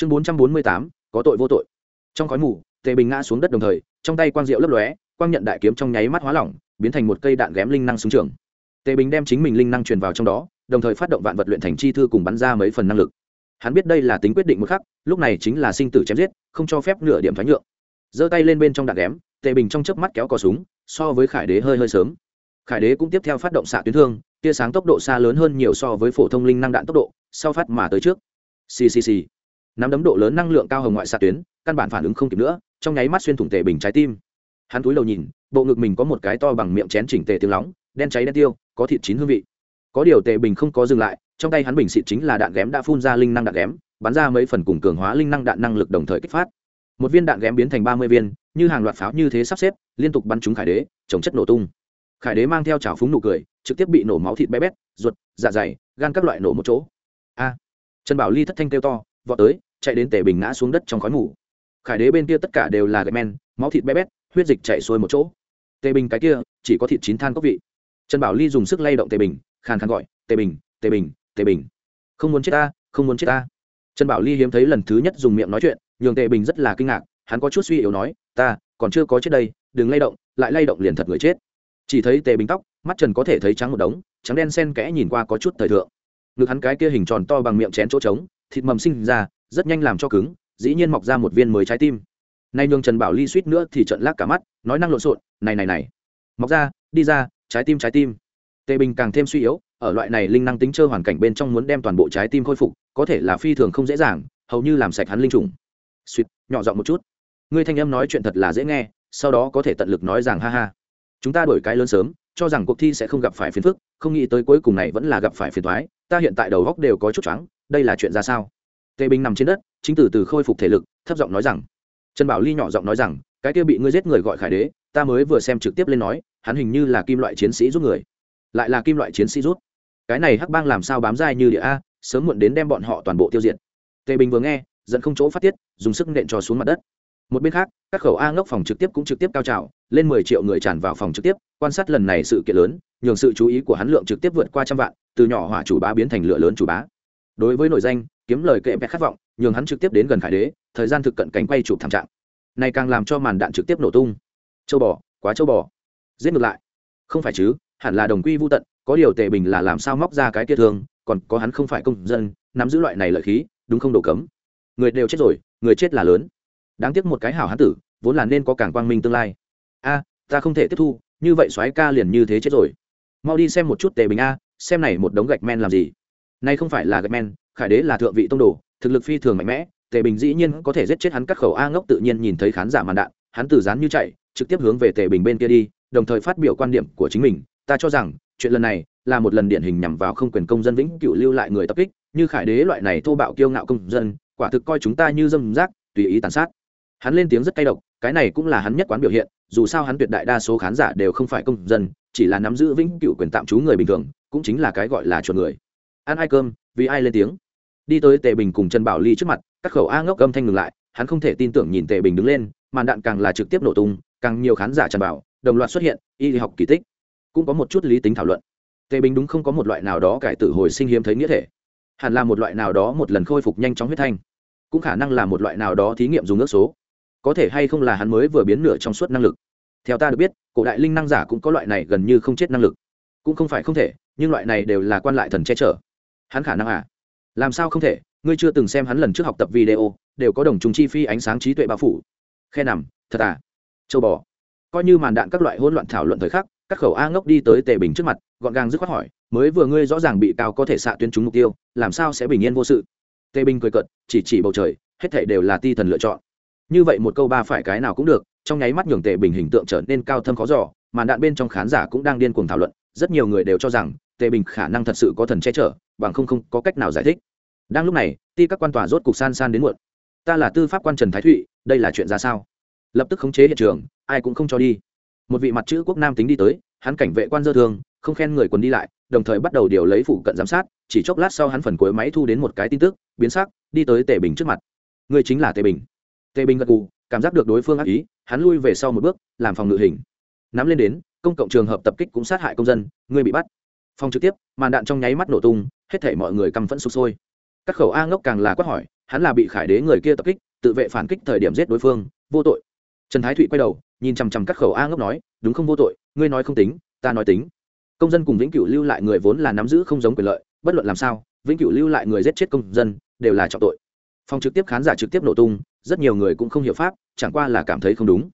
chương bốn trăm bốn mươi tám, có tội vô tội. Trong khói mù, tề bình ngã xuống đất đồng thời, trong tay quang diệu lấp lóe, quang nhận đại kiếm trong nháy mắt hóa lỏng, biến thành một cây đạn ghém linh năng súng trường. Tề bình đem chính mình linh năng truyền vào trong đó, đồng thời phát động vạn vật luyện thành chi thư cùng bắn ra mấy phần năng lực. Hắn biết đây là tính quyết định một khắc, lúc này chính là sinh tử chém giết, không cho phép nửa điểm thoái nhượng. Giơ tay lên bên trong đạn ghém, tề bình trong chớp mắt kéo cò súng, so với khải đế hơi hơi sớm. Khải đế cũng tiếp theo phát động xạ tuyến thương, tia sáng tốc độ xa lớn hơn nhiều so với phổ thông linh năng đạn tốc độ, sau phát mà tới trước. Ccc nắm đấm độ lớn năng lượng cao hồng ngoại xạ tuyến, căn bản phản ứng không kịp nữa, trong nháy mắt xuyên thủng tề bình trái tim. Hắn túi đầu nhìn, bộ ngực mình có một cái to bằng miệng chén chỉnh tề tiếng lóng, đen cháy đen tiêu, có thịt chín hương vị. Có điều tề bình không có dừng lại, trong tay hắn bình xịt chính là đạn ghém đã phun ra linh năng đạn ghém, bắn ra mấy phần cùng cường hóa linh năng đạn năng lực đồng thời kích phát. Một viên đạn ghém biến thành ba mươi viên, như hàng loạt pháo như thế sắp xếp, liên tục bắn trúng khải đế, chống chất nổ tung. Khải đế mang theo trào phúng nụ cười, trực tiếp bị nổ máu thịt bé bét, ruột dạ dày, gan các loại nổ một chỗ. A. Trần bảo ly thất thanh kêu to, vọt tới chạy đến tề bình ngã xuống đất trong khói mù. Khải đế bên kia tất cả đều là gậy men, máu thịt bé bét, huyết dịch chảy xuôi một chỗ. Tề bình cái kia, chỉ có thịt chín than cốc vị. Trần bảo ly dùng sức lay động tề bình, khàn khàn gọi, tề bình tề bình tề bình. Không muốn chết ta, không muốn chết ta. Trần bảo ly hiếm thấy lần thứ nhất dùng miệng nói chuyện, nhường tề bình rất là kinh ngạc, hắn có chút suy yếu nói, ta, còn chưa có chết đây, đừng lay động, lại lay động liền thật người chết. Chỉ thấy tề bình tóc, mắt trần có thể thấy trắng một đống, trắng đen sen kẽ nhìn qua có chút thời thượng. Ngực hắn cái kia hình tròn to bằng miệng chén chỗ trống, thịt mầm sinh ra rất nhanh làm cho cứng, dĩ nhiên mọc ra một viên mới trái tim. Nay nhường trần bảo ly suýt nữa thì trận lác cả mắt, nói năng lộn xộn, này này này. Mọc ra, đi ra, trái tim trái tim. Tề bình càng thêm suy yếu, ở loại này linh năng tính chơi hoàn cảnh bên trong muốn đem toàn bộ trái tim khôi phục, có thể là phi thường không dễ dàng, hầu như làm sạch hắn linh trùng. Suýt, nhỏ giọng một chút. Ngươi thanh âm nói chuyện thật là dễ nghe, sau đó có thể tận lực nói rằng ha ha. Chúng ta đổi cái lớn sớm, cho rằng cuộc thi sẽ không gặp phải phiền phức, không nghĩ tới cuối cùng này vẫn là gặp phải phiền thoái ta hiện tại đầu góc đều có chút choáng, đây là chuyện ra sao? Tề bình nằm trên đất, chính từ từ khôi phục thể lực, thấp giọng nói rằng, trần bảo ly nhỏ giọng nói rằng, cái kia bị ngươi giết người gọi khải đế, ta mới vừa xem trực tiếp lên nói, hắn hình như là kim loại chiến sĩ giúp người. Lại là kim loại chiến sĩ rút cái này hắc bang làm sao bám dai như địa a, sớm muộn đến đem bọn họ toàn bộ tiêu diệt. Tề bình vừa nghe, giận không chỗ phát tiết, dùng sức nện trò xuống mặt đất. Một bên khác, các khẩu a ngốc phòng trực tiếp cũng trực tiếp cao trào, lên mười triệu người tràn vào phòng trực tiếp, quan sát lần này sự kiện lớn, nhường sự chú ý của hắn lượng trực tiếp vượt qua trăm vạn, từ nhỏ hỏa chủ bá biến thành lửa lớn chủ bá đối với nội danh, kiếm lời kệ vẹt khát vọng, nhường hắn trực tiếp đến gần khải đế, thời gian thực cận cánh quay chụp thảm trạng. Này càng làm cho màn đạn trực tiếp nổ tung. Châu bò, quá châu bò. Giết ngược lại. Không phải chứ, hẳn là đồng quy vô tận, có điều tề bình là làm sao móc ra cái kia thương, còn có hắn không phải công dân, nắm giữ loại này lợi khí, đúng không đổ cấm? Người đều chết rồi, người chết là lớn. Đáng tiếc một cái hảo hán tử, vốn là nên có càng quang minh tương lai. A, ta không thể tiếp thu, như vậy soái ca liền như thế chết rồi. Mau đi xem một chút tề bình a, xem này một đống gạch men làm gì nay không phải là gạch men khải đế là thượng vị tông đồ, thực lực phi thường mạnh mẽ, tề bình dĩ nhiên có thể giết chết hắn cắt khẩu a ngốc tự nhiên nhìn thấy khán giả màn đạn, hắn từ dán như chạy, trực tiếp hướng về tề bình bên kia đi, đồng thời phát biểu quan điểm của chính mình. Ta cho rằng, chuyện lần này là một lần điển hình nhằm vào không quyền công dân vĩnh cửu lưu lại người tập kích, như khải đế loại này thô bạo kiêu ngạo công dân, quả thực coi chúng ta như dâm rác, tùy ý tàn sát. Hắn lên tiếng rất cay độc, cái này cũng là hắn nhất quán biểu hiện, dù sao hắn tuyệt đại đa số khán giả đều không phải công dân, chỉ là nắm giữ vĩnh cửu quyền tạm trú người bình thường, cũng chính là cái gọi là chuột người ăn ai cơm, vì ai lên tiếng. Đi tới tề bình cùng trần bảo ly trước mặt, các khẩu a ngốc âm thanh ngừng lại, hắn không thể tin tưởng nhìn tề bình đứng lên, màn đạn càng là trực tiếp nổ tung, càng nhiều khán giả trần bảo đồng loạt xuất hiện, y học kỳ tích. Cũng có một chút lý tính thảo luận. Tề bình đúng không có một loại nào đó cải tử hồi sinh hiếm thấy nghĩa thể. Hẳn là một loại nào đó một lần khôi phục nhanh chóng huyết thanh. Cũng khả năng là một loại nào đó thí nghiệm dùng nước số. Có thể hay không là hắn mới vừa biến nửa trong suốt năng lực. Theo ta được biết, cổ đại linh năng giả cũng có loại này gần như không chết năng lực. Cũng không phải không thể, nhưng loại này đều là quan lại thần che chở hắn khả năng à? Làm sao không thể? Ngươi chưa từng xem hắn lần trước học tập video, đều có đồng trùng chi phi ánh sáng trí tuệ bao phủ. Khe nằm, thật à? Châu bò. Coi như màn đạn các loại hỗn loạn thảo luận thời khắc, các khẩu a ngốc đi tới tề bình trước mặt, gọn gàng dứt khoát hỏi, mới vừa ngươi rõ ràng bị cao có thể xạ tuyến trúng mục tiêu, làm sao sẽ bình yên vô sự? Tề bình cười cợt, chỉ chỉ bầu trời, hết thảy đều là ti thần lựa chọn. Như vậy một câu ba phải cái nào cũng được, trong nháy mắt nhường tề bình hình tượng trở nên cao thâm khó giỏ màn đạn bên trong khán giả cũng đang điên cuồng thảo luận, rất nhiều người đều cho rằng tề bình khả năng thật sự có thần che chở bằng không không có cách nào giải thích. Đang lúc này, ti các quan tòa rốt cục san san đến muộn. Ta là tư pháp quan trần thái thụy, đây là chuyện ra sao? Lập tức khống chế hiện trường, ai cũng không cho đi. Một vị mặt chữ quốc nam tính đi tới, hắn cảnh vệ quan dơ thương, không khen người quần đi lại, đồng thời bắt đầu điều lấy phụ cận giám sát, chỉ chốc lát sau hắn phần cuối máy thu đến một cái tin tức, biến sắc, đi tới tề bình trước mặt. Người chính là tề bình. Tề bình gật gù, cảm giác được đối phương ác ý, hắn lui về sau một bước, làm phòng ngự hình. Nắm lên đến, công cộng trường hợp tập kích cũng sát hại công dân, người bị bắt. Phòng trực tiếp, màn đạn trong nháy mắt nổ tung hết thể mọi người căm phẫn sụp sôi. Các khẩu a ngốc càng là quát hỏi, hắn là bị khải đế người kia tập kích, tự vệ phản kích thời điểm giết đối phương, vô tội. Trần thái thụy quay đầu, nhìn chằm chằm các khẩu a ngốc nói, đúng không vô tội, ngươi nói không tính, ta nói tính. Công dân cùng vĩnh cửu lưu lại người vốn là nắm giữ không giống quyền lợi, bất luận làm sao, vĩnh cửu lưu lại người giết chết công dân, đều là trọng tội. Phòng trực tiếp khán giả trực tiếp nổ tung, rất nhiều người cũng không hiểu pháp, chẳng qua là cảm thấy không đúng.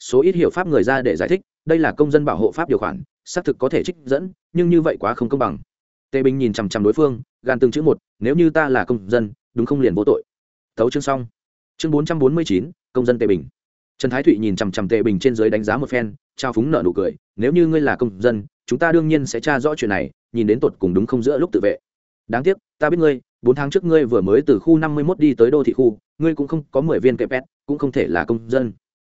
Số ít hiểu pháp người ra để giải thích, đây là công dân bảo hộ pháp điều khoản, xác thực có thể trích dẫn, nhưng như vậy quá không công bằng tề bình nhìn chằm chằm đối phương, gan từng chữ một, nếu như ta là công dân, đúng không liền vô tội? Thấu chương xong. Chương bốn trăm bốn mươi chín, công dân tề bình. Trần thái thụy nhìn chằm chằm tề bình trên dưới đánh giá một phen, trao phúng nợ nụ cười, nếu như ngươi là công dân, chúng ta đương nhiên sẽ tra rõ chuyện này, nhìn đến tột cùng đúng không giữa lúc tự vệ. Đáng tiếc, ta biết ngươi, bốn tháng trước ngươi vừa mới từ khu năm mươi mốt đi tới đô thị khu, ngươi cũng không có mười viên kẹp pet cũng không thể là công dân.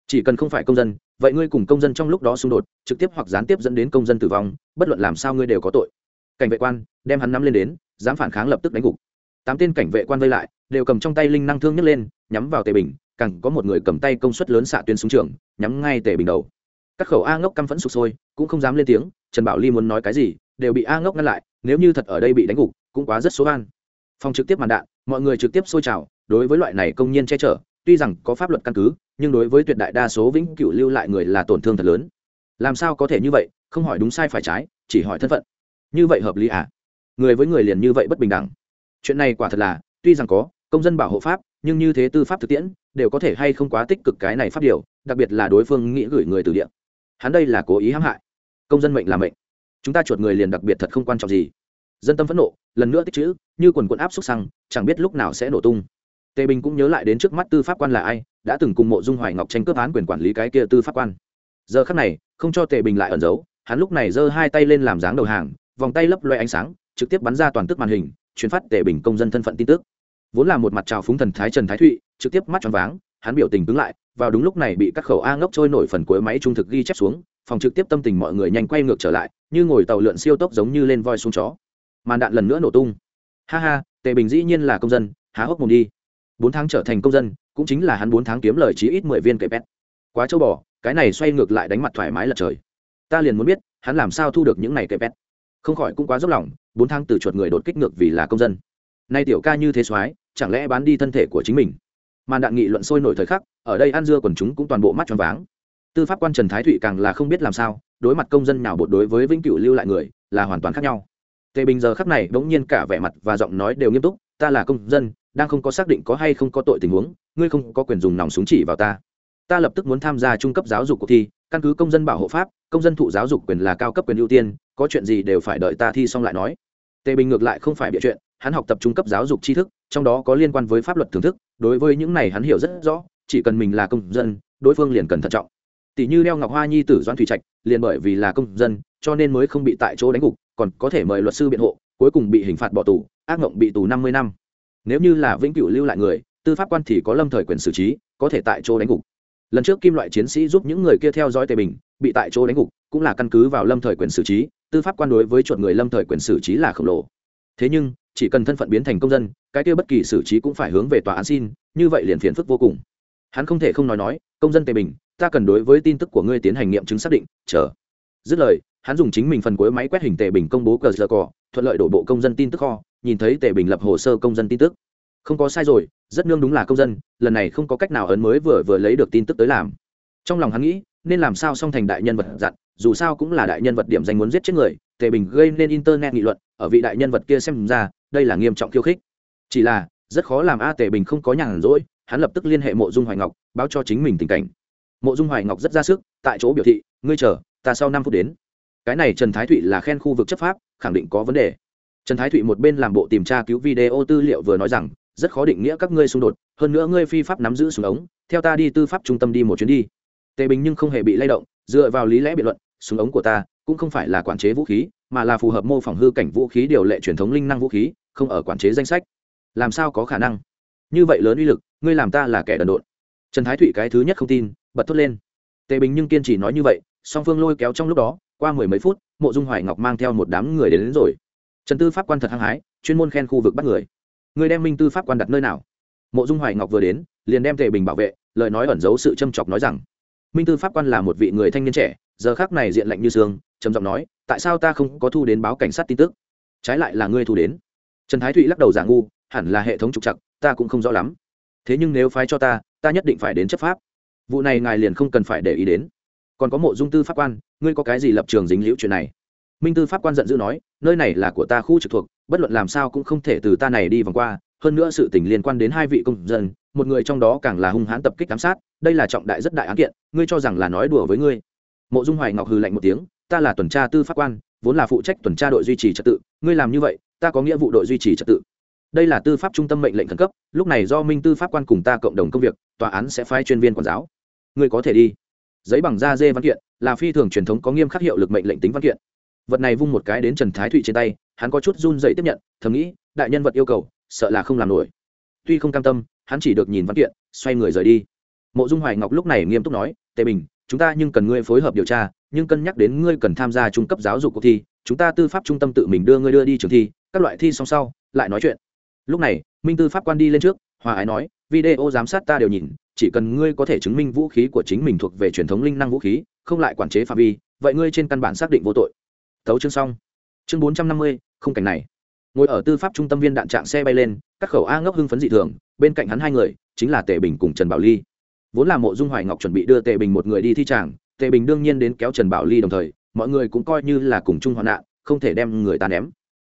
Chỉ cần không phải công dân, vậy ngươi cùng công dân trong lúc đó xung đột, trực tiếp hoặc gián tiếp dẫn đến công dân tử vong, bất luận làm sao ngươi đều có tội cảnh vệ quan, đem hắn nắm lên đến, dám phản kháng lập tức đánh gục. Tám tên cảnh vệ quan vây lại, đều cầm trong tay linh năng thương nhấc lên, nhắm vào tề bình, càng có một người cầm tay công suất lớn xạ tuyến súng trường, nhắm ngay tề bình đầu. Các khẩu a ngốc căm phẫn sụp sôi, cũng không dám lên tiếng, trần bảo ly muốn nói cái gì, đều bị a ngốc ngăn lại, nếu như thật ở đây bị đánh gục, cũng quá rất số an phòng trực tiếp màn đạn, mọi người trực tiếp xôi trào, đối với loại này công nhiên che chở, tuy rằng có pháp luật căn cứ, nhưng đối với tuyệt đại đa số vĩnh cửu lưu lại người là tổn thương thật lớn. Làm sao có thể như vậy, không hỏi đúng sai phải trái, chỉ hỏi thân phận như vậy hợp lý à? Người với người liền như vậy bất bình đẳng. Chuyện này quả thật là, tuy rằng có, công dân bảo hộ pháp, nhưng như thế tư pháp thực tiễn, đều có thể hay không quá tích cực cái này pháp điều, đặc biệt là đối phương nghĩ gửi người từ điện hắn đây là cố ý hãm hại. Công dân mệnh là mệnh. Chúng ta chuột người liền đặc biệt thật không quan trọng gì. Dân tâm phẫn nộ, lần nữa tích chữ, như quần quần áp xúc xăng, chẳng biết lúc nào sẽ nổ tung. Tề bình cũng nhớ lại đến trước mắt tư pháp quan là ai, đã từng cùng mộ dung hoài ngọc tranh cướp án quyền quản lý cái kia tư pháp quan. Giờ khắc này, không cho tề bình lại ẩn giấu, hắn lúc này giơ hai tay lên làm dáng đầu hàng vòng tay lấp loe ánh sáng, trực tiếp bắn ra toàn tức màn hình, truyền phát tệ bình công dân thân phận tin tức. Vốn là một mặt trào phúng thần thái trần thái thụy, trực tiếp mắt tròn váng, hắn biểu tình cứng lại, vào đúng lúc này bị các khẩu a ngốc trôi nổi phần cuối máy trung thực ghi chép xuống, phòng trực tiếp tâm tình mọi người nhanh quay ngược trở lại, như ngồi tàu lượn siêu tốc giống như lên voi xuống chó. Màn đạn lần nữa nổ tung. Ha ha, tề bình dĩ nhiên là công dân, há hốc mồm đi. Bốn tháng trở thành công dân, cũng chính là hắn bốn tháng kiếm lời chí ít mười viên kệ pet quá châu bò, cái này xoay ngược lại đánh mặt thoải mái lật trời. Ta liền muốn biết, hắn làm sao thu được những này kệ pet không khỏi cũng quá dốc lòng, bốn tháng từ chuột người đột kích ngược vì là công dân. Nay tiểu ca như thế soái chẳng lẽ bán đi thân thể của chính mình? Màn đạn nghị luận sôi nổi thời khắc, ở đây ăn dưa quần chúng cũng toàn bộ mắt tròn váng. Tư pháp quan trần thái thụy càng là không biết làm sao, đối mặt công dân nào bột đối với vĩnh cửu lưu lại người, là hoàn toàn khác nhau. Tề bình giờ khắc này bỗng nhiên cả vẻ mặt và giọng nói đều nghiêm túc, ta là công dân, đang không có xác định có hay không có tội tình huống, ngươi không có quyền dùng nòng súng chỉ vào ta. Ta lập tức muốn tham gia trung cấp giáo dục cuộc thi căn cứ công dân bảo hộ pháp, công dân thụ giáo dục quyền là cao cấp quyền ưu tiên, có chuyện gì đều phải đợi ta thi xong lại nói. Tề bình ngược lại không phải bịa chuyện, hắn học tập trung cấp giáo dục tri thức, trong đó có liên quan với pháp luật thưởng thức, đối với những này hắn hiểu rất rõ, chỉ cần mình là công dân, đối phương liền cần thận trọng. Tỷ như đeo ngọc hoa nhi tử doan thủy trạch, liền bởi vì là công dân, cho nên mới không bị tại chỗ đánh gục, còn có thể mời luật sư biện hộ, cuối cùng bị hình phạt bỏ tù, ác mộng bị tù năm mươi năm. Nếu như là vĩnh cửu lưu lại người, tư pháp quan thì có lâm thời quyền xử trí, có thể tại chỗ đánh gục lần trước kim loại chiến sĩ giúp những người kia theo dõi tề bình, bị tại chỗ đánh gục, cũng là căn cứ vào lâm thời quyền xử trí, tư pháp quan đối với chuột người lâm thời quyền xử trí là khổng lồ. Thế nhưng, chỉ cần thân phận biến thành công dân, cái kia bất kỳ xử trí cũng phải hướng về tòa án xin, như vậy liền phiền phức vô cùng. Hắn không thể không nói nói, công dân tề bình, ta cần đối với tin tức của ngươi tiến hành nghiệm chứng xác định, chờ. Dứt lời, hắn dùng chính mình phần cuối máy quét hình tề bình công bố cờ giờ cỏ thuận lợi đổ bộ công dân tin tức kho, nhìn thấy tề bình lập hồ sơ công dân tin tức. Không có sai rồi rất nương đúng là công dân, lần này không có cách nào ấn mới vừa vừa lấy được tin tức tới làm. Trong lòng hắn nghĩ, nên làm sao song thành đại nhân vật dặn, dù sao cũng là đại nhân vật điểm danh muốn giết chết người, tề bình gây nên internet nghị luận, ở vị đại nhân vật kia xem ra, đây là nghiêm trọng khiêu khích. Chỉ là, rất khó làm a tề bình không có nhàn rỗi, hắn lập tức liên hệ mộ dung hoài ngọc, báo cho chính mình tình cảnh. Mộ dung hoài ngọc rất ra sức, tại chỗ biểu thị, ngươi chờ, ta sau năm phút đến. Cái này trần thái thụy là khen khu vực chấp pháp, khẳng định có vấn đề. Trần thái thụy một bên làm bộ tìm tra cứu video tư liệu vừa nói rằng rất khó định nghĩa các ngươi xung đột hơn nữa ngươi phi pháp nắm giữ súng ống theo ta đi tư pháp trung tâm đi một chuyến đi. Tề bình nhưng không hề bị lay động dựa vào lý lẽ biện luận súng ống của ta cũng không phải là quản chế vũ khí mà là phù hợp mô phỏng hư cảnh vũ khí điều lệ truyền thống linh năng vũ khí không ở quản chế danh sách. Làm sao có khả năng? Như vậy lớn uy lực ngươi làm ta là kẻ đần độn. Trần thái thụy cái thứ nhất không tin bật thốt lên. Tề bình nhưng kiên trì nói như vậy song phương lôi kéo trong lúc đó qua mười mấy phút mộ dung hoài ngọc mang theo một đám người đến, đến rồi. Trần tư pháp quan thật hăng hái chuyên môn khen khu vực bắt người người đem minh tư pháp quan đặt nơi nào? Mộ dung hoài ngọc vừa đến, liền đem tề bình bảo vệ, lời nói ẩn giấu sự châm chọc nói rằng, minh tư pháp quan là một vị người thanh niên trẻ, giờ khác này diện lạnh như sương trầm giọng nói, tại sao ta không có thu đến báo cảnh sát tin tức? Trái lại là ngươi thu đến. Trần thái thụy lắc đầu giả ngu, hẳn là hệ thống trục chặt ta cũng không rõ lắm. Thế nhưng nếu phái cho ta ta nhất định phải đến chấp pháp. Vụ này ngài liền không cần phải để ý đến. Còn có mộ dung tư pháp quan, ngươi có cái gì lập trường dính liễu chuyện này? Minh tư pháp quan giận dữ nói, nơi này là của ta khu trực thuộc bất luận làm sao cũng không thể từ ta này đi vòng qua, hơn nữa sự tình liên quan đến hai vị công dân, một người trong đó càng là hung hãn tập kích giám sát, đây là trọng đại rất đại án kiện, ngươi cho rằng là nói đùa với ngươi. Mộ dung hoài ngọc hừ lạnh một tiếng, ta là tuần tra tư pháp quan, vốn là phụ trách tuần tra đội duy trì trật tự, ngươi làm như vậy, ta có nghĩa vụ đội duy trì trật tự. Đây là tư pháp trung tâm mệnh lệnh khẩn cấp, lúc này do minh tư pháp quan cùng ta cộng đồng công việc, tòa án sẽ phái chuyên viên quản giáo. Ngươi có thể đi. Giấy bằng da dê văn kiện, là phi thường truyền thống có nghiêm khắc hiệu lực mệnh lệnh tính văn kiện vật này vung một cái đến trần thái thụy trên tay, hắn có chút run dậy tiếp nhận, thầm nghĩ, đại nhân vật yêu cầu, sợ là không làm nổi. Tuy không cam tâm, hắn chỉ được nhìn văn kiện, xoay người rời đi. Mộ dung hoài ngọc lúc này nghiêm túc nói, tề bình, chúng ta nhưng cần ngươi phối hợp điều tra, nhưng cân nhắc đến ngươi cần tham gia trung cấp giáo dục cuộc thi, chúng ta tư pháp trung tâm tự mình đưa ngươi đưa đi trường thi, các loại thi song sau, lại nói chuyện. Lúc này, minh tư pháp quan đi lên trước, hòa ái nói, video giám sát ta đều nhìn, chỉ cần ngươi có thể chứng minh vũ khí của chính mình thuộc về truyền thống linh năng vũ khí, không lại quản chế phạm vi, vậy ngươi trên căn bản xác định vô tội thấu chương xong. Chương bốn trăm năm mươi, khung cảnh này. Ngồi ở tư pháp trung tâm viên đạn trạng xe bay lên, các khẩu a ngốc hưng phấn dị thường, bên cạnh hắn hai người, chính là tề bình cùng trần bảo ly. Vốn là mộ dung hoài ngọc chuẩn bị đưa tề bình một người đi thi tràng, tề bình đương nhiên đến kéo trần bảo ly đồng thời, mọi người cũng coi như là cùng chung hoạn nạn, không thể đem người ta ném.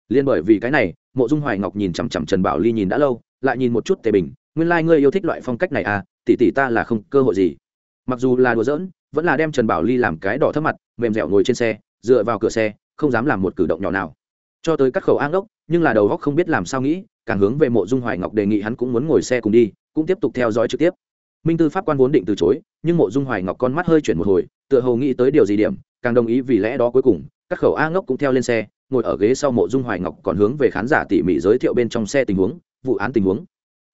Liên bởi vì cái này, mộ dung hoài ngọc nhìn chằm chằm trần bảo ly nhìn đã lâu, lại nhìn một chút tề bình, nguyên lai、like、ngươi yêu thích loại phong cách này à tỉ tỉ ta là không cơ hội gì. Mặc dù là đùa giỡn, vẫn là đem trần bảo ly làm cái đỏ thấp mặt, mềm dẻo ngồi trên xe, dựa vào cửa xe không dám làm một cử động nhỏ nào. Cho tới cắt khẩu an ốc nhưng là đầu góc không biết làm sao nghĩ, càng hướng về mộ dung hoài ngọc đề nghị hắn cũng muốn ngồi xe cùng đi, cũng tiếp tục theo dõi trực tiếp. Minh tư pháp quan vốn định từ chối, nhưng mộ dung hoài ngọc con mắt hơi chuyển một hồi, tựa hồ nghĩ tới điều gì điểm, càng đồng ý vì lẽ đó cuối cùng các khẩu a ngốc cũng theo lên xe, ngồi ở ghế sau mộ dung hoài ngọc còn hướng về khán giả tỉ mỉ giới thiệu bên trong xe tình huống, vụ án tình huống.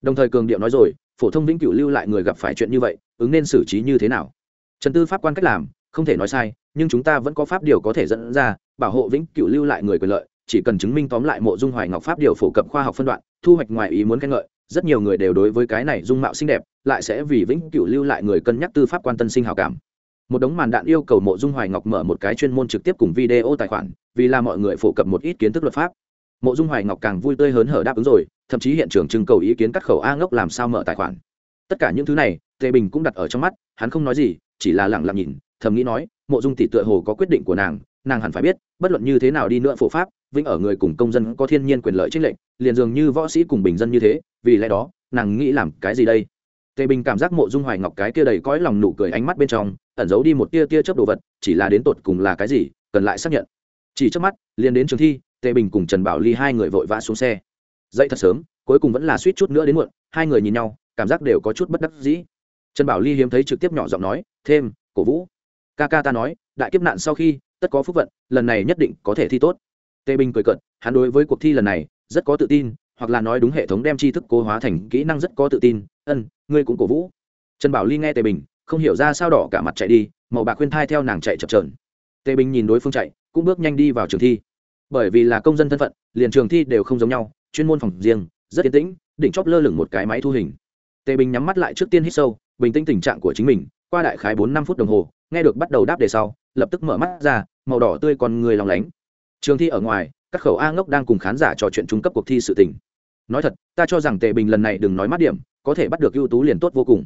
Đồng thời cường điệu nói rồi, phổ thông vĩnh cửu lưu lại người gặp phải chuyện như vậy, ứng nên xử trí như thế nào? Trần tư pháp quan cách làm, không thể nói sai nhưng chúng ta vẫn có pháp điều có thể dẫn ra, bảo hộ vĩnh cửu lưu lại người quyền lợi, chỉ cần chứng minh tóm lại mộ dung hoài ngọc pháp điều phổ cập khoa học phân đoạn, thu hoạch ngoài ý muốn khen ngợi, rất nhiều người đều đối với cái này dung mạo xinh đẹp, lại sẽ vì vĩnh cửu lưu lại người cân nhắc tư pháp quan tân sinh hào cảm. Một đống màn đạn yêu cầu mộ dung hoài ngọc mở một cái chuyên môn trực tiếp cùng video tài khoản, vì là mọi người phổ cập một ít kiến thức luật pháp. Mộ dung hoài ngọc càng vui tươi hớn hở đáp ứng rồi, thậm chí hiện trường trưng cầu ý kiến cắt khẩu a ngốc làm sao mở tài khoản. Tất cả những thứ này, tề bình cũng đặt ở trong mắt, hắn không nói gì, chỉ là lẳng lặng nhìn, thầm nghĩ nói mộ dung tỷ tựa hồ có quyết định của nàng nàng hẳn phải biết, bất luận như thế nào đi nữa phổ pháp, vĩnh ở người cùng công dân có thiên nhiên quyền lợi trích lệnh liền dường như võ sĩ cùng bình dân như thế, vì lẽ đó, nàng nghĩ làm cái gì đây? Tề bình cảm giác mộ dung hoài ngọc cái kia đầy cõi lòng nụ cười ánh mắt bên trong, ẩn giấu đi một tia tia chớp đồ vật, chỉ là đến tột cùng là cái gì, cần lại xác nhận. Chỉ trước mắt, liền đến trường thi, tề bình cùng trần bảo ly hai người vội vã xuống xe. Dậy thật sớm, cuối cùng vẫn là suýt chút nữa đến muộn, hai người nhìn nhau, cảm giác đều có chút bất đắc dĩ. Trần bảo ly hiếm thấy trực tiếp nhỏ giọng nói, thêm, cổ vũ ca ca ta nói, đại kiếp nạn sau khi, tất có phúc vận, lần này nhất định có thể thi tốt. Tề bình cười cận hắn đối với cuộc thi lần này, rất có tự tin, hoặc là nói đúng hệ thống đem tri thức cố hóa thành kỹ năng rất có tự tin. Ân, ngươi cũng cổ vũ. Trần bảo ly nghe tề bình, không hiểu ra sao đỏ cả mặt chạy đi, màu bạc khuyên thai theo nàng chạy chập trờn tề bình nhìn đối phương chạy, cũng bước nhanh đi vào trường thi. Bởi vì là công dân thân phận, liền trường thi đều không giống nhau, chuyên môn phòng riêng, rất yên tĩnh, đỉnh chóp lơ lửng một cái máy thu hình. Tề bình nhắm mắt lại trước tiên hít sâu, bình tĩnh tình trạng của chính mình, qua đại khái bốn năm phút đồng hồ nghe được bắt đầu đáp đề sau, lập tức mở mắt ra, màu đỏ tươi còn người lòng lánh. Trường thi ở ngoài, các khẩu a ngốc đang cùng khán giả trò chuyện trung cấp cuộc thi sự tình. Nói thật, ta cho rằng tề bình lần này đừng nói mắt điểm, có thể bắt được ưu tú liền tốt vô cùng.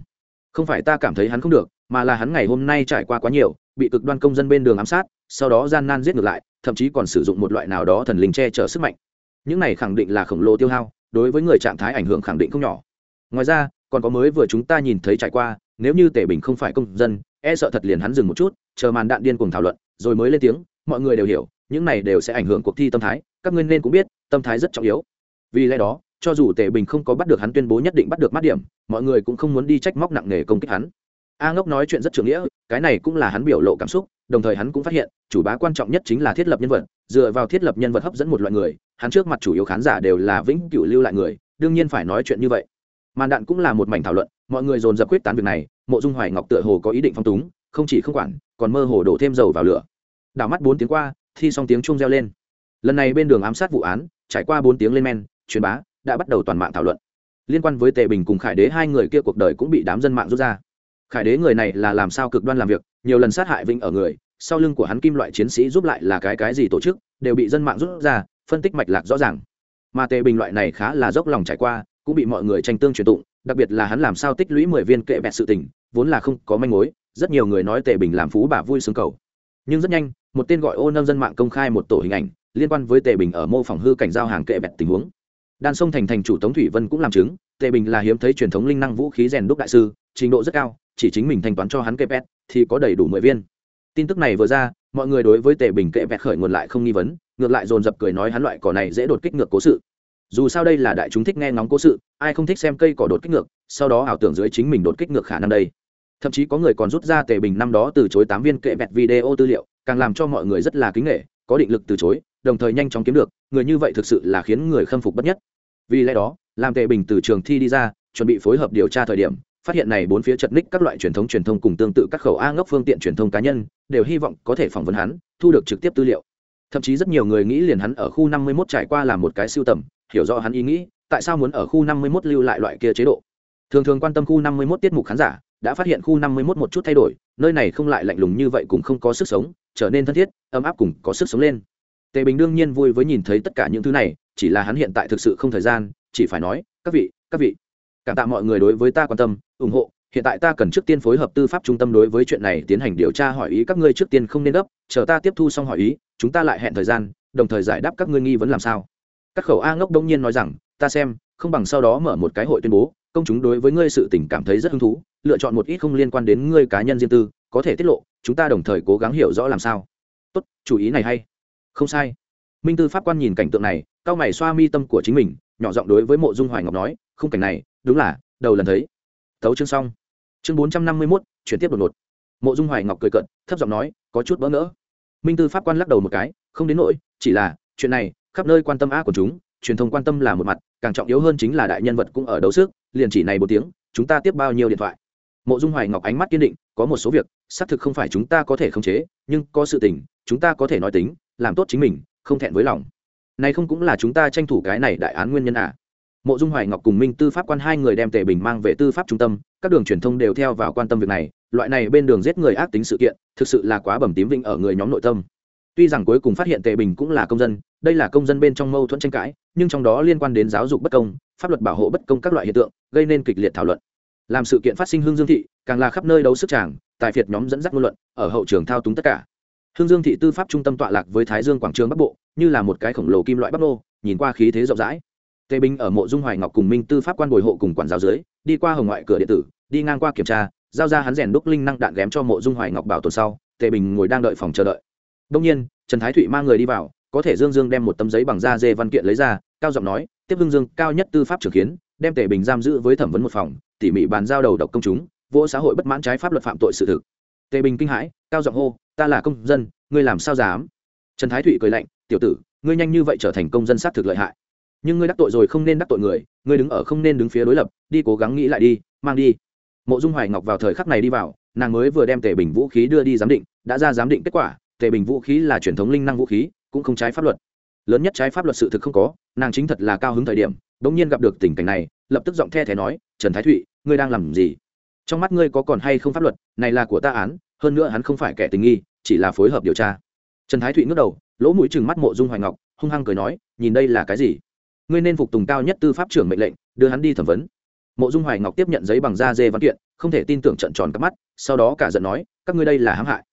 Không phải ta cảm thấy hắn không được, mà là hắn ngày hôm nay trải qua quá nhiều, bị cực đoan công dân bên đường ám sát, sau đó gian nan giết ngược lại, thậm chí còn sử dụng một loại nào đó thần linh che chở sức mạnh. Những này khẳng định là khổng lồ tiêu hao, đối với người trạng thái ảnh hưởng khẳng định không nhỏ. Ngoài ra, còn có mới vừa chúng ta nhìn thấy trải qua, nếu như tề bình không phải công dân e sợ thật liền hắn dừng một chút, chờ màn đạn điên cùng thảo luận, rồi mới lên tiếng, mọi người đều hiểu, những này đều sẽ ảnh hưởng cuộc thi tâm thái, các ngươi nên cũng biết, tâm thái rất trọng yếu. Vì lẽ đó, cho dù tề bình không có bắt được hắn tuyên bố nhất định bắt được mắt điểm, mọi người cũng không muốn đi trách móc nặng nề công kích hắn. A ngốc nói chuyện rất trưởng nghĩa, cái này cũng là hắn biểu lộ cảm xúc, đồng thời hắn cũng phát hiện, chủ bá quan trọng nhất chính là thiết lập nhân vật, dựa vào thiết lập nhân vật hấp dẫn một loại người, hắn trước mặt chủ yếu khán giả đều là vĩnh cửu lưu lại người, đương nhiên phải nói chuyện như vậy. Màn đạn cũng là một mảnh thảo luận mọi người dồn dập quyết tán việc này, mộ dung hoài ngọc tựa hồ có ý định phong túng, không chỉ không quản, còn mơ hồ đổ thêm dầu vào lửa. Đảo mắt bốn tiếng qua, thi xong tiếng chung reo lên. Lần này bên đường ám sát vụ án, trải qua bốn tiếng lên men, truyền bá, đã bắt đầu toàn mạng thảo luận. Liên quan với tề bình cùng khải đế, hai người kia cuộc đời cũng bị đám dân mạng rút ra. Khải đế người này là làm sao cực đoan làm việc, nhiều lần sát hại vinh ở người, sau lưng của hắn kim loại chiến sĩ giúp lại là cái cái gì tổ chức, đều bị dân mạng rút ra, phân tích mạch lạc rõ ràng. Mà tề bình loại này khá là dốc lòng trải qua, cũng bị mọi người tranh tương truyền tụng đặc biệt là hắn làm sao tích lũy mười viên kệ bẹt sự tình, vốn là không có manh mối, rất nhiều người nói tề bình làm phú bà vui sướng cầu. Nhưng rất nhanh, một tên gọi ô nâng dân mạng công khai một tổ hình ảnh, liên quan với tề bình ở mô phỏng hư cảnh giao hàng kệ bẹt tình huống. Đan sông thành thành chủ tống thủy vân cũng làm chứng, tề bình là hiếm thấy truyền thống linh năng vũ khí rèn đúc đại sư, trình độ rất cao, chỉ chính mình thanh toán cho hắn kệ bẹt thì có đầy đủ mười viên. Tin tức này vừa ra, mọi người đối với tề bình kệ bẹt khởi nguồn lại không nghi vấn, ngược lại dồn dập cười nói hắn loại cỏ này dễ đột kích ngược cố sự dù sao đây là đại chúng thích nghe ngóng cố sự, ai không thích xem cây cỏ đột kích ngược, sau đó ảo tưởng dưới chính mình đột kích ngược khả năng đây. Thậm chí có người còn rút ra tề bình năm đó từ chối tám viên kệ bẹt video tư liệu, càng làm cho mọi người rất là kính nghệ có định lực từ chối, đồng thời nhanh chóng kiếm được, người như vậy thực sự là khiến người khâm phục bất nhất. Vì lẽ đó, làm tề bình từ trường thi đi ra, chuẩn bị phối hợp điều tra thời điểm, phát hiện này bốn phía chật ních các loại truyền thống truyền thông cùng tương tự các khẩu a ngốc phương tiện truyền thông cá nhân, đều hy vọng có thể phỏng vấn hắn, thu được trực tiếp tư liệu. Thậm chí rất nhiều người nghĩ liền hắn ở khu năm mươi 51 trải qua làm một cái siêu tầm hiểu rõ hắn ý nghĩ, tại sao muốn ở khu năm mươi 51 lưu lại loại kia chế độ? Thường thường quan tâm khu năm mươi 51 tiết mục khán giả, đã phát hiện khu năm mươi 51 một chút thay đổi, nơi này không lại lạnh lùng như vậy cũng không có sức sống, trở nên thân thiết, ấm áp cùng có sức sống lên. Tề bình đương nhiên vui với nhìn thấy tất cả những thứ này, chỉ là hắn hiện tại thực sự không thời gian, chỉ phải nói, các vị các vị, cảm tạ mọi người đối với ta quan tâm, ủng hộ, hiện tại ta cần trước tiên phối hợp tư pháp trung tâm đối với chuyện này tiến hành điều tra hỏi ý, các ngươi trước tiên không nên gấp, chờ ta tiếp thu xong hỏi ý, chúng ta lại hẹn thời gian, đồng thời giải đáp các ngươi nghi vấn làm sao các khẩu a ngốc đông nhiên nói rằng, ta xem, không bằng sau đó mở một cái hội tuyên bố, công chúng đối với ngươi sự tình cảm thấy rất hứng thú, lựa chọn một ít không liên quan đến ngươi cá nhân riêng tư, có thể tiết lộ, chúng ta đồng thời cố gắng hiểu rõ làm sao. Tốt, chủ ý này hay. Không sai. Minh tư pháp quan nhìn cảnh tượng này cao mày xoa mi tâm của chính mình, nhỏ giọng đối với mộ dung hoài ngọc nói, khung cảnh này, đúng là, đầu lần thấy. Thấu chương xong. Chương bốn trăm năm mươi mốt, chuyển tiếp đột ngột. Mộ dung hoài ngọc cười cận thấp giọng nói, có chút bỡ ngỡ. Minh tư pháp quan lắc đầu một cái, không đến nỗi, chỉ là, chuyện này khắp nơi quan tâm á của chúng, truyền thông quan tâm là một mặt, càng trọng yếu hơn chính là đại nhân vật cũng ở đấu sức liền chỉ này một tiếng, chúng ta tiếp bao nhiêu điện thoại. Mộ dung hoài ngọc ánh mắt kiên định, có một số việc, xác thực không phải chúng ta có thể khống chế, nhưng có sự tình, chúng ta có thể nói tính, làm tốt chính mình, không thẹn với lòng. Này không cũng là chúng ta tranh thủ cái này đại án nguyên nhân à? Mộ dung hoài ngọc cùng minh tư pháp quan hai người đem tề bình mang về tư pháp trung tâm, các đường truyền thông đều theo vào quan tâm việc này, loại này bên đường giết người ác tính sự kiện, thực sự là quá bẩm tím vinh ở người nhóm nội tâm tuy rằng cuối cùng phát hiện tề bình cũng là công dân, đây là công dân bên trong mâu thuẫn tranh cãi, nhưng trong đó liên quan đến giáo dục bất công, pháp luật bảo hộ bất công các loại hiện tượng, gây nên kịch liệt thảo luận. Làm sự kiện phát sinh hương dương thị, càng là khắp nơi đấu sức tràng tài phiệt nhóm dẫn dắt ngôn luận, ở hậu trường thao túng tất cả. Hương dương thị tư pháp trung tâm tọa lạc với thái dương quảng trường bắc bộ, như là một cái khổng lồ kim loại bắc nô, nhìn qua khí thế rộng rãi. Tề Bình ở mộ dung hoài ngọc cùng minh tư pháp quan bồi hộ cùng quản giáo dưới, đi qua hồng ngoại cửa điện tử, đi ngang qua kiểm tra, giao ra hắn rèn đúc linh năng đạn ghém cho mộ dung hoài ngọc bảo tồn sau, tề bình ngồi đang đợi phòng chờ đợi đông nhiên, trần thái thụy mang người đi vào, có thể dương dương đem một tấm giấy bằng da dê văn kiện lấy ra, cao giọng nói, tiếp dương dương, cao nhất tư pháp trưởng kiến, đem tề bình giam giữ với thẩm vấn một phòng, tỉ mỉ bàn giao đầu độc công chúng vỗ xã hội bất mãn trái pháp luật phạm tội sự thực. Tề bình kinh hãi, cao giọng hô, ta là công dân, ngươi làm sao dám? Trần thái thụy cười lạnh, tiểu tử, ngươi nhanh như vậy trở thành công dân sát thực lợi hại. Nhưng ngươi đắc tội rồi không nên đắc tội người, ngươi đứng ở không nên đứng phía đối lập, đi cố gắng nghĩ lại đi, mang đi. Mộ dung hoài ngọc vào thời khắc này đi vào, nàng mới vừa đem tề bình vũ khí đưa đi giám định, đã ra giám định kết quả tề bình vũ khí là truyền thống linh năng vũ khí, cũng không trái pháp luật. Lớn nhất trái pháp luật sự thực không có, nàng chính thật là cao hứng thời điểm đ ỗ n g nhiên gặp được tình cảnh này, lập tức giọng the thé nói, trần thái thụy, ngươi đang làm gì? Trong mắt ngươi có còn hay không pháp luật? Này là của ta án, hơn nữa hắn không phải kẻ tình nghi, chỉ là phối hợp điều tra. Trần thái thụy ngước đầu, lỗ mũi chừng mắt mộ dung hoài ngọc, hung hăng cười nói, nhìn đây là cái gì? Ngươi nên phục tùng cao nhất tư pháp trưởng mệnh lệnh, đưa hắn đi thẩm vấn. Mộ dung hoài ngọc tiếp nhận giấy bằng da dê văn kiện, không thể tin tưởng trận tròn các mắt, sau đó cả giận nói, các ngươi đây là hãm hại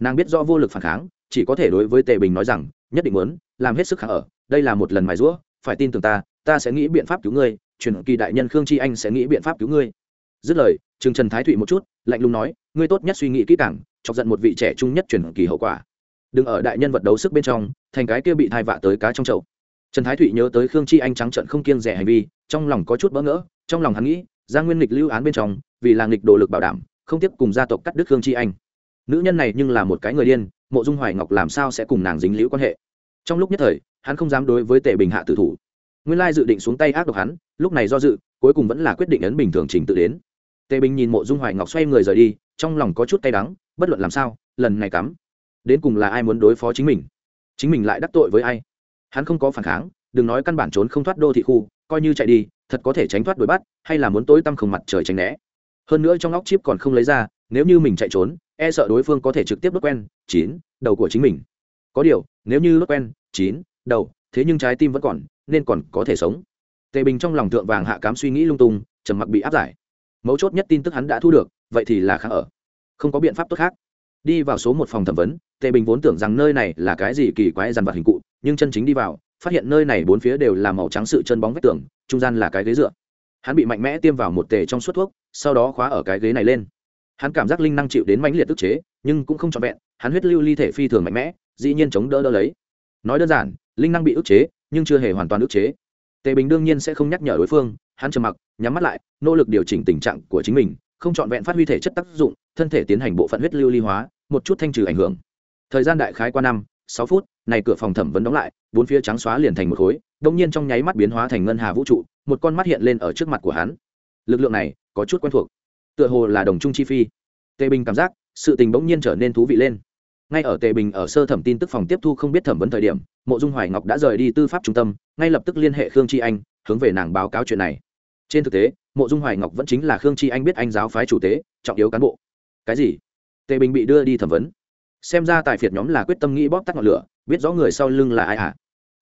nàng biết do vô lực phản kháng, chỉ có thể đối với tề bình nói rằng, nhất định muốn, làm hết sức kháng ở, đây là một lần mài rũa phải tin tưởng ta ta sẽ nghĩ biện pháp cứu ngươi, truyền kỳ đại nhân khương chi anh sẽ nghĩ biện pháp cứu ngươi. Dứt lời Trương trần thái thụy một chút, lạnh lùng nói, ngươi tốt nhất suy nghĩ kỹ càng, chọc giận một vị trẻ trung nhất truyền kỳ hậu quả. Đừng ở đại nhân vật đấu sức bên trong, thành cái kia bị thai vạ tới cá trong chậu. Trần thái thụy nhớ tới khương chi anh trắng trận không kiêng rẻ hành vi, trong lòng có chút bỡ ngỡ, trong lòng hắn nghĩ gia nguyên nghịch lưu án bên trong, vì là nghịch đồ lực bảo đảm, không tiếp cùng gia tộc cắt đứt khương chi anh nữ nhân này nhưng là một cái người điên, mộ dung hoài ngọc làm sao sẽ cùng nàng dính liễu quan hệ? Trong lúc nhất thời, hắn không dám đối với tề bình hạ tử thủ. Nguyên lai dự định xuống tay ác độc hắn, lúc này do dự, cuối cùng vẫn là quyết định ấn bình thường trình tự đến. Tề bình nhìn mộ dung hoài ngọc xoay người rời đi, trong lòng có chút tay đắng, bất luận làm sao, lần này cắm. Đến cùng là ai muốn đối phó chính mình? Chính mình lại đắc tội với ai? Hắn không có phản kháng, đừng nói căn bản trốn không thoát đô thị khu, coi như chạy đi, thật có thể tránh thoát đuổi bắt, hay là muốn tối tăm không mặt trời tránh né. Hơn nữa trong óc chip còn không lấy ra, nếu như mình chạy trốn e sợ đối phương có thể trực tiếp đốt quen, chín, đầu của chính mình. Có điều, nếu như đốt quen, chín, đầu, thế nhưng trái tim vẫn còn, nên còn có thể sống. Tề bình trong lòng thượng vàng hạ cám suy nghĩ lung tung, trầm mặc bị áp giải. Mấu chốt nhất tin tức hắn đã thu được, vậy thì là kháng ở. Không có biện pháp tốt khác. Đi vào số một phòng thẩm vấn, tề bình vốn tưởng rằng nơi này là cái gì kỳ quái dằn vặt hình cụ, nhưng chân chính đi vào, phát hiện nơi này bốn phía đều là màu trắng sự chân bóng vách tường, trung gian là cái ghế dựa. Hắn bị mạnh mẽ tiêm vào một tề trong suốt thuốc, sau đó khóa ở cái ghế này lên hắn cảm giác linh năng chịu đến mãnh liệt tức chế, nhưng cũng không trọn vẹn, hắn huyết lưu ly thể phi thường mạnh mẽ, dĩ nhiên chống đỡ đỡ lấy. Nói đơn giản, linh năng bị ức chế, nhưng chưa hề hoàn toàn ức chế. Tề bình đương nhiên sẽ không nhắc nhở đối phương, hắn trầm mặc, nhắm mắt lại, nỗ lực điều chỉnh tình trạng của chính mình, không trọn vẹn phát huy thể chất tác dụng, thân thể tiến hành bộ phận huyết lưu ly hóa, một chút thanh trừ ảnh hưởng. Thời gian đại khái qua năm, sáu phút, này cửa phòng thẩm vấn đóng lại, bốn phía trắng xóa liền thành một khối đông nhiên trong nháy mắt biến hóa thành ngân hà vũ trụ, một con mắt hiện lên ở trước mặt của hắn. Lực lượng này có chút quen thuộc tựa hồ là đồng trung chi phi. Tề bình cảm giác, sự tình bỗng nhiên trở nên thú vị lên. Ngay ở tề bình ở sơ thẩm tin tức phòng tiếp thu không biết thẩm vấn thời điểm, mộ dung hoài ngọc đã rời đi tư pháp trung tâm, ngay lập tức liên hệ khương chi anh, hướng về nàng báo cáo chuyện này. Trên thực tế, mộ dung hoài ngọc vẫn chính là khương chi anh biết anh giáo phái chủ tế, trọng yếu cán bộ. Cái gì? Tề bình bị đưa đi thẩm vấn. Xem ra tài phiệt nhóm là quyết tâm nghĩ bóp tắt ngọn lửa, biết rõ người sau lưng là ai hả?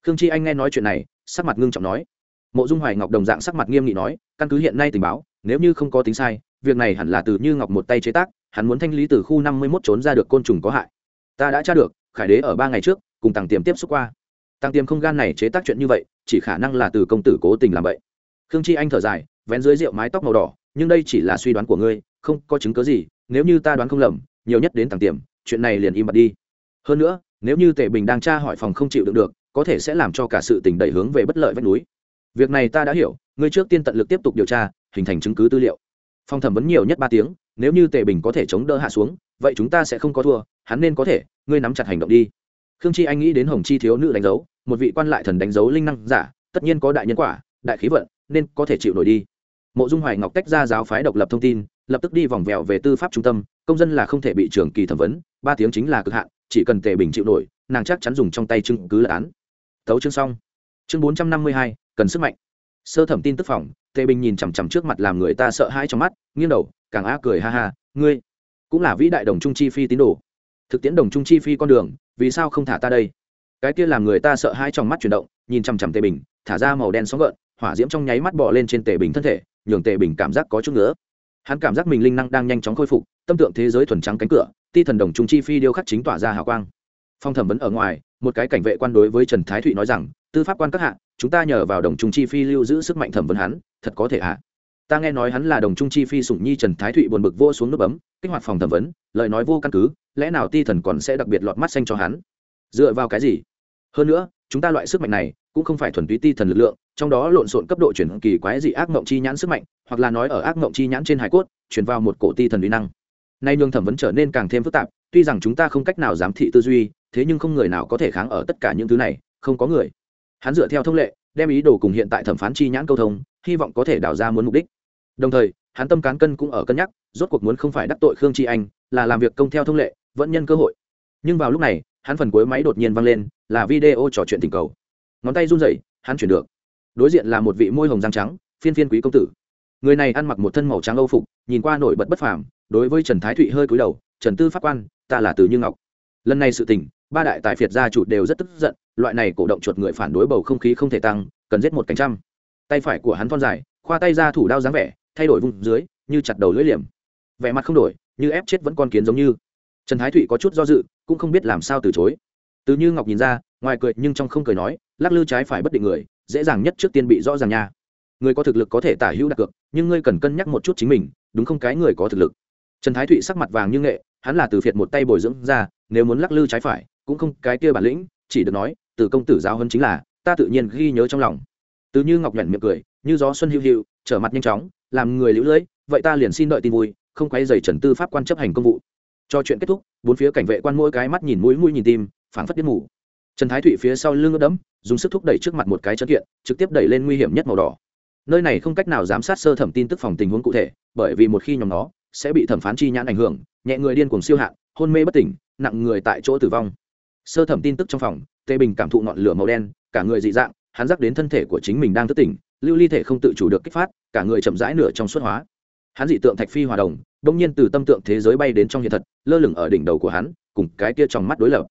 Khương chi anh nghe nói chuyện này, sắc mặt ngưng trọng nói mộ dung hoài ngọc đồng dạng sắc mặt nghiêm nghị nói, căn cứ hiện nay tình báo, nếu như không có tính sai, việc này hẳn là từ như ngọc một tay chế tác, hắn muốn thanh lý từ khu năm mươi mốt trốn ra được côn trùng có hại. Ta đã tra được, khải đế ở ba ngày trước, cùng tàng tiềm tiếp xúc qua. Tăng tiềm không gan này chế tác chuyện như vậy, chỉ khả năng là từ công tử cố tình làm vậy. Khương chi anh thở dài, vén dưới rượu mái tóc màu đỏ, nhưng đây chỉ là suy đoán của ngươi, không có chứng cớ gì, nếu như ta đoán không lầm, nhiều nhất đến tàng tiềm, chuyện này liền im bặt đi. Hơn nữa, nếu như tề bình đang tra hỏi phòng không chịu đựng được, có thể sẽ làm cho cả sự tình đẩy hướng về bất lợi vách núi việc này ta đã hiểu, ngươi trước tiên tận lực tiếp tục điều tra, hình thành chứng cứ tư liệu. Phòng thẩm vấn nhiều nhất ba tiếng, nếu như tề bình có thể chống đỡ hạ xuống, vậy chúng ta sẽ không có thua, hắn nên có thể, ngươi nắm chặt hành động đi. Khương chi anh nghĩ đến hồng chi thiếu nữ đánh dấu, một vị quan lại thần đánh dấu linh năng giả, tất nhiên có đại nhân quả, đại khí vận, nên có thể chịu nổi đi. Mộ dung hoài ngọc tách ra giáo phái độc lập thông tin, lập tức đi vòng vèo về tư pháp trung tâm, công dân là không thể bị trường kỳ thẩm vấn, ba tiếng chính là cực hạn, chỉ cần tề bình chịu nổi, nàng chắc chắn dùng trong tay chứng cứ là án. Tấu chương xong. Chương bốn trăm năm mươi hai cần sức mạnh. Sơ thẩm tin tức phòng, tề bình nhìn chằm chằm trước mặt làm người ta sợ hãi trong mắt, nghiêng đầu, càng á cười ha ha, ngươi cũng là vĩ đại đồng trung chi phi tín đồ. Thực tiễn đồng trung chi phi con đường, vì sao không thả ta đây? Cái kia làm người ta sợ hãi trong mắt chuyển động, nhìn chằm chằm tề bình, thả ra màu đen sóng gợn, hỏa diễm trong nháy mắt bỏ lên trên tề bình thân thể, nhường tề bình cảm giác có chút nữa hắn cảm giác mình linh năng đang nhanh chóng khôi phục, tâm tượng thế giới thuần trắng cánh cửa, ti thần đồng trung chi phi điêu khắc chính tỏa ra hào quang. Phong thẩm vấn ở ngoài, một cái cảnh vệ quan đối với trần thái thụy nói rằng, tư pháp quan các hạ chúng ta nhờ vào đồng trung chi phi lưu giữ sức mạnh thẩm vấn hắn, thật có thể hạ ta nghe nói hắn là đồng trung chi phi sủng nhi trần thái thụy buồn bực vô xuống nước bấm, kích hoạt phòng thẩm vấn, lời nói vô căn cứ, lẽ nào ti thần còn sẽ đặc biệt lọt mắt xanh cho hắn? Dựa vào cái gì? Hơn nữa, chúng ta loại sức mạnh này cũng không phải thuần túy ti thần lực lượng, trong đó lộn xộn cấp độ chuyển kỳ quái dị ác mộng chi nhãn sức mạnh, hoặc là nói ở ác mộng chi nhãn trên hải cốt, chuyển vào một cổ ti thần uy năng. Nay nhường thẩm vấn trở nên càng thêm phức tạp, tuy rằng chúng ta không cách nào giám thị tư duy, thế nhưng không người nào có thể kháng ở tất cả những thứ này, không có người hắn dựa theo thông lệ, đem ý đồ cùng hiện tại thẩm phán chi nhãn câu thông, hy vọng có thể đào ra muốn mục đích. Đồng thời, hắn tâm cán cân cũng ở cân nhắc, rốt cuộc muốn không phải đắc tội khương chi anh, là làm việc công theo thông lệ, vẫn nhân cơ hội. Nhưng vào lúc này, hắn phần cuối máy đột nhiên văng lên, là video trò chuyện tình cầu. Ngón tay run rẩy, hắn chuyển được. Đối diện là một vị môi hồng răng trắng, phiên phiên quý công tử. Người này ăn mặc một thân màu trắng âu phục, nhìn qua nổi bật bất phàm, đối với trần thái thụy hơi cúi đầu, trần tư pháp quan, ta là từ như ngọc. Lần này sự tình, ba đại tài phiệt gia chủ đều rất tức giận loại này cổ động chuột người phản đối bầu không khí không thể tăng, cần giết một cánh trăm. Tay phải của hắn thon dài, khoa tay ra thủ đao dáng vẻ, thay đổi vùng dưới, như chặt đầu lưỡi liềm. Vẻ mặt không đổi, như ép chết vẫn con kiến giống như. Trần thái thụy có chút do dự, cũng không biết làm sao từ chối. Từ như ngọc nhìn ra, ngoài cười nhưng trong không cười nói, lắc lư trái phải bất định người, dễ dàng nhất trước tiên bị rõ ràng nha. Người có thực lực có thể tả hữu đặt cược, nhưng ngươi cần cân nhắc một chút chính mình, đúng không cái người có thực lực. Trần thái thụy sắc mặt vàng như nghệ, hắn là từ phiệt một tay bồi dưỡng ra, nếu muốn lắc lư trái phải, cũng không cái kia bản lĩnh, chỉ được nói từ công tử giáo hơn chính là, ta tự nhiên ghi nhớ trong lòng. Từ như ngọc nhuận miệng cười, như gió xuân hữu hữu trở mặt nhanh chóng, làm người lũ lưỡi vậy ta liền xin đợi tin vui, không quay dày trần tư pháp quan chấp hành công vụ. Cho chuyện kết thúc, bốn phía cảnh vệ quan mỗi cái mắt nhìn mũi mũi nhìn tim, phảng phất biết ngủ. Trần thái thụy phía sau lưng ướt đẫm, dùng sức thúc đẩy trước mặt một cái chân kiện, trực tiếp đẩy lên nguy hiểm nhất màu đỏ. Nơi này không cách nào giám sát sơ thẩm tin tức phòng tình huống cụ thể, bởi vì một khi nhóm nó, sẽ bị thẩm phán chi nhãn ảnh hưởng, nhẹ người điên cuồng siêu hạn, hôn mê bất tỉnh, nặng người tại chỗ tử vong. Sơ thẩm tin tức trong phòng Tề bình cảm thụ ngọn lửa màu đen, cả người dị dạng, hắn dắt đến thân thể của chính mình đang thức tỉnh, lưu ly thể không tự chủ được kích phát, cả người chậm rãi nửa trong suốt hóa. Hắn dị tượng thạch phi hòa đồng, đông nhiên từ tâm tượng thế giới bay đến trong hiện thật, lơ lửng ở đỉnh đầu của hắn, cùng cái kia trong mắt đối lập.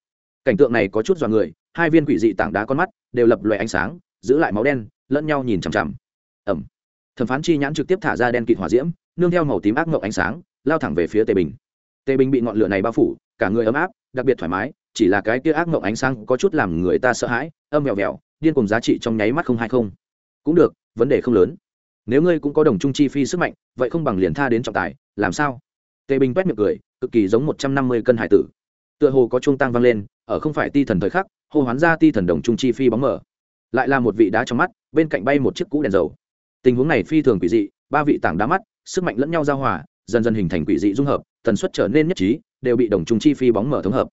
Cảnh tượng này có chút dọa người, hai viên quỷ dị tảng đá con mắt đều lập loè ánh sáng, giữ lại máu đen, lẫn nhau nhìn chằm chằm. Ẩm. Thẩm phán chi nhãn trực tiếp thả ra đen kịt hỏa diễm, nương theo màu tím ác mộng ánh sáng, lao thẳng về phía tề bình. Tề bình bị ngọn lửa này bao phủ, cả người ấm áp, đặc biệt thoải mái chỉ là cái kia ác mộng ánh sáng có chút làm người ta sợ hãi, âm mèo mèo điên cùng giá trị trong nháy mắt không hay không. Cũng được, vấn đề không lớn. Nếu ngươi cũng có đồng trung chi phi sức mạnh, vậy không bằng liền tha đến trọng tài, làm sao? Tề bình quét miệng cười, cực kỳ giống một trăm năm mươi cân hải tử. Tựa hồ có chuông tăng vang lên, ở không phải ti thần thời khắc, hô hoán ra ti thần đồng trung chi phi bóng mở lại là một vị đá trong mắt, bên cạnh bay một chiếc cũ đèn dầu. Tình huống này phi thường quỷ dị, ba vị tảng đá mắt, sức mạnh lẫn nhau giao hòa, dần dần hình thành quỷ dị dung hợp, tần suất trở nên nhất trí, đều bị đồng trung chi phi bóng mở thống hợp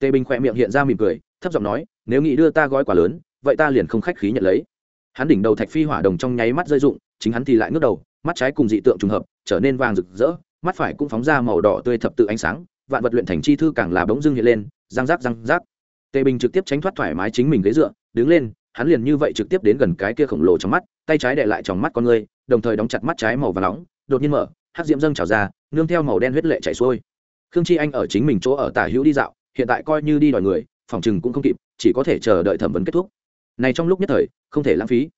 tề bình khỏe miệng hiện ra mỉm cười, thấp giọng nói, nếu nghĩ đưa ta gói quả lớn, vậy ta liền không khách khí nhận lấy. Hắn đỉnh đầu thạch phi hỏa đồng trong nháy mắt rơi rụng, chính hắn thì lại ngước đầu, mắt trái cùng dị tượng trùng hợp, trở nên vàng rực rỡ, mắt phải cũng phóng ra màu đỏ tươi thập tự ánh sáng, vạn vật luyện thành chi thư càng là bỗng dưng hiện lên, răng rác răng rác. Tề bình trực tiếp tránh thoát thoải mái chính mình ghế dựa, đứng lên, hắn liền như vậy trực tiếp đến gần cái kia khổng lồ trong mắt, tay trái đệ lại trong mắt con người, đồng thời đóng chặt mắt trái màu và nóng, đột nhiên mở, hắc diễm dâng trào ra, nương theo màu đen huyết lệ chảy xuôi. Khương chi anh ở chính mình chỗ ở tả hữu đi dạo hiện tại coi như đi đòi người, phòng chừng cũng không kịp, chỉ có thể chờ đợi thẩm vấn kết thúc. Này trong lúc nhất thời, không thể lãng phí.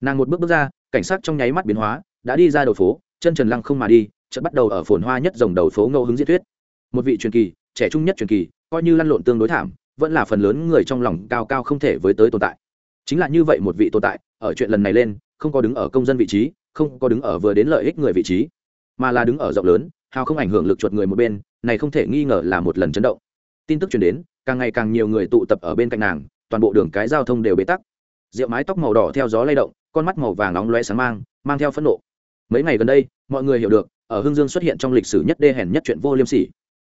Nàng một bước bước ra, cảnh sát trong nháy mắt biến hóa, đã đi ra đầu phố, chân trần lăng không mà đi, chợt bắt đầu ở phồn hoa nhất dòng đầu phố ngẫu hứng diễn thuyết. Một vị truyền kỳ, trẻ trung nhất truyền kỳ, coi như lăn lộn tương đối thảm, vẫn là phần lớn người trong lòng cao cao không thể với tới tồn tại. Chính là như vậy một vị tồn tại, ở chuyện lần này lên, không có đứng ở công dân vị trí, không có đứng ở vừa đến lợi ích người vị trí, mà là đứng ở rộng lớn, hào không ảnh hưởng lực chuột người một bên, này không thể nghi ngờ là một lần chấn động tin tức truyền đến, càng ngày càng nhiều người tụ tập ở bên cạnh nàng, toàn bộ đường cái giao thông đều bế tắc. Rượu mái tóc màu đỏ theo gió lay động, con mắt màu vàng nóng loe sáng mang mang theo phẫn nộ. Mấy ngày gần đây, mọi người hiểu được, ở hương dương xuất hiện trong lịch sử nhất đê hèn nhất chuyện vô liêm sỉ.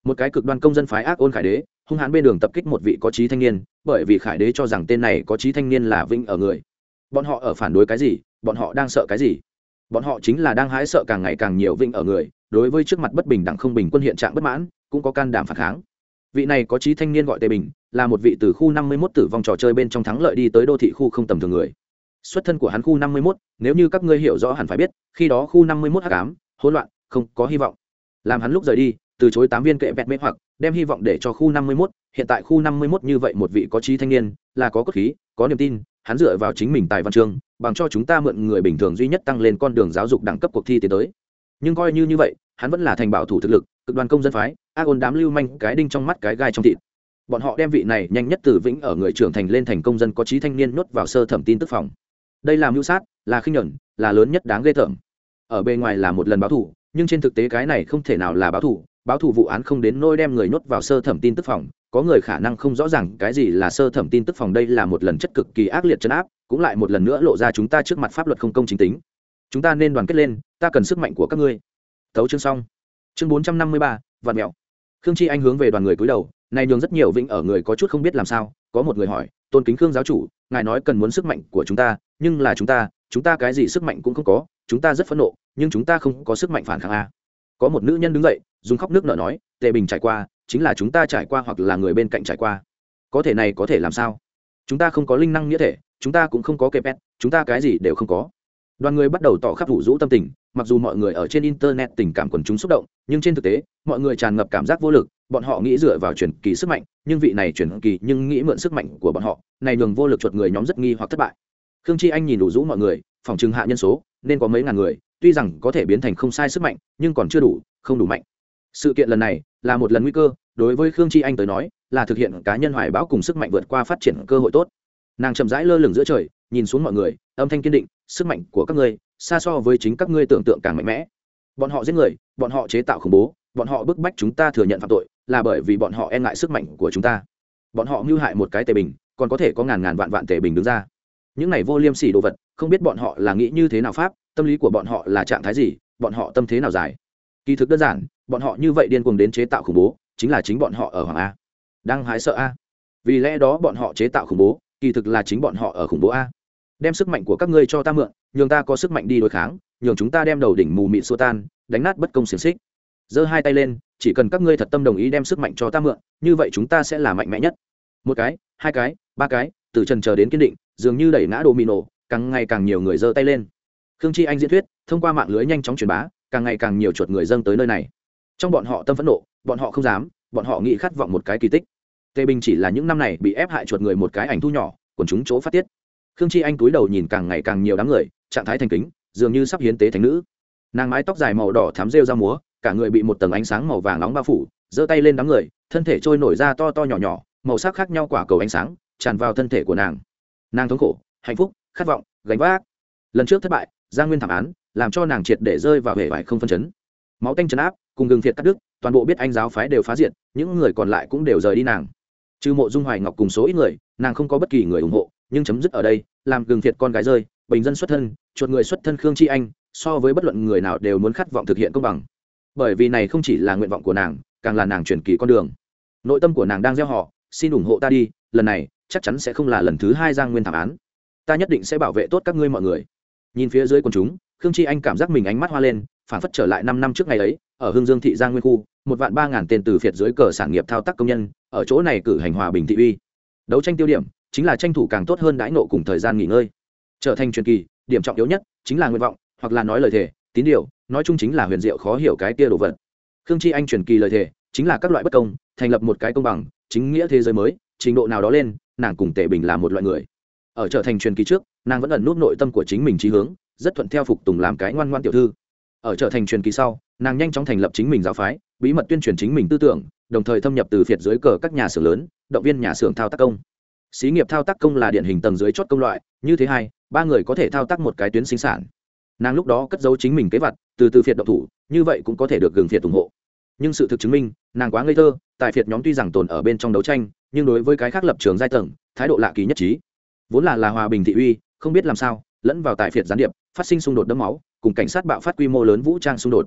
Một cái cực đoan công dân phái ác ôn khải đế, hung hãn bên đường tập kích một vị có trí thanh niên, bởi vì khải đế cho rằng tên này có trí thanh niên là vinh ở người. Bọn họ ở phản đối cái gì? Bọn họ đang sợ cái gì? Bọn họ chính là đang hái sợ càng ngày càng nhiều vinh ở người, đối với trước mặt bất bình đẳng không bình quân hiện trạng bất mãn, cũng có can đảm phản kháng vị này có trí thanh niên gọi tề bình là một vị từ khu năm mươi 51 tử vong trò chơi bên trong thắng lợi đi tới đô thị khu không tầm thường người. Xuất thân của hắn khu năm mươi 51, nếu như các ngươi hiểu rõ hẳn phải biết khi đó khu năm mươi 51 hắc ám hỗn loạn không có hy vọng. Làm hắn lúc rời đi từ chối tám viên kệ vẹt mê hoặc đem hy vọng để cho khu năm mươi 51, hiện tại khu năm mươi 51 như vậy một vị có trí thanh niên là có cốt khí có niềm tin hắn dựa vào chính mình tài văn chương bằng cho chúng ta mượn người bình thường duy nhất tăng lên con đường giáo dục đẳng cấp cuộc thi tiến tới. Nhưng coi như như vậy hắn vẫn là thành bảo thủ thực lực cực đoan công dân phái ác ôn đám lưu manh, cái đinh trong mắt, cái gai trong thịt. Bọn họ đem vị này nhanh nhất từ vĩnh ở người trưởng thành lên thành công dân có trí thanh niên nuốt vào sơ thẩm tin tức phòng. Đây là mưu sát, là khinh nhẫn là lớn nhất đáng ghê tởm. Ở bề ngoài là một lần báo thủ nhưng trên thực tế cái này không thể nào là báo thủ báo thủ vụ án không đến nôi đem người nhốt vào sơ thẩm tin tức phòng, có người khả năng không rõ ràng cái gì là sơ thẩm tin tức phòng. Đây là một lần chất cực kỳ ác liệt chấn áp, cũng lại một lần nữa lộ ra chúng ta trước mặt pháp luật không công chính tính. Chúng ta nên đoàn kết lên, ta cần sức mạnh của các ngươi. Thấu chương xong. Chương bốn trăm năm mươi ba, vạn mẹo khương chi anh hướng về đoàn người cúi đầu, này nhường rất nhiều vĩnh ở người có chút không biết làm sao, có một người hỏi, tôn kính khương giáo chủ, ngài nói cần muốn sức mạnh của chúng ta, nhưng là chúng ta chúng ta cái gì sức mạnh cũng không có, chúng ta rất phẫn nộ, nhưng chúng ta không có sức mạnh phản kháng a. Có một nữ nhân đứng dậy, dùng khóc nước nở nói, tề bình trải qua, chính là chúng ta trải qua hoặc là người bên cạnh trải qua. Có thể này có thể làm sao? Chúng ta không có linh năng nghĩa thể, chúng ta cũng không có kẹp chúng ta cái gì đều không có. Đoàn người bắt đầu tỏ khắp thủ rũ tâm tình mặc dù mọi người ở trên internet tình cảm quần chúng xúc động, nhưng trên thực tế, mọi người tràn ngập cảm giác vô lực, bọn họ nghĩ dựa vào truyền kỳ sức mạnh, nhưng vị này truyền kỳ nhưng nghĩ mượn sức mạnh của bọn họ, này nhường vô lực chuột người nhóm rất nghi hoặc thất bại. Khương chi anh nhìn đủ rũ mọi người, phòng trừng hạ nhân số, nên có mấy ngàn người, tuy rằng có thể biến thành không sai sức mạnh, nhưng còn chưa đủ, không đủ mạnh. Sự kiện lần này là một lần nguy cơ, đối với khương chi anh tới nói, là thực hiện cá nhân hoài bão cùng sức mạnh vượt qua phát triển cơ hội tốt. Nàng chậm rãi lơ lửng giữa trời, nhìn xuống mọi người, âm thanh kiên định sức mạnh của các ngươi xa so với chính các ngươi tưởng tượng càng mạnh mẽ bọn họ giết người bọn họ chế tạo khủng bố bọn họ bức bách chúng ta thừa nhận phạm tội là bởi vì bọn họ e ngại sức mạnh của chúng ta bọn họ mưu hại một cái tề bình còn có thể có ngàn ngàn vạn vạn tề bình đứng ra những này vô liêm sỉ đồ vật không biết bọn họ là nghĩ như thế nào pháp tâm lý của bọn họ là trạng thái gì bọn họ tâm thế nào dài kỳ thực đơn giản bọn họ như vậy điên cuồng đến chế tạo khủng bố chính là chính bọn họ ở hoàng a đang hái sợ a vì lẽ đó bọn họ chế tạo khủng bố kỳ thực là chính bọn họ ở khủng bố a đem sức mạnh của các ngươi cho ta mượn, nhường ta có sức mạnh đi đối kháng, nhường chúng ta đem đầu đỉnh mù mịn xua tan, đánh nát bất công xiềng xích. Giơ hai tay lên, chỉ cần các ngươi thật tâm đồng ý đem sức mạnh cho ta mượn, như vậy chúng ta sẽ là mạnh mẽ nhất. Một cái, hai cái, ba cái, từ trần chờ đến kiên định, dường như đẩy ngã đồ mì nổ càng ngày càng nhiều người giơ tay lên. Khương chi anh diễn thuyết, thông qua mạng lưới nhanh chóng truyền bá, càng ngày càng nhiều chuột người dâng tới nơi này. Trong bọn họ tâm phẫn nộ, bọn họ không dám, bọn họ nghĩ khát vọng một cái kỳ tích. Tề bình chỉ là những năm này bị ép hại chuột người một cái ảnh thu nhỏ còn chúng chỗ phát tiết khương chi anh túi đầu nhìn càng ngày càng nhiều đám người, trạng thái thành kính, dường như sắp hiến tế thành nữ. Nàng mái tóc dài màu đỏ thám rêu ra múa, cả người bị một tầng ánh sáng màu vàng nóng bao phủ, giơ tay lên đám người, thân thể trôi nổi ra to to nhỏ nhỏ, màu sắc khác nhau quả cầu ánh sáng, tràn vào thân thể của nàng. Nàng thống khổ, hạnh phúc, khát vọng, gánh vác. Lần trước thất bại gia nguyên thảm án, làm cho nàng triệt để rơi vào hệ vải không phân chấn. Máu tanh chấn áp, cùng gừng thiệt cắt đứt, toàn bộ biết anh giáo phái đều phá diệt, những người còn lại cũng đều rời đi nàng. Trừ mộ dung hoài ngọc cùng số ít người, nàng không có bất kỳ người ủng hộ nhưng chấm dứt ở đây, làm gừng thiệt con gái rơi, bình dân xuất thân, chuột người xuất thân khương chi anh, so với bất luận người nào đều muốn khát vọng thực hiện công bằng. Bởi vì này không chỉ là nguyện vọng của nàng, càng là nàng truyền kỳ con đường. Nội tâm của nàng đang gieo họ, xin ủng hộ ta đi, lần này, chắc chắn sẽ không là lần thứ hai giang nguyên thảm án. Ta nhất định sẽ bảo vệ tốt các ngươi mọi người. Nhìn phía dưới quần chúng, khương chi anh cảm giác mình ánh mắt hoa lên, phản phất trở lại năm năm trước ngày ấy, ở hương dương thị giang nguyên khu, một vạn ba ngàn tên từ phiệt dưới cờ sản nghiệp thao tác công nhân, ở chỗ này cử hành hòa bình thị uy. Đấu tranh tiêu điểm chính là tranh thủ càng tốt hơn đãi nộ cùng thời gian nghỉ ngơi. Trở thành truyền kỳ, điểm trọng yếu nhất chính là nguyện vọng, hoặc là nói lời thề, tín điều, nói chung chính là huyền diệu khó hiểu cái kia đồ vật. Khương chi anh truyền kỳ lời thề chính là các loại bất công, thành lập một cái công bằng, chính nghĩa thế giới mới, trình độ nào đó lên, nàng cùng tề bình là một loại người. Ở trở thành truyền kỳ trước, nàng vẫn ẩn nút nội tâm của chính mình trí hướng, rất thuận theo phục tùng làm cái ngoan ngoan tiểu thư. Ở trở thành truyền kỳ sau, nàng nhanh chóng thành lập chính mình giáo phái, bí mật tuyên truyền chính mình tư tưởng, đồng thời thâm nhập từ phiệt dưới cờ các nhà xưởng lớn, động viên nhà xưởng thao tác công xí nghiệp thao tác công là điển hình tầng dưới chốt công loại, như thế hai, ba người có thể thao tác một cái tuyến sinh sản. Nàng lúc đó cất giấu chính mình kế vật, từ từ phiệt độc thủ, như vậy cũng có thể được gừng phiệt ủng hộ. Nhưng sự thực chứng minh, nàng quá ngây thơ, tại phiệt nhóm tuy rằng tồn ở bên trong đấu tranh, nhưng đối với cái khác lập trường giai tầng, thái độ lạ kỳ nhất trí. Vốn là là hòa bình thị uy, không biết làm sao, lẫn vào tại phiệt gián điệp, phát sinh xung đột đẫm máu, cùng cảnh sát bạo phát quy mô lớn vũ trang xung đột.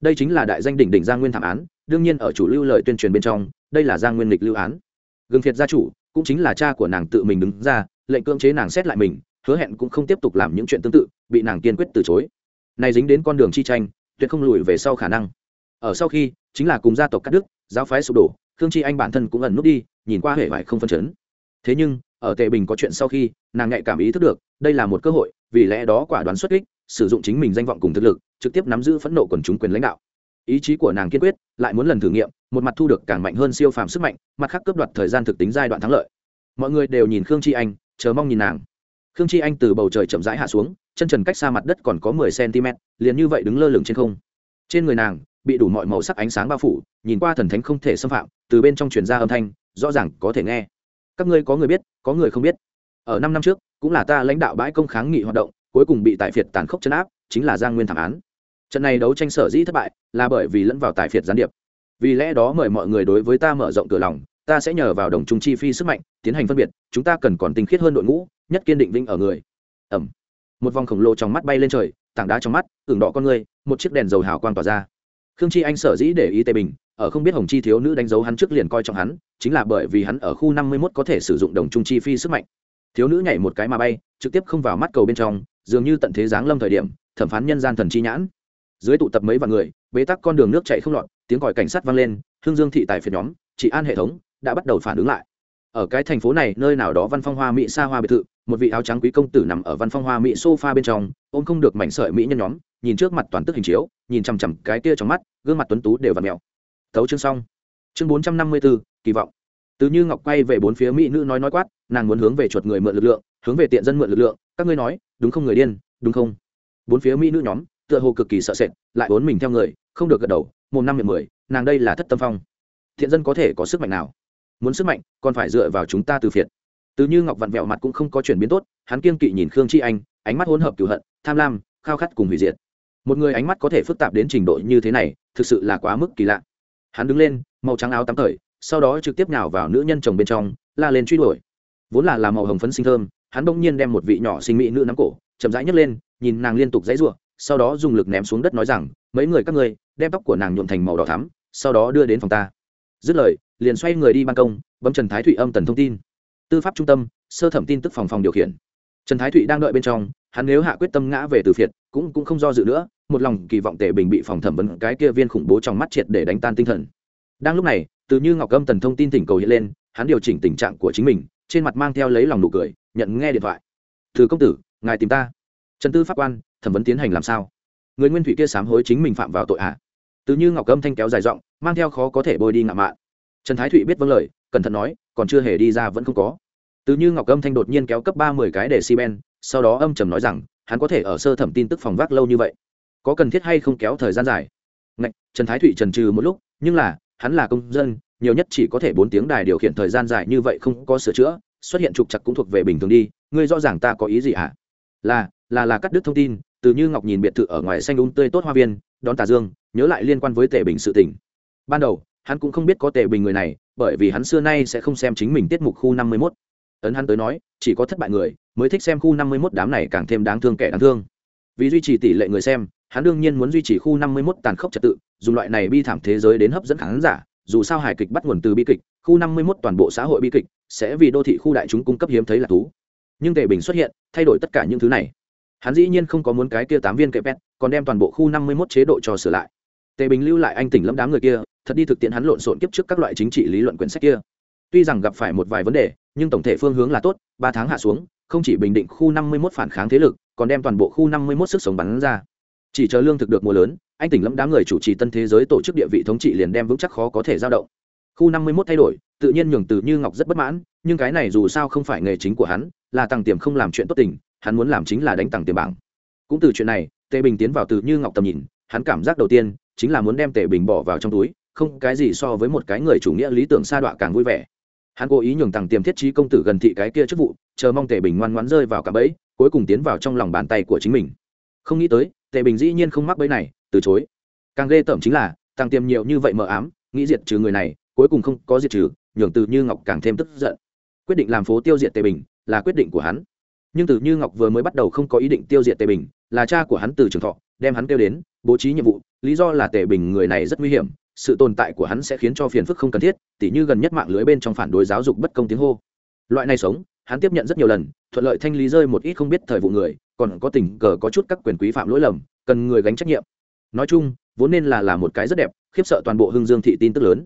Đây chính là đại danh đỉnh đỉnh giang nguyên thảm án, đương nhiên ở chủ lưu lời tuyên truyền bên trong, đây là giang nguyên lịch lưu án. Gừng phiệt gia chủ cũng chính là cha của nàng tự mình đứng ra, lệnh cưỡng chế nàng xét lại mình, hứa hẹn cũng không tiếp tục làm những chuyện tương tự, bị nàng kiên quyết từ chối. Này dính đến con đường chi tranh, tuyệt không lùi về sau khả năng. Ở sau khi, chính là cùng gia tộc cắt đức giáo phái sụp đổ, khương chi anh bản thân cũng ẩn nút đi, nhìn qua hệ vải không phân chấn. Thế nhưng, ở tệ bình có chuyện sau khi, nàng nhạy cảm ý thức được, đây là một cơ hội, vì lẽ đó quả đoán xuất kích, sử dụng chính mình danh vọng cùng thực lực, trực tiếp nắm giữ phẫn nộ quần chúng quyền lãnh đạo. Ý chí của nàng kiên quyết, lại muốn lần thử nghiệm một mặt thu được càng mạnh hơn siêu phàm sức mạnh, mặt khác cướp đoạt thời gian thực tính giai đoạn thắng lợi. Mọi người đều nhìn khương chi anh, chờ mong nhìn nàng. Khương chi anh từ bầu trời chậm rãi hạ xuống, chân trần cách xa mặt đất còn có mười cm, liền như vậy đứng lơ lửng trên không. Trên người nàng, bị đủ mọi màu sắc ánh sáng bao phủ, nhìn qua thần thánh không thể xâm phạm, từ bên trong truyền ra âm thanh, rõ ràng có thể nghe. Các ngươi có người biết, có người không biết. Ở năm năm trước, cũng là ta lãnh đạo bãi công kháng nghị hoạt động, cuối cùng bị tại phiệt tàn khốc chấn áp, chính là giang nguyên thảm án. Trận này đấu tranh sở dĩ thất bại là bởi vì lẫn vào tại phiệt gián điệp vì lẽ đó mời mọi người đối với ta mở rộng cửa lòng, ta sẽ nhờ vào đồng trung chi phi sức mạnh, tiến hành phân biệt, chúng ta cần còn tinh khiết hơn đội ngũ, nhất kiên định vĩnh ở người. Ẩm một vòng khổng lồ trong mắt bay lên trời, tảng đá trong mắt ửng đỏ con người, một chiếc đèn dầu hào quang tỏa ra. Khương chi anh sở dĩ để ý tề bình, ở không biết hồng chi thiếu nữ đánh dấu hắn trước liền coi trọng hắn, chính là bởi vì hắn ở khu năm mươi mốt có thể sử dụng đồng trung chi phi sức mạnh. Thiếu nữ nhảy một cái mà bay, trực tiếp không vào mắt cầu bên trong, dường như tận thế giáng lâm thời điểm, thẩm phán nhân gian thần chi nhãn. Dưới tụ tập mấy vạn người bế tắc con đường nước chạy không lọt, tiếng còi cảnh sát vang lên, hương dương thị tại phiệt nhóm, chị an hệ thống, đã bắt đầu phản ứng lại. Ở cái thành phố này, nơi nào đó văn phong hoa mỹ xa hoa biệt thự, một vị áo trắng quý công tử nằm ở văn phong hoa mỹ sofa bên trong, ôm không được mảnh sợi mỹ nhân nhóm, nhìn trước mặt toàn tức hình chiếu, nhìn chằm chằm cái tia trong mắt, gương mặt tuấn tú đều vặt mèo. Thấu chương xong. Chương bốn trăm năm mươi bốn kỳ vọng. Từ như ngọc quay về bốn phía mỹ nữ nói nói quát, nàng muốn hướng về chuột người mượn lực lượng, hướng về tiện dân mượn lực lượng, các ngươi nói, đúng không người điên, đúng không? Bốn phía mỹ nữ nhóm tựa hồ cực kỳ sợ sệt, lại vốn mình theo người, không được gật đầu mồm năm miệng mười, nàng đây là thất tâm phong. Thiện dân có thể có sức mạnh nào? Muốn sức mạnh, còn phải dựa vào chúng ta từ phiệt. Từ như ngọc vặn vẹo mặt cũng không có chuyển biến tốt, hắn kiên kỵ nhìn khương chi anh, ánh mắt hỗn hợp cựu hận, tham lam, khao khát cùng hủy diệt. Một người ánh mắt có thể phức tạp đến trình độ như thế này, thực sự là quá mức kỳ lạ. Hắn đứng lên, màu trắng áo tắm thời sau đó trực tiếp nhào vào nữ nhân chồng bên trong, la lên truy đuổi. Vốn là làm màu hồng phấn sinh thơm, hắn bỗng nhiên đem một vị nhỏ sinh mỹ nữ nắm cổ, chậm rãi nhấc lên, nhìn nàng liên tục dãy ruộng sau đó dùng lực ném xuống đất nói rằng, mấy người các ngươi, đem tóc của nàng nhuộm thành màu đỏ thắm, sau đó đưa đến phòng ta. Dứt lời, liền xoay người đi ban công, bấm trần thái thụy âm tần thông tin. Tư pháp trung tâm, sơ thẩm tin tức phòng phòng điều khiển. Trần thái thụy đang đợi bên trong, hắn nếu hạ quyết tâm ngã về từ phiệt, cũng cũng không do dự nữa, một lòng kỳ vọng tề bình bị phòng thẩm vấn cái kia viên khủng bố trong mắt triệt để đánh tan tinh thần. Đang lúc này, từ như ngọc âm tần thông tin tỉnh cầu hiện lên, hắn điều chỉnh tình trạng của chính mình, trên mặt mang theo lấy lòng nụ cười, nhận nghe điện thoại. Từ công tử, ngài tìm ta. Trần tư pháp quan thẩm vấn tiến hành làm sao? Người nguyên thủy kia sám hối chính mình phạm vào tội hạ từ như ngọc âm thanh kéo dài giọng mang theo khó có thể bôi đi ngạo mạn. Trần thái thụy biết vâng lời cẩn thận nói còn chưa hề đi ra vẫn không có. Từ như ngọc âm thanh đột nhiên kéo cấp ba mươi cái để si ben sau đó âm trầm nói rằng hắn có thể ở sơ thẩm tin tức phòng vác lâu như vậy. Có cần thiết hay không kéo thời gian dài? Ngạch, trần thái thụy trần trừ một lúc nhưng là hắn là công dân nhiều nhất chỉ có thể bốn tiếng đài điều khiển thời gian dài như vậy không có sửa chữa xuất hiện trục chặt cũng thuộc về bình thường đi ngươi rõ ràng ta có ý gì ạ à? là là là cắt đứt thông tin từ như ngọc nhìn biệt thự ở ngoài xanh đúng tươi tốt hoa viên, đón tà dương, nhớ lại liên quan với tề bình sự tình. Ban đầu, hắn cũng không biết có tề bình người này, bởi vì hắn xưa nay sẽ không xem chính mình tiết mục khu năm mươi mốt. Ấn hắn tới nói, chỉ có thất bại người, mới thích xem khu năm mươi mốt đám này càng thêm đáng thương kẻ đáng thương. Vì duy trì tỷ lệ người xem, hắn đương nhiên muốn duy trì khu năm mươi mốt tàn khốc trật tự, dùng loại này bi thảm thế giới đến hấp dẫn khán giả, dù sao hài kịch bắt nguồn từ bi kịch, khu năm mươi mốt toàn bộ xã hội bi kịch, sẽ vì đô thị khu đại chúng cung cấp hiếm thấy là thú. Nhưng tề bình xuất hiện, thay đổi tất cả những thứ này hắn dĩ nhiên không có muốn cái kia tám viên kệ pet còn đem toàn bộ khu năm mươi mốt chế độ cho sửa lại. Tề bình lưu lại anh tỉnh lâm đám người kia, thật đi thực tiễn hắn lộn xộn kiếp trước các loại chính trị lý luận quyển sách kia. Tuy rằng gặp phải một vài vấn đề, nhưng tổng thể phương hướng là tốt, ba tháng hạ xuống, không chỉ bình định khu năm mươi mốt phản kháng thế lực, còn đem toàn bộ khu năm mươi mốt sức sống bắn ra. Chỉ chờ lương thực được mùa lớn, anh tỉnh lâm đám người chủ trì tân thế giới tổ chức địa vị thống trị liền đem vững chắc khó có thể giao động. Khu năm mươi mốt thay đổi, tự nhiên nhường từ như ngọc rất bất mãn, nhưng cái này dù sao không phải nghề chính của hắn, là tăng tiềm không làm chuyện tốt tình hắn muốn làm chính là đánh tặng tiềm bảng. Cũng từ chuyện này, tề bình tiến vào từ như ngọc tầm nhìn, hắn cảm giác đầu tiên chính là muốn đem tề bình bỏ vào trong túi, không cái gì so với một cái người chủ nghĩa lý tưởng sa đọa càng vui vẻ. Hắn cố ý nhường tặng tiềm thiết trí công tử gần thị cái kia chức vụ, chờ mong tề bình ngoan ngoãn rơi vào cả bẫy, cuối cùng tiến vào trong lòng bàn tay của chính mình. Không nghĩ tới, tề bình dĩ nhiên không mắc bẫy này, từ chối. Càng ghê tởm chính là tăng tiềm nhiều như vậy mờ ám, nghĩ diệt trừ người này, cuối cùng không có diệt trừ, nhường từ như ngọc càng thêm tức giận. Quyết định làm phố tiêu diệt tề bình là quyết định của hắn nhưng từ như ngọc vừa mới bắt đầu không có ý định tiêu diệt tề bình, là cha của hắn từ trường thọ, đem hắn kêu đến, bố trí nhiệm vụ, lý do là tề bình người này rất nguy hiểm, sự tồn tại của hắn sẽ khiến cho phiền phức không cần thiết, tỉ như gần nhất mạng lưới bên trong phản đối giáo dục bất công tiếng hô. Loại này sống, hắn tiếp nhận rất nhiều lần, thuận lợi thanh lý rơi một ít không biết thời vụ người, còn có tình cờ có chút các quyền quý phạm lỗi lầm, cần người gánh trách nhiệm. Nói chung, vốn nên là là một cái rất đẹp, khiếp sợ toàn bộ hưng dương thị tin tức lớn.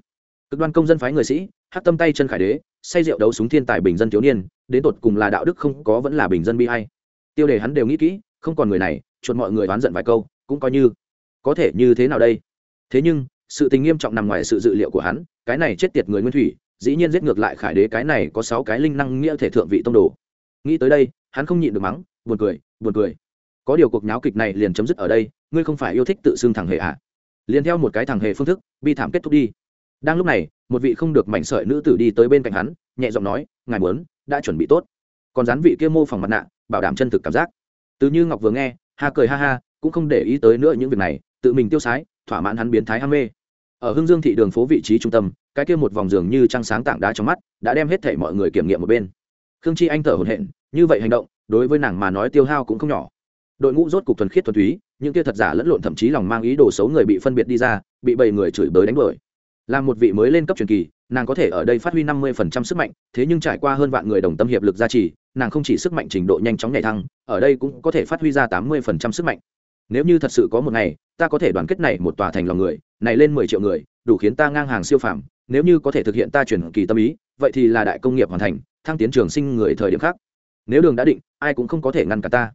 Cực đoan công dân phái người sĩ hát tâm tay chân khải đế say rượu đấu súng thiên tài bình dân thiếu niên, đến tột cùng là đạo đức không có vẫn là bình dân bi hay tiêu đề hắn đều nghĩ kỹ, không còn người này, chuột mọi người oán giận vài câu, cũng coi như có thể như thế nào đây? Thế nhưng, sự tình nghiêm trọng nằm ngoài sự dự liệu của hắn, cái này chết tiệt người nguyên thủy, dĩ nhiên giết ngược lại khải đế cái này có sáu cái linh năng nghĩa thể thượng vị tông đồ. Nghĩ tới đây, hắn không nhịn được mắng, buồn cười buồn cười. Có điều cuộc nháo kịch này liền chấm dứt ở đây, ngươi không phải yêu thích tự xưng thằng hề à? Liền theo một cái thằng hề phương thức, bi thảm kết thúc đi đang lúc này, một vị không được mảnh sợi nữ tử đi tới bên cạnh hắn, nhẹ giọng nói, ngài muốn, đã chuẩn bị tốt. Còn dán vị kia mô phỏng mặt nạ, bảo đảm chân thực cảm giác. Từ như ngọc vừa nghe, ha cười ha ha, cũng không để ý tới nữa những việc này, tự mình tiêu sái, thỏa mãn hắn biến thái ham mê. Ở hưng dương thị đường phố vị trí trung tâm, cái kia một vòng giường như trăng sáng tảng đá trong mắt, đã đem hết thể mọi người kiểm nghiệm một bên. Khương chi anh thở hổn hển, như vậy hành động, đối với nàng mà nói tiêu hao cũng không nhỏ. Đội ngũ rốt cục thuần khiết thuần túy, những kia thật giả lẫn lộn thậm chí lòng mang ý đồ xấu người bị phân biệt đi ra, bị bầy người chửi bới đánh đuổi là một vị mới lên cấp truyền kỳ, nàng có thể ở đây phát huy năm mươi phần trăm sức mạnh, thế nhưng trải qua hơn vạn người đồng tâm hiệp lực gia trì, nàng không chỉ sức mạnh trình độ nhanh chóng nhảy thăng, ở đây cũng có thể phát huy ra tám mươi phần trăm sức mạnh. Nếu như thật sự có một ngày, ta có thể đoàn kết này một tòa thành lòng người, này lên mười triệu người, đủ khiến ta ngang hàng siêu phàm, nếu như có thể thực hiện ta chuyển kỳ tâm ý, vậy thì là đại công nghiệp hoàn thành, thăng tiến trường sinh người thời điểm khác. Nếu đường đã định, ai cũng không có thể ngăn cả ta.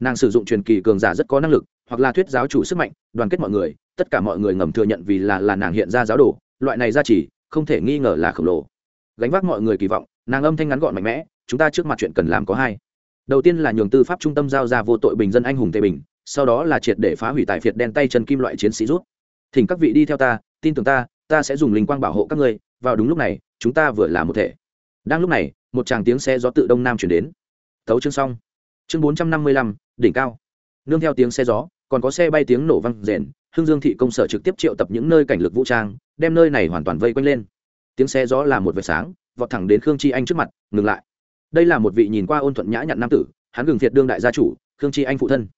Nàng sử dụng truyền kỳ cường giả rất có năng lực, hoặc là thuyết giáo chủ sức mạnh, đoàn kết mọi người, tất cả mọi người ngầm thừa nhận vì là là nàng hiện ra giáo đồ loại này ra chỉ, không thể nghi ngờ là khổng lồ. Gánh vác mọi người kỳ vọng, nàng âm thanh ngắn gọn mạnh mẽ, chúng ta trước mặt chuyện cần làm có hai. Đầu tiên là nhường tư pháp trung tâm giao ra vô tội bình dân anh hùng tề bình, sau đó là triệt để phá hủy tài phiệt đen tay chân kim loại chiến sĩ rút. Thỉnh các vị đi theo ta, tin tưởng ta ta sẽ dùng linh quang bảo hộ các ngươi, vào đúng lúc này, chúng ta vừa là một thể. Đang lúc này, một tràng tiếng xe gió tự đông nam chuyển đến. Tấu chương xong. Chương bốn trăm năm mươi lăm, đỉnh cao. Nương theo tiếng xe gió còn có xe bay tiếng nổ văng rền hương dương thị công sở trực tiếp triệu tập những nơi cảnh lực vũ trang, đem nơi này hoàn toàn vây quanh lên. Tiếng xe gió là một vệt sáng, vọt thẳng đến khương chi anh trước mặt, ngừng lại. Đây là một vị nhìn qua ôn thuận nhã nhặn nam tử, hắn gừng thiệt đương đại gia chủ, khương chi anh phụ thân.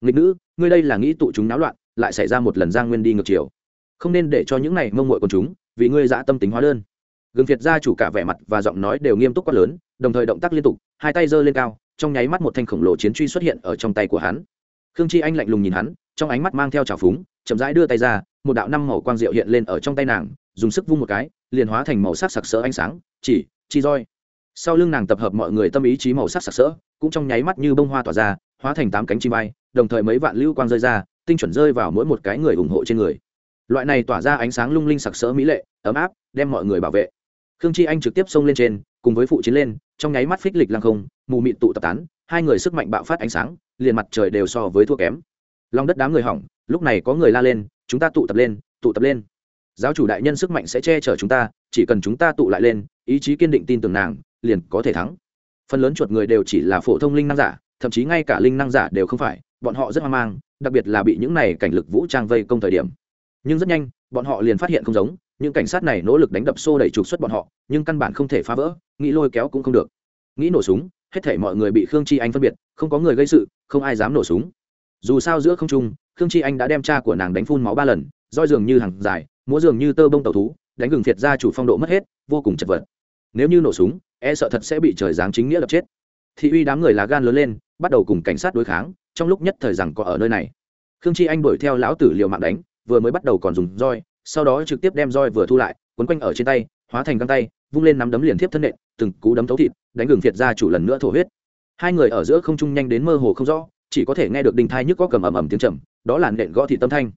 Nghịch nữ, ngươi đây là nghĩ tụ chúng náo loạn, lại xảy ra một lần giang nguyên đi ngược chiều. Không nên để cho những này mông mội con chúng, vì ngươi dã tâm tính hóa đơn. Gừng thiệt gia chủ cả vẻ mặt và giọng nói đều nghiêm túc quá lớn, đồng thời động tác liên tục, hai tay giơ lên cao, trong nháy mắt một thanh khổng lồ chiến truy xuất hiện ở trong tay của hắn khương chi anh lạnh lùng nhìn hắn, trong ánh mắt mang theo trào phúng, chậm rãi đưa tay ra, một đạo năm màu quang diệu hiện lên ở trong tay nàng, dùng sức vung một cái, liền hóa thành màu sắc sặc sỡ ánh sáng, chỉ, chi roi. Sau lưng nàng tập hợp mọi người tâm ý chí màu sắc sặc sỡ, cũng trong nháy mắt như bông hoa tỏa ra, hóa thành tám cánh chim bay, đồng thời mấy vạn lưu quang rơi ra, tinh chuẩn rơi vào mỗi một cái người ủng hộ trên người. Loại này tỏa ra ánh sáng lung linh sặc sỡ mỹ lệ, ấm áp, đem mọi người bảo vệ. Khương chi anh trực tiếp xông lên trên, cùng với phụ chiến lên, trong nháy mắt phích lịch lăng không, mù mịt tụ tập tán, hai người sức mạnh bạo phát ánh sáng liền mặt trời đều so với thua kém. Lòng đất đám người hỏng, lúc này có người la lên, chúng ta tụ tập lên, tụ tập lên. Giáo chủ đại nhân sức mạnh sẽ che chở chúng ta, chỉ cần chúng ta tụ lại lên, ý chí kiên định tin tưởng nàng, liền có thể thắng. Phần lớn chuột người đều chỉ là phổ thông linh năng giả, thậm chí ngay cả linh năng giả đều không phải, bọn họ rất hoang mang, đặc biệt là bị những này cảnh lực vũ trang vây công thời điểm. Nhưng rất nhanh, bọn họ liền phát hiện không giống, những cảnh sát này nỗ lực đánh đập xô đẩy trục xuất bọn họ, nhưng căn bản không thể phá vỡ, nghĩ lôi kéo cũng không được. Nghĩ nổ súng hết thể mọi người bị khương chi anh phân biệt, không có người gây sự, không ai dám nổ súng. Dù sao giữa không trung, khương chi anh đã đem cha của nàng đánh phun máu ba lần, roi dường như hàng dài, múa dường như tơ bông tàu thú, đánh gừng thiệt ra chủ phong độ mất hết, vô cùng chật vật. Nếu như nổ súng e sợ thật sẽ bị trời giáng chính nghĩa đập chết. Thị uy đám người lá gan lớn lên, bắt đầu cùng cảnh sát đối kháng, trong lúc nhất thời rằng có ở nơi này. Khương chi anh đuổi theo lão tử liều mạng đánh, vừa mới bắt đầu còn dùng roi, sau đó trực tiếp đem roi vừa thu lại, quấn quanh ở trên tay, hóa thành găng tay vung lên nắm đấm liền tiếp thân nện, từng cú đấm thấu thịt, đánh gừng phiệt ra chủ lần nữa thổ huyết. Hai người ở giữa không trung nhanh đến mơ hồ không rõ, chỉ có thể nghe được đinh thai nhức có cầm ầm ầm tiếng trầm, đó là nện gõ thị tâm thanh.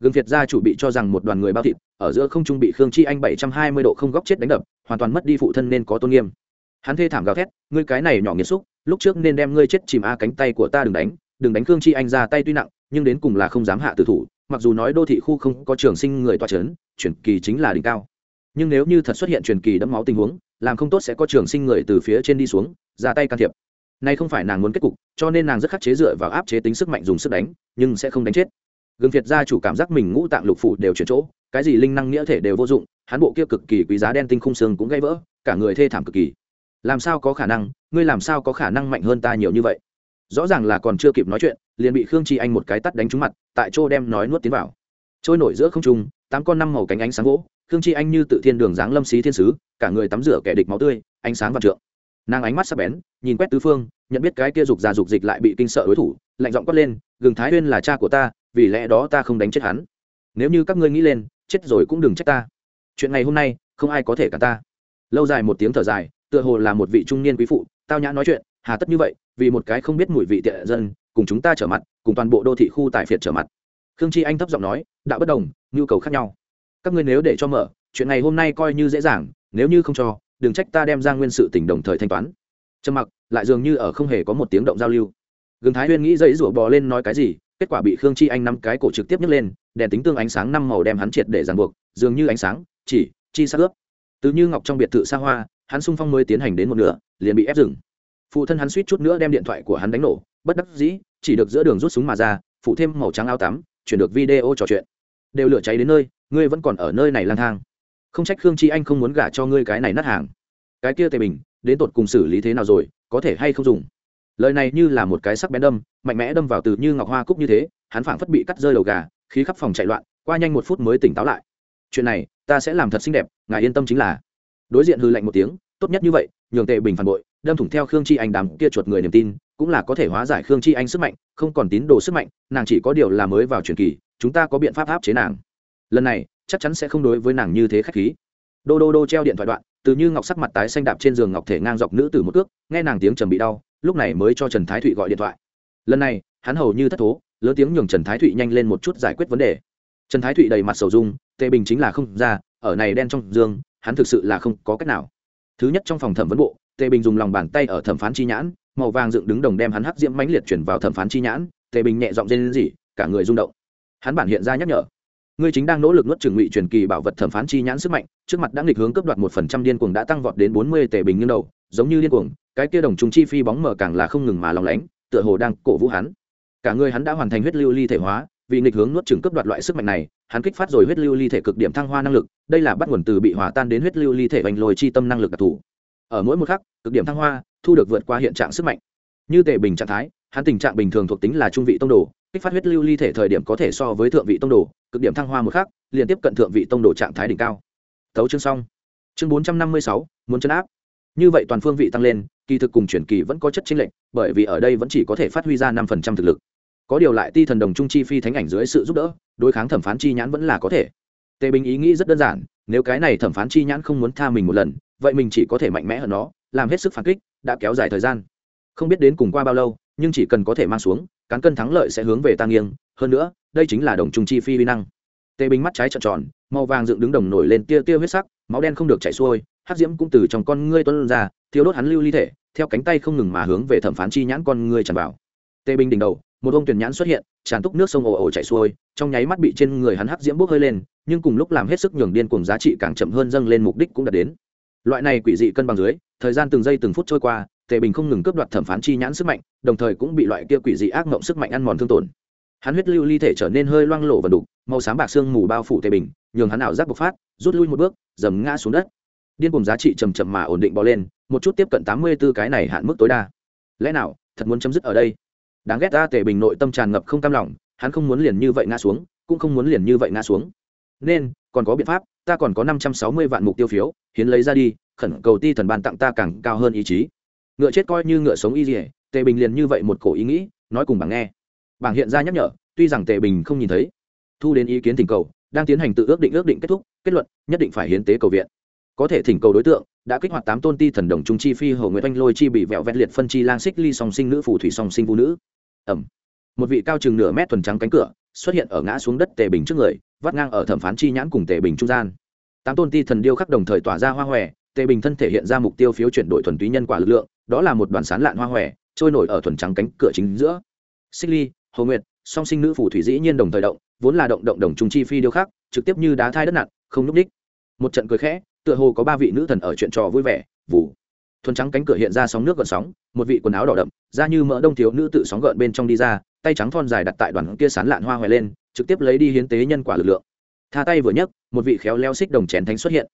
Gừng phiệt ra chủ bị cho rằng một đoàn người bao thịt, ở giữa không trung bị khương chi anh bảy trăm hai mươi độ không góc chết đánh đập, hoàn toàn mất đi phụ thân nên có tôn nghiêm. Hắn thê thảm gào thét, ngươi cái này nhỏ nghiệt xúc, lúc trước nên đem ngươi chết chìm a, cánh tay của ta đừng đánh đừng đánh khương chi anh ra tay tuy nặng, nhưng đến cùng là không dám hạ tử thủ, mặc dù nói đô thị khu không có trường sinh người toa c h ấ n chuyển kỳ chính là đỉnh cao nhưng nếu như thật xuất hiện truyền kỳ đẫm máu tình huống, làm không tốt sẽ có trường sinh người từ phía trên đi xuống, ra tay can thiệp. Nay không phải nàng muốn kết cục, cho nên nàng rất khắc chế dựa vào áp chế tính sức mạnh dùng sức đánh, nhưng sẽ không đánh chết. Gương việt gia chủ cảm giác mình ngũ tạng lục phủ đều chuyển chỗ, cái gì linh năng nghĩa thể đều vô dụng, hắn bộ kia cực kỳ quý giá đen tinh khung xương cũng gây vỡ, cả người thê thảm cực kỳ. Làm sao có khả năng, ngươi làm sao có khả năng mạnh hơn ta nhiều như vậy? Rõ ràng là còn chưa kịp nói chuyện, liền bị khương chi anh một cái tắt đánh trúng mặt, tại chỗ đem nói nuốt tiến vào. Trôi nổi giữa không trung, tám con năm màu cánh ánh sáng gỗ khương chi anh như tự thiên đường dáng lâm xí thiên sứ, cả người tắm rửa kẻ địch máu tươi, ánh sáng và trượng. Nàng ánh mắt sắc bén, nhìn quét tứ phương, nhận biết cái kia dục già dục dịch lại bị kinh sợ đối thủ, lạnh giọng quát lên, gừng thái huyên là cha của ta, vì lẽ đó ta không đánh chết hắn. Nếu như các ngươi nghĩ lên, chết rồi cũng đừng trách ta. Chuyện ngày hôm nay, không ai có thể cả ta. Lâu dài một tiếng thở dài, tựa hồ là một vị trung niên quý phụ, tao nhã nói chuyện, hà tất như vậy, vì một cái không biết mùi vị tiện dân, cùng chúng ta trở mặt, cùng toàn bộ đô thị khu tài phiệt trở mặt. Khương chi anh thấp giọng nói đã bất đồng, nhu cầu khác nhau các ngươi nếu để cho mở, chuyện này hôm nay coi như dễ dàng, nếu như không cho, đừng trách ta đem ra nguyên sự tỉnh đồng thời thanh toán. Trầm mặc, lại dường như ở không hề có một tiếng động giao lưu. Gừng thái huyên nghĩ dãy rủa bò lên nói cái gì, kết quả bị khương chi anh năm cái cổ trực tiếp nhấc lên, đèn tính tương ánh sáng năm màu đem hắn triệt để ràng buộc, dường như ánh sáng, chỉ, chi sát ướp. Từ như ngọc trong biệt thự xa hoa, hắn sung phong mới tiến hành đến một nửa, liền bị ép dừng. Phụ thân hắn suýt chút nữa đem điện thoại của hắn đánh nổ, bất đắc dĩ, chỉ được giữa đường rút súng mà ra, phụ thêm màu trắng áo tắm, chuyển được video trò chuyện. Đều lửa cháy đến nơi ngươi vẫn còn ở nơi này lang thang. Không trách khương chi anh không muốn gả cho ngươi cái này nát hàng. Cái kia tề bình, đến tột cùng xử lý thế nào rồi, có thể hay không dùng? Lời này như là một cái sắc bén đâm, mạnh mẽ đâm vào từ như ngọc hoa cúc như thế, hắn phảng phất bị cắt rơi đầu gà, khí khắp phòng chạy loạn, qua nhanh một phút mới tỉnh táo lại. Chuyện này, ta sẽ làm thật xinh đẹp, ngài yên tâm chính là. Đối diện hư lạnh một tiếng, tốt nhất như vậy, nhường tề bình phản bội, đâm thủng theo khương chi anh đàm kia chuột người niềm tin, cũng là có thể hóa giải khương chi anh sức mạnh, không còn tín đồ sức mạnh, nàng chỉ có điều là mới vào truyền kỳ, chúng ta có biện pháp áp chế nàng lần này, chắc chắn sẽ không đối với nàng như thế khách khí. Đô đô đô treo điện thoại đoạn, từ như ngọc sắc mặt tái xanh đạp trên giường ngọc thể ngang dọc nữ từ một cước, nghe nàng tiếng trầm bị đau, lúc này mới cho trần thái thụy gọi điện thoại. Lần này, hắn hầu như thất thố, lớn tiếng nhường trần thái thụy nhanh lên một chút giải quyết vấn đề. Trần thái thụy đầy mặt sầu dung tề bình chính là không ra, ở này đen trong giường, hắn thực sự là không có cách nào. Thứ nhất trong phòng thẩm vấn bộ tề bình dùng lòng bàn tay ở thẩm phán chi nhãn, màu vàng dựng đứng đồng đem hắn hắc diễm mãnh liệt chuyển vào thẩm phán chi nhãn tề bình nhẹ giọng rên rỉ, cả người rung động. Hắn bản hiện ra nhắc nhở ngươi chính đang nỗ lực nuốt trừng ngụy truyền kỳ bảo vật thẩm phán chi nhãn sức mạnh, trước mặt đã nghịch hướng cấp đoạt một phần trăm điên cuồng đã tăng vọt đến bốn mươi tể bình như đầu, giống như điên cuồng, cái kia đồng trùng chi phi bóng mờ càng là không ngừng mà lòng lánh, tựa hồ đang cổ vũ hắn. Cả người hắn đã hoàn thành huyết lưu ly thể hóa, vì nghịch hướng nuốt trừng cấp đoạt loại sức mạnh này, hắn kích phát rồi huyết lưu ly thể cực điểm thăng hoa năng lực, đây là bắt nguồn từ bị hòa tan đến huyết lưu ly thể vành lồi chi tâm năng lực đặc thù. Ở mỗi một khắc, cực điểm thăng hoa, thu được vượt qua hiện trạng sức mạnh. Như tệ bình trạng thái, hắn tình trạng bình thường thuộc tính là trung vị tông đồ kích phát huyết lưu ly thể thời điểm có thể so với thượng vị tông đồ, cực điểm thăng hoa một khắc, liền tiếp cận thượng vị tông đồ trạng thái đỉnh cao. Tấu chương xong. Chương bốn trăm năm mươi sáu, muốn chấn áp. Như vậy toàn phương vị tăng lên, kỳ thực cùng chuyển kỳ vẫn có chất chính lệnh bởi vì ở đây vẫn chỉ có thể phát huy ra năm phần trăm thực lực. Có điều lại ti thần đồng trung chi phi thánh ảnh dưới sự giúp đỡ, đối kháng thẩm phán chi nhãn vẫn là có thể. Tề bình ý nghĩ rất đơn giản, nếu cái này thẩm phán chi nhãn không muốn tha mình một lần, vậy mình chỉ có thể mạnh mẽ hơn nó, làm hết sức phản kích, đã kéo dài thời gian. Không biết đến cùng qua bao lâu nhưng chỉ cần có thể mang xuống, cán cân thắng lợi sẽ hướng về ta nghiêng. Hơn nữa, đây chính là đồng trung chi phi vi năng. Tê binh mắt trái trợn tròn, màu vàng dựng đứng đồng nổi lên tia tia huyết sắc, máu đen không được chảy xuôi, hắc diễm cũng từ trong con ngươi tuân ra thiếu đốt hắn lưu ly thể, theo cánh tay không ngừng mà hướng về thẩm phán chi nhãn con ngươi tràn vào. Tề bình đỉnh đầu, một ông tuyển nhãn xuất hiện, tràn túc nước sông ồ ồ chảy xuôi, trong nháy mắt bị trên người hắn hắc diễm bốc hơi lên, nhưng cùng lúc làm hết sức nhường điên cùng giá trị càng chậm hơn dâng lên mục đích cũng đạt đến. Loại này quỷ dị cân bằng dưới, thời gian từng giây từng phút trôi qua tề bình không ngừng cướp đoạt thẩm phán chi nhãn sức mạnh, đồng thời cũng bị loại kia quỷ dị ác mộng sức mạnh ăn mòn thương tổn. Hắn huyết lưu ly thể trở nên hơi loang lộ và đục, màu sáng bạc xương mù bao phủ tề bình, nhường hắn ảo giác bộc phát, rút lui một bước, dầm ngã xuống đất. Điên cùng giá trị chầm chậm mà ổn định bò lên, một chút tiếp cận tám mươi b ố cái này hạn mức tối đa. Lẽ nào, thật muốn chấm dứt ở đây? Đáng ghét ta, tề bình nội tâm tràn ngập không cam lòng, hắn không muốn liền như vậy ngã xuống, cũng không muốn liền như vậy ngã xuống. Nên, còn có biện pháp, ta còn có năm trăm sáu mươi vạn mục tiêu phiếu, hiến lấy ra đi, khẩn cầu ti thần ban tặng ta càng cao hơn ý chí ngựa chết coi như ngựa sống y dỉa tề bình liền như vậy một cổ ý nghĩ, nói cùng bảng nghe. Bảng hiện ra nhắc nhở, tuy rằng tề bình không nhìn thấy, thu đến ý kiến thỉnh cầu, đang tiến hành tự ước định ước định kết thúc, kết luận, nhất định phải hiến tế cầu viện. Có thể thỉnh cầu đối tượng, đã kích hoạt tám tôn ti thần đồng trung chi phi hầu nguyễn oanh lôi chi bị vẹo vẹt liệt phân chi lang xích ly song sinh nữ phù thủy song sinh vũ nữ. Ẩm. Một vị cao chừng nửa mét thuần trắng cánh cửa, xuất hiện ở ngã xuống đất tề bình trước người, vắt ngang ở thẩm phán chi nhãn cùng tề bình trung gian. Tám tôn ti thần điêu khắc đồng thời tỏa ra hoa hòe, tề bình thân thể hiện ra mục tiêu phiếu chuyển đổi thuần túy nhân quả lực lượng đó là một đoàn sán lạn hoa hòe, trôi nổi ở thuần trắng cánh cửa chính giữa. Xích ly, hồ nguyệt, song sinh nữ phù thủy dĩ nhiên đồng thời động, vốn là động động đồng trung chi phi điêu khắc, trực tiếp như đá thai đất nặng không núp đích một trận cười khẽ, tựa hồ có ba vị nữ thần ở chuyện trò vui vẻ vụ thuần trắng cánh cửa hiện ra sóng nước gợn sóng, một vị quần áo đỏ đậm, da như mỡ đông thiếu nữ tự sóng gợn bên trong đi ra, tay trắng thon dài đặt tại đoàn kia sán lạn hoa hoè lên, trực tiếp lấy đi hiến tế nhân quả lực lượng. Tha tay vừa nhấc, một vị khéo leo xích đồng chén thánh xuất hiện.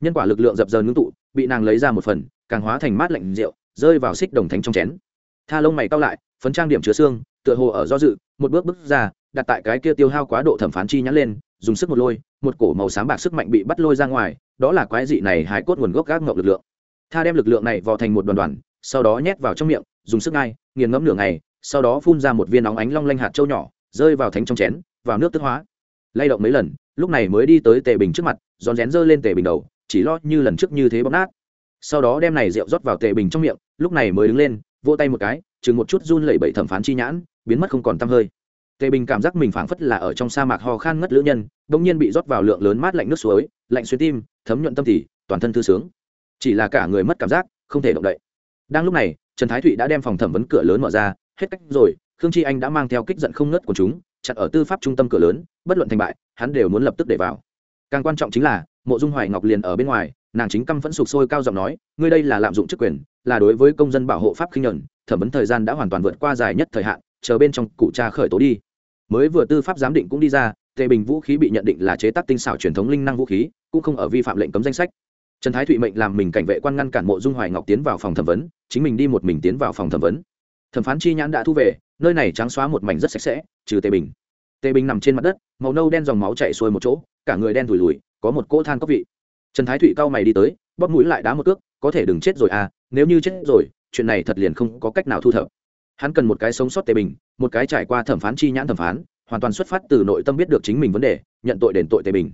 Nhân quả lực lượng dập dờn ngưng tụ, bị nàng lấy ra một phần, càng hóa thành mát lạnh rượu rơi vào xích đồng thánh trong chén. Tha lông mày cao lại, phấn trang điểm chứa xương, tựa hồ ở do dự, một bước bước ra, đặt tại cái kia tiêu hao quá độ thẩm phán chi nhắn lên, dùng sức một lôi, một cổ màu sáng bạc sức mạnh bị bắt lôi ra ngoài, đó là quái dị này hài cốt nguồn gốc gác ngọc lực lượng. Tha đem lực lượng này vào thành một đoàn đoàn, sau đó nhét vào trong miệng, dùng sức ngay nghiền ngẫm nửa ngày, sau đó phun ra một viên óng ánh long lanh hạt trâu nhỏ, rơi vào thánh trong chén, vào nước tức hóa. Lay động mấy lần, lúc này mới đi tới tề bình trước mặt, rón rén giơ lên tề bình đầu, chỉ lo như lần trước như thế bóp nát sau đó đem này rượu rót vào tề bình trong miệng, lúc này mới đứng lên, vỗ tay một cái, chừng một chút run lẩy bẩy thẩm phán chi nhãn, biến mất không còn tăm hơi. Tề bình cảm giác mình phảng phất là ở trong sa mạc ho khan ngất lữ nhân bỗng nhiên bị rót vào lượng lớn mát lạnh nước suối, lạnh xuyên tim, thấm nhuận tâm thì, toàn thân thư sướng. Chỉ là cả người mất cảm giác, không thể động đậy. Đang lúc này, trần thái thụy đã đem phòng thẩm vấn cửa lớn mở ra, hết cách rồi, khương chi anh đã mang theo kích giận không ngớt của chúng chặt ở tư pháp trung tâm cửa lớn, bất luận thành bại, hắn đều muốn lập tức để vào. Càng quan trọng chính là, mộ dung hoài ngọc liền ở bên ngoài nàng chính căm phẫn sụp sôi cao giọng nói, ngươi đây là lạm dụng chức quyền, là đối với công dân bảo hộ pháp khinh nhuận, thẩm vấn thời gian đã hoàn toàn vượt qua dài nhất thời hạn, chờ bên trong cụ cha khởi tố đi. Mới vừa tư pháp giám định cũng đi ra, tề bình vũ khí bị nhận định là chế tác tinh xảo truyền thống linh năng vũ khí, cũng không ở vi phạm lệnh cấm danh sách. Trần thái thụy mệnh làm mình cảnh vệ quan ngăn cản mộ dung hoài ngọc tiến vào phòng thẩm vấn, chính mình đi một mình tiến vào phòng thẩm vấn. Thẩm phán chi nhãn đã thu về, nơi này trắng xóa một mảnh rất sạch sẽ, trừ tề bình. Tề bình nằm trên mặt đất, màu nâu đen dòng máu chảy xuôi một chỗ, cả người đen thùi lùi, có một cỗ than cốc vị trần thái thụy cao mày đi tới, bóp mũi lại đá một cước, có thể đừng chết rồi à nếu như chết rồi, chuyện này thật liền không có cách nào thu thập. Hắn cần một cái sống sót tề bình, một cái trải qua thẩm phán chi nhãn thẩm phán, hoàn toàn xuất phát từ nội tâm biết được chính mình vấn đề, nhận tội đền tội tề bình.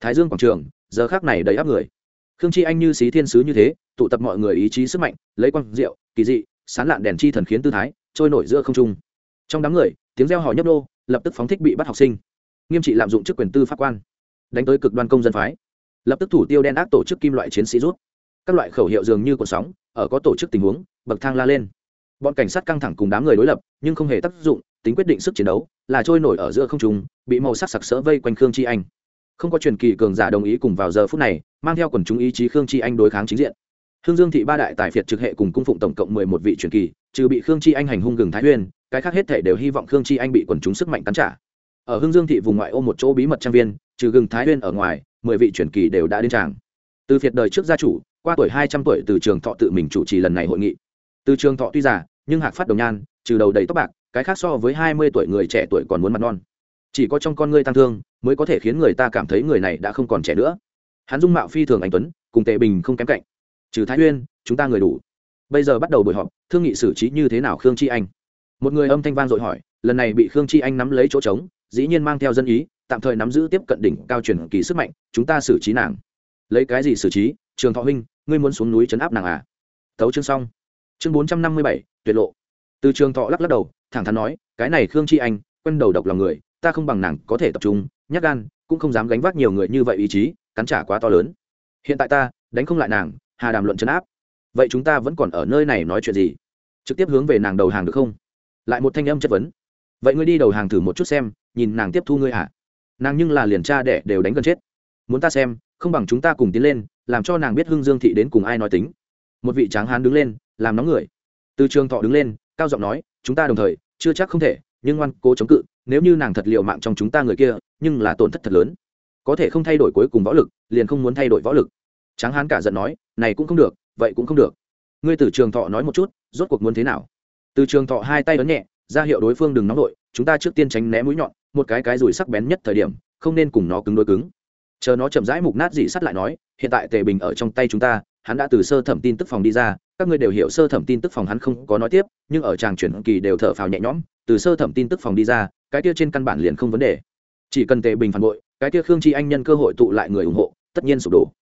Thái dương quảng trường, giờ khác này đầy áp người. Khương chi anh như xí thiên sứ như thế, tụ tập mọi người ý chí sức mạnh, lấy quang rượu kỳ dị, sán lạn đèn chi thần khiến tư thái trôi nổi giữa không trung. Trong đám người, tiếng reo hò nhấp đô lập tức phóng thích bị bắt học sinh. Nghiêm trị lạm dụng chức quyền tư pháp quan, đánh tới cực đoan công dân phái lập tức thủ tiêu đen ác tổ chức kim loại chiến sĩ rút. Các loại khẩu hiệu dường như cuộn sóng, ở có tổ chức tình huống, bậc thang la lên. Bọn cảnh sát căng thẳng cùng đám người đối lập, nhưng không hề tác dụng, tính quyết định sức chiến đấu, là trôi nổi ở giữa không trung, bị màu sắc sặc sỡ vây quanh khương chi anh. Không có truyền kỳ cường giả đồng ý cùng vào giờ phút này, mang theo quần chúng ý chí khương chi anh đối kháng chính diện. Hương dương thị ba đại tài phiệt trực hệ cùng cung phụng tổng cộng mười một vị truyền kỳ, trừ bị khương chi anh hành hung gừng thái huyên cái khác hết thể đều hy vọng khương chi anh bị quần chúng sức mạnh cắn trả. Ở hương dương thị vùng ngoại ô một chỗ bí mật trang viên, trừ gừng thái huyên ở ngoài mười vị truyền kỳ đều đã đến tràng. Từ phiệt đời trước gia chủ, qua tuổi hai trăm tuổi từ trường thọ tự mình chủ trì lần này hội nghị. Từ trường thọ tuy già, nhưng hạc phát đồng nhan, trừ đầu đầy tóc bạc, cái khác so với hai mươi tuổi người trẻ tuổi còn muốn mặt non. Chỉ có trong con ngươi tăng thương, mới có thể khiến người ta cảm thấy người này đã không còn trẻ nữa. Hắn dung mạo phi thường anh tuấn, cùng tề bình không kém cạnh. Trừ thái uyên, chúng ta người đủ. Bây giờ bắt đầu buổi họp, thương nghị xử trí như thế nào khương chi anh? Một người âm thanh vang dội hỏi, lần này bị khương chi anh nắm lấy chỗ trống, dĩ nhiên mang theo dân ý tạm thời nắm giữ tiếp cận đỉnh cao truyền kỳ sức mạnh, chúng ta xử trí nàng. Lấy cái gì xử trí? Trường thọ huynh, ngươi muốn xuống núi chấn áp nàng à? Tấu chương xong. Chương bốn trăm năm mươi bảy, tuyệt lộ. Từ trường thọ lắc lắc đầu, thẳng thắn nói, cái này khương chi anh, quen đầu độc lòng người, ta không bằng nàng có thể tập trung nhắc gan, cũng không dám gánh vác nhiều người như vậy ý chí, cắn trả quá to lớn. Hiện tại ta, đánh không lại nàng, hà đàm luận chấn áp. Vậy chúng ta vẫn còn ở nơi này nói chuyện gì? Trực tiếp hướng về nàng đầu hàng được không? Lại một thanh âm chất vấn. Vậy ngươi đi đầu hàng thử một chút xem, nhìn nàng tiếp thu ngươi hả nàng nhưng là liền cha đẻ đều đánh gần chết. Muốn ta xem, không bằng chúng ta cùng tiến lên, làm cho nàng biết hưng dương thị đến cùng ai nói tính. Một vị tráng hán đứng lên, làm nóng người. Từ trường thọ đứng lên, cao giọng nói, chúng ta đồng thời, chưa chắc không thể, nhưng ngoan cố chống cự, nếu như nàng thật liệu mạng trong chúng ta người kia, nhưng là tổn thất thật lớn. Có thể không thay đổi cuối cùng võ lực, liền không muốn thay đổi võ lực. Tráng hán cả giận nói, này cũng không được, vậy cũng không được. Ngươi từ trường thọ nói một chút, rốt cuộc muốn thế nào? Từ trường thọ hai tay đón nhẹ, ra hiệu đối phương đừng nóng nổi chúng ta trước tiên tránh né mũi nhọn một cái cái rủi sắc bén nhất thời điểm, không nên cùng nó cứng đối cứng. Chờ nó chậm rãi mục nát dị sắt lại nói, hiện tại tề bình ở trong tay chúng ta, hắn đã từ sơ thẩm tin tức phòng đi ra, các ngươi đều hiểu sơ thẩm tin tức phòng hắn không có nói tiếp, nhưng ở tràng chuyển kỳ đều thở phào nhẹ nhõm, từ sơ thẩm tin tức phòng đi ra, cái kia trên căn bản liền không vấn đề. Chỉ cần tề bình phản bội, cái kia khương chi anh nhân cơ hội tụ lại người ủng hộ, tất nhiên sụp đổ.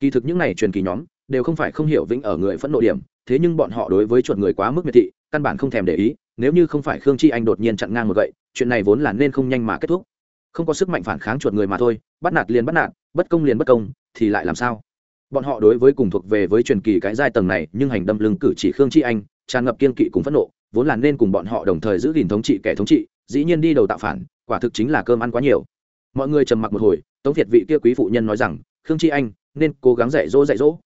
Kỳ thực những này truyền kỳ nhóm, đều không phải không hiểu vĩnh ở người phẫn nộ điểm, thế nhưng bọn họ đối với chuột người quá mức miệt thị, căn bản không thèm để ý, nếu như không phải khương chi anh đột nhiên chặn ngang một gậy chuyện này vốn là nên không nhanh mà kết thúc. Không có sức mạnh phản kháng chuột người mà thôi, bắt nạt liền bắt nạt, bất công liền bất công, thì lại làm sao? Bọn họ đối với cùng thuộc về với truyền kỳ cái giai tầng này, nhưng hành đâm lưng cử chỉ khương chi anh, tràn ngập kiên kỵ cùng phẫn nộ, vốn là nên cùng bọn họ đồng thời giữ gìn thống trị kẻ thống trị, dĩ nhiên đi đầu tạo phản, quả thực chính là cơm ăn quá nhiều. Mọi người trầm mặc một hồi, tống việt vị kia quý phụ nhân nói rằng, khương chi anh, nên cố gắng dạy dỗ dạy dỗ.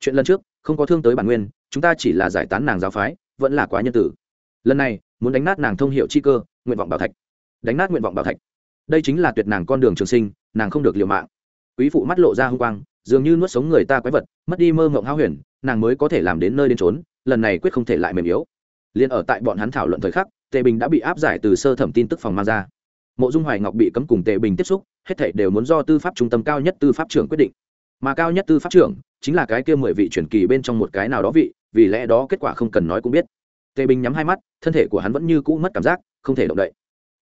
Chuyện lần trước, không có thương tới bản nguyên, chúng ta chỉ là giải tán nàng giáo phái, vẫn là quá nhân tử. Lần này, muốn đánh nát nàng thông hiệu chi cơ nguyện vọng bảo thạch. Đánh nát nguyện vọng bảo thạch. Đây chính là tuyệt nàng con đường trường sinh, nàng không được liều mạng. Quý phụ mắt lộ ra hung quang, dường như nuốt sống người ta quái vật, mất đi mơ mộng hao huyền, nàng mới có thể làm đến nơi đến trốn lần này quyết không thể lại mềm yếu. Liền ở tại bọn hắn thảo luận thời khắc, tề bình đã bị áp giải từ sơ thẩm tin tức phòng mang ra. Mộ dung hoài ngọc bị cấm cùng tề bình tiếp xúc, hết thể đều muốn do tư pháp trung tâm cao nhất tư pháp trưởng quyết định. Mà cao nhất tư pháp trưởng chính là cái kia mười vị truyền kỳ bên trong một cái nào đó vị, vì lẽ đó kết quả không cần nói cũng biết tề bình nhắm hai mắt, thân thể của hắn vẫn như cũ mất cảm giác, không thể động đậy.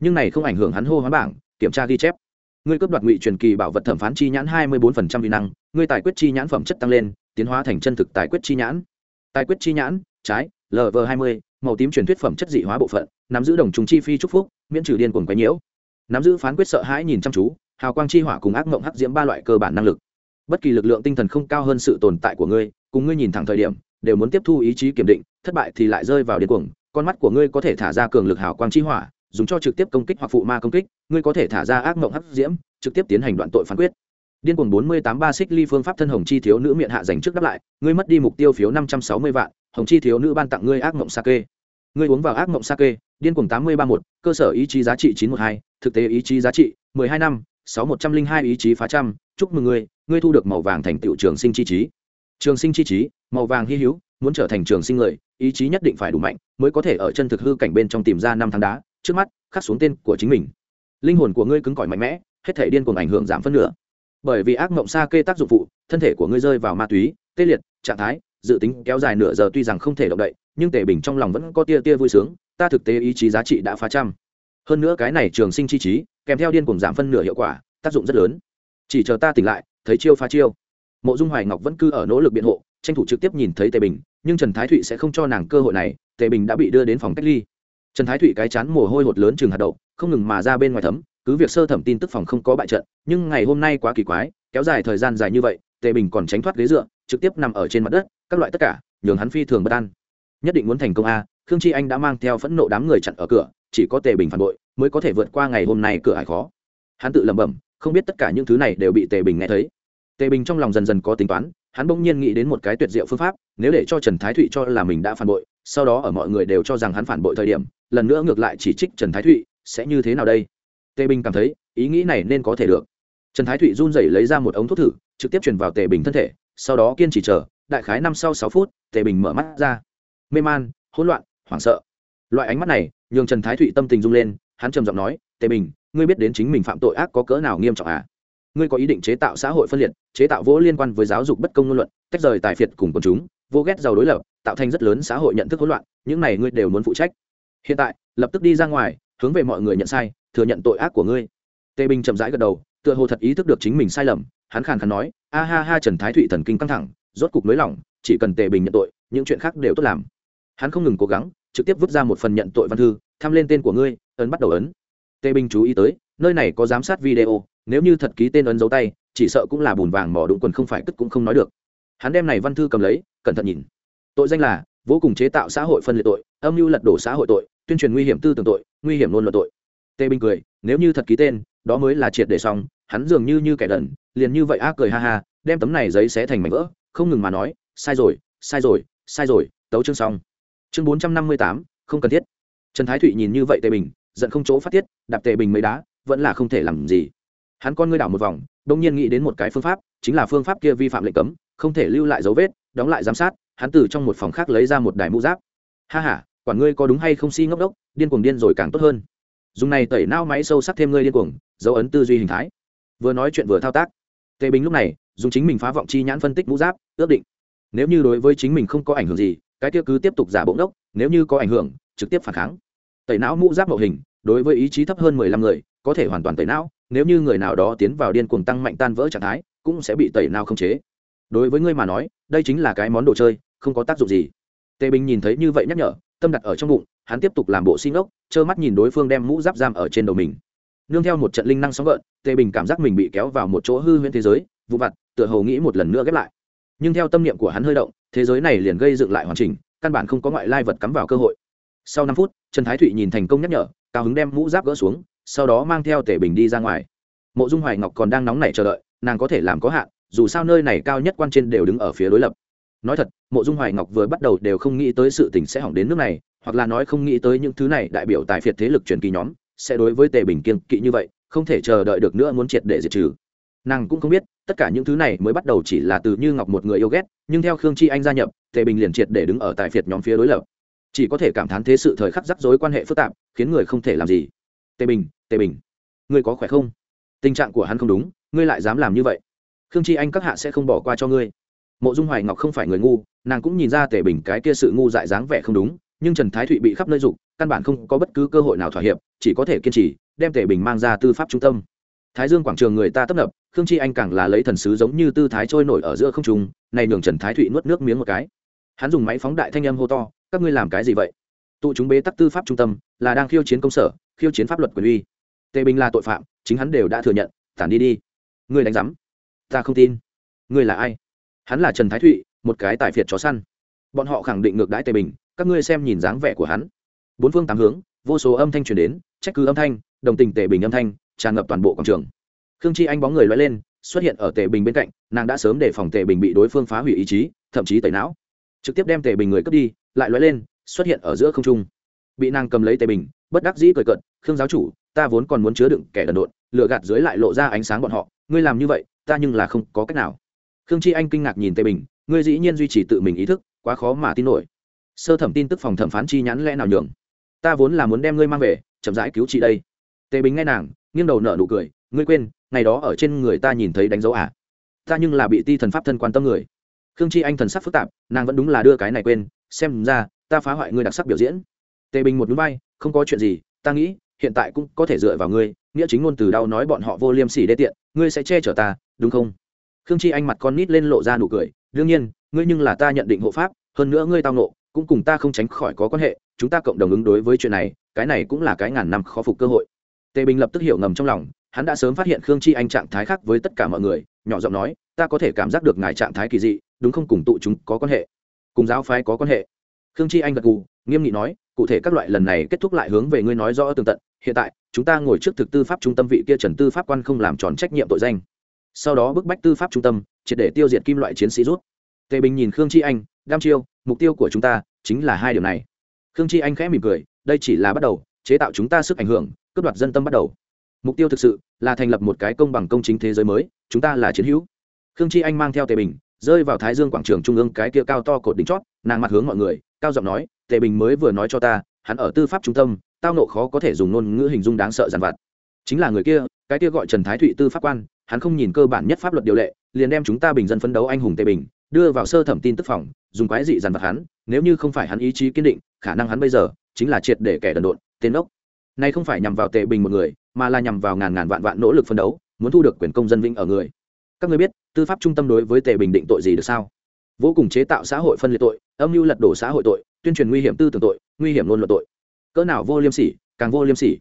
Nhưng này không ảnh hưởng hắn hô hoán bảng, kiểm tra ghi chép. Ngươi cấp đoạt ngụy truyền kỳ bảo vật thẩm phán chi nhãn hai mươi bốn phần trăm vi năng, ngươi tài quyết chi nhãn phẩm chất tăng lên, tiến hóa thành chân thực tài quyết chi nhãn. Tài quyết chi nhãn, trái lv hai mươi, màu tím truyền thuyết phẩm chất dị hóa bộ phận, nắm giữ đồng trùng chi phi trúc phúc, miễn trừ điên cuồng quấy nhiễu. Nắm giữ phán quyết sợ hãi nhìn chăm chú, hào quang chi hỏa cùng ác mộng hắc diễm ba loại cơ bản năng lực. Bất kỳ lực lượng tinh thần không cao hơn sự tồn tại của ngươi, cùng ngươi nhìn thẳng thời điểm đều muốn tiếp thu ý chí kiểm định, thất bại thì lại rơi vào điên cuồng, con mắt của ngươi có thể thả ra cường lực hào quang chi hỏa, dùng cho trực tiếp công kích hoặc phụ ma công kích, ngươi có thể thả ra ác mộng hắc diễm, trực tiếp tiến hành đoạn tội phán quyết. Điên cuồng bốn mươi tám ba xích ly phương pháp thân hồng chi thiếu nữ miệng hạ dành trước đáp lại, ngươi mất đi mục tiêu phiếu năm trăm sáu mươi vạn, hồng chi thiếu nữ ban tặng ngươi ác mộng sake ngươi uống vào ác mộng sake điên cuồng tám mươi ba một cơ sở ý chí giá trị chín một hai, thực tế ý chí giá trị mười hai năm, sáu một trăm linh hai, ý chí phá trăm, chúc mừng ngươi ngươi thu được màu vàng thành tựu trường sinh chi trí trường sinh chi trí, màu vàng hy hữu, muốn trở thành trường sinh người, ý chí nhất định phải đủ mạnh mới có thể ở chân thực hư cảnh bên trong tìm ra năm tháng đá, trước mắt, khắc xuống tên của chính mình. Linh hồn của ngươi cứng cỏi mạnh mẽ, hết thể điên cuồng ảnh hưởng giảm phân nửa. Bởi vì ác mộng xa kê tác dụng phụ, thân thể của ngươi rơi vào ma túy, tê liệt, trạng thái, dự tính kéo dài nửa giờ tuy rằng không thể động đậy, nhưng tề bình trong lòng vẫn có tia tia vui sướng, ta thực tế ý chí giá trị đã phá trăm. Hơn nữa cái này trường sinh chi trí, kèm theo điên cuồng giảm phân nửa hiệu quả, tác dụng rất lớn. Chỉ chờ ta tỉnh lại, thấy chiêu phá chiêu mộ dung hoài ngọc vẫn cứ ở nỗ lực biện hộ, tranh thủ trực tiếp nhìn thấy tề bình, nhưng trần thái thụy sẽ không cho nàng cơ hội này, tề bình đã bị đưa đến phòng cách ly. Trần thái thụy cái chán mồ hôi hột lớn chừng hạt đậu, không ngừng mà ra bên ngoài thấm, cứ việc sơ thẩm tin tức phòng không có bại trận, nhưng ngày hôm nay quá kỳ quái, kéo dài thời gian dài như vậy, tề bình còn tránh thoát ghế dựa, trực tiếp nằm ở trên mặt đất, các loại tất cả, nhường hắn phi thường bất an. Nhất định muốn thành công a, khương chi anh đã mang theo phẫn nộ đám người chặn ở cửa, chỉ có tề bình phản bội, mới có thể vượt qua ngày hôm nay cửa hải khó. Hắn tự lẩm bẩm, không biết tất cả những thứ này đều bị tề bình nghe thấy tề bình trong lòng dần dần có tính toán, hắn bỗng nhiên nghĩ đến một cái tuyệt diệu phương pháp, nếu để cho trần thái thụy cho là mình đã phản bội, sau đó ở mọi người đều cho rằng hắn phản bội thời điểm, lần nữa ngược lại chỉ trích trần thái thụy, sẽ như thế nào đây? Tề bình cảm thấy, ý nghĩ này nên có thể được. Trần thái thụy run rẩy lấy ra một ống thuốc thử, trực tiếp truyền vào tề bình thân thể, sau đó kiên trì chờ, đại khái năm sau sáu phút, tề bình mở mắt ra. Mê man, hỗn loạn, hoảng sợ. Loại ánh mắt này, nhường trần thái thụy tâm tình rung lên, hắn trầm giọng nói, tề bình, ngươi biết đến chính mình phạm tội ác có cỡ nào nghiêm trọng à? Ngươi có ý định chế tạo xã hội phân liệt, chế tạo vỗ liên quan với giáo dục bất công ngôn luận, tách rời tài phiệt cùng quần chúng, vô ghét giàu đối lập, tạo thành rất lớn xã hội nhận thức hỗn loạn, những này ngươi đều muốn phụ trách. Hiện tại, lập tức đi ra ngoài, hướng về mọi người nhận sai, thừa nhận tội ác của ngươi. Tề bình chậm rãi gật đầu, tựa hồ thật ý thức được chính mình sai lầm, hắn khàn khàn nói, a ha ha, trần thái thụy thần kinh căng thẳng, rốt cục nới lỏng, chỉ cần tề bình nhận tội, những chuyện khác đều tốt làm. Hắn không ngừng cố gắng, trực tiếp vứt ra một phần nhận tội văn thư thăm lên tên của ngươi, ấn bắt đầu ấn. Tề bình chú ý tới, nơi này có giám sát video nếu như thật ký tên ấn dấu tay, chỉ sợ cũng là bùn vàng mỏ đụng quần không phải cất cũng không nói được. Hắn đem này văn thư cầm lấy, cẩn thận nhìn. Tội danh là, vô cùng chế tạo xã hội phân liệt tội, âm mưu lật đổ xã hội tội, tuyên truyền nguy hiểm tư tưởng tội, nguy hiểm luôn luận tội. Tề bình cười, nếu như thật ký tên, đó mới là triệt để xong, hắn dường như như kẻ đần, liền như vậy á cười ha ha, đem tấm này giấy xé thành mảnh vỡ, không ngừng mà nói, sai rồi sai rồi sai rồi, tấu chương xong. Chương bốn trăm năm mươi tám, không cần thiết. Trần thái thụy nhìn như vậy tề bình, giận không chỗ phát tiết, đạp tề bình mấy đá, vẫn là không thể làm gì hắn con ngươi đảo một vòng đông nhiên nghĩ đến một cái phương pháp, chính là phương pháp kia vi phạm lệnh cấm, không thể lưu lại dấu vết, đóng lại giám sát, hắn từ trong một phòng khác lấy ra một đài mũ giáp. Ha h a quản ngươi có đúng hay không si ngốc đốc, điên cuồng điên rồi càng tốt hơn. Dùng này tẩy nao máy sâu sắc thêm ngươi điên cuồng, dấu ấn tư duy hình thái. Vừa nói chuyện vừa thao tác. Tề bình lúc này, dùng chính mình phá vọng chi nhãn phân tích mũ giáp, ước định. Nếu như đối với chính mình không có ảnh hưởng gì, cái kia cứ tiếp tục giả bỗng đốc nếu như có ảnh hưởng, trực tiếp phản kháng. Tẩy não mũ giáp mậu hình, đối với ý chí thấp hơn mười lăm người, có thể hoàn toàn tẩy não nếu như người nào đó tiến vào điên cuồng tăng mạnh tan vỡ trạng thái, cũng sẽ bị tẩy não không chế. Đối với ngươi mà nói, đây chính là cái món đồ chơi, không có tác dụng gì. Tề bình nhìn thấy như vậy nhắc nhở, tâm đặt ở trong bụng, hắn tiếp tục làm bộ xin ốc trơ mắt nhìn đối phương đem mũ giáp giam ở trên đầu mình. Nương theo một trận linh năng sóng gợn, tề bình cảm giác mình bị kéo vào một chỗ hư huyễn thế giới, vụ vặt, tựa hồ nghĩ một lần nữa ghép lại. Nhưng theo tâm niệm của hắn hơi động, thế giới này liền gây dựng lại hoàn chỉnh, căn bản không có ngoại lai vật cắm vào cơ hội. Sau năm phút, trần thái thụy nhìn thành công nhắc nhở, cao hứng đem mũ giáp gỡ xuống sau đó mang theo tể bình đi ra ngoài. Mộ dung hoài ngọc còn đang nóng nảy chờ đợi, nàng có thể làm có hạn, dù sao nơi này cao nhất quan trên đều đứng ở phía đối lập. Nói thật, mộ dung hoài ngọc vừa bắt đầu đều không nghĩ tới sự tình sẽ hỏng đến nước này, hoặc là nói không nghĩ tới những thứ này đại biểu tài phiệt thế lực truyền kỳ nhóm sẽ đối với tề bình kiên kỵ như vậy, không thể chờ đợi được nữa muốn triệt để diệt trừ. Nàng cũng không biết, tất cả những thứ này mới bắt đầu chỉ là từ như ngọc một người yêu ghét, nhưng theo khương chi anh gia nhập tề bình liền triệt để đứng ở tài phiệt nhóm phía đối lập. Chỉ có thể cảm thán thế sự thời khắc rắc rối quan hệ phức tạp, khiến người không thể làm gì. Tề bình tề bình, ngươi có khỏe không? Tình trạng của hắn không đúng, ngươi lại dám làm như vậy. Khương chi anh các hạ sẽ không bỏ qua cho ngươi. Mộ dung hoài ngọc không phải người ngu, nàng cũng nhìn ra tề bình cái kia sự ngu dại dáng vẻ không đúng, nhưng trần thái thụy bị khắp nơi dục, căn bản không có bất cứ cơ hội nào thỏa hiệp, chỉ có thể kiên trì, đem tề bình mang ra tư pháp trung tâm. Thái dương quảng trường người ta tấp nập, khương chi anh càng là lấy thần sứ giống như tư thái trôi nổi ở giữa không trung, này nhường trần thái thụy nuốt nước miếng một cái. Hắn dùng máy phóng đại thanh âm hô to, các ngươi làm cái gì vậy? Tụ chúng bế tắc tư pháp trung tâm, là đang khiêu chiến công sở, khiêu chiến pháp luật quyền uy tề bình là tội phạm, chính hắn đều đã thừa nhận, tản đi đi. Ngươi đánh giám. Ta không tin. Ngươi là ai? Hắn là trần thái thụy, một cái tài phiệt chó săn. Bọn họ khẳng định ngược đãi tề bình, các ngươi xem nhìn dáng vẻ của hắn. Bốn phương tám hướng, vô số âm thanh truyền đến, trách cứ âm thanh, đồng tình tề bình âm thanh, tràn ngập toàn bộ quảng trường. Khương chi anh bóng người loay lên, xuất hiện ở tề bình bên cạnh, nàng đã sớm để phòng tề bình bị đối phương phá hủy ý chí, thậm chí tẩy não. Trực tiếp đem tề bình người cướp đi, lại loay lên, xuất hiện ở giữa không trung. Bị nàng cầm lấy tề bình, bất đắc dĩ cười cận khương giáo chủ ta vốn còn muốn chứa đựng kẻ đần độn lựa gạt dưới lại lộ ra ánh sáng bọn họ. Ngươi làm như vậy, ta nhưng là không có cách nào. Khương chi anh kinh ngạc nhìn tề bình, ngươi dĩ nhiên duy trì tự mình ý thức, quá khó mà tin nổi. Sơ thẩm tin tức phòng thẩm phán chi nhắn lẽ nào nhường? Ta vốn là muốn đem ngươi mang về, chậm rãi cứu chị đây. Tề bình nghe nàng, nghiêng đầu nở nụ cười, ngươi quên, ngày đó ở trên người ta nhìn thấy đánh dấu à? Ta nhưng là bị ti thần pháp thân quan tâm người. Khương chi anh thần sắc phức tạp, nàng vẫn đúng là đưa cái này quên, xem ra, ta phá hoại ngươi đặc sắc biểu diễn. Tề bình một núi bay không có chuyện gì, ta nghĩ hiện tại cũng có thể dựa vào ngươi, nghĩa chính ngôn từ đau nói bọn họ vô liêm sỉ đê tiện, ngươi sẽ che chở ta, đúng không? Khương chi anh mặt con nít lên lộ ra nụ cười, đương nhiên, ngươi nhưng là ta nhận định hộ pháp, hơn nữa ngươi tao nộ cũng cùng ta không tránh khỏi có quan hệ, chúng ta cộng đồng ứng đối với chuyện này, cái này cũng là cái ngàn năm khó phục cơ hội. Tề bình lập tức hiểu ngầm trong lòng, hắn đã sớm phát hiện khương chi anh trạng thái khác với tất cả mọi người, nhỏ giọng nói, ta có thể cảm giác được ngài trạng thái kỳ dị, đúng không? Cùng tụ chúng có quan hệ, cùng giáo phái có quan hệ. Khương chi anh gật gù, nghiêm nghị nói, cụ thể các loại lần này kết thúc lại hướng về ngươi nói rõ tường tận hiện tại, chúng ta ngồi trước thực tư pháp trung tâm vị kia trần tư pháp quan không làm tròn trách nhiệm tội danh. Sau đó bức bách tư pháp trung tâm, triệt để tiêu diệt kim loại chiến sĩ rút. Tề bình nhìn khương chi anh, đam chiêu, mục tiêu của chúng ta chính là hai điều này. Khương chi anh khẽ mỉm cười, đây chỉ là bắt đầu, chế tạo chúng ta sức ảnh hưởng, cướp đoạt dân tâm bắt đầu. Mục tiêu thực sự là thành lập một cái công bằng công chính thế giới mới, chúng ta là chiến hữu. Khương chi anh mang theo tề bình, rơi vào thái dương quảng trường trung ương cái kia cao to cột đỉnh chót, nàng mặt hướng mọi người, cao giọng nói, tề bình mới vừa nói cho ta, hắn ở tư pháp trung tâm tao nộ khó có thể dùng ngôn ngữ hình dung đáng sợ dằn vặt. Chính là người kia, cái kia gọi trần thái thụy tư pháp quan, hắn không nhìn cơ bản nhất pháp luật điều lệ, liền đem chúng ta bình dân phấn đấu anh hùng tề bình, đưa vào sơ thẩm tin tức phòng, dùng quái dị dằn vặt hắn, nếu như không phải hắn ý chí kiên định, khả năng hắn bây giờ chính là triệt để kẻ đần độn, tên ốc. Nay không phải nhằm vào tề bình một người, mà là nhằm vào ngàn ngàn vạn vạn nỗ lực phấn đấu, muốn thu được quyền công dân vinh ở người. Các người biết, tư pháp trung tâm đối với tề bình định tội gì được sao? Vô cùng chế tạo xã hội phân liệt tội, âm mưu lật đổ xã hội tội, tuyên truyền nguy hiểm tư tưởng tội, nguy hiểm luôn luật tội cỡ nào vô liêm sỉ, càng vô liêm sỉ.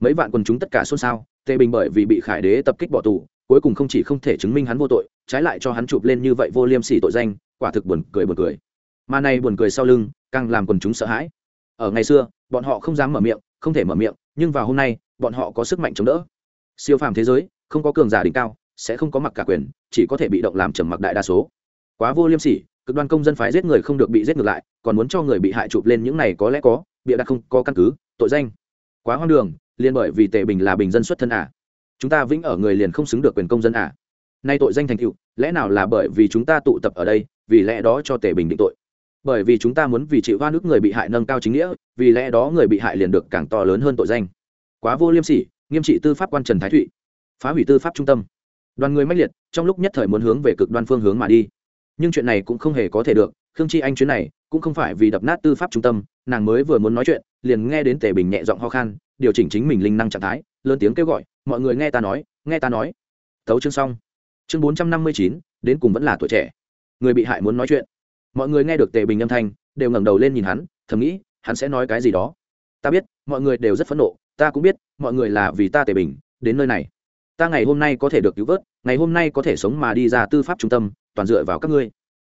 Mấy vạn quần chúng tất cả xôn xao, tề bình bởi vì bị khải đế tập kích bỏ tù, cuối cùng không chỉ không thể chứng minh hắn vô tội, trái lại cho hắn chụp lên như vậy vô liêm sỉ tội danh, quả thực buồn cười buồn cười. Mà này buồn cười sau lưng, càng làm quần chúng sợ hãi. Ở ngày xưa, bọn họ không dám mở miệng, không thể mở miệng, nhưng vào hôm nay, bọn họ có sức mạnh chống đỡ. Siêu phàm thế giới, không có cường giả đỉnh cao, sẽ không có mặc cả quyền, chỉ có thể bị động làm trầm mặc đại đa số. Quá vô liêm sỉ, cực đoan công dân phái giết người không được bị giết ngược lại, còn muốn cho người bị hại chụp lên những này có lẽ có bịa đặt không có căn cứ, tội danh. Quá hoang đường, liền bởi vì tề bình là bình dân xuất thân à. chúng ta vĩnh ở người liền không xứng được quyền công dân à. nay tội danh thành cựu lẽ nào là bởi vì chúng ta tụ tập ở đây, vì lẽ đó cho tề bình định tội? Bởi vì chúng ta muốn vì chịu hoa nước người bị hại nâng cao chính nghĩa, vì lẽ đó người bị hại liền được càng to lớn hơn tội danh. Quá vô liêm sỉ, nghiêm trị tư pháp quan trần thái thụy, phá hủy tư pháp trung tâm. Đoàn người mách liệt, trong lúc nhất thời muốn hướng về cực đoan phương hướng mà đi. Nhưng chuyện này cũng không hề có thể được, khương chi anh chuyến này cũng không phải vì đập nát tư pháp trung tâm nàng mới vừa muốn nói chuyện, liền nghe đến tề bình nhẹ giọng ho khan, điều chỉnh chính mình linh năng trạng thái, lớn tiếng kêu gọi, mọi người nghe ta nói, nghe ta nói. Thấu chương xong. Chương bốn trăm năm mươi chín, đến cùng vẫn là tuổi trẻ. Người bị hại muốn nói chuyện. Mọi người nghe được tề bình âm thanh, đều ngẩng đầu lên nhìn hắn, thầm nghĩ, hắn sẽ nói cái gì đó. Ta biết, mọi người đều rất phẫn nộ, ta cũng biết, mọi người là vì ta tề bình, đến nơi này. Ta ngày hôm nay có thể được cứu vớt, ngày hôm nay có thể sống mà đi ra tư pháp trung tâm, toàn dựa vào các ngươi.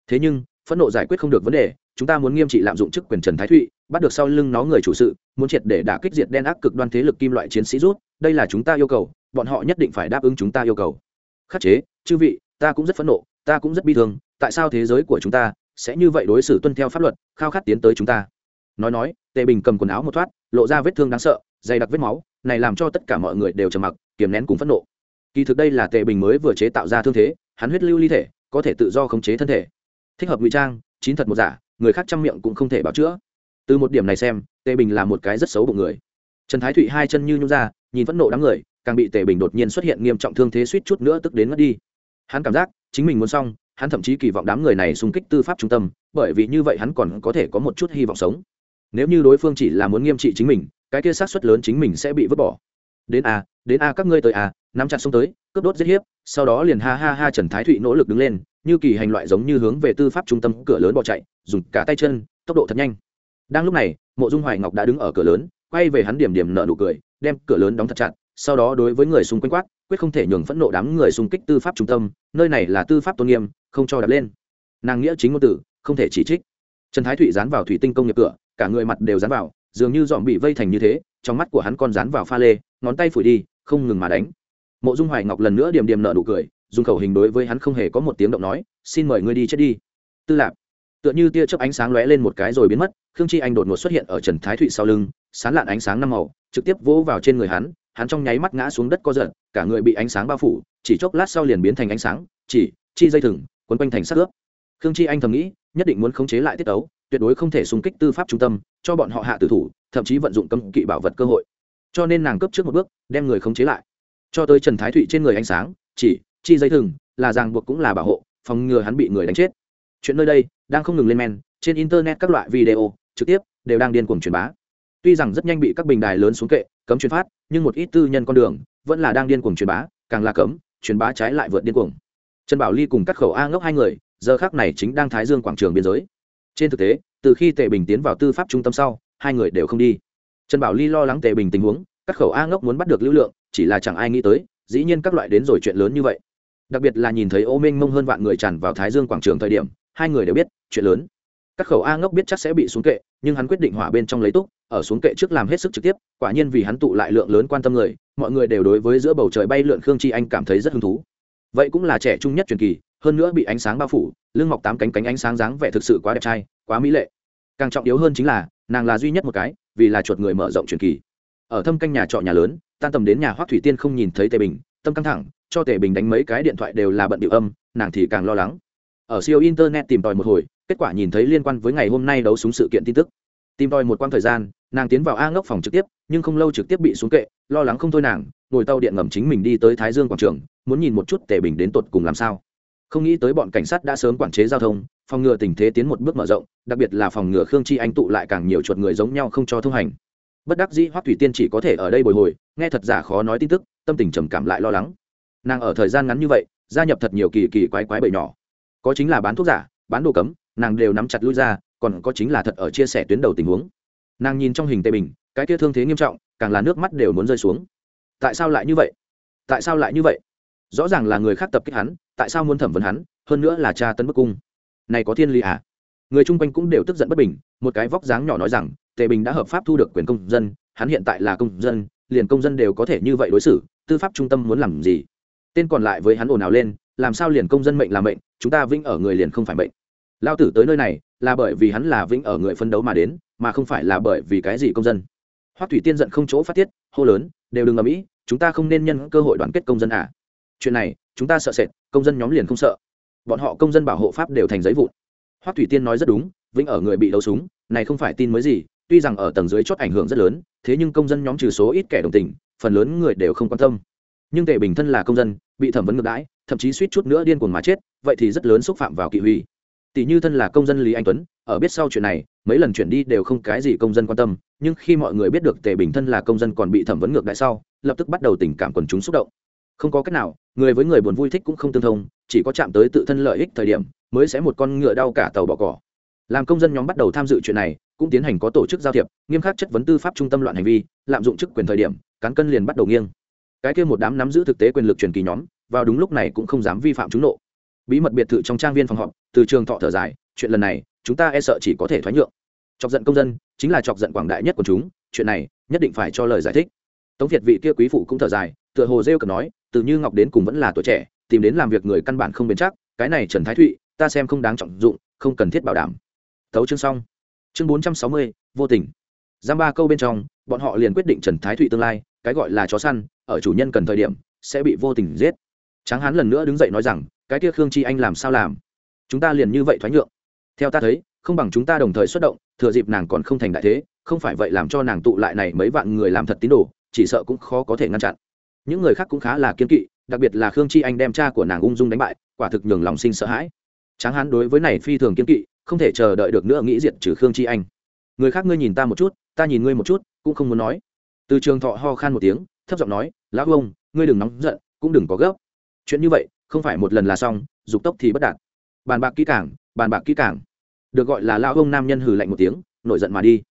Thế nhưng, phẫn nộ giải quyết không được vấn đề chúng ta muốn nghiêm trị lạm dụng chức quyền trần thái thụy, bắt được sau lưng nó người chủ sự, muốn triệt để đả kích diệt đen ác cực đoan thế lực kim loại chiến sĩ rút, đây là chúng ta yêu cầu, bọn họ nhất định phải đáp ứng chúng ta yêu cầu. Khắc chế, chư vị, ta cũng rất phẫn nộ, ta cũng rất bi thương, tại sao thế giới của chúng ta sẽ như vậy đối xử tuân theo pháp luật, khao khát tiến tới chúng ta? Nói nói, tề bình cầm quần áo một thoát, lộ ra vết thương đáng sợ, dày đặc vết máu, này làm cho tất cả mọi người đều trầm mặc, kiềm nén cùng phẫn nộ. Kỳ thực đây là tề bình mới vừa chế tạo ra thương thế, hắn huyết lưu ly thể, có thể tự do khống chế thân thể. Thích hợp ngụy trang, chín thật một giả người khác chăm miệng cũng không thể bảo chữa. Từ một điểm này xem, tề bình là một cái rất xấu bụng người. Trần thái thụy hai chân như nhung ra, nhìn phẫn nộ đám người, càng bị tề bình đột nhiên xuất hiện nghiêm trọng thương thế suýt chút nữa tức đến mất đi. Hắn cảm giác, chính mình muốn xong, hắn thậm chí kỳ vọng đám người này xung kích tư pháp trung tâm, bởi vì như vậy hắn còn có thể có một chút hy vọng sống. Nếu như đối phương chỉ là muốn nghiêm trị chính mình, cái kia sát suất lớn chính mình sẽ bị vứt bỏ đến a đến a các ngươi tới a, nắm chặt xông tới, cướp đốt giết hiếp, sau đó liền ha ha ha trần thái thụy nỗ lực đứng lên, như kỳ hành loại giống như hướng về tư pháp trung tâm cửa lớn bỏ chạy, dùng cả tay chân, tốc độ thật nhanh. Đang lúc này, mộ dung hoài ngọc đã đứng ở cửa lớn, quay về hắn điểm điểm nợ nụ cười, đem cửa lớn đóng thật chặt, sau đó đối với người xung quanh quát, quyết không thể nhường phẫn nộ đám người xung kích tư pháp trung tâm, nơi này là tư pháp tôn nghiêm, không cho đập lên. Nàng nghĩa chính ngôn tử, không thể chỉ trích. Trần thái thụy dán vào thủy tinh công nghiệp cửa, cả người mặt đều dán vào, dường như dọn bị vây thành như thế, trong mắt của hắn còn dán vào pha lê ngón tay phủi đi, không ngừng mà đánh. Mộ dung hoài ngọc lần nữa điểm điểm nợ nụ cười, dùng khẩu hình đối với hắn không hề có một tiếng động nói, xin mời ngươi đi chết đi. Tư lạp, tựa như tia chớp ánh sáng lóe lên một cái rồi biến mất, khương chi anh đột ngột xuất hiện ở trần thái thụy sau lưng, sán lạn ánh sáng năm màu, trực tiếp vỗ vào trên người hắn hắn trong nháy mắt ngã xuống đất co giật, cả người bị ánh sáng bao phủ, chỉ chốc lát sau liền biến thành ánh sáng, chỉ, chi dây thừng, quấn quanh thành sắt ướp. Khương chi anh thầm nghĩ, nhất định muốn khống chế lại tiết tấu, tuyệt đối không thể xung kích tư pháp trung tâm, cho bọn họ hạ tử thủ, thậm chí vận dụng cấm kỵ bảo vật cơ hội cho nên nàng cấp trước một bước, đem người khống chế lại. Cho tới trần thái thụy trên người ánh sáng, chỉ, chi dây thừng, là ràng buộc cũng là bảo hộ, phòng ngừa hắn bị người đánh chết. Chuyện nơi đây, đang không ngừng lên men, trên internet các loại video, trực tiếp, đều đang điên cuồng truyền bá. Tuy rằng rất nhanh bị các bình đài lớn xuống kệ, cấm truyền phát, nhưng một ít tư nhân con đường, vẫn là đang điên cuồng truyền bá, càng là cấm, truyền bá trái lại vượt điên cuồng. Trần bảo ly cùng các khẩu a ngốc hai người, giờ khác này chính đang thái dương quảng trường biên giới. Trên thực tế, từ khi tề bình tiến vào tư pháp trung tâm sau, hai người đều không đi trần bảo ly lo lắng tề bình tình huống, các khẩu a ngốc muốn bắt được lưu lượng, chỉ là chẳng ai nghĩ tới, dĩ nhiên các loại đến rồi chuyện lớn như vậy. Đặc biệt là nhìn thấy ô minh mông hơn vạn người tràn vào thái dương quảng trường thời điểm, hai người đều biết, chuyện lớn. Các khẩu a ngốc biết chắc sẽ bị xuống kệ, nhưng hắn quyết định hỏa bên trong lấy túc, ở xuống kệ trước làm hết sức trực tiếp, quả nhiên vì hắn tụ lại lượng lớn quan tâm người, mọi người đều đối với giữa bầu trời bay lượn khương chi anh cảm thấy rất hứng thú. Vậy cũng là trẻ trung nhất truyền kỳ, hơn nữa bị ánh sáng bao phủ, lưng mọc tám cánh cánh ánh sáng dáng vẻ thực sự quá đẹp trai, quá mỹ lệ. Càng trọng yếu hơn chính là, nàng là duy nhất một cái vì là chuột người mở rộng truyền kỳ. Ở thâm canh nhà trọ nhà lớn, tan tầm đến nhà hoác thủy tiên không nhìn thấy tề bình, tâm căng thẳng, cho tề bình đánh mấy cái điện thoại đều là bận điệu âm, nàng thì càng lo lắng. Ở siêu internet tìm tòi một hồi, kết quả nhìn thấy liên quan với ngày hôm nay đấu súng sự kiện tin tức. Tìm tòi một quãng thời gian, nàng tiến vào a ngốc phòng trực tiếp, nhưng không lâu trực tiếp bị xuống kệ, lo lắng không thôi nàng, ngồi tàu điện ngầm chính mình đi tới thái dương quảng trường, muốn nhìn một chút tề bình đến tột cùng làm sao. Không nghĩ tới bọn cảnh sát đã sớm quản chế giao thông phòng ngừa tình thế tiến một bước mở rộng, đặc biệt là phòng ngừa khương chi anh tụ lại càng nhiều chuột người giống nhau không cho thông hành. Bất đắc dĩ hoắc thủy tiên chỉ có thể ở đây bồi hồi, nghe thật giả khó nói tin tức, tâm tình trầm cảm lại lo lắng. Nàng ở thời gian ngắn như vậy, gia nhập thật nhiều kỳ kỳ quái quái bậy nhỏ. Có chính là bán thuốc giả, bán đồ cấm, nàng đều nắm chặt lui ra, còn có chính là thật ở chia sẻ tuyến đầu tình huống. Nàng nhìn trong hình tê bình, cái kia thương thế nghiêm trọng, càng là nước mắt đều muốn rơi xuống. Tại sao lại như vậy? Tại sao lại như vậy? Rõ ràng là người khác tập kích hắn, tại sao muốn thẩm vấn hắn, hơn nữa là cha tấn bức cung này có thiên lý à? Người chung quanh cũng đều tức giận bất bình, một cái vóc dáng nhỏ nói rằng, tề bình đã hợp pháp thu được quyền công dân, hắn hiện tại là công dân, liền công dân đều có thể như vậy đối xử, tư pháp trung tâm muốn làm gì? Tên còn lại với hắn ồn ào lên, làm sao liền công dân mệnh là mệnh, chúng ta vĩnh ở người liền không phải mệnh. Lao tử tới nơi này, là bởi vì hắn là vĩnh ở người phân đấu mà đến, mà không phải là bởi vì cái gì công dân. Hoắc thủy tiên giận không chỗ phát tiết, hô lớn, đều đừng ở mỹ chúng ta không nên nhân cơ hội đoàn kết công dân à? Chuyện này, chúng ta sợ sệt, công dân nhóm liền không sợ bọn họ công dân bảo hộ pháp đều thành giấy vụn. Hoắc thủy tiên nói rất đúng, vĩnh ở người bị đấu súng, này không phải tin mới gì, tuy rằng ở tầng dưới chót ảnh hưởng rất lớn, thế nhưng công dân nhóm trừ số ít kẻ đồng tình, phần lớn người đều không quan tâm. Nhưng tề bình thân là công dân, bị thẩm vấn ngược đãi, thậm chí suýt chút nữa điên cuồng mà chết, vậy thì rất lớn xúc phạm vào kỵ huy. Tỷ như thân là công dân lý anh tuấn, ở biết sau chuyện này, mấy lần chuyển đi đều không cái gì công dân quan tâm, nhưng khi mọi người biết được tề bình thân là công dân còn bị thẩm vấn ngược đãi sau, lập tức bắt đầu tình cảm quần chúng xúc động không có cách nào, người với người buồn vui thích cũng không tương thông, chỉ có chạm tới tự thân lợi ích thời điểm mới sẽ một con ngựa đau cả tàu bỏ cỏ. Làm công dân nhóm bắt đầu tham dự chuyện này, cũng tiến hành có tổ chức giao thiệp, nghiêm khắc chất vấn tư pháp trung tâm loạn hành vi, lạm dụng chức quyền thời điểm, cán cân liền bắt đầu nghiêng. Cái kia một đám nắm giữ thực tế quyền lực truyền kỳ nhóm, vào đúng lúc này cũng không dám vi phạm chúng nộ. Bí mật biệt thự trong trang viên phòng họp, từ trường thọ thở dài, chuyện lần này, chúng ta e sợ chỉ có thể thoái nhượng. Chọc giận công dân, chính là chọc giận quảng đại nhất của chúng, chuyện này, nhất định phải cho lời giải thích. Tống việt vị kia quý phụ cũng thở dài tựa hồ rêu cần nói, từ như ngọc đến cùng vẫn là tuổi trẻ, tìm đến làm việc người căn bản không bền chắc, cái này trần thái thụy, ta xem không đáng trọng dụng, không cần thiết bảo đảm. Thấu chương xong. Chương bốn trăm sáu mươi, vô tình. Giam ba câu bên trong, bọn họ liền quyết định trần thái thụy tương lai, cái gọi là chó săn, ở chủ nhân cần thời điểm, sẽ bị vô tình giết. Tráng hán lần nữa đứng dậy nói rằng, cái kia khương chi anh làm sao làm? Chúng ta liền như vậy thoái nhượng. Theo ta thấy, không bằng chúng ta đồng thời xuất động, thừa dịp nàng còn không thành đại thế, không phải vậy làm cho nàng tụ lại này mấy vạn người làm thật tín đồ, chỉ sợ cũng khó có thể ngăn chặn những người khác cũng khá là kiên kỵ, đặc biệt là khương chi anh đem cha của nàng ung dung đánh bại, quả thực nhường lòng sinh sợ hãi. Tráng hán đối với này phi thường kiên kỵ, không thể chờ đợi được nữa nghĩ diệt trừ khương chi anh. Người khác ngươi nhìn ta một chút, ta nhìn ngươi một chút, cũng không muốn nói. Từ trường thọ ho khan một tiếng, thấp giọng nói, lão ông, ngươi đừng nóng giận, cũng đừng có gấp. Chuyện như vậy, không phải một lần là xong, dục tốc thì bất đạt. Bàn bạc kỹ càng, bàn bạc kỹ càng. Được gọi là lão ông nam nhân hừ lạnh một tiếng, nổi giận mà đi.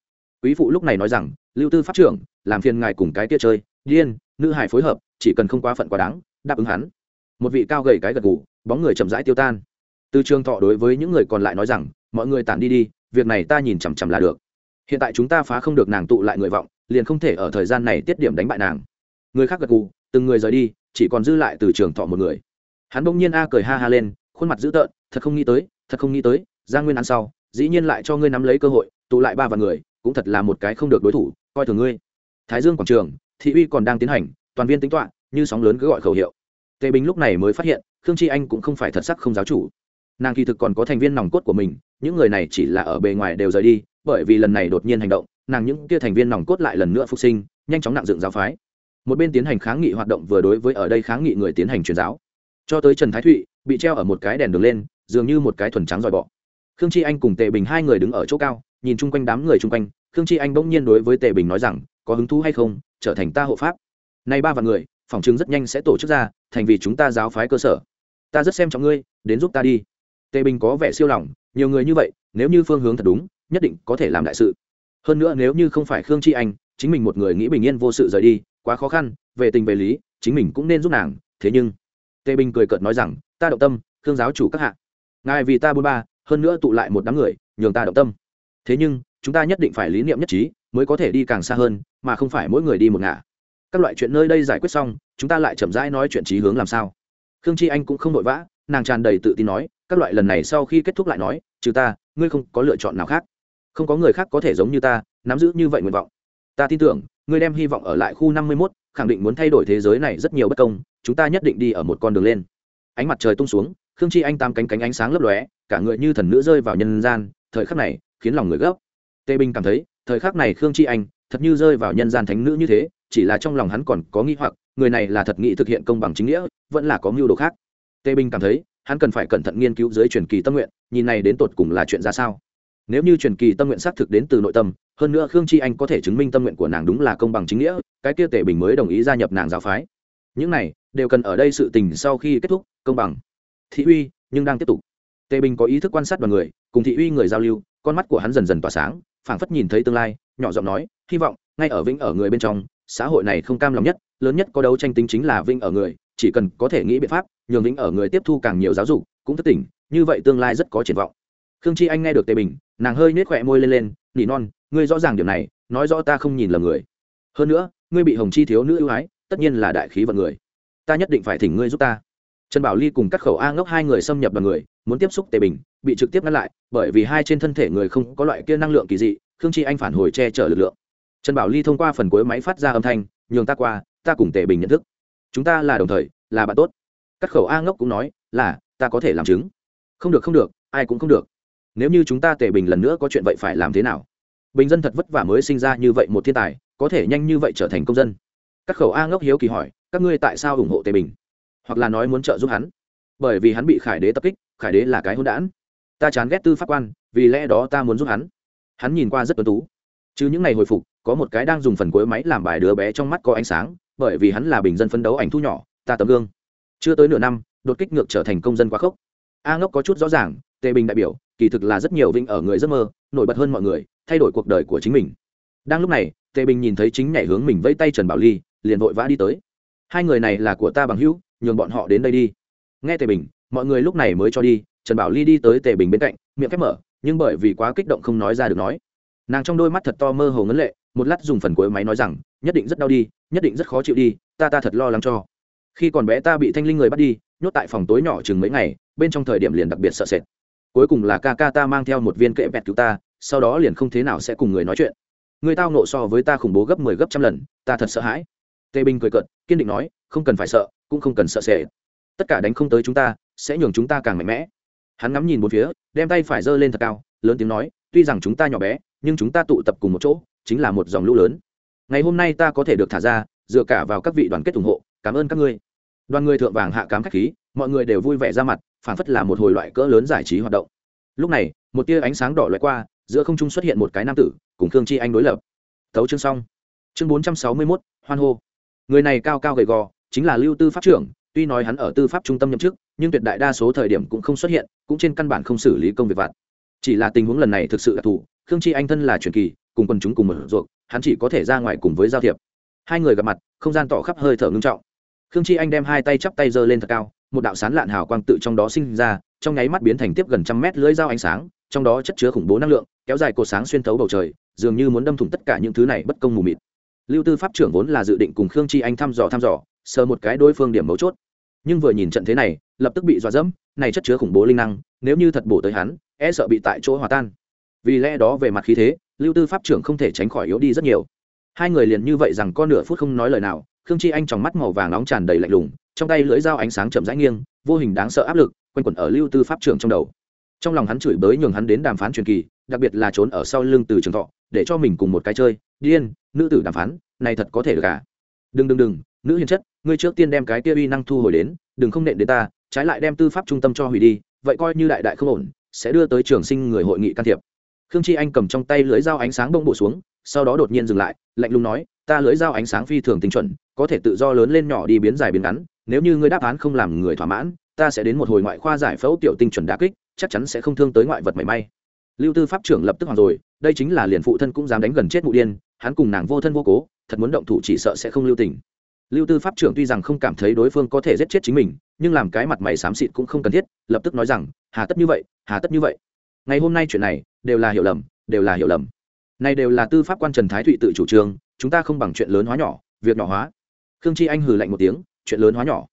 Quý phụ lúc này nói rằng, lưu tư pháp trưởng, làm phiền ngài cùng cái kia chơi điên, nữ hải phối hợp, chỉ cần không quá phận quá đáng, đáp ứng hắn. Một vị cao gầy cái gật gù, bóng người chậm rãi tiêu tan. Từ trường thọ đối với những người còn lại nói rằng, mọi người tản đi đi, việc này ta nhìn chằm chằm là được. Hiện tại chúng ta phá không được nàng tụ lại người vọng, liền không thể ở thời gian này tiết điểm đánh bại nàng. Người khác gật gù, từng người rời đi, chỉ còn dư lại từ trường thọ một người. Hắn bỗng nhiên a cười ha ha lên, khuôn mặt dữ tợn, thật không nghĩ tới, thật không nghĩ tới giang nguyên ăn sau, dĩ nhiên lại cho ngươi nắm lấy cơ hội, tụ lại ba vạn người, cũng thật là một cái không được đối thủ, coi thường ngươi. Thái dương quảng trường thị uy còn đang tiến hành, toàn viên tính toạ như sóng lớn cứ gọi khẩu hiệu. Tề bình lúc này mới phát hiện, khương chi anh cũng không phải thật sắc không giáo chủ. Nàng kỳ thực còn có thành viên nòng cốt của mình, những người này chỉ là ở bề ngoài đều rời đi, bởi vì lần này đột nhiên hành động, nàng những kia thành viên nòng cốt lại lần nữa phục sinh, nhanh chóng nặng dựng giáo phái. Một bên tiến hành kháng nghị hoạt động vừa đối với ở đây kháng nghị người tiến hành truyền giáo. Cho tới trần thái thụy, bị treo ở một cái đèn đường lên, dường như một cái thuần trắng dòi bọ. Khương chi anh cùng tề bình hai người đứng ở chỗ cao, nhìn chung quanh đám người chung quanh, khương chi anh bỗng nhiên đối với tề bình nói rằng có hứng thú hay không, trở thành ta hộ pháp. Nay ba vạn người, phòng chứng rất nhanh sẽ tổ chức ra, thành vì chúng ta giáo phái cơ sở. Ta rất xem trọng ngươi, đến giúp ta đi. Tề bình có vẻ siêu lòng, nhiều người như vậy, nếu như phương hướng thật đúng, nhất định có thể làm đại sự. Hơn nữa nếu như không phải khương chi anh, chính mình một người nghĩ bình yên vô sự rời đi, quá khó khăn, về tình về lý, chính mình cũng nên giúp nàng, thế nhưng tề bình cười cợt nói rằng, ta động tâm, khương giáo chủ các hạ. Ngài vì ta bôn ba, hơn nữa tụ lại một đám người, nhường ta động tâm. Thế nhưng, chúng ta nhất định phải lý niệm nhất trí mới có thể đi càng xa hơn, mà không phải mỗi người đi một ngả. Các loại chuyện nơi đây giải quyết xong, chúng ta lại chậm rãi nói chuyện trí hướng làm sao. Khương chi anh cũng không vội vã, nàng tràn đầy tự tin nói, các loại lần này sau khi kết thúc lại nói, trừ ta, ngươi không có lựa chọn nào khác. Không có người khác có thể giống như ta, nắm giữ như vậy nguyện vọng. Ta tin tưởng, ngươi đem hy vọng ở lại khu năm mươi mốt, khẳng định muốn thay đổi thế giới này rất nhiều bất công, chúng ta nhất định đi ở một con đường lên. Ánh mặt trời tung xuống, khương chi anh tam cánh cánh ánh sáng lấp lóe, cả người như thần nữ rơi vào nhân gian, thời khắc này, khiến lòng người gấp. Tê binh cảm thấy thời khắc này khương chi anh, thật như rơi vào nhân gian thánh nữ như thế, chỉ là trong lòng hắn còn có nghi hoặc, người này là thật nghị thực hiện công bằng chính nghĩa, vẫn là có mưu đồ khác. Tê binh cảm thấy, hắn cần phải cẩn thận nghiên cứu dưới truyền kỳ tâm nguyện, nhìn này đến tột cùng là chuyện ra sao. Nếu như truyền kỳ tâm nguyện xác thực đến từ nội tâm, hơn nữa khương chi anh có thể chứng minh tâm nguyện của nàng đúng là công bằng chính nghĩa, cái kia tề bình mới đồng ý gia nhập nàng giáo phái. Những này, đều cần ở đây sự tình sau khi kết thúc, công bằng. Thị uy, nhưng đang tiếp tục. Tề bình có ý thức quan sát đoàn người, cùng thị uy người giao lưu, con mắt của hắn dần dần tỏa sáng phảng phất nhìn thấy tương lai, nhỏ giọng nói, hy vọng, ngay ở vĩnh ở người bên trong, xã hội này không cam lòng nhất, lớn nhất có đấu tranh tính chính là vĩnh ở người, chỉ cần có thể nghĩ biện pháp, nhường vĩnh ở người tiếp thu càng nhiều giáo dục, cũng thất tỉnh như vậy tương lai rất có triển vọng. Khương chi anh nghe được tề bình, nàng hơi nết khỏe môi lên lên, nỉ non, ngươi rõ ràng điểm này, nói rõ ta không nhìn lầm người. Hơn nữa, ngươi bị hồng chi thiếu nữ ưu ái, tất nhiên là đại khí vận người. Ta nhất định phải thỉnh ngươi giúp ta. Trần bảo ly cùng các khẩu a ngốc hai người xâm nhập vào người, muốn tiếp xúc tề bình bị trực tiếp ngăn lại, bởi vì hai trên thân thể người không có loại kia năng lượng kỳ dị, khương chi anh phản hồi che chở lực lượng. Trần bảo ly thông qua phần cuối máy phát ra âm thanh, nhường ta qua, ta cùng tề bình nhận thức. Chúng ta là đồng thời, là bạn tốt. Các khẩu a ngốc cũng nói, là, ta có thể làm chứng. Không được không được, ai cũng không được. Nếu như chúng ta tề bình lần nữa có chuyện vậy phải làm thế nào? Bình dân thật vất vả mới sinh ra như vậy một thiên tài, có thể nhanh như vậy trở thành công dân. Các khẩu a ngốc hiếu kỳ hỏi, các ngươi tại sao ủng hộ tề bình? Hoặc là nói muốn trợ giúp hắn? Bởi vì hắn bị khải đế tập kích, khải đế là cái hôn đản ta chán ghét tư pháp quan, vì lẽ đó ta muốn giúp hắn. Hắn nhìn qua rất tuấn tú. Chứ những ngày hồi phục, có một cái đang dùng phần cuối máy làm bài đứa bé trong mắt có ánh sáng, bởi vì hắn là bình dân phấn đấu ảnh thu nhỏ, ta tấm gương. Chưa tới nửa năm, đột kích ngược trở thành công dân quá khốc. A ngốc có chút rõ ràng, tề bình đại biểu, kỳ thực là rất nhiều vinh ở người giấc mơ, nổi bật hơn mọi người, thay đổi cuộc đời của chính mình. Đang lúc này, tề bình nhìn thấy chính nhảy hướng mình vẫy tay trần bảo ly, liền vội vã đi tới. Hai người này là của ta bằng hữu, nhường bọn họ đến đây đi. Nghe tề bình, mọi người lúc này mới cho đi trần bảo ly đi tới tề bình bên cạnh, miệng khép mở, nhưng bởi vì quá kích động không nói ra được nói. Nàng trong đôi mắt thật to mơ hồ ngấn lệ, một lát dùng phần cuối máy nói rằng, nhất định rất đau đi, nhất định rất khó chịu đi, ta ta thật lo lắng cho. Khi còn bé ta bị thanh linh người bắt đi, nhốt tại phòng tối nhỏ chừng mấy ngày, bên trong thời điểm liền đặc biệt sợ sệt. Cuối cùng là ca ca ta mang theo một viên kệ bẹt cứu ta, sau đó liền không thế nào sẽ cùng người nói chuyện. Người tao nộ so với ta khủng bố gấp mười 10 gấp trăm lần, ta thật sợ hãi. Tề bình cười cợt, kiên định nói, không cần phải sợ, cũng không cần sợ sệt. Tất cả đánh không tới chúng ta, sẽ nhường chúng ta càng mạnh mẽ hắn ngắm nhìn một phía, đem tay phải giơ lên thật cao, lớn tiếng nói, tuy rằng chúng ta nhỏ bé, nhưng chúng ta tụ tập cùng một chỗ, chính là một dòng lũ lớn. Ngày hôm nay ta có thể được thả ra, dựa cả vào các vị đoàn kết ủng hộ, cảm ơn các ngươi. Đoàn người thượng vàng hạ cám khách khí, mọi người đều vui vẻ ra mặt phản phất là một hồi loại cỡ lớn giải trí hoạt động. Lúc này, một tia ánh sáng đỏ loại qua, giữa không trung xuất hiện một cái nam tử, cùng khương chi anh đối lập. Thấu chương xong. Chương bốn trăm sáu mươi mốt, hoan hô. Người này cao cao gầy gò, chính là lưu tư pháp trưởng tuy nói hắn ở tư pháp trung tâm nhậm chức nhưng tuyệt đại đa số thời điểm cũng không xuất hiện cũng trên căn bản không xử lý công việc vặt. Chỉ là tình huống lần này thực sự đặc thù khương chi anh thân là truyền kỳ cùng quần chúng cùng mở ruộng, hắn chỉ có thể ra ngoài cùng với giao thiệp. Hai người gặp mặt không gian tỏ khắp hơi thở ngưng trọng. Khương chi anh đem hai tay chắp tay giơ lên thật cao một đạo sán lạn hào quang tự trong đó sinh ra trong nháy mắt biến thành tiếp gần trăm mét lưỡi dao ánh sáng trong đó chất chứa khủng bố năng lượng kéo dài cột sáng xuyên thấu bầu trời dường như muốn đâm thủng tất cả những thứ này bất công mù mịt. Lưu tư pháp trưởng vốn là dự định cùng khương chi anh thăm dò thăm dò sờ một cái đối phương điểm mấu chốt. Nhưng vừa nhìn trận thế này, lập tức bị dọa dẫm, này chất chứa khủng bố linh năng, nếu như thật bổ tới hắn e sợ bị tại chỗ hòa tan. Vì lẽ đó về mặt khí thế, lưu tư pháp trưởng không thể tránh khỏi yếu đi rất nhiều. Hai người liền như vậy rằng có nửa phút không nói lời nào, khương chi anh tròng mắt màu vàng nóng tràn đầy lạnh lùng, trong tay lưỡi dao ánh sáng chậm rãi nghiêng, vô hình đáng sợ áp lực, quanh quẩn ở lưu tư pháp trưởng trong đầu. Trong lòng hắn chửi bới nhường hắn đến đàm phán truyền kỳ, đặc biệt là trốn ở sau lưng từ trường thọ, để cho mình cùng một cái chơi, điên, nữ tử đàm phán, này thật có thể được cả. đừng đừng đừng, nữ hiền chất ngươi trước tiên đem cái kia uy năng thu hồi đến, đừng không nện đến ta, trái lại đem tư pháp trung tâm cho hủy đi, vậy coi như đại đại không ổn, sẽ đưa tới trường sinh người hội nghị can thiệp. Khương chi anh cầm trong tay lưới dao ánh sáng bông bổ xuống, sau đó đột nhiên dừng lại, lạnh lùng nói, ta lưới dao ánh sáng phi thường tinh chuẩn, có thể tự do lớn lên nhỏ đi biến dài biến ngắn, nếu như ngươi đáp án không làm người thỏa mãn, ta sẽ đến một hồi ngoại khoa giải phẫu tiểu tinh chuẩn đa kích, chắc chắn sẽ không thương tới ngoại vật mảy may. Lưu tư pháp trưởng lập tức hoàng rồi, đây chính là liền phụ thân cũng dám đánh gần chết mụ điên, hắn cùng nàng vô thân vô cố, thật muốn động thủ chỉ sợ sẽ không lưu tình lưu tư pháp trưởng tuy rằng không cảm thấy đối phương có thể giết chết chính mình, nhưng làm cái mặt mày xám xịt cũng không cần thiết, lập tức nói rằng, hà tất như vậy, hà tất như vậy. Ngày hôm nay chuyện này, đều là hiểu lầm, đều là hiểu lầm. Này đều là tư pháp quan trần thái thụy tự chủ trương, chúng ta không bằng chuyện lớn hóa nhỏ, việc nhỏ hóa. Khương chi anh hừ lạnh một tiếng, chuyện lớn hóa nhỏ,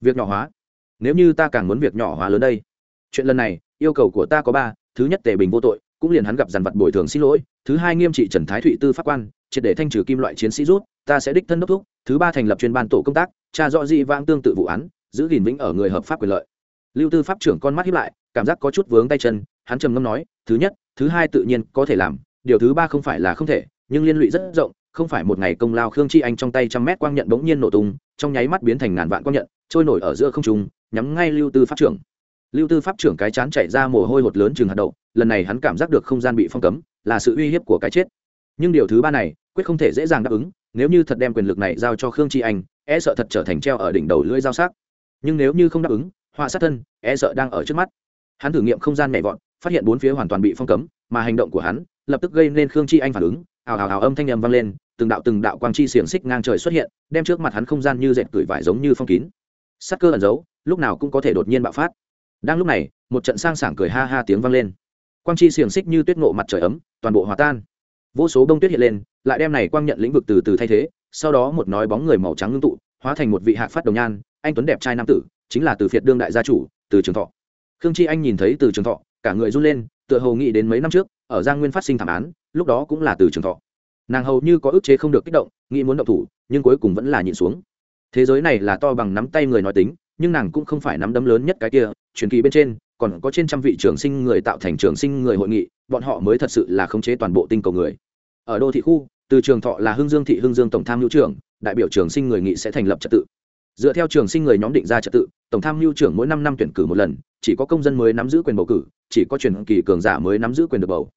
việc nhỏ hóa. Nếu như ta càng muốn việc nhỏ hóa lớn đây, chuyện lần này, yêu cầu của ta có ba, thứ nhất tề bình vô tội, cũng liền hắn gặp dàn vật bồi thường xin lỗi, thứ hai nghiêm trị trần thái thụy tư pháp quan, triệt để thanh trừ kim loại chiến sĩ rút ta sẽ đích thân đốc thúc, thứ ba thành lập chuyên ban tổ công tác, tra rõ dị vãng tương tự vụ án, giữ gìn vĩnh ở người hợp pháp quyền lợi. Lưu tư pháp trưởng con mắt hiếp lại, cảm giác có chút vướng tay chân, hắn trầm ngâm nói, thứ nhất, thứ hai tự nhiên có thể làm, điều thứ ba không phải là không thể, nhưng liên lụy rất rộng, không phải một ngày công lao khương chi anh trong tay trăm mét quang nhận bỗng nhiên nổ tung, trong nháy mắt biến thành ngàn vạn quang nhận, trôi nổi ở giữa không trung, nhắm ngay lưu tư pháp trưởng. Lưu tư pháp trưởng cái chán chạy ra mồ hôi hột lớn chừng hạt đậu, lần này hắn cảm giác được không gian bị phong cấm, là sự uy hiếp của cái chết. Nhưng điều thứ ba này quyết không thể dễ dàng đáp ứng, nếu như thật đem quyền lực này giao cho khương Tri anh e sợ thật trở thành treo ở đỉnh đầu lưỡi dao sắc. Nhưng nếu như không đáp ứng, họa sát thân e sợ đang ở trước mắt. Hắn thử nghiệm không gian nhảy vọt, phát hiện bốn phía hoàn toàn bị phong cấm, mà hành động của hắn lập tức gây nên khương chi anh phản ứng. Ào ào ào âm thanh ầm vang lên, từng đạo từng đạo quang chi xiềng xích ngang trời xuất hiện, đem trước mặt hắn không gian như dệt tuổi vải giống như phong kín. Sắc cơ ẩn giấu, lúc nào cũng có thể đột nhiên bạo phát. Đang lúc này, một trận sang sảng cười ha ha tiếng vang lên. Quang chi xiềng xích như tuyết ngộ mặt trời ấm, toàn bộ hòa tan vô số bông tuyết hiện lên, lại đem này quang nhận lĩnh vực từ từ thay thế, sau đó một nói bóng người màu trắng ngưng tụ, hóa thành một vị hạc phát đồng nhan, anh tuấn đẹp trai nam tử, chính là từ phiệt đương đại gia chủ, từ trường thọ. Khương chi anh nhìn thấy từ trường thọ, cả người run lên, tựa hồ nghĩ đến mấy năm trước, ở giang nguyên phát sinh thảm án, lúc đó cũng là từ trường thọ. Nàng hầu như có ức chế không được kích động, nghĩ muốn động thủ, nhưng cuối cùng vẫn là nhịn xuống. Thế giới này là to bằng nắm tay người nói tính, nhưng nàng cũng không phải nắm đấm lớn nhất cái kia, truyền kỳ bên trên còn có trên trăm vị trường sinh người tạo thành trường sinh người hội nghị, bọn họ mới thật sự là khống chế toàn bộ tinh cầu người. Ở đô thị khu, từ trường thọ là hưng dương thị hưng dương tổng tham hữu trưởng, đại biểu trường sinh người nghị sẽ thành lập trật tự. Dựa theo trường sinh người nhóm định ra trật tự, tổng tham mưu trưởng mỗi năm năm tuyển cử một lần, chỉ có công dân mới nắm giữ quyền bầu cử, chỉ có truyền kỳ cường giả mới nắm giữ quyền được bầu.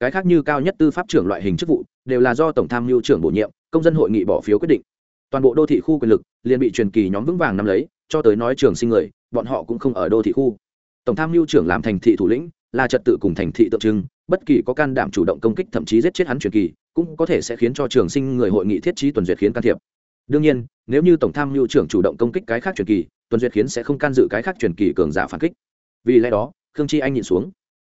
Cái khác như cao nhất tư pháp trưởng loại hình chức vụ, đều là do tổng tham mưu trưởng bổ nhiệm, công dân hội nghị bỏ phiếu quyết định. Toàn bộ đô thị khu quyền lực liền bị truyền kỳ nhóm vững vàng nắm lấy, cho tới nói trường sinh người, bọn họ cũng không ở đô thị khu tổng tham mưu trưởng làm thành thị thủ lĩnh, là trật tự cùng thành thị tượng trưng, bất kỳ có can đảm chủ động công kích thậm chí giết chết hắn truyền kỳ, cũng có thể sẽ khiến cho trường sinh người hội nghị thiết trí tuần duyệt khiến can thiệp. Đương nhiên, nếu như tổng tham mưu trưởng chủ động công kích cái khác truyền kỳ, tuần duyệt khiến sẽ không can dự cái khác truyền kỳ cường giả phản kích. Vì lẽ đó, khương chi anh nhìn xuống.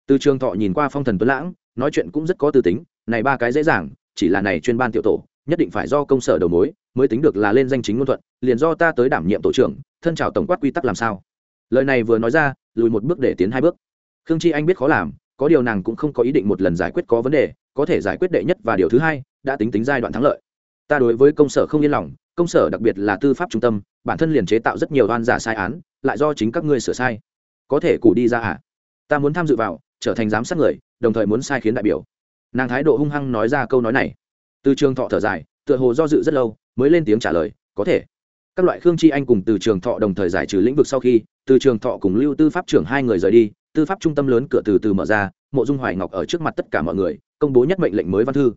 Từ trường thọ nhìn qua phong thần tuấn lãng, nói chuyện cũng rất có tư tính, này ba cái dễ dàng, chỉ là này chuyên ban tiểu tổ, nhất định phải do công sở đầu mối, mới tính được là lên danh chính ngôn thuận, liền do ta tới đảm nhiệm tổ trưởng, thân chào tổng quát quy tắc làm sao. Lời này vừa nói ra lùi một bước để tiến hai bước. Khương chi anh biết khó làm, có điều nàng cũng không có ý định một lần giải quyết có vấn đề, có thể giải quyết đệ nhất và điều thứ hai, đã tính tính giai đoạn thắng lợi. Ta đối với công sở không yên lòng, công sở đặc biệt là tư pháp trung tâm, bản thân liền chế tạo rất nhiều đoan giả sai án, lại do chính các ngươi sửa sai. Có thể củ đi ra à? Ta muốn tham dự vào, trở thành giám sát người, đồng thời muốn sai khiến đại biểu. Nàng thái độ hung hăng nói ra câu nói này. Từ trường thọ thở dài, tựa hồ do dự rất lâu, mới lên tiếng trả lời, có thể các loại khương chi anh cùng từ trường thọ đồng thời giải trừ lĩnh vực sau khi, từ trường thọ cùng lưu tư pháp trưởng hai người rời đi, tư pháp trung tâm lớn cửa từ từ mở ra, mộ dung hoài ngọc ở trước mặt tất cả mọi người, công bố nhất mệnh lệnh mới văn thư.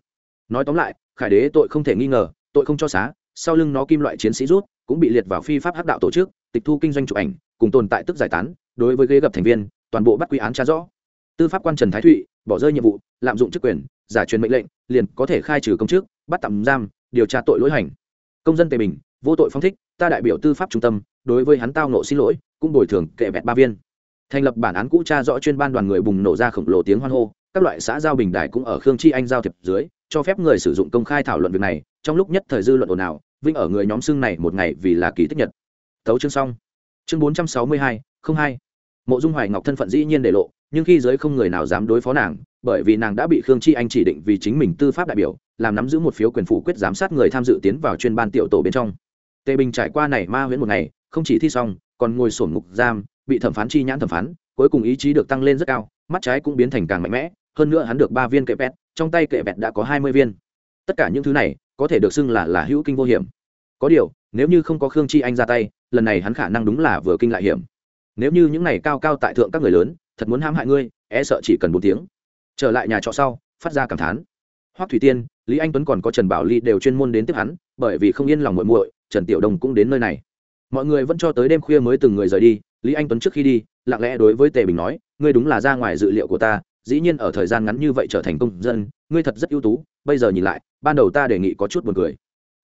Nói tóm lại, khải đế tội không thể nghi ngờ, tội không cho xá, sau lưng nó kim loại chiến sĩ rút, cũng bị liệt vào phi pháp hắc đạo tổ chức, tịch thu kinh doanh chụp ảnh, cùng tồn tại tức giải tán, đối với ghế gặp thành viên, toàn bộ bắt quy án tra rõ. Tư pháp quan trần thái thụy, bỏ rơi nhiệm vụ, lạm dụng chức quyền, giả truyền mệnh lệnh, liền có thể khai trừ công chức, bắt tạm giam, điều tra tội lỗi hành. Công dân tề bình vô tội phong thích, ta đại biểu tư pháp trung tâm, đối với hắn tao nộ xin lỗi, cũng bồi thường kệ vẹt ba viên. Thành lập bản án cũ tra rõ chuyên ban đoàn người bùng nổ ra khổng lồ tiếng hoan hô, các loại xã giao bình đại cũng ở khương chi anh giao thiệp dưới, cho phép người sử dụng công khai thảo luận việc này, trong lúc nhất thời dư luận ồn ào, vinh ở người nhóm xưng này một ngày vì là kỳ tích nhật. Thấu chương xong. Chương bốn trăm sáu mươi hai, không hai. Mộ dung hoài ngọc thân phận dĩ nhiên để lộ, nhưng khi giới không người nào dám đối phó nàng, bởi vì nàng đã bị khương chi anh chỉ định vì chính mình tư pháp đại biểu, làm nắm giữ một phiếu quyền phủ quyết giám sát người tham dự tiến vào chuyên ban tiểu tổ bên trong tề bình trải qua này ma huyễn một ngày, không chỉ thi xong, còn ngồi sổn ngục giam, bị thẩm phán chi nhãn thẩm phán, cuối cùng ý chí được tăng lên rất cao, mắt trái cũng biến thành càng mạnh mẽ, hơn nữa hắn được ba viên kệ vẹt, trong tay kệ vẹt đã có hai mươi viên. Tất cả những thứ này, có thể được xưng là là hữu kinh vô hiểm. Có điều, nếu như không có khương chi anh ra tay, lần này hắn khả năng đúng là vừa kinh lại hiểm. Nếu như những này cao cao tại thượng các người lớn, thật muốn hãm hại ngươi e sợ chỉ cần bốn tiếng. Trở lại nhà trọ sau, phát ra cảm thán. Hoắc thủy tiên, lý anh tuấn còn có trần bảo ly đều chuyên môn đến tiếp hắn, bởi vì không yên lòng muội muội trần tiểu đông cũng đến nơi này. Mọi người vẫn cho tới đêm khuya mới từng người rời đi, lý anh tuấn trước khi đi, lặng lẽ đối với tề bình nói, ngươi đúng là ra ngoài dự liệu của ta, dĩ nhiên ở thời gian ngắn như vậy trở thành công dân, ngươi thật rất ưu tú, bây giờ nhìn lại, ban đầu ta đề nghị có chút buồn cười.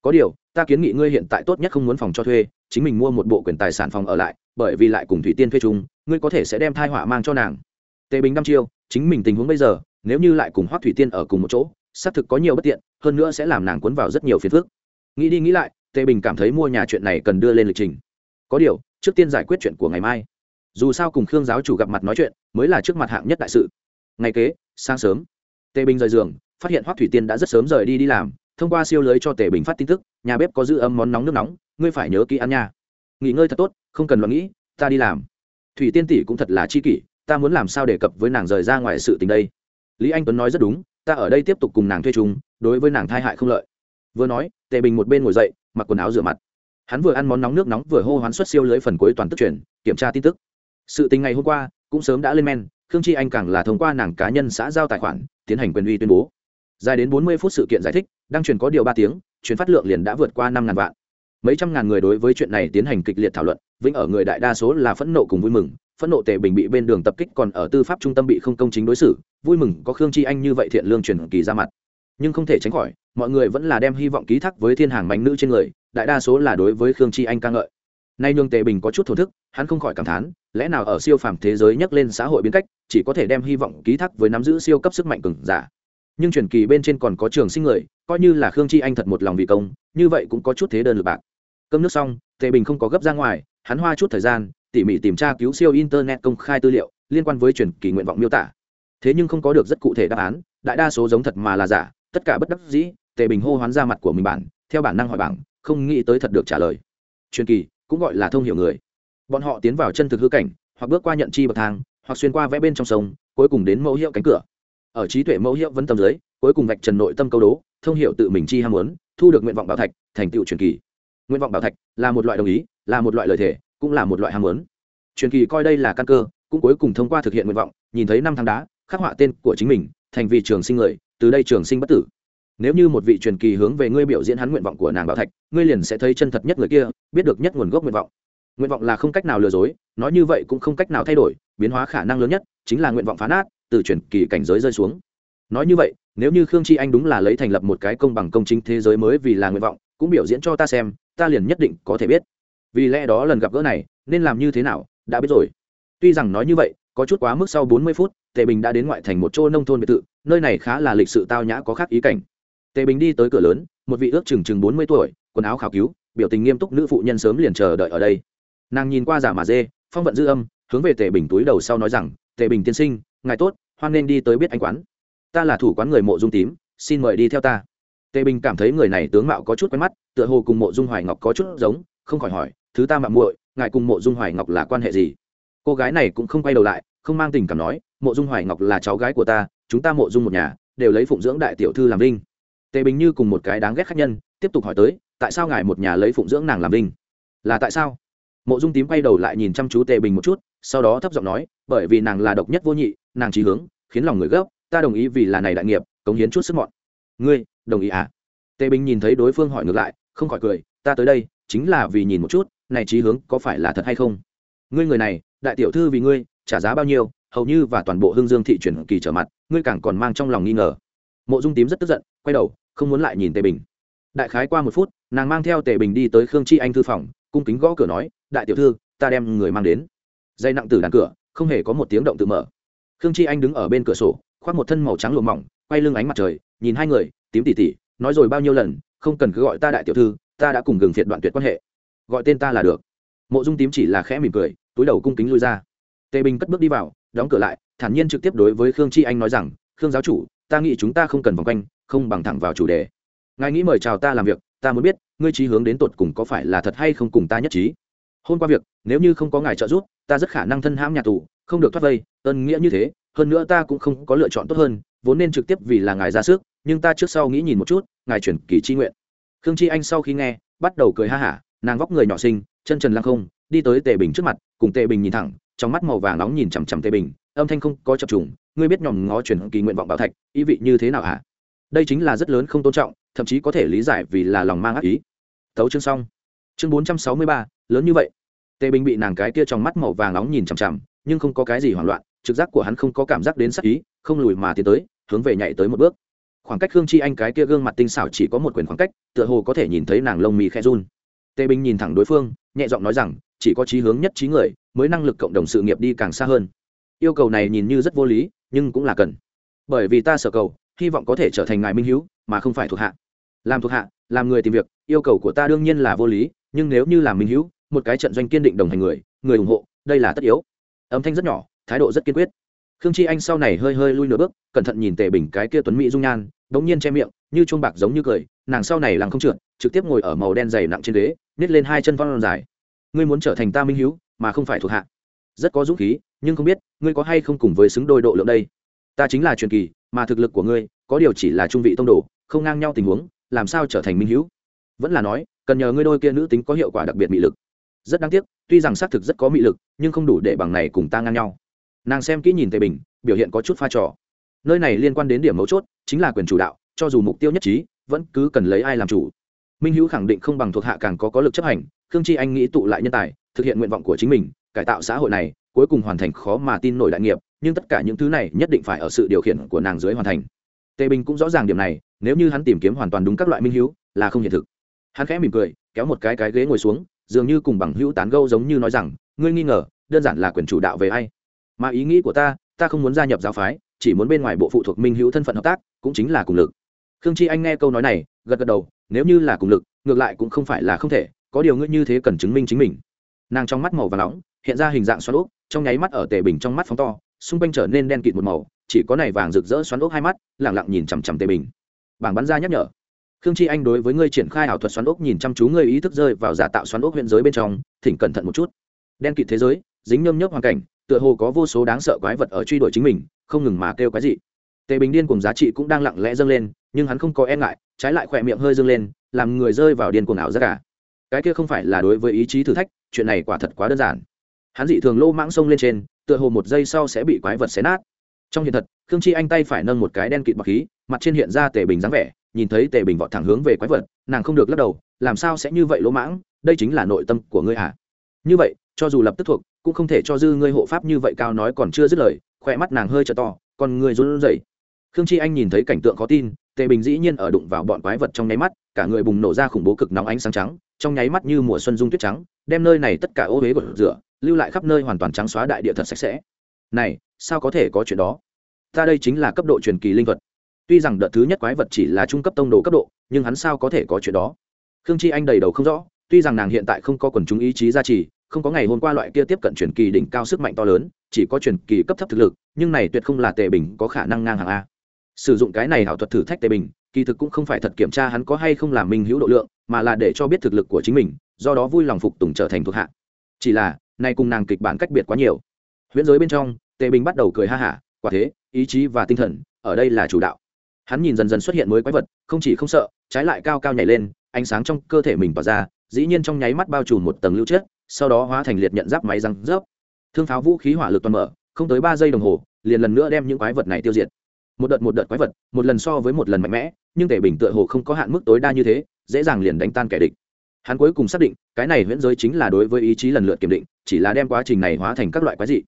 Có điều, ta kiến nghị ngươi hiện tại tốt nhất không muốn phòng cho thuê, chính mình mua một bộ quyền tài sản phòng ở lại, bởi vì lại cùng thủy tiên thuê chung, ngươi có thể sẽ đem thai họa mang cho nàng. Tề bình năm chiêu, chính mình tình huống bây giờ, nếu như lại cùng hoác thủy tiên ở cùng một chỗ, xác thực có nhiều bất tiện, hơn nữa sẽ làm nàng cuốn vào rất nhiều phiền phức. Nghĩ đi nghĩ lại tề bình cảm thấy mua nhà chuyện này cần đưa lên lịch trình. Có điều, trước tiên giải quyết chuyện của ngày mai. Dù sao cùng khương giáo chủ gặp mặt nói chuyện mới là trước mặt hạng nhất đại sự. Ngày kế, sáng sớm tề bình rời giường, phát hiện Hoắc thủy tiên đã rất sớm rời đi đi làm, thông qua siêu lưới cho tề bình phát tin tức, nhà bếp có giữ ấm món nóng nước nóng, ngươi phải nhớ kỹ ăn nha. Nghỉ ngơi thật tốt, không cần lo nghĩ, ta đi làm. Thủy tiên tỷ cũng thật là chi kỷ, ta muốn làm sao đề cập với nàng rời ra ngoài sự tình đây? Lý anh tuấn nói rất đúng, ta ở đây tiếp tục cùng nàng thuê chúng đối với nàng thai hại không lợi. Vừa nói tề bình một bên ngồi dậy mặc quần áo rửa mặt. Hắn vừa ăn món nóng nước nóng vừa hô hoán xuất siêu lưới phần cuối toàn tức truyền, kiểm tra tin tức. Sự tình ngày hôm qua cũng sớm đã lên men, khương chi anh càng là thông qua nàng cá nhân xã giao tài khoản, tiến hành quyền uy tuyên bố. Dài đến bốn mươi phút sự kiện giải thích đang truyền có điều ba tiếng, truyền phát lượng liền đã vượt qua năm ngàn vạn. Mấy trăm ngàn người đối với chuyện này tiến hành kịch liệt thảo luận, vĩnh ở người đại đa số là phẫn nộ cùng vui mừng, phẫn nộ tề bình bị bên đường tập kích còn ở tư pháp trung tâm bị không công chính đối xử, vui mừng có khương chi anh như vậy thiện lương truyền kỳ ra mặt. Nhưng không thể tránh khỏi mọi người vẫn là đem hy vọng ký thác với thiên hàng mạnh nữ trên người, đại đa số là đối với khương chi anh ca ngợi. Nay nhường tề bình có chút thổn thức, hắn không khỏi cảm thán, lẽ nào ở siêu phàm thế giới nhắc lên xã hội biến cách, chỉ có thể đem hy vọng ký thác với nắm giữ siêu cấp sức mạnh cứng giả. Nhưng truyền kỳ bên trên còn có trường sinh người, coi như là khương chi anh thật một lòng vì công, như vậy cũng có chút thế đơn lực bạc. Cơm nước xong, tề bình không có gấp ra ngoài, hắn hoa chút thời gian, tỉ mỉ tìm tra cứu siêu internet công khai tư liệu liên quan với truyền kỳ nguyện vọng miêu tả. Thế nhưng không có được rất cụ thể đáp án, đại đa số giống thật mà là giả, tất cả bất đắc dĩ tề bình hô hoán ra mặt của mình bản, theo bản năng hỏi bảng, không nghĩ tới thật được trả lời. Truyền kỳ, cũng gọi là thông hiểu người. Bọn họ tiến vào chân thực hư cảnh, hoặc bước qua nhận chi bậc thang, hoặc xuyên qua vẽ bên trong sông, cuối cùng đến mẫu hiệu cánh cửa. Ở trí tuệ mẫu hiệu vẫn tầm dưới cuối cùng vạch trần nội tâm câu đố, thông hiệu tự mình chi ham muốn, thu được nguyện vọng bảo thạch, thành tựu truyền kỳ. Nguyện vọng bảo thạch là một loại đồng ý, là một loại lời thể cũng là một loại ham muốn. Truyền kỳ coi đây là căn cơ, cũng cuối cùng thông qua thực hiện nguyện vọng, nhìn thấy năm tháng đá, khắc họa tên của chính mình, thành vì trường sinh người, từ đây trường sinh bất tử nếu như một vị truyền kỳ hướng về ngươi biểu diễn hắn nguyện vọng của nàng bảo thạch, ngươi liền sẽ thấy chân thật nhất người kia, biết được nhất nguồn gốc nguyện vọng. Nguyện vọng là không cách nào lừa dối, nói như vậy cũng không cách nào thay đổi, biến hóa khả năng lớn nhất chính là nguyện vọng phá nát, từ truyền kỳ cảnh giới rơi xuống. Nói như vậy, nếu như khương chi anh đúng là lấy thành lập một cái công bằng công chính thế giới mới vì là nguyện vọng, cũng biểu diễn cho ta xem, ta liền nhất định có thể biết. Vì lẽ đó lần gặp gỡ này, nên làm như thế nào, đã biết rồi. Tuy rằng nói như vậy, có chút quá mức sau bốn mươi phút, tề bình đã đến ngoại thành một chỗ nông thôn biệt thự, nơi này khá là lịch sự tao nhã có khác ý cảnh tề bình đi tới cửa lớn, một vị ước chừng chừng bốn mươi tuổi, quần áo khảo cứu, biểu tình nghiêm túc nữ phụ nhân sớm liền chờ đợi ở đây. Nàng nhìn qua giả mà dê, phong vận dư âm, hướng về tề bình túi đầu sau nói rằng, tề bình tiên sinh, ngài tốt, hoan nên đi tới biết anh quán. Ta là thủ quán người mộ dung tím, xin mời đi theo ta. Tề bình cảm thấy người này tướng mạo có chút quen mắt, tựa hồ cùng mộ dung hoài ngọc có chút giống, không khỏi hỏi, thứ ta mạng muội, ngài cùng mộ dung hoài ngọc là quan hệ gì? Cô gái này cũng không quay đầu lại, không mang tình cảm nói, mộ dung hoài ngọc là cháu gái của ta, chúng ta mộ dung một nhà, đều lấy phụng dưỡng đại tiểu thư làm linh tề bình như cùng một cái đáng ghét khách nhân, tiếp tục hỏi tới, tại sao ngài một nhà lấy phụng dưỡng nàng làm linh là tại sao? Mộ dung tím quay đầu lại nhìn chăm chú tề bình một chút, sau đó thấp giọng nói, bởi vì nàng là độc nhất vô nhị, nàng trí hướng, khiến lòng người gấp ta đồng ý vì là này đại nghiệp, cống hiến chút sức mọn. Ngươi, đồng ý à? Tề bình nhìn thấy đối phương hỏi ngược lại, không khỏi cười, ta tới đây, chính là vì nhìn một chút, này trí hướng có phải là thật hay không? Ngươi người này, đại tiểu thư vì ngươi, trả giá bao nhiêu, hầu như và toàn bộ hương dương thị chuyển kỳ trở mặt, ngươi càng còn mang trong lòng nghi ngờ. Mộ dung tím rất tức giận, quay đầu không muốn lại nhìn tề bình. Đại khái qua một phút, nàng mang theo tề bình đi tới khương chi anh thư phòng, cung kính gõ cửa nói, đại tiểu thư, ta đem người mang đến. Dây nặng từ đàn cửa, không hề có một tiếng động tự mở. Khương chi anh đứng ở bên cửa sổ, khoác một thân màu trắng lụa mỏng, quay lưng ánh mặt trời, nhìn hai người, tím tỉ tỉ, nói rồi bao nhiêu lần, không cần cứ gọi ta đại tiểu thư, ta đã cùng gừng phiệt đoạn tuyệt quan hệ. Gọi tên ta là được. Mộ dung tím chỉ là khẽ mỉm cười, túi đầu cung kính lui ra. Tề bình cất bước đi vào, đóng cửa lại, thản nhiên trực tiếp đối với khương chi anh nói rằng, khương giáo chủ, ta nghĩ chúng ta không cần vòng quanh không bằng thẳng vào chủ đề. Ngài nghĩ mời chào ta làm việc, ta muốn biết, ngươi trí hướng đến tột cùng có phải là thật hay không cùng ta nhất trí? Hôm qua việc, nếu như không có ngài trợ giúp, ta rất khả năng thân hãm nhà tù, không được thoát vây ơn nghĩa như thế, hơn nữa ta cũng không có lựa chọn tốt hơn, vốn nên trực tiếp vì là ngài ra sức, nhưng ta trước sau nghĩ nhìn một chút, ngài chuyển kỳ chi nguyện. Khương chi anh sau khi nghe, bắt đầu cười ha hả, nàng vóc người nhỏ xinh, chân trần lăng không, đi tới tề bình trước mặt, cùng tề bình nhìn thẳng, trong mắt màu vàng nóng nhìn chằm chằm tề bình, âm thanh không có chập trùng, ngươi biết nhòm ngó chuyển kỳ nguyện vọng bảo thạch, ý vị như thế nào hả? Đây chính là rất lớn không tôn trọng, thậm chí có thể lý giải vì là lòng mang ác ý. Tấu chương xong. Chương bốn trăm sáu mươi ba, lớn như vậy. Tề bình bị nàng cái kia trong mắt màu vàng nóng nhìn chằm chằm, nhưng không có cái gì hoảng loạn, trực giác của hắn không có cảm giác đến sắc ý, không lùi mà tiến tới, hướng về nhảy tới một bước. Khoảng cách hương chi anh cái kia gương mặt tinh xảo chỉ có một quyền khoảng cách, tựa hồ có thể nhìn thấy nàng lông mì khe run. Tề bình nhìn thẳng đối phương, nhẹ giọng nói rằng, chỉ có chí hướng nhất trí người, mới năng lực cộng đồng sự nghiệp đi càng xa hơn. Yêu cầu này nhìn như rất vô lý, nhưng cũng là cần. Bởi vì ta sở cầu hy vọng có thể trở thành ngài minh hữu mà không phải thuộc hạ. Làm thuộc hạ, làm người tìm việc, yêu cầu của ta đương nhiên là vô lý, nhưng nếu như làm minh hữu một cái trận doanh kiên định đồng hành người người ủng hộ, đây là tất yếu. Âm thanh rất nhỏ, thái độ rất kiên quyết. Khương chi anh sau này hơi hơi lui nửa bước, cẩn thận nhìn tề bình cái kia tuấn mỹ dung nhan đ ố n g nhiên che miệng, như chuông bạc giống như cười, nàng sau này làng không trượt, trực tiếp ngồi ở màu đen dày nặng trên ghế, nhét lên hai chân văn dài. Ngươi muốn trở thành ta minh hữu mà không phải thuộc hạ. Rất có dũng khí, nhưng không biết, ngươi có hay không cùng với xứng đôi độ lượng đây? Ta chính là truyền kỳ mà thực lực của ngươi có điều chỉ là trung vị tông đồ, không ngang nhau tình huống, làm sao trở thành minh hữu? Vẫn là nói, cần nhờ ngươi đôi kia nữ tính có hiệu quả đặc biệt mị lực. Rất đáng tiếc, tuy rằng xác thực rất có mị lực, nhưng không đủ để bằng này cùng ta ngang nhau. Nàng xem kỹ nhìn tề bình, biểu hiện có chút pha trò. Nơi này liên quan đến điểm mấu chốt, chính là quyền chủ đạo, cho dù mục tiêu nhất trí, vẫn cứ cần lấy ai làm chủ. Minh hữu khẳng định không bằng thuộc hạ càng có có lực chấp hành, khương chi anh nghĩ tụ lại nhân tài, thực hiện nguyện vọng của chính mình, cải tạo xã hội này, cuối cùng hoàn thành khó mà tin nổi đại nghiệp nhưng tất cả những thứ này nhất định phải ở sự điều khiển của nàng dưới hoàn thành. Tề bình cũng rõ ràng điểm này, nếu như hắn tìm kiếm hoàn toàn đúng các loại minh hữu là không hiện thực. Hắn khẽ mỉm cười, kéo một cái cái ghế ngồi xuống, dường như cùng bằng hữu tán gâu giống như nói rằng, ngươi nghi ngờ, đơn giản là quyền chủ đạo về ai? Mà ý nghĩ của ta ta không muốn gia nhập giáo phái, chỉ muốn bên ngoài bộ phụ thuộc minh hữu thân phận hợp tác, cũng chính là cùng lực. Khương chi anh nghe câu nói này, gật gật đầu, nếu như là cùng lực, ngược lại cũng không phải là không thể, có điều ngươi như thế cần chứng minh chính mình. Nàng trong mắt màu và nóng, hiện ra hình dạng xoắn ốc, trong nháy mắt ở tề bình trong mắt phóng to xung quanh trở nên đen kịt một màu, chỉ có này vàng rực rỡ xoắn ốc hai mắt lẳng lặng nhìn chằm chằm tề bình. Bảng bắn ra nhắc nhở. Khương chi anh đối với ngươi triển khai ảo thuật xoắn ốc nhìn chăm chú ngươi ý thức rơi vào giả tạo xoắn ốc huyện giới bên trong, thỉnh cẩn thận một chút. Đen kịt thế giới, dính nhâm nhớp hoàn cảnh, tựa hồ có vô số đáng sợ quái vật ở truy đuổi chính mình, không ngừng mà kêu cái gì tề bình điên cùng giá trị cũng đang lặng lẽ dâng lên, nhưng hắn không có e ngại, trái lại khỏe miệng hơi dâng lên, làm người rơi vào điên cuồng ảo ra cả à. cái kia không phải là đối với ý chí thử thách, chuyện này quả thật quá đơn giản. Hắn dị thường lô mãng sông lên trên tựa hồ một giây sau sẽ bị quái vật xé nát. Trong hiện thật, khương chi anh tay phải nâng một cái đen kịt bọc khí, mặt trên hiện ra tề bình dáng vẻ, nhìn thấy tề bình vọt thẳng hướng về quái vật, nàng không được lắc đầu, làm sao sẽ như vậy, lỗ mãng? Đây chính là nội tâm của ngươi hả? Như vậy, cho dù lập tức thuộc, cũng không thể cho dư ngươi hộ pháp như vậy cao nói còn chưa dứt lời khoe mắt nàng hơi t to còn người run rẩy. Khương chi anh nhìn thấy cảnh tượng khó tin, tề bình dĩ nhiên ở đụng vào bọn quái vật trong nháy mắt, cả người bùng nổ ra khủng bố cực nóng ánh sáng trắng, trong nháy mắt như mùa xuân dung tuyết trắng, đem nơi này tất cả ô huế của rửa lưu lại khắp nơi hoàn toàn trắng xóa đại địa thật sạch sẽ. Này, sao có thể có chuyện đó? Ta đây chính là cấp độ truyền kỳ linh vật. Tuy rằng đợt thứ nhất quái vật chỉ là trung cấp tông đồ cấp độ, nhưng hắn sao có thể có chuyện đó? Khương chi anh đầy đầu không rõ, tuy rằng nàng hiện tại không có quần chúng ý chí gia trì, không có ngày hôm qua loại kia tiếp cận truyền kỳ đỉnh cao sức mạnh to lớn, chỉ có truyền kỳ cấp thấp thực lực, nhưng này tuyệt không là tề bình có khả năng ngang hàng a. Sử dụng cái này hảo thuật thử thách tề bình, kỳ thực cũng không phải thật kiểm tra hắn có hay không làm minh hữu độ lượng, mà là để cho biết thực lực của chính mình, do đó vui lòng phục tùng trở thành thuộc hạ. Chỉ là nay cùng nàng kịch bản cách biệt quá nhiều. Huyễn giới bên trong, tề bình bắt đầu cười ha hả, quả thế, ý chí và tinh thần, ở đây là chủ đạo. Hắn nhìn dần dần xuất hiện mới quái vật, không chỉ không sợ, trái lại cao cao nhảy lên, ánh sáng trong cơ thể mình tỏa ra, dĩ nhiên trong nháy mắt bao trùm một tầng lưu chết sau đó hóa thành liệt nhận giáp máy răng rớp. Thương pháo vũ khí hỏa lực toàn mở, không tới ba giây đồng hồ, liền lần nữa đem những quái vật này tiêu diệt. Một đợt một đợt quái vật, một lần so với một lần mạnh mẽ, nhưng tề bình tựa hồ không có hạn mức tối đa như thế, dễ dàng liền đánh tan kẻ địch. Hắn cuối cùng xác định, cái này huyễn giới chính là đối với ý chí lần lượt kiểm định chỉ là đem quá trình này hóa thành các loại quái dị.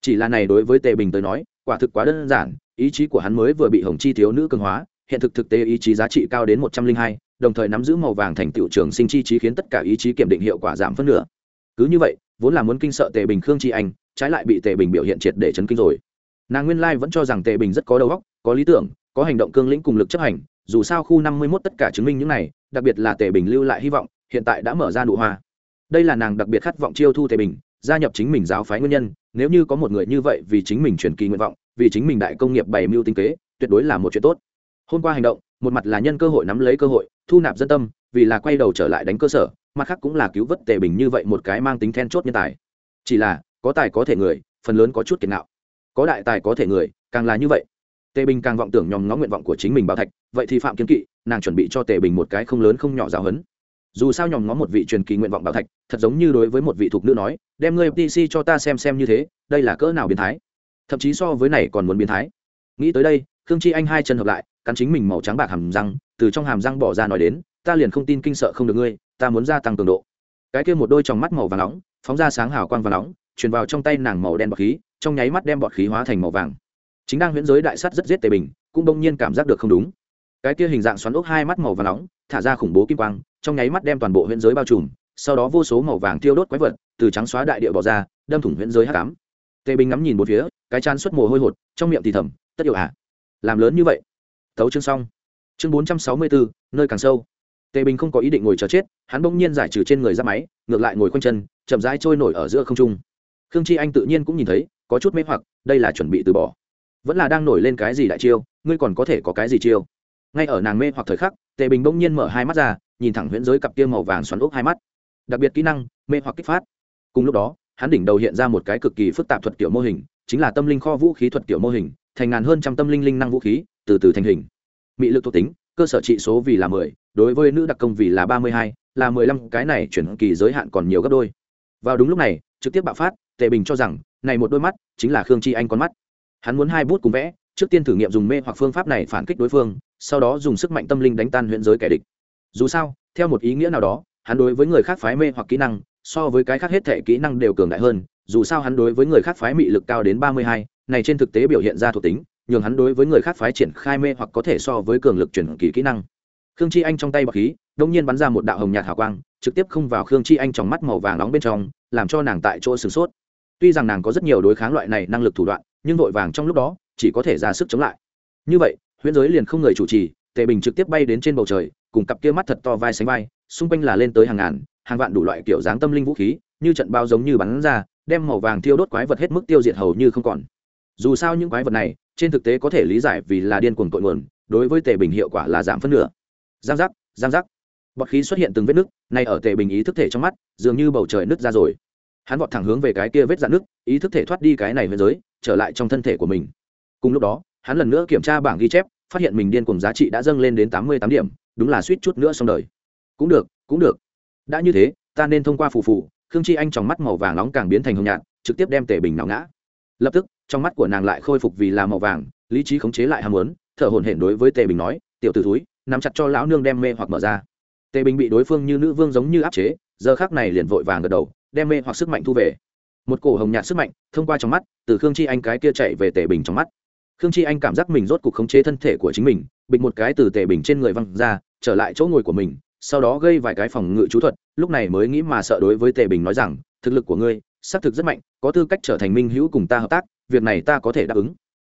Chỉ là này đối với tề bình tới nói, quả thực quá đơn giản, ý chí của hắn mới vừa bị hồng chi thiếu nữ cường hóa, hiện thực thực tế ý chí giá trị cao đến một trăm linh hai, đồng thời nắm giữ màu vàng thành tựu trường sinh chi trí khiến tất cả ý chí kiểm định hiệu quả giảm phân nửa. Cứ như vậy, vốn là muốn kinh sợ tề bình khương chi anh, trái lại bị tề bình biểu hiện triệt để chấn kinh rồi. Nàng nguyên lai vẫn cho rằng tề bình rất có đầu óc, có lý tưởng, có hành động cương lĩnh cùng lực chấp hành, dù sao khu năm mươi mốt tất cả chứng minh những này, đặc biệt là tề bình lưu lại hy vọng, hiện tại đã mở ra nụ hoa đây là nàng đặc biệt khát vọng chiêu thu tề bình, gia nhập chính mình giáo phái nguyên nhân, nếu như có một người như vậy vì chính mình truyền kỳ nguyện vọng, vì chính mình đại công nghiệp bày mưu tinh kế, tuyệt đối là một chuyện tốt. Hôm qua hành động, một mặt là nhân cơ hội nắm lấy cơ hội, thu nạp dân tâm, vì là quay đầu trở lại đánh cơ sở, mặt khác cũng là cứu vớt tề bình như vậy một cái mang tính then chốt nhân tài. Chỉ là, có tài có thể người, phần lớn có chút kiệt nạo. Có đại tài có thể người, càng là như vậy. Tề bình càng vọng tưởng nhòm ngó nguyện vọng của chính mình bảo thạch, vậy thì phạm kiến kỵ, nàng chuẩn bị cho tề bình một cái không lớn không nhỏ giáo hấn dù sao nhòm ngó một vị truyền kỳ nguyện vọng bảo thạch, thật giống như đối với một vị thục nữ nói, đem ngươi ptc cho ta xem xem như thế, đây là cỡ nào biến thái. Thậm chí so với này còn muốn biến thái. Nghĩ tới đây, khương chi anh hai chân hợp lại, cắn chính mình màu trắng bạc hàm răng, từ trong hàm răng bỏ ra nói đến, ta liền không tin kinh sợ không được ngươi, ta muốn gia tăng cường độ. Cái kia một đôi tròng mắt màu vàng nóng, phóng ra sáng hào quang vàng nóng, truyền vào trong tay nàng màu đen bọt khí, trong nháy mắt đem bọt khí hóa thành màu vàng. Chính đang huyễn giới đại sắt rất giết tề bình, cũng đông nhiên cảm giác được không đúng. Cái kia hình dạng xoắn ốc hai mắt màu vàng nóng, thả ra khủng bố kim quang trong nháy mắt đem toàn bộ huyện giới bao trùm, sau đó vô số màu vàng tiêu đốt quái vật từ trắng xóa đại địa bỏ ra, đâm thủng huyện giới hắc ám. Tề bình ngắm nhìn một phía, cái chán xuất mồ hôi hột, trong miệng thì thầm, tất hiệu ạ à. làm lớn như vậy? Tấu chương xong. Chương bốn trăm sáu mươi bốn nơi càng sâu. Tề bình không có ý định ngồi chờ chết, hắn bỗng nhiên giải trừ trên người ra máy, ngược lại ngồi khoanh chân, chậm rãi trôi nổi ở giữa không trung. Khương chi anh tự nhiên cũng nhìn thấy, có chút mê hoặc, đây là chuẩn bị từ bỏ. Vẫn là đang nổi lên cái gì đại chiêu, ngươi còn có thể có cái gì chiêu? Ngay ở nàng mê hoặc thời khắc tề bình bỗng nhiên mở hai mắt ra, nhìn thẳng huyễn giới cặp kia màu vàng xoắn ốc hai mắt. Đặc biệt kỹ năng, mê hoặc kích phát. Cùng lúc đó, hắn đỉnh đầu hiện ra một cái cực kỳ phức tạp thuật tiểu mô hình, chính là tâm linh kho vũ khí thuật tiểu mô hình, thành ngàn hơn trăm tâm linh linh năng vũ khí, từ từ thành hình. Mị lực thuộc tính, cơ sở trị số vì là mười, đối với nữ đặc công vì là ba mươi hai, là mười lăm, cái này chuyển kỳ giới hạn còn nhiều gấp đôi. Vào đúng lúc này, trực tiếp bạo phát, tề bình cho rằng, này một đôi mắt chính là khương chi anh con mắt. Hắn muốn hai bút cùng vẽ, trước tiên thử nghiệm dùng mê hoặc phương pháp này phản kích đối phương sau đó dùng sức mạnh tâm linh đánh tan huyện giới kẻ địch. Dù sao, theo một ý nghĩa nào đó, hắn đối với người khác phái mê hoặc kỹ năng, so với cái khác hết thể kỹ năng đều cường đại hơn, dù sao hắn đối với người khác phái mị lực cao đến ba mươi hai, này trên thực tế biểu hiện ra thuộc tính, nhường hắn đối với người khác phái triển khai mê hoặc có thể so với cường lực chuyển kỳ kỹ năng. Khương chi anh trong tay bọc khí, đông nhiên bắn ra một đạo hồng nhạt hào quang, trực tiếp không vào khương chi anh trong mắt màu vàng nóng bên trong, làm cho nàng tại chỗ sửng sốt. Tuy rằng nàng có rất nhiều đối kháng loại này năng lực thủ đoạn, nhưng vội vàng trong lúc đó, chỉ có thể ra sức chống lại. Như vậy huyễn giới liền không người chủ trì, tề bình trực tiếp bay đến trên bầu trời, cùng cặp kia mắt thật to vai sánh vai, xung quanh là lên tới hàng ngàn, hàng vạn đủ loại kiểu dáng tâm linh vũ khí, như trận bao giống như bắn ra, đem màu vàng thiêu đốt quái vật hết mức tiêu diệt hầu như không còn. Dù sao những quái vật này, trên thực tế có thể lý giải vì là điên cuồng tội nguồn, đối với tề bình hiệu quả là giảm phân nửa. Giang giác giang giác. Bọt khí xuất hiện từng vết nứt, nay ở tề bình ý thức thể trong mắt, dường như bầu trời nứt ra rồi. Hắn vọt thẳng hướng về cái kia vết dạn nứt, ý thức thể thoát đi cái này về giới, trở lại trong thân thể của mình. Cùng lúc đó hắn lần nữa kiểm tra bảng ghi chép, phát hiện mình điên cùng giá trị đã dâng lên đến tám mươi tám điểm, đúng là suýt chút nữa xong đời. Cũng được cũng được. Đã như thế, ta nên thông qua phù phù, khương chi anh trong mắt màu vàng nóng càng biến thành hồng nhạt, trực tiếp đem tề bình nào ngã. Lập tức, trong mắt của nàng lại khôi phục vì là màu vàng, lý trí khống chế lại ham muốn, thở hổn hển đối với tề bình nói, tiểu t ử thúi, nắm chặt cho lão nương đem mê hoặc mở ra. Tề bình bị đối phương như nữ vương giống như áp chế, giờ khác này liền vội vàng gật đầu, đem mê hoặc sức mạnh thu về. Một cổ hồng nhạt sức mạnh thông qua trong mắt, từ khương chi anh cái kia chạy về tề bình trong mắt khương chi anh cảm giác mình rốt cuộc khống chế thân thể của chính mình, bịch một cái từ tề bình trên người văng ra, trở lại chỗ ngồi của mình, sau đó gây vài cái phòng ngự chú thuật, lúc này mới nghĩ mà sợ đối với tề bình nói rằng, thực lực của ngươi, xác thực rất mạnh, có tư cách trở thành minh hữu cùng ta hợp tác, việc này ta có thể đáp ứng.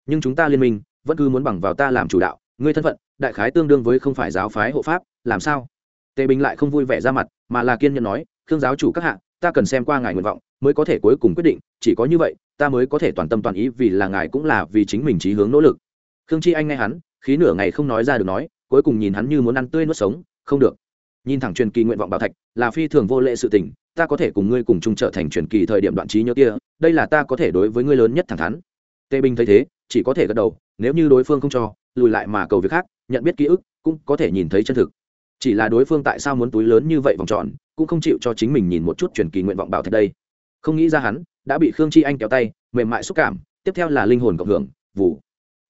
Nhưng chúng ta liên minh, vẫn cứ muốn bằng vào ta làm chủ đạo, ngươi thân phận, đại khái tương đương với không phải giáo phái hộ pháp, làm sao? Tề bình lại không vui vẻ ra mặt, mà là kiên nhẫn nói khương giáo chủ các hạ, ta cần xem qua ngài nguyện vọng, mới có thể cuối cùng quyết định, chỉ có như vậy, ta mới có thể toàn tâm toàn ý vì là ngài cũng là vì chính mình trí hướng nỗ lực. Khương chi anh nghe hắn, khí nửa ngày không nói ra được nói, cuối cùng nhìn hắn như muốn ăn tươi nuốt sống, không được. Nhìn thẳng truyền kỳ nguyện vọng bảo thạch, là phi thường vô lệ sự tình, ta có thể cùng ngươi cùng chung trở thành truyền kỳ thời điểm đoạn trí nhớ kia, đây là ta có thể đối với ngươi lớn nhất thẳng thắn. Tề bình thấy thế, chỉ có thể gật đầu, nếu như đối phương không cho, lùi lại mà cầu việc khác, nhận biết ký ức, cũng có thể nhìn thấy chân thực. Chỉ là đối phương tại sao muốn túi lớn như vậy vòng tròn cũng không chịu cho chính mình nhìn một chút truyền kỳ nguyện vọng bảo thạch đây. Không nghĩ ra hắn đã bị khương chi anh kéo tay, mềm mại xúc cảm, tiếp theo là linh hồn cộng hưởng vụ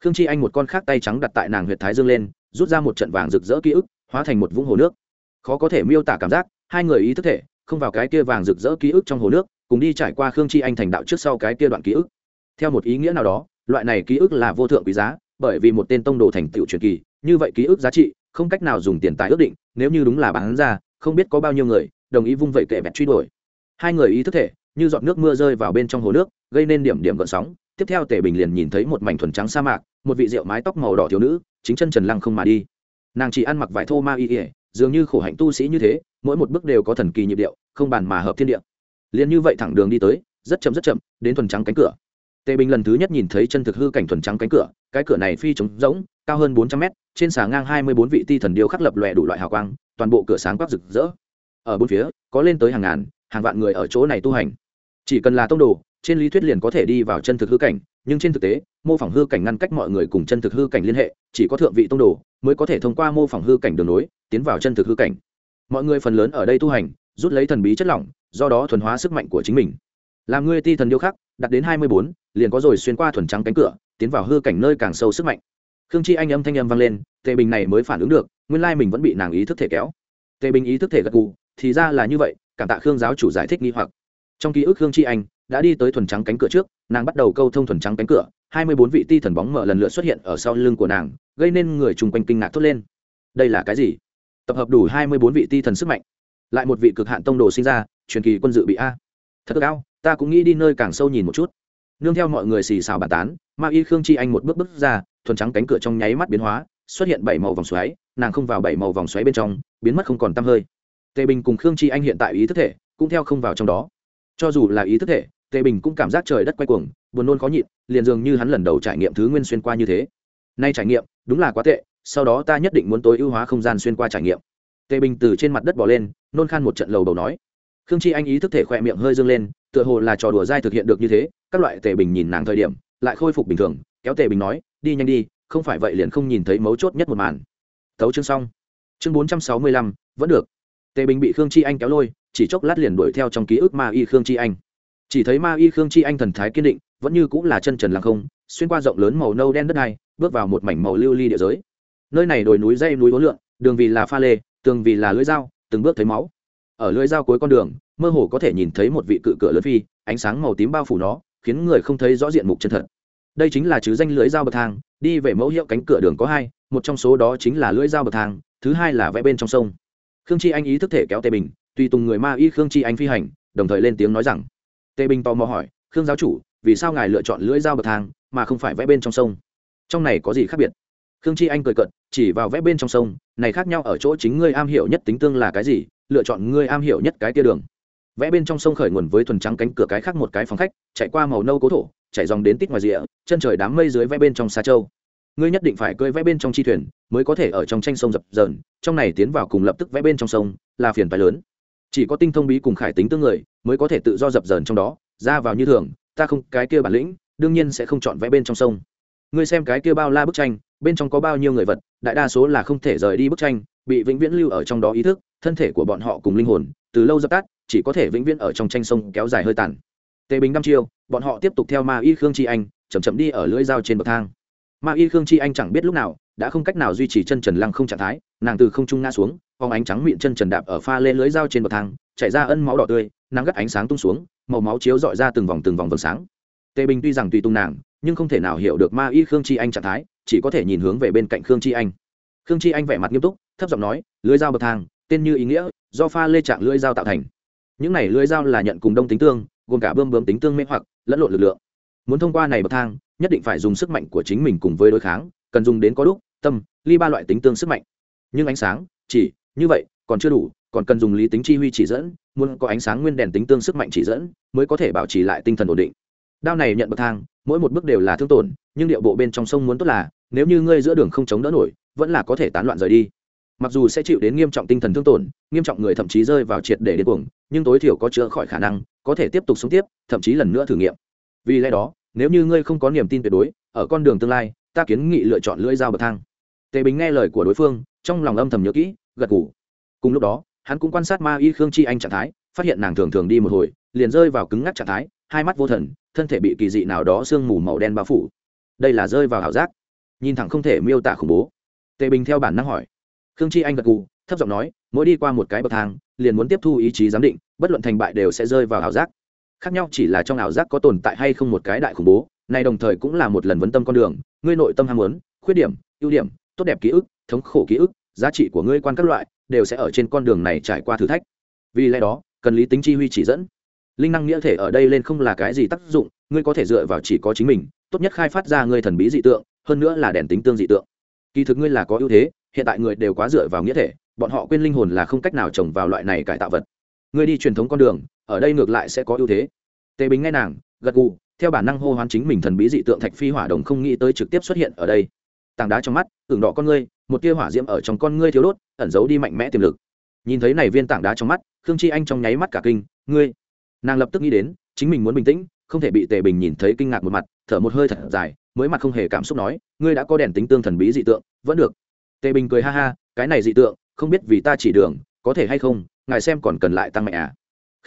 khương chi anh một con khác tay trắng đặt tại nàng huyệt thái dương lên, rút ra một trận vàng rực rỡ ký ức, hóa thành một vũng hồ nước. Khó có thể miêu tả cảm giác, hai người ý thức thể, không vào cái kia vàng rực rỡ ký ức trong hồ nước, cùng đi trải qua khương chi anh thành đạo trước sau cái kia đoạn ký ức. Theo một ý nghĩa nào đó, loại này ký ức là vô thượng quý giá, bởi vì một tên tông đồ thành tựu truyền kỳ, như vậy ký ức giá trị, không cách nào dùng tiền tài ước định, nếu như đúng là bán ra, không biết có bao nhiêu người đồng ý vung vẩy kệ bẹt truy đuổi. Hai người ý thức thể, như giọt nước mưa rơi vào bên trong hồ nước, gây nên điểm điểm gợn sóng. Tiếp theo tề bình liền nhìn thấy một mảnh thuần trắng sa mạc, một vị rượu mái tóc màu đỏ thiếu nữ, chính chân trần lăng không mà đi. Nàng chỉ ăn mặc vải thô ma y ỉa dường như khổ hạnh tu sĩ như thế, mỗi một bước đều có thần kỳ nhịp điệu, không bàn mà hợp thiên địa. Liền như vậy thẳng đường đi tới, rất chậm rất chậm, đến thuần trắng cánh cửa. Tề bình lần thứ nhất nhìn thấy chân thực hư cảnh thuần trắng cánh cửa, cái cửa này phi trống rỗng, cao hơn bốn trăm mét, trên xà ngang hai mươi bốn vị ti thần điêu khắc lập lòe đủ loại hào quang, toàn bộ cửa sáng quắc rực rỡ ở bốn phía, có lên tới hàng ngàn, hàng vạn người ở chỗ này tu hành. Chỉ cần là tông đồ, trên lý thuyết liền có thể đi vào chân thực hư cảnh, nhưng trên thực tế, mô phỏng hư cảnh ngăn cách mọi người cùng chân thực hư cảnh liên hệ, chỉ có thượng vị tông đồ mới có thể thông qua mô phỏng hư cảnh đường nối, tiến vào chân thực hư cảnh. Mọi người phần lớn ở đây tu hành, rút lấy thần bí chất lỏng, do đó thuần hóa sức mạnh của chính mình. Làm ngươi ti thần điêu khắc, đặt đến hai mươi bốn, liền có rồi xuyên qua thuần trắng cánh cửa, tiến vào hư cảnh nơi càng sâu sức mạnh. Khương chi anh âm thanh âm vang lên, tề bình này mới phản ứng được, nguyên lai mình vẫn bị nàng ý thức thể kéo. Tề bình ý thức thể gật gù thì ra là như vậy, cảm tạ khương giáo chủ giải thích nghi hoặc. Trong ký ức khương chi anh, đã đi tới thuần trắng cánh cửa trước, nàng bắt đầu câu thông thuần trắng cánh cửa, hai mươi bốn vị ti thần bóng mở lần lượt xuất hiện ở sau lưng của nàng, gây nên người chung quanh kinh ngạc thốt lên. Đây là cái gì? Tập hợp đủ hai mươi bốn vị ti thần sức mạnh. Lại một vị cực hạn tông đồ sinh ra, truyền kỳ quân dự bị a. Thật cao ta cũng nghĩ đi nơi càng sâu nhìn một chút. Nương theo mọi người xì xào bàn tán, ma y khương chi anh một bước bước ra, thuần trắng cánh cửa trong nháy mắt biến hóa, xuất hiện bảy màu vòng xoáy, nàng không vào bảy màu vòng xoáy bên trong, biến mất không còn tăm hơi tề bình cùng khương chi anh hiện tại ý thức thể cũng theo không vào trong đó. Cho dù là ý thức thể, tề bình cũng cảm giác trời đất quay cuồng, buồn nôn khó nhịn, liền dường như hắn lần đầu trải nghiệm thứ nguyên xuyên qua như thế. Nay trải nghiệm, đúng là quá tệ, sau đó ta nhất định muốn tối ưu hóa không gian xuyên qua trải nghiệm. Tề bình từ trên mặt đất bỏ lên, nôn khan một trận lầu đầu nói. Khương chi anh ý thức thể khỏe miệng hơi dâng lên, tựa hồ là trò đùa dai thực hiện được như thế, các loại tề bình nhìn nàng thời điểm, lại khôi phục bình thường, kéo tề bình nói, đi nhanh đi, không phải vậy liền không nhìn thấy mấu chốt nhất một màn. Tấu chương xong. Chương bốn trăm sáu mươi lăm, vẫn được tề bình bị khương chi anh kéo lôi, chỉ chốc lát liền đuổi theo trong ký ức ma y khương chi anh. Chỉ thấy ma y khương chi anh thần thái kiên định, vẫn như cũng là chân trần làng không, xuyên qua rộng lớn màu nâu đen đất này, bước vào một mảnh màu lưu ly địa giới. Nơi này đồi núi dây núi hối lượng đường vì là pha lê, tường vì là lưỡi dao, từng bước thấy máu. Ở lưỡi dao cuối con đường, mơ hồ có thể nhìn thấy một vị cự cửa lớn phi, ánh sáng màu tím bao phủ nó, khiến người không thấy rõ diện mục chân thật. Đây chính là chứ danh lưỡi dao bậc thang, đi về mẫu hiệu cánh cửa đường có hai, một trong số đó chính là lưỡi dao bậc thang, thứ hai là vẽ bên trong sông khương chi anh ý thức thể kéo tề bình, tùy tùng người ma y khương chi anh phi hành, đồng thời lên tiếng nói rằng, tề bình tò mò hỏi, khương giáo chủ, vì sao ngài lựa chọn lưỡi dao bậc thang, mà không phải vẽ bên trong sông? Trong này có gì khác biệt? Khương chi anh cười cận chỉ vào vẽ bên trong sông, này khác nhau ở chỗ chính ngươi am hiểu nhất tính tương là cái gì, lựa chọn ngươi am hiểu nhất cái tia đường. Vẽ bên trong sông khởi nguồn với thuần trắng cánh cửa cái khác một cái phòng khách, chạy qua màu nâu cố thổ chạy dòng đến tít ngoài rìa, chân trời đám mây dưới vẽ bên trong xa châu ngươi nhất định phải cưỡi vẽ bên trong chi thuyền, mới có thể ở trong tranh sông dập dờn, trong này tiến vào cùng lập tức vẽ bên trong sông, là phiền phái lớn. Chỉ có tinh thông bí cùng khải tính tương người, mới có thể tự do dập dờn trong đó, ra vào như thường, ta không, cái kia bản lĩnh, đương nhiên sẽ không chọn vẽ bên trong sông. Ngươi xem cái kia bao la bức tranh, bên trong có bao nhiêu người vật, đại đa số là không thể rời đi bức tranh, bị vĩnh viễn lưu ở trong đó ý thức, thân thể của bọn họ cùng linh hồn, từ lâu dập tắt, chỉ có thể vĩnh viễn ở trong tranh sông kéo dài hơi tàn. Tề bình năm chiêu, bọn họ tiếp tục theo ma y khương chi anh, chậm chậm đi ở lưỡi dao trên bậc thang ma y khương chi anh chẳng biết lúc nào, đã không cách nào duy trì chân trần lăng không trạng thái, nàng từ không trung ngã xuống phóng ánh trắng miệng chân trần đạp ở pha lên lưới dao trên bậc thang, chảy ra ân máu đỏ tươi, nắng gắt ánh sáng tung xuống, màu máu chiếu dọi ra từng vòng từng vòng vầng sáng. Tề bình tuy rằng tùy tung nàng, nhưng không thể nào hiểu được ma y khương chi anh trạng thái, chỉ có thể nhìn hướng về bên cạnh khương chi anh. Khương chi anh vẻ mặt nghiêm túc, thấp giọng nói, lưới dao bậc thang, tên như ý nghĩa, do pha lê trạng lưới dao tạo thành. Những này lưới dao là nhận cùng đông tính tương, gồm cả bơm bơm tính tương mê hoặc, lẫn lộn lực lượng. Muốn thông qua này bậc thang nhất định phải dùng sức mạnh của chính mình cùng với đối kháng, cần dùng đến có đúc, tâm, ly ba loại tính tương sức mạnh. Nhưng ánh sáng, chỉ, như vậy, còn chưa đủ, còn cần dùng lý tính chi huy chỉ dẫn, muốn có ánh sáng nguyên đèn tính tương sức mạnh chỉ dẫn, mới có thể bảo trì lại tinh thần ổn định. Đao này nhận bậc thang, mỗi một bước đều là thương tổn, nhưng điệu bộ bên trong sông muốn tốt là, nếu như ngươi giữa đường không chống đỡ nổi, vẫn là có thể tán loạn rời đi. Mặc dù sẽ chịu đến nghiêm trọng tinh thần thương tổn, nghiêm trọng người thậm chí rơi vào triệt để điên cuồng, nhưng tối thiểu có chữa khỏi khả năng, có thể tiếp tục sống tiếp, thậm chí lần nữa thử nghiệm. Vì lẽ đó nếu như ngươi không có niềm tin tuyệt đối, ở con đường tương lai, ta kiến nghị lựa chọn lưỡi dao bậc thang. Tề bình nghe lời của đối phương, trong lòng âm thầm nhớ kỹ, gật ngủ cùng lúc đó, hắn cũng quan sát ma y khương chi anh trạng thái, phát hiện nàng thường thường đi một hồi, liền rơi vào cứng ngắc trạng thái, hai mắt vô thần, thân thể bị kỳ dị nào đó sương mù màu đen bao phủ. Đây là rơi vào ảo giác. Nhìn thẳng không thể miêu tả khủng bố. Tề bình theo bản năng hỏi. Khương chi anh gật gù, thấp giọng nói, mỗi đi qua một cái bậc thang, liền muốn tiếp thu ý chí giám định, bất luận thành bại đều sẽ rơi vào ảo giác khác nhau chỉ là trong ảo giác có tồn tại hay không một cái đại khủng bố, này đồng thời cũng là một lần vấn tâm con đường, ngươi nội tâm ham muốn, khuyết điểm, ưu điểm, tốt đẹp ký ức, thống khổ ký ức, giá trị của ngươi quan các loại, đều sẽ ở trên con đường này trải qua thử thách. Vì lẽ đó, cần lý tính chi huy chỉ dẫn. Linh năng nghĩa thể ở đây lên không là cái gì tác dụng, ngươi có thể dựa vào chỉ có chính mình, tốt nhất khai phát ra ngươi thần bí dị tượng, hơn nữa là đèn tính tương dị tượng. Kỳ thực ngươi là có ưu thế, hiện tại người đều quá dựa vào nghĩa thể, bọn họ quên linh hồn là không cách nào trồng vào loại này cải tạo vật. Ngươi đi truyền thống con đường ở đây ngược lại sẽ có ưu thế. Tề bình nghe nàng, gật gù, theo bản năng hô hoán chính mình thần bí dị tượng thạch phi hỏa đồng không nghĩ tới trực tiếp xuất hiện ở đây. Tảng đá trong mắt tưởng đỏ con ngươi, một tia hỏa diễm ở trong con ngươi thiếu đốt, ẩn giấu đi mạnh mẽ tiềm lực. Nhìn thấy này viên tảng đá trong mắt, khương chi anh trong nháy mắt cả kinh, ngươi? Nàng lập tức nghĩ đến, chính mình muốn bình tĩnh, không thể bị tề bình nhìn thấy kinh ngạc một mặt, thở một hơi thật dài, mới mặt không hề cảm xúc nói, ngươi đã có đèn tính tương thần bí dị tượng, vẫn được. Tề bình cười ha ha, cái này dị tượng, không biết vì ta chỉ đường, có thể hay không, ngài xem còn cần lại tăng mạnh à?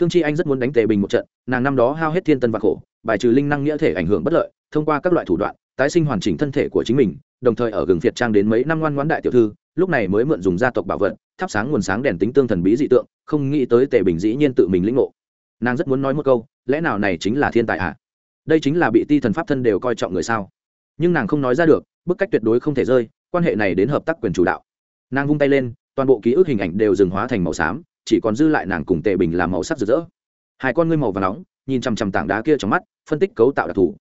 Khương chi anh rất muốn đánh tề bình một trận, nàng năm đó hao hết thiên tân và khổ, bài trừ linh năng nghĩa thể ảnh hưởng bất lợi, thông qua các loại thủ đoạn, tái sinh hoàn chỉnh thân thể của chính mình, đồng thời ở gừng việt trang đến mấy năm ngoan ngoãn đại tiểu thư, lúc này mới mượn dùng gia tộc bảo vật, thắp sáng nguồn sáng đèn tính tương thần bí dị tượng, không nghĩ tới tề bình dĩ nhiên tự mình lĩnh ngộ. Nàng rất muốn nói một câu, lẽ nào này chính là thiên tài ạ? À? đây chính là bị ti thần pháp thân đều coi trọng người sao? Nhưng nàng không nói ra được, bức cách tuyệt đối không thể rơi, quan hệ này đến hợp tác quyền chủ đạo. Nàng vung tay lên, toàn bộ ký ức hình ảnh đều dừng hóa thành màu xám chỉ còn dư lại nàng cùng tề bình làm màu sắc rực rỡ. Hai con ngươi màu và nóng, nhìn chằm chằm tảng đá kia trong mắt, phân tích cấu tạo đặc thù.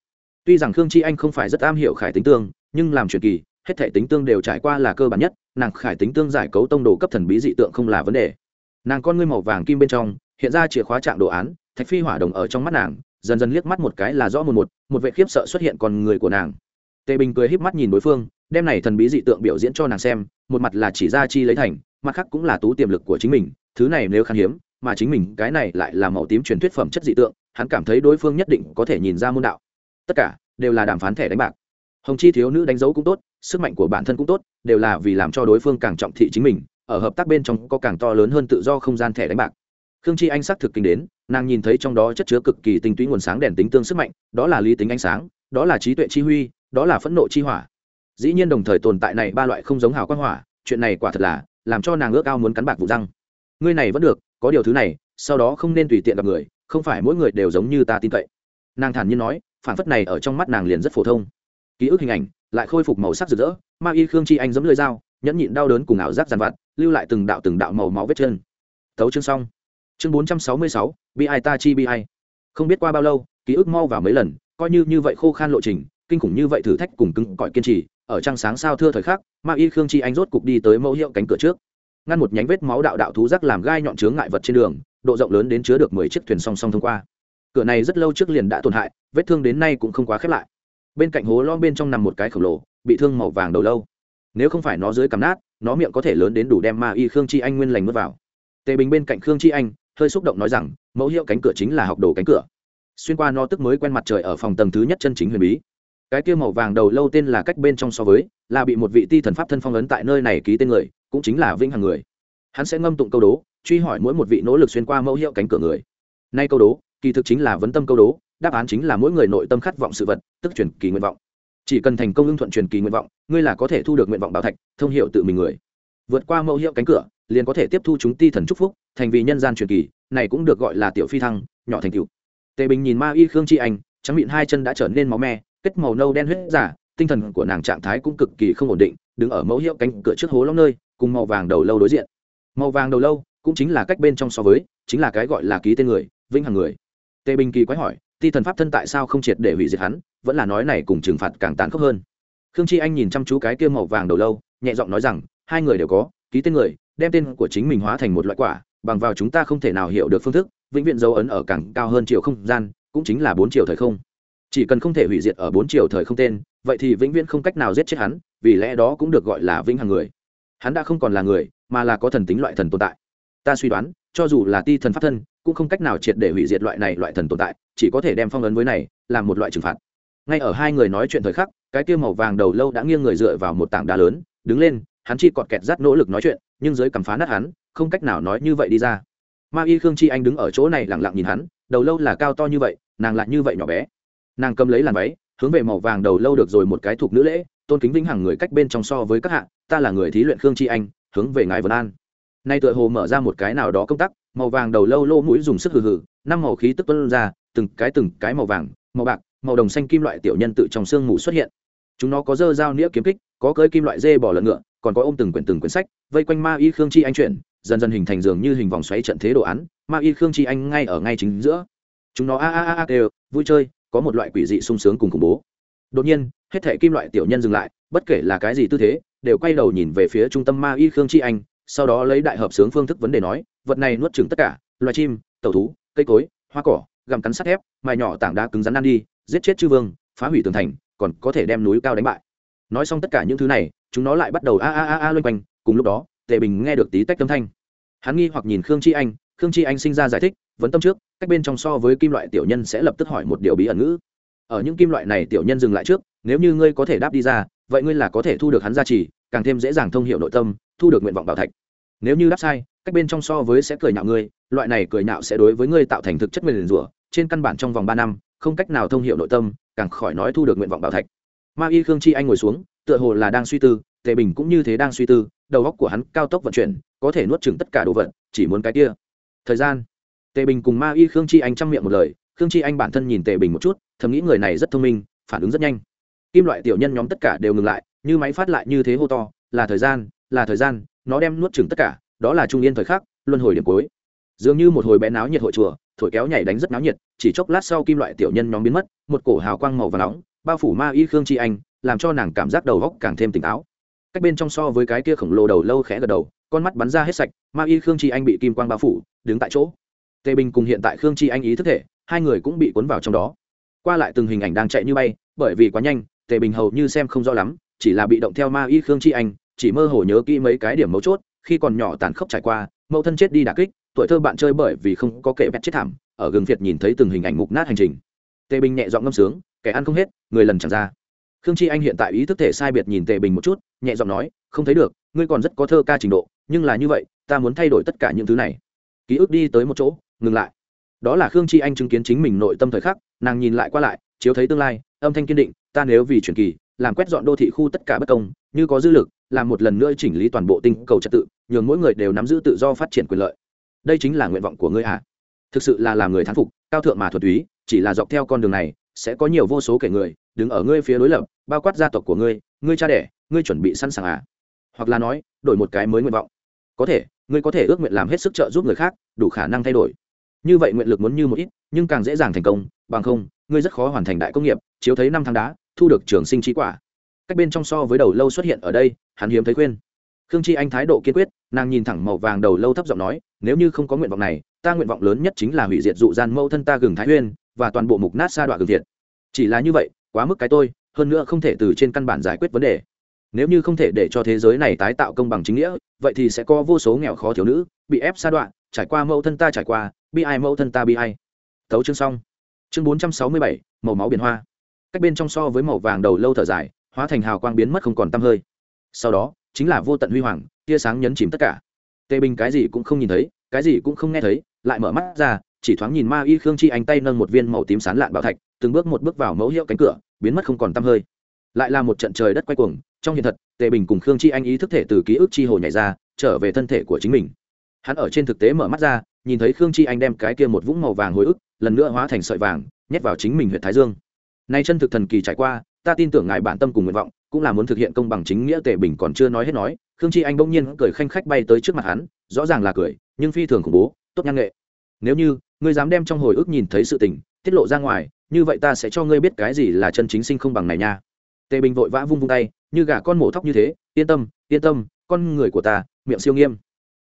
Tuy rằng khương chi anh không phải rất am hiểu khải tính tương, nhưng làm truyền kỳ, hết thể tính tương đều trải qua là cơ bản nhất, nàng khải tính tương giải cấu tông đồ cấp thần bí dị tượng không là vấn đề. Nàng con ngươi màu vàng kim bên trong, hiện ra chìa khóa trạng đồ án, thạch phi hỏa đồng ở trong mắt nàng, dần dần liếc mắt một cái là rõ một một một vệ khiếp sợ xuất hiện con người của nàng. Tề bình cười híp mắt nhìn đối phương, đem này thần bí dị tượng biểu diễn cho nàng xem, một mặt là chỉ ra chi lấy thành, mặt khác cũng là tú tiềm lực của chính mình thứ này nếu khan hiếm, mà chính mình cái này lại là màu tím truyền thuyết phẩm chất dị tượng, hắn cảm thấy đối phương nhất định có thể nhìn ra môn đạo. Tất cả đều là đàm phán thẻ đánh bạc. Hồng chi thiếu nữ đánh dấu cũng tốt, sức mạnh của bản thân cũng tốt, đều là vì làm cho đối phương càng trọng thị chính mình, ở hợp tác bên trong có càng to lớn hơn tự do không gian thẻ đánh bạc. Khương chi anh xác thực kinh đến, nàng nhìn thấy trong đó chất chứa cực kỳ tinh túy nguồn sáng đèn tính tương sức mạnh, đó là lý tính ánh sáng, đó là trí tuệ chi huy, đó là phẫn nộ chi hỏa. Dĩ nhiên đồng thời tồn tại này ba loại không giống hào quang hỏa, chuyện này quả thật là làm cho nàng ước ao muốn cắn bạc vụ răng ngươi này vẫn được, có điều thứ này, sau đó không nên tùy tiện gặp người, không phải mỗi người đều giống như ta tin cậy. Nàng thản nhiên nói, phản phất này ở trong mắt nàng liền rất phổ thông. Ký ức hình ảnh, lại khôi phục màu sắc rực rỡ, ma y khương chi anh giấm lưỡi dao, nhẫn nhịn đau đớn cùng ảo giác dàn vặt, lưu lại từng đạo từng đạo màu máu vết chân. Tấu chương xong. Chương bốn trăm sáu mươi sáu, bi ai ta chi bi ai. Không biết qua bao lâu, ký ức mau vào mấy lần, coi như như vậy khô khan lộ trình, kinh khủng như vậy thử thách cùng cứng cỏi kiên trì, ở trăng sáng sao thưa thời khắc, ma y khương chi anh rốt cục đi tới mẫu hiệu cánh cửa trước ngăn một nhánh vết máu đạo đạo thú rắc làm gai nhọn chướng ngại vật trên đường, độ rộng lớn đến chứa được mười chiếc thuyền song song thông qua. Cửa này rất lâu trước liền đã tổn hại, vết thương đến nay cũng không quá khép lại. Bên cạnh hố lom bên trong nằm một cái khổng lồ, bị thương màu vàng đầu lâu. Nếu không phải nó dưới cằm nát, nó miệng có thể lớn đến đủ đem ma y khương chi anh nguyên lành mất vào. Tề bình bên cạnh khương chi anh, hơi xúc động nói rằng, mẫu hiệu cánh cửa chính là học đồ cánh cửa. Xuyên qua nó tức mới quen mặt trời ở phòng tầng thứ nhất chân chính huyền bí. Cái kia màu vàng đầu lâu tên là cách bên trong so với, là bị một vị ti thần pháp thân phong ấn tại nơi này ký tên người cũng chính là vĩnh hằng người. Hắn sẽ ngâm tụng câu đố, truy hỏi mỗi một vị nỗ lực xuyên qua mẫu hiệu cánh cửa người. Nay câu đố, kỳ thực chính là vấn tâm câu đố, đáp án chính là mỗi người nội tâm khát vọng sự vật, tức truyền kỳ nguyện vọng. Chỉ cần thành công ưng thuận truyền kỳ nguyện vọng, ngươi là có thể thu được nguyện vọng bảo thạch, thông hiệu tự mình người. Vượt qua mẫu hiệu cánh cửa, liền có thể tiếp thu chúng ti thần chúc phúc, thành vì nhân gian truyền kỳ, này cũng được gọi là tiểu phi thăng, nhỏ thành cựu tề bình nhìn ma y khương chi anh, trắng miệng hai chân đã trở nên máu me, kết màu nâu đen huyết giả, tinh thần của nàng trạng thái cũng cực kỳ không ổn định, đứng ở mẫu hiệu cánh cửa trước hố long nơi cùng màu vàng đầu lâu đối diện. Màu vàng đầu lâu cũng chính là cách bên trong so với, chính là cái gọi là ký tên người, vĩnh hằng người. Tề bình kỳ quái hỏi, ti thần pháp thân tại sao không triệt để hủy diệt hắn? Vẫn là nói này cùng trừng phạt càng tàn khốc hơn. Khương chi anh nhìn chăm chú cái kia màu vàng đầu lâu, nhẹ giọng nói rằng, hai người đều có, ký tên người, đem tên của chính mình hóa thành một loại quả, bằng vào chúng ta không thể nào hiểu được phương thức, vĩnh viễn dấu ấn ở càng cao hơn chiều không gian, cũng chính là bốn chiều thời không. Chỉ cần không thể hủy diệt ở bốn chiều thời không tên, vậy thì vĩnh viễn không cách nào giết chết hắn, vì lẽ đó cũng được gọi là vĩnh hằng người hắn đã không còn là người, mà là có thần tính loại thần tồn tại. Ta suy đoán, cho dù là ti thần pháp thân, cũng không cách nào triệt để hủy diệt loại này loại thần tồn tại, chỉ có thể đem phong ấn với này, làm một loại trừng phạt. Ngay ở hai người nói chuyện thời khắc, cái kia màu vàng đầu lâu đã nghiêng người dựa vào một tảng đá lớn, đứng lên, hắn chi còn kẹt rắt nỗ lực nói chuyện, nhưng dưới cằm phá nát hắn, không cách nào nói như vậy đi ra. Ma y khương chi anh đứng ở chỗ này lẳng lặng nhìn hắn, đầu lâu là cao to như vậy, nàng lại như vậy nhỏ bé. Nàng cầm lấy làn váy, hướng về màu vàng đầu lâu được rồi một cái thuộc nữ lễ tôn kính vinh hằng người cách bên trong so với các hạ ta là người thí luyện khương chi anh hướng về ngài vân an. Nay tựa hồ mở ra một cái nào đó công tắc, màu vàng đầu lâu lô mũi dùng sức hừ hừ năm màu khí tức tuân ra từng cái từng cái màu vàng màu bạc màu đồng xanh kim loại tiểu nhân tự trong xương mù xuất hiện. Chúng nó có dơ dao nĩa kiếm kích có cơi kim loại dê bỏ lợn ngựa còn có ôm từng quyển từng quyển sách vây quanh ma y khương chi anh chuyển dần dần hình thành dường như hình vòng xoáy trận thế đồ án ma y khương chi anh ngay ở ngay chính giữa. Chúng nó a a a a đều vui chơi có một loại quỷ dị sung sướng cùng khủng bố. Đột nhiên hết thể kim loại tiểu nhân dừng lại, bất kể là cái gì tư thế, đều quay đầu nhìn về phía trung tâm ma y khương chi anh, sau đó lấy đại hợp sướng phương thức vấn đề nói, vật này nuốt chừng tất cả, loài chim tàu thú, cây cối, hoa cỏ, gặm cắn sắt thép, mài nhỏ tảng đá cứng rắn ăn đi, giết chết chư vương, phá hủy tường thành, còn có thể đem núi cao đánh bại. Nói xong tất cả những thứ này, chúng nó lại bắt đầu a a a a loanh quanh, cùng lúc đó, tề bình nghe được tí tách âm thanh. Hắn nghi hoặc nhìn khương chi anh, khương chi anh sinh ra giải thích vấn tâm trước, cách bên trong so với kim loại tiểu nhân sẽ lập tức hỏi một điều bí ẩn ngữ. Ở những kim loại này tiểu nhân dừng lại trước nếu như ngươi có thể đáp đi ra, vậy ngươi là có thể thu được hắn gia trì, càng thêm dễ dàng thông hiệu nội tâm, thu được nguyện vọng bảo thạch. Nếu như đáp sai, cách bên trong so với sẽ cười nhạo ngươi, loại này cười nhạo sẽ đối với ngươi tạo thành thực chất nguyền rủa, trên căn bản trong vòng ba năm, không cách nào thông hiệu nội tâm, càng khỏi nói thu được nguyện vọng bảo thạch. Ma y khương chi anh ngồi xuống, tựa hồ là đang suy tư, tề bình cũng như thế đang suy tư, đầu góc của hắn cao tốc vận chuyển, có thể nuốt chừng tất cả đồ vật, chỉ muốn cái kia. Thời gian. Tề bình cùng ma y khương chi anh chăm miệng một lời, khương chi anh bản thân nhìn tề bình một chút, thầm nghĩ người này rất thông minh, phản ứng rất nhanh kim loại tiểu nhân nhóm tất cả đều ngừng lại, như máy phát lại như thế hô to, là thời gian, là thời gian, nó đem nuốt chừng tất cả, đó là trung yên thời khắc, luân hồi điểm cuối. Dường như một hồi bé náo nhiệt hội chùa, thổi kéo nhảy đánh rất náo nhiệt, chỉ chốc lát sau kim loại tiểu nhân nhóm biến mất, một cổ hào quang màu và nóng, bao phủ ma y khương chi anh, làm cho nàng cảm giác đầu góc càng thêm tỉnh táo. Cách bên trong so với cái kia khổng lồ đầu lâu khẽ gật đầu, con mắt bắn ra hết sạch, ma y khương chi anh bị kim quang bao phủ, đứng tại chỗ. Tề bình cùng hiện tại khương chi anh ý thức thể, hai người cũng bị cuốn vào trong đó. Qua lại từng hình ảnh đang chạy như bay, bởi vì quá nhanh tề bình hầu như xem không rõ lắm, chỉ là bị động theo ma y khương chi anh, chỉ mơ hồ nhớ kỹ mấy cái điểm mấu chốt, khi còn nhỏ tàn khốc trải qua, mẫu thân chết đi đà kích, tuổi thơ bạn chơi bởi vì không có kệ bẹt chết thảm, ở gừng việt nhìn thấy từng hình ảnh mục nát hành trình. Tề bình nhẹ giọng ngâm sướng, kẻ ăn không hết, người lần chẳng ra. Khương chi anh hiện tại ý thức thể sai biệt nhìn tề bình một chút, nhẹ giọng nói, không thấy được, ngươi còn rất có thơ ca trình độ, nhưng là như vậy, ta muốn thay đổi tất cả những thứ này. Ký ức đi tới một chỗ, ngừng lại. Đó là khương chi anh chứng kiến chính mình nội tâm thời khắc, nàng nhìn lại qua lại, chiếu thấy tương lai, âm thanh kiên định ta nếu vì truyền kỳ, làm quét dọn đô thị khu tất cả bất công, như có dư lực, làm một lần nữa chỉnh lý toàn bộ tinh cầu trật tự, nhường mỗi người đều nắm giữ tự do phát triển quyền lợi. Đây chính là nguyện vọng của ngươi à? Thực sự là làm người thán phục, cao thượng mà thuật túy, chỉ là dọc theo con đường này, sẽ có nhiều vô số kẻ người, đứng ở ngươi phía đối lập, bao quát gia tộc của ngươi ngươi cha đẻ, ngươi chuẩn bị sẵn sàng à? Hoặc là nói, đổi một cái mới nguyện vọng. Có thể, ngươi có thể ước nguyện làm hết sức trợ giúp người khác, đủ khả năng thay đổi. Như vậy nguyện lực muốn như một ít, nhưng càng dễ dàng thành công, bằng không, ngươi rất khó hoàn thành đại công nghiệp, chiếu thấy năm tháng đá thu được trường sinh trí quả. Cách bên trong so với đầu lâu xuất hiện ở đây, hắn hiếm thấy khuyên. Khương chi anh thái độ kiên quyết, nàng nhìn thẳng màu vàng đầu lâu thấp giọng nói, nếu như không có nguyện vọng này, ta nguyện vọng lớn nhất chính là hủy diệt dụ gian mâu thân ta gừng thái huyên và toàn bộ mục nát sa đoạn gừng thiệt. Chỉ là như vậy, quá mức cái tôi, hơn nữa không thể từ trên căn bản giải quyết vấn đề. Nếu như không thể để cho thế giới này tái tạo công bằng chính nghĩa, vậy thì sẽ có vô số nghèo khó thiếu nữ bị ép sa đoạn trải qua mẫu thân ta trải qua, bi ai mẫu thân ta bi ai. Tấu chương xong. Chương bốn trăm sáu mươi bảy, màu máu biển hoa cách bên trong so với màu vàng đầu lâu thở dài, hóa thành hào quang biến mất không còn t hơi. Sau đó, chính là vô tận huy hoàng, tia sáng nhấn chìm tất cả. Tề bình cái gì cũng không nhìn thấy, cái gì cũng không nghe thấy, lại mở mắt ra, chỉ thoáng nhìn ma y khương chi anh tay nâng một viên màu tím sán lạn bảo thạch, từng bước một bước vào mẫu hiệu cánh cửa, biến mất không còn t hơi. Lại là một trận trời đất quay cuồng, trong hiện thật, tề bình cùng khương chi anh ý thức thể từ ký ức chi hồ nhảy ra, trở về thân thể của chính mình. Hắn ở trên thực tế mở mắt ra, nhìn thấy khương chi anh đem cái kia một vũng màu vàng hồi ức, lần nữa hóa thành sợi vàng, nhét vào chính mình huyện thái dương nay chân thực thần kỳ trải qua, ta tin tưởng ngài bản tâm cùng nguyện vọng, cũng là muốn thực hiện công bằng chính nghĩa tề bình còn chưa nói hết nói. Khương chi anh bỗng nhiên cười khanh khách bay tới trước mặt hắn, rõ ràng là cười, nhưng phi thường khủng bố, tốt nhang nghệ. Nếu như, ngươi dám đem trong hồi ức nhìn thấy sự tình, tiết lộ ra ngoài, như vậy ta sẽ cho ngươi biết cái gì là chân chính sinh không bằng này nha. Tề bình vội vã vung vung tay, như gà con mổ thóc như thế, yên tâm yên tâm, con người của ta, miệng siêu nghiêm.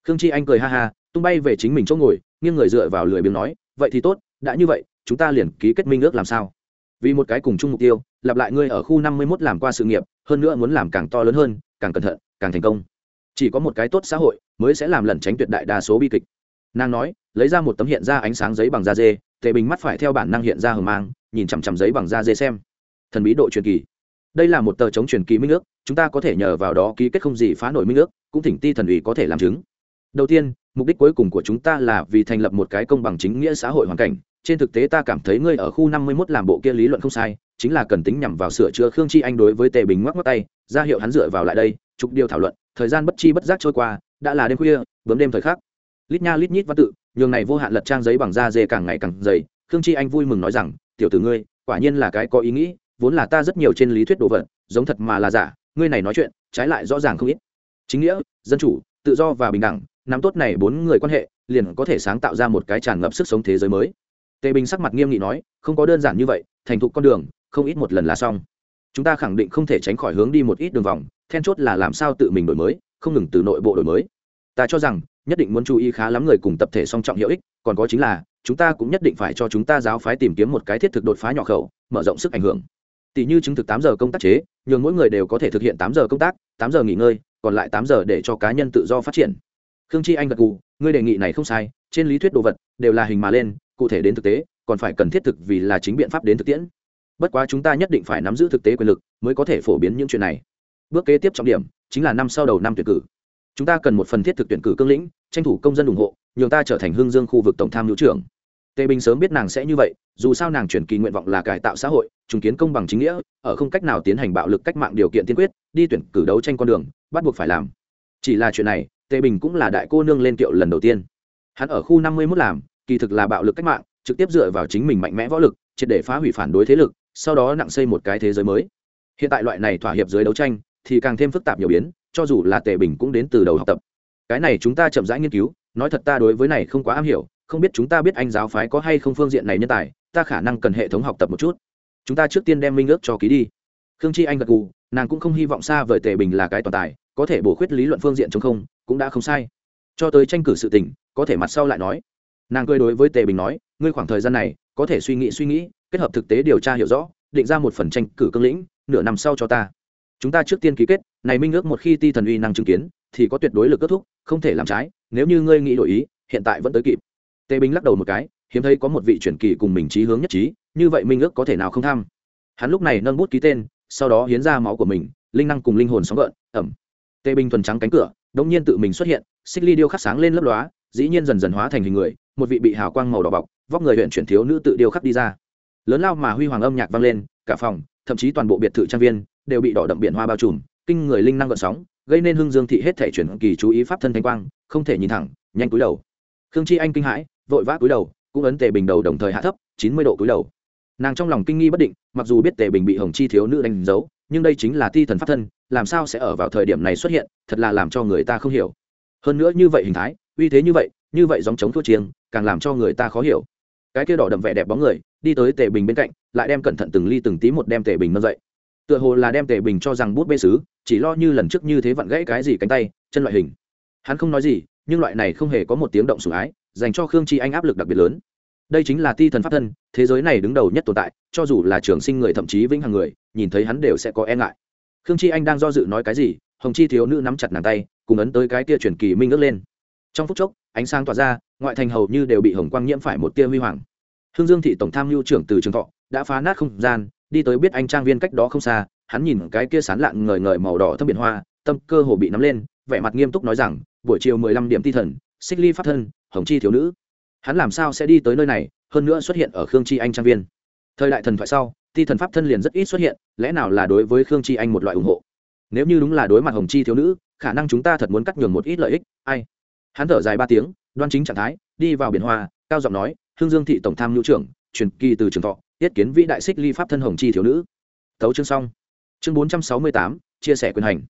Khương chi anh cười ha ha, tung bay về chính mình chỗ ngồi, nghiêng người dựa vào lười biếng nói, vậy thì tốt, đã như vậy, chúng ta liền ký kết minh ước làm sao? Vì một cái cùng chung mục tiêu, lặp lại ngươi ở khu năm mươi 51 làm qua sự nghiệp, hơn nữa muốn làm càng to lớn hơn, càng cẩn thận, càng thành công. Chỉ có một cái tốt xã hội mới sẽ làm lẩn tránh tuyệt đại đa số bi kịch. Nàng nói, lấy ra một tấm hiện ra ánh sáng giấy bằng da dê, tề bình mắt phải theo bản năng hiện ra hờ mang, nhìn chằm chằm giấy bằng da dê xem. Thần bí độ truyền kỳ. Đây là một tờ chống truyền kỳ minh ước, chúng ta có thể nhờ vào đó ký kết không gì phá nổi minh ước, cũng thỉnh ti thần ủy có thể làm chứng. Đầu tiên mục đích cuối cùng của chúng ta là vì thành lập một cái công bằng chính nghĩa xã hội hoàn cảnh. Trên thực tế ta cảm thấy ngươi ở khu năm mươi 51 làm bộ kia lý luận không sai, chính là cần tính nhằm vào sửa chữa khương chi anh đối với tề bình ngoắc ngoắc tay, ra hiệu hắn dựa vào lại đây chục điều thảo luận, thời gian bất chi bất giác trôi qua, đã là đêm khuya, bướm đêm thời khắc. Lít nha lít nhít văn tự, nhường này vô hạn lật trang giấy bằng da dê càng ngày càng dày, khương chi anh vui mừng nói rằng, tiểu tử ngươi, quả nhiên là cái có ý nghĩ, vốn là ta rất nhiều trên lý thuyết đồ vật, giống thật mà là giả, ngươi này nói chuyện, trái lại rõ ràng không ít. Chính nghĩa, dân chủ, tự do và bình đẳng nắm tốt này bốn người quan hệ, liền có thể sáng tạo ra một cái tràn ngập sức sống thế giới mới. Tề bình sắc mặt nghiêm nghị nói, không có đơn giản như vậy, thành thục con đường, không ít một lần là xong. Chúng ta khẳng định không thể tránh khỏi hướng đi một ít đường vòng, then chốt là làm sao tự mình đổi mới, không ngừng từ nội bộ đổi mới. Ta cho rằng, nhất định muốn chú ý khá lắm người cùng tập thể song trọng hiệu ích, còn có chính là, chúng ta cũng nhất định phải cho chúng ta giáo phái tìm kiếm một cái thiết thực đột phá nhỏ khẩu, mở rộng sức ảnh hưởng. Tỷ như chứng thực tám giờ công tác chế, nhường mỗi người đều có thể thực hiện tám giờ công tác, tám giờ nghỉ ngơi, còn lại tám giờ để cho cá nhân tự do phát triển khương chi anh gật gù, ngươi đề nghị này không sai, trên lý thuyết đồ vật đều là hình mà lên, cụ thể đến thực tế, còn phải cần thiết thực vì là chính biện pháp đến thực tiễn. Bất quá chúng ta nhất định phải nắm giữ thực tế quyền lực mới có thể phổ biến những chuyện này. Bước kế tiếp trọng điểm chính là năm sau đầu năm tuyển cử. Chúng ta cần một phần thiết thực tuyển cử cương lĩnh, tranh thủ công dân ủng hộ, nhường ta trở thành hương dương khu vực tổng tham hữu trưởng. Tề bình sớm biết nàng sẽ như vậy, dù sao nàng chuyển kỳ nguyện vọng là cải tạo xã hội chứng kiến công bằng chính nghĩa, ở không cách nào tiến hành bạo lực cách mạng điều kiện tiên quyết, đi tuyển cử đấu tranh con đường, bắt buộc phải làm. Chỉ là chuyện này tề bình cũng là đại cô nương lên kiệu lần đầu tiên. Hắn ở khu năm mươi mốt làm, kỳ thực là bạo lực cách mạng, trực tiếp dựa vào chính mình mạnh mẽ võ lực, triệt để phá hủy phản đối thế lực, sau đó nặng xây một cái thế giới mới. Hiện tại loại này thỏa hiệp dưới đấu tranh, thì càng thêm phức tạp nhiều biến, cho dù là tề bình cũng đến từ đầu học tập. Cái này chúng ta chậm rãi nghiên cứu, nói thật ta đối với này không quá am hiểu, không biết chúng ta biết anh giáo phái có hay không phương diện này nhân tài, ta khả năng cần hệ thống học tập một chút. Chúng ta trước tiên đem minh ước cho ký đi. Khương chi anh gật gù, nàng cũng không hy vọng xa vời tề bình là cái toàn tài, có thể bổ khuyết lý luận phương diện chống không cũng đã không sai. Cho tới tranh cử sự tình, có thể mặt sau lại nói. Nàng cười đối với tề bình nói, ngươi khoảng thời gian này, có thể suy nghĩ suy nghĩ, kết hợp thực tế điều tra hiểu rõ, định ra một phần tranh cử cương lĩnh, nửa năm sau cho ta. Chúng ta trước tiên ký kết, này minh ước một khi ti thần uy năng chứng kiến, thì có tuyệt đối lực kết thúc, không thể làm trái, nếu như ngươi nghĩ đổi ý, hiện tại vẫn tới kịp. Tề bình lắc đầu một cái, hiếm thấy có một vị truyền kỳ cùng mình trí hướng nhất trí, như vậy minh ước có thể nào không tham? Hắn lúc này nâng bút ký tên, sau đó hiến ra máu của mình, linh năng cùng linh hồn sóng gợn, ẩm. Tề bình thuần trắng cánh cửa đông nhiên tự mình xuất hiện, xích ly điêu khắc sáng lên lấp lóa, dĩ nhiên dần dần hóa thành hình người, một vị bị hào quang màu đỏ bọc, vóc người huyện chuyển thiếu nữ tự điêu khắc đi ra. Lớn lao mà huy hoàng âm nhạc vang lên, cả phòng, thậm chí toàn bộ biệt thự trang viên, đều bị đỏ đậm biển hoa bao trùm, kinh người linh năng gợn sóng, gây nên hưng dương thị hết thể chuyển kỳ chú ý pháp thân thanh quang, không thể nhìn thẳng, nhanh cúi đầu. Khương chi anh kinh hãi, vội vã cúi đầu, cũng ấn tề bình đầu đồng thời hạ thấp, chín mươi độ cúi đầu. Nàng trong lòng kinh nghi bất định, mặc dù biết tề bình bị hồng chi thiếu nữ đánh dấu nhưng đây chính là ti thần pháp thân, làm sao sẽ ở vào thời điểm này xuất hiện, thật là làm cho người ta không hiểu. Hơn nữa như vậy hình thái, uy thế như vậy như vậy dòng chống thua chiêng, càng làm cho người ta khó hiểu. Cái kia đỏ đậm vẻ đẹp bóng người, đi tới tề bình bên cạnh, lại đem cẩn thận từng ly từng tí một đem tề bình nâng dậy. Tựa hồ là đem tề bình cho rằng bút bê sứ, chỉ lo như lần trước như thế vặn gãy cái gì cánh tay, chân loại hình. Hắn không nói gì, nhưng loại này không hề có một tiếng động sủng ái, dành cho khương chi anh áp lực đặc biệt lớn đây chính là ti thần pháp thân, thế giới này đứng đầu nhất tồn tại, cho dù là trường sinh người, thậm chí vĩnh hằng người, nhìn thấy hắn đều sẽ có e ngại. Khương chi anh đang do dự nói cái gì, hồng chi thiếu nữ nắm chặt nàng tay, cùng ấn tới cái tia truyền kỳ minh ước lên. Trong phút chốc, ánh sáng tỏa ra, ngoại thành hầu như đều bị hồng quang nhiễm phải một tia huy hoàng. Hương dương thị tổng tham mưu trưởng từ trường thọ đã phá nát không gian, đi tới biết anh trang viên cách đó không xa, hắn nhìn cái kia sán lạng ngời ngời màu đỏ thâm biển hoa, tâm cơ hồ bị nắm lên, vẻ mặt nghiêm túc nói rằng, buổi chiều mười lăm điểm thi thần, xích ly pháp thân, hồng chi thiếu nữ hắn làm sao sẽ đi tới nơi này, hơn nữa xuất hiện ở khương chi anh trang viên. Thời đại thần thoại sau thi thần pháp thân liền rất ít xuất hiện, lẽ nào là đối với khương chi anh một loại ủng hộ? Nếu như đúng là đối mặt hồng chi thiếu nữ, khả năng chúng ta thật muốn cắt nhường một ít lợi ích, ai? Hắn thở dài ba tiếng, đoan chính trạng thái, đi vào biển hoa, cao giọng nói, hương dương thị tổng tham hữu trưởng, truyền kỳ từ trường thọ tiết kiến vĩ đại xích ly pháp thân hồng chi thiếu nữ. Thấu chương xong. Chương bốn trăm sáu mươi tám, chia sẻ quyền hành.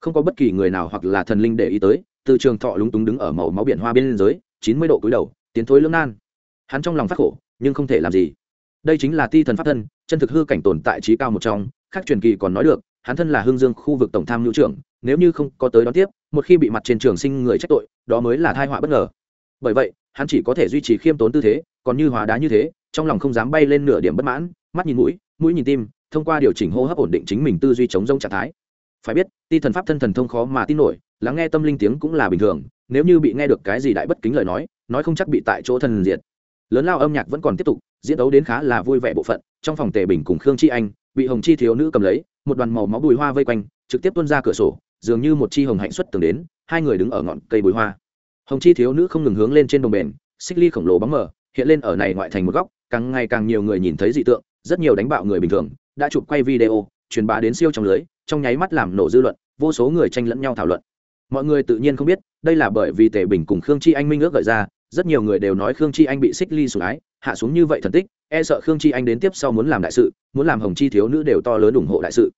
Không có bất kỳ người nào hoặc là thần linh để ý tới, từ trường thọ lúng túng đứng ở màu máu biển hoa bên giới chín mươi độ cúi đầu tiến thối lưỡng nan. Hắn trong lòng phát khổ, nhưng không thể làm gì. Đây chính là ti thần pháp thân, chân thực hư cảnh tồn tại trí cao một trong, khác truyền kỳ còn nói được, hắn thân là hương dương khu vực tổng tham hữu trưởng, nếu như không có tới đón tiếp, một khi bị mặt trên trường sinh người trách tội, đó mới là thai họa bất ngờ. Bởi vậy, hắn chỉ có thể duy trì khiêm tốn tư thế, còn như hóa đá như thế, trong lòng không dám bay lên nửa điểm bất mãn, mắt nhìn mũi mũi nhìn tim, thông qua điều chỉnh hô hấp ổn định chính mình tư duy chống rông trạng thái. Phải biết, ti thần pháp thân thần thông khó mà tin nổi, lắng nghe tâm linh tiếng cũng là bình thường nếu như bị nghe được cái gì đại bất kính lời nói nói không chắc bị tại chỗ thần diệt. Lớn lao âm nhạc vẫn còn tiếp tục, diễn đấu đến khá là vui vẻ bộ phận, trong phòng tề bình cùng khương chi anh, bị hồng chi thiếu nữ cầm lấy, một đoàn màu máu bùi hoa vây quanh, trực tiếp tuôn ra cửa sổ, dường như một chi hồng hạnh xuất tường đến, hai người đứng ở ngọn cây bùi hoa. Hồng chi thiếu nữ không ngừng hướng lên trên đồng bền xích ly khổng lồ bóng mờ, hiện lên ở này ngoại thành một góc, càng ngày càng nhiều người nhìn thấy dị tượng, rất nhiều đánh bạo người bình thường, đã chụp quay video, truyền bá đến siêu trong lưới, trong nháy mắt làm nổ dư luận, vô số người tranh lẫn nhau thảo luận mọi người tự nhiên không biết, đây là bởi vì tề bình cùng khương chi anh minh ước gợi ra, rất nhiều người đều nói khương chi anh bị xích ly sủng ái, hạ xuống như vậy thần tích e sợ khương chi anh đến tiếp sau muốn làm đại sự, muốn làm hồng chi thiếu nữ đều to lớn ủng hộ đại sự.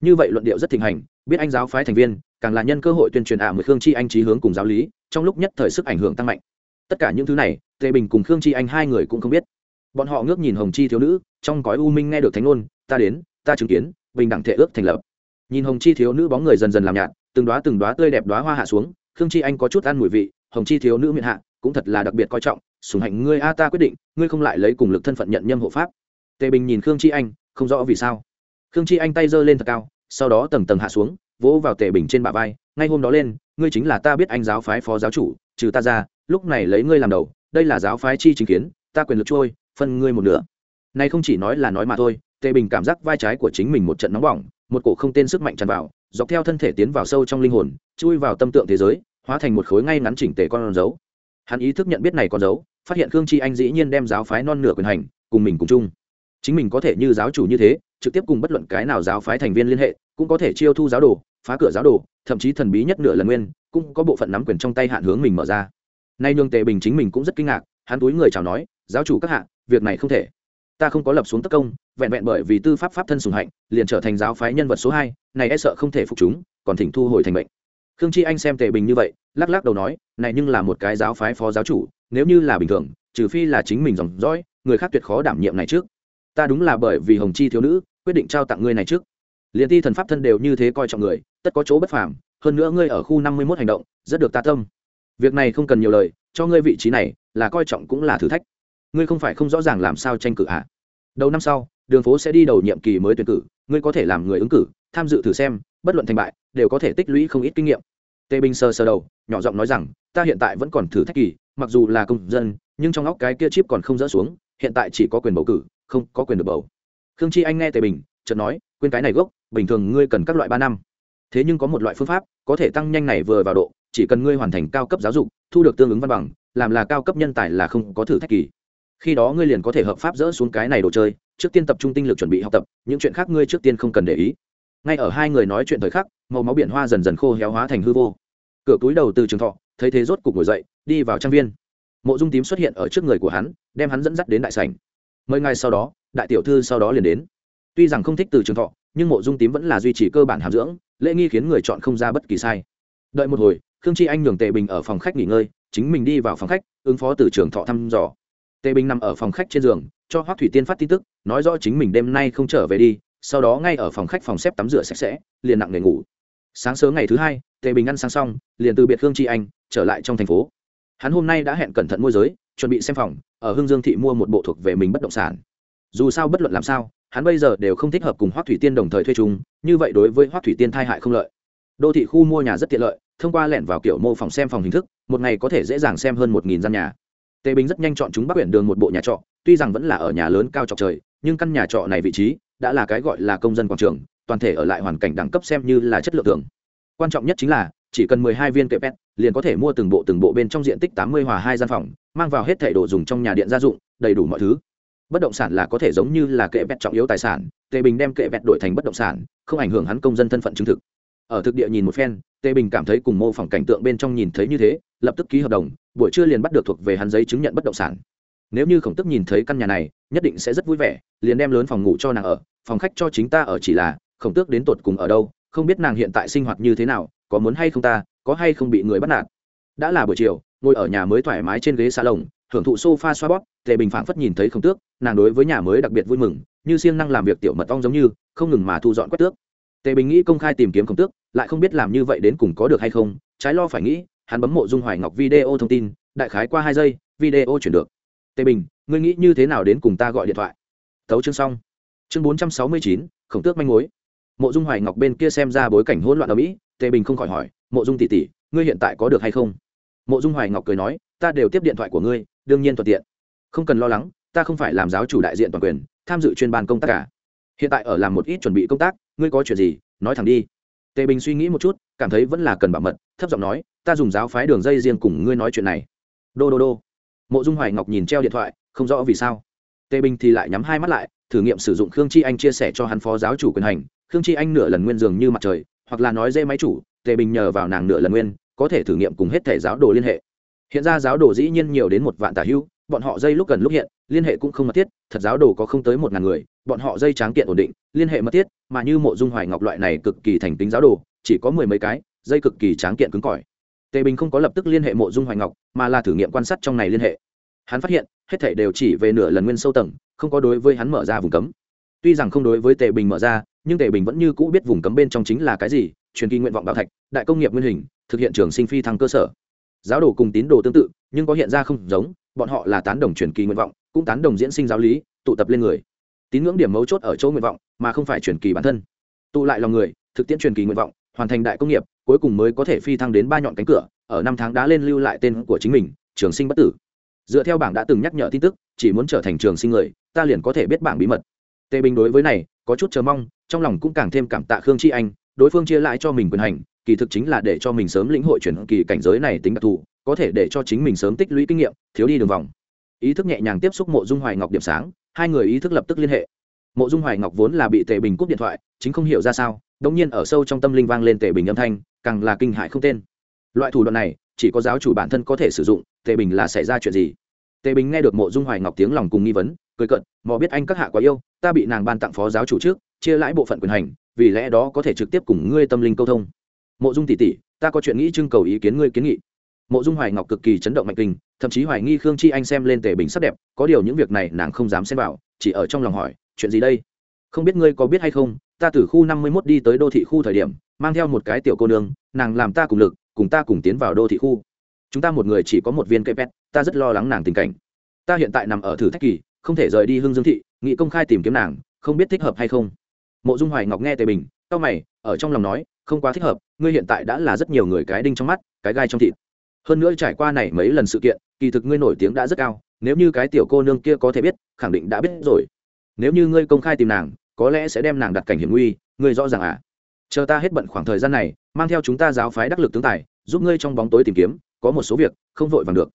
Như vậy luận điệu rất thịnh hành, biết anh giáo phái thành viên, càng là nhân cơ hội tuyên truyền ả à khương chi anh trí hướng cùng giáo lý, trong lúc nhất thời sức ảnh hưởng tăng mạnh. Tất cả những thứ này, tề bình cùng khương chi anh hai người cũng không biết. Bọn họ ngước nhìn hồng chi thiếu nữ, trong cõi u minh nghe được thánh ngôn, ta đến, ta chứng kiến, bình đẳng thể ước thành lập. Nhìn hồng chi thiếu nữ bóng người dần dần làm nhạt từng đoá từng đoá tươi đẹp đoá hoa hạ xuống, khương chi anh có chút ăn mùi vị, hồng chi thiếu nữ miệng hạ, cũng thật là đặc biệt coi trọng, sùng hạnh, ngươi a ta quyết định, ngươi không lại lấy cùng lực thân phận nhận nhâm hộ pháp. Tề bình nhìn khương chi anh, không rõ vì sao. Khương chi anh tay giơ lên thật cao, sau đó tầng tầng hạ xuống, vỗ vào tề bình trên bả vai, ngay hôm đó lên, ngươi chính là ta biết anh giáo phái phó giáo chủ, trừ ta ra, lúc này lấy ngươi làm đầu, đây là giáo phái chi chính kiến, ta quyền lực trôi, phân ngươi một nửa. Này không chỉ nói là nói mà thôi, tề bình cảm giác vai trái của chính mình một trận nóng bỏng, một cổ không tên sức mạnh tràn vào dọc theo thân thể tiến vào sâu trong linh hồn, chui vào tâm tượng thế giới, hóa thành một khối ngay ngắn chỉnh tề con dấu. Hắn ý thức nhận biết này con dấu, phát hiện khương chi anh dĩ nhiên đem giáo phái non nửa quyền hành, cùng mình cùng chung. Chính mình có thể như giáo chủ như thế, trực tiếp cùng bất luận cái nào giáo phái thành viên liên hệ, cũng có thể chiêu thu giáo đồ, phá cửa giáo đồ, thậm chí thần bí nhất nửa lần nguyên, cũng có bộ phận nắm quyền trong tay hạn hướng mình mở ra. Nay nhường tề bình chính mình cũng rất kinh ngạc, hắn túi người chào nói, giáo chủ các hạ, việc này không thể. Ta không có lập xuống tất công vẹn vẹn bởi vì tư pháp pháp thân sùng hạnh, liền trở thành giáo phái nhân vật số hai, này e sợ không thể phục chúng, còn thỉnh thu hồi thành bệnh khương chi anh xem tề bình như vậy, lắc lắc đầu nói, này nhưng là một cái giáo phái phó giáo chủ, nếu như là bình thường, trừ phi là chính mình dòng dõi, người khác tuyệt khó đảm nhiệm này trước. Ta đúng là bởi vì hồng chi thiếu nữ, quyết định trao tặng ngươi này trước. Liền thi thần pháp thân đều như thế coi trọng người, tất có chỗ bất phàm, hơn nữa ngươi ở khu năm mươi mốt hành động, rất được ta tâm. Việc này không cần nhiều lời, cho ngươi vị trí này, là coi trọng cũng là thử thách. Ngươi không phải không rõ ràng làm sao tranh cử ạ à. đầu năm sau đường phố sẽ đi đầu nhiệm kỳ mới tuyển cử, ngươi có thể làm người ứng cử, tham dự thử xem, bất luận thành bại, đều có thể tích lũy không ít kinh nghiệm. Tề bình sơ sơ đầu, nhỏ giọng nói rằng, ta hiện tại vẫn còn thử thách kỳ, mặc dù là công dân, nhưng trong óc cái kia chip còn không dỡ xuống, hiện tại chỉ có quyền bầu cử, không có quyền được bầu. Khương chi anh nghe tề bình, chợt nói, quên cái này gốc, bình thường ngươi cần các loại ba năm. Thế nhưng có một loại phương pháp, có thể tăng nhanh này vừa vào độ, chỉ cần ngươi hoàn thành cao cấp giáo dục, thu được tương ứng văn bằng, làm là cao cấp nhân tài là không có thử thách kỳ khi đó ngươi liền có thể hợp pháp dỡ xuống cái này đồ chơi, trước tiên tập trung tinh lực chuẩn bị học tập, những chuyện khác ngươi trước tiên không cần để ý. Ngay ở hai người nói chuyện thời khắc, màu máu biển hoa dần dần khô héo hóa thành hư vô. Cửa túi đầu từ trường thọ, thấy thế rốt cục ngồi dậy, đi vào trang viên. Mộ dung tím xuất hiện ở trước người của hắn, đem hắn dẫn dắt đến đại sảnh. Mấy ngày sau đó, đại tiểu thư sau đó liền đến. Tuy rằng không thích từ trường thọ, nhưng mộ dung tím vẫn là duy trì cơ bản hàm dưỡng, lễ nghi khiến người chọn không ra bất kỳ sai. Đợi một hồi, khương chi anh nhường tề bình ở phòng khách nghỉ ngơi, chính mình đi vào phòng khách, ứng phó từ trường thọ thăm dò tề bình nằm ở phòng khách trên giường, cho hoác thủy tiên phát tin tức, nói rõ chính mình đêm nay không trở về đi, sau đó ngay ở phòng khách phòng xếp tắm rửa sạch sẽ, liền nặng nề ngủ. Sáng sớm ngày thứ hai tề bình ăn sáng xong, liền từ biệt hương tri anh, trở lại trong thành phố. Hắn hôm nay đã hẹn cẩn thận môi giới, chuẩn bị xem phòng, ở hương dương thị mua một bộ thuộc về mình bất động sản. Dù sao bất luận làm sao, hắn bây giờ đều không thích hợp cùng hoác thủy tiên đồng thời thuê chung, như vậy đối với hoác thủy tiên thai hại không lợi. Đô thị khu mua nhà rất tiện lợi, thông qua lẻn vào kiểu mô phòng xem phòng hình thức, một ngày có thể dễ dàng xem hơn một gian nhà tề bình rất nhanh chọn chúng bắc huyện đường một bộ nhà trọ, tuy rằng vẫn là ở nhà lớn cao trọc trời, nhưng căn nhà trọ này vị trí đã là cái gọi là công dân quảng trường, toàn thể ở lại hoàn cảnh đẳng cấp xem như là chất lượng thường quan trọng nhất chính là, chỉ cần mười hai viên kệ pet liền có thể mua từng bộ từng bộ bên trong diện tích tám mươi hòa hai gian phòng, mang vào hết thẻ đồ dùng trong nhà điện gia dụng, đầy đủ mọi thứ. Bất động sản là có thể giống như là kệ pet trọng yếu tài sản, tề bình đem kệ pet đổi thành bất động sản, không ảnh hưởng hắn công dân thân phận chứng thực. Ở thực địa nhìn một phen, tề bình cảm thấy cùng mô phỏng cảnh tượng bên trong nhìn thấy như thế lập tức ký hợp đồng, buổi trưa liền bắt được thuộc về hắn giấy chứng nhận bất động sản. Nếu như khổng tức nhìn thấy căn nhà này, nhất định sẽ rất vui vẻ, liền đem lớn phòng ngủ cho nàng ở, phòng khách cho chính ta ở chỉ là, khổng tước đến tột cùng ở đâu, không biết nàng hiện tại sinh hoạt như thế nào, có muốn hay không ta, có hay không bị người bắt nạt. Đã là buổi chiều, ngồi ở nhà mới thoải mái trên ghế xa lồng hưởng thụ sofa xoa bóp, tề bình phảng phất nhìn thấy khổng tước, nàng đối với nhà mới đặc biệt vui mừng, như siêng năng làm việc tiểu mật ong giống như, không ngừng mà thu dọn quét tước. Tề bình nghĩ công khai tìm kiếm khổng tước, lại không biết làm như vậy đến cùng có được hay không, trái lo phải nghĩ hắn bấm mộ dung hoài ngọc video thông tin, đại khái qua hai giây, video chuyển được. Tề bình, ngươi nghĩ như thế nào đến cùng ta gọi điện thoại? Tấu chương xong. Chương bốn trăm sáu mươi chín, khổng tước manh mối. Mộ dung hoài ngọc bên kia xem ra bối cảnh hỗn loạn ở mỹ tề bình không khỏi hỏi, mộ dung tỷ tỷ, ngươi hiện tại có được hay không? Mộ dung hoài ngọc cười nói, ta đều tiếp điện thoại của ngươi, đương nhiên thuận tiện. Không cần lo lắng, ta không phải làm giáo chủ đại diện toàn quyền, tham dự chuyên ban công tác cả. Hiện tại ở làm một ít chuẩn bị công tác, ngươi có chuyện gì, nói thẳng đi. Tề bình suy nghĩ một chút, cảm thấy vẫn là cần bảo mật, thấp giọng nói ta dùng giáo phái đường dây riêng cùng ngươi nói chuyện này. Đô đô đô. Mộ dung hoài ngọc nhìn treo điện thoại, không rõ vì sao. Tề bình thì lại nhắm hai mắt lại, thử nghiệm sử dụng khương chi anh chia sẻ cho hắn phó giáo chủ quyền hành. Khương chi anh nửa lần nguyên dường như mặt trời, hoặc là nói dễ máy chủ, tề bình nhờ vào nàng nửa lần nguyên, có thể thử nghiệm cùng hết thể giáo đồ liên hệ. Hiện ra giáo đồ dĩ nhiên nhiều đến một vạn tả hưu, bọn họ dây lúc gần lúc hiện, liên hệ cũng không mật thiết, thật giáo đồ có không tới một ngàn người, bọn họ dây tráng kiện ổn định, liên hệ mật thiết, mà như mộ dung hoài ngọc loại này cực kỳ thành tính giáo đồ, chỉ có mười mấy cái, dây cực kỳ tráng kiện cứng cỏi tề bình không có lập tức liên hệ mộ dung hoài ngọc, mà là thử nghiệm quan sát trong này liên hệ. Hắn phát hiện, hết thể đều chỉ về nửa lần nguyên sâu tầng, không có đối với hắn mở ra vùng cấm. Tuy rằng không đối với tề bình mở ra, nhưng tề bình vẫn như cũ biết vùng cấm bên trong chính là cái gì, truyền kỳ nguyện vọng bảo thạch, đại công nghiệp nguyên hình, thực hiện trường sinh phi thăng cơ sở. Giáo đồ cùng tín đồ tương tự, nhưng có hiện ra không giống, bọn họ là tán đồng truyền kỳ nguyện vọng, cũng tán đồng diễn sinh giáo lý, tụ tập lên người. Tín ngưỡng điểm mấu chốt ở chỗ nguyện vọng, mà không phải truyền kỳ bản thân. Tụ lại lòng người, thực tiễn truyền kỳ nguyện vọng, hoàn thành đại công nghiệp cuối cùng mới có thể phi thăng đến ba nhọn cánh cửa, ở năm tháng đã lên lưu lại tên của chính mình, trường sinh bất tử. Dựa theo bảng đã từng nhắc nhở tin tức, chỉ muốn trở thành trường sinh người, ta liền có thể biết bảng bí mật. Tề bình đối với này, có chút chờ mong, trong lòng cũng càng thêm cảm tạ khương chi anh, đối phương chia lại cho mình quyền hành, kỳ thực chính là để cho mình sớm lĩnh hội chuyển kỳ cảnh giới này tính đặc thù, có thể để cho chính mình sớm tích lũy kinh nghiệm, thiếu đi đường vòng. Ý thức nhẹ nhàng tiếp xúc mộ dung hoài ngọc điểm sáng, hai người ý thức lập tức liên hệ. Mộ dung hoài ngọc vốn là bị tề bình cúp điện thoại, chính không hiểu ra sao đống nhiên ở sâu trong tâm linh vang lên tề bình âm thanh, càng là kinh hại không tên. Loại thủ đoạn này, chỉ có giáo chủ bản thân có thể sử dụng, tề bình là xảy ra chuyện gì? Tề bình nghe được mộ dung hoài ngọc tiếng lòng cùng nghi vấn, cười cận mò biết anh các hạ quá yêu, ta bị nàng ban tặng phó giáo chủ trước, chia lãi bộ phận quyền hành, vì lẽ đó có thể trực tiếp cùng ngươi tâm linh câu thông. Mộ dung tỷ tỷ, ta có chuyện nghĩ trưng cầu ý kiến ngươi kiến nghị. Mộ dung hoài ngọc cực kỳ chấn động mạnh kinh, thậm chí hoài nghi khương chi anh xem lên tề bình sắc đẹp, có điều những việc này nàng không dám xem vào, chỉ ở trong lòng hỏi, chuyện gì đây? Không biết ngươi có biết hay không ta từ khu năm mươi mốt đi tới đô thị khu thời điểm, mang theo một cái tiểu cô nương, nàng làm ta cùng lực, cùng ta cùng tiến vào đô thị khu. Chúng ta một người chỉ có một viên cây pet, ta rất lo lắng nàng tình cảnh. Ta hiện tại nằm ở thử thách kỳ, không thể rời đi hương dương thị nghị công khai tìm kiếm nàng, không biết thích hợp hay không. Mộ dung hoài ngọc nghe tề bình, cau mày, ở trong lòng nói, không quá thích hợp, ngươi hiện tại đã là rất nhiều người cái đinh trong mắt, cái gai trong thịt. Hơn nữa trải qua này mấy lần sự kiện, kỳ thực ngươi nổi tiếng đã rất cao, nếu như cái tiểu cô nương kia có thể biết, khẳng định đã biết rồi. Nếu như ngươi công khai tìm nàng có lẽ sẽ đem nàng đặt cảnh hiểm nguy, ngươi rõ ràng à? Chờ ta hết bận khoảng thời gian này, mang theo chúng ta giáo phái đắc lực tướng tài, giúp ngươi trong bóng tối tìm kiếm, có một số việc, không vội vàng được.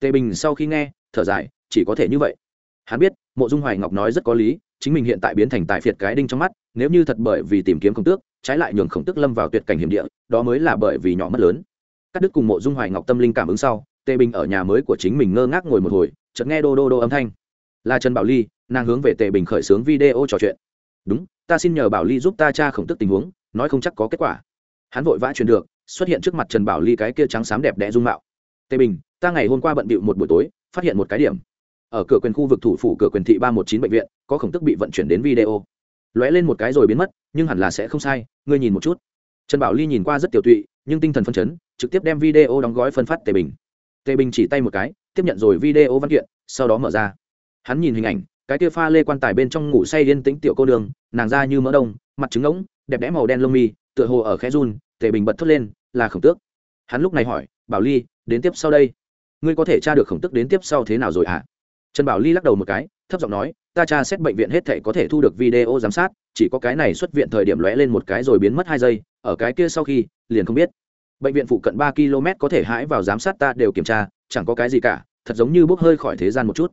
Tề bình sau khi nghe, thở dài, chỉ có thể như vậy. Hắn biết, mộ dung hoài ngọc nói rất có lý, chính mình hiện tại biến thành tài phiệt cái đinh trong mắt, nếu như thật bởi vì tìm kiếm khổng tước, trái lại nhường khổng tước lâm vào tuyệt cảnh hiểm địa, đó mới là bởi vì nhỏ mất lớn. Các đức cùng mộ dung hoài ngọc tâm linh cảm ứng sau, tề bình ở nhà mới của chính mình ngơ ngác ngồi một hồi, chợt nghe đô đô đô âm thanh. Là trần bảo ly, nàng hướng về tề bình khởi xướng video trò chuyện đúng, ta xin nhờ bảo ly giúp ta tra khổng tức tình huống, nói không chắc có kết quả. Hắn vội vã truyền được, xuất hiện trước mặt trần bảo ly cái kia trắng xám đẹp đẽ dung mạo. Tề bình, ta ngày hôm qua bận bịu một buổi tối, phát hiện một cái điểm. Ở cửa quyền khu vực thủ phủ cửa quyền thị ba một chín bệnh viện, có khổng tức bị vận chuyển đến video. Lóe lên một cái rồi biến mất, nhưng hẳn là sẽ không sai, ngươi nhìn một chút. Trần bảo ly nhìn qua rất tiểu tụy, nhưng tinh thần phân chấn, trực tiếp đem video đóng gói phân phát tề bình. Tề bình chỉ tay một cái, tiếp nhận rồi video văn kiện, sau đó mở ra. Hắn nhìn hình ảnh cái kia pha lê quan tài bên trong ngủ say yên tĩnh tiểu cô đường nàng da như mỡ đông, mặt trứng ngỗng, đẹp đẽ màu đen lông mi, tựa hồ ở khẽ run, tề bình bật thốt lên, là khổng tước. Hắn lúc này hỏi, bảo ly, đến tiếp sau đây? Ngươi có thể tra được khổng tức đến tiếp sau thế nào rồi hả? Trần bảo ly lắc đầu một cái, thấp giọng nói, ta tra xét bệnh viện hết thể có thể thu được video giám sát, chỉ có cái này xuất viện thời điểm lóe lên một cái rồi biến mất hai giây, ở cái kia sau khi, liền không biết. Bệnh viện phụ cận ba km có thể hãi vào giám sát ta đều kiểm tra, chẳng có cái gì cả, thật giống như bốc hơi khỏi thế gian một chút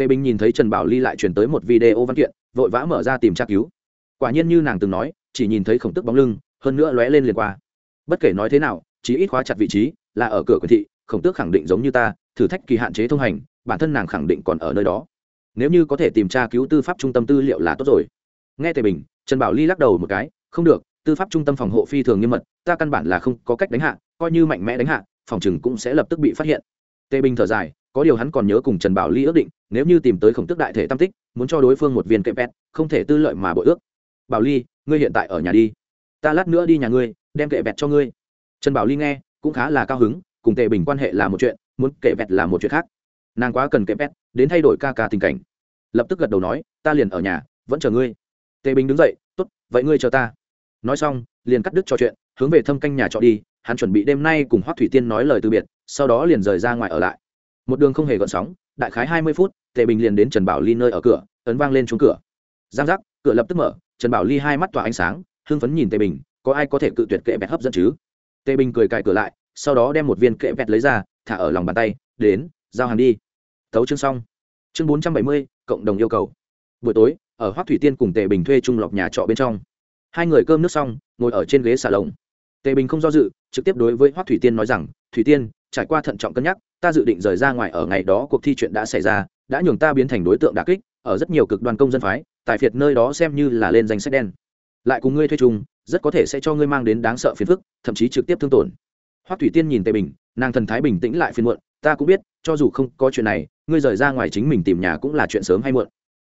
tề bình nhìn thấy trần bảo ly lại chuyển tới một video văn kiện, vội vã mở ra tìm tra cứu. Quả nhiên như nàng từng nói, chỉ nhìn thấy khổng tức bóng lưng, hơn nữa lóe lên liền qua. Bất kể nói thế nào, chí ít khóa chặt vị trí, là ở cửa quyền thị, khổng tước khẳng định giống như ta, thử thách kỳ hạn chế thông hành, bản thân nàng khẳng định còn ở nơi đó. Nếu như có thể tìm tra cứu tư pháp trung tâm tư liệu là tốt rồi. Nghe tề bình, trần bảo ly lắc đầu một cái, không được, tư pháp trung tâm phòng hộ phi thường nghiêm mật, ta căn bản là không có cách đánh hạ, coi như mạnh mẽ đánh hạ, phòng chừng cũng sẽ lập tức bị phát hiện. Tề bình thở dài có điều hắn còn nhớ cùng trần bảo ly ước định, nếu như tìm tới khổng tức đại thể tam tích, muốn cho đối phương một viên kệ pet không thể tư lợi mà bội ước. Bảo ly, ngươi hiện tại ở nhà đi. Ta lát nữa đi nhà ngươi, đem kệ pet cho ngươi. Trần bảo ly nghe, cũng khá là cao hứng, cùng tề bình quan hệ là một chuyện, muốn kệ pet là một chuyện khác. Nàng quá cần kệ pet đến thay đổi ca ca tình cảnh. Lập tức gật đầu nói, ta liền ở nhà, vẫn chờ ngươi. Tề bình đứng dậy, tốt, vậy ngươi chờ ta. Nói xong, liền cắt đứt trò chuyện, hướng về thâm canh nhà trọ đi, hắn chuẩn bị đêm nay cùng hoác thủy tiên nói lời từ biệt, sau đó liền rời ra ngoài ở lại một đường không hề gợn sóng, đại khái hai mươi phút, tề bình liền đến trần bảo ly nơi ở cửa, ấn vang lên trúng cửa. Giang giác, cửa lập tức mở, trần bảo ly hai mắt tỏa ánh sáng, hưng phấn nhìn tề bình, có ai có thể cự tuyệt kệ bẹt hấp dẫn chứ? Tề bình cười cài cửa lại, sau đó đem một viên kệ bẹt lấy ra, thả ở lòng bàn tay, đến, giao hàng đi. Thấu chương xong. Chương bốn trăm bảy mươi, cộng đồng yêu cầu. Buổi tối, ở hoác thủy tiên cùng tề bình thuê trung lọc nhà trọ bên trong. Hai người cơm nước xong, ngồi ở trên ghế xà lồng. Tề bình không do dự, trực tiếp đối với hoác thủy tiên nói rằng, thủy tiên, trải qua thận trọng cân nhắc ta dự định rời ra ngoài ở ngày đó cuộc thi chuyện đã xảy ra, đã nhường ta biến thành đối tượng đà kích, ở rất nhiều cực đoàn công dân phái tại phiệt nơi đó xem như là lên danh sách đen. Lại cùng ngươi thuê chung, rất có thể sẽ cho ngươi mang đến đáng sợ phiền phức, thậm chí trực tiếp thương tổn. Hoắc thủy tiên nhìn tề bình, nàng thần thái bình tĩnh lại phiền muộn, ta cũng biết, cho dù không có chuyện này, ngươi rời ra ngoài chính mình tìm nhà cũng là chuyện sớm hay muộn.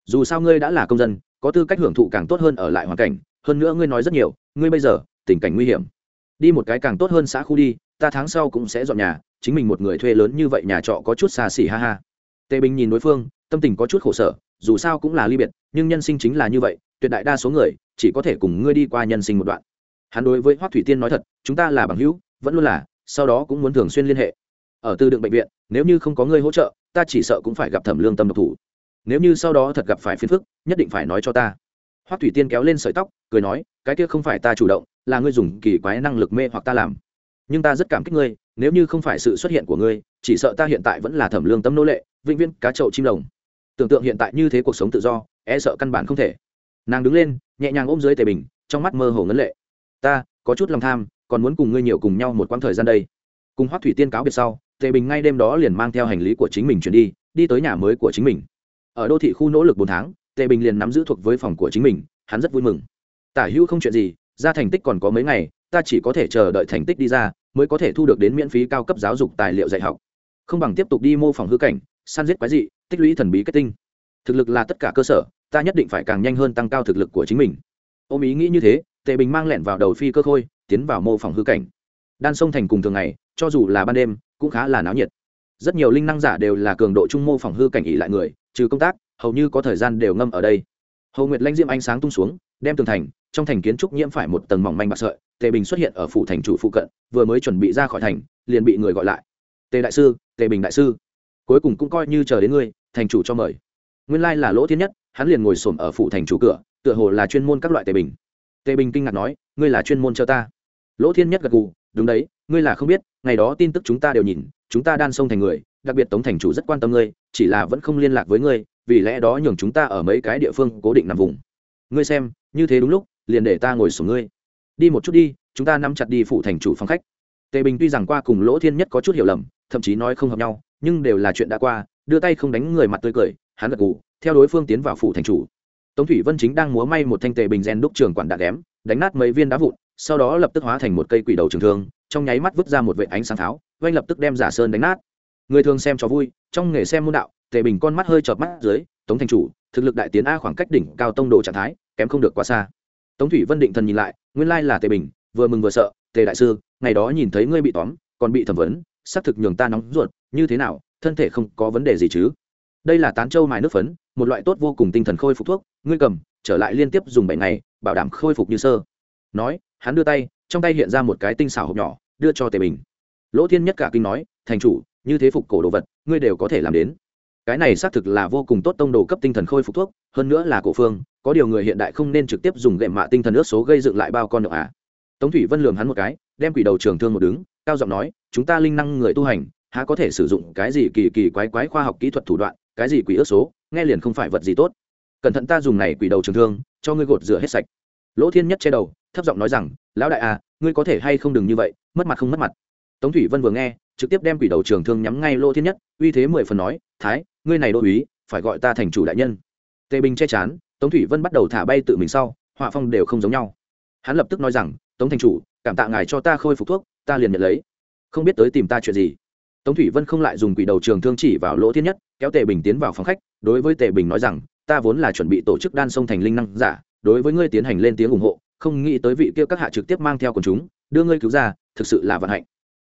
Dù sao ngươi đã là công dân, có tư cách hưởng thụ càng tốt hơn ở lại hoàn cảnh, hơn nữa ngươi nói rất nhiều, ngươi bây giờ, tình cảnh nguy hiểm đi một cái càng tốt hơn xã khu đi, ta tháng sau cũng sẽ dọn nhà, chính mình một người thuê lớn như vậy nhà trọ có chút xa xỉ ha ha. Tề bình nhìn đối phương, tâm tình có chút khổ sở, dù sao cũng là ly biệt, nhưng nhân sinh chính là như vậy, tuyệt đại đa số người, chỉ có thể cùng ngươi đi qua nhân sinh một đoạn. Hắn đối với hoác thủy tiên nói thật, chúng ta là bằng hữu, vẫn luôn là, sau đó cũng muốn thường xuyên liên hệ. Ở tư đựng bệnh viện, nếu như không có ngươi hỗ trợ, ta chỉ sợ cũng phải gặp thẩm lương tâm độc thủ. Nếu như sau đó thật gặp phải phiền phức, nhất định phải nói cho ta. Hoác thủy tiên kéo lên sợi tóc, cười nói, cái kia không phải ta chủ động là ngươi dùng kỳ quái năng lực mê hoặc ta làm. Nhưng ta rất cảm kích ngươi, nếu như không phải sự xuất hiện của ngươi, chỉ sợ ta hiện tại vẫn là thẩm lương tâm nô lệ, vĩnh viễn cá trậu chim đồng. tưởng tượng hiện tại như thế cuộc sống tự do e sợ căn bản không thể. Nàng đứng lên, nhẹ nhàng ôm dưới tề bình, trong mắt mơ hồ ngấn lệ. Ta, có chút lòng tham, còn muốn cùng ngươi nhiều cùng nhau một quãng thời gian đây. Cùng hoắc thủy tiên cáo biệt sau, tề bình ngay đêm đó liền mang theo hành lý của chính mình chuyển đi đi tới nhà mới của chính mình. Ở đô thị khu nỗ lực bốn tháng, tề bình liền nắm giữ thuộc với phòng của chính mình, hắn rất vui mừng. Tả hữu không chuyện gì ra thành tích còn có mấy ngày, ta chỉ có thể chờ đợi thành tích đi ra, mới có thể thu được đến miễn phí cao cấp giáo dục tài liệu dạy học. Không bằng tiếp tục đi mô phỏng hư cảnh, săn giết quái dị, tích lũy thần bí kết tinh. Thực lực là tất cả cơ sở, ta nhất định phải càng nhanh hơn tăng cao thực lực của chính mình. Ôm ý nghĩ như thế, tề bình mang lẹn vào đầu phi cơ khôi, tiến vào mô phỏng hư cảnh. Đan sông thành cùng thường ngày, cho dù là ban đêm, cũng khá là náo nhiệt. Rất nhiều linh năng giả đều là cường độ trung mô phỏng hư cảnh ỉ lại người, trừ công tác, hầu như có thời gian đều ngâm ở đây. Hầu nguyệt lanh diễm ánh sáng tung xuống, đem tường thành trong thành kiến trúc nhiễm phải một tầng mỏng manh bạc sợi, tề bình xuất hiện ở phủ thành chủ phụ cận, vừa mới chuẩn bị ra khỏi thành, liền bị người gọi lại. Tề đại sư, tề bình đại sư, cuối cùng cũng coi như chờ đến ngươi, thành chủ cho mời. Nguyên lai là lỗ thiên nhất, hắn liền ngồi xổm ở phủ thành chủ cửa, tựa hồ là chuyên môn các loại tề bình. Tề bình kinh ngạc nói, ngươi là chuyên môn cho ta. Lỗ thiên nhất gật gù, đúng đấy, ngươi là không biết, ngày đó tin tức chúng ta đều nhìn, chúng ta đan sông thành người, đặc biệt tống thành chủ rất quan tâm ngươi, chỉ là vẫn không liên lạc với ngươi, vì lẽ đó nhường chúng ta ở mấy cái địa phương cố định nằm vùng. Ngươi xem, như thế đúng lúc liền để ta ngồi xuống ngươi. Đi một chút đi, chúng ta nắm chặt đi phủ thành chủ phòng khách. Tề bình tuy rằng qua cùng lỗ thiên nhất có chút hiểu lầm, thậm chí nói không hợp nhau, nhưng đều là chuyện đã qua, đưa tay không đánh người mặt tươi cười, hắn gật gù, theo đối phương tiến vào phủ thành chủ. Tống thủy vân chính đang múa may một thanh tề bình gen đúc trường quản đạn đém đánh nát mấy viên đá vụn, sau đó lập tức hóa thành một cây quỷ đầu trường thương, trong nháy mắt vứt ra một vệ ánh sáng tháo, oanh lập tức đem giả sơn đánh nát. Người thường xem cho vui, trong nghề xem môn đạo, tề bình con mắt hơi chợp mắt dưới, tống thành chủ, thực lực đại tiến a khoảng cách đỉnh cao tông độ trạng thái, kém không được quá xa tống thủy vân định thần nhìn lại, nguyên lai là tề bình, vừa mừng vừa sợ, tề đại sư, ngày đó nhìn thấy ngươi bị tóm, còn bị thẩm vấn, xác thực nhường ta nóng ruột, như thế nào, thân thể không có vấn đề gì chứ? Đây là tán châu mài nước phấn, một loại tốt vô cùng tinh thần khôi phục thuốc, ngươi cầm, trở lại liên tiếp dùng bảy ngày, bảo đảm khôi phục như sơ. Nói, hắn đưa tay, trong tay hiện ra một cái tinh xảo hộp nhỏ, đưa cho tề bình. Lỗ thiên nhất cả kinh nói, thành chủ, như thế phục cổ đồ vật, ngươi đều có thể làm đến. Cái này xác thực là vô cùng tốt tông đồ cấp tinh thần khôi phục thuốc, hơn nữa là cổ phương có điều người hiện đại không nên trực tiếp dùng gậy mạ tinh thần ướt số gây dựng lại bao con đậu à. tống thủy vân lường hắn một cái, đem quỷ đầu trường thương một đứng, cao giọng nói, chúng ta linh năng người tu hành, há có thể sử dụng cái gì kỳ kỳ quái quái khoa học kỹ thuật thủ đoạn, cái gì quỷ ước số, nghe liền không phải vật gì tốt. Cẩn thận ta dùng này quỷ đầu trường thương, cho ngươi gột rửa hết sạch. Lỗ thiên nhất che đầu, thấp giọng nói rằng, lão đại à ngươi có thể hay không đừng như vậy, mất mặt không mất mặt. Tống thủy vân vừa nghe, trực tiếp đem quỷ đầu trường thương nhắm ngay lỗ thiên nhất, uy thế mười phần nói, thái, ngươi này đô uý phải gọi ta thành chủ đại nhân. Tề bình che chán tống thủy vân bắt đầu thả bay tự mình sau, họa phong đều không giống nhau. Hắn lập tức nói rằng, tống thành chủ, cảm tạ ngài cho ta khôi phục thuốc, ta liền nhận lấy. Không biết tới tìm ta chuyện gì. Tống thủy vân không lại dùng quỷ đầu trường thương chỉ vào lỗ thiên nhất, kéo tề bình tiến vào phòng khách, đối với tề bình nói rằng, ta vốn là chuẩn bị tổ chức đan sông thành linh năng giả, đối với ngươi tiến hành lên tiếng ủng hộ, không nghĩ tới vị kia các hạ trực tiếp mang theo quần chúng, đưa ngươi cứu ra, thực sự là vận hạnh.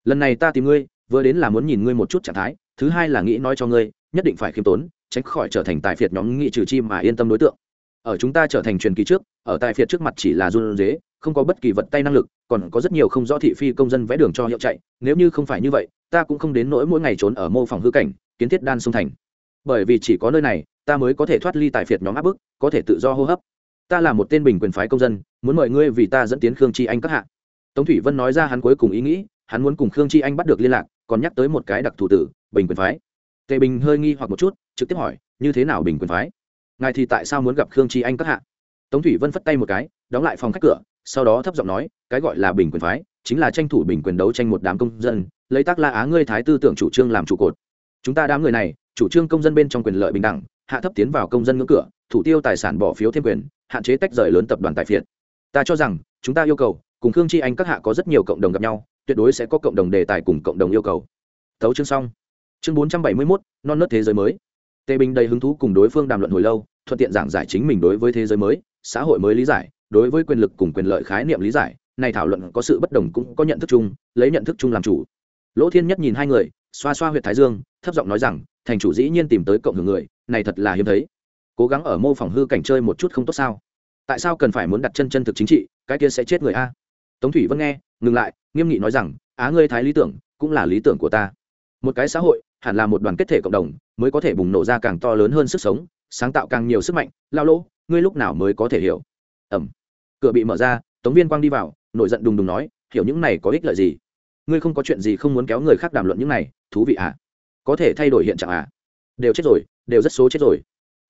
Lần này ta tìm ngươi, vừa đến là muốn nhìn ngươi một chút trạng thái, thứ hai là nghĩ nói cho ngươi, nhất định phải khiêm tốn, tránh khỏi trở thành tài phiệt nhóm nghị trừ chi mà yên tâm đối tượng ở chúng ta trở thành truyền kỳ trước, ở tài phiệt trước mặt chỉ là run dế không có bất kỳ vật tay năng lực, còn có rất nhiều không rõ thị phi công dân vẽ đường cho hiệu chạy. Nếu như không phải như vậy, ta cũng không đến nỗi mỗi ngày trốn ở mô phòng hư cảnh, kiến thiết đan sông thành. Bởi vì chỉ có nơi này, ta mới có thể thoát ly tài phiệt nhóm áp bức, có thể tự do hô hấp. Ta là một tên bình quyền phái công dân, muốn mời ngươi vì ta dẫn tiến khương chi anh các hạ. Tống thủy vân nói ra hắn cuối cùng ý nghĩ, hắn muốn cùng khương chi anh bắt được liên lạc, còn nhắc tới một cái đặc thù tử bình quyền phái. Tề bình hơi nghi hoặc một chút, trực tiếp hỏi, như thế nào bình quyền phái? Ngài thì tại sao muốn gặp khương chi anh các hạ? Tống thủy vân phất tay một cái, đóng lại phòng khách cửa, sau đó thấp giọng nói, cái gọi là bình quyền phái, chính là tranh thủ bình quyền đấu tranh một đám công dân, lấy tác la á ngươi thái tư tưởng chủ trương làm trụ cột. Chúng ta đám người này, chủ trương công dân bên trong quyền lợi bình đẳng, hạ thấp tiến vào công dân ngưỡng cửa, thủ tiêu tài sản bỏ phiếu thêm quyền, hạn chế tách rời lớn tập đoàn tài phiệt. Ta cho rằng, chúng ta yêu cầu, cùng khương chi anh các hạ có rất nhiều cộng đồng gặp nhau, tuyệt đối sẽ có cộng đồng đề tài cùng cộng đồng yêu cầu. Thấu chương xong. Chương bốn trăm bảy mươi mốt, non nớt thế giới mới tề bình đầy hứng thú cùng đối phương đàm luận hồi lâu, thuận tiện giảng giải chính mình đối với thế giới mới, xã hội mới lý giải, đối với quyền lực cùng quyền lợi khái niệm lý giải, này thảo luận có sự bất đồng cũng có nhận thức chung, lấy nhận thức chung làm chủ. Lỗ thiên nhất nhìn hai người, xoa xoa huyệt thái dương, thấp giọng nói rằng, thành chủ dĩ nhiên tìm tới cộng hưởng người, này thật là hiếm thấy. Cố gắng ở mô phỏng hư cảnh chơi một chút không tốt sao? Tại sao cần phải muốn đặt chân chân thực chính trị, cái kia sẽ chết người a? Tống thủy vân nghe, ngừng lại, nghiêm nghị nói rằng, á ngươi thái lý tưởng, cũng là lý tưởng của ta. Một cái xã hội hẳn là một đoàn kết thể cộng đồng, mới có thể bùng nổ ra càng to lớn hơn sức sống, sáng tạo càng nhiều sức mạnh. Lao lỗ ngươi lúc nào mới có thể hiểu? Ẩm. Cửa bị mở ra, tống viên quang đi vào, nổi giận đùng đùng nói, hiểu những này có ích lợi gì? Ngươi không có chuyện gì không muốn kéo người khác đàm luận những này, thú vị à? Có thể thay đổi hiện trạng à? Đều chết rồi, đều rất số chết rồi.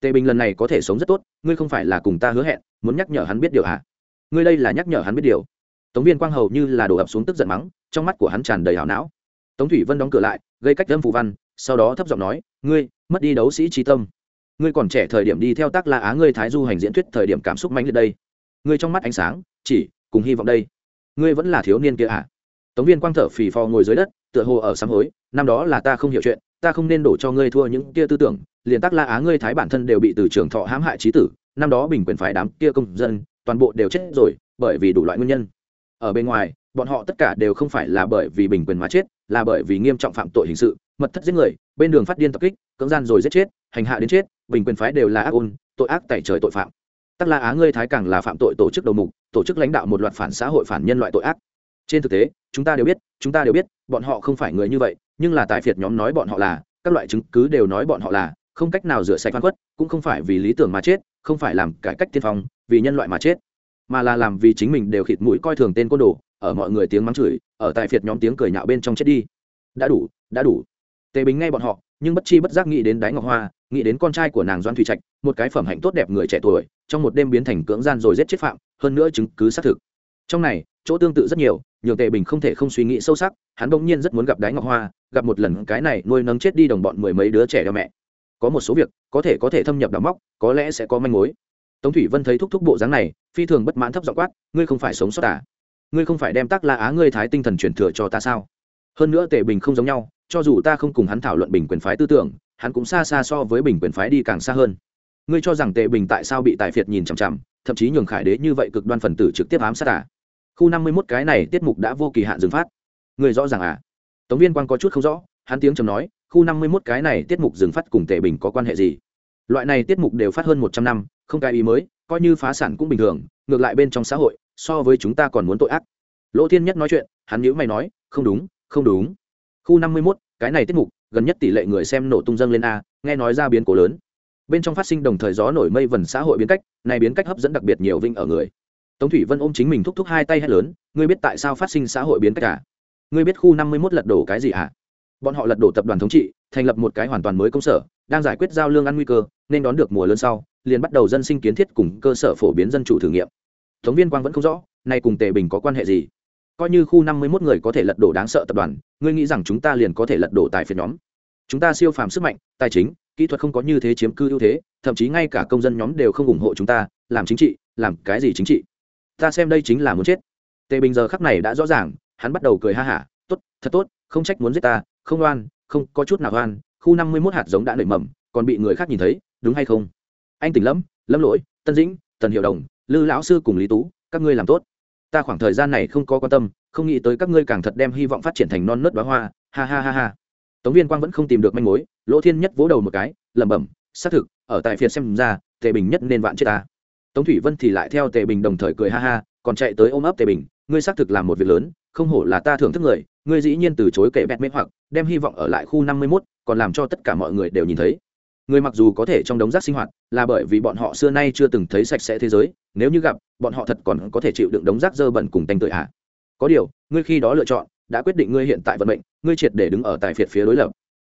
Tề bình lần này có thể sống rất tốt, ngươi không phải là cùng ta hứa hẹn, muốn nhắc nhở hắn biết điều à? Ngươi đây là nhắc nhở hắn biết điều. Tống viên quang hầu như là đổ ập xuống tức giận mắng, trong mắt của hắn tràn đầy hảo não tống thủy vân đóng cửa lại, gây cách âm phụ văn, sau đó thấp giọng nói, ngươi, mất đi đấu sĩ trí tâm. Ngươi còn trẻ thời điểm đi theo tác la á, ngươi thái du hành diễn thuyết thời điểm cảm xúc mạnh liệt đây. Ngươi trong mắt ánh sáng, chỉ, cùng hy vọng đây. Ngươi vẫn là thiếu niên kia à? Tống viên quang thở phì phò ngồi dưới đất, tựa hồ ở sám hối, năm đó là ta không hiểu chuyện, ta không nên đổ cho ngươi thua những kia tư tưởng, liền tác la á, ngươi thái bản thân đều bị từ trường thọ hãm hại trí tử, năm đó bình quyền phải đám kia công dân, toàn bộ đều chết rồi, bởi vì đủ loại nguyên nhân. Ở bên ngoài bọn họ tất cả đều không phải là bởi vì bình quyền mà chết, là bởi vì nghiêm trọng phạm tội hình sự, mật thất giết người, bên đường phát điên tập kích, cưỡng gian rồi giết chết, hành hạ đến chết, bình quyền phái đều là ác ôn, tội ác tại trời tội phạm. Tắc la á ngươi thái càng là phạm tội tổ chức đầu mục, tổ chức lãnh đạo một loạt phản xã hội phản nhân loại tội ác. Trên thực tế, chúng ta đều biết, chúng ta đều biết, bọn họ không phải người như vậy, nhưng là tài phiệt nhóm nói bọn họ là, các loại chứng cứ đều nói bọn họ là, không cách nào rửa sạch văn quất, cũng không phải vì lý tưởng mà chết, không phải làm cải cách tiên phong, vì nhân loại mà chết, mà là làm vì chính mình đều khịt mũi coi thường tên côn đồ ở mọi người tiếng mắng chửi, ở tại phiệt nhóm tiếng cười nhạo bên trong chết đi. Đã đủ đã đủ. Tề bình nghe bọn họ, nhưng bất chi bất giác nghĩ đến Đái ngọc hoa, nghĩ đến con trai của nàng doan thủy trạch, một cái phẩm hạnh tốt đẹp người trẻ tuổi, trong một đêm biến thành cưỡng gian rồi giết chết phạm, hơn nữa chứng cứ xác thực. Trong này, chỗ tương tự rất nhiều nhưng tề bình không thể không suy nghĩ sâu sắc, hắn bỗng nhiên rất muốn gặp Đái ngọc hoa, gặp một lần cái này nuôi nấng chết đi đồng bọn mười mấy đứa trẻ đeo mẹ. Có một số việc, có thể có thể thâm nhập đắm móc, có lẽ sẽ có manh mối. Tống thủy vân thấy thúc thúc bộ dáng này, phi thường bất mãn thấp dọ quát, ngươi không phải sống sót à? Ngươi không phải đem tác la á ngươi thái tinh thần truyền thừa cho ta sao? Hơn nữa tề bình không giống nhau, cho dù ta không cùng hắn thảo luận bình quyền phái tư tưởng, hắn cũng xa xa so với bình quyền phái đi càng xa hơn. Ngươi cho rằng tề bình tại sao bị tài phiệt nhìn chằm chằm, thậm chí nhường khải đế như vậy cực đoan phần tử trực tiếp ám sát à? Khu năm mươi mốt cái này tiết mục đã vô kỳ hạn dừng phát. Người rõ ràng à? Tống viên quan có chút không rõ, hắn tiếng chầm nói, khu năm mươi mốt cái này tiết mục dừng phát cùng tề bình có quan hệ gì? Loại này tiết mục đều phát hơn một trăm năm, không cái ý mới, coi như phá sản cũng bình thường, ngược lại bên trong xã hội so với chúng ta còn muốn tội ác. Lỗ thiên nhất nói chuyện, hắn nhữ mày nói, không đúng không đúng. Khu năm mươi mốt, cái này tiết mục, gần nhất tỷ lệ người xem nổ tung dâng lên a, nghe nói ra biến cố lớn. Bên trong phát sinh đồng thời gió nổi mây vần xã hội biến cách, này biến cách hấp dẫn đặc biệt nhiều vinh ở người. Tống thủy vân ôm chính mình thúc thúc hai tay hét lớn, ngươi biết tại sao phát sinh xã hội biến cách cả à? ngươi biết khu năm mươi mốt lật đổ cái gì ạ à? bọn họ lật đổ tập đoàn thống trị, thành lập một cái hoàn toàn mới công sở, đang giải quyết giao lương ăn nguy cơ, nên đón được mùa lớn sau, liền bắt đầu dân sinh kiến thiết cùng cơ sở phổ biến dân chủ thử nghiệm thống viên quang vẫn không rõ, nay cùng tề bình có quan hệ gì? Coi như khu năm mươi mốt người có thể lật đổ đáng sợ tập đoàn, ngươi nghĩ rằng chúng ta liền có thể lật đổ tại phiên nhóm? Chúng ta siêu phàm sức mạnh, tài chính, kỹ thuật không có như thế chiếm cư ưu thế, thậm chí ngay cả công dân nhóm đều không ủng hộ chúng ta, làm chính trị, làm cái gì chính trị? Ta xem đây chính là muốn chết. Tề bình giờ khắc này đã rõ ràng, hắn bắt đầu cười ha hả, tốt, thật tốt, không trách muốn giết ta, không oan, không, có chút nào oan, khu năm mươi mốt hạt giống đã nảy mầm, còn bị người khác nhìn thấy, đúng hay không? Anh tỉnh lâm lâm lỗi, tân dĩnh, tần hiệu đồng lư lão sư cùng lý tú, các ngươi làm tốt. Ta khoảng thời gian này không có quan tâm, không nghĩ tới các ngươi càng thật đem hy vọng phát triển thành non nớt bá hoa. Ha ha ha ha. Tống viên quang vẫn không tìm được manh mối, lỗ thiên nhất vỗ đầu một cái, lẩm bẩm, xác thực, ở tại phiệt xem ra, tề bình nhất nên vạn chết ta. Tống thủy vân thì lại theo tề bình đồng thời cười ha ha, còn chạy tới ôm ấp tề bình, ngươi xác thực làm một việc lớn, không hổ là ta thưởng thức người, ngươi dĩ nhiên từ chối kệ bẹt mê hoặc, đem hy vọng ở lại khu năm mươi mốt, còn làm cho tất cả mọi người đều nhìn thấy người mặc dù có thể trong đống rác sinh hoạt là bởi vì bọn họ xưa nay chưa từng thấy sạch sẽ thế giới nếu như gặp bọn họ thật còn có thể chịu đựng đống rác dơ bẩn cùng tanh tưởi hạ có điều ngươi khi đó lựa chọn đã quyết định ngươi hiện tại vận mệnh ngươi triệt để đứng ở tại phiệt phía đối lập.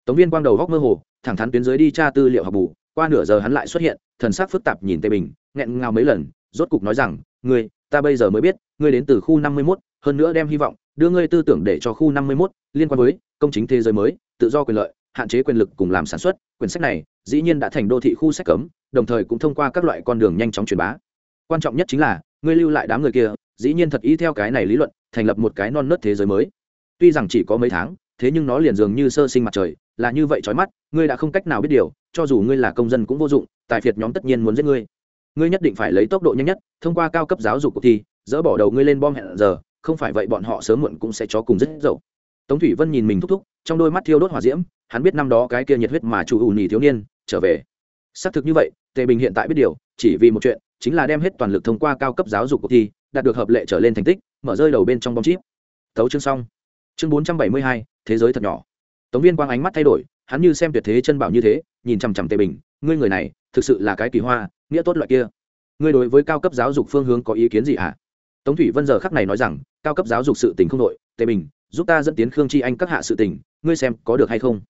Tống viên quang đầu góc mơ hồ thẳng thắn tuyến dưới đi tra tư liệu học bù qua nửa giờ hắn lại xuất hiện thần sắc phức tạp nhìn tề bình nghẹn ngào mấy lần rốt cục nói rằng ngươi ta bây giờ mới biết ngươi đến từ khu năm mươi 51, hơn nữa đem hy vọng đưa ngươi tư tưởng để cho khu năm mươi 51, liên quan với công chính thế giới mới tự do quyền lợi hạn chế quyền lực cùng làm sản xuất, quyển sách này dĩ nhiên đã thành đô thị khu sách cấm, đồng thời cũng thông qua các loại con đường nhanh chóng truyền bá. Quan trọng nhất chính là, ngươi lưu lại đám người kia, dĩ nhiên thật ý theo cái này lý luận, thành lập một cái non nớt thế giới mới. Tuy rằng chỉ có mấy tháng, thế nhưng nó liền dường như sơ sinh mặt trời, là như vậy trói mắt, ngươi đã không cách nào biết điều, cho dù ngươi là công dân cũng vô dụng, tài phiệt nhóm tất nhiên muốn giết ngươi. Ngươi nhất định phải lấy tốc độ nhanh nhất, thông qua cao cấp giáo dục cuộc thi, dỡ bỏ đầu ngươi lên bom hẹn giờ, không phải vậy bọn họ sớm muộn cũng sẽ cho cùng rất dậu tống thủy vân nhìn mình thúc thúc, trong đôi mắt thiêu đốt hỏa diễm, hắn biết năm đó cái kia nhiệt huyết mà chủ ủ nhì thiếu niên trở về. Xác thực như vậy, tề bình hiện tại biết điều, chỉ vì một chuyện, chính là đem hết toàn lực thông qua cao cấp giáo dục cuộc thi, đạt được hợp lệ trở lên thành tích, mở rơi đầu bên trong bom chip. Thấu chương xong. Chương bốn trăm bảy mươi hai, thế giới thật nhỏ. Tống viên quang ánh mắt thay đổi, hắn như xem tuyệt thế chân bảo như thế, nhìn chằm chằm tề bình, ngươi người này, thực sự là cái kỳ hoa, nghĩa tốt loại kia. Ngươi đối với cao cấp giáo dục phương hướng có ý kiến gì ạ à? Tống thủy vân giờ khắc này nói rằng, cao cấp giáo dục sự tình không đội tề bình, giúp ta dẫn tiến khương chi anh các hạ sự tình, ngươi xem có được hay không?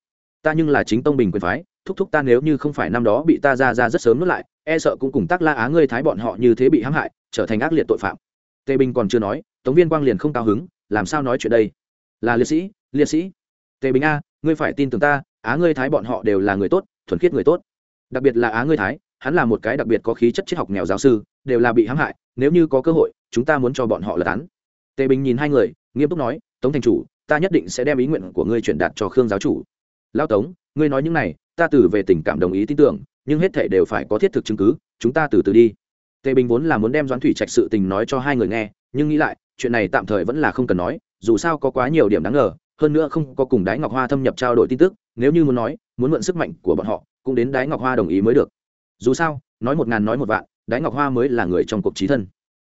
Ta nhưng là chính tông bình quyền phái, thúc thúc ta nếu như không phải năm đó bị ta ra ra rất sớm nuốt lại e sợ cũng cùng tác la á ngươi thái bọn họ như thế bị hãm hại, trở thành ác liệt tội phạm. Tề bình còn chưa nói, tống viên quang liền không cao hứng, làm sao nói chuyện đây? Là liệt sĩ liệt sĩ. Tề bình a, ngươi phải tin tưởng ta, á ngươi thái bọn họ đều là người tốt, thuần khiết người tốt. Đặc biệt là á ngươi thái hắn là một cái đặc biệt có khí chất triết học nghèo giáo sư, đều là bị hãm hại, nếu như có cơ hội, chúng ta muốn cho bọn họ lật án. Tề bình nhìn hai người, nghiêm túc nói, tống thành chủ, ta nhất định sẽ đem ý nguyện của ngươi truyền đạt cho khương giáo chủ. Lao tống, ngươi nói những này, ta từ về tình cảm đồng ý tin tưởng, nhưng hết thể đều phải có thiết thực chứng cứ, chúng ta từ từ đi. Tề bình vốn là muốn đem doãn thủy trạch sự tình nói cho hai người nghe, nhưng nghĩ lại, chuyện này tạm thời vẫn là không cần nói, dù sao có quá nhiều điểm đáng ngờ, hơn nữa không có cùng đái ngọc hoa thâm nhập trao đổi tin tức, nếu như muốn nói, muốn mượn sức mạnh của bọn họ, cũng đến đái ngọc hoa đồng ý mới được dù sao, nói một ngàn nói một vạn, đái ngọc hoa mới là người trong cuộc trí thân.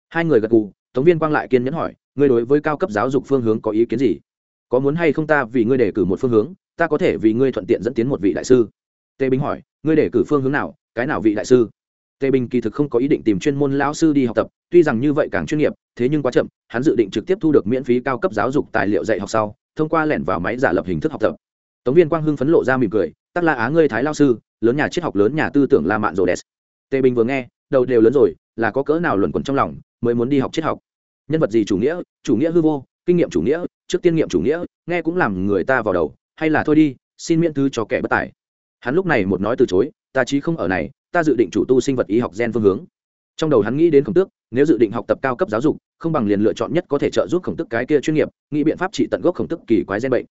Hai người gật cù tống viên quang lại kiên nhẫn hỏi, ngươi đối với cao cấp giáo dục phương hướng có ý kiến gì? Có muốn hay không ta vì ngươi đề cử một phương hướng, ta có thể vì ngươi thuận tiện dẫn tiến một vị đại sư? Tề bình hỏi, ngươi đề cử phương hướng nào, cái nào vị đại sư? Tề bình kỳ thực không có ý định tìm chuyên môn lão sư đi học tập, tuy rằng như vậy càng chuyên nghiệp, thế nhưng quá chậm, hắn dự định trực tiếp thu được miễn phí cao cấp giáo dục tài liệu dạy học sau, thông qua lẻn vào máy giả lập hình thức học tập. Tống viên quang hưng phấn lộ ra mỉm cười tắc la á ngươi thái lao sư, lớn nhà triết học lớn nhà tư tưởng la mạn rồ đès tề bình vừa nghe, đầu đều lớn rồi, là có cỡ nào luẩn quẩn trong lòng, mới muốn đi học triết học. Nhân vật gì chủ nghĩa chủ nghĩa hư vô, kinh nghiệm chủ nghĩa, trước tiên nghiệm chủ nghĩa, nghe cũng làm người ta vào đầu, hay là thôi đi, xin miễn thư cho kẻ bất tài. Hắn lúc này một nói từ chối, ta chí không ở này, ta dự định chủ tu sinh vật y học gen phương hướng. Trong đầu hắn nghĩ đến khổng tước, nếu dự định học tập cao cấp giáo dục, không bằng liền lựa chọn nhất có thể trợ giúp khổng tức cái kia chuyên nghiệp, nghĩ biện pháp trị tận gốc khổng tức kỳ quái gen bệnh.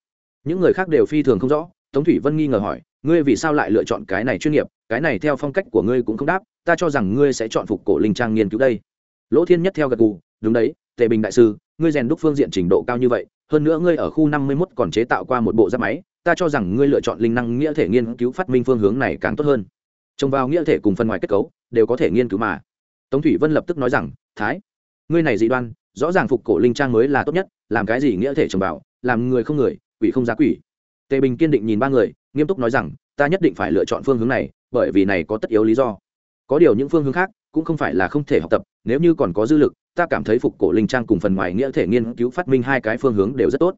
Những người khác đều phi thường không rõ tống thủy vân nghi ngờ hỏi, ngươi vì sao lại lựa chọn cái này chuyên nghiệp? Cái này theo phong cách của ngươi cũng không đáp, ta cho rằng ngươi sẽ chọn phục cổ linh trang nghiên cứu đây. Lỗ thiên nhất theo gật gù, đúng đấy, tề bình đại sư, ngươi rèn đúc phương diện trình độ cao như vậy, hơn nữa ngươi ở khu năm mươi 51 còn chế tạo qua một bộ giáp máy, ta cho rằng ngươi lựa chọn linh năng nghĩa thể nghiên cứu phát minh phương hướng này càng tốt hơn. Trông vào nghĩa thể cùng phần ngoài kết cấu, đều có thể nghiên cứu mà. Tống thủy vân lập tức nói rằng, thái, ngươi này dị đoan, rõ ràng phục cổ linh trang mới là tốt nhất, làm cái gì nghĩa thể trồng vào, làm người không người, quỷ không giá quỷ tề bình kiên định nhìn ba người, nghiêm túc nói rằng, ta nhất định phải lựa chọn phương hướng này, bởi vì này có tất yếu lý do. Có điều những phương hướng khác cũng không phải là không thể học tập, nếu như còn có dư lực, ta cảm thấy phục cổ linh trang cùng phần ngoài nghĩa thể nghiên cứu phát minh hai cái phương hướng đều rất tốt.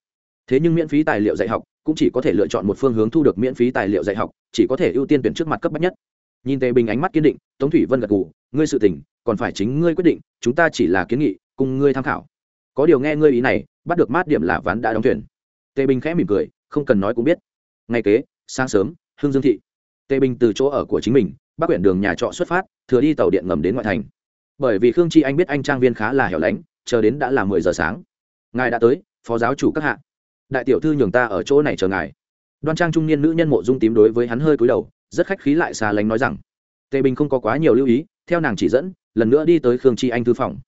Thế nhưng miễn phí tài liệu dạy học cũng chỉ có thể lựa chọn một phương hướng thu được miễn phí tài liệu dạy học, chỉ có thể ưu tiên tuyển trước mặt cấp bách nhất. Nhìn tề bình ánh mắt kiên định, tống thủy vân gật gù, ngươi sự tình, còn phải chính ngươi quyết định, chúng ta chỉ là kiến nghị, cùng ngươi tham khảo. Có điều nghe ngươi ý này, bắt được mát điểm là ván đã đóng thuyền tề bình khẽ mỉm cười không cần nói cũng biết. Ngay kế, sáng sớm hương dương thị tề bình từ chỗ ở của chính mình, bắc quyển đường nhà trọ xuất phát, thừa đi tàu điện ngầm đến ngoại thành. Bởi vì khương chi anh biết anh trang viên khá là hẻo lánh, chờ đến đã là mười giờ sáng. Ngài đã tới, phó giáo chủ các hạ. Đại tiểu thư nhường ta ở chỗ này chờ ngài. Đoan trang trung niên nữ nhân mộ dung tím đối với hắn hơi cúi đầu, rất khách khí lại xa lánh nói rằng tề bình không có quá nhiều lưu ý, theo nàng chỉ dẫn, lần nữa đi tới khương chi anh thư phòng.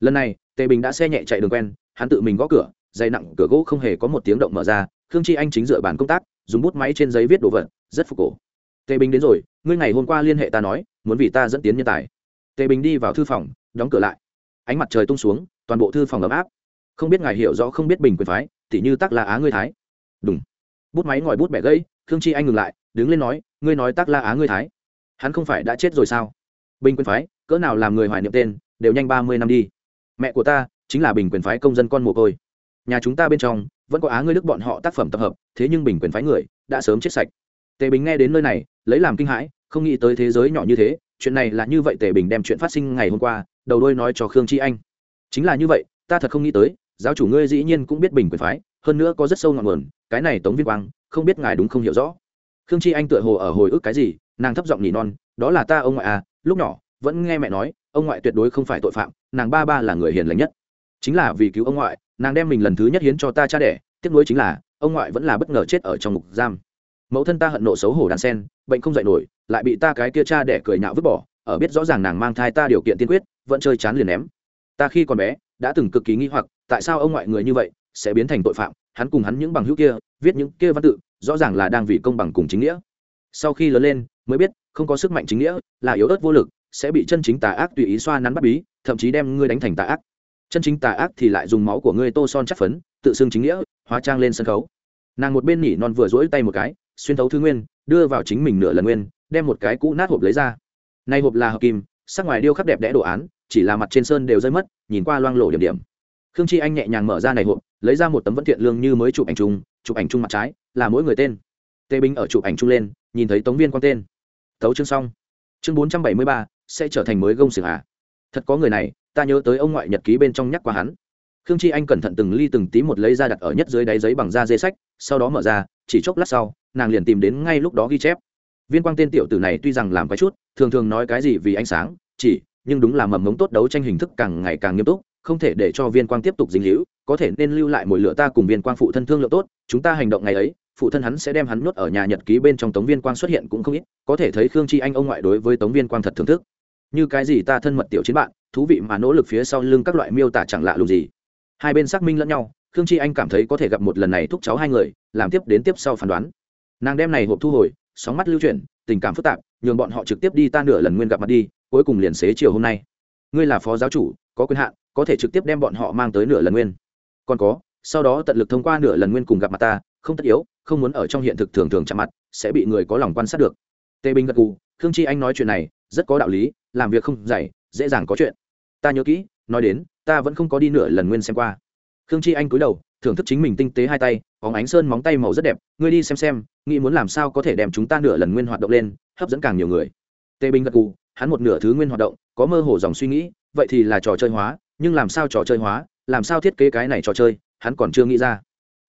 Lần này tề bình đã xe nhẹ chạy đường quen, hắn tự mình gõ cửa dày nặng cửa gỗ không hề có một tiếng động mở ra khương chi anh chính dựa bàn công tác, dùng bút máy trên giấy viết đồ vật, rất phục cổ. Tề bình đến rồi, ngươi ngày hôm qua liên hệ ta nói, muốn vì ta dẫn tiến nhân tài. Tề bình đi vào thư phòng, đóng cửa lại. Ánh mặt trời tung xuống, toàn bộ thư phòng ấm áp. Không biết ngài hiểu rõ không biết bình quyền phái, tỉ như tắc la á ngươi thái. Đúng bút máy ngòi bút bẻ gãy, khương chi anh ngừng lại, đứng lên nói, ngươi nói tắc la á ngươi thái. Hắn không phải đã chết rồi sao? Bình quyền phái, cỡ nào làm người hoài niệm tên, đều nhanh ba mươi năm đi. Mẹ của ta, chính là bình quyền phái công dân con mồ côi nhà chúng ta bên trong, vẫn có á ngươi đức bọn họ tác phẩm tập hợp, thế nhưng bình quyền phái người, đã sớm chết sạch. Tề bình nghe đến nơi này, lấy làm kinh hãi, không nghĩ tới thế giới nhỏ như thế, chuyện này là như vậy tề bình đem chuyện phát sinh ngày hôm qua, đầu đôi nói cho khương chi anh. Chính là như vậy, ta thật không nghĩ tới, giáo chủ ngươi dĩ nhiên cũng biết bình quyền phái, hơn nữa có rất sâu ngọn nguồn, cái này tống viên quang, không biết ngài đúng không hiểu rõ. Khương chi anh tựa hồ ở hồi ức cái gì, nàng thấp giọng nhỉ non, đó là ta ông ngoại à lúc nhỏ, vẫn nghe mẹ nói, ông ngoại tuyệt đối không phải tội phạm, nàng ba ba là người hiền lành nhất. Chính là vì cứu ông ngoại nàng đem mình lần thứ nhất hiến cho ta cha đẻ, tiếc nuối chính là, ông ngoại vẫn là bất ngờ chết ở trong ngục giam. Mẫu thân ta hận nộ xấu hổ đàn sen, bệnh không dạy nổi, lại bị ta cái kia cha đẻ cười nhạo vứt bỏ, ở biết rõ ràng nàng mang thai ta điều kiện tiên quyết, vẫn chơi chán liền ném. Ta khi còn bé, đã từng cực kỳ nghi hoặc, tại sao ông ngoại người như vậy sẽ biến thành tội phạm, hắn cùng hắn những bằng hữu kia, viết những kia văn tự, rõ ràng là đang vì công bằng cùng chính nghĩa. Sau khi lớn lên, mới biết, không có sức mạnh chính nghĩa, là yếu ớt vô lực, sẽ bị chân chính tà ác tùy ý xoa nắn bắt bí, thậm chí đem ngươi đánh thành tà ác chân chính tà ác thì lại dùng máu của ngươi tô son chắc phấn, tự xưng chính nghĩa, hóa trang lên sân khấu. Nàng một bên nỉ non vừa rỗi tay một cái, xuyên thấu thư nguyên, đưa vào chính mình nửa lần nguyên, đem một cái cũ nát hộp lấy ra. Nay hộp là hợp kim, sắc ngoài điêu khắc đẹp đẽ đồ án, chỉ là mặt trên sơn đều rơi mất, nhìn qua loang lổ điểm điểm. Khương chi anh nhẹ nhàng mở ra này hộp, lấy ra một tấm vẫn thiện lương như mới chụp ảnh chung, chụp ảnh chung mặt trái, là mỗi người tên. Tê binh ở chụp ảnh chung lên, nhìn thấy tống viên quan tên. Tấu chương xong. Chương bốn trăm bảy mươi ba, sẽ trở thành mới gông xiềng à thật có người này ta nhớ tới ông ngoại nhật ký bên trong nhắc qua hắn. Khương chi anh cẩn thận từng ly từng tí một lấy ra đặt ở nhất dưới đáy giấy bằng da dê sách, sau đó mở ra, chỉ chốc lát sau, nàng liền tìm đến ngay lúc đó ghi chép. Viên quang tên tiểu tử này tuy rằng làm cái chút, thường thường nói cái gì vì ánh sáng, chỉ, nhưng đúng là mầm mống tốt đấu tranh hình thức càng ngày càng nghiêm túc, không thể để cho viên quang tiếp tục dính hữu có thể nên lưu lại mồi lửa ta cùng viên quang phụ thân thương lượng tốt, chúng ta hành động ngày ấy, phụ thân hắn sẽ đem hắn nuốt ở nhà nhật ký bên trong tống viên quang xuất hiện cũng không ít, có thể thấy khương chi anh ông ngoại đối với tống viên quang thật thưởng thức. Như cái gì ta thân mật tiểu chiến bạn thú vị mà nỗ lực phía sau lưng các loại miêu tả chẳng lạ lùng gì. Hai bên xác minh lẫn nhau, khương chi anh cảm thấy có thể gặp một lần này thúc cháu hai người, làm tiếp đến tiếp sau phán đoán. Nàng đem này hộp thu hồi, sóng mắt lưu chuyển, tình cảm phức tạp, nhường bọn họ trực tiếp đi ta nửa lần nguyên gặp mặt đi, cuối cùng liền xế chiều hôm nay. Ngươi là phó giáo chủ, có quyền hạn, có thể trực tiếp đem bọn họ mang tới nửa lần nguyên. Còn có, sau đó tận lực thông qua nửa lần nguyên cùng gặp mặt ta, không tất yếu, không muốn ở trong hiện thực thường thường chạm mặt, sẽ bị người có lòng quan sát được. Tề bình gật gù, khương chi anh nói chuyện này, rất có đạo lý, làm việc không dày, dễ dàng có chuyện ta nhớ kỹ nói đến ta vẫn không có đi nửa lần nguyên xem qua. Khương chi anh cúi đầu thưởng thức chính mình tinh tế hai tay bóng ánh sơn móng tay màu rất đẹp ngươi đi xem xem nghĩ muốn làm sao có thể đem chúng ta nửa lần nguyên hoạt động lên hấp dẫn càng nhiều người. Tề bình gật cù, hắn một nửa thứ nguyên hoạt động có mơ hồ dòng suy nghĩ vậy thì là trò chơi hóa nhưng làm sao trò chơi hóa làm sao thiết kế cái này trò chơi hắn còn chưa nghĩ ra.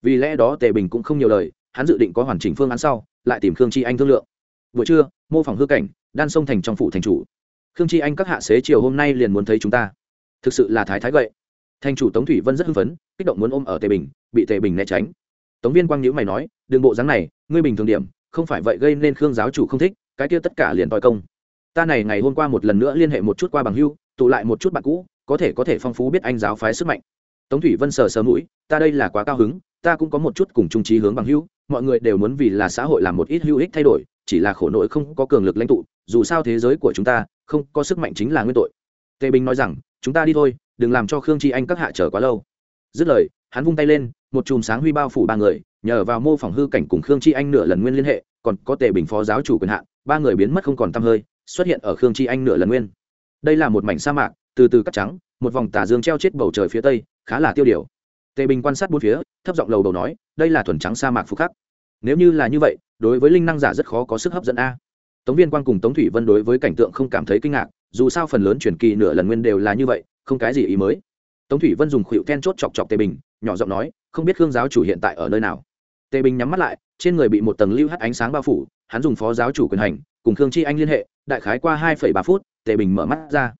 Vì lẽ đó tề bình cũng không nhiều lời hắn dự định có hoàn chỉnh phương án sau lại tìm khương chi anh thương lượng. Buổi trưa mô phỏng hư cảnh đan sông thành trong phủ thành chủ khương chi anh các hạ xế chiều hôm nay liền muốn thấy chúng ta. Thực sự là thái thái vậy thành chủ tống thủy vân rất hưng phấn, kích động muốn ôm ở tề bình, bị tề bình né tránh. Tống viên quang nhữ mày nói đường bộ dáng này, ngươi bình thường điểm, không phải vậy gây nên khương giáo chủ không thích, cái kia tất cả liền tòi công. Ta này ngày hôm qua một lần nữa liên hệ một chút qua bằng hưu, tụ lại một chút bạn cũ, có thể có thể phong phú biết anh giáo phái sức mạnh. Tống thủy vân sờ sờ mũi, ta đây là quá cao hứng, ta cũng có một chút cùng trung trí hướng bằng hưu, mọi người đều muốn vì là xã hội làm một ít hữu ích thay đổi, chỉ là khổ nỗi không có cường lực lãnh tụ, dù sao thế giới của chúng ta không có sức mạnh chính là nguyên tội. Tề bình nói rằng, chúng ta đi thôi, đừng làm cho khương tri anh các hạ chờ quá lâu. Dứt lời, hắn vung tay lên, một chùm sáng huy bao phủ ba người, nhờ vào mô phỏng hư cảnh cùng khương tri anh nửa lần nguyên liên hệ, còn có tề bình phó giáo chủ quyền hạn, ba người biến mất không còn t hơi, xuất hiện ở khương tri anh nửa lần nguyên. Đây là một mảnh sa mạc, từ từ cắt trắng, một vòng tà dương treo chết bầu trời phía tây, khá là tiêu điều. Tề bình quan sát bốn phía, thấp giọng lầu đầu nói, đây là thuần trắng sa mạc phục khắc. Nếu như là như vậy, đối với linh năng giả rất khó có sức hấp dẫn a tống viên quang cùng tống thủy vân đối với cảnh tượng không cảm thấy kinh ngạc, dù sao phần lớn truyền kỳ nửa lần nguyên đều là như vậy, không cái gì ý mới. Tống thủy vân dùng khuỷu then chốt chọc chọc tề bình, nhỏ giọng nói, không biết khương giáo chủ hiện tại ở nơi nào? Tề bình nhắm mắt lại, trên người bị một tầng lưu hắt ánh sáng bao phủ, hắn dùng phó giáo chủ quyền hành, cùng khương chi anh liên hệ, đại khái qua hai ba phút, tề bình mở mắt ra.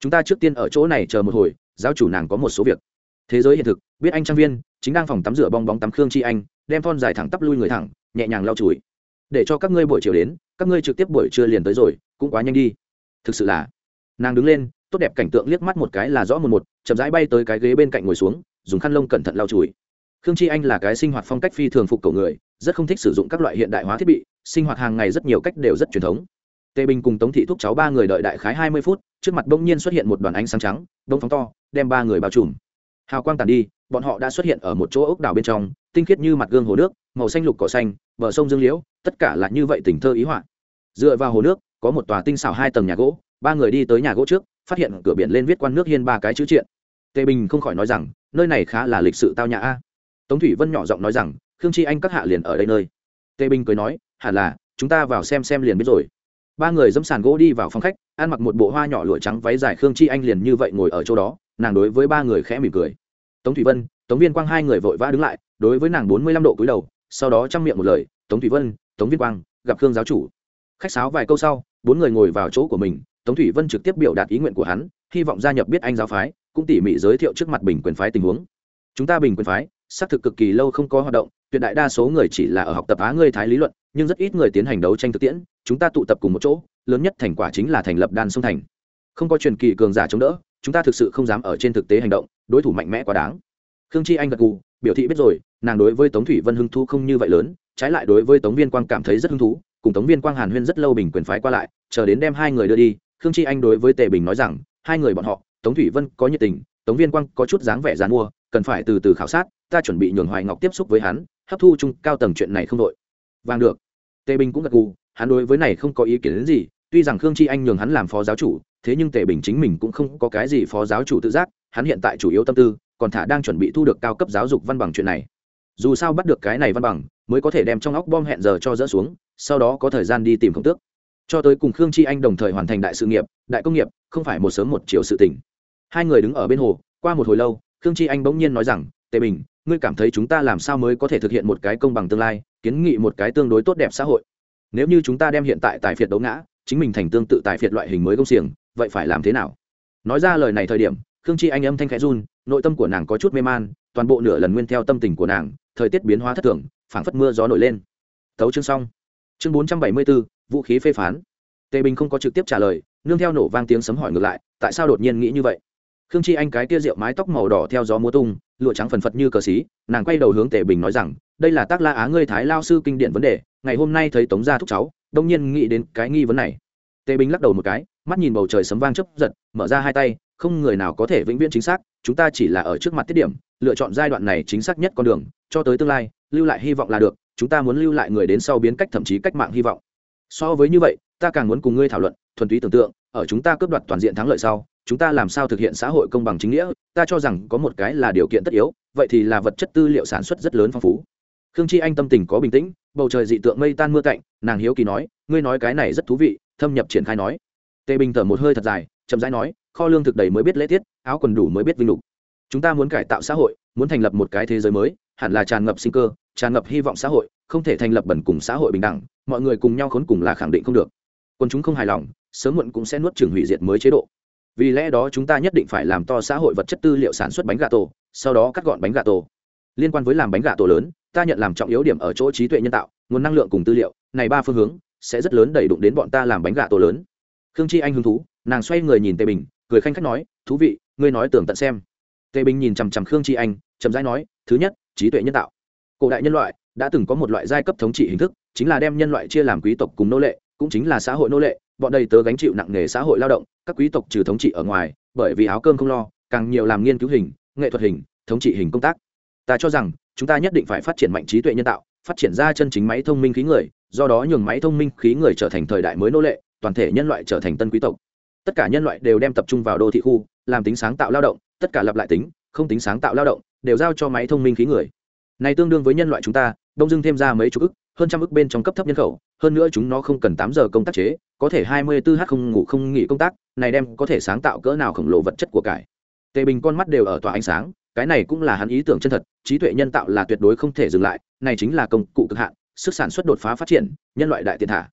Chúng ta trước tiên ở chỗ này chờ một hồi, giáo chủ nàng có một số việc. Thế giới hiện thực, biết anh trang viên, chính đang phòng tắm rửa bong bóng tắm khương chi anh, đem thon dài thẳng tắp lui người thẳng, nhẹ nhàng lau chùi để cho các ngươi buổi chiều đến, các ngươi trực tiếp buổi trưa liền tới rồi, cũng quá nhanh đi. Thực sự là, nàng đứng lên, tốt đẹp cảnh tượng liếc mắt một cái là rõ một một, chậm rãi bay tới cái ghế bên cạnh ngồi xuống, dùng khăn lông cẩn thận lau chùi. Khương chi anh là cái sinh hoạt phong cách phi thường phục cầu người, rất không thích sử dụng các loại hiện đại hóa thiết bị, sinh hoạt hàng ngày rất nhiều cách đều rất truyền thống. Tề bình cùng tống thị thúc cháu ba người đợi đại khái hai mươi phút, trước mặt bỗng nhiên xuất hiện một đoàn ánh sáng trắng đông phóng to, đem ba người bao trùm. Hào quang tàn đi, bọn họ đã xuất hiện ở một chỗ ốc đảo bên trong, tinh khiết như mặt gương hồ nước, màu xanh lục cỏ xanh bờ sông dương liễu, tất cả là như vậy tình thơ ý họa. Dựa vào hồ nước, có một tòa tinh xảo hai tầng nhà gỗ, ba người đi tới nhà gỗ trước, phát hiện cửa biển lên viết quan nước hiên ba cái chữ triện. Tề bình không khỏi nói rằng, nơi này khá là lịch sự tao nhã a. Tống thủy vân nhỏ giọng nói rằng, khương chi anh các hạ liền ở đây nơi. Tề bình cười nói, hẳn là, chúng ta vào xem xem liền biết rồi. Ba người dẫm sàn gỗ đi vào phòng khách, ăn mặc một bộ hoa nhỏ lụa trắng váy dài khương chi anh liền như vậy ngồi ở chỗ đó, nàng đối với ba người khẽ mỉm cười. Tống thủy vân, tống viên quang hai người vội vã đứng lại, đối với nàng bốn mươi lăm độ cúi đầu sau đó chăm miệng một lời, tống thủy vân, tống viên quang, gặp khương giáo chủ. Khách sáo vài câu sau, bốn người ngồi vào chỗ của mình, tống thủy vân trực tiếp biểu đạt ý nguyện của hắn, hy vọng gia nhập biết anh giáo phái, cũng tỉ mỉ giới thiệu trước mặt bình quyền phái tình huống. Chúng ta bình quyền phái, xác thực cực kỳ lâu không có hoạt động, tuyệt đại đa số người chỉ là ở học tập á ngươi thái lý luận, nhưng rất ít người tiến hành đấu tranh thực tiễn, chúng ta tụ tập cùng một chỗ, lớn nhất thành quả chính là thành lập đan sông thành. Không có truyền kỳ cường giả chống đỡ, chúng ta thực sự không dám ở trên thực tế hành động, đối thủ mạnh mẽ quá đáng. Khương chi anh gật gù biểu thị biết rồi, nàng đối với tống thủy vân hưng thu không như vậy lớn, trái lại đối với tống viên quang cảm thấy rất hứng thú, cùng tống viên quang hàn huyên rất lâu bình quyền phái qua lại, chờ đến đem hai người đưa đi, khương chi anh đối với tề bình nói rằng, hai người bọn họ, tống thủy vân có nhiệt tình, tống viên quang có chút dáng vẻ dán mua cần phải từ từ khảo sát, ta chuẩn bị nhường hoài ngọc tiếp xúc với hắn, hấp thu chung cao tầng chuyện này không đội. Vàng được. Tề bình cũng gật gù, hắn đối với này không có ý kiến đến gì, tuy rằng khương chi anh nhường hắn làm phó giáo chủ, thế nhưng tề bình chính mình cũng không có cái gì phó giáo chủ tự giác, hắn hiện tại chủ yếu tâm tư còn thả đang chuẩn bị thu được cao cấp giáo dục văn bằng chuyện này. Dù sao bắt được cái này văn bằng, mới có thể đem trong óc bom hẹn giờ cho dỡ xuống, sau đó có thời gian đi tìm khổng tước. Cho tới cùng khương chi anh đồng thời hoàn thành đại sự nghiệp, đại công nghiệp, không phải một sớm một chiều sự tỉnh hai người đứng ở bên hồ, qua một hồi lâu, khương chi anh bỗng nhiên nói rằng, tề bình, ngươi cảm thấy chúng ta làm sao mới có thể thực hiện một cái công bằng tương lai, kiến nghị một cái tương đối tốt đẹp xã hội? Nếu như chúng ta đem hiện tại tài phiệt đấu ngã, chính mình thành tương tự tài phiệt loại hình mới công xiềng, vậy phải làm thế nào? Nói ra lời này thời điểm, khương chi anh âm thanh khẽ run nội tâm của nàng có chút mê man, toàn bộ nửa lần nguyên theo tâm tình của nàng, thời tiết biến hóa thất thường, phảng phất mưa gió nổi lên. Tấu chương xong. Chương bốn trăm bảy mươi bốn vũ khí phê phán. Tề bình không có trực tiếp trả lời, nương theo nổ vang tiếng sấm hỏi ngược lại, tại sao đột nhiên nghĩ như vậy? Khương chi anh cái tia rượu mái tóc màu đỏ theo gió múa tung, lụa trắng phần phật như cờ xí, nàng quay đầu hướng tề bình nói rằng, đây là tác la á ngươi thái lao sư kinh điển vấn đề, ngày hôm nay thấy tống gia thúc cháu, đông nhiên nghĩ đến cái nghi vấn này. Tề bình lắc đầu một cái, mắt nhìn bầu trời sấm vang chấp giật, mở ra hai tay không người nào có thể vĩnh viễn chính xác, chúng ta chỉ là ở trước mặt tiết điểm, lựa chọn giai đoạn này chính xác nhất con đường, cho tới tương lai, lưu lại hy vọng là được, chúng ta muốn lưu lại người đến sau biến cách thậm chí cách mạng hy vọng. So với như vậy, ta càng muốn cùng ngươi thảo luận, thuần túy tưởng tượng, ở chúng ta cướp đoạt toàn diện thắng lợi sau, chúng ta làm sao thực hiện xã hội công bằng chính nghĩa, ta cho rằng có một cái là điều kiện tất yếu, vậy thì là vật chất tư liệu sản xuất rất lớn phong phú. Khương chi anh tâm tình có bình tĩnh, bầu trời dị tượng mây tan mưa cạnh nàng hiếu kỳ nói, ngươi nói cái này rất thú vị, thâm nhập triển khai nói. Tề bình thở một hơi thật dài, chậm rãi nói kho lương thực đầy mới biết lễ tiết, áo quần đủ mới biết vinh lục. Chúng ta muốn cải tạo xã hội, muốn thành lập một cái thế giới mới, hẳn là tràn ngập sinh cơ, tràn ngập hy vọng xã hội, không thể thành lập bẩn cùng xã hội bình đẳng, mọi người cùng nhau khốn cùng là khẳng định không được. Còn chúng không hài lòng, sớm muộn cũng sẽ nuốt trường hủy diệt mới chế độ. Vì lẽ đó chúng ta nhất định phải làm to xã hội vật chất tư liệu sản xuất bánh gà tổ, sau đó cắt gọn bánh gà tổ. Liên quan với làm bánh gà tổ lớn, ta nhận làm trọng yếu điểm ở chỗ trí tuệ nhân tạo, nguồn năng lượng cùng tư liệu, này ba phương hướng sẽ rất lớn đẩy đụng đến bọn ta làm bánh gà tổ lớn. Khương chi anh hứng thú, nàng xoay người nhìn tề bình cười khanh khách nói, thú vị, ngươi nói tưởng tận xem. Tề bình nhìn chằm chằm khương chi anh, chậm rãi nói, thứ nhất, trí tuệ nhân tạo. Cổ đại nhân loại đã từng có một loại giai cấp thống trị hình thức, chính là đem nhân loại chia làm quý tộc cùng nô lệ, cũng chính là xã hội nô lệ. Bọn đây tớ gánh chịu nặng nghề xã hội lao động, các quý tộc trừ thống trị ở ngoài, bởi vì áo cơm không lo, càng nhiều làm nghiên cứu hình, nghệ thuật hình, thống trị hình công tác. Ta cho rằng, chúng ta nhất định phải phát triển mạnh trí tuệ nhân tạo, phát triển ra chân chính máy thông minh khí người, do đó nhường máy thông minh khí người trở thành thời đại mới nô lệ, toàn thể nhân loại trở thành tân quý tộc tất cả nhân loại đều đem tập trung vào đô thị khu, làm tính sáng tạo lao động, tất cả lặp lại tính, không tính sáng tạo lao động, đều giao cho máy thông minh khí người. Này tương đương với nhân loại chúng ta, đông dưng thêm ra mấy chục ức, hơn trăm ức bên trong cấp thấp nhân khẩu, hơn nữa chúng nó không cần tám giờ công tác chế, có thể hai mươi 24 h không ngủ không nghỉ công tác, này đem có thể sáng tạo cỡ nào khổng lồ vật chất của cải. Tề bình con mắt đều ở tỏa ánh sáng, cái này cũng là hắn ý tưởng chân thật, trí tuệ nhân tạo là tuyệt đối không thể dừng lại, này chính là công cụ cực hạn, sức sản xuất đột phá phát triển, nhân loại đại tiền thả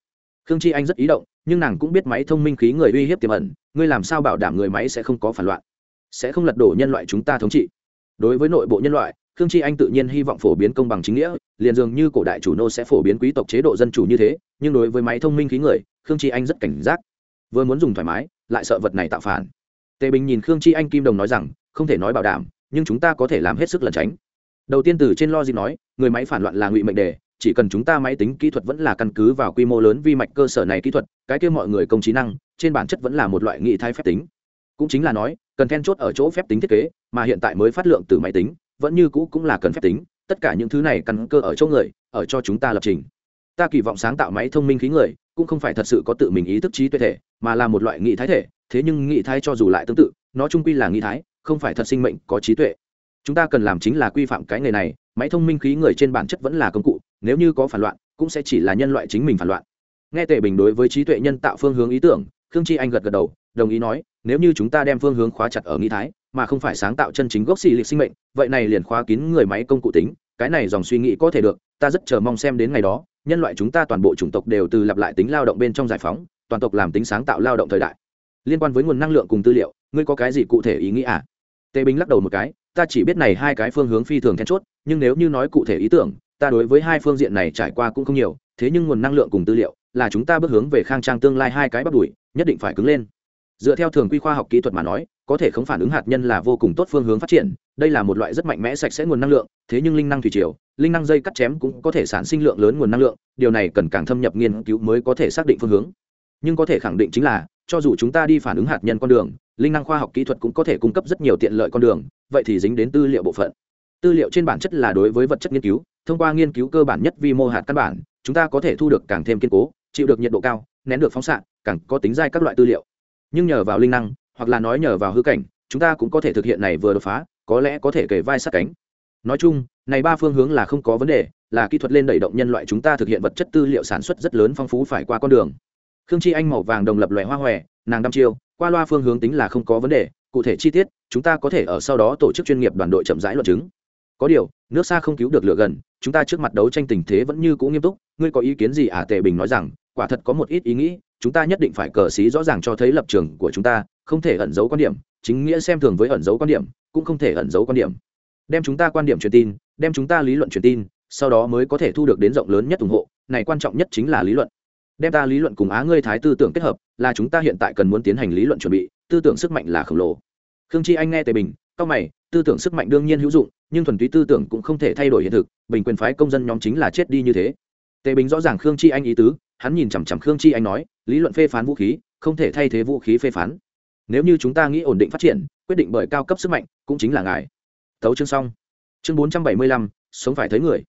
khương chi anh rất ý động, nhưng nàng cũng biết máy thông minh khí người uy hiếp tiềm ẩn, ngươi làm sao bảo đảm người máy sẽ không có phản loạn? Sẽ không lật đổ nhân loại chúng ta thống trị? Đối với nội bộ nhân loại, khương chi anh tự nhiên hy vọng phổ biến công bằng chính nghĩa, liền dường như cổ đại chủ nô sẽ phổ biến quý tộc chế độ dân chủ như thế, nhưng đối với máy thông minh khí người, khương chi anh rất cảnh giác. Vừa muốn dùng thoải mái, lại sợ vật này tạo phản. Tề bình nhìn khương chi anh kim đồng nói rằng, không thể nói bảo đảm, nhưng chúng ta có thể làm hết sức lẩn tránh. Đầu tiên từ trên lo gì nói, người máy phản loạn là ngụy mệnh đề chỉ cần chúng ta máy tính kỹ thuật vẫn là căn cứ vào quy mô lớn vi mạch cơ sở này kỹ thuật, cái kia mọi người công trí năng, trên bản chất vẫn là một loại nghị thai phép tính. Cũng chính là nói, cần then chốt ở chỗ phép tính thiết kế, mà hiện tại mới phát lượng từ máy tính, vẫn như cũ cũng là cần phép tính, tất cả những thứ này căn cơ ở chỗ người, ở cho chúng ta lập trình. Ta kỳ vọng sáng tạo máy thông minh khí người, cũng không phải thật sự có tự mình ý thức trí tuệ thể, mà là một loại nghị thái thể, thế nhưng nghị thái cho dù lại tương tự, nó trung quy là nghị thái, không phải thật sinh mệnh có trí tuệ. Chúng ta cần làm chính là quy phạm cái nghề này, máy thông minh khí người trên bản chất vẫn là công cụ nếu như có phản loạn, cũng sẽ chỉ là nhân loại chính mình phản loạn. Nghe tề bình đối với trí tuệ nhân tạo phương hướng ý tưởng, khương chi anh gật gật đầu, đồng ý nói, nếu như chúng ta đem phương hướng khóa chặt ở nghi thái, mà không phải sáng tạo chân chính gốc xì lịch sinh mệnh, vậy này liền khóa kín người máy công cụ tính, cái này dòng suy nghĩ có thể được, ta rất chờ mong xem đến ngày đó, nhân loại chúng ta toàn bộ chủng tộc đều từ lặp lại tính lao động bên trong giải phóng, toàn tộc làm tính sáng tạo lao động thời đại. Liên quan với nguồn năng lượng cùng tư liệu, ngươi có cái gì cụ thể ý nghĩ à? Tề bình lắc đầu một cái, ta chỉ biết này hai cái phương hướng phi thường then chốt, nhưng nếu như nói cụ thể ý tưởng ta đối với hai phương diện này trải qua cũng không nhiều, thế nhưng nguồn năng lượng cùng tư liệu là chúng ta bước hướng về khang trang tương lai hai cái bắt đuổi nhất định phải cứng lên. Dựa theo thường quy khoa học kỹ thuật mà nói, có thể không phản ứng hạt nhân là vô cùng tốt phương hướng phát triển, đây là một loại rất mạnh mẽ sạch sẽ nguồn năng lượng, thế nhưng linh năng thủy triều, linh năng dây cắt chém cũng có thể sản sinh lượng lớn nguồn năng lượng, điều này cần càng thâm nhập nghiên cứu mới có thể xác định phương hướng. Nhưng có thể khẳng định chính là, cho dù chúng ta đi phản ứng hạt nhân con đường, linh năng khoa học kỹ thuật cũng có thể cung cấp rất nhiều tiện lợi con đường, vậy thì dính đến tư liệu bộ phận. Tư liệu trên bản chất là đối với vật chất nghiên cứu thông qua nghiên cứu cơ bản nhất vi mô hạt căn bản, chúng ta có thể thu được càng thêm kiên cố, chịu được nhiệt độ cao, nén được phóng xạ, càng có tính dai các loại tư liệu. Nhưng nhờ vào linh năng, hoặc là nói nhờ vào hư cảnh, chúng ta cũng có thể thực hiện này vừa đột phá, có lẽ có thể kể vai sát cánh. Nói chung, này ba phương hướng là không có vấn đề, là kỹ thuật lên đẩy động nhân loại chúng ta thực hiện vật chất tư liệu sản xuất rất lớn phong phú phải qua con đường. Khương chi anh màu vàng đồng lập loài hoa hòe, nàng đăm chiêu, qua loa phương hướng tính là không có vấn đề, cụ thể chi tiết, chúng ta có thể ở sau đó tổ chức chuyên nghiệp đoàn đội chậm rãi luận chứng có điều, nước xa không cứu được lửa gần, chúng ta trước mặt đấu tranh tình thế vẫn như cũ nghiêm túc, ngươi có ý kiến gì à? Tề bình nói rằng, quả thật có một ít ý nghĩ, chúng ta nhất định phải cờ xí rõ ràng cho thấy lập trường của chúng ta, không thể ẩn giấu quan điểm, chính nghĩa xem thường với ẩn giấu quan điểm, cũng không thể ẩn giấu quan điểm. Đem chúng ta quan điểm truyền tin, đem chúng ta lý luận truyền tin, sau đó mới có thể thu được đến rộng lớn nhất ủng hộ, này quan trọng nhất chính là lý luận. Đem ta lý luận cùng á ngươi thái tư tưởng kết hợp, là chúng ta hiện tại cần muốn tiến hành lý luận chuẩn bị, tư tưởng sức mạnh là khổng lồ. Khương chi anh nghe tề bình cao mày tư tưởng sức mạnh đương nhiên hữu dụng, nhưng thuần túy tư tưởng cũng không thể thay đổi hiện thực, bình quyền phái công dân nhóm chính là chết đi như thế. Tề bình rõ ràng khương chi anh ý tứ, hắn nhìn chằm chằm khương chi anh nói, lý luận phê phán vũ khí, không thể thay thế vũ khí phê phán. Nếu như chúng ta nghĩ ổn định phát triển, quyết định bởi cao cấp sức mạnh, cũng chính là ngài. Thấu chương xong. Chương bốn trăm bảy mươi lăm, sống phải thấy người.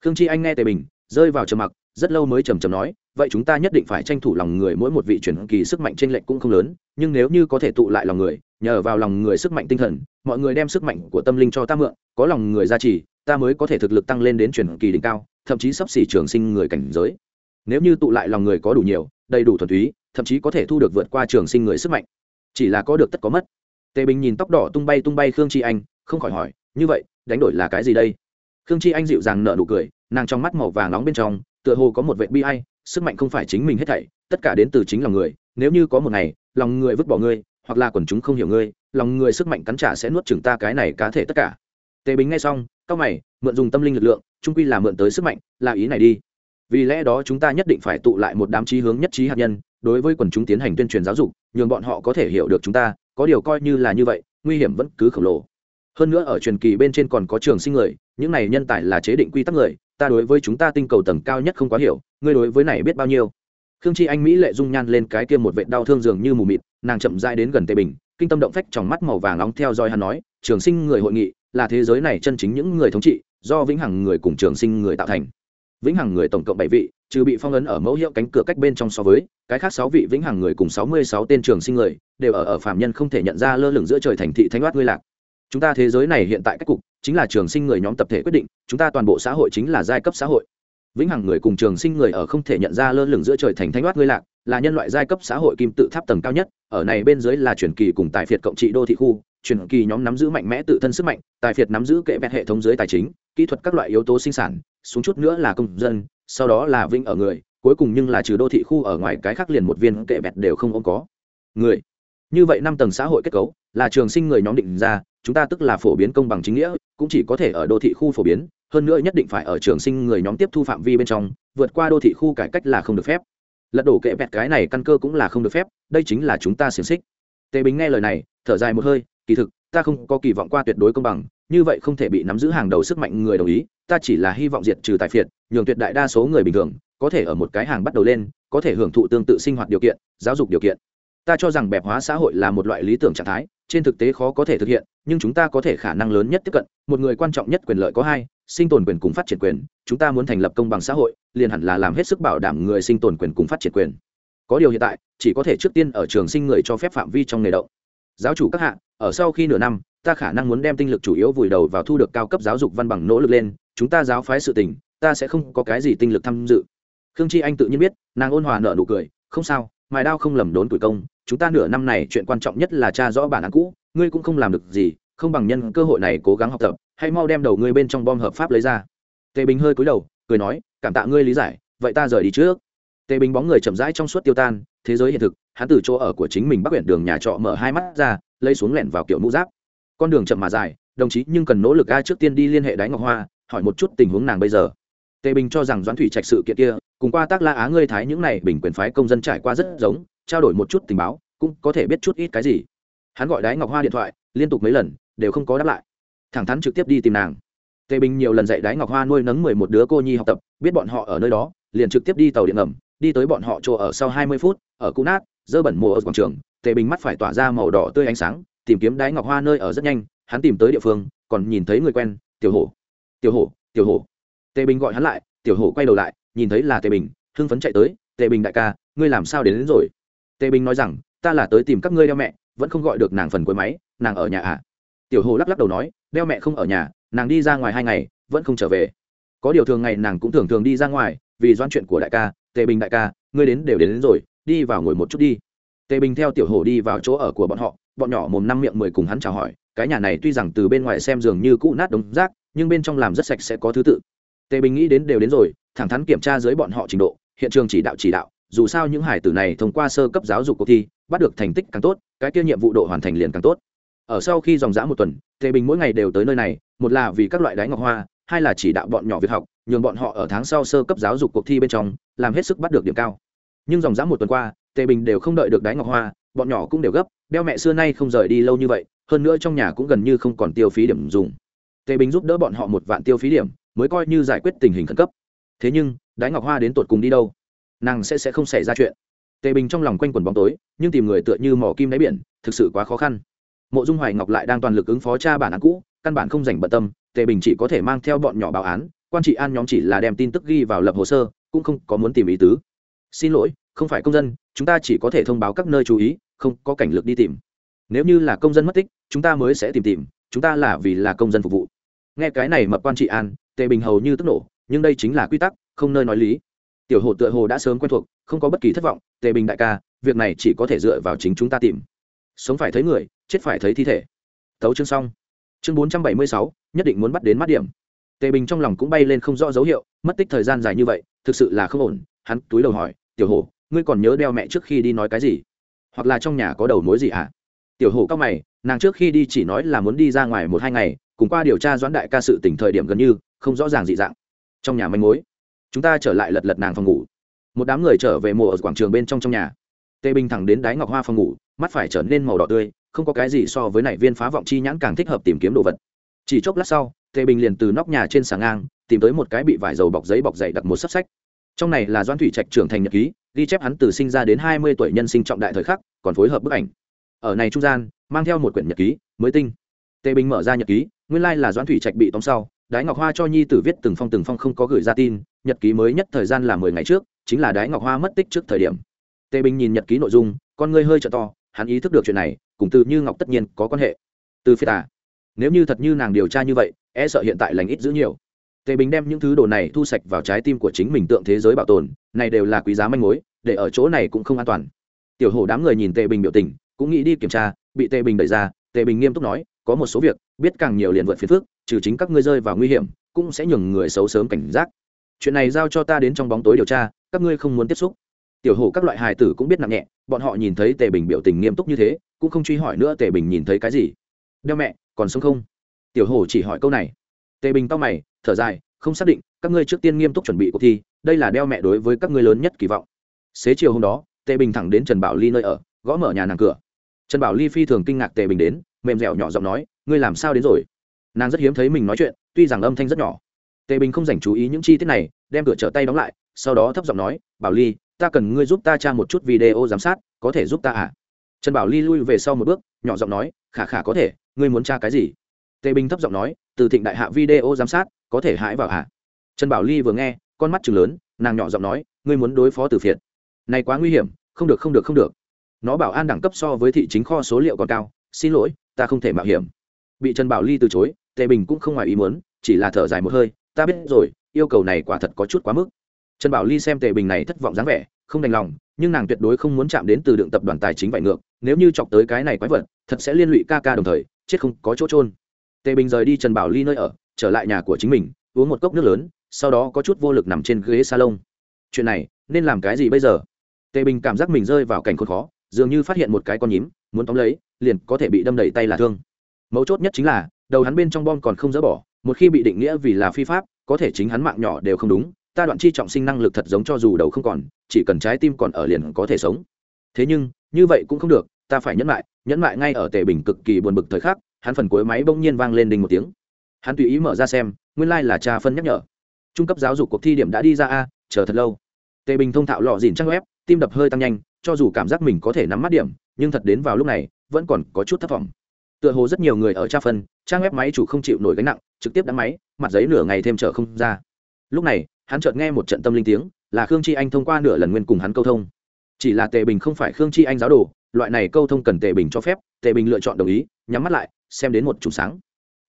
Khương chi anh nghe tề bình, rơi vào trầm mặc, rất lâu mới trầm trầm nói vậy chúng ta nhất định phải tranh thủ lòng người mỗi một vị truyền kỳ sức mạnh trên lệnh cũng không lớn, nhưng nếu như có thể tụ lại lòng người, nhờ vào lòng người sức mạnh tinh thần, mọi người đem sức mạnh của tâm linh cho ta mượn, có lòng người gia trì, ta mới có thể thực lực tăng lên đến truyền kỳ đỉnh cao, thậm chí sắp xỉ trường sinh người cảnh giới. Nếu như tụ lại lòng người có đủ nhiều, đầy đủ thuần túy, thậm chí có thể thu được vượt qua trường sinh người sức mạnh. Chỉ là có được tất có mất. Tề bình nhìn tóc đỏ tung bay tung bay khương chi anh, không khỏi hỏi, như vậy, đánh đổi là cái gì đây? Khương chi anh dịu dàng nợ nụ cười, nàng trong mắt màu vàng nóng bên trong, tựa hồ có một vệ bi ai sức mạnh không phải chính mình hết thảy, tất cả đến từ chính lòng người. Nếu như có một ngày, lòng người vứt bỏ ngươi, hoặc là quần chúng không hiểu ngươi, lòng người sức mạnh cắn trả sẽ nuốt chừng ta cái này cá thể tất cả. Tề bính nghe xong các mày, mượn dùng tâm linh lực lượng trung quy là mượn tới sức mạnh, là ý này đi. Vì lẽ đó chúng ta nhất định phải tụ lại một đám trí hướng nhất trí hạt nhân, đối với quần chúng tiến hành tuyên truyền giáo dục, nhường bọn họ có thể hiểu được chúng ta, có điều coi như là như vậy, nguy hiểm vẫn cứ khổng lồ. Hơn nữa ở truyền kỳ bên trên còn có trường sinh người, những này nhân tài là chế định quy tắc người ta đối với chúng ta tinh cầu tầng cao nhất không quá hiểu, ngươi đối với này biết bao nhiêu? Khương chi anh mỹ lệ dung nhan lên cái kia một vệ đau thương dường như mù mịt, nàng chậm dai đến gần tề bình, kinh tâm động phách trong mắt màu vàng nóng theo dõi hắn nói, trường sinh người hội nghị là thế giới này chân chính những người thống trị, do vĩnh hằng người cùng trường sinh người tạo thành. Vĩnh hằng người tổng cộng bảy vị, trừ bị phong ấn ở mẫu hiệu cánh cửa cách bên trong so với, cái khác sáu vị vĩnh hằng người cùng sáu mươi sáu tên trường sinh người đều ở ở phạm nhân không thể nhận ra lơ lửng giữa trời thành thị thanh oát ngươi lạc. Chúng ta thế giới này hiện tại cách cục chính là trường sinh người nhóm tập thể quyết định, chúng ta toàn bộ xã hội chính là giai cấp xã hội. Vĩnh hằng người cùng trường sinh người ở không thể nhận ra lơ lửng giữa trời thành thánh thoát ngươi lạc, là nhân loại giai cấp xã hội kim tự tháp tầng cao nhất, ở này bên dưới là truyền kỳ cùng tài phiệt cộng trị đô thị khu, truyền kỳ nhóm nắm giữ mạnh mẽ tự thân sức mạnh, tài phiệt nắm giữ kệ bẹt hệ thống dưới tài chính, kỹ thuật các loại yếu tố sinh sản, xuống chút nữa là công dân, sau đó là vinh ở người, cuối cùng nhưng là trừ đô thị khu ở ngoài cái khác liền một viên kệ bẹt đều không ôm có. Người như vậy năm tầng xã hội kết cấu, là trường sinh người nhóm định ra, chúng ta tức là phổ biến công bằng chính nghĩa, cũng chỉ có thể ở đô thị khu phổ biến, hơn nữa nhất định phải ở trường sinh người nhóm tiếp thu phạm vi bên trong, vượt qua đô thị khu cải cách là không được phép. Lật đổ kệ vẹt cái này căn cơ cũng là không được phép, đây chính là chúng ta xiềng xích. Tề bình nghe lời này, thở dài một hơi, kỳ thực, ta không có kỳ vọng qua tuyệt đối công bằng, như vậy không thể bị nắm giữ hàng đầu sức mạnh người đồng ý, ta chỉ là hy vọng diệt trừ tài phiệt, nhường tuyệt đại đa số người bình thường, có thể ở một cái hàng bắt đầu lên, có thể hưởng thụ tương tự sinh hoạt điều kiện, giáo dục điều kiện ta cho rằng bẹp hóa xã hội là một loại lý tưởng trạng thái, trên thực tế khó có thể thực hiện, nhưng chúng ta có thể khả năng lớn nhất tiếp cận, một người quan trọng nhất quyền lợi có hai, sinh tồn quyền cùng phát triển quyền, chúng ta muốn thành lập công bằng xã hội, liền hẳn là làm hết sức bảo đảm người sinh tồn quyền cùng phát triển quyền. Có điều hiện tại, chỉ có thể trước tiên ở trường sinh người cho phép phạm vi trong nghề động. Giáo chủ các hạ, ở sau khi nửa năm, ta khả năng muốn đem tinh lực chủ yếu vùi đầu vào thu được cao cấp giáo dục văn bằng nỗ lực lên, chúng ta giáo phái sự tình, ta sẽ không có cái gì tinh lực tham dự. Khương chi anh tự nhiên biết, nàng ôn hòa nợ nụ cười, không sao mài đao không lầm đốn tuổi công, chúng ta nửa năm này chuyện quan trọng nhất là cha rõ bản án cũ, ngươi cũng không làm được gì, không bằng nhân cơ hội này cố gắng học tập hay mau đem đầu ngươi bên trong bom hợp pháp lấy ra. Tề bình hơi cúi đầu, cười nói, cảm tạ ngươi lý giải, vậy ta rời đi trước. Tề bình bóng người chậm rãi trong suốt tiêu tan, thế giới hiện thực, hắn từ chỗ ở của chính mình bắc huyện đường nhà trọ mở hai mắt ra, lấy xuống lẻn vào kiểu mũ giáp. Con đường chậm mà dài, đồng chí nhưng cần nỗ lực ai trước tiên đi liên hệ đáy ngọc hoa, hỏi một chút tình huống nàng bây giờ tề bình cho rằng doãn thủy trạch sự kiện kia, cùng qua tác la á ngươi thái những này bình quyền phái công dân trải qua rất giống, trao đổi một chút tình báo, cũng có thể biết chút ít cái gì. Hắn gọi Đái ngọc hoa điện thoại, liên tục mấy lần, đều không có đáp lại. Thẳng thắn trực tiếp đi tìm nàng. Tề bình nhiều lần dạy Đái ngọc hoa nuôi nấng mười một đứa cô nhi học tập, biết bọn họ ở nơi đó, liền trực tiếp đi tàu điện ngầm, đi tới bọn họ chỗ ở sau hai mươi phút, ở cú nát, dơ bẩn mùa ở quảng trường, tề bình mắt phải tỏa ra màu đỏ tươi ánh sáng, tìm kiếm Đái ngọc hoa nơi ở rất nhanh, hắn tìm tới địa phương, còn nhìn thấy người quen, tiểu hổ tiểu hổ tiểu hổ tề bình gọi hắn lại tiểu hổ quay đầu lại nhìn thấy là tề bình hưng phấn chạy tới tề bình đại ca ngươi làm sao đến, đến rồi? Tề bình nói rằng ta là tới tìm các ngươi đeo mẹ vẫn không gọi được nàng phần cuối máy nàng ở nhà à? Tiểu hồ lắc lắc đầu nói đeo mẹ không ở nhà nàng đi ra ngoài hai ngày vẫn không trở về. Có điều thường ngày nàng cũng thường thường đi ra ngoài vì doan chuyện của đại ca tề bình đại ca ngươi đến đều đến, đến rồi đi vào ngồi một chút đi. Tề bình theo tiểu hồ đi vào chỗ ở của bọn họ bọn nhỏ mồm năm miệng mười cùng hắn chào hỏi cái nhà này tuy rằng từ bên ngoài xem dường như cũ nát đống rác nhưng bên trong làm rất sạch sẽ có thứ tự tề bình nghĩ đến đều đến rồi, thẳng thắn kiểm tra dưới bọn họ trình độ, hiện trường chỉ đạo chỉ đạo, dù sao những hải tử này thông qua sơ cấp giáo dục cuộc thi, bắt được thành tích càng tốt, cái kia nhiệm vụ độ hoàn thành liền càng tốt. Ở sau khi dòng dã một tuần, tề bình mỗi ngày đều tới nơi này, một là vì các loại đáy ngọc hoa, hai là chỉ đạo bọn nhỏ việc học, nhường bọn họ ở tháng sau sơ cấp giáo dục cuộc thi bên trong, làm hết sức bắt được điểm cao. Nhưng dòng dã một tuần qua, tề bình đều không đợi được đáy ngọc hoa, bọn nhỏ cũng đều gấp, đeo mẹ xưa nay không rời đi lâu như vậy, hơn nữa trong nhà cũng gần như không còn tiêu phí điểm dùng. Tề bình giúp đỡ bọn họ một vạn tiêu phí điểm mới coi như giải quyết tình hình khẩn cấp. Thế nhưng, Đái ngọc hoa đến tột cùng đi đâu? Nàng sẽ sẽ không xảy ra chuyện. Tề bình trong lòng quanh quần bóng tối, nhưng tìm người tựa như mỏ kim đáy biển, thực sự quá khó khăn. Mộ dung hoài ngọc lại đang toàn lực ứng phó cha bản án cũ, căn bản không dành bận tâm, tề bình chỉ có thể mang theo bọn nhỏ báo án, quan trị an nhóm chỉ là đem tin tức ghi vào lập hồ sơ, cũng không có muốn tìm ý tứ. Xin lỗi, không phải công dân, chúng ta chỉ có thể thông báo các nơi chú ý, không có cảnh lực đi tìm. Nếu như là công dân mất tích, chúng ta mới sẽ tìm tìm, chúng ta là vì là công dân phục vụ nghe cái này mập quan trị an, tề bình hầu như tức nổ, nhưng đây chính là quy tắc, không nơi nói lý. Tiểu hồ tựa hồ đã sớm quen thuộc, không có bất kỳ thất vọng, tề bình đại ca, việc này chỉ có thể dựa vào chính chúng ta tìm. Sống phải thấy người, chết phải thấy thi thể. Tấu chương xong. Chương bốn trăm bảy mươi sáu, nhất định muốn bắt đến mắt điểm. Tề bình trong lòng cũng bay lên không rõ dấu hiệu, mất tích thời gian dài như vậy, thực sự là không ổn. Hắn túi đầu hỏi, tiểu hồ, ngươi còn nhớ đeo mẹ trước khi đi nói cái gì? Hoặc là trong nhà có đầu mối gì ạ à? tiểu hồ cao mày, nàng trước khi đi chỉ nói là muốn đi ra ngoài một hai ngày cùng qua điều tra doãn đại ca sự tỉnh thời điểm gần như không rõ ràng dị dạng. Trong nhà manh mối, chúng ta trở lại lật lật nàng phòng ngủ. Một đám người trở về mùa ở quảng trường bên trong trong nhà. Tê bình thẳng đến đáy ngọc hoa phòng ngủ, mắt phải trở nên màu đỏ tươi, không có cái gì so với nảy viên phá vọng chi nhãn càng thích hợp tìm kiếm đồ vật. Chỉ chốc lát sau tề bình liền từ nóc nhà trên sàng ngang, tìm tới một cái bị vải dầu bọc giấy bọc dày đặt một sắp sách. Trong này là doan thủy trạch trưởng thành nhật ký, ghi chép hắn từ sinh ra đến hai mươi tuổi nhân sinh trọng đại thời khắc, còn phối hợp bức ảnh. Ở này trung gian, mang theo một quyển nhật ký, mới tinh. Tề bình mở ra nhật ký nguyên lai là Doãn thủy trạch bị tóm sau, đái ngọc hoa cho nhi tử viết từng phong từng phong không có gửi ra tin, nhật ký mới nhất thời gian là mười ngày trước, chính là đái ngọc hoa mất tích trước thời điểm. Tề bình nhìn nhật ký nội dung, con ngươi hơi t to, hắn ý thức được chuyện này, cùng từ như ngọc tất nhiên có quan hệ. Từ phía tà, nếu như thật như nàng điều tra như vậy e sợ hiện tại lành ít giữ nhiều. Tề bình đem những thứ đồ này thu sạch vào trái tim của chính mình tượng thế giới bảo tồn, này đều là quý giá manh mối, để ở chỗ này cũng không an toàn. Tiểu hổ đám người nhìn tề bình biểu tình, cũng nghĩ đi kiểm tra, bị tề bình đẩy ra, tề bình nghiêm túc nói có một số việc, biết càng nhiều liền vượt phiền phước trừ chính các ngươi rơi vào nguy hiểm, cũng sẽ nhường người xấu sớm cảnh giác. Chuyện này giao cho ta đến trong bóng tối điều tra, các ngươi không muốn tiếp xúc. Tiểu hổ các loại hài tử cũng biết nặng nhẹ, bọn họ nhìn thấy tề bình biểu tình nghiêm túc như thế, cũng không truy hỏi nữa tề bình nhìn thấy cái gì. Đeo mẹ, còn sống không? Tiểu hổ chỉ hỏi câu này. Tề bình to mày, thở dài, không xác định, các ngươi trước tiên nghiêm túc chuẩn bị cuộc thi, đây là đeo mẹ đối với các ngươi lớn nhất kỳ vọng. Xế chiều hôm đó, tề bình thẳng đến trần bảo ly nơi ở, gõ mở nhà nàng cửa. Trần bảo ly phi thường kinh ngạc tề bình đến mềm dẻo nhỏ giọng nói, ngươi làm sao đến rồi? Nàng rất hiếm thấy mình nói chuyện, tuy rằng âm thanh rất nhỏ. Tề bình không dành chú ý những chi tiết này, đem cửa trở tay đóng lại, sau đó thấp giọng nói, bảo ly, ta cần ngươi giúp ta tra một chút video giám sát, có thể giúp ta à? Trần bảo ly lui về sau một bước, nhỏ giọng nói, khả khả có thể, ngươi muốn tra cái gì? Tề bình thấp giọng nói, từ thịnh đại hạ video giám sát, có thể hãi vào hạ trần bảo ly vừa nghe, con mắt chừng lớn, nàng nhỏ giọng nói, ngươi muốn đối phó từ phiệt. Này quá nguy hiểm, không được không được không được. Nó bảo an đẳng cấp so với thị chính kho số liệu còn cao, xin lỗi ta không thể mạo hiểm. Bị trần bảo ly từ chối, tề bình cũng không ngoài ý muốn, chỉ là thở dài một hơi, ta biết rồi, yêu cầu này quả thật có chút quá mức. Trần bảo ly xem tề bình này thất vọng dáng vẻ, không đành lòng, nhưng nàng tuyệt đối không muốn chạm đến từ đựng tập đoàn tài chính vải ngược, nếu như chọc tới cái này quái vật, thật sẽ liên lụy ca ca đồng thời, chết không có chỗ trôn tề bình rời đi trần bảo ly nơi ở, trở lại nhà của chính mình, uống một cốc nước lớn, sau đó có chút vô lực nằm trên ghế salon. Chuyện này, nên làm cái gì bây giờ? Tề bình cảm giác mình rơi vào cảnh khốn khó, dường như phát hiện một cái con nhím, muốn tóm lấy liền có thể bị đâm đẩy tay là thương. Mấu chốt nhất chính là, đầu hắn bên trong bom còn không dỡ bỏ, một khi bị định nghĩa vì là phi pháp, có thể chính hắn mạng nhỏ đều không đúng, ta đoạn chi trọng sinh năng lực thật giống cho dù đầu không còn, chỉ cần trái tim còn ở liền có thể sống. Thế nhưng, như vậy cũng không được, ta phải nhẫn lại nhẫn lại ngay ở tề bình cực kỳ buồn bực thời khắc, hắn phần cuối máy bỗng nhiên vang lên đình một tiếng. Hắn tùy ý mở ra xem, nguyên lai、like、là cha phân nhắc nhở. Trung cấp giáo dục cuộc thi điểm đã đi ra a, chờ thật lâu. Tề bình thông thạo lọ dìn trang web, tim đập hơi tăng nhanh, cho dù cảm giác mình có thể nắm mắt điểm, nhưng thật đến vào lúc này vẫn còn có chút thất vọng. Tựa hồ rất nhiều người ở tra phân, trang web máy chủ không chịu nổi gánh nặng, trực tiếp đăng máy, mặt giấy nửa ngày thêm trở không ra. Lúc này, hắn chợt nghe một trận tâm linh tiếng, là khương chi anh thông qua nửa lần nguyên cùng hắn câu thông. Chỉ là tề bình không phải khương chi anh giáo đồ, loại này câu thông cần tề bình cho phép, tề bình lựa chọn đồng ý, nhắm mắt lại, xem đến một chùm sáng.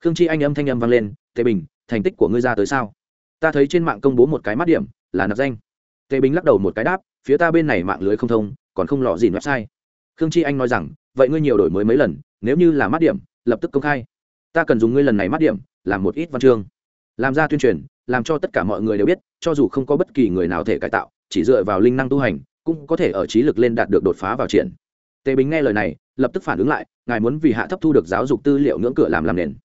Khương chi anh âm thanh âm vang lên, tề bình, thành tích của ngươi ra tới sao? Ta thấy trên mạng công bố một cái mắt điểm, là nạp danh. Tề bình lắc đầu một cái đáp, phía ta bên này mạng lưới không thông, còn không lọ gì website khương chi anh nói rằng vậy ngươi nhiều đổi mới mấy lần, nếu như là mắt điểm, lập tức công khai. Ta cần dùng ngươi lần này mắt điểm, làm một ít văn chương. Làm ra tuyên truyền, làm cho tất cả mọi người đều biết, cho dù không có bất kỳ người nào thể cải tạo, chỉ dựa vào linh năng tu hành, cũng có thể ở trí lực lên đạt được đột phá vào triển. Tề bình nghe lời này, lập tức phản ứng lại, ngài muốn vì hạ thấp thu được giáo dục tư liệu ngưỡng cửa làm làm nền.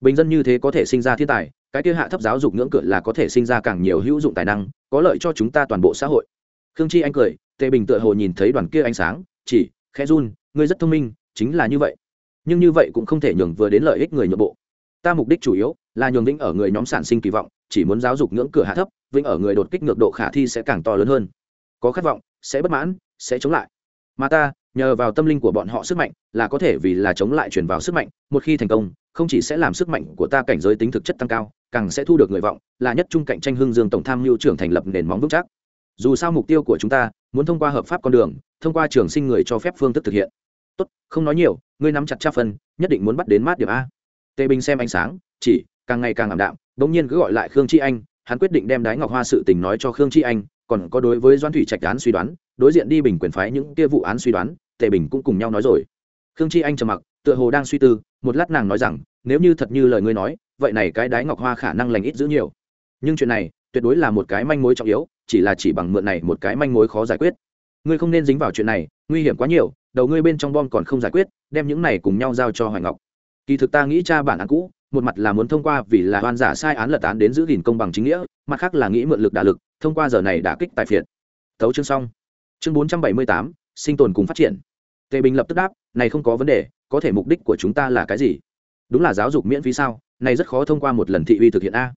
Bình dân như thế có thể sinh ra thiên tài, cái kia hạ thấp giáo dục ngưỡng cửa là có thể sinh ra càng nhiều hữu dụng tài năng, có lợi cho chúng ta toàn bộ xã hội. Khương chi anh cười, tề bình tựa hồ nhìn thấy đoàn kia ánh sáng, chỉ, khẽ run ngươi rất thông minh, chính là như vậy. Nhưng như vậy cũng không thể nhường vừa đến lợi ích người nhượng bộ. Ta mục đích chủ yếu là nhường vĩnh ở người nhóm sản sinh kỳ vọng, chỉ muốn giáo dục ngưỡng cửa hạ thấp, vĩnh ở người đột kích ngược độ khả thi sẽ càng to lớn hơn. Có khát vọng, sẽ bất mãn, sẽ chống lại. Mà ta, nhờ vào tâm linh của bọn họ sức mạnh, là có thể vì là chống lại chuyển vào sức mạnh, một khi thành công, không chỉ sẽ làm sức mạnh của ta cảnh giới tính thực chất tăng cao, càng sẽ thu được người vọng, là nhất trung cạnh tranh hưng dương tổng tham mưu trưởng thành lập nền móng vững chắc. Dù sao mục tiêu của chúng ta, muốn thông qua hợp pháp con đường, thông qua trường sinh người cho phép phương thức thực hiện tốt, không nói nhiều, ngươi nắm chặt tra phân, nhất định muốn bắt đến mát điểm a. Tề bình xem ánh sáng, chỉ, càng ngày càng ảm đạm, bỗng nhiên cứ gọi lại khương chi anh, hắn quyết định đem đái ngọc hoa sự tình nói cho khương chi anh, còn có đối với doan thủy trạch án suy đoán, đối diện đi bình quyền phái những kia vụ án suy đoán, tề bình cũng cùng nhau nói rồi. Khương chi anh trầm mặc, tựa hồ đang suy tư, một lát nàng nói rằng, nếu như thật như lời ngươi nói, vậy này cái đái ngọc hoa khả năng lành ít giữ nhiều. Nhưng chuyện này, tuyệt đối là một cái manh mối trọng yếu, chỉ là chỉ bằng mượn này một cái manh mối khó giải quyết. Ngươi không nên dính vào chuyện này, nguy hiểm quá nhiều đầu ngươi bên trong bom còn không giải quyết, đem những này cùng nhau giao cho hoài ngọc. Kỳ thực ta nghĩ cha bản án cũ, một mặt là muốn thông qua vì là oan giả sai án lật án đến giữ gìn công bằng chính nghĩa, mặt khác là nghĩ mượn lực đả lực, thông qua giờ này đả kích tài phiệt. Thấu chương xong. Chương bốn trăm bảy mươi tám, sinh tồn cùng phát triển. Tề bình lập tức đáp, này không có vấn đề, có thể mục đích của chúng ta là cái gì? Đúng là giáo dục miễn phí sao? Này rất khó thông qua một lần thị uy thực hiện a.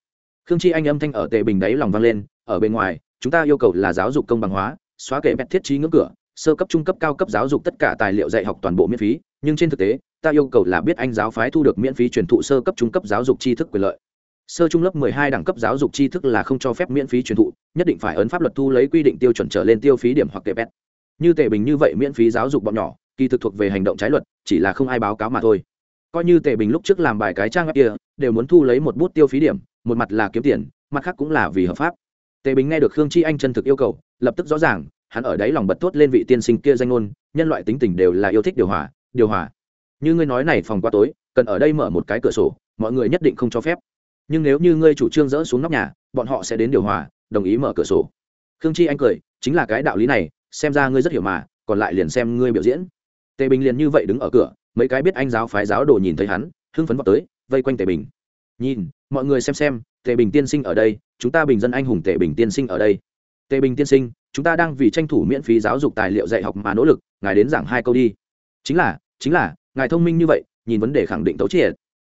Khương chi anh âm thanh ở tề bình đáy lòng vang lên, ở bên ngoài, chúng ta yêu cầu là giáo dục công bằng hóa, xóa kệ bẹt thiết trí ngưỡng cửa sơ cấp, trung cấp, cao cấp giáo dục tất cả tài liệu dạy học toàn bộ miễn phí, nhưng trên thực tế, ta yêu cầu là biết anh giáo phái thu được miễn phí truyền thụ sơ cấp, trung cấp giáo dục tri thức quyền lợi. Sơ trung lớp 12 đẳng cấp giáo dục tri thức là không cho phép miễn phí truyền thụ, nhất định phải ấn pháp luật thu lấy quy định tiêu chuẩn trở lên tiêu phí điểm hoặc kệ bét. như tề bình như vậy miễn phí giáo dục bọn nhỏ, kỳ thực thuộc về hành động trái luật, chỉ là không ai báo cáo mà thôi. Coi như tề bình lúc trước làm bài cái trang web kia, đều muốn thu lấy một bút tiêu phí điểm, một mặt là kiếm tiền, mặt khác cũng là vì hợp pháp. Tề bình nghe được khương chi anh chân thực yêu cầu, lập tức rõ ràng hắn ở đấy lòng bật tốt lên vị tiên sinh kia danh ngôn, nhân loại tính tình đều là yêu thích điều hòa điều hòa. Như ngươi nói này phòng qua tối, cần ở đây mở một cái cửa sổ, mọi người nhất định không cho phép. Nhưng nếu như ngươi chủ trương dỡ xuống nóc nhà, bọn họ sẽ đến điều hòa, đồng ý mở cửa sổ. Khương chi anh cười, chính là cái đạo lý này, xem ra ngươi rất hiểu mà, còn lại liền xem ngươi biểu diễn. Tề bình liền như vậy đứng ở cửa, mấy cái biết anh giáo phái giáo đồ nhìn thấy hắn, hưng phấn vào tới, vây quanh tề bình. Nhìn, mọi người xem xem, tề bình tiên sinh ở đây, chúng ta bình dân anh hùng tề bình tiên sinh ở đây. Tề bình tiên sinh chúng ta đang vì tranh thủ miễn phí giáo dục tài liệu dạy học mà nỗ lực, ngài đến giảng hai câu đi. Chính là chính là, ngài thông minh như vậy, nhìn vấn đề khẳng định tấu triệt.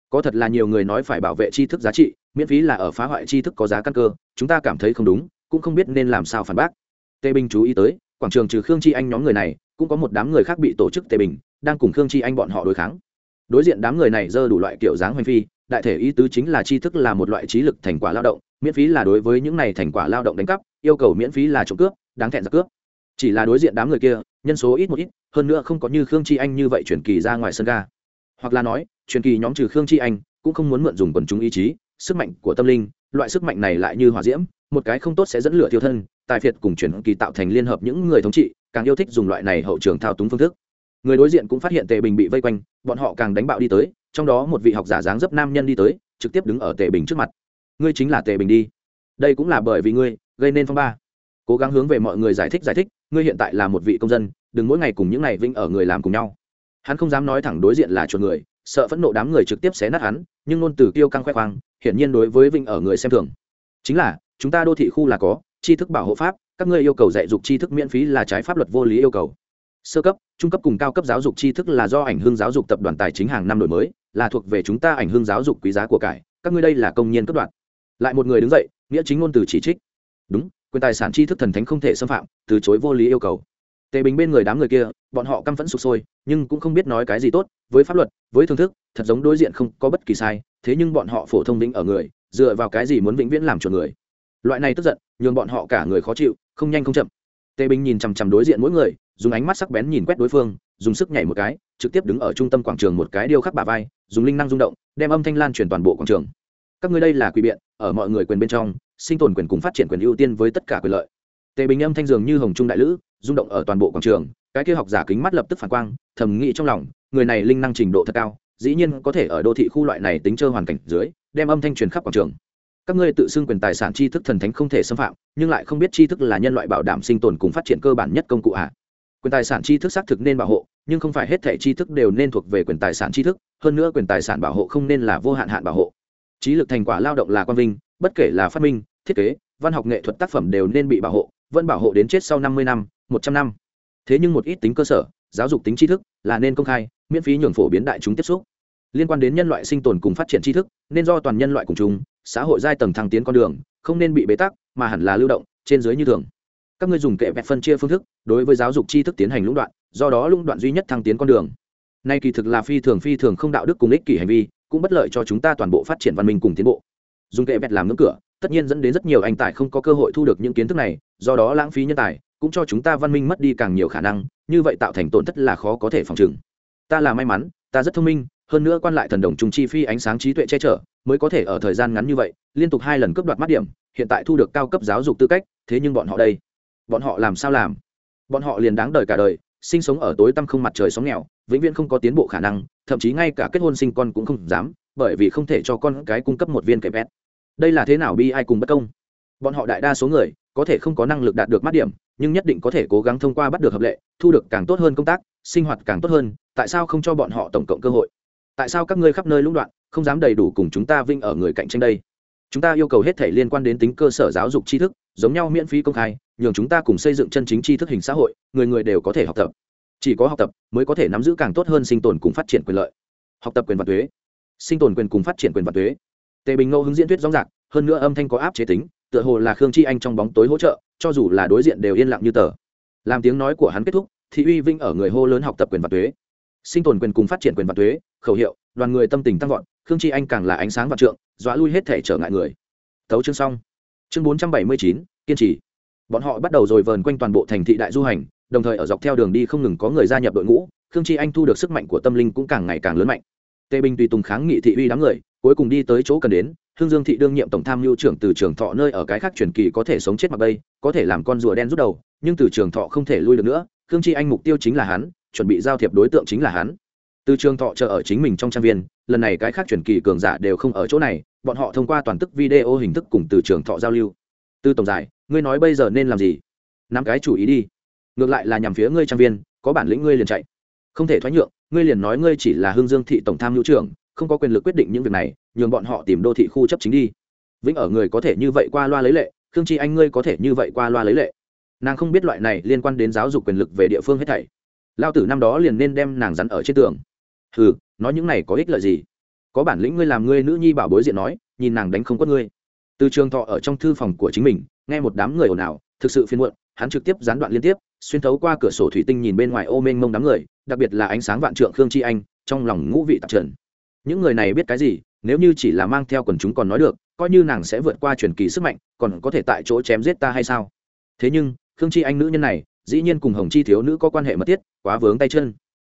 Có thật là nhiều người nói phải bảo vệ tri thức giá trị, miễn phí là ở phá hoại tri thức có giá căn cơ, chúng ta cảm thấy không đúng, cũng không biết nên làm sao phản bác. Tê bình chú ý tới, quảng trường trừ khương chi anh nhóm người này, cũng có một đám người khác bị tổ chức tê bình, đang cùng khương chi anh bọn họ đối kháng. Đối diện đám người này dơ đủ loại kiểu dáng hoành phi, đại thể ý tứ chính là tri thức là một loại trí lực thành quả lao động, miễn phí là đối với những này thành quả lao động đánh cắp, yêu cầu miễn phí là trộm cướp đáng thẹn ra cướp. Chỉ là đối diện đám người kia, nhân số ít một ít, hơn nữa không có như khương chi anh như vậy truyền kỳ ra ngoài sân ga. Hoặc là nói, truyền kỳ nhóm trừ khương chi anh, cũng không muốn mượn dùng quần chúng ý chí, sức mạnh của tâm linh, loại sức mạnh này lại như hỏa diễm, một cái không tốt sẽ dẫn lửa thiêu thân, tài phiệt cùng truyền kỳ tạo thành liên hợp những người thống trị, càng yêu thích dùng loại này hậu trường thao túng phương thức. Người đối diện cũng phát hiện tề bình bị vây quanh, bọn họ càng đánh bạo đi tới, trong đó một vị học giả dáng dấp nam nhân đi tới, trực tiếp đứng ở tề bình trước mặt. Ngươi chính là tề bình đi. Đây cũng là bởi vì ngươi, gây nên phong ba cố gắng hướng về mọi người giải thích giải thích, ngươi hiện tại là một vị công dân, đừng mỗi ngày cùng những này vinh ở người làm cùng nhau. Hắn không dám nói thẳng đối diện là chuột người, sợ phẫn nộ đám người trực tiếp xé nát hắn, nhưng ngôn từ kêu căng khoe khoang, hiển nhiên đối với vinh ở người xem thường. Chính là, chúng ta đô thị khu là có, tri thức bảo hộ pháp, các ngươi yêu cầu dạy dục tri thức miễn phí là trái pháp luật vô lý yêu cầu. Sơ cấp, trung cấp cùng cao cấp giáo dục tri thức là do ảnh hương giáo dục tập đoàn tài chính hàng năm đổi mới, là thuộc về chúng ta ảnh hương giáo dục quý giá của cải, các ngươi đây là công nhân cấp đoạn. Lại một người đứng dậy, nghĩa chính ngôn từ chỉ trích. Đúng quyền tài sản tri thức thần thánh không thể xâm phạm, từ chối vô lý yêu cầu. Tề bình bên người đám người kia, bọn họ căm phẫn sụp sôi, nhưng cũng không biết nói cái gì tốt, với pháp luật, với thương thức, thật giống đối diện không có bất kỳ sai, thế nhưng bọn họ phổ thông vĩnh ở người, dựa vào cái gì muốn vĩnh viễn làm chuột người. Loại này tức giận, nhường bọn họ cả người khó chịu, không nhanh không chậm. Tề bình nhìn chằm chằm đối diện mỗi người, dùng ánh mắt sắc bén nhìn quét đối phương, dùng sức nhảy một cái, trực tiếp đứng ở trung tâm quảng trường một cái điêu khắc bà vai, dùng linh năng rung động, đem âm thanh lan truyền toàn bộ quảng trường. Các ngươi đây là quỷ biện, ở mọi người quyền bên trong sinh tồn quyền cùng phát triển quyền ưu tiên với tất cả quyền lợi. Tề bình âm thanh dường như hồng trung đại lữ, rung động ở toàn bộ quảng trường, cái kia học giả kính mắt lập tức phản quang, thầm nghĩ trong lòng, người này linh năng trình độ thật cao, dĩ nhiên có thể ở đô thị khu loại này tính chơi hoàn cảnh dưới, đem âm thanh truyền khắp quảng trường. Các ngươi tự xưng quyền tài sản tri thức thần thánh không thể xâm phạm, nhưng lại không biết tri thức là nhân loại bảo đảm sinh tồn cùng phát triển cơ bản nhất công cụ ạ à. quyền tài sản tri thức xác thực nên bảo hộ, nhưng không phải hết thẻ tri thức đều nên thuộc về quyền tài sản tri thức, hơn nữa quyền tài sản bảo hộ không nên là vô hạn hạn bảo hộ. Trí lực thành quả lao động là quan vinh, bất kể là phát minh thiết kế, văn học nghệ thuật tác phẩm đều nên bị bảo hộ, vẫn bảo hộ đến chết sau năm mươi năm, một trăm năm. Thế nhưng một ít tính cơ sở, giáo dục tính tri thức là nên công khai, miễn phí nhường phổ biến đại chúng tiếp xúc. Liên quan đến nhân loại sinh tồn cùng phát triển tri thức, nên do toàn nhân loại cùng chung, xã hội giai tầng thăng tiến con đường, không nên bị bế tắc, mà hẳn là lưu động, trên dưới như thường. Các ngươi dùng kệ vẹt phân chia phương thức, đối với giáo dục tri thức tiến hành lũng đoạn, do đó lũng đoạn duy nhất thăng tiến con đường. Nay kỳ thực là phi thường phi thường không đạo đức cùng ích kỷ hành vi, cũng bất lợi cho chúng ta toàn bộ phát triển văn minh cùng tiến bộ. Dùng kệ vẹt làm ngưỡng cửa tất nhiên dẫn đến rất nhiều anh tài không có cơ hội thu được những kiến thức này, do đó lãng phí nhân tài, cũng cho chúng ta văn minh mất đi càng nhiều khả năng, như vậy tạo thành tổn thất là khó có thể phòng trừng. Ta là may mắn, ta rất thông minh, hơn nữa quan lại thần đồng trùng chi phi ánh sáng trí tuệ che chở, mới có thể ở thời gian ngắn như vậy, liên tục hai lần cướp đoạt mắt điểm, hiện tại thu được cao cấp giáo dục tư cách, thế nhưng bọn họ đây? Bọn họ làm sao làm? Bọn họ liền đáng đời cả đời, sinh sống ở tối tăm không mặt trời sóng nghèo, vĩnh viễn không có tiến bộ khả năng, thậm chí ngay cả kết hôn sinh con cũng không dám, bởi vì không thể cho con cái cung cấp một viên kẹp vét đây là thế nào bi ai cùng bất công? Bọn họ đại đa số người, có thể không có năng lực đạt được mắt điểm, nhưng nhất định có thể cố gắng thông qua bắt được hợp lệ, thu được càng tốt hơn công tác, sinh hoạt càng tốt hơn, tại sao không cho bọn họ tổng cộng cơ hội? Tại sao các ngươi khắp nơi lũng đoạn, không dám đầy đủ cùng chúng ta vinh ở người cạnh tranh đây? Chúng ta yêu cầu hết thể liên quan đến tính cơ sở giáo dục tri thức, giống nhau miễn phí công khai, nhường chúng ta cùng xây dựng chân chính tri thức hình xã hội, người người đều có thể học tập. Chỉ có học tập mới có thể nắm giữ càng tốt hơn sinh tồn cùng phát triển quyền lợi. Học tập quyền và thuế. Sinh tồn quyền cùng phát triển quyền và thuế tề bình ngẫu hứng diễn thuyết rõ ràng, hơn nữa âm thanh có áp chế tính, tựa hồ là khương chi anh trong bóng tối hỗ trợ, cho dù là đối diện đều yên lặng như tờ. Làm tiếng nói của hắn kết thúc, thì uy vinh ở người hô lớn học tập quyền và thuế sinh tồn quyền cùng phát triển quyền và thuế khẩu hiệu, đoàn người tâm tình tăng vọt, khương chi anh càng là ánh sáng và trượng, dọa lui hết thể trở ngại người. Thấu chương xong. Chương bốn trăm bảy mươi chín, kiên trì. Bọn họ bắt đầu rồi vờn quanh toàn bộ thành thị đại du hành, đồng thời ở dọc theo đường đi không ngừng có người gia nhập đội ngũ, khương chi anh thu được sức mạnh của tâm linh cũng càng ngày càng lớn mạnh. Tề bình tùy tùng kháng nghị thị uy đám người cuối cùng đi tới chỗ cần đến, hương dương thị đương nhiệm tổng tham mưu trưởng từ trường thọ nơi ở cái khác truyền kỳ có thể sống chết mặc bây có thể làm con rùa đen rút đầu, nhưng từ trường thọ không thể lui được nữa, khương chi anh mục tiêu chính là hắn, chuẩn bị giao thiệp đối tượng chính là hắn. Từ trường thọ chờ ở chính mình trong trang viên, lần này cái khác truyền kỳ cường giả đều không ở chỗ này, bọn họ thông qua toàn tức video hình thức cùng từ trường thọ giao lưu. Từ tổng giải, ngươi nói bây giờ nên làm gì? Nắm cái chủ ý đi. Ngược lại là nhằm phía ngươi trang viên, có bản lĩnh ngươi liền chạy. Không thể thoái nhượng, ngươi liền nói ngươi chỉ là hương dương thị tổng tham hữu trưởng không có quyền lực quyết định những việc này, nhường bọn họ tìm đô thị khu chấp chính đi. Vĩnh ở người có thể như vậy qua loa lấy lệ, khương chi anh ngươi có thể như vậy qua loa lấy lệ. Nàng không biết loại này liên quan đến giáo dục quyền lực về địa phương hết thảy. Lao tử năm đó liền nên đem nàng rắn ở trên tường. Ừ nói những này có ích lợi gì? Có bản lĩnh ngươi làm ngươi nữ nhi bảo bối diện nói, nhìn nàng đánh không quất ngươi. Từ trường thọ ở trong thư phòng của chính mình, nghe một đám người ồn ào, thực sự phiên muộn, hắn trực tiếp gián đoạn liên tiếp, xuyên thấu qua cửa sổ thủy tinh nhìn bên ngoài ô mênh mông đám người, đặc biệt là ánh sáng vạn trượng khương chi anh, trong lòng ngũ vị tạp trần những người này biết cái gì, nếu như chỉ là mang theo quần chúng còn nói được, coi như nàng sẽ vượt qua truyền kỳ sức mạnh, còn có thể tại chỗ chém giết ta hay sao? Thế nhưng, khương chi anh nữ nhân này, dĩ nhiên cùng hồng chi thiếu nữ có quan hệ mật thiết, quá vướng tay chân.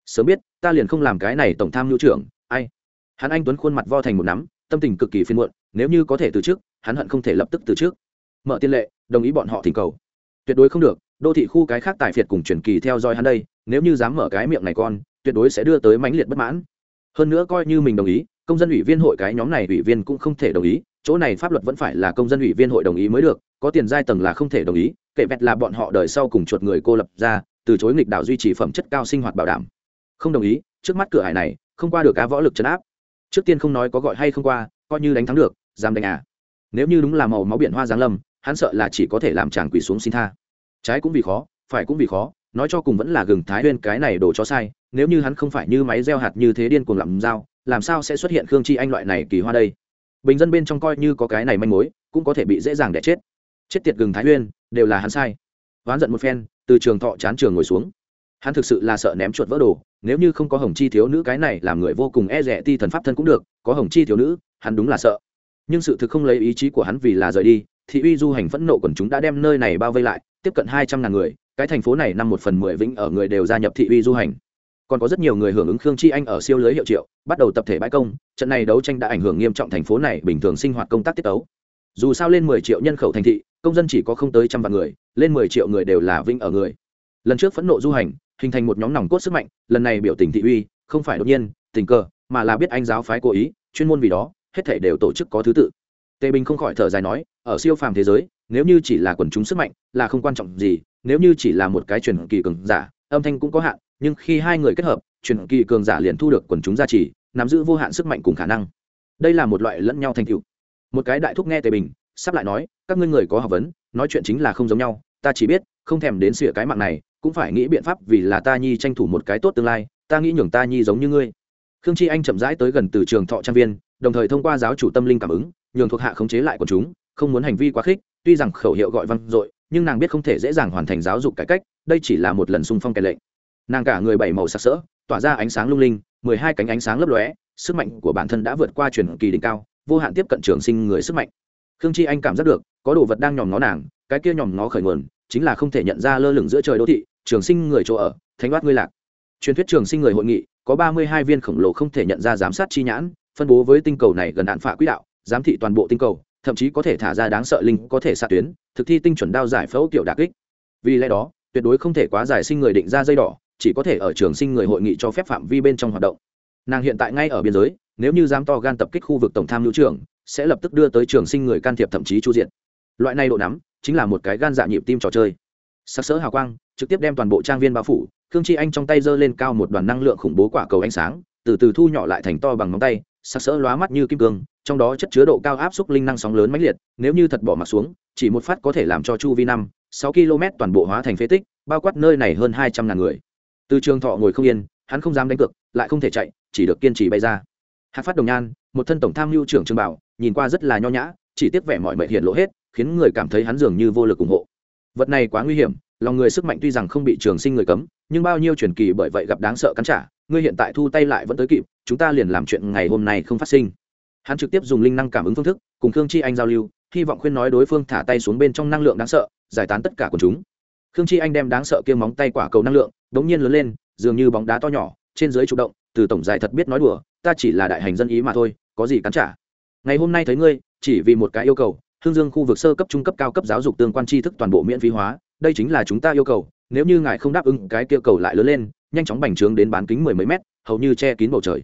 Sớm biết, ta liền không làm cái này tổng tham nhu trưởng, ai? Hắn anh tuấn khuôn mặt vo thành một nắm, tâm tình cực kỳ phiên muộn, nếu như có thể từ trước, hắn hận không thể lập tức từ trước. Mở tiên lệ, đồng ý bọn họ thỉnh cầu. Tuyệt đối không được, đô thị khu cái khác tài phiệt cùng truyền kỳ theo dõi hắn đây, nếu như dám mở cái miệng này con, tuyệt đối sẽ đưa tới mãnh liệt bất mãn hơn nữa coi như mình đồng ý, công dân ủy viên hội cái nhóm này ủy viên cũng không thể đồng ý, chỗ này pháp luật vẫn phải là công dân ủy viên hội đồng ý mới được, có tiền giai tầng là không thể đồng ý, kệ vẹt là bọn họ đời sau cùng chuột người cô lập ra, từ chối nghịch đạo duy trì phẩm chất cao sinh hoạt bảo đảm. Không đồng ý, trước mắt cửa hải này, không qua được cá võ lực chấn áp. Trước tiên không nói có gọi hay không qua, coi như đánh thắng được, dám đánh à. Nếu như đúng là màu máu biển hoa giáng lâm, hắn sợ là chỉ có thể làm chàng quỳ xuống xin tha. Trái cũng vì khó, phải cũng vì khó, nói cho cùng vẫn là gừng thái nguyên cái này đổ cho sai nếu như hắn không phải như máy gieo hạt như thế điên cuồng làm dao, làm sao sẽ xuất hiện khương chi anh loại này kỳ hoa đây? Bình dân bên trong coi như có cái này manh mối, cũng có thể bị dễ dàng để chết. Chết tiệt gừng thái nguyên, đều là hắn sai. Oán giận một phen, từ trường thọ chán trường ngồi xuống. Hắn thực sự là sợ ném chuột vỡ đồ, nếu như không có hồng chi thiếu nữ cái này làm người vô cùng e rẻ ti thần pháp thân cũng được, có hồng chi thiếu nữ, hắn đúng là sợ. Nhưng sự thực không lấy ý chí của hắn vì là rời đi thị uy du hành phẫn nộ quần chúng đã đem nơi này bao vây lại, tiếp cận hai trăm ngàn người, cái thành phố này năm một phần mười vĩnh ở người đều gia nhập thị uy du hành còn có rất nhiều người hưởng ứng khương chi anh ở siêu lưới hiệu triệu, bắt đầu tập thể bãi công, trận này đấu tranh đã ảnh hưởng nghiêm trọng thành phố này bình thường sinh hoạt công tác tiết tấu. Dù sao lên mười triệu nhân khẩu thành thị, công dân chỉ có không tới trăm vạn người, lên mười triệu người đều là vinh ở người. Lần trước phẫn nộ du hành, hình thành một nhóm nòng cốt sức mạnh, lần này biểu tình thị uy, không phải đột nhiên, tình cờ, mà là biết anh giáo phái cố ý, chuyên môn vì đó, hết thể đều tổ chức có thứ tự. Tề bình không khỏi thở dài nói, ở siêu phàm thế giới, nếu như chỉ là quần chúng sức mạnh là không quan trọng gì, nếu như chỉ là một cái truyền kỳ cường giả, âm thanh cũng có hạn nhưng khi hai người kết hợp, truyền kỳ cường giả liền thu được quần chúng gia trì, nắm giữ vô hạn sức mạnh cùng khả năng. Đây là một loại lẫn nhau thành tựu. Một cái đại thúc nghe tề bình, sắp lại nói, các ngươi người có học vấn, nói chuyện chính là không giống nhau, ta chỉ biết, không thèm đến sửa cái mạng này, cũng phải nghĩ biện pháp vì là ta nhi tranh thủ một cái tốt tương lai, ta nghĩ nhường ta nhi giống như ngươi. Khương chi anh chậm rãi tới gần từ trường thọ trang viên, đồng thời thông qua giáo chủ tâm linh cảm ứng, nhường thuộc hạ khống chế lại của chúng, không muốn hành vi quá khích, tuy rằng khẩu hiệu gọi văn dội, nhưng nàng biết không thể dễ dàng hoàn thành giáo dục cải cách, đây chỉ là một lần xung phong kẻ lệnh nàng cả người bảy màu sặc sỡ, tỏa ra ánh sáng lung linh, mười hai cánh ánh sáng lấp lóe, sức mạnh của bản thân đã vượt qua truyền kỳ đỉnh cao, vô hạn tiếp cận trường sinh người sức mạnh. Khương chi anh cảm giác được, có đồ vật đang nhòm ngó nàng, cái kia nhòm ngó khởi nguồn, chính là không thể nhận ra lơ lửng giữa trời đô thị, trường sinh người chỗ ở, thánh đoát ngươi lạc. Truyền thuyết trường sinh người hội nghị, có ba mươi hai viên khổng lồ không thể nhận ra giám sát chi nhãn, phân bố với tinh cầu này gần đạn phạ quỹ đạo, giám thị toàn bộ tinh cầu, thậm chí có thể thả ra đáng sợ linh, có thể xạ tuyến, thực thi tinh chuẩn đao giải phẫu kiểu đà kích. Vì lẽ đó, tuyệt đối không thể quá giải sinh người định ra dây đỏ chỉ có thể ở trường sinh người hội nghị cho phép phạm vi bên trong hoạt động. Nàng hiện tại ngay ở biên giới, nếu như dám to gan tập kích khu vực tổng tham hữu trưởng sẽ lập tức đưa tới trường sinh người can thiệp thậm chí chu diện. Loại này độ nắm, chính là một cái gan dạ nhịp tim trò chơi. Sắc sỡ hào quang, trực tiếp đem toàn bộ trang viên bao phủ, khương chi anh trong tay giơ lên cao một đoàn năng lượng khủng bố quả cầu ánh sáng, từ từ thu nhỏ lại thành to bằng móng tay, sắc sỡ lóa mắt như kim cương, trong đó chất chứa độ cao áp suất linh năng sóng lớn mãnh liệt, nếu như thật bỏ mặt xuống, chỉ một phát có thể làm cho chu vi năm, sáu km toàn bộ hóa thành phế tích, bao quát nơi này hơn hai trăm ngàn người từ trường thọ ngồi không yên, hắn không dám đánh cược, lại không thể chạy, chỉ được kiên trì bay ra. Hạc phát đồng nhan, một thân tổng tham mưu trưởng trường bảo, nhìn qua rất là nho nhã, chỉ tiếc vẻ mọi mệnh hiện lộ hết, khiến người cảm thấy hắn dường như vô lực ủng hộ. Vật này quá nguy hiểm, lòng người sức mạnh tuy rằng không bị trường sinh người cấm, nhưng bao nhiêu truyền kỳ bởi vậy gặp đáng sợ cắn trả, ngươi hiện tại thu tay lại vẫn tới kịp, chúng ta liền làm chuyện ngày hôm nay không phát sinh. Hắn trực tiếp dùng linh năng cảm ứng phương thức, cùng khương chi anh giao lưu, hy vọng khuyên nói đối phương thả tay xuống bên trong năng lượng đáng sợ, giải tán tất cả của chúng khương chi anh đem đáng sợ kia móng tay quả cầu năng lượng đ ố n g nhiên lớn lên, dường như bóng đá to nhỏ, trên dưới chủ động, từ tổng dài thật biết nói đùa, ta chỉ là đại hành dân ý mà thôi, có gì cắn trả? Ngày hôm nay thấy ngươi, chỉ vì một cái yêu cầu, hương dương khu vực sơ cấp, trung cấp, cao cấp giáo dục tương quan tri thức toàn bộ miễn phí hóa, đây chính là chúng ta yêu cầu, nếu như ngài không đáp ứng, cái kia cầu lại lớn lên, nhanh chóng bành trướng đến bán kính mười mấy mét, hầu như che kín bầu trời.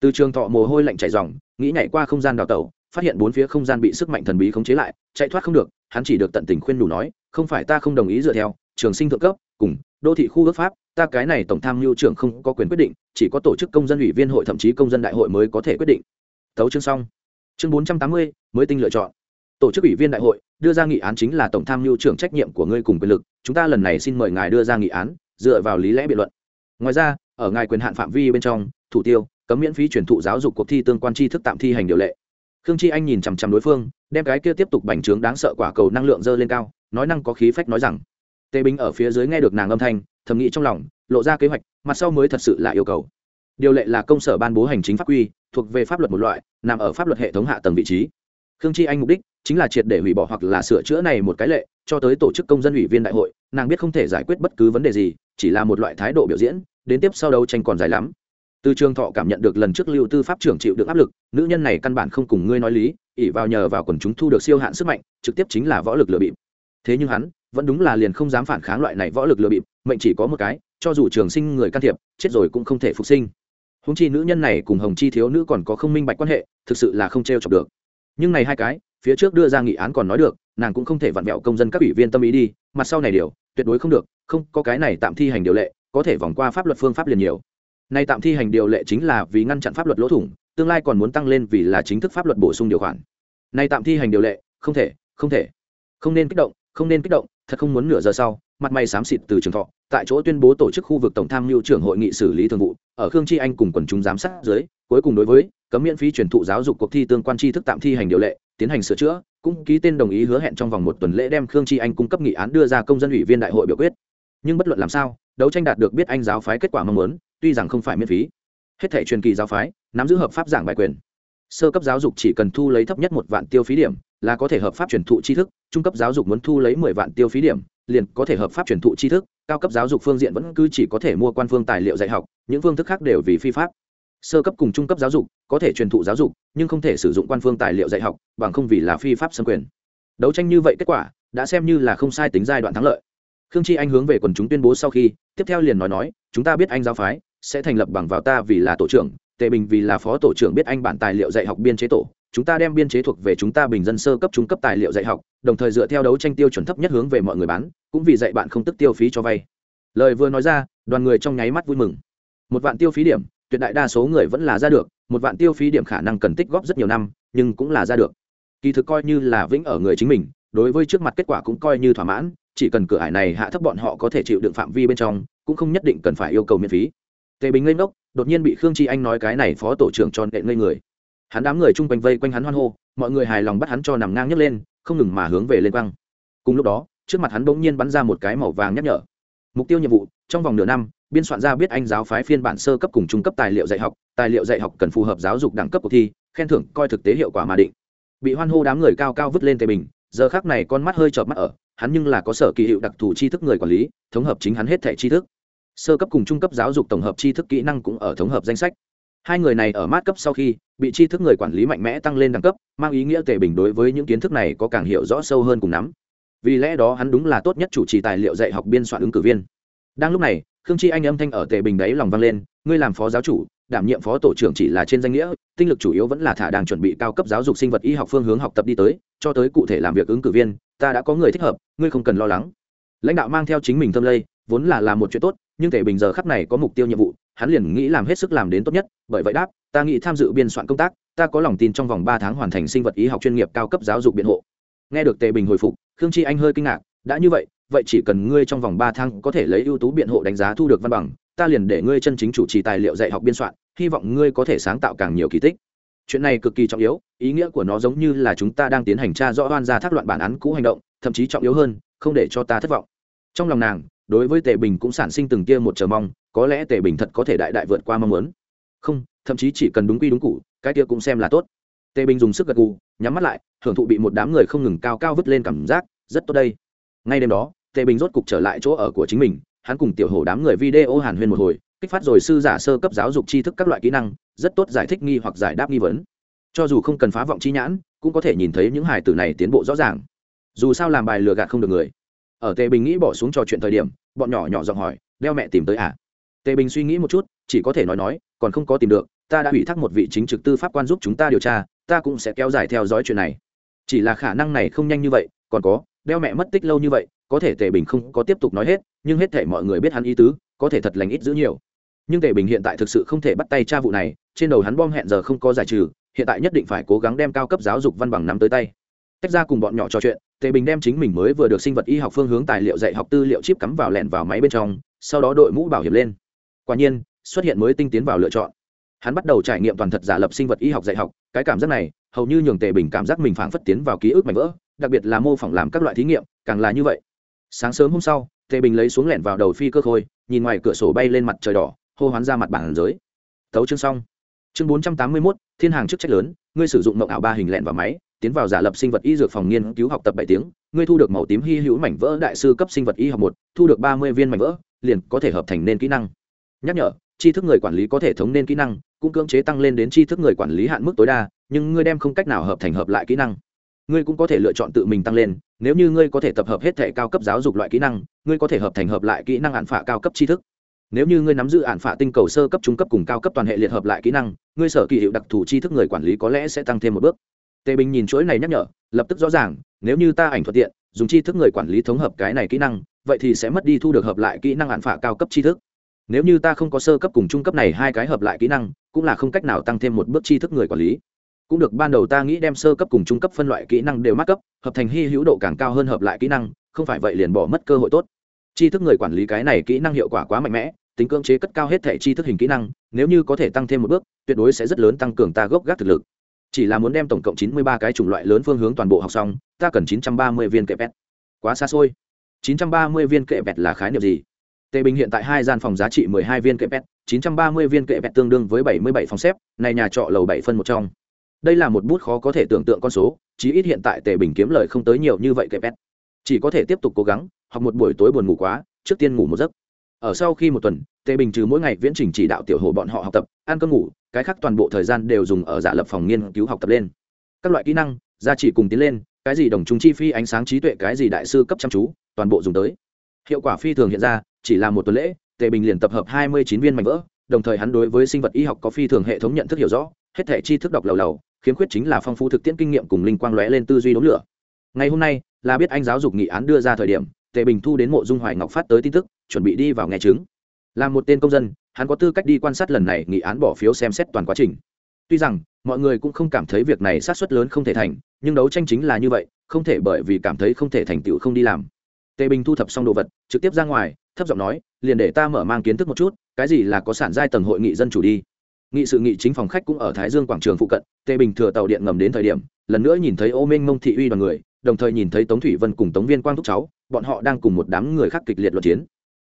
Từ trường thọ mồ hôi lạnh chảy dòng nghĩ nhảy qua không gian đào tẩu, phát hiện bốn phía không gian bị sức mạnh thần bí khống chế lại, chạy thoát không được, hắn chỉ được tận tình khuyên đủ nói, không phải ta không đồng ý dựa theo trường sinh thượng cấp, cùng đô thị khu ước pháp, ta cái này tổng tham mưu trưởng không có quyền quyết định, chỉ có tổ chức công dân ủy viên hội thậm chí công dân đại hội mới có thể quyết định. Thấu chương xong. Chương bốn trăm tám mươi, mới tinh lựa chọn. Tổ chức ủy viên đại hội, đưa ra nghị án chính là tổng tham mưu trưởng trách nhiệm của ngươi cùng quyền lực, chúng ta lần này xin mời ngài đưa ra nghị án, dựa vào lý lẽ biện luận. Ngoài ra, ở ngài quyền hạn phạm vi bên trong, thủ tiêu, cấm miễn phí truyền thụ giáo dục cuộc thi tương quan tri thức tạm thi hành điều lệ. Khương chi anh nhìn chằm chằm đối phương, đem cái kia tiếp tục bành trướng đáng sợ quả cầu năng lượng dơ lên cao, nói năng có khí phách nói rằng tề binh ở phía dưới nghe được nàng âm thanh, thầm nghĩ trong lòng, lộ ra kế hoạch, mặt sau mới thật sự là yêu cầu. Điều lệ là công sở ban bố hành chính pháp quy, thuộc về pháp luật một loại, nằm ở pháp luật hệ thống hạ tầng vị trí. Khương chi anh mục đích chính là triệt để hủy bỏ hoặc là sửa chữa này một cái lệ, cho tới tổ chức công dân ủy viên đại hội, nàng biết không thể giải quyết bất cứ vấn đề gì, chỉ là một loại thái độ biểu diễn, đến tiếp sau đấu tranh còn dài lắm. Từ trường thọ cảm nhận được lần trước lưu tư pháp trưởng chịu được áp lực, nữ nhân này căn bản không cùng ngươi nói lý ỉ vào nhờ vào quần chúng thu được siêu hạn sức mạnh, trực tiếp chính là võ lực lừa bịp thế nhưng hắn vẫn đúng là liền không dám phản kháng loại này võ lực lừa bịp, mệnh chỉ có một cái, cho dù trường sinh người can thiệp, chết rồi cũng không thể phục sinh. Húng chi nữ nhân này cùng hồng chi thiếu nữ còn có không minh bạch quan hệ, thực sự là không t r e o chọc được. Nhưng này hai cái, phía trước đưa ra nghị án còn nói được, nàng cũng không thể vặn vẹo công dân các ủy viên tâm ý đi mặt sau này điều, tuyệt đối không được, không, có cái này tạm thi hành điều lệ, có thể vòng qua pháp luật phương pháp liền nhiều. Nay tạm thi hành điều lệ chính là vì ngăn chặn pháp luật lỗ thủng, tương lai còn muốn tăng lên vì là chính thức pháp luật bổ sung điều khoản. Nay tạm thi hành điều lệ, không thể không thể. Không nên kích động không nên kích động, thật không muốn nửa giờ sau, mặt mày xám xịt từ trường thọ, tại chỗ tuyên bố tổ chức khu vực tổng tham mưu trưởng hội nghị xử lý thường vụ, ở khương Chi anh cùng quần chúng giám sát dưới, cuối cùng đối với, cấm miễn phí truyền thụ giáo dục cuộc thi tương quan tri thức tạm thi hành điều lệ, tiến hành sửa chữa, cũng ký tên đồng ý hứa hẹn trong vòng một tuần lễ đem khương Chi anh cung cấp nghị án đưa ra công dân ủy viên đại hội biểu quyết. Nhưng bất luận làm sao, đấu tranh đạt được biết anh giáo phái kết quả mong muốn, tuy rằng không phải miễn phí. Hết thể truyền kỳ giáo phái, nắm giữ hợp pháp giảng bài quyền. Sơ cấp giáo dục chỉ cần thu lấy thấp nhất một vạn tiêu phí điểm là có thể hợp pháp truyền thụ tri thức, trung cấp giáo dục muốn thu lấy mười vạn tiêu phí điểm, liền có thể hợp pháp truyền thụ tri thức, cao cấp giáo dục phương diện vẫn cứ chỉ có thể mua quan phương tài liệu dạy học, những phương thức khác đều vì phi pháp. Sơ cấp cùng trung cấp giáo dục có thể truyền thụ giáo dục, nhưng không thể sử dụng quan phương tài liệu dạy học, bằng không vì là phi pháp xâm quyền. Đấu tranh như vậy kết quả, đã xem như là không sai tính giai đoạn thắng lợi. Khương chi anh hướng về quần chúng tuyên bố sau khi, tiếp theo liền nói nói, chúng ta biết anh giáo phái sẽ thành lập bằng vào ta vì là tổ trưởng, tề bình vì là phó tổ trưởng biết anh bản tài liệu dạy học biên chế tổ chúng ta đem biên chế thuộc về chúng ta bình dân sơ cấp trung cấp tài liệu dạy học, đồng thời dựa theo đấu tranh tiêu chuẩn thấp nhất hướng về mọi người bán, cũng vì dạy bạn không tức tiêu phí cho vay. Lời vừa nói ra, đoàn người trong nháy mắt vui mừng. Một vạn tiêu phí điểm, tuyệt đại đa số người vẫn là ra được, một vạn tiêu phí điểm khả năng cần tích góp rất nhiều năm, nhưng cũng là ra được. Kỳ thực coi như là vĩnh ở người chính mình, đối với trước mặt kết quả cũng coi như thỏa mãn, chỉ cần cửa ải này hạ thấp bọn họ có thể chịu đựng phạm vi bên trong, cũng không nhất định cần phải yêu cầu miễn phí. Tề bình lên ngốc, đột nhiên bị khương chi anh nói cái này phó tổ trưởng tròn đệ ngây người hắn đám người chung quanh vây quanh hắn hoan hô, mọi người hài lòng bắt hắn cho nằm ngang nhấc lên, không ngừng mà hướng về lên quăng. Cùng lúc đó, trước mặt hắn bỗng nhiên bắn ra một cái màu vàng nhắc nhở. Mục tiêu nhiệm vụ, trong vòng nửa năm, biên soạn ra biết anh giáo phái phiên bản sơ cấp cùng trung cấp tài liệu dạy học, tài liệu dạy học cần phù hợp giáo dục đẳng cấp cuộc thi, khen thưởng coi thực tế hiệu quả mà định. Bị hoan hô đám người cao cao vứt lên tề bình, giờ khác này con mắt hơi chợp mắt ở, hắn nhưng là có sở kỳ hiệu đặc thù tri thức người quản lý, thống hợp chính hắn hết thẻ tri thức. Sơ cấp cùng trung cấp giáo dục tổng hợp tri thức kỹ năng cũng ở thống hợp danh sách hai người này ở mát cấp sau khi, bị tri thức người quản lý mạnh mẽ tăng lên đẳng cấp, mang ý nghĩa tề bình đối với những kiến thức này có càng hiểu rõ sâu hơn cùng nắm. Vì lẽ đó hắn đúng là tốt nhất chủ trì tài liệu dạy học biên soạn ứng cử viên. Đang lúc này, khương chi anh âm thanh ở tề bình đấy lòng vang lên, ngươi làm phó giáo chủ, đảm nhiệm phó tổ trưởng chỉ là trên danh nghĩa, tinh lực chủ yếu vẫn là thả đang chuẩn bị cao cấp giáo dục sinh vật y học phương hướng học tập đi tới, cho tới cụ thể làm việc ứng cử viên, ta đã có người thích hợp, ngươi không cần lo lắng. Lãnh đạo mang theo chính mình thâm lây, vốn là làm một chuyện tốt, nhưng tề bình giờ khắp này có mục tiêu nhiệm vụ hắn liền nghĩ làm hết sức làm đến tốt nhất, bởi vậy đáp, ta nghĩ tham dự biên soạn công tác, ta có lòng tin trong vòng ba tháng hoàn thành sinh vật y học chuyên nghiệp cao cấp giáo dục biện hộ. Nghe được tề bình hồi phục, khương chi anh hơi kinh ngạc, đã như vậy vậy chỉ cần ngươi trong vòng ba tháng có thể lấy ưu tú biện hộ đánh giá thu được văn bằng, ta liền để ngươi chân chính chủ trì tài liệu dạy học biên soạn, hy vọng ngươi có thể sáng tạo càng nhiều kỳ tích. Chuyện này cực kỳ trọng yếu, ý nghĩa của nó giống như là chúng ta đang tiến hành tra rõ oan ra thác loạn bản án cũ hành động, thậm chí trọng yếu hơn, không để cho ta thất vọng. Trong lòng nàng đối với tề bình cũng sản sinh từng tia một chờ mong, có lẽ tề bình thật có thể đại đại vượt qua mong muốn. Không, thậm chí chỉ cần đúng quy đúng cụ cái kia cũng xem là tốt. Tề bình dùng sức gật gù, nhắm mắt lại hưởng thụ bị một đám người không ngừng cao cao vứt lên cảm giác, rất tốt đây. Ngay đêm đó, tề bình rốt cục trở lại chỗ ở của chính mình, hắn cùng tiểu hổ đám người video hàn huyên một hồi, kích phát rồi sư giả sơ cấp giáo dục tri thức các loại kỹ năng, rất tốt giải thích nghi hoặc giải đáp nghi vấn. Cho dù không cần phá vọng chi nhãn, cũng có thể nhìn thấy những hài tử này tiến bộ rõ ràng. Dù sao làm bài lừa gạt không được người ở tề bình nghĩ bỏ xuống trò chuyện thời điểm, bọn nhỏ nhỏ giọng hỏi, đeo mẹ tìm tới à? Tề bình suy nghĩ một chút, chỉ có thể nói nói, còn không có tìm được, ta đã ủy thác một vị chính trực tư pháp quan giúp chúng ta điều tra, ta cũng sẽ kéo dài theo dõi chuyện này. Chỉ là khả năng này không nhanh như vậy, còn có, đeo mẹ mất tích lâu như vậy, có thể tề bình không có tiếp tục nói hết, nhưng hết thể mọi người biết hắn ý tứ, có thể thật lành ít giữ nhiều. Nhưng tề bình hiện tại thực sự không thể bắt tay tra vụ này, trên đầu hắn bom hẹn giờ không có giải trừ, hiện tại nhất định phải cố gắng đem cao cấp giáo dục văn bằng nắm tới tay tách ra cùng bọn nhỏ trò chuyện, tề bình đem chính mình mới vừa được sinh vật y học phương hướng tài liệu dạy học tư liệu chip cắm vào lẹn vào máy bên trong, sau đó đội mũ bảo hiểm lên. Quả nhiên, xuất hiện mới tinh tiến vào lựa chọn. Hắn bắt đầu trải nghiệm toàn thật giả lập sinh vật y học dạy học, cái cảm giác này, hầu như nhường tề bình cảm giác mình phảng phất tiến vào ký ức mạnh vỡ, đặc biệt là mô phỏng làm các loại thí nghiệm, càng là như vậy. Sáng sớm hôm sau, tề bình lấy xuống lẹn vào đầu phi cơ khôi, nhìn ngoài cửa sổ bay lên mặt trời đỏ, hô hoán ra mặt bản giới. Tấu chương xong. Chương bốn trăm tám mươi mốt, thiên hàng chức trách lớn, ngươi sử dụng mộng ảo ba hình lẹn vào máy tiến vào giả lập sinh vật y dược phòng nghiên cứu học tập bảy tiếng, ngươi thu được màu tím hy hữu mảnh vỡ đại sư cấp sinh vật y học một, thu được ba mươi viên mảnh vỡ, liền có thể hợp thành nên kỹ năng. Nhắc nhở, tri thức người quản lý có thể thống nên kỹ năng, cũng cưỡng chế tăng lên đến tri thức người quản lý hạn mức tối đa, nhưng ngươi đem không cách nào hợp thành hợp lại kỹ năng. Ngươi cũng có thể lựa chọn tự mình tăng lên, nếu như ngươi có thể tập hợp hết thể cao cấp giáo dục loại kỹ năng, ngươi có thể hợp thành hợp lại kỹ năng hạn phả cao cấp tri thức. Nếu như ngươi nắm giữ hạn phạ tinh cầu sơ cấp, trung cấp cùng cao cấp toàn hệ liệt hợp lại kỹ năng, ngươi sở kỳ hiệu đặc thù tri thức người quản lý có lẽ sẽ tăng thêm một bước tề bình nhìn chuỗi này nhắc nhở, lập tức rõ ràng, nếu như ta ảnh thuận tiện, dùng tri thức người quản lý thống hợp cái này kỹ năng, vậy thì sẽ mất đi thu được hợp lại kỹ năng hạn phả cao cấp tri thức. Nếu như ta không có sơ cấp cùng trung cấp này hai cái hợp lại kỹ năng, cũng là không cách nào tăng thêm một bước tri thức người quản lý. Cũng được, ban đầu ta nghĩ đem sơ cấp cùng trung cấp phân loại kỹ năng đều mắc cấp, hợp thành hy hữu độ càng cao hơn hợp lại kỹ năng, không phải vậy liền bỏ mất cơ hội tốt. Tri thức người quản lý cái này kỹ năng hiệu quả quá mạnh mẽ, tính cưỡng chế cất cao hết thẻ tri thức hình kỹ năng, nếu như có thể tăng thêm một bước, tuyệt đối sẽ rất lớn tăng cường ta gốc gác thực lực chỉ là muốn đem tổng cộng chín mươi ba cái chủng loại lớn phương hướng toàn bộ học xong, ta cần chín trăm ba mươi viên kệ pet quá xa xôi. chín trăm ba mươi viên kệ pet là khái niệm gì? Tề bình hiện tại hai gian phòng giá trị mười hai viên kệ pet chín trăm ba mươi viên kệ pet tương đương với bảy mươi bảy phòng xếp, này nhà trọ lầu bảy phân một trong. Đây là một bút khó có thể tưởng tượng con số, chí ít hiện tại tề bình kiếm lời không tới nhiều như vậy kệ pet chỉ có thể tiếp tục cố gắng, học một buổi tối buồn ngủ quá, trước tiên ngủ một giấc. Ở sau khi một tuần tề bình trừ mỗi ngày viễn trình chỉ đạo tiểu hồ bọn họ học tập, ăn cơm ngủ cái khác toàn bộ thời gian đều dùng ở giả lập phòng nghiên cứu học tập lên. Các loại kỹ năng gia trị cùng tiến lên, cái gì đồng chúng chi phi ánh sáng trí tuệ, cái gì đại sư cấp chăm chú, toàn bộ dùng tới. Hiệu quả phi thường hiện ra, chỉ là một tuần lễ, tề bình liền tập hợp hai mươi chín viên mảnh vỡ, đồng thời hắn đối với sinh vật y học có phi thường hệ thống nhận thức hiểu rõ, hết thể tri thức đọc lầu lầu, khiếm khuyết chính là phong phú thực tiễn kinh nghiệm cùng linh quang lóe lên tư duy đốn lửa. Ngày hôm nay, là biết anh giáo dục nghị án đưa ra thời điểm, tề bình thu đến mộ dung hoài ngọc phát tới tin tức, chuẩn bị đi vào nghe chứng là một tên công dân, hắn có tư cách đi quan sát lần này nghị án bỏ phiếu xem xét toàn quá trình. Tuy rằng, mọi người cũng không cảm thấy việc này sát xuất lớn không thể thành, nhưng đấu tranh chính là như vậy, không thể bởi vì cảm thấy không thể thành tựu không đi làm. Tề bình thu thập xong đồ vật, trực tiếp ra ngoài, thấp giọng nói, liền để ta mở mang kiến thức một chút, cái gì là có sản giai tầng hội nghị dân chủ đi. Nghị sự nghị chính phòng khách cũng ở thái dương quảng trường phụ cận, tề bình thừa tàu điện ngầm đến thời điểm, lần nữa nhìn thấy ô minh mông thị uy đoàn người, đồng thời nhìn thấy tống thủy vân cùng tống viên quang thúc cháu, bọn họ đang cùng một đám người khác kịch liệt luận chiến.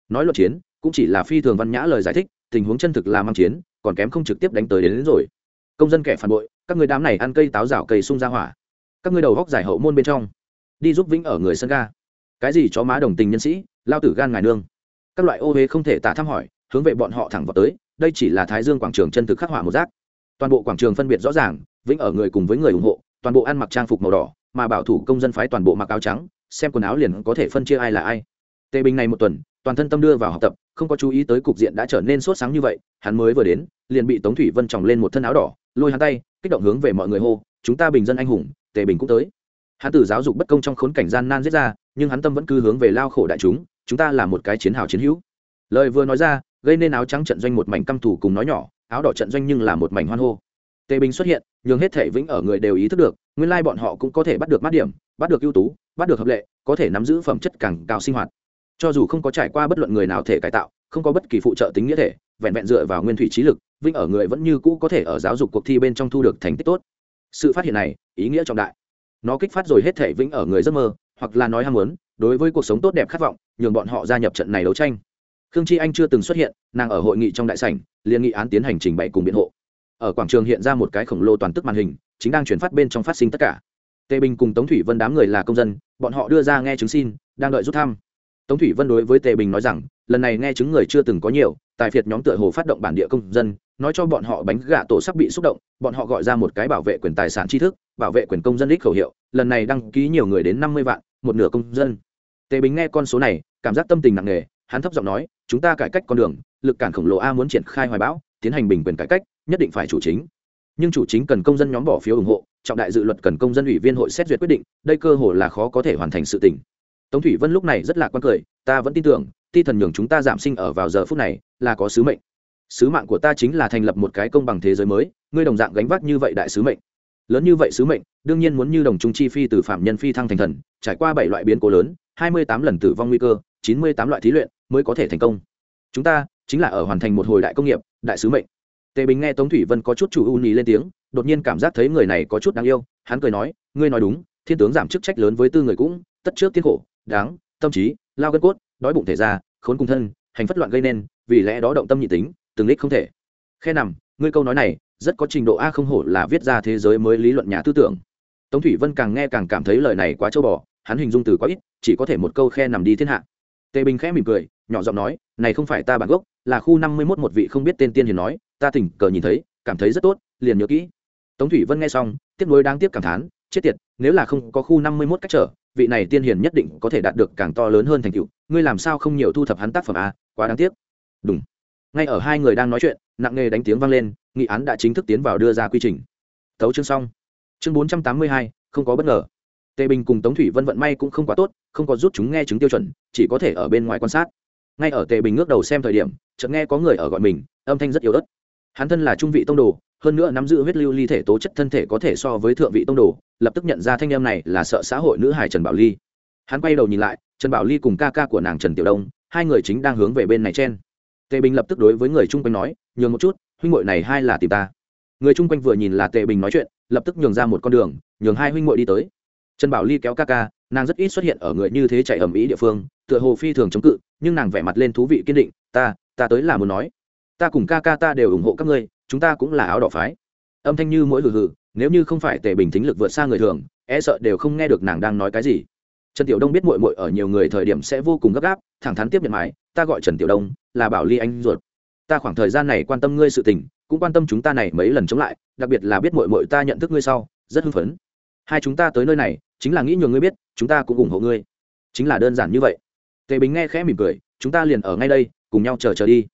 Nói luận chiến cũng chỉ là phi thường văn nhã lời giải thích tình huống chân thực là mang chiến còn kém không trực tiếp đánh tới đến, đến rồi. Công dân kẻ phản bội các người đám này ăn cây táo rào cây sung ra hỏa. Các người đầu góc giải hậu môn bên trong. Đi giúp vĩnh ở người sân ga. Cái gì chó má đồng tình nhân sĩ lao tử gan ngài nương. Các loại ô huế không thể tả thăm hỏi hướng về bọn họ thẳng vào tới đây chỉ là thái dương quảng trường chân thực khắc họa một rác toàn bộ quảng trường phân biệt rõ ràng vĩnh ở người cùng với người ủng hộ toàn bộ ăn mặc trang phục màu đỏ mà bảo thủ công dân phái toàn bộ mặc áo trắng xem quần áo liền có thể phân chia ai là ai. Tề bình này một tuần toàn thân tâm đưa vào học tập không có chú ý tới cục diện đã trở nên sốt sáng như vậy, hắn mới vừa đến, liền bị tống thủy vân tròng lên một thân áo đỏ, lôi hắn tay, kích động hướng về mọi người hô, chúng ta bình dân anh hùng, tề bình cũng tới. Hắn từ giáo dục bất công trong khốn cảnh gian nan giết ra, nhưng hắn tâm vẫn cứ hướng về lao khổ đại chúng chúng ta là một cái chiến hào chiến hữu. Lời vừa nói ra, gây nên áo trắng trận doanh một mảnh căm thù cùng nói nhỏ, áo đỏ trận doanh nhưng là một mảnh hoan hô. Tề bình xuất hiện, nhường hết thể vĩnh ở người đều ý thức được, nguyên lai bọn họ cũng có thể bắt được mát điểm, bắt được ưu tú, bắt được hợp lệ, có thể nắm giữ phẩm chất càng cao sinh hoạt cho dù không có trải qua bất luận người nào thể cải tạo, không có bất kỳ phụ trợ tính nghĩa thể, vẹn vẹn dựa vào nguyên thủy trí lực, vĩnh ở người vẫn như cũ có thể ở giáo dục cuộc thi bên trong thu được thành tích tốt. Sự phát hiện này, ý nghĩa trọng đại. Nó kích phát rồi hết thể vĩnh ở người giấc mơ, hoặc là nói ham muốn, đối với cuộc sống tốt đẹp khát vọng, nhường bọn họ gia nhập trận này đấu tranh. Khương chi anh chưa từng xuất hiện, nàng ở hội nghị trong đại sảnh liên nghị án tiến hành trình bày cùng biện hộ. Ở quảng trường hiện ra một cái khổng lồ toàn tức màn hình, chính đang chuyển phát bên trong phát sinh tất cả. Tề bình cùng tống thủy vân đám người là công dân, bọn họ đưa ra nghe chứng xin, đang đợi rút thăm tống thủy vân đối với tề bình nói rằng, lần này nghe chứng người chưa từng có nhiều, tài phiệt nhóm tựa hồ phát động bản địa công dân, nói cho bọn họ bánh gà tổ sắp bị xúc động, bọn họ gọi ra một cái bảo vệ quyền tài sản tri thức, bảo vệ quyền công dân đích khẩu hiệu, lần này đăng ký nhiều người đến năm mươi vạn, một nửa công dân. Tề bình nghe con số này, cảm giác tâm tình nặng nề, hắn thấp giọng nói, chúng ta cải cách con đường, lực cản khổng lồ a muốn triển khai hoài bão, tiến hành bình quyền cải cách, nhất định phải chủ chính. Nhưng chủ chính cần công dân nhóm bỏ phiếu ủng hộ, trọng đại dự luật cần công dân ủy viên hội xét duyệt quyết định, đây cơ hội là khó có thể hoàn thành sự tình tống thủy vân lúc này rất lạc quan cười, ta vẫn tin tưởng, ti thần nhường chúng ta giảm sinh ở vào giờ phút này là có sứ mệnh. Sứ mạng của ta chính là thành lập một cái công bằng thế giới mới, ngươi đồng dạng gánh vác như vậy đại sứ mệnh. Lớn như vậy sứ mệnh, đương nhiên muốn như đồng trung chi phi từ phạm nhân phi thăng thành thần, trải qua bảy loại biến cố lớn, hai mươi tám lần tử vong nguy cơ, chín mươi tám loại thí luyện mới có thể thành công. Chúng ta chính là ở hoàn thành một hồi đại công nghiệp, đại sứ mệnh. Tề bình nghe tống thủy vân có chút chủ u nhì lên tiếng, đột nhiên cảm giác thấy người này có chút đáng yêu, hắn cười nói, ngươi nói đúng, thiên tướng giảm chức trách lớn với tư người cũng, tất trước tiên khổ đáng, tâm trí, lao gân cốt, đói bụng thể ra, khốn cùng thân, hành phất loạn gây nên, vì lẽ đó động tâm nhị tính, từng lích không thể. Khe nằm, ngươi câu nói này, rất có trình độ a không hổ là viết ra thế giới mới lý luận nhà tư tưởng. Tống thủy vân càng nghe càng cảm thấy lời này quá châu bò, hắn hình dung từ quá ít, chỉ có thể một câu khe nằm đi thiên hạ. Tề bình khẽ mỉm cười, nhỏ giọng nói, này không phải ta bản gốc, là khu năm mươi mốt một vị không biết tên tiên hiền nói, ta tình cờ nhìn thấy, cảm thấy rất tốt, liền nhớ kỹ. Tống thủy vân nghe xong, tiếc nuối đáng tiếc cảm thán, chết tiệt, nếu là không có khu năm mươi mốt cách trở vị này tiên hiền nhất định có thể đạt được càng to lớn hơn thành tựu. Ngươi làm sao không nhiều thu thập hắn tác phẩm a quá đáng tiếc. Đúng ngay ở hai người đang nói chuyện, nặng nghề đánh tiếng vang lên, nghị án đã chính thức tiến vào đưa ra quy trình. Thấu chương xong. Chương bốn trăm tám mươi hai, không có bất ngờ. Tề bình cùng tống thủy vân vận may cũng không quá tốt, không có rút chúng nghe chứng tiêu chuẩn, chỉ có thể ở bên ngoài quan sát. Ngay ở tề bình ngước đầu xem thời điểm, chợt nghe có người ở gọi mình, âm thanh rất yếu ớt. Hắn thân là trung vị tông đồ hơn nữa nắm giữ huyết lưu ly thể tố chất thân thể có thể so với thượng vị tông đồ, lập tức nhận ra thanh em này là sợ xã hội nữ hải trần bảo ly. Hắn quay đầu nhìn lại, trần bảo ly cùng ca ca của nàng trần tiểu đông, hai người chính đang hướng về bên này trên tề bình lập tức đối với người chung quanh nói, nhường một chút, huynh muội này hai là tìm ta. Người chung quanh vừa nhìn là tề bình nói chuyện, lập tức nhường ra một con đường, nhường hai huynh muội đi tới. Trần bảo ly kéo ca ca, nàng rất ít xuất hiện ở người như thế chạy ầm ĩ địa phương, tựa hồ phi thường chống cự, nhưng nàng vẻ mặt lên thú vị kiên định, ta ta tới là muốn nói. Ta cùng ca ca ta đều ủng hộ các ngươi chúng ta cũng là áo đỏ phái. Âm thanh như mỗi hừ hừ, nếu như không phải tề bình thính lực vượt xa người thường e sợ đều không nghe được nàng đang nói cái gì. Trần tiểu đông biết mội mội ở nhiều người thời điểm sẽ vô cùng gấp gáp, thẳng thắn tiếp nhận mãi, ta gọi trần tiểu đông, là bảo ly anh ruột. Ta khoảng thời gian này quan tâm ngươi sự tình, cũng quan tâm chúng ta này mấy lần chống lại, đặc biệt là biết mội mội ta nhận thức ngươi sau, rất hưng phấn. Hai chúng ta tới nơi này, chính là nghĩ nhường ngươi biết, chúng ta cũng ủng hộ ngươi. Chính là đơn giản như vậy. Tề bình nghe khẽ mỉm cười, chúng ta liền ở ngay đây, cùng nhau chờ chờ đi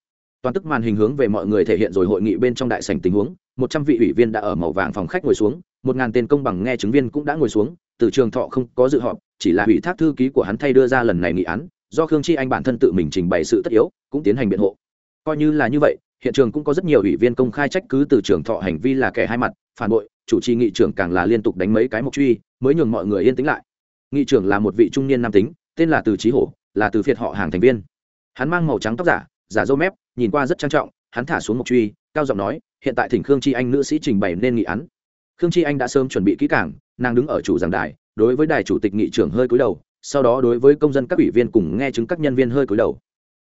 toàn tức màn hình hướng về mọi người thể hiện rồi hội nghị bên trong đại sảnh tình huống. Một trăm vị ủy viên đã ở màu vàng phòng khách ngồi xuống, một ngàn tên công bằng nghe chứng viên cũng đã ngồi xuống, từ trường thọ không có dự họp, chỉ là ủy thác thư ký của hắn thay đưa ra lần này nghị án, do khương chi anh bản thân tự mình trình bày sự tất yếu, cũng tiến hành biện hộ. Coi như là như vậy, hiện trường cũng có rất nhiều ủy viên công khai trách cứ từ trường thọ hành vi là kẻ hai mặt, phản bội, chủ trì nghị trưởng càng là liên tục đánh mấy cái mộc truy, mới nhường mọi người yên tĩnh lại. Nghị trưởng là một vị trung niên nam tính, tên là từ trí hổ, là từ phiệt họ hàng thành viên. Hắn mang màu trắng tóc giả giả dâu mép, nhìn qua rất trang trọng, hắn thả xuống mộc truy, cao giọng nói, hiện tại thỉnh khương chi anh nữ sĩ trình bày nên nghị án. Khương chi anh đã sớm chuẩn bị kỹ cảng nàng đứng ở chủ giảng đài, đối với đài chủ tịch nghị trưởng hơi cúi đầu, sau đó đối với công dân các ủy viên cùng nghe chứng các nhân viên hơi cúi đầu.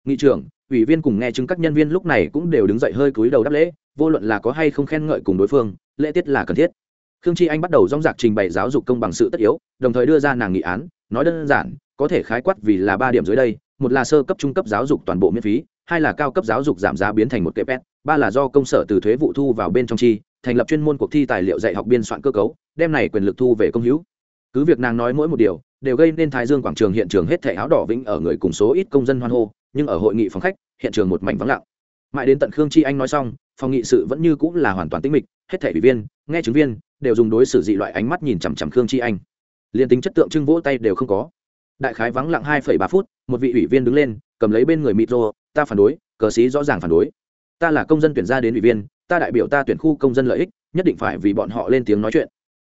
Nghị trưởng, ủy viên cùng nghe chứng các nhân viên lúc này cũng đều đứng dậy hơi cúi đầu đáp lễ, vô luận là có hay không khen ngợi cùng đối phương, lễ tiết là cần thiết. Khương chi anh bắt đầu dong dạc trình bày giáo dục công bằng sự tất yếu, đồng thời đưa ra nàng nghị án, nói đơn giản, có thể khái quát vì là ba điểm dưới đây, một là sơ cấp trung cấp giáo dục toàn bộ miễn phí hai là cao cấp giáo dục giảm giá biến thành một kệ pet ba là do công sở từ thuế vụ thu vào bên trong chi, thành lập chuyên môn cuộc thi tài liệu dạy học biên soạn cơ cấu, đem này quyền lực thu về công hữu. Cứ việc nàng nói mỗi một điều, đều gây nên thái dương quảng trường hiện trường hết thẻ áo đỏ vĩnh ở người cùng số ít công dân hoan hô, nhưng ở hội nghị phòng khách, hiện trường một mảnh vắng lặng. Mãi đến tận khương chi anh nói xong, phòng nghị sự vẫn như cũng là hoàn toàn tĩnh mịch, hết thẻ ủy viên, nghe chứng viên, đều dùng đối xử dị loại ánh mắt nhìn chằm chằm khương chi anh. Liền tính chất tượng trưng vỗ tay đều không có. Đại khái vắng lặng hai ba phút, một vị ủy viên đứng lên, cầm lấy bên người micro ta phản đối, cờ sĩ rõ ràng phản đối. Ta là công dân tuyển ra đến ủy viên, ta đại biểu ta tuyển khu công dân lợi ích, nhất định phải vì bọn họ lên tiếng nói chuyện.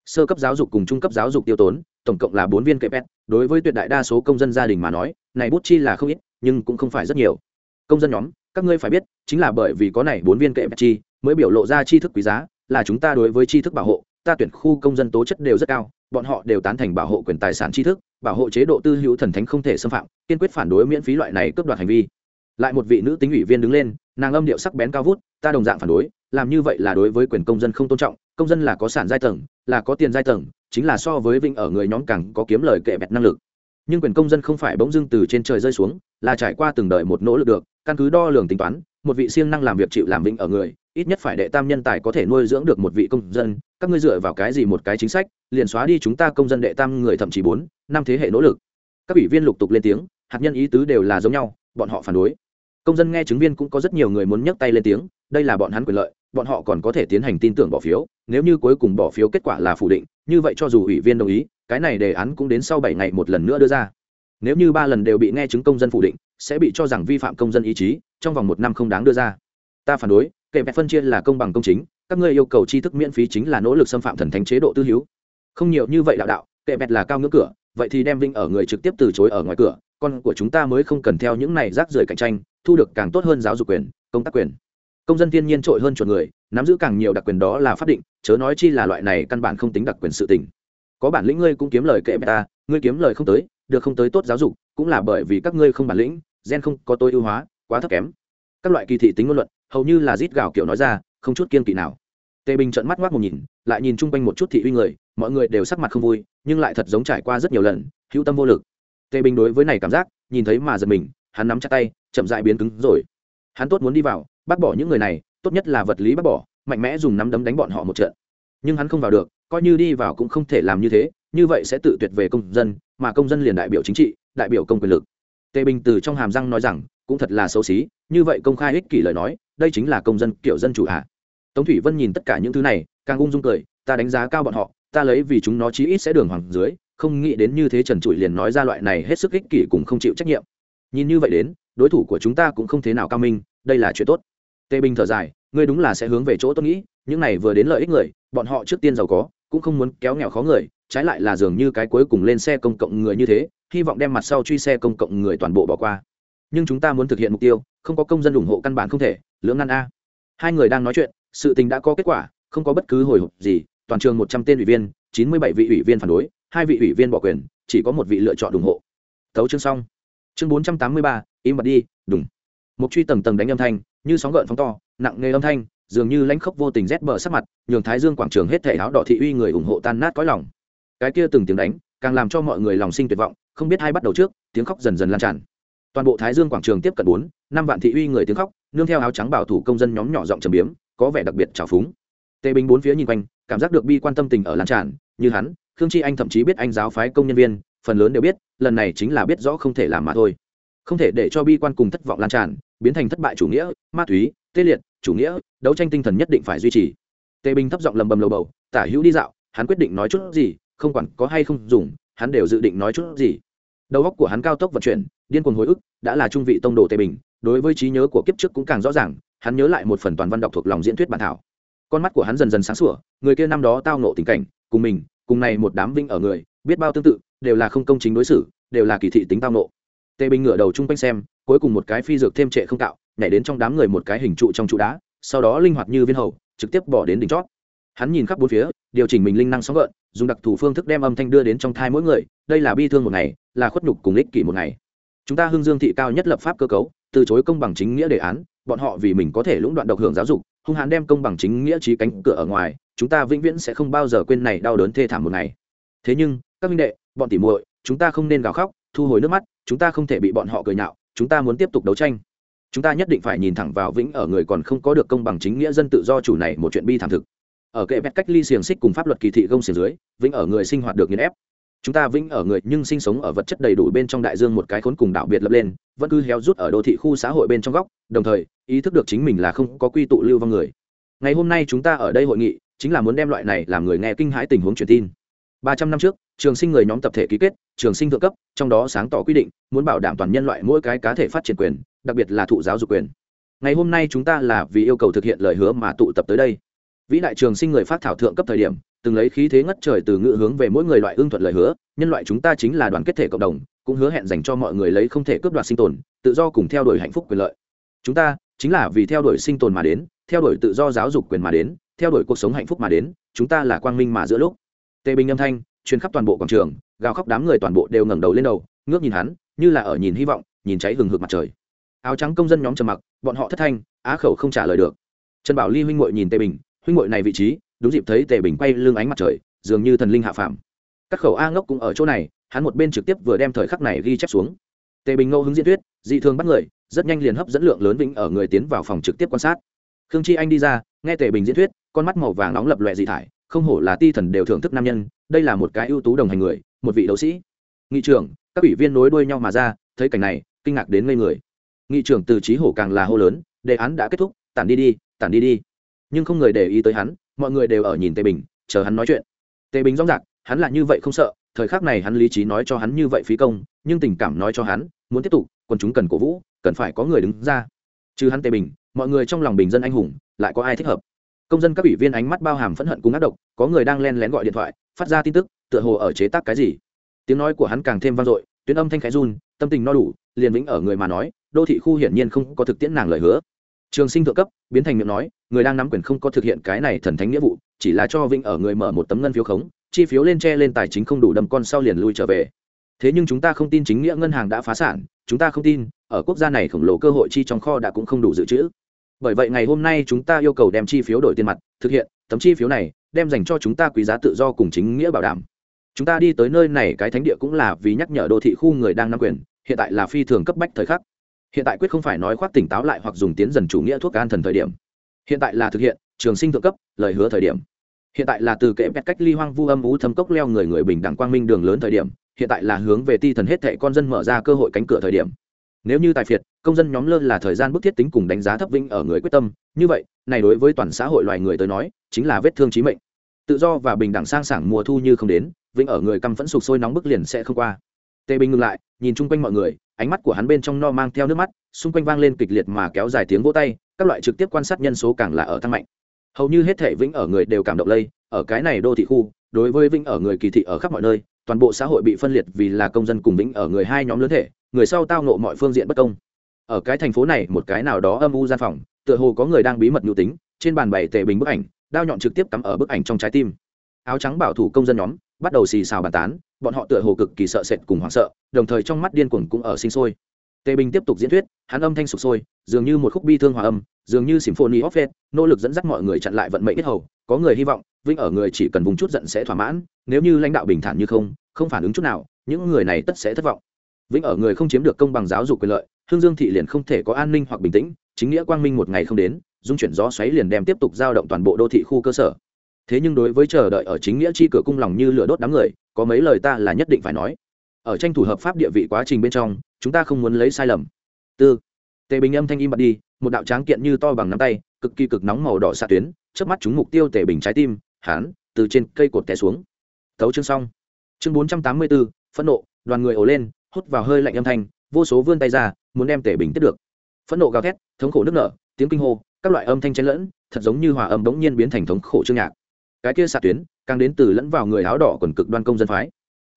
Sơ cấp giáo dục cùng trung cấp giáo dục tiêu tốn, tổng cộng là bốn viên kệ pet đối với tuyệt đại đa số công dân gia đình mà nói, này bút chi là không ít, nhưng cũng không phải rất nhiều. Công dân nhóm, các ngươi phải biết, chính là bởi vì có này bốn viên kệ pet chi, mới biểu lộ ra tri thức quý giá, là chúng ta đối với tri thức bảo hộ, ta tuyển khu công dân tố chất đều rất cao, bọn họ đều tán thành bảo hộ quyền tài sản tri thức, bảo hộ chế độ tư hữu thần thánh không thể xâm phạm, kiên quyết phản đối miễn phí loại này cướp đoạt hành vi lại một vị nữ tính ủy viên đứng lên, nàng âm điệu sắc bén cao vút, ta đồng dạng phản đối, làm như vậy là đối với quyền công dân không tôn trọng, công dân là có sản giai tầng, là có tiền giai tầng, chính là so với vinh ở người nhóm càng có kiếm lời kệ bẹt năng lực. Nhưng quyền công dân không phải bỗng dưng từ trên trời rơi xuống, là trải qua từng đời một nỗ lực được, căn cứ đo lường tính toán, một vị siêng năng làm việc chịu làm vinh ở người, ít nhất phải đệ tam nhân tài có thể nuôi dưỡng được một vị công dân, các ngươi dựa vào cái gì một cái chính sách, liền xóa đi chúng ta công dân đệ tam người thậm chí bốn, năm thế hệ nỗ lực. Các ủy viên lục tục lên tiếng, hạt nhân ý tứ đều là giống nhau, bọn họ phản đối công dân nghe chứng viên cũng có rất nhiều người muốn nhấc tay lên tiếng, đây là bọn hắn quyền lợi, bọn họ còn có thể tiến hành tin tưởng bỏ phiếu, nếu như cuối cùng bỏ phiếu kết quả là phủ định, như vậy cho dù ủy viên đồng ý, cái này đề án cũng đến sau bảy ngày một lần nữa đưa ra. Nếu như ba lần đều bị nghe chứng công dân phủ định, sẽ bị cho rằng vi phạm công dân ý chí, trong vòng một năm không đáng đưa ra. Ta phản đối, kệ mẹ phân chia là công bằng công chính, các ngươi yêu cầu tri thức miễn phí chính là nỗ lực xâm phạm thần thánh chế độ tư hữu. Không nhiều như vậy đạo đạo, kệ mẹ là cao ngưỡng cửa, vậy thì đem vinh ở người trực tiếp từ chối ở ngoài cửa con của chúng ta mới không cần theo những này rác rưởi cạnh tranh, thu được càng tốt hơn giáo dục quyền, công tác quyền. Công dân thiên nhiên trội hơn chuột người, nắm giữ càng nhiều đặc quyền đó là pháp định, chớ nói chi là loại này căn bản không tính đặc quyền sự tình. Có bản lĩnh ngươi cũng kiếm lời kệ ta, ngươi kiếm lời không tới, được không tới tốt giáo dục, cũng là bởi vì các ngươi không bản lĩnh, gen không có tôi ưu hóa, quá thấp kém. Các loại kỳ thị tính ngôn luận, hầu như là rít gào kiểu nói ra, không chút kiên kỵ nào. Tề bình trợn mắt ngoác một nhìn, lại nhìn chung quanh một chút thị uy người, mọi người đều sắc mặt không vui, nhưng lại thật giống trải qua rất nhiều lần, hữu tâm vô lực tề bình đối với này cảm giác, nhìn thấy mà giật mình, hắn nắm chặt tay, chậm dại biến cứng rồi. Hắn tốt muốn đi vào, bắt bỏ những người này, tốt nhất là vật lý bắt bỏ, mạnh mẽ dùng nắm đấm đánh bọn họ một trận. Nhưng hắn không vào được, coi như đi vào cũng không thể làm như thế, như vậy sẽ tự tuyệt về công dân, mà công dân liền đại biểu chính trị, đại biểu công quyền lực. Tề bình từ trong hàm răng nói rằng, cũng thật là xấu xí, như vậy công khai ích kỷ lời nói, đây chính là công dân kiểu dân chủ hạ tống thủy vân nhìn tất cả những thứ này, càng ung dung cười, ta đánh giá cao bọn họ, ta lấy vì chúng nó chí ít sẽ đường hoàng dưới không nghĩ đến như thế trần trụi liền nói ra loại này hết sức ích kỷ cùng không chịu trách nhiệm. Nhìn như vậy đến, đối thủ của chúng ta cũng không thế nào cao minh, đây là chuyện tốt. Tề bình thở dài, ngươi đúng là sẽ hướng về chỗ tôi nghĩ, những này vừa đến lợi ích người, bọn họ trước tiên giàu có, cũng không muốn kéo nghèo khó người, trái lại là dường như cái cuối cùng lên xe công cộng người như thế, hy vọng đem mặt sau truy xe công cộng người toàn bộ bỏ qua. Nhưng chúng ta muốn thực hiện mục tiêu, không có công dân ủng hộ căn bản không thể, lưỡng ngăn a. Hai người đang nói chuyện, sự tình đã có kết quả, không có bất cứ hồi hộp gì, toàn trường một trăm tên ủy viên, chín mươi bảy vị ủy viên phản đối hai vị ủy viên bỏ quyền, chỉ có một vị lựa chọn ủng hộ. Thấu chương xong. Chương bốn trăm tám mươi ba, im bật đi đúng một truy tầng tầng đánh âm thanh, như sóng gợn phóng to, nặng nghề âm thanh, dường như lãnh khốc vô tình rét bờ sắc mặt, nhường thái dương quảng trường hết thể áo đỏ thị uy người ủng hộ tan nát cõi lòng. Cái kia từng tiếng đánh, càng làm cho mọi người lòng sinh tuyệt vọng, không biết hai bắt đầu trước, tiếng khóc dần dần lan tràn. Toàn bộ thái dương quảng trường tiếp cận bốn, năm vạn thị uy người tiếng khóc, nương theo áo trắng bảo thủ công dân nhóm nhỏ giọng trầm biếm, có vẻ đặc biệt trào phúng. Tề bình bốn phía nhìn quanh, cảm giác được bi quan tâm tình ở lan tràn, như hắn khương chi anh thậm chí biết anh giáo phái công nhân viên, phần lớn đều biết, lần này chính là biết rõ không thể làm mà thôi. Không thể để cho bi quan cùng thất vọng lan tràn, biến thành thất bại chủ nghĩa, ma túy, tê liệt, chủ nghĩa, đấu tranh tinh thần nhất định phải duy trì. Tề bình thấp giọng lầm bầm lầu bầu, tả hữu đi dạo, hắn quyết định nói chút gì, không quản có hay không dùng, hắn đều dự định nói chút gì. Đầu óc của hắn cao tốc vận chuyển, điên cuồng hồi ức, đã là trung vị tông đồ tề bình, đối với trí nhớ của kiếp trước cũng càng rõ ràng, hắn nhớ lại một phần toàn văn đọc thuộc lòng diễn thuyết bản thảo. Con mắt của hắn dần dần sáng sủa, người kia năm đó tao nộ tình cảnh, cùng mình cùng này một đám vinh ở người, biết bao tương tự, đều là không công chính đối xử, đều là kỳ thị tính tao nộ. Tề bình ngửa đầu chung quanh xem, cuối cùng một cái phi dược thêm trệ không tạo nhảy đến trong đám người một cái hình trụ trong trụ đá, sau đó linh hoạt như viên hầu, trực tiếp bỏ đến đỉnh chót. Hắn nhìn khắp bốn phía, điều chỉnh mình linh năng sóng gợn, dùng đặc thù phương thức đem âm thanh đưa đến trong thai mỗi người, đây là bi thương một ngày, là khuất nhục cùng ích kỷ một ngày. Chúng ta hưng dương thị cao nhất lập pháp cơ cấu, từ chối công bằng chính nghĩa đề án, bọn họ vì mình có thể lũng đoạn độc hưởng giáo dục, hung hãn đem công bằng chính nghĩa trí cánh cửa ở ngoài chúng ta vĩnh viễn sẽ không bao giờ quên này đau đớn thê thảm một ngày. Thế nhưng, các minh đệ, bọn tỉ muội, chúng ta không nên gào khóc, thu hồi nước mắt, chúng ta không thể bị bọn họ cười nhạo, chúng ta muốn tiếp tục đấu tranh. Chúng ta nhất định phải nhìn thẳng vào vĩnh ở người còn không có được công bằng chính nghĩa dân tự do chủ này một chuyện bi thảm thực. Ở kệ bét cách ly xiềng xích cùng pháp luật kỳ thị gông xiềng dưới, vĩnh ở người sinh hoạt được nghiền ép. Chúng ta vĩnh ở người nhưng sinh sống ở vật chất đầy đủ bên trong đại dương một cái khốn cùng đảo biệt lập lên, vẫn cứ héo rút ở đô thị khu xã hội bên trong góc, đồng thời, ý thức được chính mình là không có quy tụ lưu vong người. Ngày hôm nay chúng ta ở đây hội nghị chính là muốn đem loại này làm người nghe kinh hãi tình huống truyền tin. Ba trăm năm trước, trường sinh người nhóm tập thể ký kết, trường sinh thượng cấp, trong đó sáng tỏ quy định, muốn bảo đảm toàn nhân loại mỗi cái cá thể phát triển quyền, đặc biệt là thụ giáo dục quyền. Ngày hôm nay chúng ta là vì yêu cầu thực hiện lời hứa mà tụ tập tới đây. Vĩ đại trường sinh người phát thảo thượng cấp thời điểm, từng lấy khí thế ngất trời từ ngự hướng về mỗi người loại ương thuận lời hứa, nhân loại chúng ta chính là đoàn kết thể cộng đồng, cũng hứa hẹn dành cho mọi người lấy không thể cướp đoạt sinh tồn, tự do cùng theo đuổi hạnh phúc quyền lợi. Chúng ta chính là vì theo đuổi sinh tồn mà đến, theo đuổi tự do giáo dục quyền mà đến theo đuổi cuộc sống hạnh phúc mà đến, chúng ta là quang minh mà giữa lúc. Tề bình âm thanh, truyền khắp toàn bộ quảng trường, gào khóc đám người toàn bộ đều ngẩng đầu lên đầu, ngước nhìn hắn, như là ở nhìn hy vọng, nhìn cháy hừng hực mặt trời. Áo trắng công dân nhóm trầm mặc, bọn họ thất thanh, á khẩu không trả lời được. Trần bảo ly huynh ngội nhìn tề bình, huynh ngội này vị trí, đúng dịp thấy tề bình quay lưng ánh mặt trời, dường như thần linh hạ phàm. Các khẩu a ngốc cũng ở chỗ này, hắn một bên trực tiếp vừa đem thời khắc này ghi chép xuống. Tề bình ngẫu hứng diễn thuyết, dị thường bắt người, rất nhanh liền hấp dẫn lượng lớn vĩnh ở người tiến vào phòng trực tiếp quan sát. Khương chi anh đi ra nghe tề bình diễn thuyết, con mắt màu vàng nóng lập lòe dị thải, không hổ là ti thần đều thưởng thức nam nhân, đây là một cái ưu tú đồng hành người, một vị đấu sĩ. Nghị trưởng, các ủy viên nối đuôi nhau mà ra, thấy cảnh này, kinh ngạc đến ngây người. Nghị trưởng từ trí hổ càng là hô lớn, đề án đã kết thúc, tản đi đi, tản đi đi. Nhưng không người để ý tới hắn, mọi người đều ở nhìn tề bình, chờ hắn nói chuyện. Tề bình rõ ràng hắn là như vậy không sợ, thời khắc này hắn lý trí nói cho hắn như vậy phí công, nhưng tình cảm nói cho hắn, muốn tiếp tục, còn chúng cần cổ vũ, cần phải có người đứng ra. Trừ hắn tề bình, mọi người trong lòng bình dân anh hùng lại có ai thích hợp. Công dân các ủy viên ánh mắt bao hàm phẫn hận cùng ác độc, có người đang len lén gọi điện thoại, phát ra tin tức, tựa hồ ở chế tác cái gì. Tiếng nói của hắn càng thêm vang dội, tuyến âm thanh khẽ run, tâm tình no đủ, liền vĩnh ở người mà nói, đô thị khu hiển nhiên không có thực tiễn nàng lời hứa. Trường sinh thượng cấp, biến thành miệng nói, người đang nắm quyền không có thực hiện cái này thần thánh nghĩa vụ, chỉ là cho vĩnh ở người mở một tấm ngân phiếu khống, chi phiếu lên tre lên tài chính không đủ đâm con sau liền lui trở về. Thế nhưng chúng ta không tin chính nghĩa ngân hàng đã phá sản, chúng ta không tin, ở quốc gia này khổng lồ cơ hội chi trong kho đã cũng không đủ dự trữ bởi vậy ngày hôm nay chúng ta yêu cầu đem chi phiếu đổi tiền mặt, thực hiện, tấm chi phiếu này, đem dành cho chúng ta quý giá tự do cùng chính nghĩa bảo đảm. Chúng ta đi tới nơi này, cái thánh địa cũng là vì nhắc nhở đô thị khu người đang nắm quyền, hiện tại là phi thường cấp bách thời khắc. Hiện tại quyết không phải nói khoác tỉnh táo lại hoặc dùng tiến dần chủ nghĩa thuốc an thần thời điểm. Hiện tại là thực hiện, trường sinh thượng cấp, lời hứa thời điểm. Hiện tại là từ kệ bẹt cách ly hoang vu âm ú thâm cốc leo người người bình đẳng quang minh đường lớn thời điểm. Hiện tại là hướng về ti thần hết thệ con dân mở ra cơ hội cánh cửa thời điểm nếu như tài phiệt, công dân nhóm lơ là thời gian bức thiết tính cùng đánh giá thấp vĩnh ở người quyết tâm, như vậy, này đối với toàn xã hội loài người tới nói, chính là vết thương trí mệnh. Tự do và bình đẳng sang sảng mùa thu như không đến vĩnh ở người căm phẫn sụp sôi nóng bức liền sẽ không qua. Tề bình ngừng lại, nhìn chung quanh mọi người, ánh mắt của hắn bên trong no mang theo nước mắt, xung quanh vang lên kịch liệt mà kéo dài tiếng vỗ tay, các loại trực tiếp quan sát nhân số càng là ở tăng mạnh. Hầu như hết thể vĩnh ở người đều cảm động lây, ở cái này đô thị khu, đối với vĩnh ở người kỳ thị ở khắp mọi nơi, toàn bộ xã hội bị phân liệt vì là công dân cùng vĩnh ở người hai nhóm lớn thể người sau tao nộ mọi phương diện bất công. Ở cái thành phố này, một cái nào đó âm u gian phòng, tựa hồ có người đang bí mật nhu tính, trên bàn bày tề bình bức ảnh, đao nhọn trực tiếp cắm ở bức ảnh trong trái tim. Áo trắng bảo thủ công dân nhóm, bắt đầu xì xào bàn tán, bọn họ tựa hồ cực kỳ sợ sệt cùng hoảng sợ, đồng thời trong mắt điên cuồng cũng ở sinh sôi. Tề bình tiếp tục diễn thuyết, hắn âm thanh sụp sôi, dường như một khúc bi thương hòa âm, dường như symphony of fate, nỗ lực dẫn dắt mọi người chặn lại vận mệnh biết hầu, có người hy vọng vinh ở người chỉ cần vùng chút giận sẽ thỏa mãn, nếu như lãnh đạo bình thản như không không phản ứng chút nào, những người này tất sẽ thất vọng vĩnh ở người không chiếm được công bằng giáo dục quyền lợi, hương dương thị liền không thể có an ninh hoặc bình tĩnh, chính nghĩa quang minh một ngày không đến, dung chuyển gió xoáy liền đem tiếp tục giao động toàn bộ đô thị khu cơ sở. Thế nhưng đối với chờ đợi ở chính nghĩa chi cửa cung lòng như lửa đốt đám người, có mấy lời ta là nhất định phải nói. Ở tranh thủ hợp pháp địa vị quá trình bên trong, chúng ta không muốn lấy sai lầm. Tư. Tề bình âm thanh im bật đi, một đạo tráng kiện như to bằng nắm tay, cực kỳ cực nóng màu đỏ xạ tuyến trước mắt chúng mục tiêu tề bình trái tim hán từ trên cây cột té xuống. Thấu chương xong. Chương bốn trăm tám mươi bốn phẫn nộ, đoàn người ồ lên hút vào hơi lạnh âm thanh, vô số vươn tay ra, muốn đem tể bình tiếp được. Phẫn nộ gào thét, thống khổ nước nở, tiếng kinh hô, các loại âm thanh chen lẫn, thật giống như hòa âm bỗng nhiên biến thành thống khổ chương nhạc. Cái kia xạ tuyến, càng đến từ lẫn vào người áo đỏ quần cực đoan công dân phái.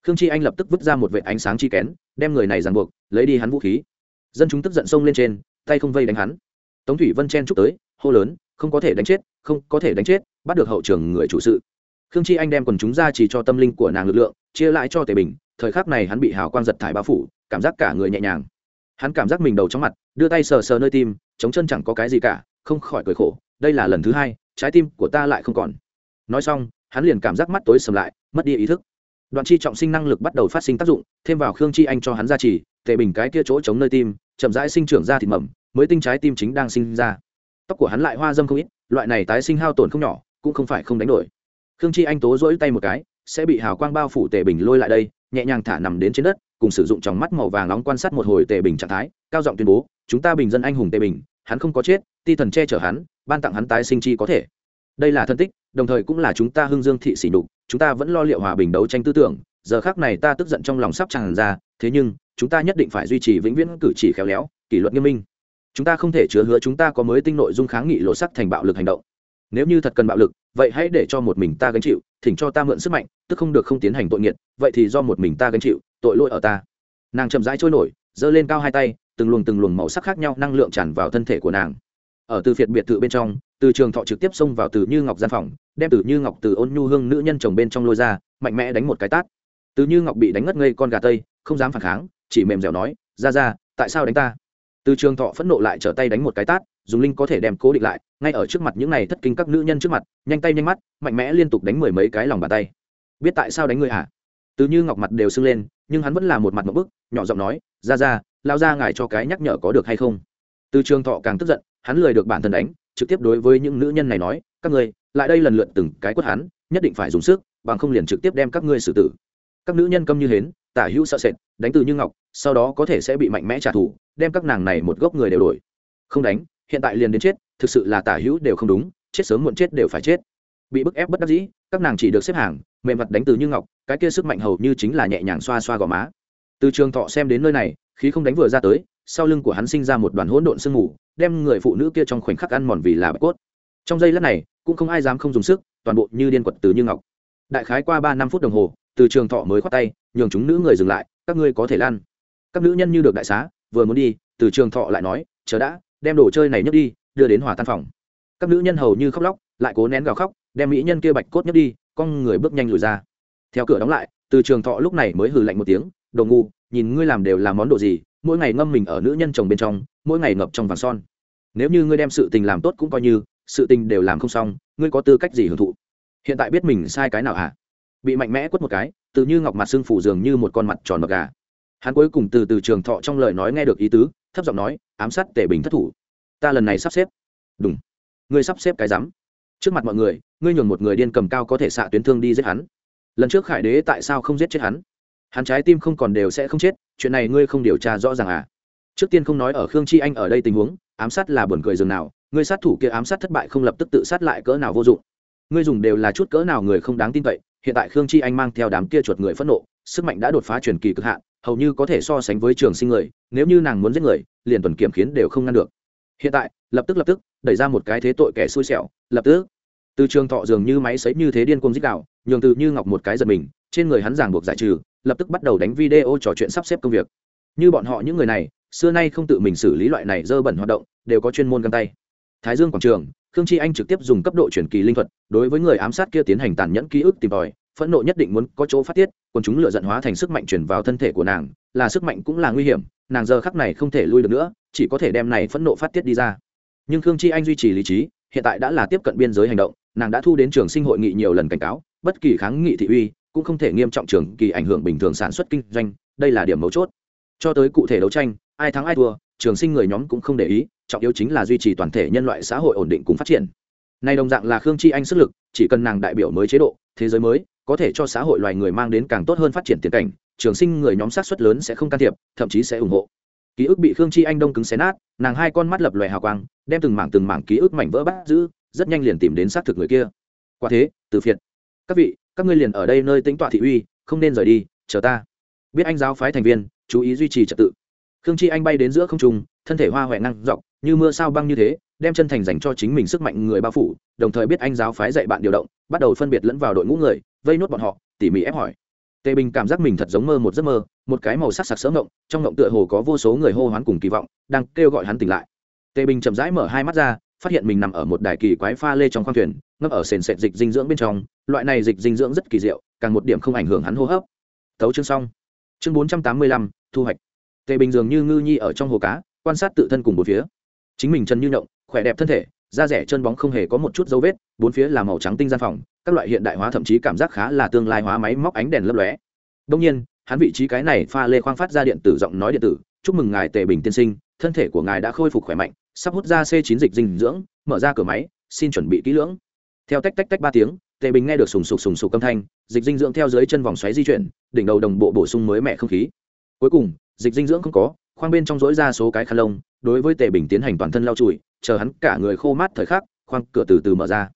Khương chi anh lập tức vứt ra một vệ ánh sáng chi kén, đem người này ràng buộc, lấy đi hắn vũ khí. Dân chúng tức giận xông lên trên, tay không vây đánh hắn. Tống thủy vân chen chúc tới, hô lớn, không có thể đánh chết, không có thể đánh chết, bắt được hậu trường người chủ sự. Khương chi anh đem quần chúng ra chỉ cho tâm linh của nàng lực lượng, chia lại cho tề bình thời khắc này hắn bị hào quang giật thải bao phủ, cảm giác cả người nhẹ nhàng. Hắn cảm giác mình đầu chóng mặt, đưa tay sờ sờ nơi tim, chống chân chẳng có cái gì cả, không khỏi cười khổ, đây là lần thứ hai, trái tim của ta lại không còn. Nói xong, hắn liền cảm giác mắt tối sầm lại, mất đi ý thức. Đoạn chi trọng sinh năng lực bắt đầu phát sinh tác dụng, thêm vào khương chi anh cho hắn ra chỉ tề bình cái kia chỗ chống nơi tim, chậm rãi sinh trưởng ra thịt mầm, mới tinh trái tim chính đang sinh ra. Tóc của hắn lại hoa dâm không ít, loại này tái sinh hao tổn không nhỏ, cũng không phải không đánh đổi. Khương chi anh tố rỗi tay một cái, sẽ bị hào quang bao phủ tề bình lôi lại đây nhẹ nhàng thả nằm đến trên đất, cùng sử dụng trong mắt màu vàng nóng quan sát một hồi tề bình trạng thái, cao giọng tuyên bố, chúng ta bình dân anh hùng tề bình, hắn không có chết, ti thần che chở hắn, ban tặng hắn tái sinh chi có thể. Đây là thân tích, đồng thời cũng là chúng ta hưng dương thị sỉ nhục, chúng ta vẫn lo liệu hòa bình đấu tranh tư tưởng, giờ khác này ta tức giận trong lòng sắp tràn ra, thế nhưng, chúng ta nhất định phải duy trì vĩnh viễn cử chỉ khéo léo, kỷ luật nghiêm minh. Chúng ta không thể chứa hứa chúng ta có mới tinh nội dung kháng nghị lộ sắc thành bạo lực hành động. Nếu như thật cần bạo lực, vậy hãy để cho một mình ta gánh chịu thỉnh cho ta mượn sức mạnh, tức không được không tiến hành tội nghiệt, vậy thì do một mình ta gánh chịu, tội lỗi ở ta. Nàng chậm rãi trôi nổi, giơ lên cao hai tay, từng luồng từng luồng màu sắc khác nhau năng lượng tràn vào thân thể của nàng. Ở từ phiệt biệt thự bên trong, từ trường thọ trực tiếp xông vào từ như ngọc gian phòng, đem từ như ngọc từ ôn nhu hương nữ nhân chồng bên trong lôi ra, mạnh mẽ đánh một cái tát. Từ như ngọc bị đánh ngất ngây con gà tây, không dám phản kháng, chỉ mềm dẻo nói, ra ra, tại sao đánh ta? Từ trường thọ phẫn nộ lại trở tay đánh một cái tát dùng linh có thể đem cố định lại, ngay ở trước mặt những này thất kinh các nữ nhân trước mặt, nhanh tay nhanh mắt, mạnh mẽ liên tục đánh mười mấy cái lòng bàn tay. Biết tại sao đánh người hả? Từ như ngọc mặt đều sưng lên, nhưng hắn vẫn là một mặt một bức, nhỏ giọng nói, ra ra, lao ra ngài cho cái nhắc nhở có được hay không? Từ trường thọ càng tức giận, hắn lười được bản thân đánh, trực tiếp đối với những nữ nhân này nói, các ngươi, lại đây lần lượt từng cái quất hắn, nhất định phải dùng sức, bằng không liền trực tiếp đem các ngươi xử tử. Các nữ nhân câm như hến, tả hữu sợ sệt, đánh từ như ngọc, sau đó có thể sẽ bị mạnh mẽ trả thù, đem các nàng này một gốc người đều đổi. Không đánh hiện tại liền đến chết, thực sự là tả hữu đều không đúng, chết sớm muộn chết đều phải chết. Bị bức ép bất đắc dĩ, các nàng chỉ được xếp hàng, mềm mặt đánh từ như ngọc, cái kia sức mạnh hầu như chính là nhẹ nhàng xoa xoa gò má. Từ trường thọ xem đến nơi này, khí không đánh vừa ra tới, sau lưng của hắn sinh ra một đoàn hỗn độn sương mù, đem người phụ nữ kia trong khoảnh khắc ăn mòn vì là bạch cốt. Trong giây lát này, cũng không ai dám không dùng sức, toàn bộ như điên quật từ như ngọc. Đại khái qua ba năm phút đồng hồ, từ trường thọ mới khoát tay, nhường chúng nữ người dừng lại, các ngươi có thể lan. Các nữ nhân như được đại xá, vừa muốn đi, từ trường thọ lại nói, chờ đã đem đồ chơi này nhấc đi, đưa đến hòa tan phòng. Các nữ nhân hầu như khóc lóc, lại cố nén gào khóc, đem mỹ nhân kia bạch cốt nhấc đi, con người bước nhanh lùi ra. Theo cửa đóng lại, từ trường thọ lúc này mới hừ lạnh một tiếng, đồ ngu, nhìn ngươi làm đều là món đồ gì, mỗi ngày ngâm mình ở nữ nhân chồng bên trong, mỗi ngày ngập trong vàng son. Nếu như ngươi đem sự tình làm tốt cũng coi như, sự tình đều làm không xong, ngươi có tư cách gì hưởng thụ? Hiện tại biết mình sai cái nào hả? Bị mạnh mẽ quất một cái tự như ngọc mặt xương phủ dường như một con mặt tròn mập gà hắn cuối cùng từ từ trường thọ trong lời nói nghe được ý tứ, thấp giọng nói, ám sát tể bình thất thủ. Ta lần này sắp xếp. Đúng ngươi sắp xếp cái rắm. Trước mặt mọi người, ngươi nhường một người điên cầm cao có thể xạ tuyến thương đi giết hắn. Lần trước khải đế tại sao không giết chết hắn? Hắn trái tim không còn đều sẽ không chết, chuyện này ngươi không điều tra rõ ràng à? Trước tiên không nói ở khương chi anh ở đây tình huống, ám sát là buồn cười dường nào, ngươi sát thủ kia ám sát thất bại không lập tức tự sát lại cỡ nào vô dụng. Ngươi dùng đều là chút cỡ nào người không đáng tin cậy, hiện tại khương chi anh mang theo đám kia chuột người phẫn nộ, sức mạnh đã đột phá truyền kỳ cực hạn hầu như có thể so sánh với trường sinh người, nếu như nàng muốn giết người, liền tuần kiểm khiến đều không ngăn được. Hiện tại, lập tức lập tức, đẩy ra một cái thế tội kẻ xui xẻo, lập tức. Từ trường thọ dường như máy xấy như thế điên cuồng dích đạo, nhường từ như ngọc một cái giật mình, trên người hắn giảng buộc giải trừ, lập tức bắt đầu đánh video trò chuyện sắp xếp công việc. Như bọn họ những người này, xưa nay không tự mình xử lý loại này dơ bẩn hoạt động, đều có chuyên môn găng tay. Thái dương quảng trường, khương chi anh trực tiếp dùng cấp độ chuyển kỳ linh thuật, đối với người ám sát kia tiến hành tàn nhẫn ký ức tìm tòi phẫn nộ nhất định muốn có chỗ phát tiết còn chúng lựa giận hóa thành sức mạnh chuyển vào thân thể của nàng, là sức mạnh cũng là nguy hiểm, nàng giờ khắc này không thể lui được nữa, chỉ có thể đem này phẫn nộ phát tiết đi ra. Nhưng khương chi anh duy trì lý trí, hiện tại đã là tiếp cận biên giới hành động, nàng đã thu đến trường sinh hội nghị nhiều lần cảnh cáo, bất kỳ kháng nghị thị uy cũng không thể nghiêm trọng trường kỳ ảnh hưởng bình thường sản xuất kinh doanh, đây là điểm mấu chốt. Cho tới cụ thể đấu tranh, ai thắng ai thua, trường sinh người nhóm cũng không để ý, trọng yếu chính là duy trì toàn thể nhân loại xã hội ổn định cùng phát triển. Này đồng dạng là khương chi anh sức lực, chỉ cần nàng đại biểu mới chế độ, thế giới mới có thể cho xã hội loài người mang đến càng tốt hơn phát triển tiền cảnh, trường sinh người nhóm sát xuất lớn sẽ không can thiệp, thậm chí sẽ ủng hộ. Ký ức bị khương chi anh đông cứng xé nát, nàng hai con mắt lập loài hào quang, đem từng mảng từng mảng ký ức mảnh vỡ bắt giữ, rất nhanh liền tìm đến xác thực người kia. Quả thế, từ phiệt. Các vị, các ngươi liền ở đây nơi tính tọa thị uy, không nên rời đi, chờ ta. Biết anh giáo phái thành viên, chú ý duy trì trật tự. Khương chi anh bay đến giữa không trung, thân thể hoa huệ năng dọc, như mưa sao băng như thế, đem chân thành dành cho chính mình sức mạnh người bao phủ, đồng thời biết anh giáo phái dạy bạn điều động, bắt đầu phân biệt lẫn vào đội ngũ người vây nốt bọn họ, tỉ mỉ ép hỏi. Tề bình cảm giác mình thật giống mơ một giấc mơ, một cái màu sắc sặc sỡ ngộng, trong ngộng tựa hồ có vô số người hô hoán cùng kỳ vọng, đang kêu gọi hắn tỉnh lại. Tề bình chậm rãi mở hai mắt ra, phát hiện mình nằm ở một đài kỳ quái pha lê trong khoang thuyền, ngấp ở sền sệt dịch dinh dưỡng bên trong, loại này dịch dinh dưỡng rất kỳ diệu, càng một điểm không ảnh hưởng hắn hô hấp. Thấu chương xong. Chương bốn trăm tám mươi lăm, thu hoạch. Tề bình dường như ngư nhi ở trong hồ cá, quan sát tự thân cùng bốn phía. Chính mình chân như nhộng, khỏe đẹp thân thể, da rẻ chân bóng không hề có một chút dấu vết, bốn phía là màu trắng tinh gian phòng các loại hiện đại hóa thậm chí cảm giác khá là tương lai hóa máy móc ánh đèn lấp lóe. Đông nhiên, hắn vị trí cái này pha lê khoang phát ra điện tử giọng nói điện tử, chúc mừng ngài tề bình tiên sinh, thân thể của ngài đã khôi phục khỏe mạnh, sắp hút ra c 9 dịch dinh dưỡng, mở ra cửa máy, xin chuẩn bị kỹ lưỡng. Theo tách tách tách ba tiếng, tề bình nghe được sùng sục sùng sục âm thanh, dịch dinh dưỡng theo dưới chân vòng xoáy di chuyển, đỉnh đầu đồng bộ bổ sung mới mẻ không khí. Cuối cùng, dịch dinh dưỡng không có, khoang bên trong rỗi ra số cái khăn lông, đối với tề bình tiến hành toàn thân lau chùi, chờ hắn cả người khô mát thời khắc, khoang cửa từ từ mở ra.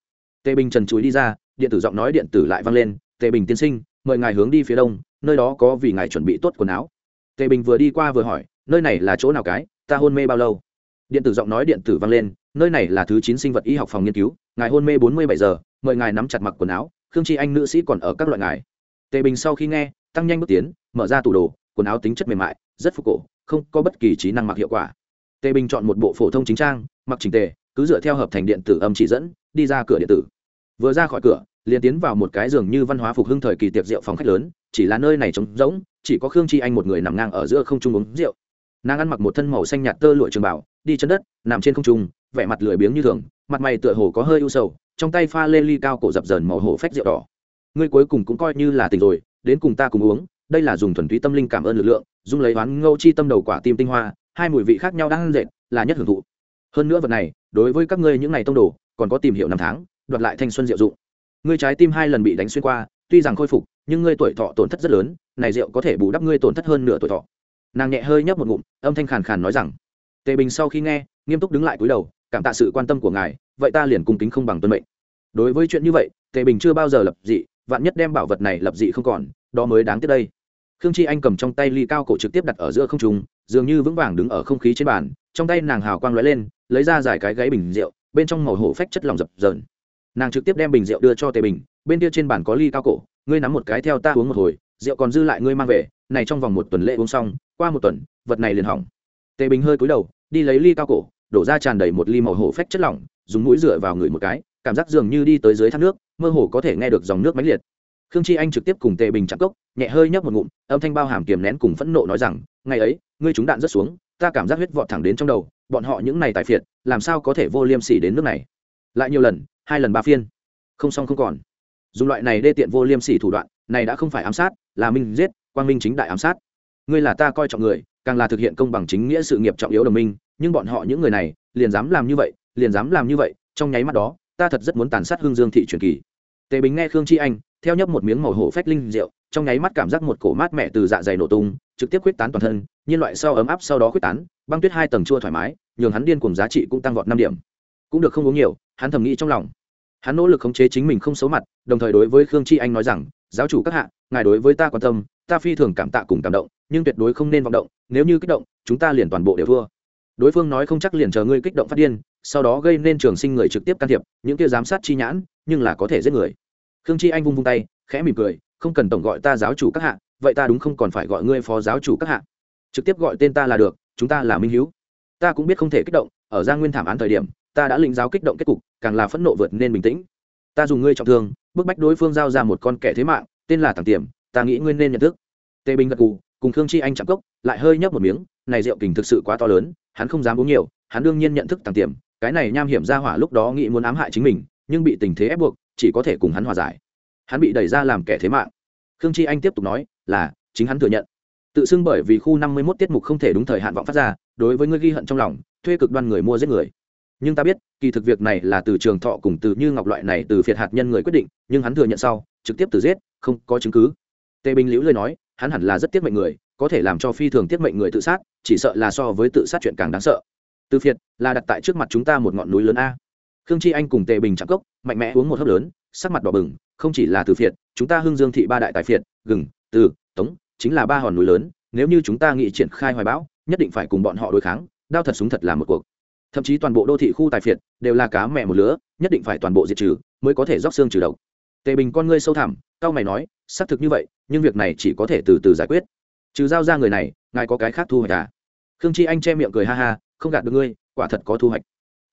Tề bình trần chuối đi ra điện tử giọng nói điện tử lại vang lên, tề bình tiên sinh, mời ngài hướng đi phía đông, nơi đó có vì ngài chuẩn bị tốt quần áo. Tề bình vừa đi qua vừa hỏi, nơi này là chỗ nào cái, ta hôn mê bao lâu? Điện tử giọng nói điện tử vang lên, nơi này là thứ chín sinh vật y học phòng nghiên cứu, ngài hôn mê bốn mươi bảy giờ, mời ngài nắm chặt mặc quần áo, khương chi anh nữ sĩ còn ở các loại ngài. Tề bình sau khi nghe, tăng nhanh bước tiến, mở ra tủ đồ, quần áo tính chất mềm mại, rất phục cổ, không có bất kỳ trí năng mặc hiệu quả. Tề bình chọn một bộ phổ thông chính trang, mặc trình tề, cứ dựa theo hợp thành điện tử âm chỉ dẫn, đi ra cửa điện tử vừa ra khỏi cửa, liền tiến vào một cái giường như văn hóa phục hưng thời kỳ tiệc rượu phòng khách lớn, chỉ là nơi này trống rỗng, chỉ có khương chi anh một người nằm ngang ở giữa không trung uống rượu. Nàng ăn mặc một thân màu xanh nhạt tơ lụa trường bảo, đi chân đất, nằm trên không trung, vẻ mặt lười biếng như thường, mặt mày tựa hồ có hơi ưu sầu, trong tay pha lê ly cao cổ dập dờn màu hổ phách rượu đỏ. Ngươi cuối cùng cũng coi như là tình rồi, đến cùng ta cùng uống, đây là dùng thuần túy tâm linh cảm ơn lực lượng, dùng lấy oán ngâu chi tâm đầu quả tim tinh hoa, hai mùi vị khác nhau đang dệt, là nhất hưởng thụ. Hơn nữa vật này, đối với các ngươi những ngày tông đồ, còn có tìm hiểu năm tháng đoạt lại thanh xuân diệu dụng. Ngươi trái tim hai lần bị đánh xuyên qua, tuy rằng khôi phục, nhưng ngươi tuổi thọ tổn thất rất lớn, này rượu có thể bù đắp ngươi tổn thất hơn nửa tuổi thọ. Nàng nhẹ hơi nhấp một ngụm, âm thanh khàn khàn nói rằng, tề bình sau khi nghe, nghiêm túc đứng lại cúi đầu, cảm tạ sự quan tâm của ngài, vậy ta liền cung kính không bằng tuân mệnh. Đối với chuyện như vậy, tề bình chưa bao giờ lập dị, vạn nhất đem bảo vật này lập dị không còn, đó mới đáng tiếc đây. Khương chi anh cầm trong tay ly cao cổ trực tiếp đặt ở giữa không trung, dường như vững vàng đứng ở không khí trên bàn, trong tay nàng hào quang lóe lên, lấy ra giải cái gáy bình rượu, bên trong màu hổ phách chất lỏng dập dờn nàng trực tiếp đem bình rượu đưa cho tề bình, bên kia trên bàn có ly cao cổ, ngươi nắm một cái theo ta uống một hồi, rượu còn dư lại ngươi mang về, này trong vòng một tuần lễ uống xong, qua một tuần, vật này liền hỏng. Tề bình hơi cúi đầu, đi lấy ly cao cổ, đổ ra tràn đầy một ly màu hổ phách chất lỏng, dùng mũi rửa vào người một cái, cảm giác dường như đi tới dưới thác nước, mơ hồ có thể nghe được dòng nước mãnh liệt. Khương chi anh trực tiếp cùng tề bình chạm cốc, nhẹ hơi nhấp một ngụm, âm thanh bao hàm kiềm nén cùng phẫn nộ nói rằng, ngày ấy, ngươi chúng đạn rất xuống, ta cảm giác huyết vọt thẳng đến trong đầu, bọn họ những này tài phiệt, làm sao có thể vô liêm sỉ đến nước này? Lại nhiều lần hai lần ba phiên. Không xong không còn. Dùng loại này đê tiện vô liêm sỉ thủ đoạn, này đã không phải ám sát, là minh giết, quang minh chính đại ám sát. Ngươi là ta coi trọng người, càng là thực hiện công bằng chính nghĩa sự nghiệp trọng yếu đồng minh, nhưng bọn họ những người này, liền dám làm như vậy, liền dám làm như vậy, trong nháy mắt đó, ta thật rất muốn tàn sát hương dương thị truyền kỳ. Tề bình nghe khương chi anh, theo nhấp một miếng màu hổ phách linh rượu, trong nháy mắt cảm giác một cổ mát mẻ từ dạ dày nổ tung, trực tiếp quyết tán toàn thân nhiên loại sau ấm áp sau đó quyết tán, băng tuyết hai tầng chua thoải mái, nhường hắn điên cùng giá trị cũng tăng vọt năm điểm. Cũng được không uống nhiều hắn thầm nghĩ trong lòng. Hắn nỗ lực khống chế chính mình không xấu mặt, đồng thời đối với khương chi anh nói rằng, giáo chủ các hạ, ngài đối với ta quan tâm, ta phi thường cảm tạ cùng cảm động, nhưng tuyệt đối không nên vọng động, nếu như kích động, chúng ta liền toàn bộ đều thua. Đối phương nói không chắc liền chờ ngươi kích động phát điên, sau đó gây nên trường sinh người trực tiếp can thiệp, những kia giám sát chi nhãn, nhưng là có thể giết người. Khương chi anh vung vung tay, khẽ mỉm cười, không cần tổng gọi ta giáo chủ các hạ, vậy ta đúng không còn phải gọi ngươi phó giáo chủ các hạ. Trực tiếp gọi tên ta là được, chúng ta là minh hiếu. Ta cũng biết không thể kích động, ở giang nguyên thảm án thời điểm ta đã lĩnh giáo kích động kết cục, càng là phẫn nộ vượt nên bình tĩnh. Ta dùng ngươi trọng thương, bức bách đối phương giao ra một con kẻ thế mạng, tên là thằng tiềm, ta nghĩ ngươi nên nhận thức. Tề bình gật cù cùng khương chi anh chạm cốc, lại hơi nhấp một miếng, này rượu kình thực sự quá to lớn, hắn không dám uống nhiều, hắn đương nhiên nhận thức thằng tiềm, cái này nham hiểm ra hỏa lúc đó nghĩ muốn ám hại chính mình, nhưng bị tình thế ép buộc, chỉ có thể cùng hắn hòa giải. Hắn bị đẩy ra làm kẻ thế mạng. Khương chi anh tiếp tục nói, là, chính hắn thừa nhận. Tự xưng bởi vì khu năm mươi 51 tiết mục không thể đúng thời hạn vọng phát ra, đối với ngươi ghi hận trong lòng, thuê cực đoan người mua giết người nhưng ta biết, kỳ thực việc này là từ trường thọ cùng từ như ngọc loại này từ phiệt hạt nhân người quyết định, nhưng hắn thừa nhận sau, trực tiếp từ giết, không có chứng cứ. Tề bình liễu lời nói, hắn hẳn là rất tiết mệnh người, có thể làm cho phi thường tiết mệnh người tự sát, chỉ sợ là so với tự sát chuyện càng đáng sợ. Từ phiệt, là đặt tại trước mặt chúng ta một ngọn núi lớn a. Khương chi anh cùng tề bình chạm cốc, mạnh mẽ uống một hớp lớn, sắc mặt đỏ bừng, không chỉ là từ phiệt, chúng ta hưng dương thị ba đại tài phiệt, gừng, từ, tống, chính là ba hòn núi lớn, nếu như chúng ta nghị triển khai hoài bão, nhất định phải cùng bọn họ đối kháng, đao thật súng thật là một cuộc thậm chí toàn bộ đô thị khu tài phiệt đều là cá mẹ một lứa, nhất định phải toàn bộ diệt trừ mới có thể róc xương trừ độc. Tề bình con ngươi sâu thẳm, cao mày nói, xác thực như vậy, nhưng việc này chỉ có thể từ từ giải quyết. Trừ giao ra người này, ngài có cái khác thu hoạch à? Khương chi anh che miệng cười ha ha, không gạt được ngươi, quả thật có thu hoạch.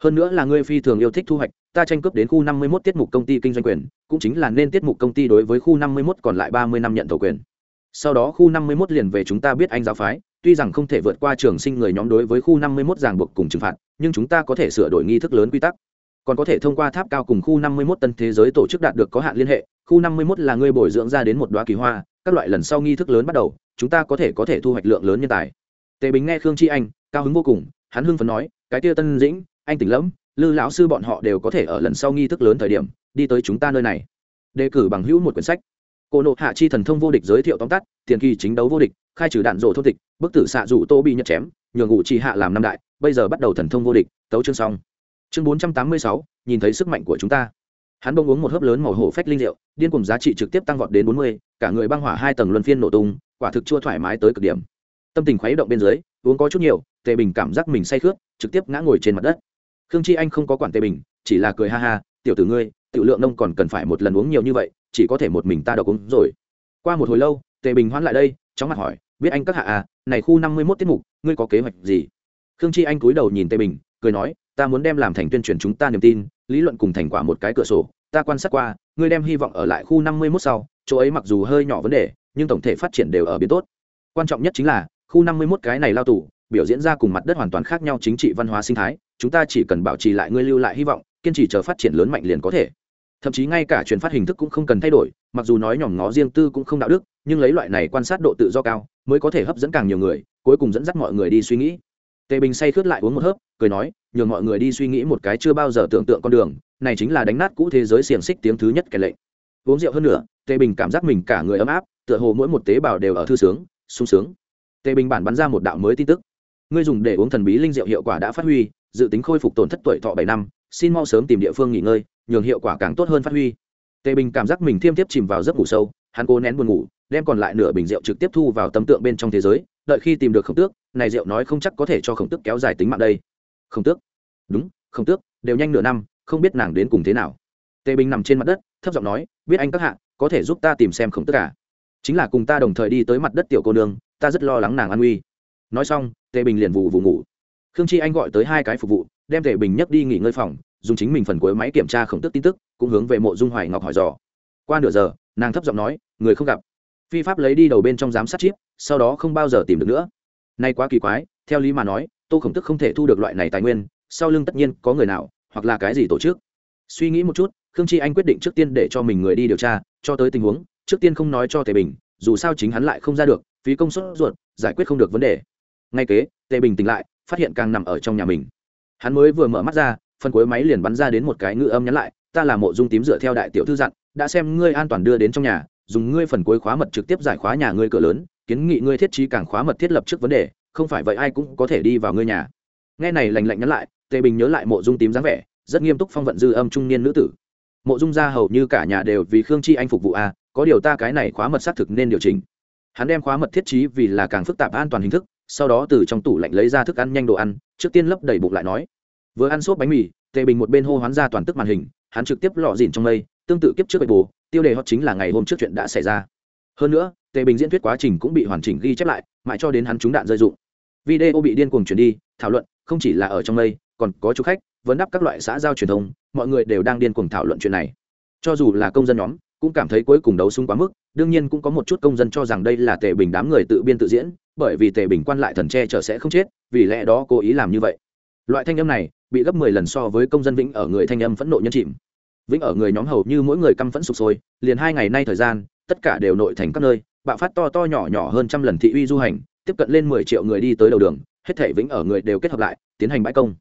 Hơn nữa là ngươi phi thường yêu thích thu hoạch, ta tranh cướp đến khu năm mươi 51 tiết mục công ty kinh doanh quyền, cũng chính là nên tiết mục công ty đối với khu năm mươi 51 còn lại ba mươi năm nhận thầu quyền. Sau đó khu năm mươi 51 liền về chúng ta biết anh giáo phái tuy rằng không thể vượt qua trường sinh người nhóm đối với khu năm mươi 51 ràng buộc cùng trừng phạt, nhưng chúng ta có thể sửa đổi nghi thức lớn quy tắc. Còn có thể thông qua tháp cao cùng khu năm mươi 51 tân thế giới tổ chức đạt được có hạn liên hệ, khu năm mươi 51 là ngươi bồi dưỡng ra đến một đóa kỳ hoa, các loại lần sau nghi thức lớn bắt đầu, chúng ta có thể có thể thu hoạch lượng lớn nhân tài. Tề bình nghe khương chi anh, cao hứng vô cùng, hắn hưng phấn nói, cái kia tân dĩnh, anh tỉnh lẫm, lư lão sư bọn họ đều có thể ở lần sau nghi thức lớn thời điểm, đi tới chúng ta nơi này. Đề cử bằng hữu một quyển sách cô nộ hạ chi thần thông vô địch giới thiệu tóm tắt, tiền kỳ chính đấu vô địch, khai trừ đạn rộ thô tịch, bức tử xạ rủ tô bị nhật chém, nhường ngụ chi hạ làm năm đại, bây giờ bắt đầu thần thông vô địch, tấu chương xong. Chương bốn trăm tám mươi sáu, nhìn thấy sức mạnh của chúng ta. Hắn bông uống một hớp lớn màu hổ phách linh rượu, điên cùng giá trị trực tiếp tăng vọt đến bốn mươi, cả người băng hỏa hai tầng luân phiên nổ tung, quả thực chua thoải mái tới cực điểm. Tâm tình khuấy động bên dưới, uống có chút nhiều, tề bình cảm giác mình say khướt, trực tiếp ngã ngồi trên mặt đất. Khương chi anh không có quản tề bình, chỉ là cười ha ha, tiểu tử ngươi, tiểu lượng nông còn cần phải một lần uống nhiều như vậy chỉ có thể một mình ta đọc uống rồi. Qua một hồi lâu, tề bình hoãn lại đây, chóng mặt hỏi, biết anh các hạ à này khu năm mươi mốt tiết mục, ngươi có kế hoạch gì? Khương chi anh cúi đầu nhìn tề bình, cười nói, ta muốn đem làm thành tuyên truyền chúng ta niềm tin, lý luận cùng thành quả một cái cửa sổ, ta quan sát qua, ngươi đem hy vọng ở lại khu năm mươi mốt sau, chỗ ấy mặc dù hơi nhỏ vấn đề, nhưng tổng thể phát triển đều ở biến tốt. Quan trọng nhất chính là, khu năm mươi mốt cái này lao tù, biểu diễn ra cùng mặt đất hoàn toàn khác nhau chính trị văn hóa sinh thái, chúng ta chỉ cần bảo trì lại ngươi lưu lại hy vọng, kiên trì chờ phát triển lớn mạnh liền có thể thậm chí ngay cả truyền phát hình thức cũng không cần thay đổi, mặc dù nói nhỏm ngó riêng tư cũng không đạo đức, nhưng lấy loại này quan sát độ tự do cao, mới có thể hấp dẫn càng nhiều người, cuối cùng dẫn dắt mọi người đi suy nghĩ. Tề bình say khướt lại uống một hớp, cười nói, nhường mọi người đi suy nghĩ một cái chưa bao giờ tưởng tượng con đường, này chính là đánh nát cũ thế giới xiềng xích tiếng thứ nhất kẻ lệnh. Uống rượu hơn nữa tề bình cảm giác mình cả người ấm áp, tựa hồ mỗi một tế bào đều ở thư sướng, sung sướng. Tề bình bản bắn ra một đạo mới tin tức. Ngươi dùng để uống thần bí linh rượu hiệu quả đã phát huy, dự tính khôi phục tổn thất tuổi thọ bảy năm, xin mau sớm tìm địa phương nghỉ ngơi nhường hiệu quả càng tốt hơn phát huy. Tề bình cảm giác mình thiêm tiếp chìm vào giấc ngủ sâu, hắn cố nén buồn ngủ, đem còn lại nửa bình rượu trực tiếp thu vào tâm tượng bên trong thế giới, đợi khi tìm được khổng tước, này rượu nói không chắc có thể cho khổng tước kéo dài tính mạng đây. Khổng tước? Đúng, khổng tước, đều nhanh nửa năm, không biết nàng đến cùng thế nào. Tề bình nằm trên mặt đất, thấp giọng nói, biết anh các hạ, có thể giúp ta tìm xem khổng tước cả à? chính là cùng ta đồng thời đi tới mặt đất tiểu cô nương, ta rất lo lắng nàng an nguy. Nói xong, tề bình liền vụ vụ ngủ. Khương chi anh gọi tới hai cái phục vụ, đem tề bình nhấc đi nghỉ ngơi phòng dùng chính mình phần cuối máy kiểm tra khổng tức tin tức, cũng hướng về mộ dung hoài ngọc hỏi dò. Qua nửa giờ, nàng thấp giọng nói, người không gặp. Phi pháp lấy đi đầu bên trong giám sát chip, sau đó không bao giờ tìm được nữa. Nay quá kỳ quái, theo lý mà nói, tô khổng tức không thể thu được loại này tài nguyên, sau lưng tất nhiên có người nào, hoặc là cái gì tổ chức. Suy nghĩ một chút, khương chi anh quyết định trước tiên để cho mình người đi điều tra, cho tới tình huống, trước tiên không nói cho tề bình, dù sao chính hắn lại không ra được, phí công suất ruột, giải quyết không được vấn đề. Ngay kế, tề bình tỉnh lại, phát hiện càng nằm ở trong nhà mình. Hắn mới vừa mở mắt ra phần cuối máy liền bắn ra đến một cái ngữ âm nhắn lại, ta là mộ dung tím dựa theo đại tiểu thư dặn, đã xem ngươi an toàn đưa đến trong nhà, dùng ngươi phần cuối khóa mật trực tiếp giải khóa nhà ngươi cửa lớn, kiến nghị ngươi thiết trí càng khóa mật thiết lập trước vấn đề, không phải vậy ai cũng có thể đi vào ngươi nhà. Nghe này lành lạnh nhắn lại, tề bình nhớ lại mộ dung tím dáng vẻ, rất nghiêm túc phong vận dư âm trung niên nữ tử. Mộ dung gia hầu như cả nhà đều vì khương chi anh phục vụ a, có điều ta cái này khóa mật xác thực nên điều chỉnh. Hắn đem khóa mật thiết trí vì là càng phức tạp an toàn hình thức, sau đó từ trong tủ lạnh lấy ra thức ăn nhanh đồ ăn, trước tiên lấp đầy bụng lại nói vừa ăn xốp bánh mì, tề bình một bên hô hoán ra toàn tức màn hình, hắn trực tiếp lọ dìn trong mây, tương tự kiếp trước bạch bù tiêu đề hot chính là ngày hôm trước chuyện đã xảy ra. Hơn nữa, tề bình diễn thuyết quá trình cũng bị hoàn chỉnh ghi chép lại, mãi cho đến hắn trúng đạn rơi dụng. Video bị điên cuồng chuyển đi, thảo luận, không chỉ là ở trong mây, còn có chú khách, vấn đáp các loại xã giao truyền thông, mọi người đều đang điên cuồng thảo luận chuyện này. Cho dù là công dân nhóm, cũng cảm thấy cuối cùng đấu súng quá mức, đương nhiên cũng có một chút công dân cho rằng đây là tề bình đám người tự biên tự diễn, bởi vì tề bình quan lại thần tre chở sẽ không chết, vì lẽ đó cố ý làm như vậy. Loại thanh âm này bị gấp mười lần so với công dân vĩnh ở người thanh âm phẫn nộ nhân chìm. Vĩnh ở người nhóm hầu như mỗi người căm phẫn sụp sôi, liền hai ngày nay thời gian, tất cả đều nội thành các nơi, bạo phát to to nhỏ nhỏ hơn trăm lần thị uy du hành, tiếp cận lên mười triệu người đi tới đầu đường, hết thể vĩnh ở người đều kết hợp lại, tiến hành bãi công.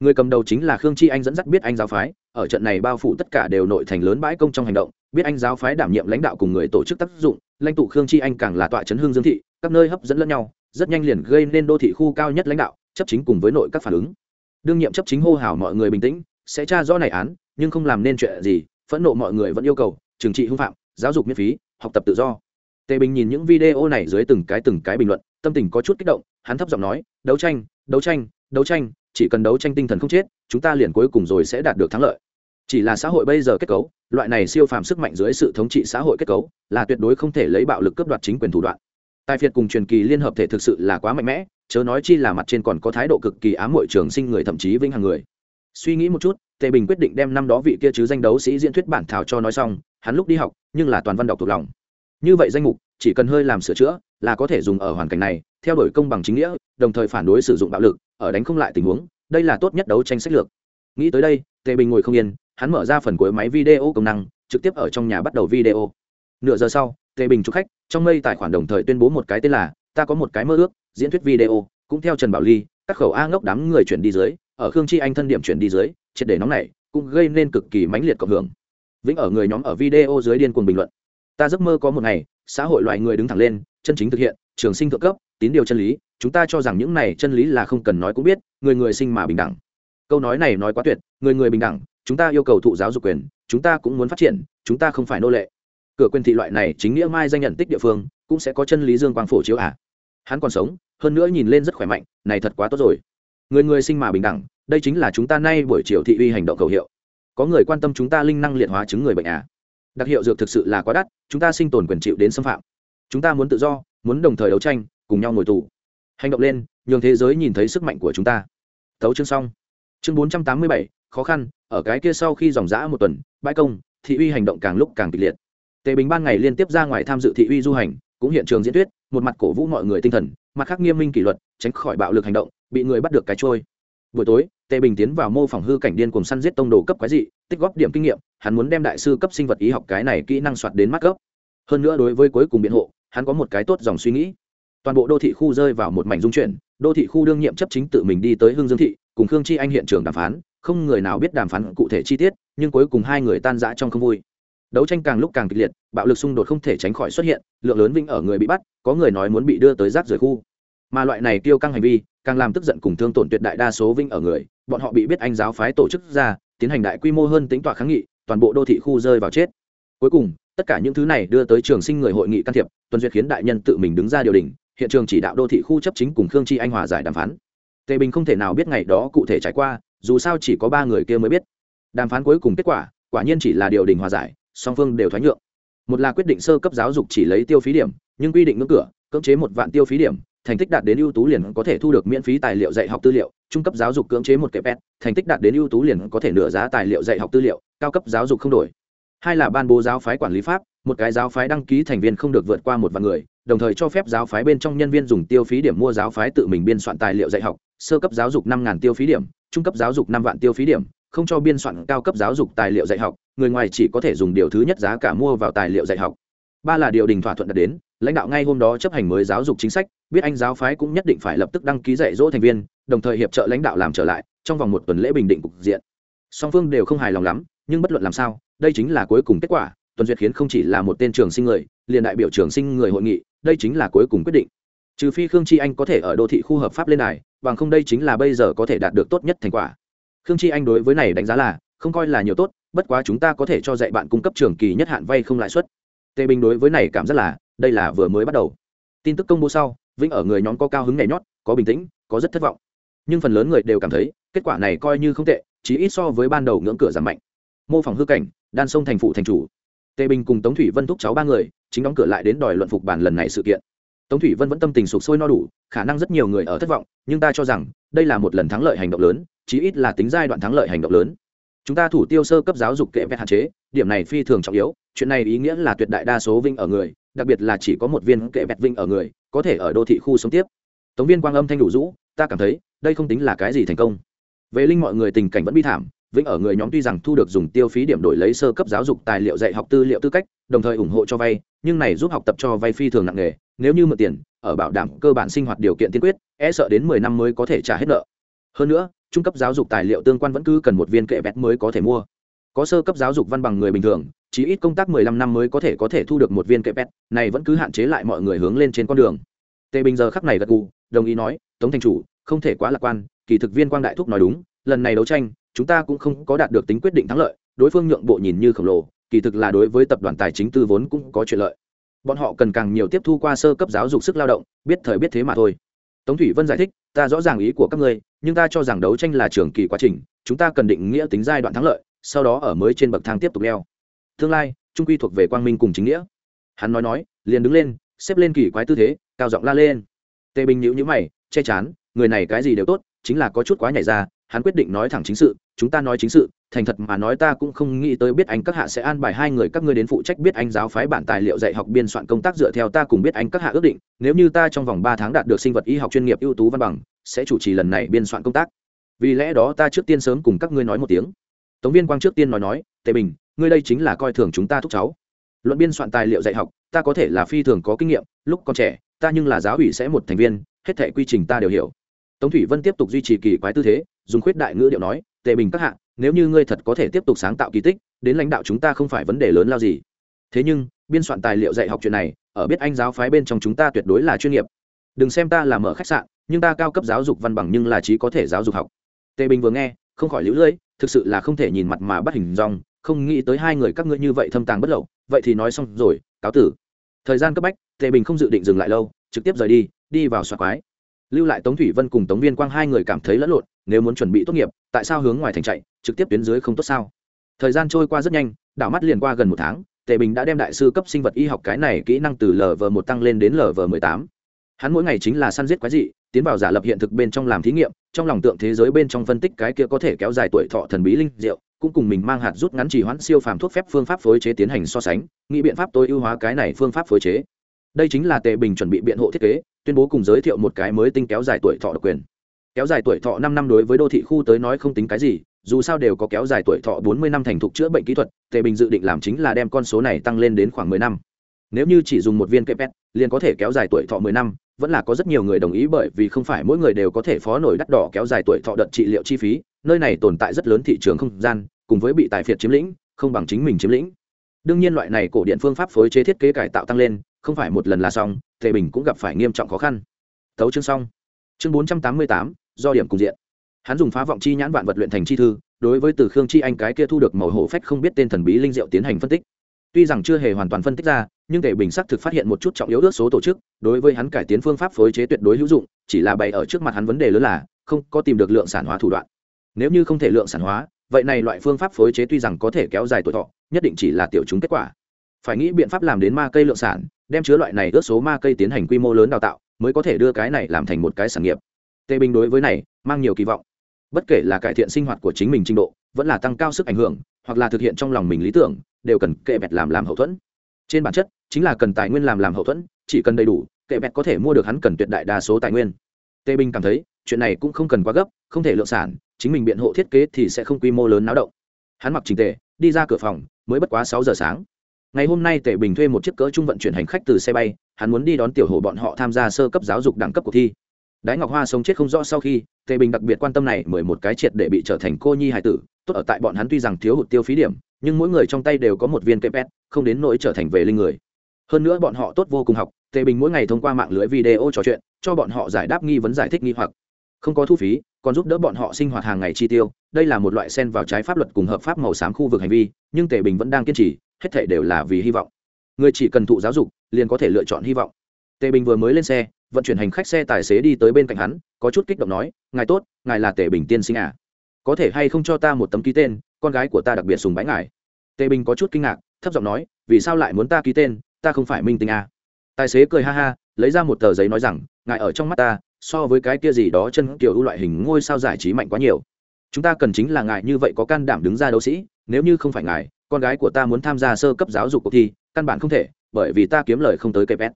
Người cầm đầu chính là khương chi anh dẫn dắt biết anh giáo phái, ở trận này bao phủ tất cả đều nội thành lớn bãi công trong hành động, biết anh giáo phái đảm nhiệm lãnh đạo cùng người tổ chức tác dụng, lãnh tụ khương chi anh càng là tọa chấn hương dương thị, các nơi hấp dẫn lẫn nhau, rất nhanh liền gây nên đô thị khu cao nhất lãnh đạo, chấp chính cùng với nội các phản ứng đương nhiệm chấp chính hô hào mọi người bình tĩnh, sẽ tra rõ này án, nhưng không làm nên chuyện gì, phẫn nộ mọi người vẫn yêu cầu, trừng trị hưng phạm, giáo dục miễn phí, học tập tự do. Tề bình nhìn những video này dưới từng cái từng cái bình luận, tâm tình có chút kích động, hắn thấp giọng nói, đấu tranh đấu tranh đấu tranh, chỉ cần đấu tranh tinh thần không chết, chúng ta liền cuối cùng rồi sẽ đạt được thắng lợi. Chỉ là xã hội bây giờ kết cấu, loại này siêu phàm sức mạnh dưới sự thống trị xã hội kết cấu, là tuyệt đối không thể lấy bạo lực cướp đoạt chính quyền thủ đoạn. Tài phiệt cùng truyền kỳ liên hợp thể thực sự là quá mạnh mẽ chớ nói chi là mặt trên còn có thái độ cực kỳ ám muội trường sinh người thậm chí vĩnh hằng người. Suy nghĩ một chút, tề bình quyết định đem năm đó vị kia chứ danh đấu sĩ diễn thuyết bản thảo cho nói xong, hắn lúc đi học, nhưng là toàn văn đọc thuộc lòng. Như vậy danh mục, chỉ cần hơi làm sửa chữa, là có thể dùng ở hoàn cảnh này, theo đuổi công bằng chính nghĩa, đồng thời phản đối sử dụng bạo lực, ở đánh không lại tình huống, đây là tốt nhất đấu tranh sách lược. Nghĩ tới đây, tề bình ngồi không yên, hắn mở ra phần cuối máy video công năng, trực tiếp ở trong nhà bắt đầu video. Nửa giờ sau, tề bình chụp khách, trong mây tài khoản đồng thời tuyên bố một cái tên là, ta có một cái mơ ước diễn thuyết video, cũng theo trần bảo ly, các khẩu a ngốc đám người chuyển đi dưới, ở khương chi anh thân điểm chuyển đi dưới, triệt để nóng này cũng gây nên cực kỳ mãnh liệt cộng hưởng. Vĩnh ở người nhóm ở video dưới điên cuồng bình luận. Ta giấc mơ có một ngày, xã hội loài người đứng thẳng lên, chân chính thực hiện, trường sinh thượng cấp, tín điều chân lý, chúng ta cho rằng những này chân lý là không cần nói cũng biết, người người sinh mà bình đẳng. Câu nói này nói quá tuyệt, người người bình đẳng, chúng ta yêu cầu thụ giáo dục quyền, chúng ta cũng muốn phát triển, chúng ta không phải nô lệ. Cửa quyền thị loại này chính nghĩa mai danh nhận tích địa phương, cũng sẽ có chân lý dương quang phổ chiếu ả à hắn còn sống, hơn nữa nhìn lên rất khỏe mạnh, này thật quá tốt rồi. Người người sinh mà bình đẳng, đây chính là chúng ta nay buổi chiều thị uy hành động cầu hiệu. Có người quan tâm chúng ta linh năng liệt hóa chứng người bệnh à? Đặc hiệu dược thực sự là quá đắt, chúng ta sinh tồn quyền chịu đến xâm phạm. Chúng ta muốn tự do, muốn đồng thời đấu tranh, cùng nhau ngồi tù. Hành động lên, nhường thế giới nhìn thấy sức mạnh của chúng ta. Tấu chương xong. Chương bốn trăm tám mươi bảy, khó khăn, ở cái kia sau khi dòng dã một tuần, bãi công, thị uy hành động càng lúc càng kịch liệt. Tề bình ban ngày liên tiếp ra ngoài tham dự thị uy du hành cũng hiện trường diễn thuyết, một mặt cổ vũ mọi người tinh thần, mặt khác nghiêm minh kỷ luật, tránh khỏi bạo lực hành động, bị người bắt được cái trôi. Buổi tối, tề bình tiến vào mô phỏng hư cảnh điên cùng săn giết tông đồ cấp quái dị, tích góp điểm kinh nghiệm, hắn muốn đem đại sư cấp sinh vật y học cái này kỹ năng soạt đến mắt cấp. Hơn nữa đối với cuối cùng biện hộ, hắn có một cái tốt dòng suy nghĩ. Toàn bộ đô thị khu rơi vào một mảnh dung chuyển, đô thị khu đương nhiệm chấp chính tự mình đi tới hương dương thị, cùng khương chi anh hiện trường đàm phán, không người nào biết đàm phán cụ thể chi tiết, nhưng cuối cùng hai người tan rã trong không vui đấu tranh càng lúc càng kịch liệt, bạo lực xung đột không thể tránh khỏi xuất hiện, lượng lớn vinh ở người bị bắt, có người nói muốn bị đưa tới rác rời khu. Mà loại này tiêu căng hành vi, càng làm tức giận cùng thương tổn tuyệt đại đa số vinh ở người, bọn họ bị biết anh giáo phái tổ chức ra, tiến hành đại quy mô hơn tính tọa kháng nghị, toàn bộ đô thị khu rơi vào chết. Cuối cùng, tất cả những thứ này đưa tới trường sinh người hội nghị can thiệp, tuần duyệt khiến đại nhân tự mình đứng ra điều đình, hiện trường chỉ đạo đô thị khu chấp chính cùng khương chi anh hòa giải đàm phán. Tề bình không thể nào biết ngày đó cụ thể trải qua, dù sao chỉ có ba người kia mới biết. Đàm phán cuối cùng kết quả quả nhiên chỉ là điều đình hòa giải song phương đều thoái nhượng. Một là quyết định sơ cấp giáo dục chỉ lấy tiêu phí điểm, nhưng quy định ngưỡng cửa, cưỡng chế một vạn tiêu phí điểm, thành tích đạt đến ưu tú liền có thể thu được miễn phí tài liệu dạy học tư liệu, trung cấp giáo dục cưỡng chế một kẹp pet thành tích đạt đến ưu tú liền có thể nửa giá tài liệu dạy học tư liệu, cao cấp giáo dục không đổi. Hai là ban bố giáo phái quản lý pháp, một cái giáo phái đăng ký thành viên không được vượt qua một vạn người, đồng thời cho phép giáo phái bên trong nhân viên dùng tiêu phí điểm mua giáo phái tự mình biên soạn tài liệu dạy học, sơ cấp giáo dục năm tiêu phí điểm, trung cấp giáo dục năm vạn tiêu phí điểm không cho biên soạn cao cấp giáo dục tài liệu dạy học, người ngoài chỉ có thể dùng điều thứ nhất giá cả mua vào tài liệu dạy học. Ba là điều đình thỏa thuận đạt đến, lãnh đạo ngay hôm đó chấp hành mới giáo dục chính sách, biết anh giáo phái cũng nhất định phải lập tức đăng ký dạy dỗ thành viên, đồng thời hiệp trợ lãnh đạo làm trở lại, trong vòng một tuần lễ bình định cục diện. Song phương đều không hài lòng lắm, nhưng bất luận làm sao, đây chính là cuối cùng kết quả, tuần duyệt khiến không chỉ là một tên trường sinh người, liền đại biểu trường sinh người hội nghị, đây chính là cuối cùng quyết định. Trừ phi khương chi anh có thể ở đô thị khu hợp pháp lên đài, bằng không đây chính là bây giờ có thể đạt được tốt nhất thành quả khương chi anh đối với này đánh giá là, không coi là nhiều tốt, bất quá chúng ta có thể cho dạy bạn cung cấp trường kỳ nhất hạn vay không lãi suất. Tề bình đối với này cảm giác là, đây là vừa mới bắt đầu. Tin tức công bố sau, vĩnh ở người nhóm có cao hứng nhảy nhót, có bình tĩnh, có rất thất vọng. Nhưng phần lớn người đều cảm thấy, kết quả này coi như không tệ chỉ ít so với ban đầu ngưỡng cửa giảm mạnh. Mô phỏng hư cảnh, đan sông thành phụ thành chủ. Tề bình cùng tống thủy vân thúc cháu ba người, chính đóng cửa lại đến đòi luận phục bản lần này sự kiện tống thủy vân vẫn tâm tình sụp sôi no đủ, khả năng rất nhiều người ở thất vọng, nhưng ta cho rằng, đây là một lần thắng lợi hành động lớn, chí ít là tính giai đoạn thắng lợi hành động lớn. Chúng ta thủ tiêu sơ cấp giáo dục kệ vẹt hạn chế, điểm này phi thường trọng yếu, chuyện này ý nghĩa là tuyệt đại đa số vinh ở người, đặc biệt là chỉ có một viên kệ vẹt vinh ở người, có thể ở đô thị khu sống tiếp. Tống viên quang âm thanh đủ rũ, ta cảm thấy, đây không tính là cái gì thành công. Về linh mọi người tình cảnh vẫn bi thảm vĩnh ở người nhóm tuy rằng thu được dùng tiêu phí điểm đổi lấy sơ cấp giáo dục tài liệu dạy học tư liệu tư cách, đồng thời ủng hộ cho vay, nhưng này giúp học tập cho vay phi thường nặng nề nếu như mượn tiền, ở bảo đảm cơ bản sinh hoạt điều kiện tiên quyết e sợ đến mười năm mới có thể trả hết nợ. Hơn nữa, trung cấp giáo dục tài liệu tương quan vẫn cứ cần một viên kệ bét mới có thể mua. Có sơ cấp giáo dục văn bằng người bình thường chỉ ít công tác mười lăm năm mới có thể có thể thu được một viên kệ bét này vẫn cứ hạn chế lại mọi người hướng lên trên con đường. Tề bình giờ khắc này gật gù, đồng ý nói, tống thành chủ, không thể quá lạc quan, kỳ thực viên quang đại thúc nói đúng, lần này đấu tranh, chúng ta cũng không có đạt được tính quyết định thắng lợi, đối phương nhượng bộ nhìn như khổng lồ, kỳ thực là đối với tập đoàn tài chính tư vốn cũng có chuyện lợi bọn họ cần càng nhiều tiếp thu qua sơ cấp giáo dục sức lao động, biết thời biết thế mà thôi. Tống thủy vân giải thích, ta rõ ràng ý của các ngươi, nhưng ta cho rằng đấu tranh là trường kỳ quá trình, chúng ta cần định nghĩa tính giai đoạn thắng lợi, sau đó ở mới trên bậc thang tiếp tục leo. Tương lai, trung quy thuộc về quang minh cùng chính nghĩa. Hắn nói nói, liền đứng lên, xếp lên kỳ quái tư thế, cao giọng la lên. Tề bình nhữ nhữ mày, che chán, người này cái gì đều tốt, chính là có chút quá nhảy ra hắn quyết định nói thẳng chính sự, chúng ta nói chính sự, thành thật mà nói ta cũng không nghĩ tới biết anh các hạ sẽ an bài hai người các ngươi đến phụ trách biết anh giáo phái bản tài liệu dạy học biên soạn công tác dựa theo ta cùng biết anh các hạ ước định, nếu như ta trong vòng ba tháng đạt được sinh vật y học chuyên nghiệp ưu tú văn bằng, sẽ chủ trì lần này biên soạn công tác. Vì lẽ đó ta trước tiên sớm cùng các ngươi nói một tiếng. Tống viên quang trước tiên nói nói, tề bình, ngươi đây chính là coi thường chúng ta thúc cháu. Luận biên soạn tài liệu dạy học, ta có thể là phi thường có kinh nghiệm, lúc còn trẻ, ta nhưng là giáo ủy sẽ một thành viên, hết thể quy trình ta đều hiểu. Tống thủy vân tiếp tục duy trì kỳ quái tư thế dùng khuyết đại ngữ điệu nói, tề bình các hạ, nếu như ngươi thật có thể tiếp tục sáng tạo kỳ tích, đến lãnh đạo chúng ta không phải vấn đề lớn lao gì. Thế nhưng, biên soạn tài liệu dạy học chuyện này, ở biết anh giáo phái bên trong chúng ta tuyệt đối là chuyên nghiệp. Đừng xem ta là mở khách sạn, nhưng ta cao cấp giáo dục văn bằng nhưng là trí có thể giáo dục học. Tề bình vừa nghe, không khỏi lũ lưỡi, thực sự là không thể nhìn mặt mà bắt hình dong, không nghĩ tới hai người các ngươi như vậy thâm tàng bất lậu. Vậy thì nói xong rồi, cáo tử. Thời gian cấp bách, tề bình không dự định dừng lại lâu, trực tiếp rời đi đi vào xoa quái. Lưu lại tống thủy vân cùng tống viên quang hai người cảm thấy lẫn lộn nếu muốn chuẩn bị tốt nghiệp, tại sao hướng ngoài thành chạy, trực tiếp tuyến dưới không tốt sao? Thời gian trôi qua rất nhanh, đảo mắt liền qua gần một tháng, tề bình đã đem đại sư cấp sinh vật y học cái này kỹ năng từ lv một tăng lên đến lv mười tám. Hắn mỗi ngày chính là săn giết quái dị, tiến vào giả lập hiện thực bên trong làm thí nghiệm, trong lòng tượng thế giới bên trong phân tích cái kia có thể kéo dài tuổi thọ thần bí linh diệu, cũng cùng mình mang hạt rút ngắn trì hoãn siêu phàm thuốc phép phương pháp phối chế tiến hành so sánh, nghĩ biện pháp tối ưu hóa cái này phương pháp phối chế. Đây chính là tề bình chuẩn bị biện hộ thiết kế, tuyên bố cùng giới thiệu một cái mới tinh kéo dài tuổi thọ độc quyền kéo dài tuổi thọ năm năm đối với đô thị khu tới nói không tính cái gì, dù sao đều có kéo dài tuổi thọ bốn mươi năm thành thục chữa bệnh kỹ thuật, tề bình dự định làm chính là đem con số này tăng lên đến khoảng mười năm. Nếu như chỉ dùng một viên kepet liền có thể kéo dài tuổi thọ mười năm, vẫn là có rất nhiều người đồng ý bởi vì không phải mỗi người đều có thể phó nổi đắt đỏ kéo dài tuổi thọ đợt trị liệu chi phí, nơi này tồn tại rất lớn thị trường không gian, cùng với bị tài phiệt chiếm lĩnh, không bằng chính mình chiếm lĩnh. Đương nhiên loại này cổ điện phương pháp phối chế thiết kế cải tạo tăng lên, không phải một lần là xong, tề bình cũng gặp phải nghiêm trọng khó khăn. Thấu chương xong. Chương bốn trăm tám mươi tám do điểm cùng diện. Hắn dùng phá vọng chi nhãn vạn vật luyện thành chi thư, đối với từ khương chi anh cái kia thu được màu hổ phách không biết tên thần bí linh diệu tiến hành phân tích. Tuy rằng chưa hề hoàn toàn phân tích ra, nhưng tề bình xác thực phát hiện một chút trọng yếu ước số tổ chức, đối với hắn cải tiến phương pháp phối chế tuyệt đối hữu dụng, chỉ là bày ở trước mặt hắn vấn đề lớn là, không có tìm được lượng sản hóa thủ đoạn. Nếu như không thể lượng sản hóa, vậy này loại phương pháp phối chế tuy rằng có thể kéo dài tuổi thọ, nhất định chỉ là tiểu chúng kết quả. Phải nghĩ biện pháp làm đến ma cây lượng sản, đem chứa loại này ước số ma cây tiến hành quy mô lớn đào tạo, mới có thể đưa cái này làm thành một cái sản nghiệp tề bình đối với này mang nhiều kỳ vọng. Bất kể là cải thiện sinh hoạt của chính mình trình độ, vẫn là tăng cao sức ảnh hưởng, hoặc là thực hiện trong lòng mình lý tưởng, đều cần kệ bẹt làm làm hậu thuẫn. Trên bản chất, chính là cần tài nguyên làm làm hậu thuẫn, chỉ cần đầy đủ, kệ bẹt có thể mua được hắn cần tuyệt đại đa số tài nguyên. Tề bình cảm thấy, chuyện này cũng không cần quá gấp, không thể lượng sản, chính mình biện hộ thiết kế thì sẽ không quy mô lớn náo động. Hắn mặc trình tề, đi ra cửa phòng, mới bất quá sáu giờ sáng. Ngày hôm nay tề bình thuê một chiếc cỡ trung vận chuyển hành khách từ xe bay, hắn muốn đi đón tiểu hồ bọn họ tham gia sơ cấp giáo dục đẳng cấp cuộc thi đái ngọc hoa sống chết không rõ sau khi, tề bình đặc biệt quan tâm này mười một cái triệt để bị trở thành cô nhi hải tử, tốt ở tại bọn hắn tuy rằng thiếu hụt tiêu phí điểm, nhưng mỗi người trong tay đều có một viên cây pet không đến nỗi trở thành về linh người. Hơn nữa bọn họ tốt vô cùng học, tề bình mỗi ngày thông qua mạng lưới video trò chuyện, cho bọn họ giải đáp nghi vấn giải thích nghi hoặc. Không có thu phí, còn giúp đỡ bọn họ sinh hoạt hàng ngày chi tiêu, đây là một loại sen vào trái pháp luật cùng hợp pháp màu xám khu vực hành vi, nhưng tề bình vẫn đang kiên trì, hết thể đều là vì hy vọng. Người chỉ cần thụ giáo dục, liền có thể lựa chọn hy vọng. Tề bình vừa mới lên xe vận chuyển hành khách xe tài xế đi tới bên cạnh hắn, có chút kích động nói, ngài tốt, ngài là tề bình tiên sinh à? Có thể hay không cho ta một tấm ký tên, con gái của ta đặc biệt sùng bái ngài. Tề bình có chút kinh ngạc, thấp giọng nói, vì sao lại muốn ta ký tên? Ta không phải minh tinh à. tài xế cười ha ha, lấy ra một tờ giấy nói rằng, ngài ở trong mắt ta, so với cái kia gì đó chân kiểu ưu loại hình ngôi sao giải trí mạnh quá nhiều. Chúng ta cần chính là ngài như vậy có can đảm đứng ra đấu sĩ, nếu như không phải ngài, con gái của ta muốn tham gia sơ cấp giáo dục cuộc thi, căn bản không thể, bởi vì ta kiếm lời không tới cây pet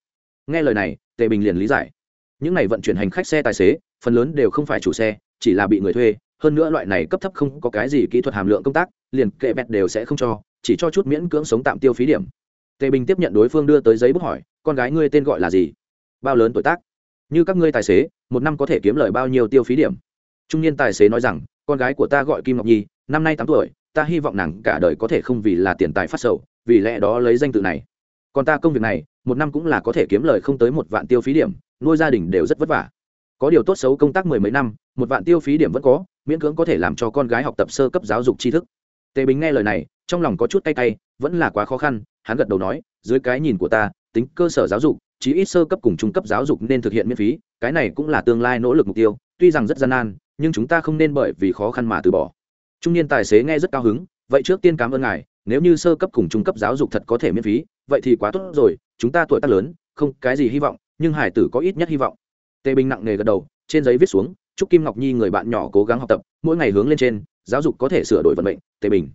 nghe lời này, tề bình liền lý giải. Những này vận chuyển hành khách xe tài xế, phần lớn đều không phải chủ xe, chỉ là bị người thuê. Hơn nữa loại này cấp thấp không có cái gì kỹ thuật hàm lượng công tác, liền kệ bẹt đều sẽ không cho, chỉ cho chút miễn cưỡng sống tạm tiêu phí điểm. Tề bình tiếp nhận đối phương đưa tới giấy bút hỏi, con gái ngươi tên gọi là gì? Bao lớn tuổi tác? Như các ngươi tài xế, một năm có thể kiếm lời bao nhiêu tiêu phí điểm? Trung niên tài xế nói rằng, con gái của ta gọi kim ngọc nhi, năm nay tám tuổi, ta hy vọng nàng cả đời có thể không vì là tiền tài phát sầu, vì lẽ đó lấy danh tự này còn ta công việc này, một năm cũng là có thể kiếm lời không tới một vạn tiêu phí điểm, nuôi gia đình đều rất vất vả. Có điều tốt xấu công tác mười mấy năm, một vạn tiêu phí điểm vẫn có, miễn cưỡng có thể làm cho con gái học tập sơ cấp giáo dục tri thức. Tề bình nghe lời này, trong lòng có chút tay tay vẫn là quá khó khăn, hắn gật đầu nói, dưới cái nhìn của ta, tính cơ sở giáo dục, chí ít sơ cấp cùng trung cấp giáo dục nên thực hiện miễn phí, cái này cũng là tương lai nỗ lực mục tiêu, tuy rằng rất gian nan, nhưng chúng ta không nên bởi vì khó khăn mà từ bỏ. Trung niên tài xế nghe rất cao hứng, vậy trước tiên cảm ơn ngài, nếu như sơ cấp cùng trung cấp giáo dục thật có thể miễn phí vậy thì quá tốt rồi, chúng ta tuổi tác lớn, không cái gì hy vọng, nhưng hải tử có ít nhất hy vọng. Tề bình nặng nề gật đầu, trên giấy viết xuống chúc kim ngọc nhi người bạn nhỏ cố gắng học tập, mỗi ngày hướng lên trên, giáo dục có thể sửa đổi vận mệnh. Tề bình,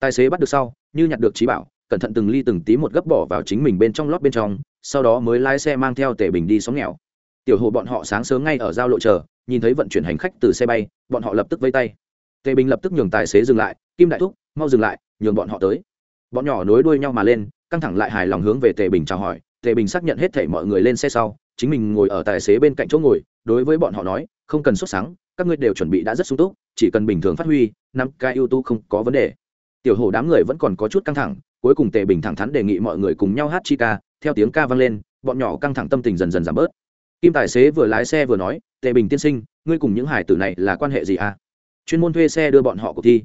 tài xế bắt được sau, như nhặt được trí bảo, cẩn thận từng ly từng tí một gấp bỏ vào chính mình bên trong lót bên trong, sau đó mới lái xe mang theo tề bình đi xóm nghèo. Tiểu hồ bọn họ sáng sớm ngay ở giao lộ chờ, nhìn thấy vận chuyển hành khách từ xe bay, bọn họ lập tức vây tay. Tề bình lập tức nhường tài xế dừng lại, kim đại thúc, mau dừng lại, nhường bọn họ tới. Bọn nhỏ nối đuôi nhau mà lên căng thẳng lại hài lòng hướng về tề bình chào hỏi. Tề bình xác nhận hết thảy mọi người lên xe sau, chính mình ngồi ở tài xế bên cạnh chỗ ngồi, đối với bọn họ nói, không cần xuất sáng, các ngươi đều chuẩn bị đã rất sung túc, chỉ cần bình thường phát huy, năm ca ưu tú không có vấn đề. Tiểu hồ đám người vẫn còn có chút căng thẳng, cuối cùng tề bình thẳng thắn đề nghị mọi người cùng nhau hát chi ca, theo tiếng ca vang lên, bọn nhỏ căng thẳng tâm tình dần dần giảm bớt. Kim tài xế vừa lái xe vừa nói, tề bình tiên sinh, ngươi cùng những hải tử này là quan hệ gì à? Chuyên môn thuê xe đưa bọn họ cuộc thi.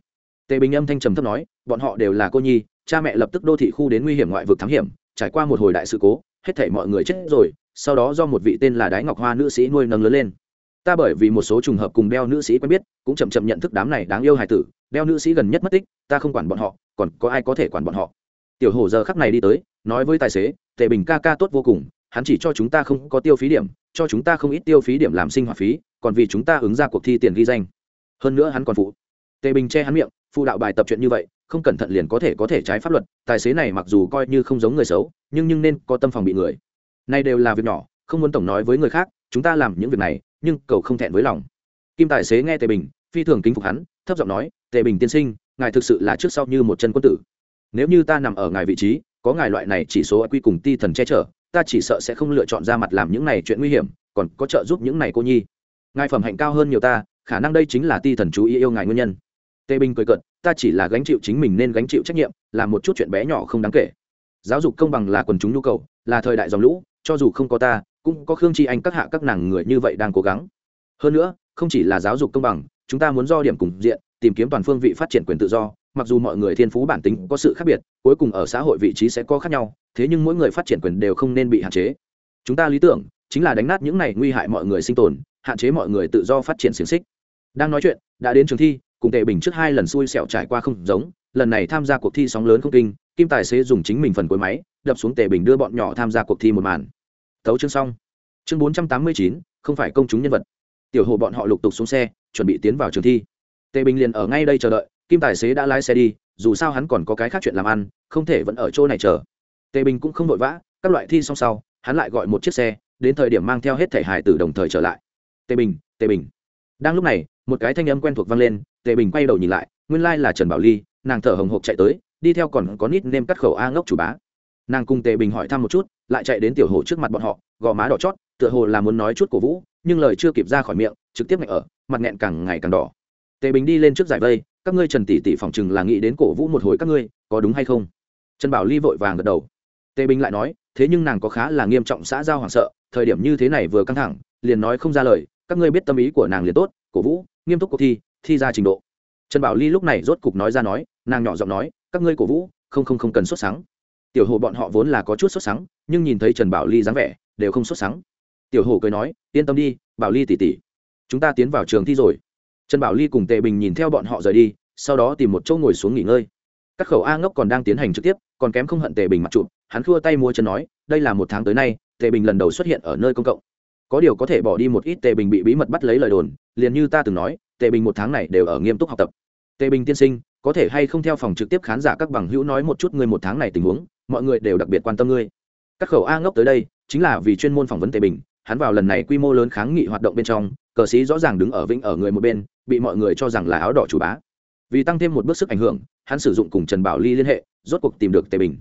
Tề bình âm thanh trầm thấp nói, bọn họ đều là cô nhi cha mẹ lập tức đô thị khu đến nguy hiểm ngoại vực thám hiểm, trải qua một hồi đại sự cố, hết thảy mọi người chết rồi, sau đó do một vị tên là đái ngọc hoa nữ sĩ nuôi nâng lớn lên. Ta bởi vì một số trùng hợp cùng đeo nữ sĩ quen biết, cũng chậm chậm nhận thức đám này đáng yêu hài tử, đeo nữ sĩ gần nhất mất tích, ta không quản bọn họ, còn có ai có thể quản bọn họ? Tiểu hổ giờ khắc này đi tới, nói với tài xế, tề bình ca ca tốt vô cùng, hắn chỉ cho chúng ta không có tiêu phí điểm, cho chúng ta không ít tiêu phí điểm làm sinh hoạt phí, còn vì chúng ta ứng ra cuộc thi tiền ghi danh. Hơn nữa hắn còn phụ. Tề bình che hắn miệng phụ đạo bài tập chuyện như vậy, không cẩn thận liền có thể có thể trái pháp luật, tài xế này mặc dù coi như không giống người xấu, nhưng nhưng nên có tâm phòng bị người. Nay đều là việc nhỏ, không muốn tổng nói với người khác, chúng ta làm những việc này, nhưng cầu không thẹn với lòng. Kim tài xế nghe tề bình, phi thường kính phục hắn, thấp giọng nói, tề bình tiên sinh, ngài thực sự là trước sau như một chân quân tử. Nếu như ta nằm ở ngài vị trí, có ngài loại này chỉ số quy cùng ti thần che chở, ta chỉ sợ sẽ không lựa chọn ra mặt làm những này chuyện nguy hiểm, còn có trợ giúp những này cô nhi. Ngài phẩm hạnh cao hơn nhiều ta, khả năng đây chính là ti thần chú ý yêu ngài nguyên nhân tề bình cười cận ta chỉ là gánh chịu chính mình nên gánh chịu trách nhiệm làm một chút chuyện bé nhỏ không đáng kể. Giáo dục công bằng là quần chúng nhu cầu, là thời đại dòng lũ, cho dù không có ta, cũng có khương tri anh các hạ các nàng người như vậy đang cố gắng. Hơn nữa, không chỉ là giáo dục công bằng, chúng ta muốn do điểm cùng diện, tìm kiếm toàn phương vị phát triển quyền tự do, mặc dù mọi người thiên phú bản tính có sự khác biệt, cuối cùng ở xã hội vị trí sẽ có khác nhau, thế nhưng mỗi người phát triển quyền đều không nên bị hạn chế. Chúng ta lý tưởng chính là đánh nát những này nguy hại mọi người sinh tồn, hạn chế mọi người tự do phát triển xiềng xích. Đang nói chuyện, đã đến trường thi cùng tề bình trước hai lần xui xẻo trải qua không giống, lần này tham gia cuộc thi sóng lớn không kinh, kim tài xế dùng chính mình phần cuối máy, đập xuống tề bình đưa bọn nhỏ tham gia cuộc thi một màn. Thấu chương xong. Chương bốn trăm tám mươi chín, không phải công chúng nhân vật. Tiểu hồ bọn họ lục tục xuống xe, chuẩn bị tiến vào trường thi. Tề bình liền ở ngay đây chờ đợi, kim tài xế đã lái xe đi, dù sao hắn còn có cái khác chuyện làm ăn, không thể vẫn ở chỗ này chờ. Tề bình cũng không vội vã, các loại thi xong sau, hắn lại gọi một chiếc xe, đến thời điểm mang theo hết thẻ hải tử đồng thời trở lại. Tề bình tề bình. Đang lúc này một cái thanh âm quen thuộc vang lên, tề bình quay đầu nhìn lại, nguyên lai là trần bảo ly, nàng thở hồng hộc chạy tới, đi theo còn có nít nêm cắt khẩu a ngốc chủ bá. Nàng cùng tề bình hỏi thăm một chút, lại chạy đến tiểu hồ trước mặt bọn họ, gò má đỏ chót, tựa hồ là muốn nói chút cổ vũ, nhưng lời chưa kịp ra khỏi miệng, trực tiếp ngạch ở, mặt nghẹn càng ngày càng đỏ. Tề bình đi lên trước giải vây, các ngươi trần tỷ tỷ phòng chừng là nghĩ đến cổ vũ một hồi các ngươi, có đúng hay không? Trần bảo ly vội vàng gật đầu. Tề bình lại nói, thế nhưng nàng có khá là nghiêm trọng xã giao hoảng sợ, thời điểm như thế này vừa căng thẳng, liền nói không ra lời, các ngươi biết tâm ý của nàng liền tốt cổ vũ, nghiêm túc cuộc thi thi ra trình độ. Trần bảo ly lúc này rốt cục nói ra nói, nàng nhỏ giọng nói, các ngươi cổ vũ, không không không cần xuất sáng tiểu hồ bọn họ vốn là có chút xuất sáng nhưng nhìn thấy trần bảo ly dáng vẻ, đều không xuất sáng tiểu hồ cười nói, yên tâm đi, bảo ly tỉ tỉ chúng ta tiến vào trường thi rồi. Trần bảo ly cùng tề bình nhìn theo bọn họ rời đi, sau đó tìm một chỗ ngồi xuống nghỉ ngơi. Các khẩu a ngốc còn đang tiến hành trực tiếp, còn kém không hận tề bình mặt chụp, hắn khua tay mua chân nói, đây là một tháng tới nay, tề bình lần đầu xuất hiện ở nơi công cộng. Có điều có thể bỏ đi một ít tề bình bị bí mật bắt lấy lời đồn liền như ta từng nói, tề bình một tháng này đều ở nghiêm túc học tập. Tề bình tiên sinh, có thể hay không theo phòng trực tiếp khán giả các bằng hữu nói một chút ngươi một tháng này tình huống, mọi người đều đặc biệt quan tâm ngươi. Các khẩu a ngốc tới đây, chính là vì chuyên môn phỏng vấn tề bình, hắn vào lần này quy mô lớn kháng nghị hoạt động bên trong, cờ sĩ rõ ràng đứng ở vĩnh ở người một bên, bị mọi người cho rằng là áo đỏ chủ bá. Vì tăng thêm một bước sức ảnh hưởng, hắn sử dụng cùng trần bảo ly liên hệ, rốt cuộc tìm được tề bình.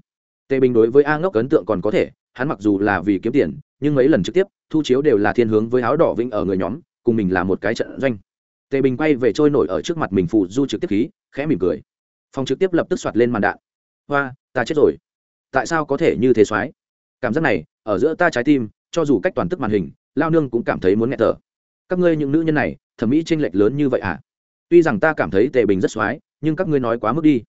Tề bình đối với a ngốc ấn tượng còn có thể, hắn mặc dù là vì kiếm tiền, nhưng mấy lần trực tiếp, thu chiếu đều là thiên hướng với áo đỏ vĩnh ở người nhóm cùng mình là một cái trận doanh. Tề bình quay về trôi nổi ở trước mặt mình phụ du trực tiếp khí, khẽ mỉm cười. Phòng trực tiếp lập tức soạt lên màn đạn. Hoa, ta chết rồi. Tại sao có thể như thế soái cảm giác này, ở giữa ta trái tim, cho dù cách toàn tức màn hình, lao nương cũng cảm thấy muốn nghẹt thở. Các ngươi những nữ nhân này, thẩm mỹ tranh lệch lớn như vậy à? Tuy rằng ta cảm thấy tề bình rất soái nhưng các ngươi nói quá mức đi.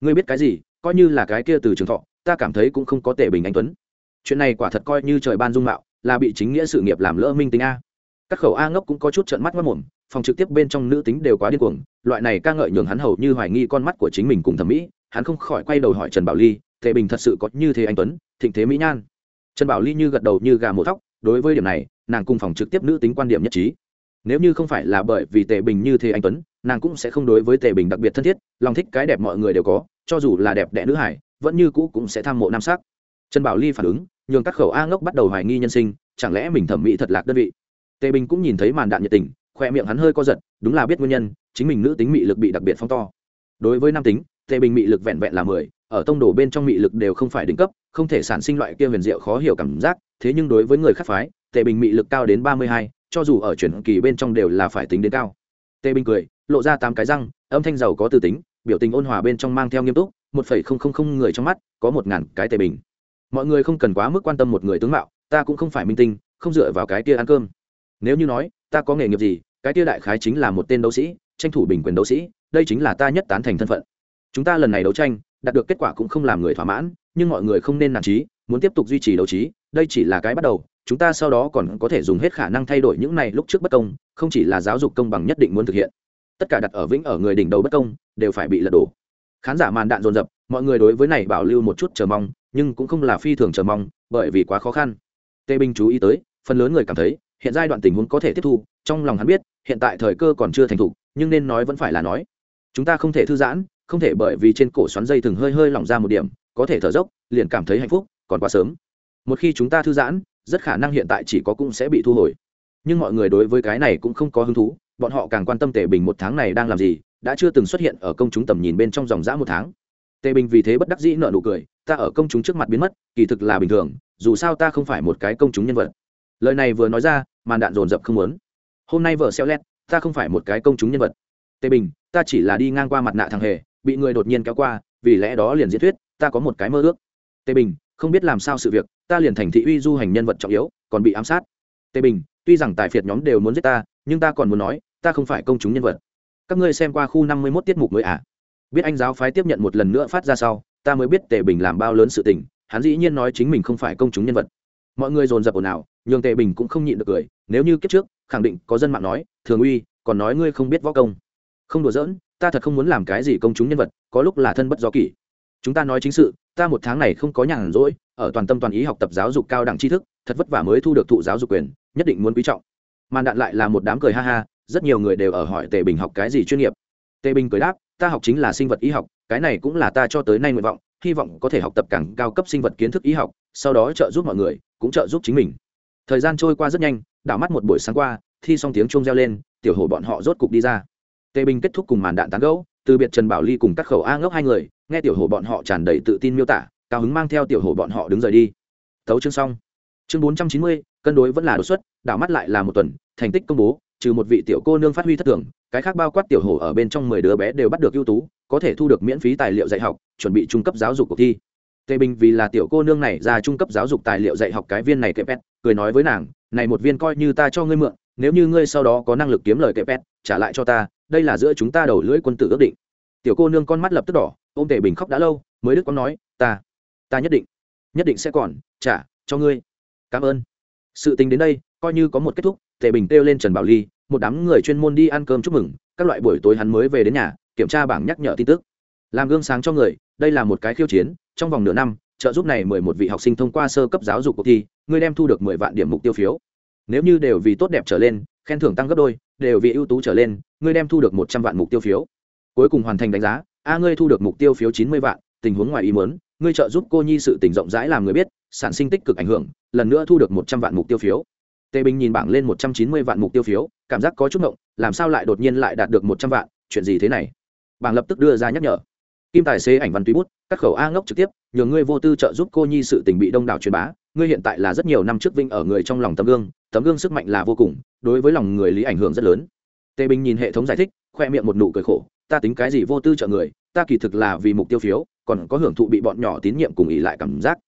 Ngươi biết cái gì, coi như là cái kia từ trường thọ, ta cảm thấy cũng không có tề bình anh tuấn. Chuyện này quả thật coi như trời ban dung mạo, là bị chính nghĩa sự nghiệp làm lỡ minh tính a các khẩu a ngốc cũng có chút trợn mắt mất mồm, phòng trực tiếp bên trong nữ tính đều quá điên cuồng, loại này ca ngợi nhường hắn hầu như hoài nghi con mắt của chính mình cùng thẩm mỹ, hắn không khỏi quay đầu hỏi trần bảo ly tề bình thật sự có như thế anh tuấn, thịnh thế mỹ nhan? Trần bảo ly như gật đầu như gà mổ thóc, đối với điểm này, nàng cùng phòng trực tiếp nữ tính quan điểm nhất trí. Nếu như không phải là bởi vì tề bình như thế anh tuấn, nàng cũng sẽ không đối với tề bình đặc biệt thân thiết, lòng thích cái đẹp mọi người đều có, cho dù là đẹp đẽ nữ hải vẫn như cũ cũng sẽ tham mộ nam sắc. Trần bảo ly phản ứng, nhường các khẩu a ngốc bắt đầu hoài nghi nhân sinh, chẳng lẽ mình thẩm mỹ thật lạc đơn vị? Tề bình cũng nhìn thấy màn đạn nhiệt tình, khoe miệng hắn hơi co giật, đúng là biết nguyên nhân, chính mình nữ tính mị lực bị đặc biệt phong to. Đối với nam tính, tề bình mị lực vẹn vẹn là mười, ở tông đồ bên trong mị lực đều không phải đỉnh cấp, không thể sản sinh loại kia huyền diệu khó hiểu cảm giác, thế nhưng đối với người khác phái, tề bình mị lực cao đến ba mươi hai, cho dù ở chuyển kỳ bên trong đều là phải tính đến cao. Tề bình cười, lộ ra tám cái răng, âm thanh giàu có từ tính, biểu tình ôn hòa bên trong mang theo nghiêm túc, một phẩy không không không người trong mắt, có một ngàn cái tề bình. Mọi người không cần quá mức quan tâm một người tướng mạo, ta cũng không phải minh tinh, không dựa vào cái kia ăn cơm nếu như nói, ta có nghề nghiệp gì, cái tia đại khái chính là một tên đấu sĩ, tranh thủ bình quyền đấu sĩ, đây chính là ta nhất tán thành thân phận. Chúng ta lần này đấu tranh, đạt được kết quả cũng không làm người thỏa mãn, nhưng mọi người không nên nản trí, muốn tiếp tục duy trì đấu trí, đây chỉ là cái bắt đầu, chúng ta sau đó còn có thể dùng hết khả năng thay đổi những này lúc trước bất công, không chỉ là giáo dục công bằng nhất định muốn thực hiện. Tất cả đặt ở vĩnh ở người đỉnh đầu bất công, đều phải bị lật đổ. Khán giả màn đạn dồn dập, mọi người đối với này bảo lưu một chút chờ mong, nhưng cũng không là phi thường chờ mong, bởi vì quá khó khăn. Tê binh chú ý tới, phần lớn người cảm thấy hiện giai đoạn tình huống có thể tiếp thu, trong lòng hắn biết, hiện tại thời cơ còn chưa thành thục, nhưng nên nói vẫn phải là nói. Chúng ta không thể thư giãn, không thể bởi vì trên cổ xoắn dây thường hơi hơi lỏng ra một điểm, có thể thở dốc, liền cảm thấy hạnh phúc, còn quá sớm. Một khi chúng ta thư giãn, rất khả năng hiện tại chỉ có cũng sẽ bị thu hồi. Nhưng mọi người đối với cái này cũng không có hứng thú, bọn họ càng quan tâm tề bình một tháng này đang làm gì, đã chưa từng xuất hiện ở công chúng tầm nhìn bên trong dòng dã một tháng. Tề bình vì thế bất đắc dĩ nợ nụ cười, ta ở công chúng trước mặt biến mất, kỳ thực là bình thường, dù sao ta không phải một cái công chúng nhân vật lời này vừa nói ra, màn đạn dồn dập không muốn. Hôm nay vợ xeo lét, ta không phải một cái công chúng nhân vật. Tề bình, ta chỉ là đi ngang qua mặt nạ thằng hề, bị người đột nhiên kéo qua, vì lẽ đó liền diễn thuyết, ta có một cái mơ ước. Tề bình, không biết làm sao sự việc, ta liền thành thị uy du hành nhân vật trọng yếu, còn bị ám sát. Tề bình, tuy rằng tài phiệt nhóm đều muốn giết ta, nhưng ta còn muốn nói, ta không phải công chúng nhân vật. Các ngươi xem qua khu năm mươi mốt tiết mục mới à? Biết anh giáo phái tiếp nhận một lần nữa phát ra sau, ta mới biết tề bình làm bao lớn sự tình, hắn dĩ nhiên nói chính mình không phải công chúng nhân vật. Mọi người dồn dập ồn ào nhường tề bình cũng không nhịn được cười, nếu như kiếp trước, khẳng định có dân mạng nói, thường uy, còn nói ngươi không biết võ công. Không đùa giỡn, ta thật không muốn làm cái gì công chúng nhân vật, có lúc là thân bất do kỷ. Chúng ta nói chính sự, ta một tháng này không có nhàn rỗi, ở toàn tâm toàn ý học tập giáo dục cao đẳng tri thức, thật vất vả mới thu được thụ giáo dục quyền, nhất định muốn quý trọng. Màn đạn lại là một đám cười ha ha, rất nhiều người đều ở hỏi tề bình học cái gì chuyên nghiệp. Tề bình cười đáp, ta học chính là sinh vật y học, cái này cũng là ta cho tới nay nguyện vọng, hy vọng có thể học tập càng cao cấp sinh vật kiến thức y học, sau đó trợ giúp mọi người, cũng trợ giúp chính mình thời gian trôi qua rất nhanh, đảo mắt một buổi sáng qua, thi xong tiếng chuông reo lên, tiểu hồ bọn họ rốt cục đi ra. Tề bình kết thúc cùng màn đạn tán gẫu, từ biệt trần bảo ly cùng các khẩu a ngốc hai người, nghe tiểu hồ bọn họ tràn đầy tự tin miêu tả, cao hứng mang theo tiểu hồ bọn họ đứng rời đi. Tấu chương xong. Chương bốn trăm chín mươi, cân đối vẫn là đột xuất, đảo mắt lại là một tuần, thành tích công bố, trừ một vị tiểu cô nương phát huy thất thường, cái khác bao quát tiểu hồ ở bên trong mười đứa bé đều bắt được ưu tú, có thể thu được miễn phí tài liệu dạy học, chuẩn bị trung cấp giáo dục cuộc thi tề bình vì là tiểu cô nương này ra trung cấp giáo dục tài liệu dạy học cái viên này kệ pet, cười nói với nàng, này một viên coi như ta cho ngươi mượn, nếu như ngươi sau đó có năng lực kiếm lời kệ pet, trả lại cho ta, đây là giữa chúng ta đầu lưỡi quân tử ước định. Tiểu cô nương con mắt lập tức đỏ, ôm tề bình khóc đã lâu, mới đức có nói, ta ta nhất định nhất định sẽ còn trả cho ngươi. Cảm ơn. Sự tình đến đây, coi như có một kết thúc, tề bình kêu lên trần bảo ly, một đám người chuyên môn đi ăn cơm chúc mừng, các loại buổi tối hắn mới về đến nhà, kiểm tra bảng nhắc nhở tin tức. Làm gương sáng cho người, đây là một cái khiêu chiến trong vòng nửa năm, trợ giúp này mười một vị học sinh thông qua sơ cấp giáo dục cuộc thi, ngươi đem thu được mười vạn điểm mục tiêu phiếu. Nếu như đều vì tốt đẹp trở lên, khen thưởng tăng gấp đôi, đều vì ưu tú trở lên, ngươi đem thu được một trăm vạn mục tiêu phiếu. Cuối cùng hoàn thành đánh giá, a, ngươi thu được mục tiêu phiếu chín mươi vạn, tình huống ngoài ý muốn, ngươi trợ giúp cô nhi sự tình rộng rãi làm người biết, sản sinh tích cực ảnh hưởng, lần nữa thu được một trăm vạn mục tiêu phiếu. Tề bình nhìn bảng lên một trăm chín mươi vạn mục tiêu phiếu, cảm giác có chút ngộng, làm sao lại đột nhiên lại đạt được một trăm vạn, chuyện gì thế này? Bảng lập tức đưa ra nhắc nhở kim tài xế ảnh văn túy bút các khẩu a ngốc trực tiếp nhờ ngươi vô tư trợ giúp cô nhi sự tình bị đông đảo truyền bá, ngươi hiện tại là rất nhiều năm trước vinh ở người trong lòng tấm gương tấm gương sức mạnh là vô cùng, đối với lòng người lý ảnh hưởng rất lớn. Tề bình nhìn hệ thống giải thích, khoe miệng một nụ cười khổ, ta tính cái gì vô tư trợ người, ta kỳ thực là vì mục tiêu phiếu, còn có hưởng thụ bị bọn nhỏ tín nhiệm cùng ỉ lại cảm giác.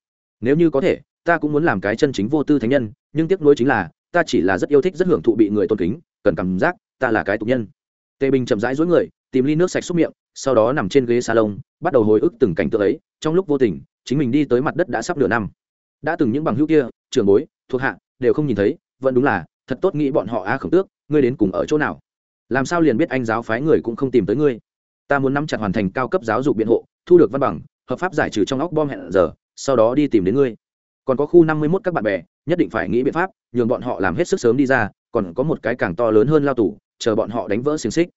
Nếu như có thể, ta cũng muốn làm cái chân chính vô tư thánh nhân, nhưng tiếc nuối chính là, ta chỉ là rất yêu thích rất hưởng thụ bị người tôn kính, cần cảm giác, ta là cái tục nhân. Tề bình chậm rãi dối người, tìm ly nước sạch xúc miệng sau đó nằm trên ghế salon, bắt đầu hồi ức từng cảnh tượng ấy, trong lúc vô tình, chính mình đi tới mặt đất đã sắp nửa năm. Đã từng những bằng hữu kia, trưởng bối, thuộc hạ, đều không nhìn thấy, vẫn đúng là, thật tốt nghĩ bọn họ a khổng tước, ngươi đến cùng ở chỗ nào? Làm sao liền biết anh giáo phái người cũng không tìm tới ngươi? Ta muốn nắm chặt hoàn thành cao cấp giáo dục biện hộ, thu được văn bằng, hợp pháp giải trừ trong óc bom hẹn giờ, sau đó đi tìm đến ngươi. Còn có khu năm mươi mốt các bạn bè, nhất định phải nghĩ biện pháp, nhường bọn họ làm hết sức sớm đi ra, còn có một cái càng to lớn hơn lao tù, chờ bọn họ đánh vỡ xiềng xích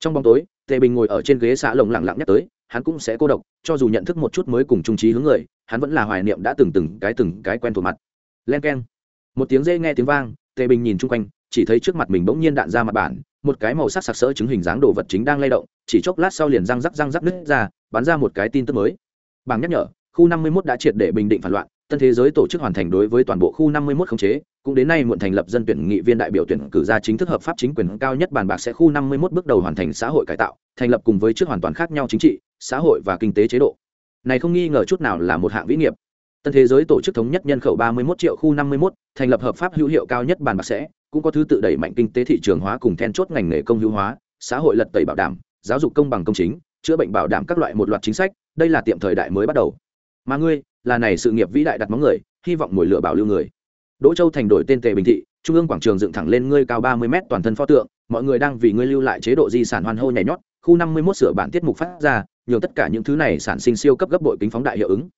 trong bóng tối, tề bình ngồi ở trên ghế xạ lồng lẳng lặng nhắc tới, hắn cũng sẽ cô độc, cho dù nhận thức một chút mới cùng trung trí hướng người, hắn vẫn là hoài niệm đã từng từng cái từng cái quen thuộc mặt. Len k e n một tiếng dê nghe tiếng vang, tề bình nhìn chung quanh, chỉ thấy trước mặt mình bỗng nhiên đạn ra mặt bản, một cái màu sắc sặc sỡ chứng hình dáng đồ vật chính đang lay động, chỉ chốc lát sau liền răng rắc răng rắc nứt ra, bắn ra một cái tin tức mới. Bằng nhắc nhở, khu năm mươi 51 đã triệt để bình định phản loạn, tân thế giới tổ chức hoàn thành đối với toàn bộ khu năm mươi 51 khống chế cũng đến nay muộn thành lập dân tuyển nghị viên đại biểu tuyển cử ra chính thức hợp pháp chính quyền cao nhất bàn bạc sẽ khu năm mươi 51 bước đầu hoàn thành xã hội cải tạo thành lập cùng với trước hoàn toàn khác nhau chính trị xã hội và kinh tế chế độ. Này không nghi ngờ chút nào là một hạng vĩ nghiệp. Tân thế giới tổ chức thống nhất nhân khẩu ba mươi 31 triệu khu năm mươi 51, thành lập hợp pháp hữu hiệu cao nhất bàn bạc sẽ cũng có thứ tự đẩy mạnh kinh tế thị trường hóa cùng then chốt ngành nghề công hữu hóa xã hội lật tẩy bảo đảm giáo dục công bằng công chính chữa bệnh bảo đảm các loại một loạt chính sách đây là tiệm thời đại mới bắt đầu. Mà ngươi là này sự nghiệp vĩ đại đặt móng người hy vọng mồi lửa bảo lưu người đỗ châu thành đổi tên tề bình thị, trung ương quảng trường dựng thẳng lên ngươi cao ba mươi m toàn thân pho tượng, mọi người đang vì ngươi lưu lại chế độ di sản hoan hô nhảy nhót, khu năm mươi 51 sửa bản tiết mục phát ra, nhường tất cả những thứ này sản sinh siêu cấp gấp bội kính phóng đại hiệu ứng.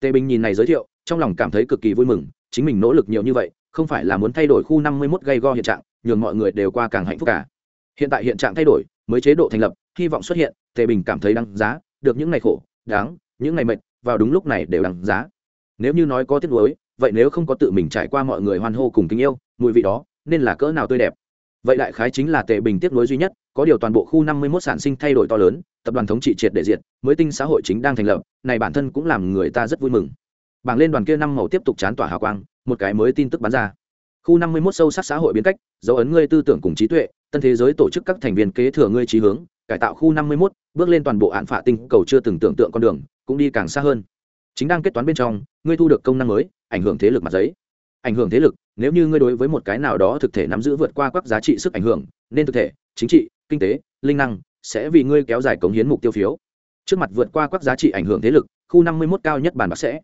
Tề bình nhìn này giới thiệu, trong lòng cảm thấy cực kỳ vui mừng, chính mình nỗ lực nhiều như vậy, không phải là muốn thay đổi khu năm mươi 51 gây go hiện trạng, nhường mọi người đều qua càng hạnh phúc cả. Hiện tại hiện trạng thay đổi, mới chế độ thành lập, hy vọng xuất hiện, tề bình cảm thấy đáng giá, được những ngày khổ, đáng, những ngày mệt, vào đúng lúc này đều đáng giá. Nếu như nói có tiếc nuối vậy nếu không có tự mình trải qua mọi người hoan hô cùng tình yêu mùi vị đó nên là cỡ nào tươi đẹp. Vậy đại khái chính là tệ bình tiếp nối duy nhất có điều toàn bộ khu năm mươi 51 sản sinh thay đổi to lớn tập đoàn thống trị triệt để diệt mới tinh xã hội chính đang thành lập này bản thân cũng làm người ta rất vui mừng. Bảng lên đoàn kia năm màu tiếp tục chán tỏa hào quang một cái mới tin tức bán ra. Khu năm mươi 51 sâu sắc xã hội biến cách dấu ấn ngươi tư tưởng cùng trí tuệ tân thế giới tổ chức các thành viên kế thừa ngươi trí hướng cải tạo khu năm mươi 51, bước lên toàn bộ hạn phạ tinh cầu chưa từng tưởng tượng con đường cũng đi càng xa hơn chính đang kết toán bên trong, ngươi thu được công năng mới, ảnh hưởng thế lực mặt giấy. Ảnh hưởng thế lực, nếu như ngươi đối với một cái nào đó thực thể nắm giữ vượt qua các giá trị sức ảnh hưởng, nên thực thể, chính trị, kinh tế, linh năng, sẽ vì ngươi kéo dài cống hiến mục tiêu phiếu. Trước mặt vượt qua các giá trị ảnh hưởng thế lực, khu năm mươi 51 cao nhất bàn bạc sẽ.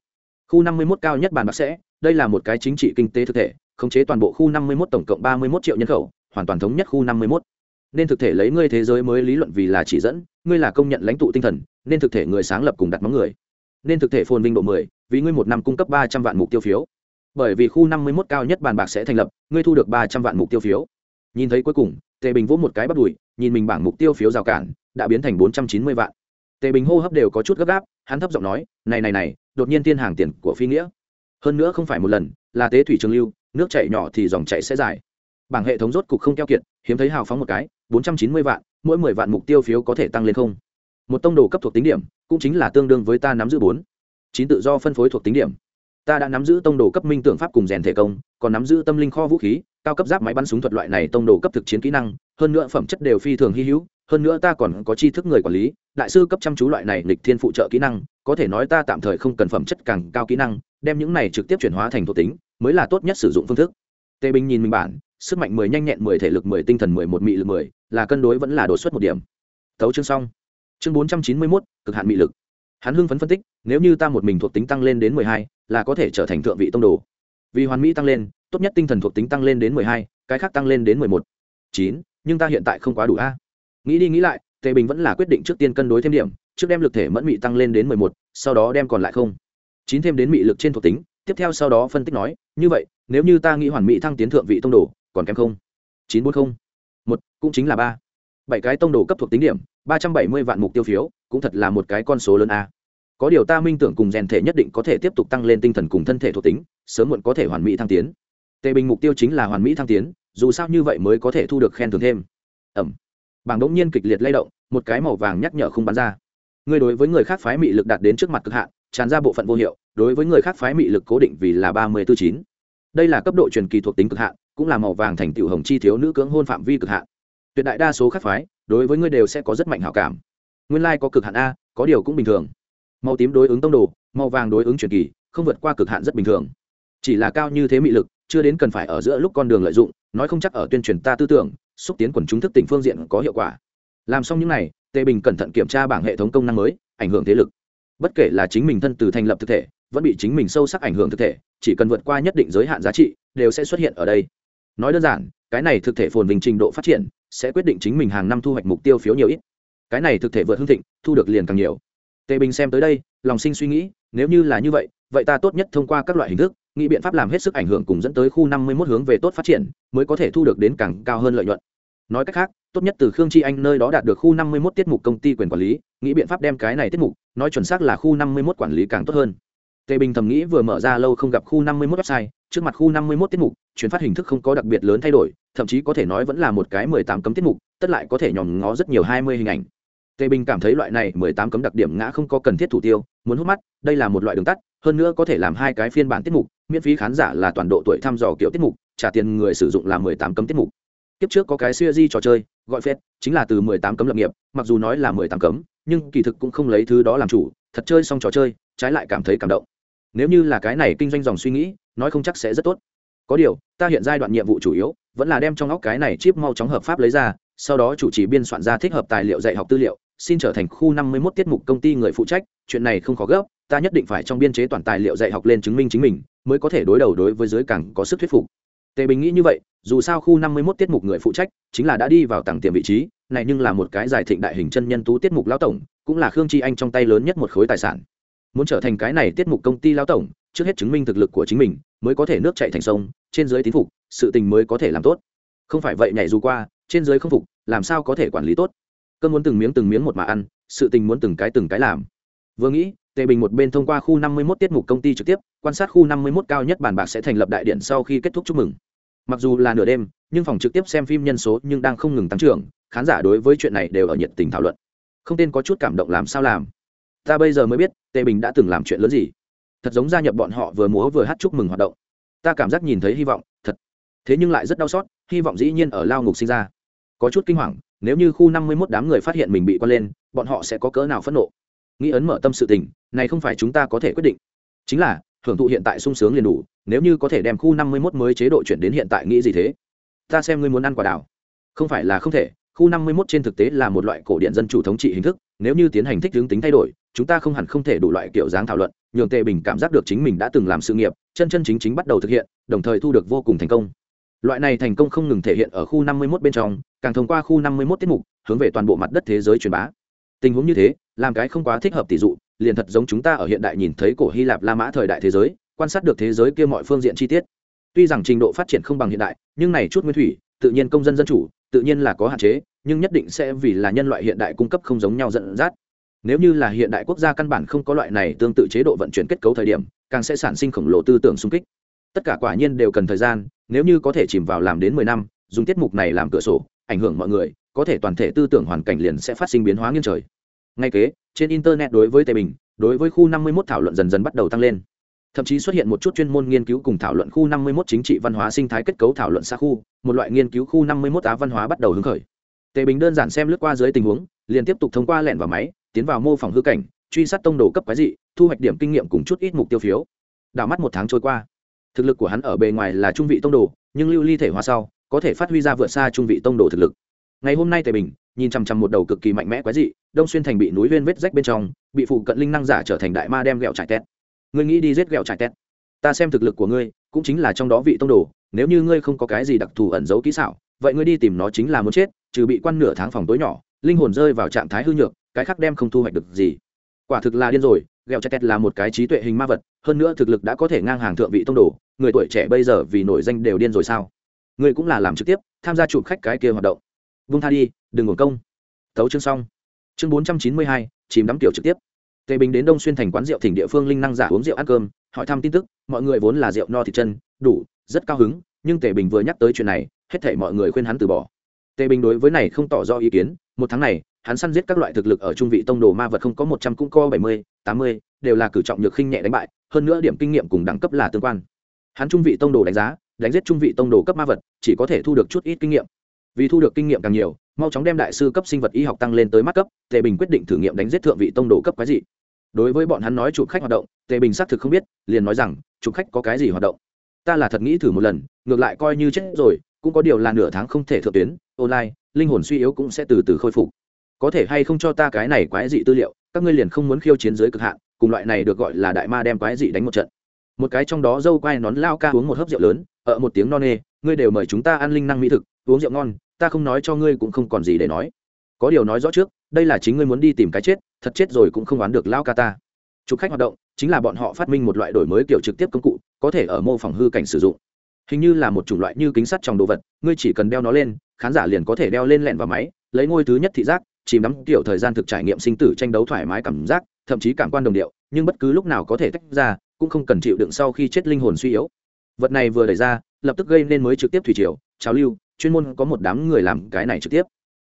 Khu năm mươi 51 cao nhất bàn bạc sẽ, đây là một cái chính trị kinh tế thực thể, khống chế toàn bộ khu năm mươi 51 tổng cộng ba mươi 31 triệu nhân khẩu, hoàn toàn thống nhất khu năm mươi 51 nên thực thể lấy ngươi thế giới mới lý luận vì là chỉ dẫn, ngươi là công nhận lãnh tụ tinh thần, nên thực thể người sáng lập cùng đặt móng người nên thực thể phồn vinh độ mười, vì ngươi một năm cung cấp ba trăm vạn mục tiêu phiếu. Bởi vì khu năm mươi 51 cao nhất bàn bạc sẽ thành lập, ngươi thu được ba trăm vạn mục tiêu phiếu. Nhìn thấy cuối cùng, tề bình vỗ một cái bắt đùi, nhìn mình bảng mục tiêu phiếu rào cản, đã biến thành bốn trăm chín mươi vạn. Tề bình hô hấp đều có chút gấp gáp, hắn thấp giọng nói, này này này, đột nhiên tiên hàng tiền của phi nghĩa. Hơn nữa không phải một lần, là tế thủy trường lưu, nước chảy nhỏ thì dòng chảy sẽ dài. Bảng hệ thống rốt cục không keo kiệt, hiếm thấy hào phóng một cái, bốn trăm chín mươi vạn, mỗi mười vạn mục tiêu phiếu có thể tăng lên không. Một tông đồ cấp thuộc tính điểm cũng chính là tương đương với ta nắm giữ bốn. Chín tự do phân phối thuộc tính điểm. Ta đã nắm giữ tông đồ cấp minh tượng pháp cùng rèn thể công, còn nắm giữ tâm linh kho vũ khí, cao cấp giáp máy bắn súng thuật loại này tông đồ cấp thực chiến kỹ năng, hơn nữa phẩm chất đều phi thường hy hữu, hơn nữa ta còn có tri thức người quản lý, đại sư cấp chăm chú loại này lịch thiên phụ trợ kỹ năng, có thể nói ta tạm thời không cần phẩm chất càng cao kỹ năng, đem những này trực tiếp chuyển hóa thành thuộc tính, mới là tốt nhất sử dụng phương thức. Tề bình nhìn mình bản, sức mạnh mười nhanh nhẹn mười thể lực mười tinh thần mười một mị lực mười, là cân đối vẫn là đột xuất một điểm. Thấu chương xong chương bốn trăm chín mươi mốt, cực hạn mị lực. Hắn hưng phấn phân tích, nếu như ta một mình thuộc tính tăng lên đến mười hai, là có thể trở thành thượng vị tông đồ. Vì hoàn mỹ tăng lên, tốt nhất tinh thần thuộc tính tăng lên đến mười hai, cái khác tăng lên đến mười một. Chín, nhưng ta hiện tại không quá đủ a. Nghĩ đi nghĩ lại, tề bình vẫn là quyết định trước tiên cân đối thêm điểm, trước đem lực thể mẫn mị tăng lên đến mười một, sau đó đem còn lại không. Chín thêm đến mị lực trên thuộc tính, tiếp theo sau đó phân tích nói, như vậy, nếu như ta nghĩ hoàn mỹ thăng tiến thượng vị tông đồ, còn kém không? Chín bốn không. Một, cũng chính là ba. Bảy cái tông đồ cấp thuộc tính điểm ba trăm bảy mươi vạn mục tiêu phiếu, cũng thật là một cái con số lớn a. Có điều ta minh tưởng cùng rèn thể nhất định có thể tiếp tục tăng lên tinh thần cùng thân thể thuộc tính, sớm muộn có thể hoàn mỹ thăng tiến. Tề bình mục tiêu chính là hoàn mỹ thăng tiến, dù sao như vậy mới có thể thu được khen thưởng thêm. Ẩm. Bảng đống nhiên kịch liệt lay động, một cái màu vàng nhắc nhở không bắn ra. Người đối với người khác phái mị lực đạt đến trước mặt cực hạn, tràn ra bộ phận vô hiệu, đối với người khác phái mị lực cố định vì là ba mươi tư chín. Đây là cấp độ truyền kỳ thuộc tính cực hạn, cũng là màu vàng thành tiểu hồng chi thiếu nữ cưỡng hôn phạm vi cực hạn. Tuyệt đại đa số khác phái đối với ngươi đều sẽ có rất mạnh hảo cảm. Nguyên lai có cực hạn a, có điều cũng bình thường. Màu tím đối ứng tông đồ, màu vàng đối ứng truyền kỳ, không vượt qua cực hạn rất bình thường. Chỉ là cao như thế mị lực, chưa đến cần phải ở giữa lúc con đường lợi dụng, nói không chắc ở tuyên truyền ta tư tưởng, xúc tiến quần chúng thức tỉnh phương diện có hiệu quả. Làm xong những n à y tề bình cẩn thận kiểm tra bảng hệ thống công năng mới, ảnh hưởng thế lực. Bất kể là chính mình thân từ thành lập thực thể, vẫn bị chính mình sâu sắc ảnh hưởng thực thể, chỉ cần vượt qua nhất định giới hạn giá trị, đều sẽ xuất hiện ở đây. Nói đơn giản cái này thực thể phồn vinh trình độ phát triển, sẽ quyết định chính mình hàng năm thu hoạch mục tiêu phiếu nhiều ít. Cái này thực thể vượt hương thịnh, thu được liền càng nhiều. Tề bình xem tới đây, lòng sinh suy nghĩ, nếu như là như vậy vậy ta tốt nhất thông qua các loại hình thức, nghĩ biện pháp làm hết sức ảnh hưởng cùng dẫn tới khu năm mươi một hướng về tốt phát triển, mới có thể thu được đến càng cao hơn lợi nhuận. Nói cách khác, tốt nhất từ khương chi anh nơi đó đạt được khu năm mươi một tiết mục công ty quyền quản lý, nghĩ biện pháp đem cái này tiết mục, nói chuẩn xác là khu năm mươi một quản lý càng tốt hơn. Tề bình thầm nghĩ vừa mở ra lâu không gặp khu năm mươi một website, trước mặt khu năm mươi một tiết mục chuyển phát hình thức không có đặc biệt lớn thay đổi, thậm chí có thể nói vẫn là một cái mười tám cấm tiết mục, tất lại có thể nhòm ngó rất nhiều hai mươi hình ảnh. Tề bình cảm thấy loại này mười tám cấm đặc điểm ngã không có cần thiết thủ tiêu, muốn hút mắt, đây là một loại đường tắt, hơn nữa có thể làm hai cái phiên bản tiết mục, miễn phí khán giả là toàn độ tuổi thăm dò kiểu tiết mục, trả tiền người sử dụng là mười tám cấm tiết mục. Kiếp trước có cái siêu di trò chơi, gọi phết, chính là từ mười tám cấm lập nghiệp, mặc dù nói là mười tám cấm, nhưng kỳ thực cũng không lấy thứ đó làm chủ, thật chơi xong trò chơi, trái lại cảm thấy cảm động. Nếu như là cái này kinh doanh dòng suy nghĩ, nói không chắc sẽ rất tốt có điều, ta hiện giai đoạn nhiệm vụ chủ yếu vẫn là đem trong óc cái này chip mau chóng hợp pháp lấy ra, sau đó chủ trì biên soạn ra thích hợp tài liệu dạy học tư liệu, xin trở thành khu năm mươi 51 tiết mục công ty người phụ trách, chuyện này không khó gấp, ta nhất định phải trong biên chế toàn tài liệu dạy học lên chứng minh chính mình, mới có thể đối đầu đối với giới càng có sức thuyết phục. Tề bình nghĩ như vậy, dù sao khu năm mươi 51 tiết mục người phụ trách chính là đã đi vào tầng tiềm vị trí, này nhưng là một cái giải thịnh đại hình chân nhân tú tiết mục lão tổng, cũng là khương chi anh trong tay lớn nhất một khối tài sản. Muốn trở thành cái này tiết mục công ty lão tổng trước hết chứng minh thực lực của chính mình, mới có thể nước chạy thành sông, trên dưới tín phục, sự tình mới có thể làm tốt. Không phải vậy nhảy dù qua, trên dưới không phục, làm sao có thể quản lý tốt? Cơn muốn từng miếng từng miếng một mà ăn, sự tình muốn từng cái từng cái làm. Vừa nghĩ, tề bình một bên thông qua khu năm mươi 51 tiết mục công ty trực tiếp, quan sát khu năm mươi 51 cao nhất bàn bạc sẽ thành lập đại điện sau khi kết thúc chúc mừng. Mặc dù là nửa đêm, nhưng phòng trực tiếp xem phim nhân số nhưng đang không ngừng tăng trưởng, khán giả đối với chuyện này đều ở nhiệt tình thảo luận. Không tên có chút cảm động làm sao làm. Ta bây giờ mới biết, tề bình đã từng làm chuyện lớn gì thật giống gia nhập bọn họ vừa múa vừa hát chúc mừng hoạt động. Ta cảm giác nhìn thấy hy vọng, thật. Thế nhưng lại rất đau xót, hy vọng dĩ nhiên ở lao ngục sinh ra. Có chút kinh hoàng, nếu như khu năm mươi mốt đám người phát hiện mình bị quan lên, bọn họ sẽ có cỡ nào phẫn nộ. Nghĩ ấn mở tâm sự tình, này không phải chúng ta có thể quyết định. Chính là, hưởng thụ hiện tại sung sướng liền đủ, nếu như có thể đem khu năm mươi mốt mới chế độ chuyển đến hiện tại nghĩ gì thế? Ta xem ngươi muốn ăn quả đào. Không phải là không thể, khu năm mươi mốt trên thực tế là một loại cổ điện dân chủ thống trị hình thức, nếu như tiến hành thích hướng tính thay đổi chúng ta không hẳn không thể đủ loại kiểu dáng thảo luận, nhường tề bình cảm giác được chính mình đã từng làm sự nghiệp, chân chân chính chính bắt đầu thực hiện, đồng thời thu được vô cùng thành công. Loại này thành công không ngừng thể hiện ở khu 51 bên trong, càng thông qua khu 51 tiết mục, hướng về toàn bộ mặt đất thế giới truyền bá. Tình huống như thế, làm cái không quá thích hợp tỷ dụ, liền thật giống chúng ta ở hiện đại nhìn thấy cổ hy lạp la mã thời đại thế giới, quan sát được thế giới kia mọi phương diện chi tiết. Tuy rằng trình độ phát triển không bằng hiện đại, nhưng này chút nguyên thủy, tự nhiên công dân dân chủ, tự nhiên là có hạn chế, nhưng nhất định sẽ vì là nhân loại hiện đại cung cấp không giống nhau dẫn dắt nếu như là hiện đại quốc gia căn bản không có loại này tương tự chế độ vận chuyển kết cấu thời điểm, càng sẽ sản sinh khổng lồ tư tưởng xung kích. Tất cả quả nhiên đều cần thời gian, nếu như có thể chìm vào làm đến mười năm, dùng tiết mục này làm cửa sổ, ảnh hưởng mọi người, có thể toàn thể tư tưởng hoàn cảnh liền sẽ phát sinh biến hóa nghiêng trời. Ngay kế, trên internet đối với tề bình, đối với khu năm mươi 51 thảo luận dần dần bắt đầu tăng lên. Thậm chí xuất hiện một chút chuyên môn nghiên cứu cùng thảo luận khu năm mươi 51 chính trị văn hóa sinh thái kết cấu thảo luận xa khu, một loại nghiên cứu khu năm mươi 51 á văn hóa bắt đầu hứng khởi. Tề bình đơn giản xem lướt qua dưới tình huống, liền tiếp tục thông qua lẹn vào máy tiến vào mô phỏng hư cảnh, truy sát tông đồ cấp quái dị, thu hoạch điểm kinh nghiệm cùng chút ít mục tiêu phiếu. Đảo mắt một tháng trôi qua. Thực lực của hắn ở bề ngoài là trung vị tông đồ, nhưng lưu ly thể hóa sau, có thể phát huy ra vượt xa trung vị tông đồ thực lực. Ngày hôm nay tề bình, nhìn chằm chằm một đầu cực kỳ mạnh mẽ quái dị, đông xuyên thành bị núi viên vết rách bên trong, bị phụ cận linh năng giả trở thành đại ma đem ghẹo trải tét ngươi nghĩ đi giết ghẹo trải tét ta xem thực lực của ngươi, cũng chính là trong đó vị tông đồ, nếu như ngươi không có cái gì đặc thù ẩn giấu kỹ xảo, vậy ngươi đi tìm nó chính là muốn chết, trừ bị quan nửa tháng phòng tối nhỏ, linh hồn rơi vào trạng thái hư nhược cái khác đem không thu hoạch được gì. Quả thực là điên rồi ghẹo chặt là một cái trí tuệ hình ma vật, hơn nữa thực lực đã có thể ngang hàng thượng vị tông đồ, người tuổi trẻ bây giờ vì nổi danh đều điên rồi sao? Người cũng là làm trực tiếp, tham gia chụp khách cái kia hoạt động. Vung tha đi, đừng ngổn công. Tấu chương xong. Chương bốn trăm chín mươi hai, chìm đắm tiểu trực tiếp. Tề bình đến đông xuyên thành quán rượu thỉnh địa phương linh năng giả uống rượu ăn cơm, hỏi thăm tin tức, mọi người vốn là rượu no thịt chân, đủ, rất cao hứng, nhưng tề bình vừa nhắc tới chuyện này, hết thể mọi người khuyên hắn từ bỏ tề bình đối với này không tỏ rõ ý kiến, một tháng này, hắn săn giết các loại thực lực ở trung vị tông đồ ma vật không có một trăm cũng có bảy mươi, tám mươi, đều là cử trọng nhược khinh nhẹ đánh bại, hơn nữa điểm kinh nghiệm cùng đẳng cấp là tương quan. Hắn trung vị tông đồ đánh giá, đánh giết trung vị tông đồ cấp ma vật, chỉ có thể thu được chút ít kinh nghiệm. Vì thu được kinh nghiệm càng nhiều, mau chóng đem đại sư cấp sinh vật y học tăng lên tới mắt cấp, tề bình quyết định thử nghiệm đánh giết thượng vị tông đồ cấp quái dị. đối với bọn hắn nói chụp khách hoạt động, tề bình xác thực không biết, liền nói rằng, chụp khách có cái gì hoạt động? Ta là thật nghĩ thử một lần, ngược lại coi như chết rồi cũng có điều là nửa tháng không thể thượng tuyến, online, linh hồn suy yếu cũng sẽ từ từ khôi phục. Có thể hay không cho ta cái này quái dị tư liệu, các ngươi liền không muốn khiêu chiến dưới cực hạn, cùng loại này được gọi là đại ma đem quái dị đánh một trận. Một cái trong đó dâu quai nón lao ca uống một hớp rượu lớn, ở một tiếng non nê, ngươi đều mời chúng ta ăn linh năng mỹ thực, uống rượu ngon, ta không nói cho ngươi cũng không còn gì để nói. Có điều nói rõ trước, đây là chính ngươi muốn đi tìm cái chết, thật chết rồi cũng không oán được lao ca ta. Chụp khách hoạt động, chính là bọn họ phát minh một loại đổi mới kiểu trực tiếp công cụ, có thể ở mô phỏng hư cảnh sử dụng hình như là một chủng loại như kính sắt trong đồ vật, ngươi chỉ cần đeo nó lên, khán giả liền có thể đeo lên lẹn vào máy, lấy ngôi thứ nhất thị giác, chìm đắm kiểu thời gian thực trải nghiệm sinh tử tranh đấu thoải mái cảm giác, thậm chí cảm quan đồng điệu, nhưng bất cứ lúc nào có thể tách ra, cũng không cần chịu đựng sau khi chết linh hồn suy yếu. Vật này vừa đẩy ra, lập tức gây nên mới trực tiếp thủy triều, trào lưu, chuyên môn có một đám người làm cái này trực tiếp.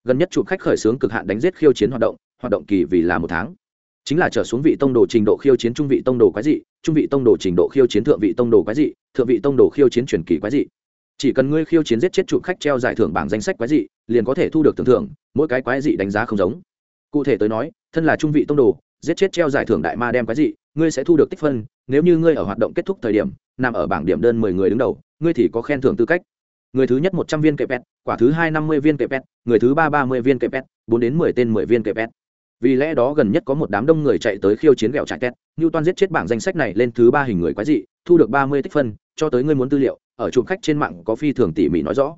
Gần nhất chụp khách khởi xướng cực hạn đánh giết khiêu chiến hoạt động hoạt động kỳ vì là một tháng chính là trở xuống vị tông đồ trình độ khiêu chiến trung vị tông đồ quái dị, trung vị tông đồ trình độ khiêu chiến thượng vị tông đồ quái dị, thượng vị tông đồ khiêu chiến truyền kỳ quái dị. Chỉ cần ngươi khiêu chiến giết chết chụp khách treo giải thưởng bảng danh sách quái dị, liền có thể thu được tưởng thưởng, mỗi cái quái dị đánh giá không giống. Cụ thể tới nói, thân là trung vị tông đồ, giết chết treo giải thưởng đại ma đem quái dị, ngươi sẽ thu được tích phân, nếu như ngươi ở hoạt động kết thúc thời điểm, nằm ở bảng điểm đơn mười người đứng đầu, ngươi thì có khen thưởng tư cách. Người thứ nhất một trăm viên kệ pet quả thứ hai năm mươi viên kệ pet người thứ ba ba mươi viên kệ pet bốn đến mười tên mười viên kệ pet vì lẽ đó gần nhất có một đám đông người chạy tới khiêu chiến ghẹo chạy tét. Như toan giết chết bảng danh sách này lên thứ ba hình người quái dị, thu được ba mươi tích phân, cho tới ngươi muốn tư liệu, ở chụp khách trên mạng có phi thường tỉ mỉ nói rõ.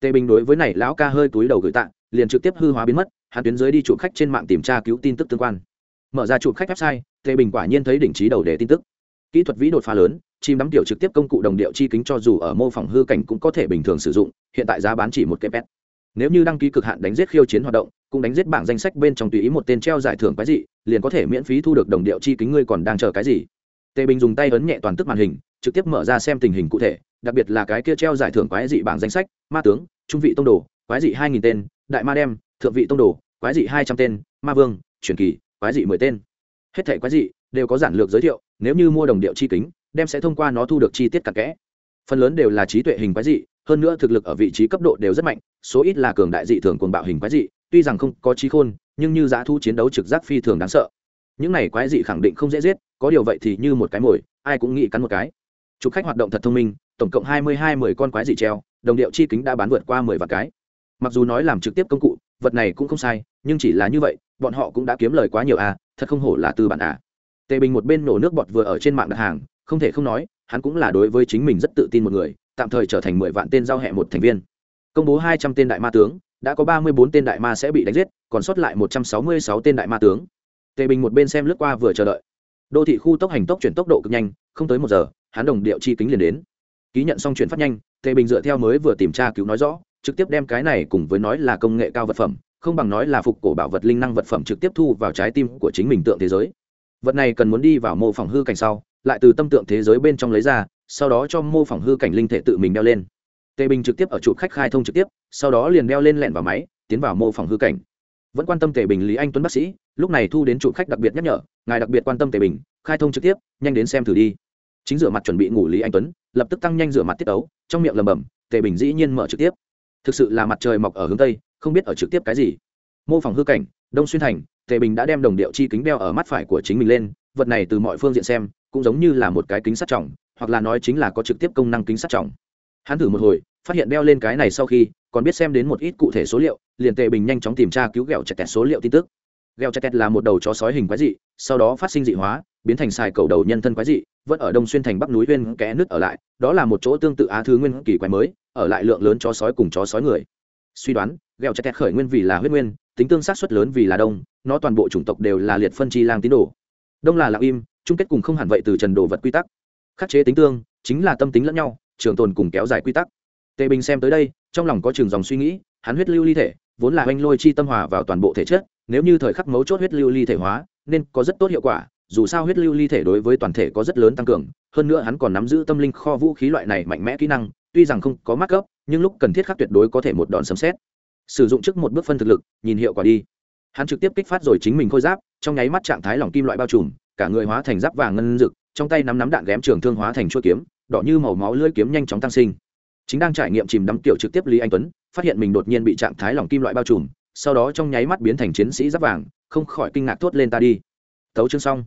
Tề bình đối với này lão ca hơi túi đầu gửi tạng, liền trực tiếp hư hóa biến mất, hắn tuyến dưới đi chụp khách trên mạng tìm tra cứu tin tức tương quan. Mở ra chụp khách website, tề bình quả nhiên thấy đỉnh trí đầu đề tin tức. Kỹ thuật vĩ đột phá lớn, chim đắm tiểu trực tiếp công cụ đồng điệu chi kính cho dù ở mô phỏng hư cảnh cũng có thể bình thường sử dụng, hiện tại giá bán chỉ một cái pet. Nếu như đăng ký cực hạn đánh giết khiêu chiến hoạt động cũng đánh giết bảng danh sách bên trong tùy ý một tên treo giải thưởng cái gì liền có thể miễn phí thu được đồng điệu chi kính ngươi còn đang chờ cái gì? Tề bình dùng tay ấn nhẹ toàn tức màn hình, trực tiếp mở ra xem tình hình cụ thể, đặc biệt là cái kia treo giải thưởng quái dị bảng danh sách, ma tướng, trung vị tông đồ, quái dị hai nghìn tên, đại ma đem, thượng vị tông đồ, quái dị hai trăm tên, ma vương, truyền kỳ, quái dị mười tên. Hết thảy quái dị đều có giản lược giới thiệu, nếu như mua đồng điệu chi kính, đem sẽ thông qua nó thu được chi tiết cặn kẽ. Phần lớn đều là trí tuệ hình quái dị, hơn nữa thực lực ở vị trí cấp độ đều rất mạnh, số ít là cường đại dị thường cuồng bạo hình quái dị tuy rằng không có trí khôn, nhưng như giá thu chiến đấu trực giác phi thường đáng sợ. Những này quái dị khẳng định không dễ giết, có điều vậy thì như một cái mồi, ai cũng nghĩ cắn một cái. Chụp khách hoạt động thật thông minh, tổng cộng hai mươi hai mười con quái dị treo, đồng điệu chi kính đã bán vượt qua mười vạn cái. Mặc dù nói làm trực tiếp công cụ, vật này cũng không sai, nhưng chỉ là như vậy, bọn họ cũng đã kiếm lời quá nhiều à thật không hổ là tư bản à. Tề bình một bên nổ nước bọt vừa ở trên mạng đặt hàng, không thể không nói, hắn cũng là đối với chính mình rất tự tin một người, tạm thời trở thành mười vạn tên giao hẹ một thành viên. Công bố hai trăm tên đại ma tướng đã có ba mươi bốn tên đại ma sẽ bị đánh giết, còn sót lại một trăm sáu mươi sáu tên đại ma tướng. Tề bình một bên xem lướt qua vừa chờ đợi. Đô thị khu tốc hành tốc chuyển tốc độ cực nhanh, không tới một giờ, hắn đồng điệu chi kính liền đến. Ký nhận xong chuyển phát nhanh, tề bình dựa theo mới vừa tìm tra cứu nói rõ, trực tiếp đem cái này cùng với nói là công nghệ cao vật phẩm, không bằng nói là phục cổ bảo vật linh năng vật phẩm trực tiếp thu vào trái tim của chính mình tượng thế giới. Vật này cần muốn đi vào mô phỏng hư cảnh sau, lại từ tâm tượng thế giới bên trong lấy ra, sau đó cho mô phỏng hư cảnh linh thể tự mình đeo lên tề bình trực tiếp ở chụp khách khai thông trực tiếp, sau đó liền đeo lên lẹn vào máy, tiến vào mô phỏng hư cảnh. Vẫn quan tâm tề bình lý anh tuấn bác sĩ, lúc này thu đến chụp khách đặc biệt nhắc nhở, ngài đặc biệt quan tâm tề bình, khai thông trực tiếp, nhanh đến xem thử đi. Chính rửa mặt chuẩn bị ngủ lý anh tuấn, lập tức tăng nhanh rửa mặt tiết ấu, trong miệng lầm bầm tề bình dĩ nhiên mở trực tiếp. Thực sự là mặt trời mọc ở hướng tây, không biết ở trực tiếp cái gì. Mô phỏng hư cảnh, đông xuyên thành, tề bình đã đem đồng điệu chi kính đeo ở mắt phải của chính mình lên, vật này từ mọi phương diện xem, cũng giống như là một cái kính sát trọng, hoặc là nói chính là có trực tiếp công năng kính sát trọng hắn thử một hồi, phát hiện đeo lên cái này sau khi, còn biết xem đến một ít cụ thể số liệu, liền tề bình nhanh chóng tìm tra cứu ghẹo chặt kẹt số liệu tin tức. Ghẹo chặt kẹt là một đầu chó sói hình quái dị, sau đó phát sinh dị hóa, biến thành xài cầu đầu nhân thân quái dị, vẫn ở đông xuyên thành bắc núi huyên kẽ nước ở lại, đó là một chỗ tương tự á thứ nguyên kỳ quái mới, ở lại lượng lớn chó sói cùng chó sói người. Suy đoán ghẹo chặt kẹt khởi nguyên vì là huyết nguyên, tính tương sát suất lớn vì là đông, nó toàn bộ chủng tộc đều là liệt phân chi lang tín đồ. Đông là lặng im, chung kết cùng không hẳn vậy từ trần đồ vật quy tắc. Khắc chế tính tương, chính là tâm tính lẫn nhau trường tồn cùng kéo dài quy tắc. Tề bình xem tới đây, trong lòng có trường dòng suy nghĩ, hắn huyết lưu ly thể, vốn là oanh lôi chi tâm hòa vào toàn bộ thể chất, nếu như thời khắc mấu chốt huyết lưu ly thể hóa, nên có rất tốt hiệu quả, dù sao huyết lưu ly thể đối với toàn thể có rất lớn tăng cường, hơn nữa hắn còn nắm giữ tâm linh kho vũ khí loại này mạnh mẽ kỹ năng, tuy rằng không có mắc cấp nhưng lúc cần thiết khắc tuyệt đối có thể một đòn sấm xét sử dụng trước một bước phân thực lực, nhìn hiệu quả đi. Hắn trực tiếp kích phát rồi chính mình khôi giáp, trong nháy mắt trạng thái lỏng kim loại bao trùm, cả người hóa thành giáp vàng ngân rực trong tay nắm nắm đạn ghém trường thương hóa thành chuỗi kiếm đỏ như màu máu lưỡi kiếm nhanh chóng tăng sinh. Chính đang trải nghiệm chìm đắm tiểu trực tiếp lý anh tuấn, phát hiện mình đột nhiên bị trạng thái lỏng kim loại bao trùm, sau đó trong nháy mắt biến thành chiến sĩ giáp vàng, không khỏi kinh ngạc thốt lên ta đi. Tấu chương xong.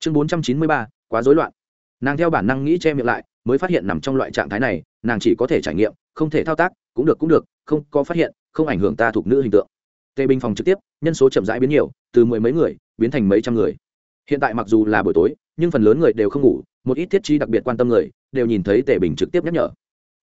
Chương bốn trăm chín mươi ba, quá rối loạn. Nàng theo bản năng nghĩ che miệng lại, mới phát hiện nằm trong loại trạng thái này, nàng chỉ có thể trải nghiệm, không thể thao tác, cũng được cũng được, không có phát hiện, không ảnh hưởng ta thuộc nữ hình tượng. Tề bình phòng trực tiếp, nhân số chậm rãi biến nhiều, từ mười mấy người, biến thành mấy trăm người. Hiện tại mặc dù là buổi tối, nhưng phần lớn người đều không ngủ, một ít thiết chi đặc biệt quan tâm người đều nhìn thấy tề bình trực tiếp nhắc nhở.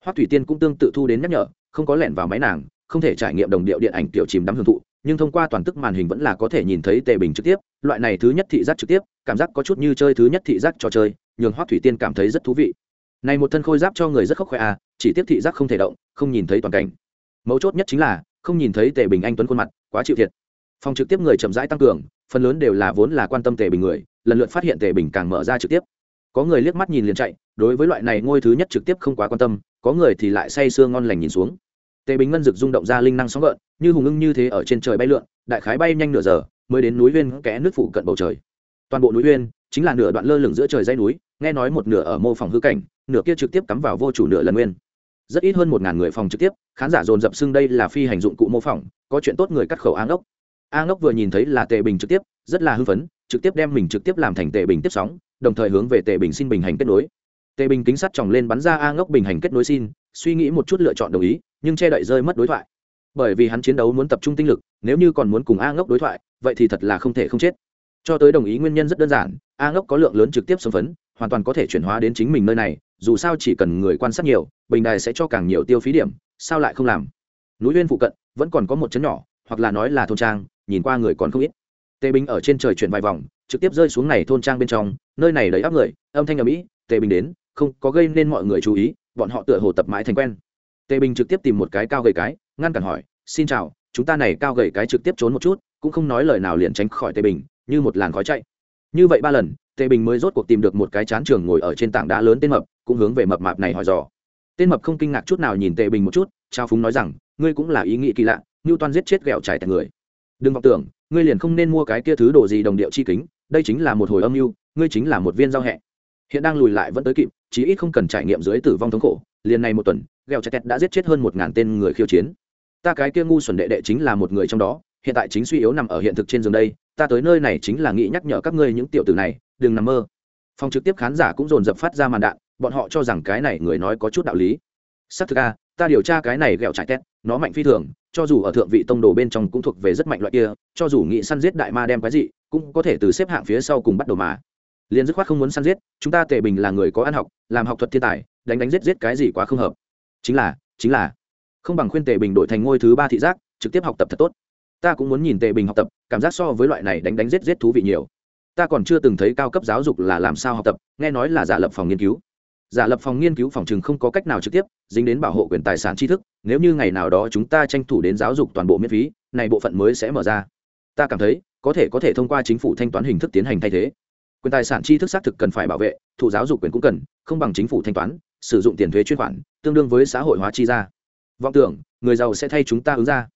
Hoắc thủy tiên cũng tương tự thu đến nhắc nhở, không có lẻn vào máy nàng, không thể trải nghiệm đồng điệu điện ảnh kiểu chìm đắm hưởng thụ, nhưng thông qua toàn tức màn hình vẫn là có thể nhìn thấy tề bình trực tiếp, loại này thứ nhất thị giác trực tiếp, cảm giác có chút như chơi thứ nhất thị giác trò chơi, nhường hoắc thủy tiên cảm thấy rất thú vị. Này một thân khôi giáp cho người rất khóc khoe à chỉ tiếp thị giác không thể động, không nhìn thấy toàn cảnh. Mấu chốt nhất chính là, không nhìn thấy tề bình anh tuấn khuôn mặt, quá chịu thiệt. Phòng trực tiếp người chậm rãi tăng cường, phần lớn đều là vốn là quan tâm tề bình người, lần lượt phát hiện tề bình càng mở ra trực tiếp có người liếc mắt nhìn liền chạy, đối với loại này ngôi thứ nhất trực tiếp không quá quan tâm, có người thì lại say sưa ngon lành nhìn xuống. Tề bình ngân rực rung động ra linh năng sóng gợn, như hùng ưng như thế ở trên trời bay lượn, đại khái bay nhanh nửa giờ, mới đến núi Viên kẽ nước phụ cận bầu trời. Toàn bộ núi Viên chính là nửa đoạn lơ lửng giữa trời dây núi, nghe nói một nửa ở mô phòng hư cảnh, nửa kia trực tiếp cắm vào vô chủ nửa lần nguyên. Rất ít hơn một ngàn người phòng trực tiếp, khán giả dồn dập xưng đây là phi hành dụng cụ mô phỏng, có chuyện tốt người cắt khẩu a ngốc. A ngốc vừa nhìn thấy là tề bình trực tiếp, rất là hưng phấn, trực tiếp đem mình trực tiếp làm thành tề bình tiếp sóng đồng thời hướng về tề bình xin bình hành kết nối. Tề bình kính sắt tròng lên bắn ra a ngốc bình hành kết nối xin, suy nghĩ một chút lựa chọn đồng ý, nhưng che đậy rơi mất đối thoại. Bởi vì hắn chiến đấu muốn tập trung tinh lực, nếu như còn muốn cùng a ngốc đối thoại, vậy thì thật là không thể không chết. Cho tới đồng ý nguyên nhân rất đơn giản, a ngốc có lượng lớn trực tiếp xâm phấn, hoàn toàn có thể chuyển hóa đến chính mình nơi này, dù sao chỉ cần người quan sát nhiều, bình đài sẽ cho càng nhiều tiêu phí điểm, sao lại không làm? Núi huyên phụ cận, vẫn còn có một chấn nhỏ, hoặc là nói là thôn trang, nhìn qua người còn không ít. Tề bình ở trên trời chuyển vài vòng trực tiếp rơi xuống này thôn trang bên trong, nơi này đầy áp người, âm thanh ở mỹ tề bình đến, không có gây nên mọi người chú ý, bọn họ tựa hồ tập mãi thành quen. Tề bình trực tiếp tìm một cái cao gầy cái, ngăn cản hỏi, xin chào, chúng ta này cao gầy cái trực tiếp trốn một chút, cũng không nói lời nào liền tránh khỏi tề bình, như một làn khói chạy. Như vậy ba lần, tề bình mới rốt cuộc tìm được một cái chán trường ngồi ở trên tảng đá lớn tên mập, cũng hướng về mập mạp này hỏi dò. Tên mập không kinh ngạc chút nào nhìn tề bình một chút, trao phúng nói rằng, ngươi cũng là ý nghĩ kỳ lạ như toan giết chết ghẹo trải tại người. Đừng vọng tưởng, ngươi liền không nên mua cái kia thứ đồ gì đồng điệu chi kính đây chính là một hồi âm mưu, ngươi chính là một viên giao hẹ. Hiện đang lùi lại vẫn tới kịp, chí ít không cần trải nghiệm dưới tử vong thống khổ. Liền này một tuần gheo chạy đã giết chết hơn một ngàn tên người khiêu chiến. Ta cái kia ngu xuẩn đệ đệ chính là một người trong đó, hiện tại chính suy yếu nằm ở hiện thực trên giường đây, ta tới nơi này chính là nghĩ nhắc nhở các ngươi những tiểu tử này, đừng nằm mơ. Phòng trực tiếp khán giả cũng dồn dập phát ra màn đạn, bọn họ cho rằng cái này người nói có chút đạo lý. S thực a ta điều tra cái này ghẹo trải tét, nó mạnh phi thường, cho dù ở thượng vị tông đồ bên trong cũng thuộc về rất mạnh loại kia, cho dù nghị săn giết đại ma đem cái gì cũng có thể từ xếp hạng phía sau cùng bắt đầu mà. Liền dứt khoát không muốn săn giết, chúng ta tề bình là người có ăn học, làm học thuật thiên tài, đánh đánh giết giết cái gì quá không hợp. Chính là chính là, không bằng khuyên tề bình đổi thành ngôi thứ ba thị giác, trực tiếp học tập thật tốt. Ta cũng muốn nhìn tề bình học tập, cảm giác so với loại này đánh đánh giết giết thú vị nhiều. Ta còn chưa từng thấy cao cấp giáo dục là làm sao học tập, nghe nói là giả lập phòng nghiên cứu giả lập phòng nghiên cứu phòng chừng không có cách nào trực tiếp dính đến bảo hộ quyền tài sản tri thức, nếu như ngày nào đó chúng ta tranh thủ đến giáo dục toàn bộ miễn phí, này bộ phận mới sẽ mở ra. Ta cảm thấy, có thể có thể thông qua chính phủ thanh toán hình thức tiến hành thay thế. Quyền tài sản tri thức xác thực cần phải bảo vệ, thụ giáo dục quyền cũng cần, không bằng chính phủ thanh toán, sử dụng tiền thuế chuyên khoản, tương đương với xã hội hóa chi ra. Vọng tưởng, người giàu sẽ thay chúng ta ứng ra.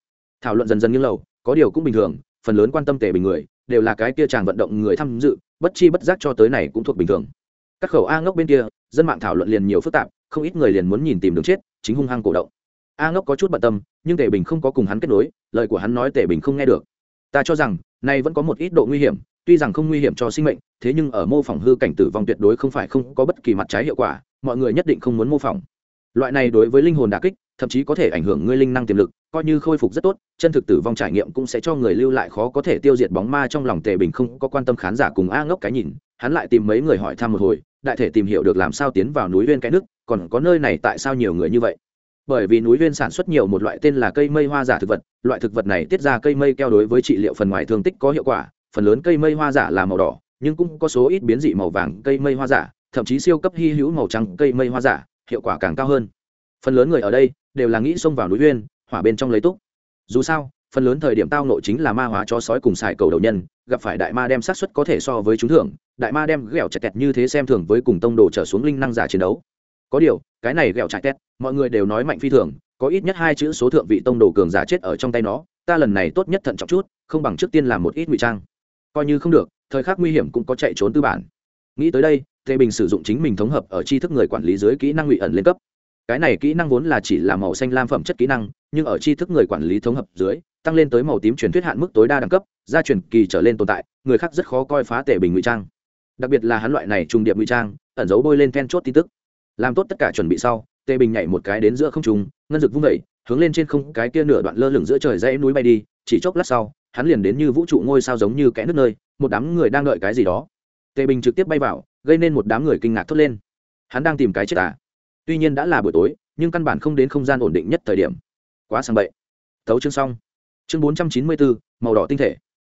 Thảo luận dần dần như lầu, có điều cũng bình thường, phần lớn quan tâm tề bình người, đều là cái kia chàng vận động người tham dự, bất chi bất giác cho tới này cũng thuộc bình thường các khẩu a ngốc bên kia, dân mạng thảo luận liền nhiều phức tạp, không ít người liền muốn nhìn tìm đường chết, chính hung hăng cổ động. A ngốc có chút bận tâm, nhưng tề bình không có cùng hắn kết nối, lời của hắn nói tề bình không nghe được. Ta cho rằng, nay vẫn có một ít độ nguy hiểm, tuy rằng không nguy hiểm cho sinh mệnh, thế nhưng ở mô phỏng hư cảnh tử vong tuyệt đối không phải không có bất kỳ mặt trái hiệu quả, mọi người nhất định không muốn mô phỏng. Loại này đối với linh hồn đà kích, thậm chí có thể ảnh hưởng ngươi linh năng tiềm lực, coi như khôi phục rất tốt, chân thực tử vong trải nghiệm cũng sẽ cho người lưu lại khó có thể tiêu diệt bóng ma trong lòng tề bình không có quan tâm khán giả cùng a ngốc cái nhìn, hắn lại tìm mấy người hỏi thăm một hồi đại thể tìm hiểu được làm sao tiến vào núi viên cái nước, còn có nơi này tại sao nhiều người như vậy? Bởi vì núi viên sản xuất nhiều một loại tên là cây mây hoa giả thực vật, loại thực vật này tiết ra cây mây keo đối với trị liệu phần ngoài thương tích có hiệu quả, phần lớn cây mây hoa giả là màu đỏ, nhưng cũng có số ít biến dị màu vàng cây mây hoa giả, thậm chí siêu cấp hy hữu màu trắng cây mây hoa giả, hiệu quả càng cao hơn. Phần lớn người ở đây đều là nghĩ xông vào núi uyên hỏa bên trong lấy túc. Dù sao phần lớn thời điểm tao nội chính là ma hóa cho sói cùng xài cầu đầu nhân, gặp phải đại ma đem sát xuất có thể so với chúng thưởng, đại ma đem ghẹo chặt tẹt như thế xem thường với cùng tông đồ trở xuống linh năng giả chiến đấu. Có điều, cái này ghẹo chặt tẹt, mọi người đều nói mạnh phi thường, có ít nhất hai chữ số thượng vị tông đồ cường giả chết ở trong tay nó, ta lần này tốt nhất thận trọng chút, không bằng trước tiên làm một ít ngụy trang. Coi như không được, thời khắc nguy hiểm cũng có chạy trốn tư bản. Nghĩ tới đây tề bình sử dụng chính mình thống hợp ở tri thức người quản lý dưới kỹ năng ngụy ẩn lên cấp. Cái này kỹ năng vốn là chỉ là màu xanh lam phẩm chất kỹ năng, nhưng ở tri thức người quản lý thống hợp dưới tăng lên tới màu tím truyền thuyết hạn mức tối đa đẳng cấp, gia truyền kỳ trở lên tồn tại, người khác rất khó coi phá tể bình ngụy trang. Đặc biệt là hắn loại này trùng điệp ngụy trang, ẩn giấu bôi lên then chốt tin tức. Làm tốt tất cả chuẩn bị sau tề bình nhảy một cái đến giữa không trùng ngân dực vung vẩy hướng lên trên không cái kia nửa đoạn lơ lửng giữa trời dãy núi bay đi, chỉ chốc lát sau, hắn liền đến như vũ trụ ngôi sao giống như kẽ nước nơi, một đám người đang đợi cái gì đó. Tề bình trực tiếp bay vào, gây nên một đám người kinh ngạc thốt lên. Hắn đang tìm cái chết à? Tuy nhiên đã là buổi tối, nhưng căn bản không đến không gian ổn định nhất thời điểm. Quá sang bậy. Thấu chương xong chương bốn trăm chín mươi bốn, màu đỏ tinh thể.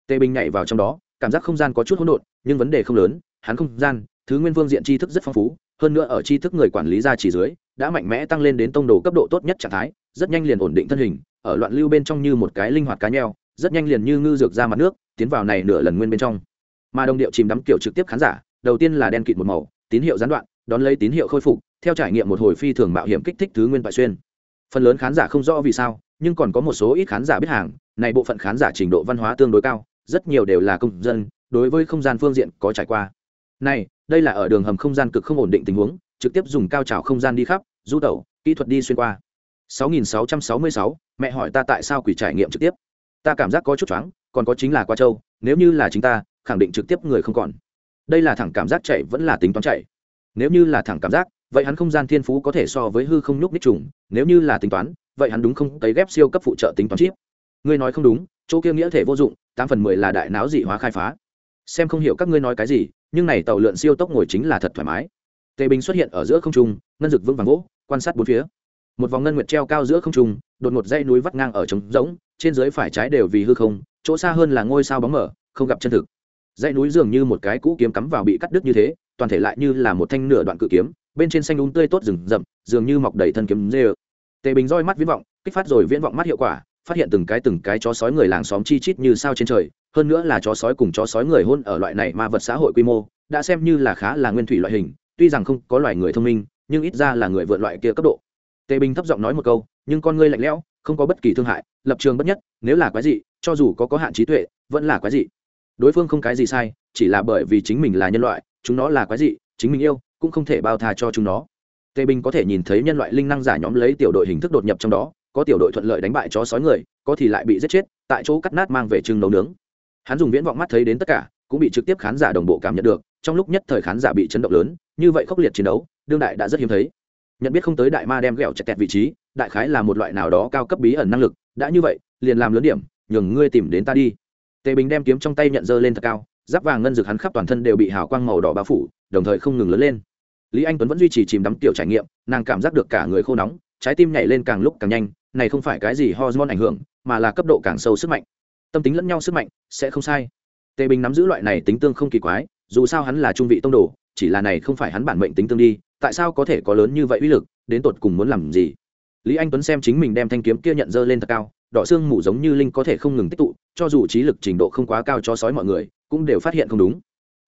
Tề bình nhảy vào trong đó, cảm giác không gian có chút hỗn độn, nhưng vấn đề không lớn, hắn không gian, thứ nguyên vương diện tri thức rất phong phú, hơn nữa ở tri thức người quản lý ra chỉ dưới, đã mạnh mẽ tăng lên đến tông đồ cấp độ tốt nhất trạng thái, rất nhanh liền ổn định thân hình, ở loạn lưu bên trong như một cái linh hoạt cá nheo, rất nhanh liền như ngư dược ra mặt nước, tiến vào này nửa lần nguyên bên trong. Mà đồng điệu chìm đắm kiểu trực tiếp khán giả, đầu tiên là đen kịt một màu, tín hiệu gián đoạn, đón lấy tín hiệu khôi phục, theo trải nghiệm một hồi phi thường mạo hiểm kích thích thứ nguyên bại xuyên. Phần lớn khán giả không rõ vì sao nhưng còn có một số ít khán giả biết hàng này bộ phận khán giả trình độ văn hóa tương đối cao rất nhiều đều là công dân đối với không gian phương diện có trải qua. Này đây là ở đường hầm không gian cực không ổn định tình huống trực tiếp dùng cao trào không gian đi khắp du tẩu kỹ thuật đi xuyên qua. 6666, mẹ hỏi ta tại sao quỷ trải nghiệm trực tiếp. Ta cảm giác có chút choáng còn có chính là qua châu nếu như là chính ta khẳng định trực tiếp người không còn. Đây là thẳng cảm giác chạy vẫn là tính toán chạy. Nếu như là thẳng cảm giác vậy hắn không gian thiên phú có thể so với hư không nhúc ních trùng nếu như là tính toán vậy hắn đúng không cấy ghép siêu cấp phụ trợ tính toán chip. Ngươi nói không đúng, chỗ kia nghĩa thể vô dụng, tám phần mười là đại não dị hóa khai phá. Xem không hiểu các ngươi nói cái gì, nhưng này tàu lượn siêu tốc ngồi chính là thật thoải mái. Tề bình xuất hiện ở giữa không trung, ngân dực vững vàng gỗ quan sát bốn phía. Một vòng ngân nguyệt treo cao giữa không trung, đột một dãy núi vắt ngang ở trống rỗng, trên dưới phải trái đều vì hư không, chỗ xa hơn là ngôi sao bóng mở, không gặp chân thực. Dãy núi dường như một cái cũ kiếm cắm vào bị cắt đứt như thế, toàn thể lại như là một thanh nửa đoạn cự kiếm, bên trên xanh đúng tươi tốt rừng rậm, dường như mọc đầy thân kiếm dê tề bình roi mắt viễn vọng, kích phát rồi viễn vọng mắt hiệu quả, phát hiện từng cái từng cái chó sói người làng xóm chi chít như sao trên trời, hơn nữa là chó sói cùng chó sói người hôn ở loại này ma vật xã hội quy mô, đã xem như là khá là nguyên thủy loại hình, tuy rằng không có loài người thông minh, nhưng ít ra là người vượt loại kia cấp độ. Tề bình thấp giọng nói một câu, nhưng con ngươi lạnh lẽo, không có bất kỳ thương hại, lập trường bất nhất, nếu là quái dị, cho dù có có hạn trí tuệ, vẫn là quái dị. Đối phương không cái gì sai, chỉ là bởi vì chính mình là nhân loại, chúng nó là quái dị, chính mình yêu, cũng không thể bao tha cho chúng nó tề bình có thể nhìn thấy nhân loại linh năng giả nhóm lấy tiểu đội hình thức đột nhập trong đó, có tiểu đội thuận lợi đánh bại chó sói người, có thì lại bị giết chết, tại chỗ cắt nát mang về trưng nấu nướng. Hắn dùng viễn vọng mắt thấy đến tất cả, cũng bị trực tiếp khán giả đồng bộ cảm nhận được, trong lúc nhất thời khán giả bị chấn động lớn, như vậy khốc liệt chiến đấu, đương đại đã rất hiếm thấy. Nhận biết không tới đại ma đem ghẹo chặt kẹt vị trí, đại khái là một loại nào đó cao cấp bí ẩn năng lực, đã như vậy, liền làm lớn điểm, nhường ngươi tìm đến ta đi. Tề bình đem kiếm trong tay nhận dơ lên thật cao, giáp vàng ngân rực hắn khắp toàn thân đều bị hào quang màu đỏ bao phủ, đồng thời không ngừng lớn lên lý anh tuấn vẫn duy trì chìm đắm tiểu trải nghiệm, nàng cảm giác được cả người khô nóng, trái tim nhảy lên càng lúc càng nhanh, này không phải cái gì hormone ảnh hưởng, mà là cấp độ càng sâu sức mạnh. Tâm tính lẫn nhau sức mạnh, sẽ không sai. Tề bình nắm giữ loại này tính tương không kỳ quái, dù sao hắn là trung vị tông đồ, chỉ là này không phải hắn bản mệnh tính tương đi, tại sao có thể có lớn như vậy uy lực, đến tột cùng muốn làm gì? Lý anh tuấn xem chính mình đem thanh kiếm kia nhận dơ lên thật cao, đỏ xương mù giống như linh có thể không ngừng tích tụ, cho dù trí lực trình độ không quá cao cho sói mọi người, cũng đều phát hiện không đúng.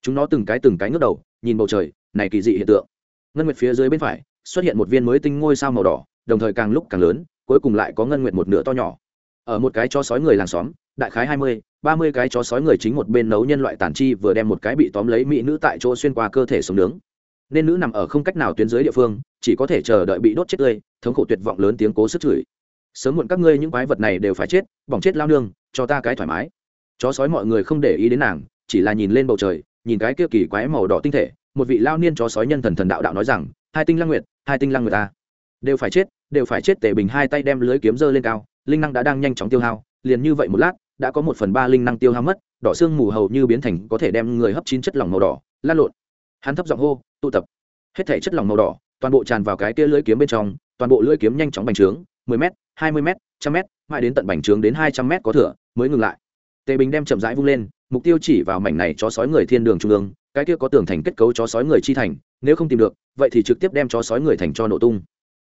Chúng nó từng cái từng cái ngước đầu, nhìn bầu trời này kỳ dị hiện tượng. Ngân nguyệt phía dưới bên phải, xuất hiện một viên mới tinh ngôi sao màu đỏ, đồng thời càng lúc càng lớn, cuối cùng lại có ngân nguyệt một nửa to nhỏ. Ở một cái cho sói người làng xóm, đại khái hai mươi, ba mươi cái chó sói người chính một bên nấu nhân loại tàn chi vừa đem một cái bị tóm lấy mỹ nữ tại chỗ xuyên qua cơ thể sống nướng. Nên nữ nằm ở không cách nào tuyến dưới địa phương, chỉ có thể chờ đợi bị đốt chết tươi, thống khổ tuyệt vọng lớn tiếng cố sức chửi. Sớm muộn các ngươi những quái vật này đều phải chết, bỏng chết lao nương, cho ta cái thoải mái. Chó sói mọi người không để ý đến nàng, chỉ là nhìn lên bầu trời, nhìn cái kia kỳ quái màu đỏ tinh thể một vị lao niên chó sói nhân thần thần đạo đạo nói rằng, hai tinh lăng nguyệt, hai tinh lăng người ta. Đều phải chết, đều phải chết. Tề bình hai tay đem lưới kiếm dơ lên cao, linh năng đã đang nhanh chóng tiêu hao, liền như vậy một lát, đã có một phần ba linh năng tiêu hao mất, đỏ xương mù hầu như biến thành có thể đem người hấp chín chất lỏng màu đỏ, lan lộn. Hắn thấp giọng hô, tụ tập. Hết thể chất lỏng màu đỏ, toàn bộ tràn vào cái tia lưỡi kiếm bên trong, toàn bộ lưỡi kiếm nhanh chóng bành trướng, mười m hai mươi m trăm m mãi đến tận bành trướng đến hai trăm m có thửa mới ngừng lại. Tề bình đem chậm rãi vung lên, mục tiêu chỉ vào mảnh này cho sói người thiên đường trung ương cái kia có tường thành kết cấu chó sói người chi thành, nếu không tìm được, vậy thì trực tiếp đem chó sói người thành cho nổ tung.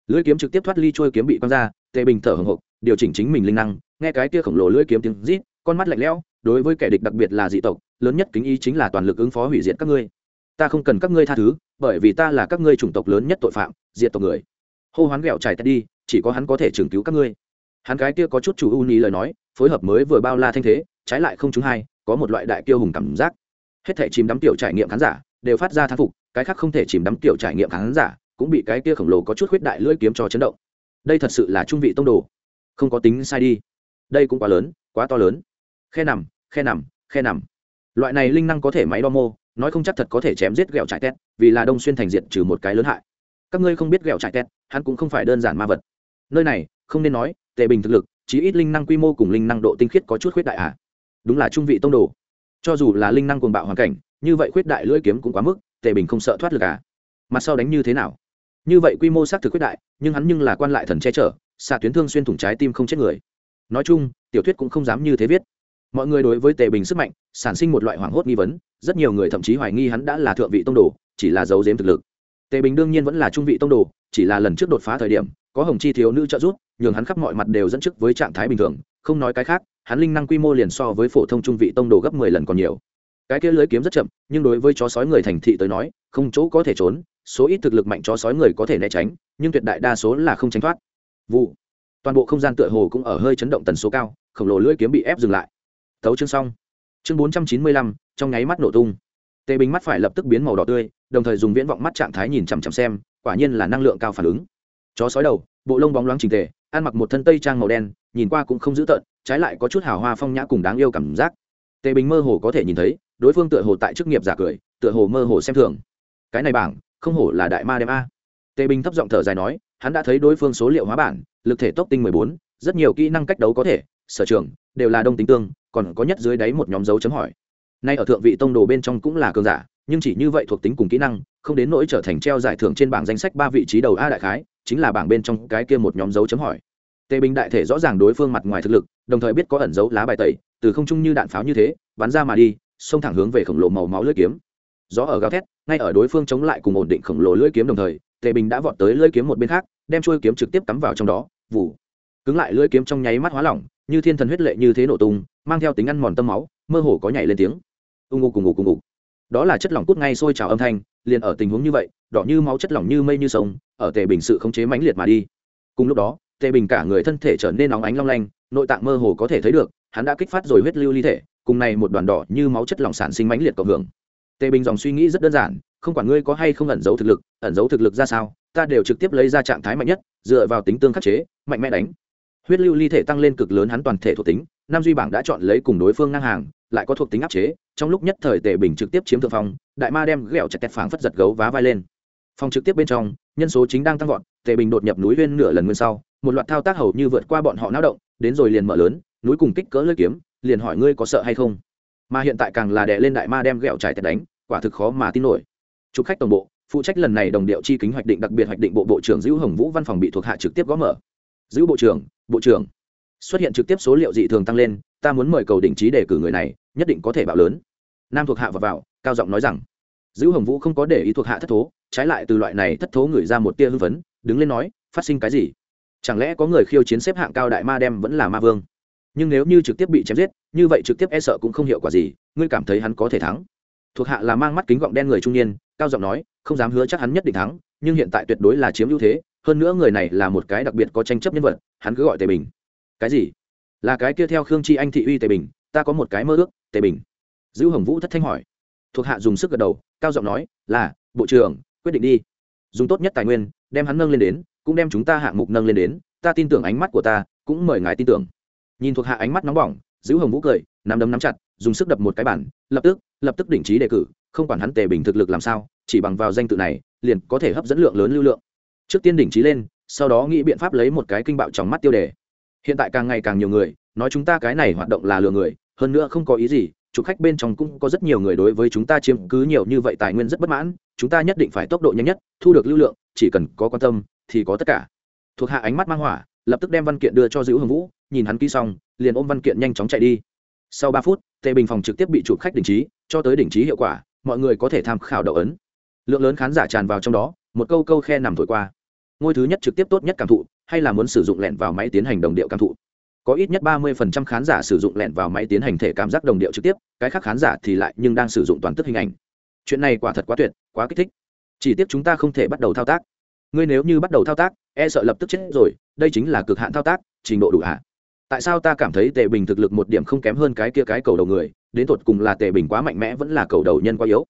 Lưỡi kiếm trực tiếp thoát ly trôi kiếm bị quăng ra, tề bình thở hồng hộc, điều chỉnh chính mình linh năng, nghe cái kia khổng lồ lưỡi kiếm tiếng rít, con mắt lạnh lẽo, đối với kẻ địch đặc biệt là dị tộc, lớn nhất kính ý chính là toàn lực ứng phó hủy diệt các ngươi. Ta không cần các ngươi tha thứ, bởi vì ta là các ngươi chủng tộc lớn nhất tội phạm, diệt tộc người. Hô hoán ghẹo trải tét đi, chỉ có hắn có thể trường cứu các ngươi. Hắn cái kia có chút chủ ưu ní lời nói, phối hợp mới vừa bao la thanh thế, trái lại không chúng hai, có một loại đại kiêu hùng cảm giác hết thể chìm đắm tiểu trải nghiệm khán giả đều phát ra thán phục, cái khác không thể chìm đắm tiểu trải nghiệm khán giả cũng bị cái kia khổng lồ có chút khuyết đại lưỡi kiếm cho chấn động. Đây thật sự là trung vị tông đồ. Không có tính sai đi. Đây cũng quá lớn, quá to lớn. Khe nằm khe nằm khe nằm. Loại này linh năng có thể máy đo mô, nói không chắc thật có thể chém giết ghẹo trải tét, vì là đông xuyên thành diệt trừ một cái lớn hại. Các ngươi không biết ghẹo trải tét, hắn cũng không phải đơn giản ma vật. Nơi này, không nên nói tệ bình thực lực, chí ít linh năng quy mô cùng linh năng độ tinh khiết có chút khuyết đại à? Đúng là trung vị tông đồ cho dù là linh năng cuồng bạo hoàn cảnh, như vậy khuyết đại lưỡi kiếm cũng quá mức, Tề bình không sợ thoát lực à? Mặt sau đánh như thế nào? Như vậy quy mô xác thực khuyết đại, nhưng hắn nhưng là quan lại thần che chở, xạ tuyến thương xuyên thủng trái tim không chết người. Nói chung, tiểu thuyết cũng không dám như thế viết. Mọi người đối với tề bình sức mạnh, sản sinh một loại hoảng hốt nghi vấn, rất nhiều người thậm chí hoài nghi hắn đã là thượng vị tông đồ, chỉ là giấu giếm thực lực. Tề bình đương nhiên vẫn là trung vị tông đồ, chỉ là lần trước đột phá thời điểm, có hồng chi thiếu nữ trợ giúp, nhường hắn khắp mọi mặt đều dẫn trước với trạng thái bình thường, không nói cái khác hắn linh năng quy mô liền so với phổ thông trung vị tông đồ gấp mười lần còn nhiều. Cái kia lưới kiếm rất chậm, nhưng đối với chó sói người thành thị tới nói, không chỗ có thể trốn, số ít thực lực mạnh chó sói người có thể né tránh, nhưng tuyệt đại đa số là không tránh thoát. Vụ. Toàn bộ không gian tựa hồ cũng ở hơi chấn động tần số cao, khổng lồ lưỡi kiếm bị ép dừng lại. Thấu chương xong. Chương bốn trăm chín mươi lăm, trong nháy mắt nổ tung. Tề bình mắt phải lập tức biến màu đỏ tươi, đồng thời dùng viễn vọng mắt trạng thái nhìn chằm chằm xem, quả nhiên là năng lượng cao phản ứng. Chó sói đầu, bộ lông bóng loáng trình tề, ăn mặc một thân tây trang màu đen nhìn qua cũng không dữ tợn, trái lại có chút hào hoa phong nhã cùng đáng yêu cảm giác. Tề bình mơ hồ có thể nhìn thấy, đối phương tựa hồ tại chức nghiệp giả cười, tựa hồ mơ hồ xem thường. Cái này bảng, không hổ là đại ma đem a. Tề bình thấp giọng thở dài nói, hắn đã thấy đối phương số liệu hóa bản, lực thể tốc tinh mười bốn, rất nhiều kỹ năng cách đấu có thể, sở trường, đều là đông tính tương, còn có nhất dưới đáy một nhóm dấu chấm hỏi. Nay ở thượng vị tông đồ bên trong cũng là cường giả, nhưng chỉ như vậy thuộc tính cùng kỹ năng, không đến nỗi trở thành treo giải thưởng trên bảng danh sách ba vị trí đầu a đại khái, chính là bảng bên trong cái kia một nhóm dấu chấm hỏi tề bình đại thể rõ ràng đối phương mặt ngoài thực lực, đồng thời biết có ẩn dấu lá bài tẩy, từ không trung như đạn pháo như thế, bắn ra mà đi, xông thẳng hướng về khổng lồ màu máu lưỡi kiếm. Gió ở gào thét, ngay ở đối phương chống lại cùng ổn định khổng lồ lưỡi kiếm đồng thời, tề bình đã vọt tới lưỡi kiếm một bên khác, đem trôi kiếm trực tiếp cắm vào trong đó vụ cứng lại lưỡi kiếm trong nháy mắt hóa lỏng, như thiên thần huyết lệ như thế nổ tung, mang theo tính ăn mòn tâm máu, mơ hồ có nhảy lên tiếng. Ung ngủ cùng ngủ cùng ngủ. đó là chất lỏng cút ngay sôi trào âm thanh, liền ở tình huống như vậy, đỏ như máu chất lỏng như mây như sông, ở tề bình sự khống chế mãnh liệt mà đi. Cùng lúc đó tề bình cả người thân thể trở nên nóng ánh long lanh, nội tạng mơ hồ có thể thấy được, hắn đã kích phát rồi huyết lưu ly thể, cùng này một đoàn đỏ như máu chất lỏng sản sinh mãnh liệt cộng hưởng. Tề bình dòng suy nghĩ rất đơn giản, không quản ngươi có hay không ẩn giấu thực lực, ẩn giấu thực lực ra sao, ta đều trực tiếp lấy ra trạng thái mạnh nhất, dựa vào tính tương khắc chế, mạnh mẽ đánh. Huyết lưu ly thể tăng lên cực lớn hắn toàn thể thuộc tính, nam duy bảng đã chọn lấy cùng đối phương ngang hàng, lại có thuộc tính áp chế, trong lúc nhất thời tề bình trực tiếp chiếm thượng phong, đại ma đem ghẹo chặt kẹt phảng phất giật gấu vá vai lên. Phòng trực tiếp bên trong, nhân số chính đang tăng vọt tề bình đột nhập núi viên nửa lần nguyên sau một loạt thao tác hầu như vượt qua bọn họ náo động đến rồi liền mở lớn núi cùng kích cỡ lưỡi kiếm liền hỏi ngươi có sợ hay không? Mà hiện tại càng là đè lên đại ma đem ghẹo trải tẹt đánh quả thực khó mà tin nổi. Chụp khách tổng bộ phụ trách lần này đồng điệu chi kính hoạch định đặc biệt hoạch định bộ bộ trưởng dữ hồng vũ văn phòng bị thuộc hạ trực tiếp gõ mở. Giữ bộ trưởng bộ trưởng. Xuất hiện trực tiếp số liệu dị thường tăng lên ta muốn mời cầu đỉnh trí đề cử người này nhất định có thể bạo lớn. Nam thuộc hạ vào, vào cao giọng nói rằng. Giữ hồng vũ không có để ý thuộc hạ thất thố trái lại từ loại này thất thố người ra một tia hưng phấn đứng lên nói, phát sinh cái gì? Chẳng lẽ có người khiêu chiến xếp hạng cao đại ma đem vẫn là ma vương? Nhưng nếu như trực tiếp bị chém giết, như vậy trực tiếp e sợ cũng không hiệu quả gì, ngươi cảm thấy hắn có thể thắng? Thuộc hạ là mang mắt kính gọng đen người trung niên, cao giọng nói, không dám hứa chắc hắn nhất định thắng, nhưng hiện tại tuyệt đối là chiếm ưu thế, hơn nữa người này là một cái đặc biệt có tranh chấp nhân vật, hắn cứ gọi tề bình. Cái gì? Là cái kia theo khương chi anh thị uy tề bình, ta có một cái mơ ước, tề bình. Giữ hồng vũ thất thanh hỏi. Thuộc hạ dùng sức gật đầu, cao giọng nói, là, bộ trưởng, quyết định đi dùng tốt nhất tài nguyên, đem hắn nâng lên đến, cũng đem chúng ta hạng mục nâng lên đến, ta tin tưởng ánh mắt của ta cũng mời ngài tin tưởng. Nhìn thuộc hạ ánh mắt nóng bỏng giữ hồng vũ cười, nắm đấm nắm chặt, dùng sức đập một cái bản lập tức lập tức đỉnh trí đề cử, không quản hắn tề bình thực lực làm sao, chỉ bằng vào danh tự này, liền có thể hấp dẫn lượng lớn lưu lượng. Trước tiên đỉnh trí lên, sau đó nghĩ biện pháp lấy một cái kinh bạo trong mắt tiêu đề. Hiện tại càng ngày càng nhiều người, nói chúng ta cái này hoạt động là lừa người, hơn nữa không có ý gì chụp khách bên trong cũng có rất nhiều người đối với chúng ta chiếm cứ nhiều như vậy tài nguyên rất bất mãn, chúng ta nhất định phải tốc độ nhanh nhất, thu được lưu lượng, chỉ cần có quan tâm thì có tất cả. Thuộc hạ ánh mắt mang hỏa, lập tức đem văn kiện đưa cho dữ hồng vũ, nhìn hắn ký xong, liền ôm văn kiện nhanh chóng chạy đi. Sau ba phút, tề bình phòng trực tiếp bị chụp khách đình trí cho tới đỉnh trí hiệu quả, mọi người có thể tham khảo đậu ấn. Lượng lớn khán giả tràn vào trong đó, một câu câu khe nằm thổi qua. Ngôi thứ nhất trực tiếp tốt nhất cảm thụ, hay là muốn sử dụng lẹn vào máy tiến hành đồng điệu cảm thụ? Có ít nhất ba mươi phần trăm khán giả sử dụng lẹn vào máy tiến hành thể cảm giác đồng điệu trực tiếp, cái khác khán giả thì lại nhưng đang sử dụng toàn tức hình ảnh. Chuyện này quả thật quá tuyệt, quá kích thích. Chỉ tiếc chúng ta không thể bắt đầu thao tác. Ngươi nếu như bắt đầu thao tác e sợ lập tức chết rồi, đây chính là cực hạn thao tác, trình độ đủ hạ tại sao ta cảm thấy tề bình thực lực một điểm không kém hơn cái kia cái cầu đầu người, đến tột cùng là tề bình quá mạnh mẽ vẫn là cầu đầu nhân quá yếu?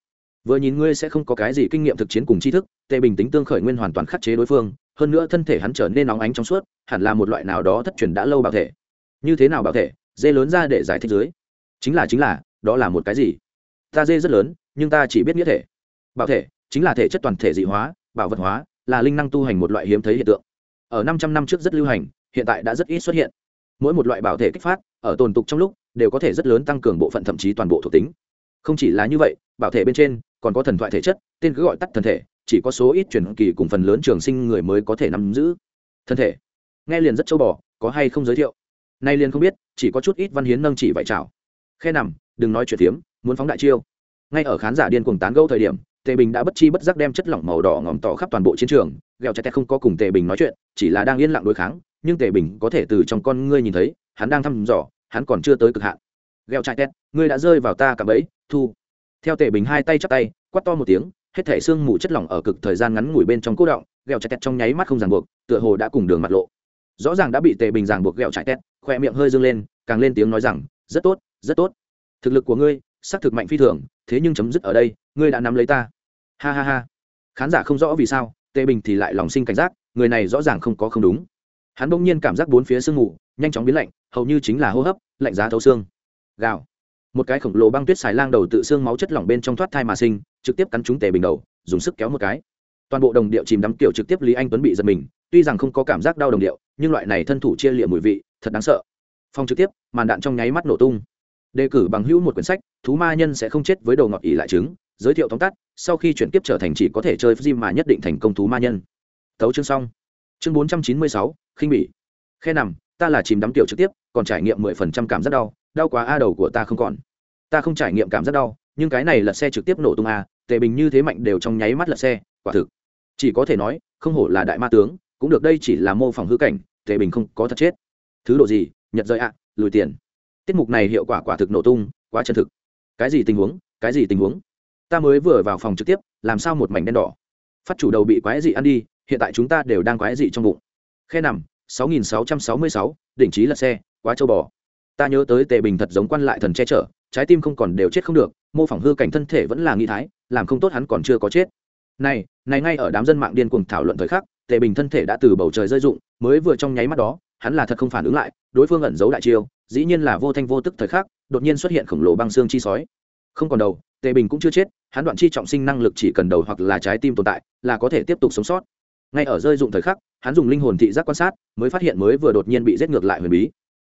Vừa nhìn ngươi sẽ không có cái gì kinh nghiệm thực chiến cùng tri thức, tề bình tính tương khởi nguyên hoàn toàn khắc chế đối phương, hơn nữa thân thể hắn trở nên nóng ánh trong suốt, hẳn là một loại nào đó thất truyền đã lâu bảo thể như thế nào bảo thể, dê lớn ra để giải thích dưới? Chính là chính là, đó là một cái gì? Ta dê rất lớn, nhưng ta chỉ biết nghĩa thể. Bảo thể, chính là thể chất toàn thể dị hóa, bảo vật hóa, là linh năng tu hành một loại hiếm thấy hiện tượng. Ở năm trăm năm trước rất lưu hành, hiện tại đã rất ít xuất hiện. Mỗi một loại bảo thể kích phát, ở tồn tục trong lúc, đều có thể rất lớn tăng cường bộ phận thậm chí toàn bộ thuộc tính. Không chỉ là như vậy, bảo thể bên trên, còn có thần thoại thể chất, tên cứ gọi tắt thần thể, chỉ có số ít truyền kỳ cùng phần lớn trường sinh người mới có thể nắm giữ. Thân thể. Nghe liền rất châu bò, có hay không giới thiệu? Nay liền không biết, chỉ có chút ít văn hiến nâng chỉ vậy chào khe nằm, đừng nói chuyện tiếm muốn phóng đại chiêu. Ngay ở khán giả điên cuồng tán gẫu thời điểm, tề bình đã bất chi bất giác đem chất lỏng màu đỏ ngòm tỏ khắp toàn bộ chiến trường ghẹo chặt không có cùng tề bình nói chuyện, chỉ là đang yên lặng đối kháng, nhưng tề bình có thể từ trong con ngươi nhìn thấy, hắn đang thăm dò, hắn còn chưa tới cực hạn. Ghẹo chặt ngươi đã rơi vào ta cả bẫy, thu. Theo tề bình hai tay chắp tay, quát to một tiếng, hết thể xương mù chất lỏng ở cực thời gian ngắn ngủi bên trong cố động ghẹo chặt trong nháy mắt không ràng buộc, tựa hồ đã cùng đường mặt lộ rõ ràng đã bị tề bình giảng buộc ghẹo chạy tét, khoe miệng hơi dâng lên, càng lên tiếng nói rằng, rất tốt rất tốt. Thực lực của ngươi, xác thực mạnh phi thường, thế nhưng chấm dứt ở đây, ngươi đã nắm lấy ta. Ha ha ha. Khán giả không rõ vì sao, tề bình thì lại lòng sinh cảnh giác, người này rõ ràng không có không đúng. Hắn bỗng nhiên cảm giác bốn phía sương mù, nhanh chóng biến lạnh, hầu như chính là hô hấp, lạnh giá thấu xương. Gào. Một cái khổng lồ băng tuyết xài lang đầu tự xương máu chất lỏng bên trong thoát thai mà sinh, trực tiếp cắn trúng tề bình đầu, dùng sức kéo một cái toàn bộ đồng điệu chìm đắm kiểu trực tiếp lý anh tuấn bị giật mình, tuy rằng không có cảm giác đau đồng điệu, nhưng loại này thân thủ chia liệm mùi vị, thật đáng sợ. Phong trực tiếp, màn đạn trong nháy mắt nổ tung. Đề cử bằng hữu một quyển sách, thú ma nhân sẽ không chết với đầu ngọt ỉ lại trứng, giới thiệu tóm tắt, sau khi chuyển kiếp trở thành chỉ có thể chơi gym mà nhất định thành công thú ma nhân. Tấu chương xong. Chương bốn trăm chín mươi sáu, khinh bỉ. Khe nằm, ta là chìm đắm tiểu trực tiếp, còn trải nghiệm mười phần trăm cảm giác đau đau quá a đầu của ta không còn. Ta không trải nghiệm cảm giác đau, nhưng cái này lật xe trực tiếp nổ tung a, tề bình như thế mạnh đều trong nháy mắt lật xe, quả thực chỉ có thể nói không hổ là đại ma tướng cũng được đây chỉ là mô phỏng hư cảnh tề bình không có thật chết. Thứ độ gì nhật rơi ạ lùi tiền. Tiết mục này hiệu quả quả thực nổ tung quá chân thực. Cái gì tình huống cái gì tình huống? Ta mới vừa vào phòng trực tiếp làm sao một mảnh đen đỏ? Phát chủ đầu bị quái dị ăn đi hiện tại chúng ta đều đang quái dị trong bụng. Khe nằm 6666, đỉnh trí là xe quá châu bò. Ta nhớ tới tề bình thật giống quan lại thần che chở trái tim không còn đều chết không được mô phỏng hư cảnh thân thể vẫn là nghi thái làm không tốt hắn còn chưa có chết này này ngay ở đám dân mạng điên cuồng thảo luận thời khắc, tề bình thân thể đã từ bầu trời rơi rụng, mới vừa trong nháy mắt đó, hắn là thật không phản ứng lại, đối phương ẩn giấu đại chiêu, dĩ nhiên là vô thanh vô tức thời khắc, đột nhiên xuất hiện khổng lồ băng xương chi sói. Không còn đầu, tề bình cũng chưa chết, hắn đoạn chi trọng sinh năng lực chỉ cần đầu hoặc là trái tim tồn tại, là có thể tiếp tục sống sót. Ngay ở rơi dụng thời khắc, hắn dùng linh hồn thị giác quan sát, mới phát hiện mới vừa đột nhiên bị giết ngược lại huyền bí.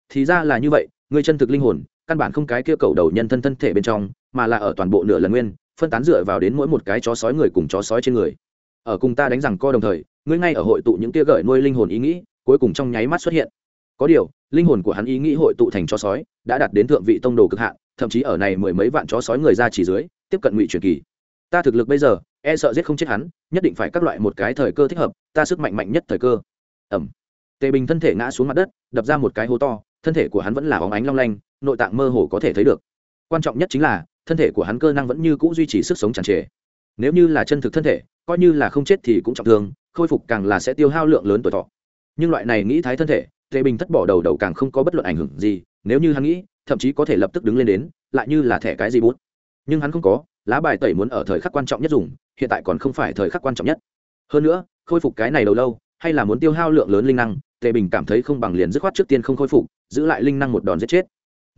Thì ra là như vậy người chân thực linh hồn căn bản không cái kia cầu đầu nhân thân thân thể bên trong, mà là ở toàn bộ nửa lần nguyên, phân tán dựa vào đến mỗi một cái chó sói người cùng chó sói trên người. Ở cùng ta đánh rằng co đồng thời, ngươi ngay ở hội tụ những kia gợi nuôi linh hồn ý nghĩ, cuối cùng trong nháy mắt xuất hiện. Có điều, linh hồn của hắn ý nghĩ hội tụ thành chó sói, đã đạt đến thượng vị tông đồ cực hạn, thậm chí ở này mười mấy vạn chó sói người ra chỉ dưới, tiếp cận ngụy truyền kỳ. Ta thực lực bây giờ e sợ giết không chết hắn, nhất định phải các loại một cái thời cơ thích hợp, ta sức mạnh mạnh nhất thời cơ. Ẩm tề bình thân thể ngã xuống mặt đất, đập ra một cái hố to, thân thể của hắn vẫn là óng ánh long lanh nội tạng mơ hồ có thể thấy được. Quan trọng nhất chính là, thân thể của hắn cơ năng vẫn như c ũ duy trì sức sống tràn trề. Nếu như là chân thực thân thể, coi như là không chết thì cũng trọng thương, khôi phục càng là sẽ tiêu hao lượng lớn tuổi thọ. Nhưng loại này nghĩ thái thân thể, tề bình thất bỏ đầu đầu càng không có bất luận ảnh hưởng gì, nếu như hắn nghĩ, thậm chí có thể lập tức đứng lên đến, lại như là thẻ cái gì bút. Nhưng hắn không có, lá bài tẩy muốn ở thời khắc quan trọng nhất dùng, hiện tại còn không phải thời khắc quan trọng nhất. Hơn nữa, khôi phục cái này đầu lâu, hay là muốn tiêu hao lượng lớn linh năng, tề bình cảm thấy không bằng liền dứt khoát trước tiên không khôi phục, giữ lại linh năng một đòn giết chết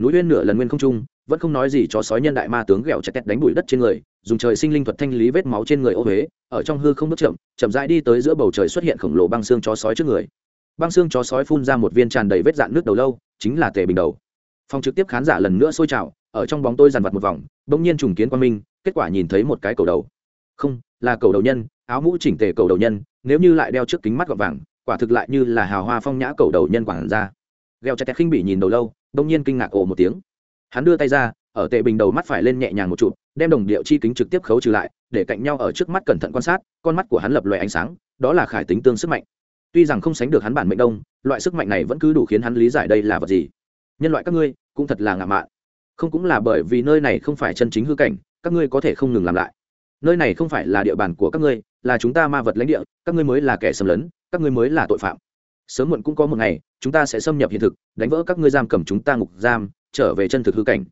núi uyên nửa lần nguyên không trung, vẫn không nói gì cho sói nhân đại ma tướng ghẹo chặt tét đánh bụi đất trên người, dùng trời sinh linh thuật thanh lý vết máu trên người ô huế, ở trong hư không bước chậm chậm rãi đi tới giữa bầu trời xuất hiện khổng lồ băng xương chó sói trước người. Băng xương chó sói phun ra một viên tràn đầy vết dạn nước đầu lâu, chính là tề bình đầu. Phòng trực tiếp khán giả lần nữa sôi trào, ở trong bóng tôi dàn vặt một vòng, bỗng nhiên trùng kiến quan minh, kết quả nhìn thấy một cái cầu đầu. Không, là cầu đầu nhân, áo mũ chỉnh tề cầu đầu nhân, nếu như lại đeo trước kính mắt gọt vàng, quả thực lại như là hào hoa phong nhã cầu đầu nhân quản ra. Gheo chặt khinh bị nhìn đầu lâu đông nhiên kinh ngạc ồ một tiếng. Hắn đưa tay ra, ở tệ bình đầu mắt phải lên nhẹ nhàng một chụp, đem đồng điệu chi kính trực tiếp khấu trừ lại, để cạnh nhau ở trước mắt cẩn thận quan sát, con mắt của hắn lập loè ánh sáng, đó là khải tính tương sức mạnh. Tuy rằng không sánh được hắn bản mệnh đông, loại sức mạnh này vẫn cứ đủ khiến hắn lý giải đây là vật gì. Nhân loại các ngươi, cũng thật là ngạo mạn. Không cũng là bởi vì nơi này không phải chân chính hư cảnh, các ngươi có thể không ngừng làm lại. Nơi này không phải là địa bàn của các ngươi, là chúng ta ma vật lãnh địa, các ngươi mới là kẻ xâm lấn, các ngươi mới là tội phạm sớm muộn cũng có một ngày, chúng ta sẽ xâm nhập hiện thực, đánh vỡ các ngươi giam cầm chúng ta ngục giam, trở về chân thực hư cảnh.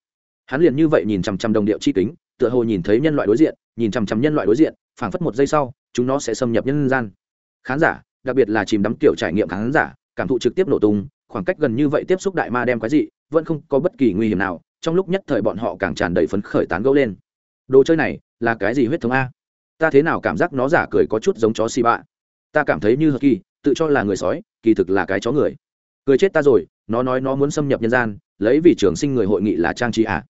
Hắn liền như vậy nhìn chằm chằm đồng điệu chi kính, tựa hồ nhìn thấy nhân loại đối diện, nhìn chằm chằm nhân loại đối diện, phảng phất một giây sau, chúng nó sẽ xâm nhập nhân gian. Khán giả, đặc biệt là chìm đắm kiểu trải nghiệm khán giả, cảm thụ trực tiếp nổ tung, khoảng cách gần như vậy tiếp xúc đại ma đem quái dị, vẫn không có bất kỳ nguy hiểm nào, trong lúc nhất thời bọn họ càng tràn đầy phấn khởi tán gẫu lên. Đồ chơi này, là cái gì huyết thống a? Ta thế nào cảm giác nó giả cười có chút giống chó xì bạ? Ta cảm thấy như hờ kỳ tự cho là người sói, kỳ thực là cái chó người. Cười chết ta rồi, nó nói nó muốn xâm nhập nhân gian, lấy vì trường sinh người hội nghị là trang trí à.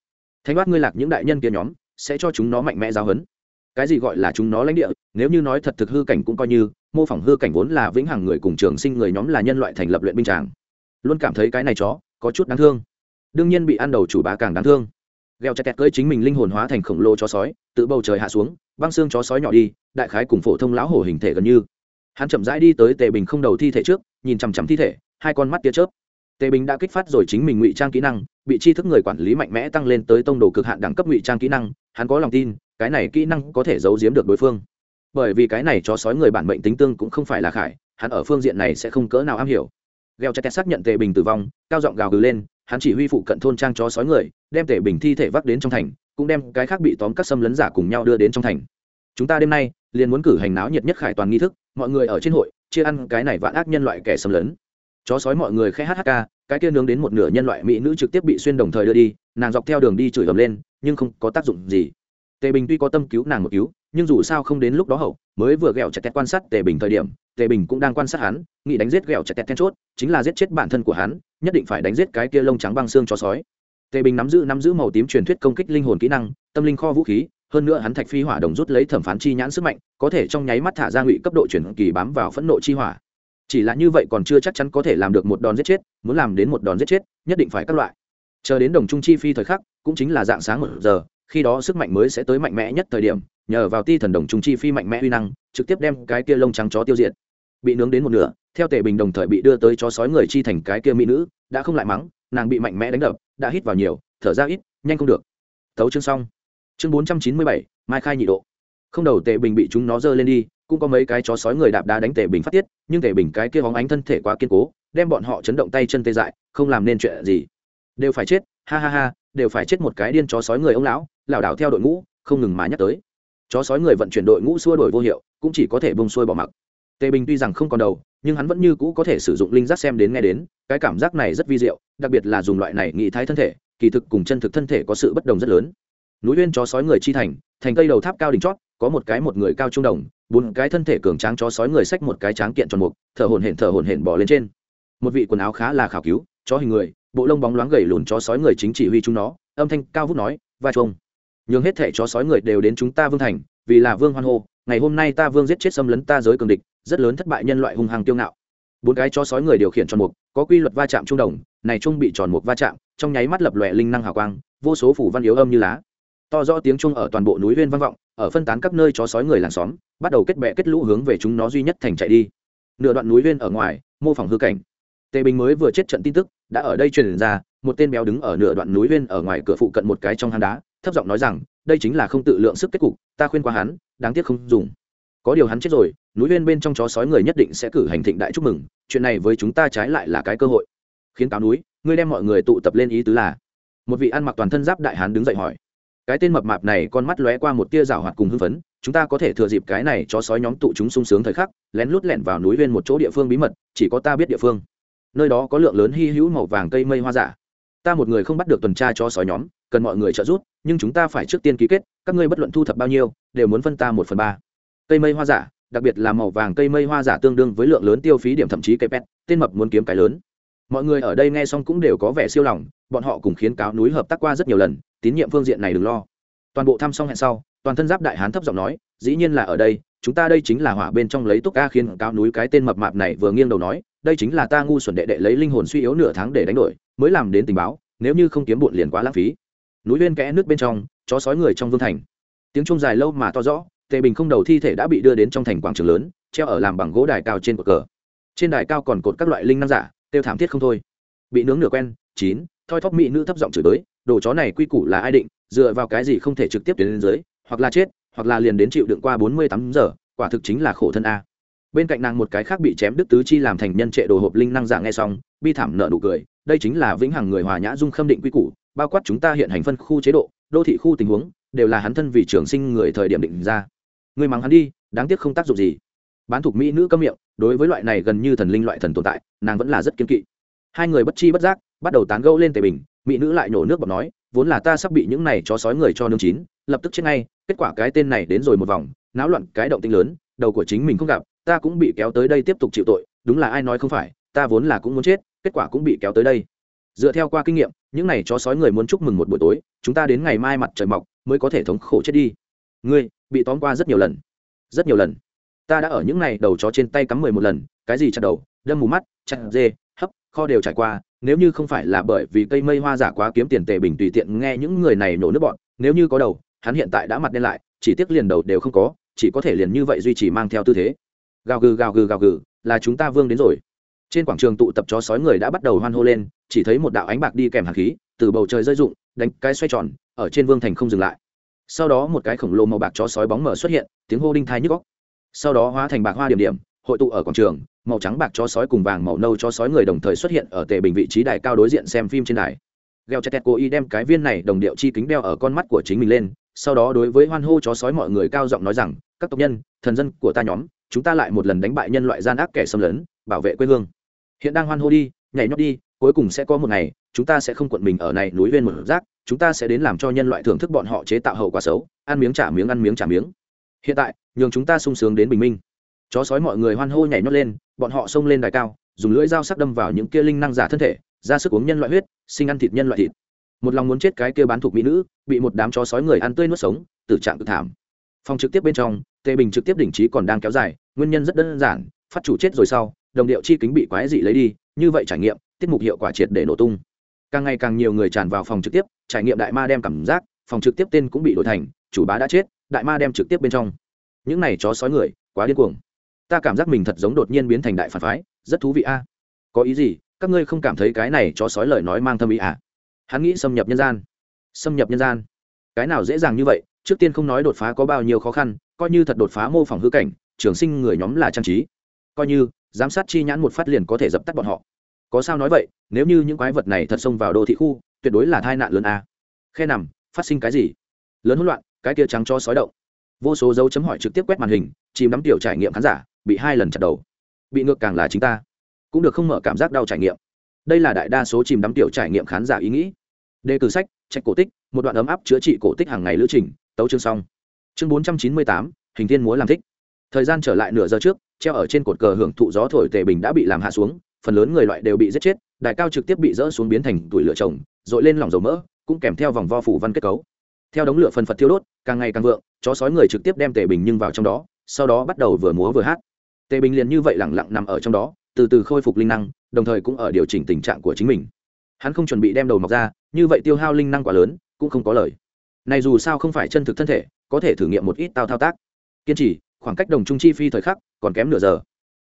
Thanh bát ngươi lạc những đại nhân kia nhóm, sẽ cho chúng nó mạnh mẽ giáo hấn cái gì gọi là chúng nó lãnh địa, nếu như nói thật thực hư cảnh cũng coi như, mô phỏng hư cảnh vốn là vĩnh hằng người cùng trường sinh người nhóm là nhân loại thành lập luyện binh tràng. Luôn cảm thấy cái này chó, có chút đáng thương. Đương nhiên bị ăn đầu chủ bá càng đáng thương. Gheo chặt kẹt cưỡi chính mình linh hồn hóa thành khổng lồ chó sói, tự bầu trời hạ xuống, băng xương chó sói nhỏ đi, đại khái cùng phổ thông lão hổ hình thể gần như hắn chậm rãi đi tới tề bình không đầu thi thể trước, nhìn chằm chằm thi thể, hai con mắt tia chớp. Tề bình đã kích phát rồi chính mình ngụy trang kỹ năng, bị tri thức người quản lý mạnh mẽ tăng lên tới tông đồ cực hạn đẳng cấp ngụy trang kỹ năng, hắn có lòng tin, cái này kỹ năng có thể giấu giếm được đối phương. Bởi vì cái này chó sói người bản mệnh tính tương cũng không phải là khải, hắn ở phương diện này sẽ không cỡ nào am hiểu. Gheo chặt xác nhận tề bình tử vong, cao giọng gào gừ lên, hắn chỉ huy phụ cận thôn trang chó sói người, đem tề bình thi thể vác đến trong thành, cũng đem cái khác bị tóm các xâm lấn giả cùng nhau đưa đến trong thành chúng ta đêm nay liền muốn cử hành náo nhiệt nhất khải toàn nghi thức, mọi người ở trên hội, chia ăn cái này vạn ác nhân loại kẻ xâm lấn. Chó sói mọi người khẽ hk cái kia nướng đến một nửa nhân loại mỹ nữ trực tiếp bị xuyên đồng thời đưa đi, nàng dọc theo đường đi chửi ầm lên, nhưng không có tác dụng gì. Tề bình tuy có tâm cứu nàng một cứu, nhưng dù sao không đến lúc đó hậu, mới vừa ghẹo chặt tét quan sát tề bình thời điểm, tề bình cũng đang quan sát hắn, nghĩ đánh giết ghẹo chặt tét then chốt, chính là giết chết bản thân của hắn, nhất định phải đánh giết cái kia lông trắng băng xương chó sói. Tề bình nắm giữ nắm giữ màu tím truyền thuyết công kích linh hồn kỹ năng, tâm linh kho vũ khí hơn nữa hắn thạch phi hỏa đồng rút lấy thẩm phán chi nhãn sức mạnh, có thể trong nháy mắt thả ra ngụy cấp độ chuyển kỳ bám vào phẫn nộ chi hỏa. Chỉ là như vậy còn chưa chắc chắn có thể làm được một đòn giết chết, muốn làm đến một đòn giết chết, nhất định phải các loại. Chờ đến đồng trung chi phi thời khắc, cũng chính là dạng sáng một giờ, khi đó sức mạnh mới sẽ tới mạnh mẽ nhất thời điểm, nhờ vào ti thần đồng trung chi phi mạnh mẽ uy năng, trực tiếp đem cái kia lông trắng chó tiêu diệt. Bị nướng đến một nửa, theo tề bình đồng thời bị đưa tới chó sói người chi thành cái kia mỹ nữ, đã không lại mắng, nàng bị mạnh mẽ đánh đập, đã hít vào nhiều, thở ra ít, nhanh không được. Thấu chương xong chương bốn trăm chín mươi bảy, mai khai nhị độ. Không đầu tề bình bị chúng nó giơ lên đi, cũng có mấy cái chó sói người đạp đá đánh tề bình phát tiết, nhưng tề bình cái kia hóng ánh thân thể quá kiên cố, đem bọn họ chấn động tay chân tê dại, không làm nên chuyện gì. Đều phải chết, ha ha ha, đều phải chết một cái điên chó sói người ông lão, lảo đảo theo đội ngũ, không ngừng mà nhắc tới. Chó sói người vận chuyển đội ngũ xua đổi vô hiệu, cũng chỉ có thể bông xuôi bỏ mặc. Tề bình tuy rằng không còn đầu, nhưng hắn vẫn như cũ có thể sử dụng linh giác xem đến nghe đến, cái cảm giác này rất vi diệu, đặc biệt là dùng loại này nghị thái thân thể, kỳ thực cùng chân thực thân thể có sự bất đồng rất lớn núi uyên chó sói người chi thành thành cây đầu tháp cao đỉnh chót, có một cái một người cao trung đồng, bốn cái thân thể cường tráng chó sói người xách một cái tráng kiện tròn mục, thở hổn hển, thở hổn hển bỏ lên trên. Một vị quần áo khá là khảo cứu, chó hình người, bộ lông bóng loáng gầy lùn chó sói người chính chỉ huy chúng nó, âm thanh cao vút nói, va chuông. Nhường hết thể chó sói người đều đến chúng ta vương thành, vì là vương hoan hô, ngày hôm nay ta vương giết chết xâm lấn ta giới cường địch, rất lớn thất bại nhân loại hung hăng tiêu ngạo. Bốn cái chó sói người điều khiển tròn mục, có quy luật va chạm trung đồng, này trung bị tròn mục va chạm, trong nháy mắt lập lòe linh năng hào quang, vô số phủ văn yếu âm như lá to rõ tiếng trung ở toàn bộ núi viên vang vọng, ở phân tán các nơi chó sói người làng xóm, bắt đầu kết bè kết lũ hướng về chúng nó duy nhất thành chạy đi. Nửa đoạn núi viên ở ngoài, mô phỏng hư cảnh. Tề bình mới vừa chết trận tin tức, đã ở đây truyền ra, một tên béo đứng ở nửa đoạn núi viên ở ngoài cửa phụ cận một cái trong hang đá, thấp giọng nói rằng, đây chính là không tự lượng sức kết cục, ta khuyên qua hắn, đáng tiếc không dùng. Có điều hắn chết rồi, núi viên bên trong chó sói người nhất định sẽ cử hành thịnh đại chúc mừng, chuyện này với chúng ta trái lại là cái cơ hội. Khiến cáo núi, ngươi đem mọi người tụ tập lên ý tứ là? Một vị ăn mặc toàn thân giáp đại hán đứng dậy hỏi cái tên mập mạp này con mắt lóe qua một tia rào hoạt cùng hưng phấn, chúng ta có thể thừa dịp cái này cho sói nhóm tụ chúng sung sướng thời khắc, lén lút lẻn vào núi viên một chỗ địa phương bí mật, chỉ có ta biết địa phương. Nơi đó có lượng lớn hy hữu màu vàng cây mây hoa giả. Ta một người không bắt được tuần tra cho sói nhóm, cần mọi người trợ giúp, nhưng chúng ta phải trước tiên ký kết, các ngươi bất luận thu thập bao nhiêu, đều muốn phân ta một phần ba. Cây mây hoa giả, đặc biệt là màu vàng cây mây hoa giả tương đương với lượng lớn tiêu phí điểm thậm chí cây pet, tên mập muốn kiếm cái lớn mọi người ở đây nghe xong cũng đều có vẻ siêu lòng, bọn họ cùng khiến cáo núi hợp tác qua rất nhiều lần, tín nhiệm phương diện này đừng lo. Toàn bộ thăm xong hẹn sau, toàn thân giáp đại hán thấp giọng nói, dĩ nhiên là ở đây, chúng ta đây chính là hỏa bên trong lấy túc ca khiến cáo núi cái tên mập mạp này vừa nghiêng đầu nói, đây chính là ta ngu xuẩn đệ đệ lấy linh hồn suy yếu nửa tháng để đánh đổi, mới làm đến tình báo, nếu như không kiếm bụn liền quá lãng phí. Núi bên kẽ nước bên trong, chó sói người trong vương thành. Tiếng trung dài lâu mà to rõ, tề bình không đầu thi thể đã bị đưa đến trong thành quảng trường lớn, treo ở làm bằng gỗ đài cao trên cột cờ. Trên đài cao còn cột các loại linh năng giả tiêu thảm thiết không thôi. Bị nướng nửa quen, chín, thoi thóp mỹ nữ thấp giọng chửi tới, đồ chó này quy củ là ai định, dựa vào cái gì không thể trực tiếp tiến lên dưới, hoặc là chết, hoặc là liền đến chịu đựng qua bốn mươi tám giờ, quả thực chính là khổ thân a. Bên cạnh nàng một cái khác bị chém đứt tứ chi làm thành nhân trệ đồ hộp linh năng giả nghe xong, bi thảm nợ nụ cười, đây chính là vĩnh hằng người hòa nhã dung khâm định quy củ, bao quát chúng ta hiện hành phân khu chế độ, đô thị khu tình huống, đều là hắn thân vì trường sinh người thời điểm định ra. Người mắng hắn đi, đáng tiếc không tác dụng gì bán thuộc mỹ nữ câm miệng, đối với loại này gần như thần linh loại thần tồn tại, nàng vẫn là rất kiên kỵ. Hai người bất chi bất giác, bắt đầu tán gẫu lên tề bình, mỹ nữ lại nhổ nước bọt nói, vốn là ta sắp bị những này chó sói người cho nương chín, lập tức chết ngay, kết quả cái tên này đến rồi một vòng, náo loạn cái động tinh lớn, đầu của chính mình không gặp, ta cũng bị kéo tới đây tiếp tục chịu tội, đúng là ai nói không phải, ta vốn là cũng muốn chết, kết quả cũng bị kéo tới đây. Dựa theo qua kinh nghiệm, những này chó sói người muốn chúc mừng một buổi tối, chúng ta đến ngày mai mặt trời mọc, mới có thể thống khổ chết đi. Ngươi, bị tóm qua rất nhiều lần, rất nhiều lần ta đã ở những này đầu chó trên tay cắm mười một lần, cái gì chặt đầu, đâm mù mắt, chặt dê, hấp, kho đều trải qua, nếu như không phải là bởi vì cây mây hoa giả quá kiếm tiền tề bình tùy tiện nghe những người này nổ nước bọn, nếu như có đầu, hắn hiện tại đã mặt đen lại, chỉ tiếc liền đầu đều không có, chỉ có thể liền như vậy duy trì mang theo tư thế. Gào gừ gào gừ gào gừ, là chúng ta vương đến rồi. Trên quảng trường tụ tập chó sói người đã bắt đầu hoan hô lên, chỉ thấy một đạo ánh bạc đi kèm hạt khí, từ bầu trời rơi rụng, đánh cái xoay tròn, ở trên vương thành không dừng lại. Sau đó một cái khổng lồ màu bạc chó sói bóng mở xuất hiện, tiếng hô đinh thai nhức góc sau đó hóa thành bạc hoa điểm điểm, hội tụ ở quảng trường, màu trắng bạc chó sói cùng vàng màu nâu chó sói người đồng thời xuất hiện ở tề bình vị trí đài cao đối diện xem phim trên đài. Gheo chặt cố ý đem cái viên này đồng điệu chi kính đeo ở con mắt của chính mình lên, sau đó đối với hoan hô chó sói mọi người cao giọng nói rằng, các tộc nhân, thần dân của ta nhóm, chúng ta lại một lần đánh bại nhân loại gian ác kẻ xâm lấn, bảo vệ quê hương. Hiện đang hoan hô đi, nhảy nhót đi, cuối cùng sẽ có một ngày, chúng ta sẽ không quận mình ở này núi viên một rác, chúng ta sẽ đến làm cho nhân loại thưởng thức bọn họ chế tạo hậu quả xấu, ăn miếng trả miếng, ăn miếng trả miếng hiện tại, nhường chúng ta sung sướng đến bình minh. Chó sói mọi người hoan hô nhảy nhót lên, bọn họ xông lên đài cao, dùng lưỡi dao sắc đâm vào những kia linh năng giả thân thể, ra sức uống nhân loại huyết, sinh ăn thịt nhân loại thịt. Một lòng muốn chết cái kia bán thuộc mỹ nữ, bị một đám chó sói người ăn tươi nuốt sống, tử trạng tự thảm. Phòng trực tiếp bên trong, tề bình trực tiếp đỉnh trí còn đang kéo dài, nguyên nhân rất đơn giản, phát chủ chết rồi sau, đồng điệu chi kính bị quái dị lấy đi, như vậy trải nghiệm, tiết mục hiệu quả triệt để nổ tung. Càng ngày càng nhiều người tràn vào phòng trực tiếp, trải nghiệm đại ma đem cảm giác, phòng trực tiếp tên cũng bị đổi thành, chủ bá đã chết đại ma đem trực tiếp bên trong. Những này chó sói người, quá điên cuồng. Ta cảm giác mình thật giống đột nhiên biến thành đại phản phái, rất thú vị a. Có ý gì? Các ngươi không cảm thấy cái này chó sói lời nói mang thâm ý à? Hắn nghĩ xâm nhập nhân gian. Xâm nhập nhân gian. Cái nào dễ dàng như vậy? Trước tiên không nói đột phá có bao nhiêu khó khăn, coi như thật đột phá mô phỏng hư cảnh, trường sinh người nhóm là trang trí. Coi như, giám sát chi nhãn một phát liền có thể dập tắt bọn họ. Có sao nói vậy? Nếu như những quái vật này thật xông vào đô thị khu, tuyệt đối là tai nạn lớn a. Khe nằm, phát sinh cái gì? Lớn hỗn loạn cái kia trắng cho sói động. Vô số dấu chấm hỏi trực tiếp quét màn hình, chìm đắm tiểu trải nghiệm khán giả bị hai lần chặt đầu. Bị ngược càng là chính ta. Cũng được không mở cảm giác đau trải nghiệm. Đây là đại đa số chìm đắm tiểu trải nghiệm khán giả ý nghĩ. Đề cử sách trạch cổ tích, một đoạn ấm áp chữa trị cổ tích hàng ngày lữ trình, tấu chương xong. Chương bốn trăm chín mươi tám, hình thiên múa làm thích. Thời gian trở lại nửa giờ trước, treo ở trên cột cờ hưởng thụ gió thổi tề bình đã bị làm hạ xuống, phần lớn người loại đều bị giết chết, đại cao trực tiếp bị dỡ xuống biến thành tuổi lửa trồng dội lên lỏng dầu mỡ, cũng kèm theo vòng vo phủ văn kết cấu theo đống lửa phần phật thiêu đốt, càng ngày càng vượng, chó sói người trực tiếp đem tề bình nhưng vào trong đó, sau đó bắt đầu vừa múa vừa hát. Tề bình liền như vậy lẳng lặng nằm ở trong đó, từ từ khôi phục linh năng, đồng thời cũng ở điều chỉnh tình trạng của chính mình. Hắn không chuẩn bị đem đầu mọc ra, như vậy tiêu hao linh năng quá lớn, cũng không có lời. Này dù sao không phải chân thực thân thể, có thể thử nghiệm một ít tao thao tác. Kiên trì, khoảng cách đồng trung chi phi thời khắc, còn kém nửa giờ.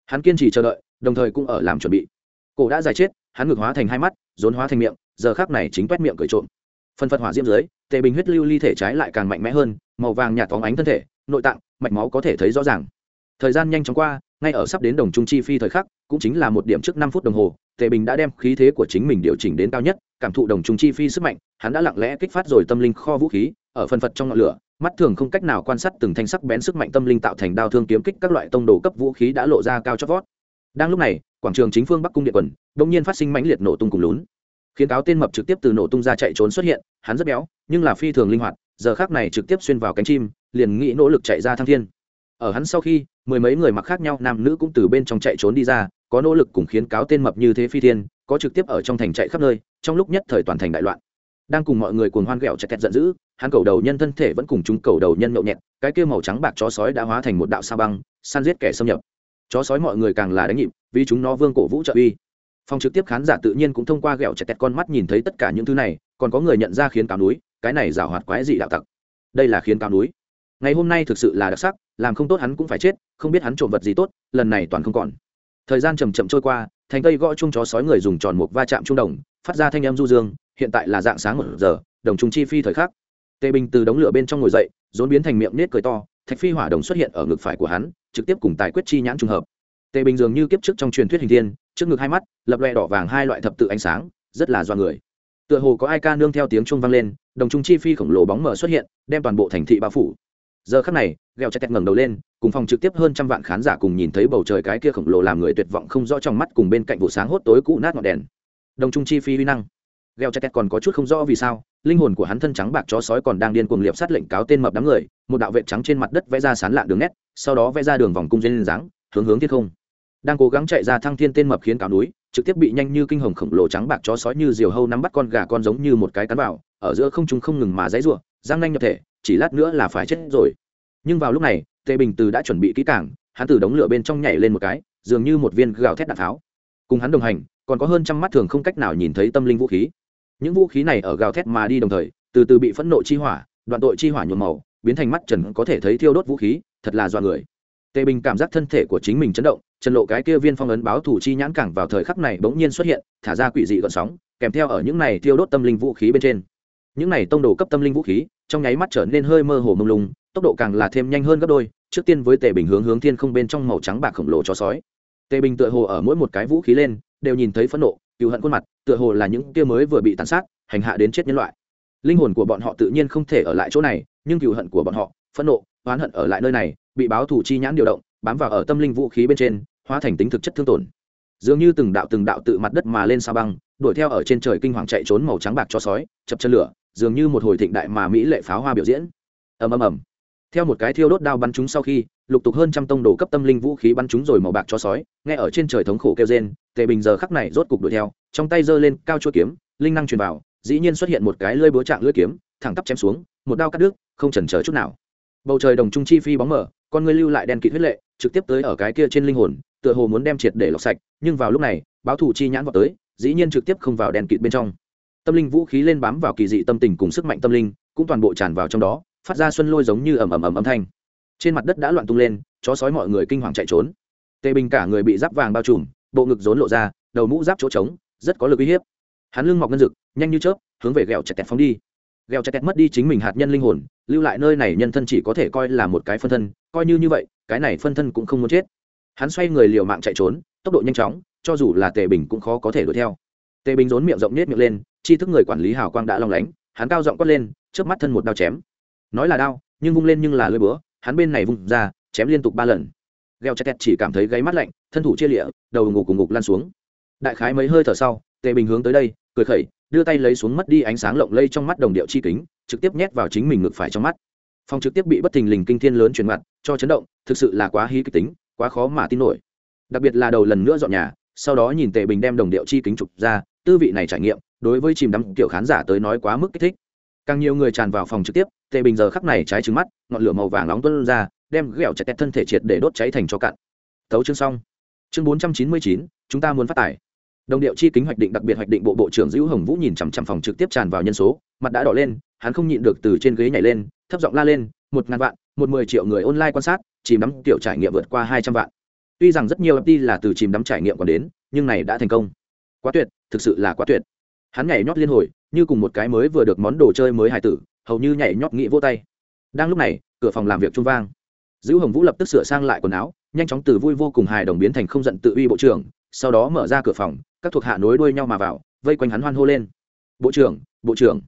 Hắn kiên trì chờ đợi, đồng thời cũng ở làm chuẩn bị. Cổ đã dài chết, hắn ngược hóa thành hai mắt, rốn hóa thành miệng, giờ khác này chính quét miệng cởi trộm phần phật hỏa diễm dưới, tề bình huyết lưu ly thể trái lại càng mạnh mẽ hơn, màu vàng nhạt phóng ánh thân thể, nội tạng, mạch máu có thể thấy rõ ràng. Thời gian nhanh chóng qua, ngay ở sắp đến đồng trung chi phi thời khắc, cũng chính là một điểm trước năm phút đồng hồ, tề bình đã đem khí thế của chính mình điều chỉnh đến cao nhất, cảm thụ đồng trung chi phi sức mạnh, hắn đã lặng lẽ kích phát rồi tâm linh kho vũ khí, ở phần phật trong ngọn lửa, mắt thường không cách nào quan sát từng thanh sắc bén sức mạnh tâm linh tạo thành đao thương kiếm kích các loại tông đồ cấp vũ khí đã lộ ra cao chót vót. Đang lúc này, quảng trường chính phương bắc cung điện quần đông nhiên phát sinh mãnh liệt nổ tung cùng lún khiến cáo tên mập trực tiếp từ nổ tung ra chạy trốn xuất hiện, hắn rất béo, nhưng là phi thường linh hoạt, giờ khác này trực tiếp xuyên vào cánh chim, liền nghĩ nỗ lực chạy ra thăng thiên. Ở hắn sau khi, mười mấy người mặc khác nhau, nam nữ cũng từ bên trong chạy trốn đi ra, có nỗ lực cùng khiến cáo tên mập như thế phi thiên, có trực tiếp ở trong thành chạy khắp nơi, trong lúc nhất thời toàn thành đại loạn. Đang cùng mọi người cuồng hoan ghẹo chặt kẹt giận dữ, hắn cầu đầu nhân thân thể vẫn cùng chúng cầu đầu nhân nhậu nhẹt, cái kia màu trắng bạc chó sói đã hóa thành một đạo sa băng, săn giết kẻ xâm nhập. Chó sói mọi người càng là đánh nhịp, vì chúng nó vương cổ vũ trợ uy phòng trực tiếp khán giả tự nhiên cũng thông qua ghẹo chặt tẹt con mắt nhìn thấy tất cả những thứ này, còn có người nhận ra khiến cáo núi, cái này rào hoạt quái dị đạo tặc. Đây là khiến cáo núi. Ngày hôm nay thực sự là đặc sắc, làm không tốt hắn cũng phải chết, không biết hắn trộm vật gì tốt, lần này toàn không còn. Thời gian chầm chậm trôi qua, thành tây gõ chung chó sói người dùng tròn một va chạm trung đồng, phát ra thanh âm du dương, hiện tại là dạng sáng một giờ, đồng trung chi phi thời khắc. Tề bình từ đống lửa bên trong ngồi dậy, rốn biến thành miệng nết cười to, thạch phi hỏa đồng xuất hiện ở ngực phải của hắn, trực tiếp cùng tài quyết chi nhãn trùng hợp. Tề bình dường như kiếp trước trong truyền thuyết hình thiên trước ngực hai mắt, lập loe đỏ vàng hai loại thập tự ánh sáng, rất là do người. Tựa hồ có ai ca nương theo tiếng chuông vang lên, đồng trung chi phi khổng lồ bóng mở xuất hiện, đem toàn bộ thành thị bao phủ. Giờ khắc này gheo chặt ngẩng đầu lên, cùng phòng trực tiếp hơn trăm vạn khán giả cùng nhìn thấy bầu trời cái kia khổng lồ làm người tuyệt vọng không rõ trong mắt cùng bên cạnh vụ sáng hốt tối cũ nát ngọn đèn. Đồng trung chi phi uy năng. Gheo chặt còn có chút không rõ vì sao, linh hồn của hắn thân trắng bạc chó sói còn đang điên cuồng liệp sát lệnh cáo tên mập đám người, một đạo vệ trắng trên mặt đất vẽ ra sán lạ đường nét, sau đó vẽ ra đường vòng cung dây dáng, hướng hướng thiết không đang cố gắng chạy ra thăng thiên tên mập khiến cáo núi, trực tiếp bị nhanh như kinh hồng khổng lồ trắng bạc chó sói như diều hâu nắm bắt con gà con giống như một cái cắn vào, ở giữa không trung không ngừng mà dãy rủa giang nhanh nhập thể, chỉ lát nữa là phải chết rồi. Nhưng vào lúc này, tề bình từ đã chuẩn bị kỹ cảng hắn từ đống lửa bên trong nhảy lên một cái, dường như một viên gào thét đạn tháo. Cùng hắn đồng hành, còn có hơn trăm mắt thường không cách nào nhìn thấy tâm linh vũ khí. Những vũ khí này ở gào thét mà đi đồng thời, từ từ bị phẫn nộ chi hỏa, đoạn tội chi hỏa nhuộm màu, biến thành mắt trần có thể thấy thiêu đốt vũ khí, thật là do người. Tề bình cảm giác thân thể của chính mình chấn động trần lộ cái kia viên phong ấn báo thủ chi nhãn cảng vào thời khắc này bỗng nhiên xuất hiện, thả ra quỷ dị gợn sóng, kèm theo ở những này thiêu đốt tâm linh vũ khí bên trên. Những này tông đồ cấp tâm linh vũ khí, trong nháy mắt trở nên hơi mơ hồ mông lung, tốc độ càng là thêm nhanh hơn gấp đôi, trước tiên với tề bình hướng hướng thiên không bên trong màu trắng bạc khổng lồ cho sói. Tề bình tựa hồ ở mỗi một cái vũ khí lên, đều nhìn thấy phẫn nộ cựu hận khuôn mặt, tựa hồ là những kia mới vừa bị tàn sát, hành hạ đến chết nhân loại. Linh hồn của bọn họ tự nhiên không thể ở lại chỗ này, nhưng cựu hận của bọn họ, phẫn nộ, oán hận ở lại nơi này, bị báo thủ chi nhãn điều động, bám vào ở tâm linh vũ khí bên trên hóa thành tính thực chất thương tổn. Dường như từng đạo từng đạo tự mặt đất mà lên sao băng, đuổi theo ở trên trời kinh hoàng chạy trốn màu trắng bạc cho sói, chập chân lửa, dường như một hồi thịnh đại mà mỹ lệ pháo hoa biểu diễn. Ầm ầm ầm. Theo một cái thiêu đốt đao bắn chúng sau khi, lục tục hơn trăm tông đồ cấp tâm linh vũ khí bắn chúng rồi màu bạc cho sói, nghe ở trên trời thống khổ kêu rên, tề bình giờ khắc này rốt cục đuổi theo, trong tay giơ lên cao chuôi kiếm, linh năng truyền vào, dĩ nhiên xuất hiện một cái lưỡi búa trạng lưỡi kiếm, thẳng tắp chém xuống, một đao cắt đứt, không chần chờ chút nào. Bầu trời đồng trung chi phi bóng mở con ngươi lưu lại đen kịt huyết lệ, trực tiếp tới ở cái kia trên linh hồn tựa hồ muốn đem triệt để lọc sạch, nhưng vào lúc này, báo thủ chi nhãn vào tới, dĩ nhiên trực tiếp không vào đen kịt bên trong. Tâm linh vũ khí lên bám vào kỳ dị tâm tình cùng sức mạnh tâm linh, cũng toàn bộ tràn vào trong đó, phát ra xuân lôi giống như ầm ầm ầm âm thanh. Trên mặt đất đã loạn tung lên, chó sói mọi người kinh hoàng chạy trốn. Tề bình cả người bị giáp vàng bao trùm, bộ ngực rốn lộ ra, đầu mũ giáp chỗ trống, rất có lực uy hiếp. Hắn lưng mọc ngân rực, nhanh như chớp, hướng về ghẹo chặt kẹt phóng đi. Ghẹo chặt kẹt mất đi chính mình hạt nhân linh hồn, lưu lại nơi này nhân thân chỉ có thể coi là một cái phân thân, coi như như vậy, cái này phân thân cũng không muốn chết hắn xoay người liều mạng chạy trốn, tốc độ nhanh chóng, cho dù là tề bình cũng khó có thể đuổi theo. Tề bình rốn miệng rộng nết miệng lên chi thức người quản lý hào quang đã long lánh, hắn cao giọng quát lên trước mắt thân một đao chém. Nói là đao, nhưng vung lên nhưng là lưỡi búa, hắn bên này vung ra, chém liên tục ba lần. Gheo chặt chỉ cảm thấy gáy mắt lạnh, thân thủ chia lịa, đầu ngục cùng ngục lan xuống. Đại khái mấy hơi thở sau, tề bình hướng tới đây, cười khẩy, đưa tay lấy xuống mất đi ánh sáng lộng lây trong mắt đồng điệu chi kính, trực tiếp nhét vào chính mình ngực phải trong mắt. Phòng trực tiếp bị bất thình lình kinh thiên lớn chuyển mặt cho chấn động, thực sự là quá hí kịch tính quá khó mà tin nổi. Đặc biệt là đầu lần nữa dọn nhà, sau đó nhìn tề bình đem đồng điệu chi kính chụp ra, tư vị này trải nghiệm, đối với chìm đắm kiểu khán giả tới nói quá mức kích thích. Càng nhiều người tràn vào phòng trực tiếp, tề bình giờ khắc này trái trứng mắt, ngọn lửa màu vàng nóng tuân ra, đem ghẹo chặt tẹt thân thể triệt để đốt cháy thành cho cạn tấu chương xong. Chương bốn trăm chín mươi chín, chúng ta muốn phát tải. Đồng điệu chi kính hoạch định đặc biệt hoạch định bộ bộ trưởng dữ hồng vũ nhìn chằm chằm phòng trực tiếp tràn vào nhân số, mặt đã đỏ lên, hắn không nhịn được từ trên ghế nhảy lên, thấp giọng la lên, một ngàn vạn, một mười triệu người online quan sát chìm đắm tiểu trải nghiệm vượt qua hai trăm vạn. Tuy rằng rất nhiều FT là từ chìm đắm trải nghiệm còn đến, nhưng này đã thành công. Quá tuyệt, thực sự là quá tuyệt. Hắn nhảy nhót liên hồi, như cùng một cái mới vừa được món đồ chơi mới hài tử, hầu như nhảy nhót nghĩ vô tay. Đang lúc này, cửa phòng làm việc trung vang. Dữ hồng vũ lập tức sửa sang lại quần áo, nhanh chóng từ vui vô cùng hài đồng biến thành không giận tự uy bộ trưởng, sau đó mở ra cửa phòng, các thuộc hạ nối đuôi nhau mà vào, vây quanh hắn hoan hô lên. Bộ trưởng bộ trưởng,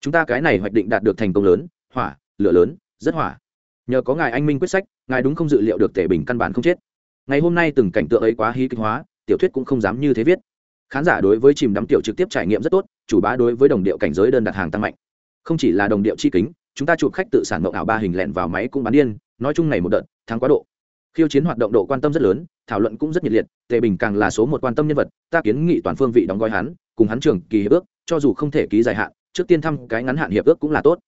chúng ta cái này hoạch định đạt được thành công lớn, hỏa, lửa lớn, rất hỏa nhờ có ngài anh minh quyết sách, ngài đúng không dự liệu được tể bình căn bản không chết. Ngày hôm nay từng cảnh tượng ấy quá hí kịch hóa, tiểu thuyết cũng không dám như thế viết. Khán giả đối với chìm đắm tiểu trực tiếp trải nghiệm rất tốt, chủ bá đối với đồng điệu cảnh giới đơn đặt hàng tăng mạnh. Không chỉ là đồng điệu chi kính, chúng ta chụp khách tự sản mộng ảo ba hình lẹn vào máy cũng bán điên, nói chung này một đợt, thắng quá độ. Khiêu chiến hoạt động độ quan tâm rất lớn, thảo luận cũng rất nhiệt liệt tề bình càng là số một quan tâm nhân vật, ta kiến nghị toàn phương vị đóng gói hắn, cùng hắn trường kỳ hiệp ước, cho dù không thể ký dài hạn, trước tiên thăm cái ngắn hạn hiệp ước cũng là tốt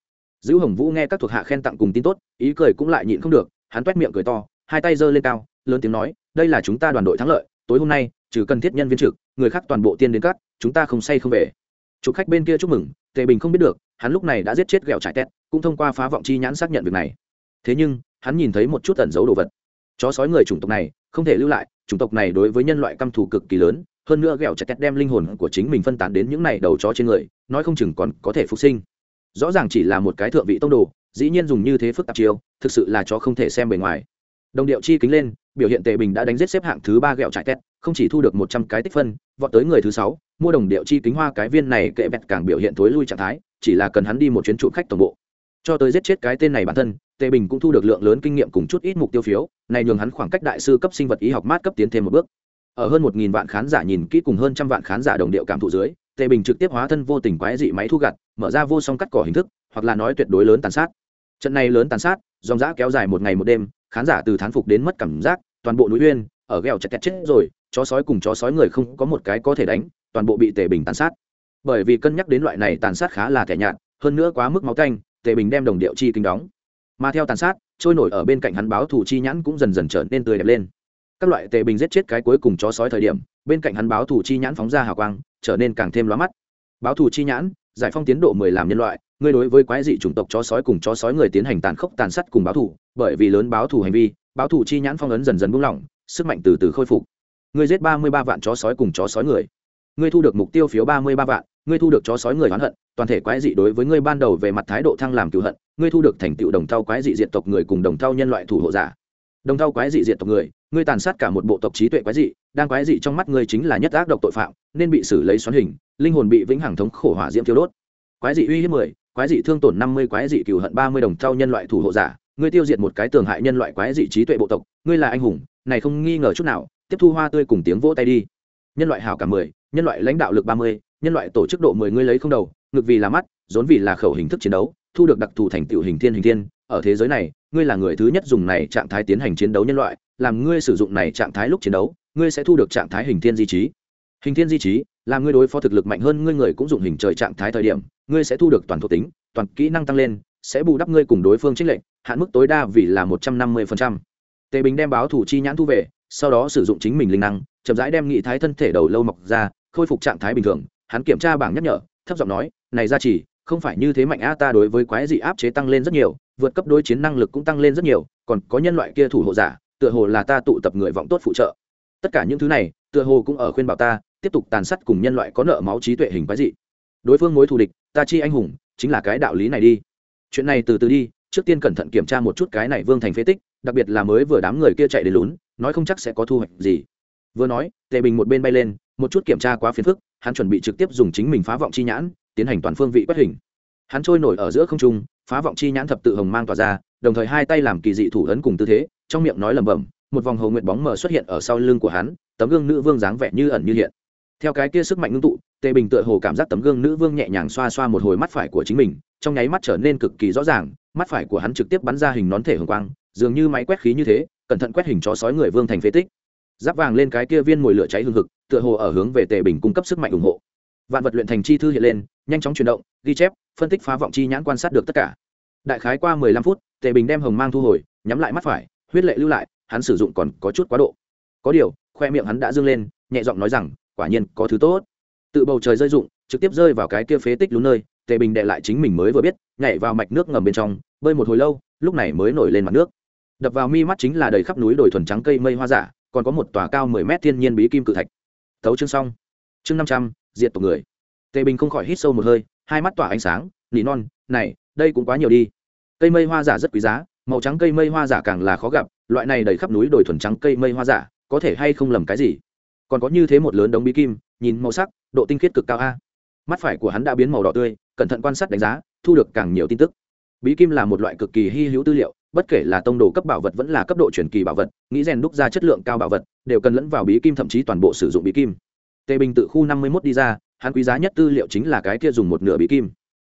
dữ hồng vũ nghe các thuộc hạ khen tặng cùng tin tốt, ý cười cũng lại nhịn không được, hắn toét miệng cười to, hai tay giơ lên cao, lớn tiếng nói, đây là chúng ta đoàn đội thắng lợi, tối hôm nay, trừ cần thiết nhân viên trực, người khác toàn bộ tiên đến cắt, chúng ta không say không về. Chủ khách bên kia chúc mừng, tề bình không biết được, hắn lúc này đã giết chết ghẹo trải tét cũng thông qua phá vọng chi nhãn xác nhận việc này. Thế nhưng, hắn nhìn thấy một chút tẩn giấu đồ vật. Chó sói người chủng tộc này, không thể lưu lại, chủng tộc này đối với nhân loại căm thù cực kỳ lớn, hơn nữa ghẹo trải tét đem linh hồn của chính mình phân tán đến những này đầu chó trên người, nói không chừng còn có thể phục sinh rõ ràng chỉ là một cái thượng vị tông đồ, dĩ nhiên dùng như thế phức tạp chiêu, thực sự là cho không thể xem bề ngoài. Đồng điệu chi kính lên, biểu hiện tề bình đã đánh giết xếp hạng thứ ba ghẹo trại tét, không chỉ thu được một trăm cái tích phân, vọt tới người thứ sáu, mua đồng điệu chi kính hoa cái viên này kệ bẹt càng biểu hiện thối lui trạng thái, chỉ là cần hắn đi một chuyến trụ khách tổng bộ. Cho tới giết chết cái tên này bản thân, tề bình cũng thu được lượng lớn kinh nghiệm cùng chút ít mục tiêu phiếu, này nhường hắn khoảng cách đại sư cấp sinh vật y học mát cấp tiến thêm một bước. Ở hơn một nghìn vạn khán giả nhìn kỹ cùng hơn trăm vạn khán giả đồng điệu cảm thụ dưới, tề bình trực tiếp hóa thân vô tình quái dị máy thu gặt mở ra vô song cắt cỏ hình thức, hoặc là nói tuyệt đối lớn tàn sát. Trận này lớn tàn sát, dòng giã kéo dài một ngày một đêm, khán giả từ thán phục đến mất cảm giác, toàn bộ núi uyên, ở ghèo chặt kẹt chết rồi, chó sói cùng chó sói người không có một cái có thể đánh, toàn bộ bị tề bình tàn sát. Bởi vì cân nhắc đến loại này tàn sát khá là thẻ nhạt, hơn nữa quá mức máu canh, tề bình đem đồng điệu chi kinh đóng. Mà theo tàn sát, trôi nổi ở bên cạnh hắn báo thủ chi nhãn cũng dần dần trở nên tươi đẹp lên. Các loại tề bình giết chết cái cuối cùng chó sói thời điểm, bên cạnh hắn báo thủ chi nhãn phóng ra hào quang, trở nên càng thêm lóa mắt. Báo thủ chi nhãn giải phong tiến độ mười làm nhân loại, ngươi đối với quái dị chủng tộc chó sói cùng chó sói người tiến hành tàn khốc tàn sát cùng báo thủ bởi vì lớn báo thủ hành vi, báo thủ chi nhãn phong ấn dần dần buông lỏng, sức mạnh từ từ khôi phục. Ngươi giết ba mươi ba vạn chó sói cùng chó sói người. Ngươi thu được mục tiêu phiếu ba mươi ba vạn, ngươi thu được chó sói người oán hận, toàn thể quái dị đối với ngươi ban đầu về mặt thái độ thăng làm cựu hận, ngươi thu được thành tựu đồng thau quái dị diện tộc người cùng đồng thau nhân loại thủ hộ giả đồng thau quái dị diện tộc người, ngươi tàn sát cả một bộ tộc trí tuệ quái dị, đang quái dị trong mắt ngươi chính là nhất ác độc tội phạm, nên bị xử lấy xoắn hình, linh hồn bị vĩnh hằng thống khổ hỏa diễm thiêu đốt. Quái dị uy hiếp mười, quái dị thương tổn năm mươi, quái dị cựu hận ba mươi đồng thau nhân loại thủ hộ giả, ngươi tiêu diệt một cái tường hại nhân loại quái dị trí tuệ bộ tộc, ngươi là anh hùng, này không nghi ngờ chút nào, tiếp thu hoa tươi cùng tiếng vỗ tay đi. Nhân loại hảo cả mười, nhân loại lãnh đạo lực ba mươi, nhân loại tổ chức độ mười ngươi lấy không đầu, ngực vì là mắt, rốn vì là khẩu hình thức chiến đấu, thu được đặc thù thành tựu hình thiên hình thiên ở thế giới này, ngươi là người thứ nhất dùng này trạng thái tiến hành chiến đấu nhân loại, làm ngươi sử dụng này trạng thái lúc chiến đấu, ngươi sẽ thu được trạng thái hình thiên di trí. Hình thiên di trí làm ngươi đối phó thực lực mạnh hơn ngươi người cũng dùng hình trời trạng thái thời điểm, ngươi sẽ thu được toàn thuộc tính, toàn kỹ năng tăng lên, sẽ bù đắp ngươi cùng đối phương trích lệnh hạn mức tối đa vì là một trăm năm mươi tề bình đem báo thủ chi nhãn thu về, sau đó sử dụng chính mình linh năng, chậm rãi đem nghị thái thân thể đầu lâu mọc ra, khôi phục trạng thái bình thường, hắn kiểm tra bảng nhắc nhở, thấp giọng nói, này ra chỉ không phải như thế mạnh a ta đối với quái dị áp chế tăng lên rất nhiều, vượt cấp đối chiến năng lực cũng tăng lên rất nhiều, còn có nhân loại kia thủ hộ giả, tựa hồ là ta tụ tập người vọng tốt phụ trợ. Tất cả những thứ này, tựa hồ cũng ở khuyên bảo ta, tiếp tục tàn sát cùng nhân loại có nợ máu trí tuệ hình quái dị. Đối phương mối thù địch, ta chi anh hùng, chính là cái đạo lý này đi. Chuyện này từ từ đi, trước tiên cẩn thận kiểm tra một chút cái này vương thành phế tích, đặc biệt là mới vừa đám người kia chạy đến lún, nói không chắc sẽ có thu hoạch gì. Vừa nói, tề bình một bên bay lên, một chút kiểm tra quá phiền phức, hắn chuẩn bị trực tiếp dùng chính mình phá vọng chi nhãn tiến hành toàn phương vị quét hình. Hắn trôi nổi ở giữa không trung, phá vọng chi nhãn thập tự hồng mang tỏa ra, đồng thời hai tay làm kỳ dị thủ ấn cùng tư thế, trong miệng nói lẩm bẩm, một vòng hồ nguyện bóng mờ xuất hiện ở sau lưng của hắn, tấm gương nữ vương dáng vẻ như ẩn như hiện. Theo cái kia sức mạnh ngưng tụ, tề bình tựa hồ cảm giác tấm gương nữ vương nhẹ nhàng xoa xoa một hồi mắt phải của chính mình, trong nháy mắt trở nên cực kỳ rõ ràng, mắt phải của hắn trực tiếp bắn ra hình nón thể hồng quang, dường như máy quét khí như thế, cẩn thận quét hình chó sói người vương thành phế tích. Giáp vàng lên cái kia viên mồi lửa cháy hương hực, tựa hồ ở hướng về tề bình cung cấp sức mạnh ủng hộ vạn vật luyện thành chi thư hiện lên, nhanh chóng chuyển động, ghi chép, phân tích phá vọng chi nhãn quan sát được tất cả. Đại khái qua mười lăm phút, tề bình đem hồng mang thu hồi, nhắm lại mắt phải, huyết lệ lưu lại, hắn sử dụng còn có chút quá độ. Có điều, khoe miệng hắn đã dâng lên, nhẹ giọng nói rằng, quả nhiên có thứ tốt. Tự bầu trời rơi rụng, trực tiếp rơi vào cái kia phế tích lún nơi, tề bình đệ lại chính mình mới vừa biết, nhảy vào mạch nước ngầm bên trong, bơi một hồi lâu, lúc này mới nổi lên mặt nước. Đập vào mi mắt chính là đầy khắp núi đồi thuần trắng cây mây hoa giả, còn có một tòa cao mười mét thiên nhiên bí kim cự thạch. Thấu chương xong. Chương năm trăm diệt tộc người. Tề bình không khỏi hít sâu một hơi, hai mắt tỏa ánh sáng, nỉ non, này, đây cũng quá nhiều đi. Cây mây hoa giả rất quý giá, màu trắng cây mây hoa giả càng là khó gặp, loại này đầy khắp núi đồi thuần trắng cây mây hoa giả, có thể hay không lầm cái gì? Còn có như thế một lớn đống bí kim, nhìn màu sắc, độ tinh khiết cực cao a. Mắt phải của hắn đã biến màu đỏ tươi, cẩn thận quan sát đánh giá, thu được càng nhiều tin tức. Bí kim là một loại cực kỳ hy hữu tư liệu, bất kể là tông đồ cấp bảo vật vẫn là cấp độ truyền kỳ bảo vật, nghĩ rèn đúc ra chất lượng cao bảo vật, đều cần lẫn vào bí kim thậm chí toàn bộ sử dụng bí kim tề bình tự khu năm mươi mốt đi ra, hắn quý giá nhất tư liệu chính là cái kia dùng một nửa bí kim.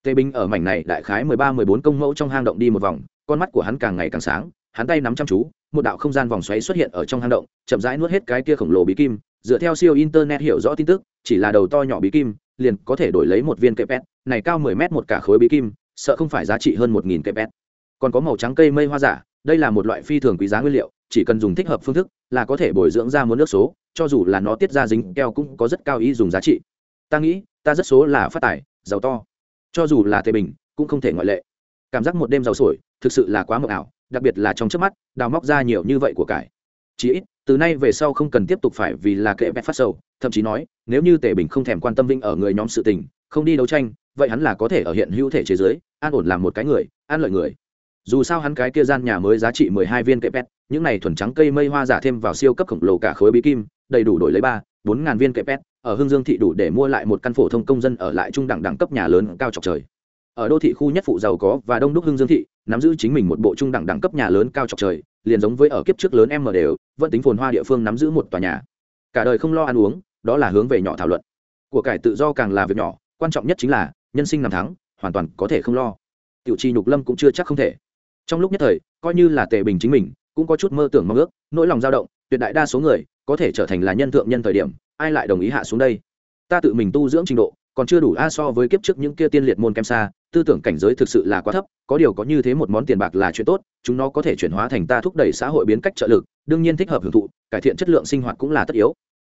Tề bình ở mảnh này đại khái mười ba, mười bốn công mẫu trong hang động đi một vòng, con mắt của hắn càng ngày càng sáng, hắn tay nắm chăm chú, một đạo không gian vòng xoáy xuất hiện ở trong hang động, chậm rãi nuốt hết cái kia khổng lồ bí kim, dựa theo siêu internet hiểu rõ tin tức, chỉ là đầu to nhỏ bí kim, liền có thể đổi lấy một viên cây pet này cao mười mét một cả khối bí kim, sợ không phải giá trị hơn một nghìn cây pet còn có màu trắng cây mây hoa giả, đây là một loại phi thường quý giá nguyên liệu chỉ cần dùng thích hợp phương thức là có thể bồi dưỡng ra muốn nước số, cho dù là nó tiết ra dính keo cũng có rất cao ý dùng giá trị. Ta nghĩ, ta rất số là phát tài giàu to. Cho dù là tề bình, cũng không thể ngoại lệ. Cảm giác một đêm giàu sổi, thực sự là quá mờ ảo, đặc biệt là trong trước mắt, đào móc ra nhiều như vậy của cải. Chỉ ít, từ nay về sau không cần tiếp tục phải vì là kệ vẹt phát sầu, thậm chí nói, nếu như tề bình không thèm quan tâm vinh ở người nhóm sự tình, không đi đấu tranh, vậy hắn là có thể ở hiện hữu thể chế giới, an ổn làm một cái người, an lợi người. Dù sao hắn cái kia gian nhà mới giá trị mười hai viên kệ pet những này thuần trắng cây mây hoa giả thêm vào siêu cấp khổng lồ cả khối bí kim, đầy đủ đổi lấy ba, bốn ngàn viên kệ pet ở hương dương thị đủ để mua lại một căn phổ thông công dân ở lại trung đẳng đẳng cấp nhà lớn cao trọc trời. Ở đô thị khu nhất phụ giàu có và đông đúc hương dương thị, nắm giữ chính mình một bộ trung đẳng đẳng cấp nhà lớn cao trọc trời, liền giống với ở kiếp trước lớn em mở đều, vẫn tính phồn hoa địa phương nắm giữ một tòa nhà. Cả đời không lo ăn uống, đó là hướng về nhỏ thảo luận. Của cải tự do càng là việc nhỏ, quan trọng nhất chính là, nhân sinh năm tháng hoàn toàn có thể không lo. Tiểu chi nhục lâm cũng chưa chắc không thể. Trong lúc nhất thời, coi như là tề bình chính mình cũng có chút mơ tưởng mong ước, nỗi lòng dao động, tuyệt đại đa số người có thể trở thành là nhân thượng nhân thời điểm, ai lại đồng ý hạ xuống đây? Ta tự mình tu dưỡng trình độ, còn chưa đủ a so với kiếp trước những kia tiên liệt môn kem xa, tư tưởng cảnh giới thực sự là quá thấp, có điều có như thế một món tiền bạc là chuyện tốt, chúng nó có thể chuyển hóa thành ta thúc đẩy xã hội biến cách trợ lực, đương nhiên thích hợp hưởng thụ, cải thiện chất lượng sinh hoạt cũng là tất yếu.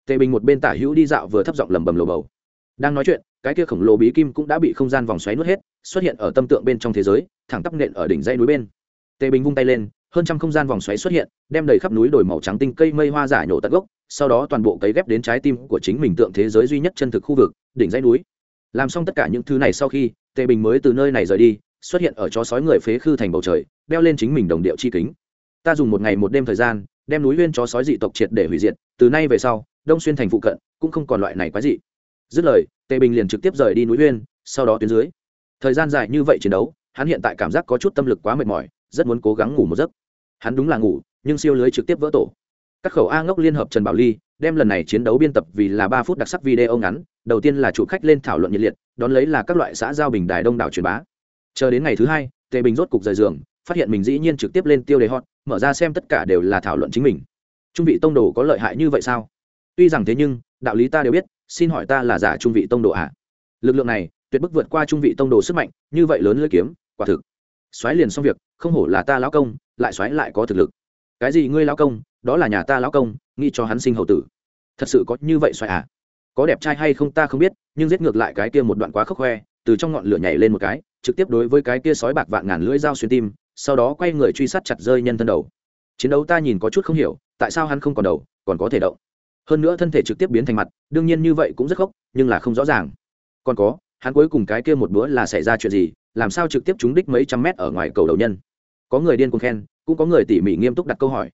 Tề bình một bên tả hữu đi dạo vừa thấp giọng lầm bầm lồ bầu. Đang nói chuyện, cái kia khổng lồ bí kim cũng đã bị không gian vòng xoáy nuốt hết, xuất hiện ở tâm tượng bên trong thế giới, thẳng tắp nện ở đỉnh dãy núi bên. Tề bình vung tay lên hơn trăm không gian vòng xoáy xuất hiện, đem đầy khắp núi đồi màu trắng tinh cây mây hoa giả nhổ tận gốc, sau đó toàn bộ cấy ghép đến trái tim của chính mình tượng thế giới duy nhất chân thực khu vực, đỉnh dãy núi. Làm xong tất cả những thứ này sau khi, tề bình mới từ nơi này rời đi, xuất hiện ở chó sói người phế khư thành bầu trời, đeo lên chính mình đồng điệu chi kính. Ta dùng một ngày một đêm thời gian, đem núi huyên chó sói dị tộc triệt để hủy diệt, từ nay về sau, đông xuyên thành phụ cận cũng không còn loại này quái dị. Dứt lời, tề bình liền trực tiếp rời đi núi huyên, sau đó tuyến dưới. Thời gian dài như vậy chiến đấu, hắn hiện tại cảm giác có chút tâm lực quá mệt mỏi, rất muốn cố gắng ngủ một giấc hắn đúng là ngủ, nhưng siêu lưới trực tiếp vỡ tổ. Các khẩu a ngốc liên hợp trần bảo ly, đem lần này chiến đấu biên tập vì là ba phút đặc sắc video ngắn, đầu tiên là chủ khách lên thảo luận nhiệt liệt, đón lấy là các loại xã giao bình đài đông đảo truyền bá. Chờ đến ngày thứ hai, tề bình rốt cục rời giường, phát hiện mình dĩ nhiên trực tiếp lên tiêu đề hot, mở ra xem tất cả đều là thảo luận chính mình. Trung vị tông đồ có lợi hại như vậy sao? Tuy rằng thế nhưng, đạo lý ta đều biết, xin hỏi ta là giả trung vị tông đồ ạ à? lực lượng này, tuyệt bức vượt qua trung vị tông đồ sức mạnh, như vậy lớn lưỡi kiếm, quả thực. Xoáy liền xong việc, không hổ là ta lão công lại xoáy lại có thực lực. Cái gì ngươi lão công, đó là nhà ta lão công, nghĩ cho hắn sinh hậu tử. Thật sự có như vậy xoáy à? Có đẹp trai hay không ta không biết, nhưng giết ngược lại cái kia một đoạn quá khốc khoe, từ trong ngọn lửa nhảy lên một cái, trực tiếp đối với cái kia sói bạc vạn ngàn lưỡi dao xuyên tim, sau đó quay người truy sát chặt rơi nhân thân đầu. Chiến đấu ta nhìn có chút không hiểu, tại sao hắn không còn đầu, còn có thể động? Hơn nữa thân thể trực tiếp biến thành mặt, đương nhiên như vậy cũng rất khốc, nhưng là không rõ ràng. Còn có, hắn cuối cùng cái kia một bữa là xảy ra chuyện gì, làm sao trực tiếp trúng đích mấy trăm mét ở ngoài cầu đầu nhân? Có người điên cuồng khen, cũng có người tỉ mỉ nghiêm túc đặt câu hỏi.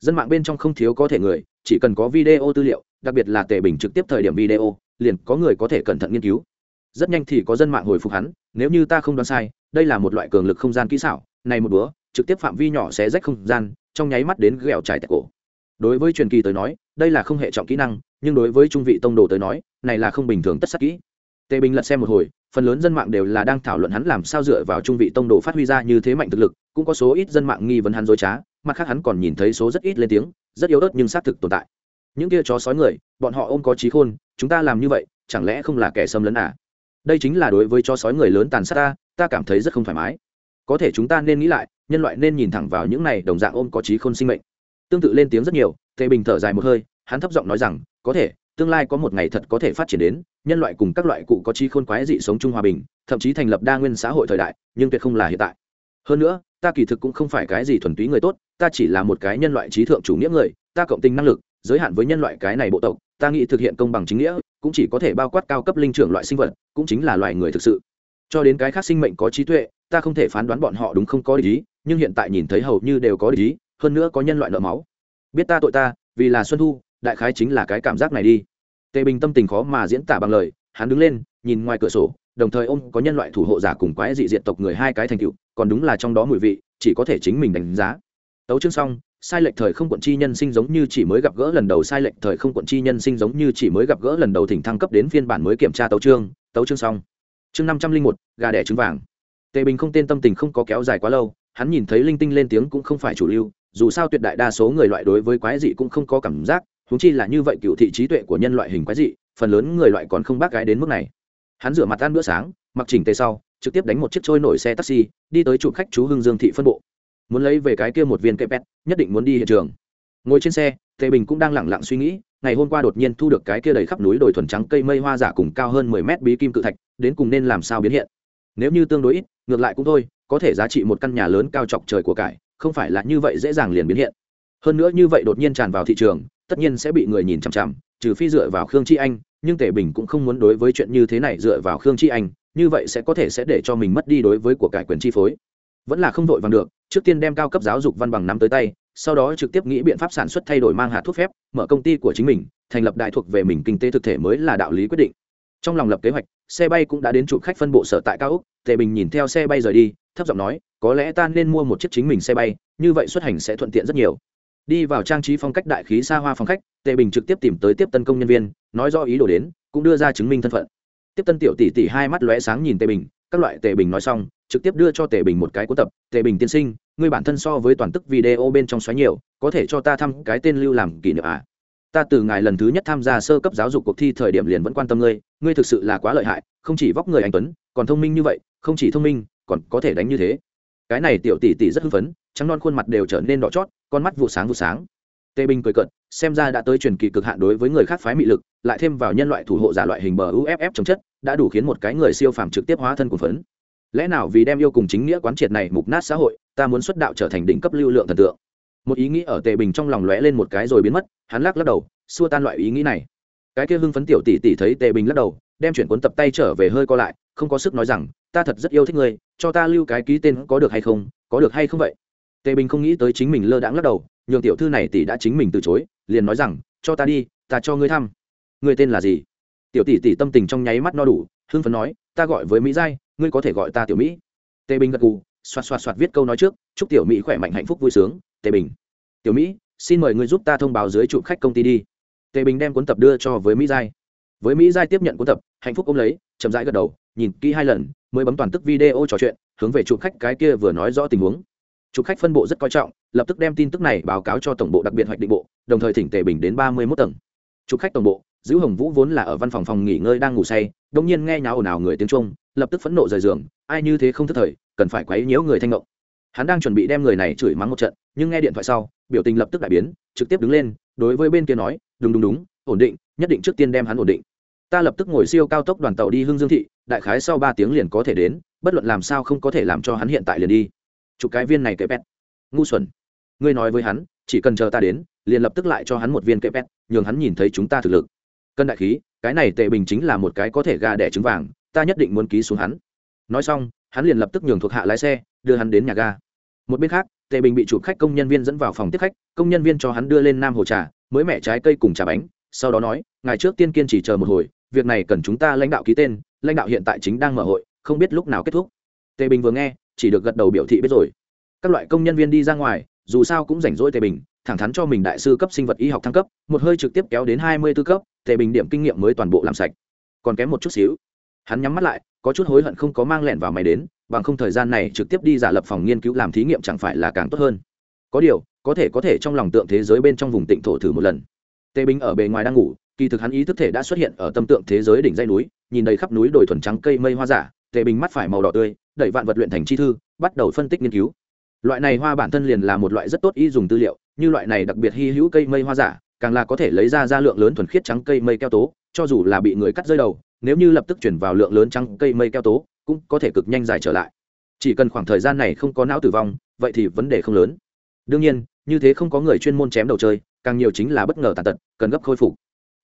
Dân mạng bên trong không thiếu có thể người, chỉ cần có video tư liệu, đặc biệt là tề bình trực tiếp thời điểm video, liền có người có thể cẩn thận nghiên cứu. Rất nhanh thì có dân mạng hồi phục hắn, nếu như ta không đoán sai, đây là một loại cường lực không gian kỹ xảo, này một bữa, trực tiếp phạm vi nhỏ sẽ rách không gian, trong nháy mắt đến ghẹo trải tại cổ. Đối với truyền kỳ tới nói, đây là không hệ trọng kỹ năng, nhưng đối với trung vị tông đồ tới nói, này là không bình thường tất sắc kỹ. Tề bình lật xem một hồi phần lớn dân mạng đều là đang thảo luận hắn làm sao dựa vào trung vị tông đồ phát huy ra như thế mạnh thực lực, cũng có số ít dân mạng nghi vấn hắn dối trá, mặt khác hắn còn nhìn thấy số rất ít lên tiếng, rất yếu ớt nhưng xác thực tồn tại. Những kia chó sói người, bọn họ ôm có trí khôn, chúng ta làm như vậy, chẳng lẽ không là kẻ xâm lấn à? Đây chính là đối với chó sói người lớn tàn sát ta ta cảm thấy rất không thoải mái. Có thể chúng ta nên nghĩ lại, nhân loại nên nhìn thẳng vào những này đồng dạng ôm có trí khôn sinh mệnh. Tương tự lên tiếng rất nhiều, tề bình thở dài một hơi, hắn thấp giọng nói rằng, có thể tương lai có một ngày thật có thể phát triển đến, nhân loại cùng các loại cụ có trí khôn quái dị sống chung hòa bình, thậm chí thành lập đa nguyên xã hội thời đại, nhưng tuyệt không là hiện tại. Hơn nữa, ta kỳ thực cũng không phải cái gì thuần túy người tốt, ta chỉ là một cái nhân loại trí thượng chủ nghĩa người, ta cộng tình năng lực, giới hạn với nhân loại cái này bộ tộc, ta nghĩ thực hiện công bằng chính nghĩa, cũng chỉ có thể bao quát cao cấp linh trưởng loại sinh vật, cũng chính là loài người thực sự. Cho đến cái khác sinh mệnh có trí tuệ, ta không thể phán đoán bọn họ đúng không có lý nhưng hiện tại nhìn thấy hầu như đều có lý hơn nữa có nhân loại nợ máu. Biết ta tội ta, vì là xuân thu đại khái chính là cái cảm giác này đi. Tề bình tâm tình khó mà diễn tả bằng lời, hắn đứng lên, nhìn ngoài cửa sổ, đồng thời ông có nhân loại thủ hộ giả cùng quái dị diện tộc người hai cái thành tựu, còn đúng là trong đó mùi vị, chỉ có thể chính mình đánh giá. Tấu chương xong, sai lệch thời không quận chi nhân sinh giống như chỉ mới gặp gỡ lần đầu, sai lệch thời không quận chi nhân sinh giống như chỉ mới gặp gỡ lần đầu thỉnh thăng cấp đến phiên bản mới kiểm tra tấu chương tấu chương xong. Chương năm trăm linh một, gà đẻ trứng vàng. Tề bình không tên tâm tình không có kéo dài quá lâu, hắn nhìn thấy linh tinh lên tiếng cũng không phải chủ lưu, dù sao tuyệt đại đa số người loại đối với quái dị cũng không có cảm giác húng chi là như vậy cựu thị trí tuệ của nhân loại hình quái dị, phần lớn người loại còn không bác gái đến mức này. Hắn rửa mặt ăn bữa sáng, mặc chỉnh tề sau, trực tiếp đánh một chiếc trôi nổi xe taxi, đi tới chụp khách chú hưng dương thị phân bộ. Muốn lấy về cái kia một viên cây pet nhất định muốn đi hiện trường. Ngồi trên xe, tề bình cũng đang lẳng lặng suy nghĩ, ngày hôm qua đột nhiên thu được cái kia đầy khắp núi đồi thuần trắng cây mây hoa giả cùng cao hơn mười mét bí kim cự thạch, đến cùng nên làm sao biến hiện? Nếu như tương đối ít, ngược lại cũng thôi, có thể giá trị một căn nhà lớn cao chọc trời của cải, không phải là như vậy dễ dàng liền biến hiện hơn nữa như vậy đột nhiên tràn vào thị trường, tất nhiên sẽ bị người nhìn chằm chằm, trừ phi dựa vào khương chi anh, nhưng tề bình cũng không muốn đối với chuyện như thế này dựa vào khương chi anh, như vậy sẽ có thể sẽ để cho mình mất đi đối với của cải quyền chi phối. Vẫn là không vội vàng được, trước tiên đem cao cấp giáo dục văn bằng nắm tới tay, sau đó trực tiếp nghĩ biện pháp sản xuất thay đổi mang hạt thuốc phép, mở công ty của chính mình, thành lập đại thuộc về mình kinh tế thực thể mới là đạo lý quyết định. Trong lòng lập kế hoạch, xe bay cũng đã đến chụp khách phân bộ sở tại cao úc tề bình nhìn theo xe bay rời đi, thấp giọng nói, có lẽ ta nên mua một chiếc chính mình xe bay, như vậy xuất hành sẽ thuận tiện rất nhiều đi vào trang trí phong cách đại khí xa hoa phong khách, tề bình trực tiếp tìm tới tiếp tân công nhân viên, nói do ý đồ đến, cũng đưa ra chứng minh thân phận. Tiếp tân tiểu tỷ tỷ hai mắt lóe sáng nhìn tề bình, các loại tề bình nói xong, trực tiếp đưa cho tề bình một cái cuốn tập, tề bình tiên sinh, ngươi bản thân so với toàn tức video bên trong xoáy nhiều, có thể cho ta thăm cái tên lưu làm kỷ niệm à? Ta từ ngày lần thứ nhất tham gia sơ cấp giáo dục cuộc thi thời điểm liền vẫn quan tâm ngươi ngươi thực sự là quá lợi hại, không chỉ vóc người anh tuấn, còn thông minh như vậy, không chỉ thông minh, còn có thể đánh như thế cái này tiểu tỷ tỷ rất hưng phấn, trắng non khuôn mặt đều trở nên đỏ chót, con mắt vụ sáng vụ sáng. Tề bình cười cận xem ra đã tới truyền kỳ cực hạn đối với người khác phái mị lực, lại thêm vào nhân loại thủ hộ giả loại hình bờ uff chống chất, đã đủ khiến một cái người siêu phàm trực tiếp hóa thân của phấn. Lẽ nào vì đem yêu cùng chính nghĩa quán triệt này mục nát xã hội, ta muốn xuất đạo trở thành đỉnh cấp lưu lượng thần tượng? Một ý nghĩ ở tề bình trong lòng lóe lên một cái rồi biến mất, hắn lắc lắc đầu, xua tan loại ý nghĩ này. Cái kia hưng phấn tiểu tỷ tỷ thấy tề bình lắc đầu, đem chuyển cuốn tập tay trở về hơi co lại không có sức nói rằng, ta thật rất yêu thích ngươi, cho ta lưu cái ký tên có được hay không, có được hay không vậy? Tề bình không nghĩ tới chính mình lơ đãng lắc đầu, nhường tiểu thư này tỷ đã chính mình từ chối, liền nói rằng, cho ta đi, ta cho ngươi thăm. Ngươi tên là gì? Tiểu tỷ tỷ tâm tình trong nháy mắt no đủ, hưng phấn nói, ta gọi với mỹ giai, ngươi có thể gọi ta tiểu mỹ. Tề bình gật gù, xoạt xoạt xoạt viết câu nói trước, chúc tiểu mỹ khỏe mạnh hạnh phúc vui sướng, tề bình. Tiểu mỹ, xin mời ngươi giúp ta thông báo dưới trụ khách công ty đi. Tề bình đem cuốn tập đưa cho với mỹ giai. Với mỹ giai tiếp nhận cuốn tập, hạnh phúc ôm lấy, chậm rãi gật đầu nhìn kỹ hai lần, mới bấm toàn tức video trò chuyện, hướng về chụp khách cái kia vừa nói rõ tình huống. Chụp khách phân bộ rất coi trọng, lập tức đem tin tức này báo cáo cho tổng bộ đặc biệt hoạch định bộ, đồng thời thỉnh tề bình đến ba mươi mốt tầng. Chụp khách tổng bộ giữ hồng vũ vốn là ở văn phòng phòng nghỉ ngơi đang ngủ say, đông nhiên nghe nháo ồn ào người tiếng trung, lập tức phẫn nộ rời giường, ai như thế không thức thời, cần phải quấy nhiễu người thanh ngộng. Hắn đang chuẩn bị đem người này chửi mắng một trận, nhưng nghe điện thoại sau, biểu tình lập tức đại biến, trực tiếp đứng lên, đối với bên kia nói, đúng đúng đúng, ổn định, nhất định trước tiên đem hắn ổn định ta lập tức ngồi siêu cao tốc đoàn tàu đi hưng dương thị, đại khái sau ba tiếng liền có thể đến, bất luận làm sao không có thể làm cho hắn hiện tại liền đi. Chụp cái viên này kệ pet ngu xuẩn. Ngươi nói với hắn, chỉ cần chờ ta đến, liền lập tức lại cho hắn một viên kệ pet nhường hắn nhìn thấy chúng ta thực lực. Cân đại khí, cái này tệ bình chính là một cái có thể gà đẻ trứng vàng, ta nhất định muốn ký xuống hắn. Nói xong, hắn liền lập tức nhường thuộc hạ lái xe, đưa hắn đến nhà ga. Một bên khác, tệ bình bị chụp khách công nhân viên dẫn vào phòng tiếp khách, công nhân viên cho hắn đưa lên nam hồ trà, mới mẻ trái cây cùng trà bánh, sau đó nói ngày trước tiên kiên chỉ chờ một hồi việc này cần chúng ta lãnh đạo ký tên, lãnh đạo hiện tại chính đang mở hội, không biết lúc nào kết thúc. Tề bình vừa nghe, chỉ được gật đầu biểu thị biết rồi. Các loại công nhân viên đi ra ngoài, dù sao cũng rảnh rỗi tề bình, thẳng thắn cho mình đại sư cấp sinh vật y học thăng cấp, một hơi trực tiếp kéo đến hai mươi b ố cấp, tề bình điểm kinh nghiệm mới toàn bộ làm sạch. Còn kém một chút xíu. Hắn nhắm mắt lại, có chút hối hận không có mang lẹn vào máy đến, bằng không thời gian này trực tiếp đi giả lập phòng nghiên cứu làm thí nghiệm chẳng phải là càng tốt hơn. Có điều, có thể có thể trong lòng tượng thế giới bên trong vùng tịnh thổ thử một lần. Tề bình ở bề ngoài đang ngủ kỳ thực hắn ý thức thể đã xuất hiện ở tâm tượng thế giới đỉnh dây núi, nhìn đầy khắp núi đồi thuần trắng cây mây hoa giả, tề bình mắt phải màu đỏ tươi, đẩy vạn vật luyện thành chi thư, bắt đầu phân tích nghiên cứu. Loại này hoa bản thân liền là một loại rất tốt y dùng tư liệu, như loại này đặc biệt hy hữu cây mây hoa giả, càng là có thể lấy ra ra lượng lớn thuần khiết trắng cây mây keo tố, cho dù là bị người cắt rơi đầu, nếu như lập tức chuyển vào lượng lớn trắng cây mây keo tố, cũng có thể cực nhanh dài trở lại. Chỉ cần khoảng thời gian này không có não tử vong, vậy thì vấn đề không lớn. Đương nhiên, như thế không có người chuyên môn chém đầu chơi, càng nhiều chính là bất ngờ tàn tật, cần gấp khôi phục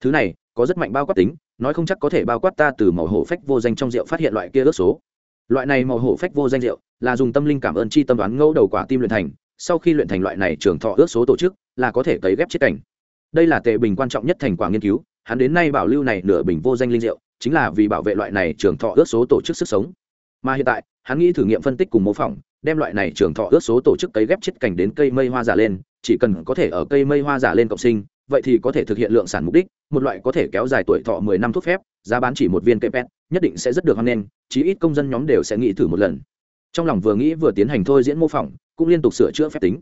thứ này, có rất mạnh bao quát tính, nói không chắc có thể bao quát ta từ màu hổ phách vô danh trong rượu phát hiện loại kia ước số. Loại này màu hổ phách vô danh rượu, là dùng tâm linh cảm ơn chi tâm đoán ngẫu đầu quả tim luyện thành, sau khi luyện thành loại này trường thọ ước số tổ chức, là có thể cấy ghép chiết cảnh. Đây là tệ bình quan trọng nhất thành quả nghiên cứu, hắn đến nay bảo lưu này nửa bình vô danh linh rượu, chính là vì bảo vệ loại này trường thọ ước số tổ chức sức sống. Mà hiện tại, hắn nghĩ thử nghiệm phân tích cùng mô phỏng, đem loại này trường thọ ước số tổ chức cấy ghép chiết cảnh đến cây mây hoa giả lên, chỉ cần có thể ở cây mây hoa giả lên cộng sinh vậy thì có thể thực hiện lượng sản mục đích, một loại có thể kéo dài tuổi thọ mười năm thuốc phép, giá bán chỉ một viên cây pet nhất định sẽ rất được hoan nghênh, chí ít công dân nhóm đều sẽ nghĩ thử một lần. Trong lòng vừa nghĩ vừa tiến hành thôi diễn mô phỏng, cũng liên tục sửa chữa phép tính.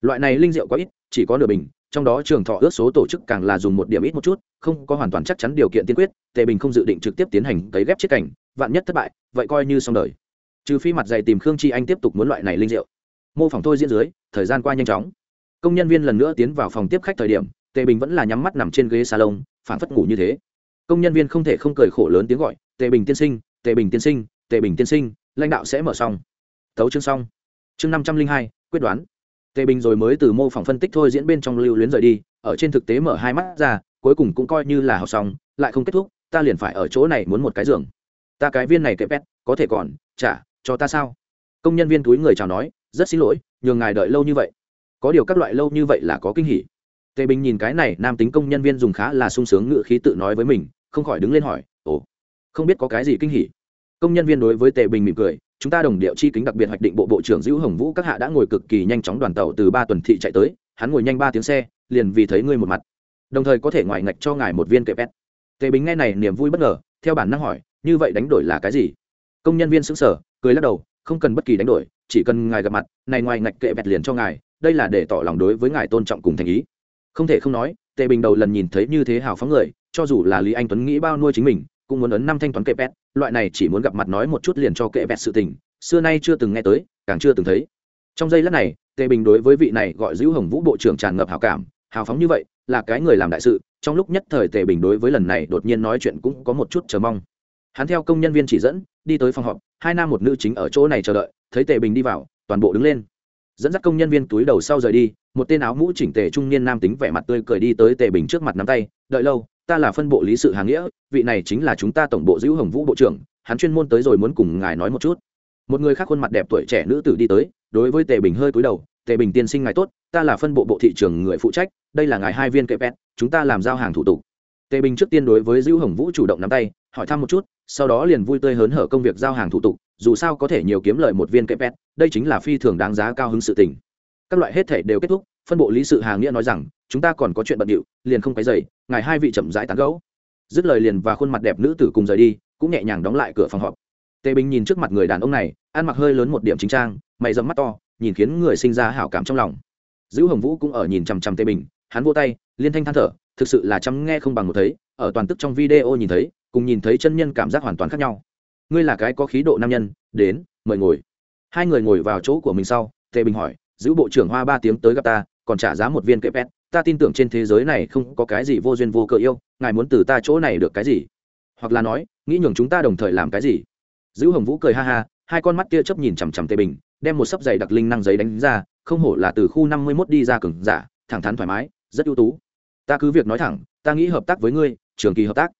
Loại này linh rượu quá ít, chỉ có nửa bình, trong đó trường thọ ước số tổ chức càng là dùng một điểm ít một chút, không có hoàn toàn chắc chắn điều kiện tiên quyết, tề bình không dự định trực tiếp tiến hành cấy ghép chiếc cảnh, vạn nhất thất bại, vậy coi như xong đời. Trừ phi mặt dày tìm khương chi anh tiếp tục muốn loại này linh rượu. Mô phỏng thôi diễn dưới, thời gian qua nhanh chóng. Công nhân viên lần nữa tiến vào phòng tiếp khách thời điểm tề bình vẫn là nhắm mắt nằm trên ghế salon phản phất ngủ như thế. Công nhân viên không thể không cười khổ lớn tiếng gọi, tề bình tiên sinh, tề bình tiên sinh, tề bình tiên sinh, lãnh đạo sẽ mở xong. Tấu chương xong. Chương năm trăm linh hai, quyết đoán. Tề bình rồi mới từ mô phỏng phân tích thôi diễn bên trong lưu luyến rời đi, ở trên thực tế mở hai mắt ra, cuối cùng cũng coi như là học xong, lại không kết thúc, ta liền phải ở chỗ này muốn một cái giường. Ta cái viên này kệ pet có thể còn, trả, cho ta sao? Công nhân viên túi người chào nói, rất xin lỗi, nhường ngài đợi lâu như vậy. Có điều các loại lâu như vậy là có kinh hỉ tề bình nhìn cái này nam tính công nhân viên dùng khá là sung sướng ngự khí tự nói với mình, không khỏi đứng lên hỏi, ồ, không biết có cái gì kinh hỉ? Công nhân viên đối với tề bình mỉm cười, chúng ta đồng điệu chi kính đặc biệt hoạch định bộ bộ trưởng dữ hồng vũ các hạ đã ngồi cực kỳ nhanh chóng đoàn tàu từ ba tuần thị chạy tới, hắn ngồi nhanh ba tiếng xe, liền vì thấy ngươi một mặt. Đồng thời có thể ngoại ngạch cho ngài một viên kệ pet tề bình nghe này niềm vui bất ngờ, theo bản năng hỏi, như vậy đánh đổi là cái gì? Công nhân viên xứng sở cười lắc đầu, không cần bất kỳ đánh đổi, chỉ cần ngài gặp mặt, này ngoài ngạch kệ bẹt liền cho ngài, đây là để tỏ lòng đối với ngài tôn trọng cùng thành ý không thể không nói, tề bình đầu lần nhìn thấy như thế hào phóng người, cho dù là lý anh tuấn nghĩ bao nuôi chính mình, cũng muốn ấn năm thanh toán kệ pet loại này chỉ muốn gặp mặt nói một chút liền cho kệ pet sự tình, xưa nay chưa từng nghe tới, càng chưa từng thấy. Trong giây lát này, tề bình đối với vị này gọi giữ hồng vũ bộ trưởng tràn ngập hào cảm, hào phóng như vậy, là cái người làm đại sự, trong lúc nhất thời tề bình đối với lần này đột nhiên nói chuyện cũng có một chút chờ mong. Hắn theo công nhân viên chỉ dẫn, đi tới phòng họp, hai nam một nữ chính ở chỗ này chờ đợi, thấy tề bình đi vào, toàn bộ đứng lên dẫn dắt công nhân viên túi đầu sau rời đi, một tên áo mũ chỉnh tề trung niên nam tính vẻ mặt tươi cười đi tới tề bình trước mặt nắm tay, đợi lâu, ta là phân bộ lý sự hàng nghĩa, vị này chính là chúng ta tổng bộ giữ hồng vũ bộ trưởng, hắn chuyên môn tới rồi muốn cùng ngài nói một chút. Một người khác khuôn mặt đẹp tuổi trẻ nữ tử đi tới, đối với tề bình hơi cúi đầu, tề bình tiên sinh ngài tốt, ta là phân bộ bộ thị trường người phụ trách, đây là ngài hai viên kệ pet chúng ta làm giao hàng thủ tục. Tề bình trước tiên đối với dữ hồng vũ chủ động nắm tay hỏi thăm một chút, sau đó liền vui tươi hớn hở công việc giao hàng thủ tục, dù sao có thể nhiều kiếm lời một viên kẹp pet đây chính là phi thường đáng giá cao hứng sự tình. Các loại hết thể đều kết thúc, phân bộ lý sự hà nghĩa nói rằng, chúng ta còn có chuyện bận điệu, liền không cái dày ngài hai vị chậm rãi tán gẫu. Dứt lời liền và khuôn mặt đẹp nữ tử cùng rời đi, cũng nhẹ nhàng đóng lại cửa phòng họp. Tề bình nhìn trước mặt người đàn ông này, ăn mặc hơi lớn một điểm chính trang, mày dẫm mắt to, nhìn khiến người sinh ra hảo cảm trong lòng. Dữ hồng vũ cũng ở nhìn chằm chằm tề bình, hắn vô tay, liên thanh than thở, thực sự là chăm nghe không bằng một thấy, ở toàn tức trong video nhìn thấy cùng nhìn thấy chân nhân cảm giác hoàn toàn khác nhau. Ngươi là cái có khí độ nam nhân, đến, mời ngồi. Hai người ngồi vào chỗ của mình sau, tề bình hỏi, giữ bộ trưởng hoa ba tiếng tới gặp ta, còn trả giá một viên kệ pet ta tin tưởng trên thế giới này không có cái gì vô duyên vô cớ yêu, ngài muốn từ ta chỗ này được cái gì? Hoặc là nói, nghĩ nhường chúng ta đồng thời làm cái gì? Giữ hồng vũ cười ha ha, hai con mắt kia chớp nhìn chằm chằm tề bình, đem một sấp giày đặc linh năng giấy đánh ra, không hổ là từ khu năm mươi mốt đi ra cừng giả, thẳng thắn thoải mái, rất ưu tú. Ta cứ việc nói thẳng, ta nghĩ hợp tác với ngươi, trường kỳ hợp tác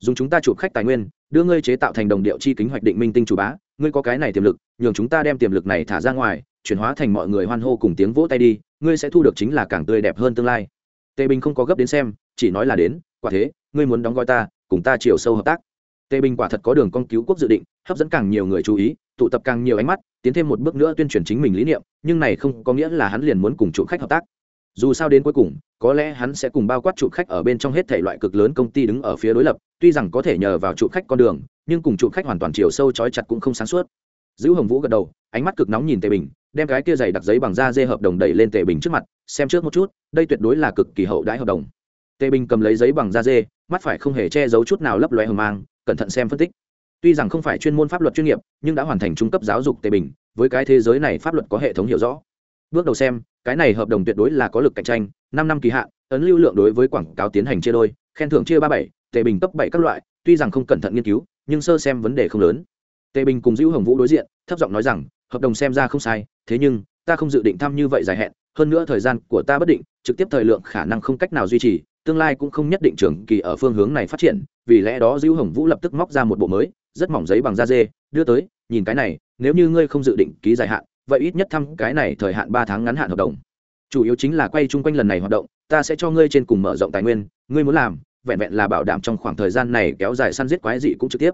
dùng chúng ta chụp khách tài nguyên, đưa ngươi chế tạo thành đồng điệu chi kính hoạch định minh tinh chủ bá, ngươi có cái này tiềm lực, nhường chúng ta đem tiềm lực này thả ra ngoài, chuyển hóa thành mọi người hoan hô cùng tiếng vỗ tay đi, ngươi sẽ thu được chính là càng tươi đẹp hơn tương lai. Tề bình không có gấp đến xem, chỉ nói là đến, quả thế, ngươi muốn đóng gói ta, cùng ta chiều sâu hợp tác. Tề bình quả thật có đường con cứu quốc dự định, hấp dẫn càng nhiều người chú ý, tụ tập càng nhiều ánh mắt, tiến thêm một bước nữa tuyên truyền chính mình lý niệm, nhưng này không có nghĩa là hắn liền muốn cùng chủ khách hợp tác dù sao đến cuối cùng, có lẽ hắn sẽ cùng bao quát chủ khách ở bên trong hết thể loại cực lớn công ty đứng ở phía đối lập, tuy rằng có thể nhờ vào chủ khách con đường, nhưng cùng chủ khách hoàn toàn chiều sâu trói chặt cũng không sáng suốt. Giữ hồng vũ gật đầu, ánh mắt cực nóng nhìn tề bình, đem cái kia giày đặc giấy bằng da dê hợp đồng đẩy lên tề bình trước mặt, xem trước một chút, đây tuyệt đối là cực kỳ hậu đãi hợp đồng. Tề bình cầm lấy giấy bằng da dê, mắt phải không hề che giấu chút nào lấp loe hờ mang, cẩn thận xem phân tích. Tuy rằng không phải chuyên môn pháp luật chuyên nghiệp, nhưng đã hoàn thành trung cấp giáo dục tề bình, với cái thế giới này pháp luật có hệ thống hiểu rõ bước đầu xem, cái này hợp đồng tuyệt đối là có lực cạnh tranh, năm năm kỳ hạn, ấn lưu lượng đối với quảng cáo tiến hành chia đôi, khen thưởng chia ba bảy tề bình cấp bảy các loại, tuy rằng không cẩn thận nghiên cứu, nhưng sơ xem vấn đề không lớn. Tề bình cùng dữ hồng vũ đối diện, thấp giọng nói rằng, hợp đồng xem ra không sai, thế nhưng, ta không dự định thăm như vậy dài hẹn, hơn nữa thời gian của ta bất định, trực tiếp thời lượng khả năng không cách nào duy trì, tương lai cũng không nhất định trường kỳ ở phương hướng này phát triển, vì lẽ đó dữ hồng vũ lập tức móc ra một bộ mới, rất mỏng giấy bằng da dê, đưa tới, nhìn cái này, nếu như ngươi không dự định ký dài hạn vậy ít nhất thăm cái này thời hạn ba tháng ngắn hạn hợp đồng. Chủ yếu chính là quay chung quanh lần này hoạt động, ta sẽ cho ngươi trên cùng mở rộng tài nguyên, ngươi muốn làm, vẹn vẹn là bảo đảm trong khoảng thời gian này kéo dài săn giết quái dị cũng trực tiếp.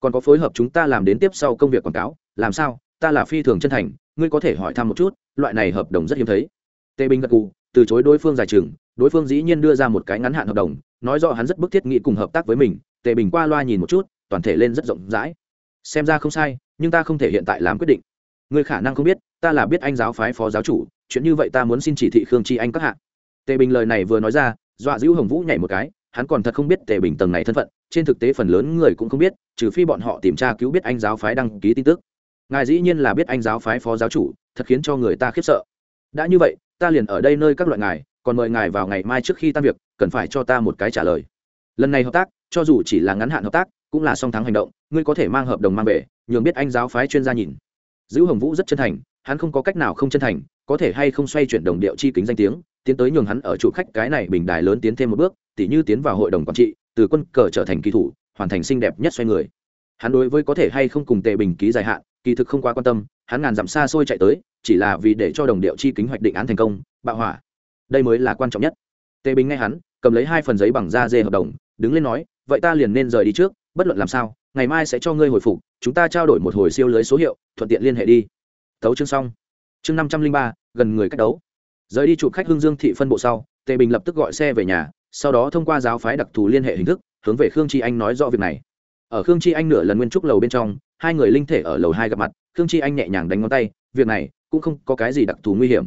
Còn có phối hợp chúng ta làm đến tiếp sau công việc quảng cáo, làm sao? Ta là phi thường chân thành, ngươi có thể hỏi thăm một chút, loại này hợp đồng rất hiếm thấy. Tề bình gật cù từ chối đối phương giải trừng đối phương dĩ nhiên đưa ra một cái ngắn hạn hợp đồng, nói rõ hắn rất bức thiết nghị cùng hợp tác với mình. Tề bình qua loa nhìn một chút, toàn thể lên rất rộng rãi. Xem ra không sai, nhưng ta không thể hiện tại làm quyết định ngươi khả năng không biết, ta là biết anh giáo phái phó giáo chủ, chuyện như vậy ta muốn xin chỉ thị khương chi anh các hạ. Tề bình lời này vừa nói ra, dọa dữ hồng vũ nhảy một cái, hắn còn thật không biết tề bình tầng này thân phận, trên thực tế phần lớn người cũng không biết, trừ phi bọn họ tìm tra cứu biết anh giáo phái đăng ký tin tức. Ngài dĩ nhiên là biết anh giáo phái phó giáo chủ, thật khiến cho người ta khiếp sợ. Đã như vậy, ta liền ở đây nơi các loại ngài, còn mời ngài vào ngày mai trước khi tan việc, cần phải cho ta một cái trả lời. Lần này hợp tác, cho dù chỉ là ngắn hạn hợp tác, cũng là song thắng hành động, ngươi có thể mang hợp đồng mang về, nhường biết anh giáo phái chuyên gia nhìn giữ hồng vũ rất chân thành, hắn không có cách nào không chân thành, có thể hay không xoay chuyển đồng điệu chi kính danh tiếng, tiến tới nhường hắn ở chủ khách cái này bình đài lớn tiến thêm một bước, tỉ như tiến vào hội đồng quản trị, từ quân cờ trở thành kỳ thủ, hoàn thành xinh đẹp nhất xoay người. Hắn đối với có thể hay không cùng tề bình ký dài hạn, kỳ thực không quá quan tâm, hắn ngàn dặm xa xôi chạy tới, chỉ là vì để cho đồng điệu chi kính hoạch định án thành công, bạo hỏa. Đây mới là quan trọng nhất. Tề bình nghe hắn, cầm lấy hai phần giấy bằng da dê hợp đồng, đứng lên nói, vậy ta liền nên rời đi trước, bất luận làm sao ngày mai sẽ cho ngươi hồi phục, chúng ta trao đổi một hồi siêu lưới số hiệu, thuận tiện liên hệ đi. Tấu chương xong. Chương năm trăm linh ba, gần người cách đấu. Rời đi chụp khách hương dương thị phân bộ sau, tề bình lập tức gọi xe về nhà, sau đó thông qua giáo phái đặc thù liên hệ hình thức, hướng về khương tri anh nói rõ việc này. Ở khương tri anh nửa lần nguyên trúc lầu bên trong, hai người linh thể ở lầu hai gặp mặt, khương tri anh nhẹ nhàng đánh ngón tay, việc này cũng không có cái gì đặc thù nguy hiểm.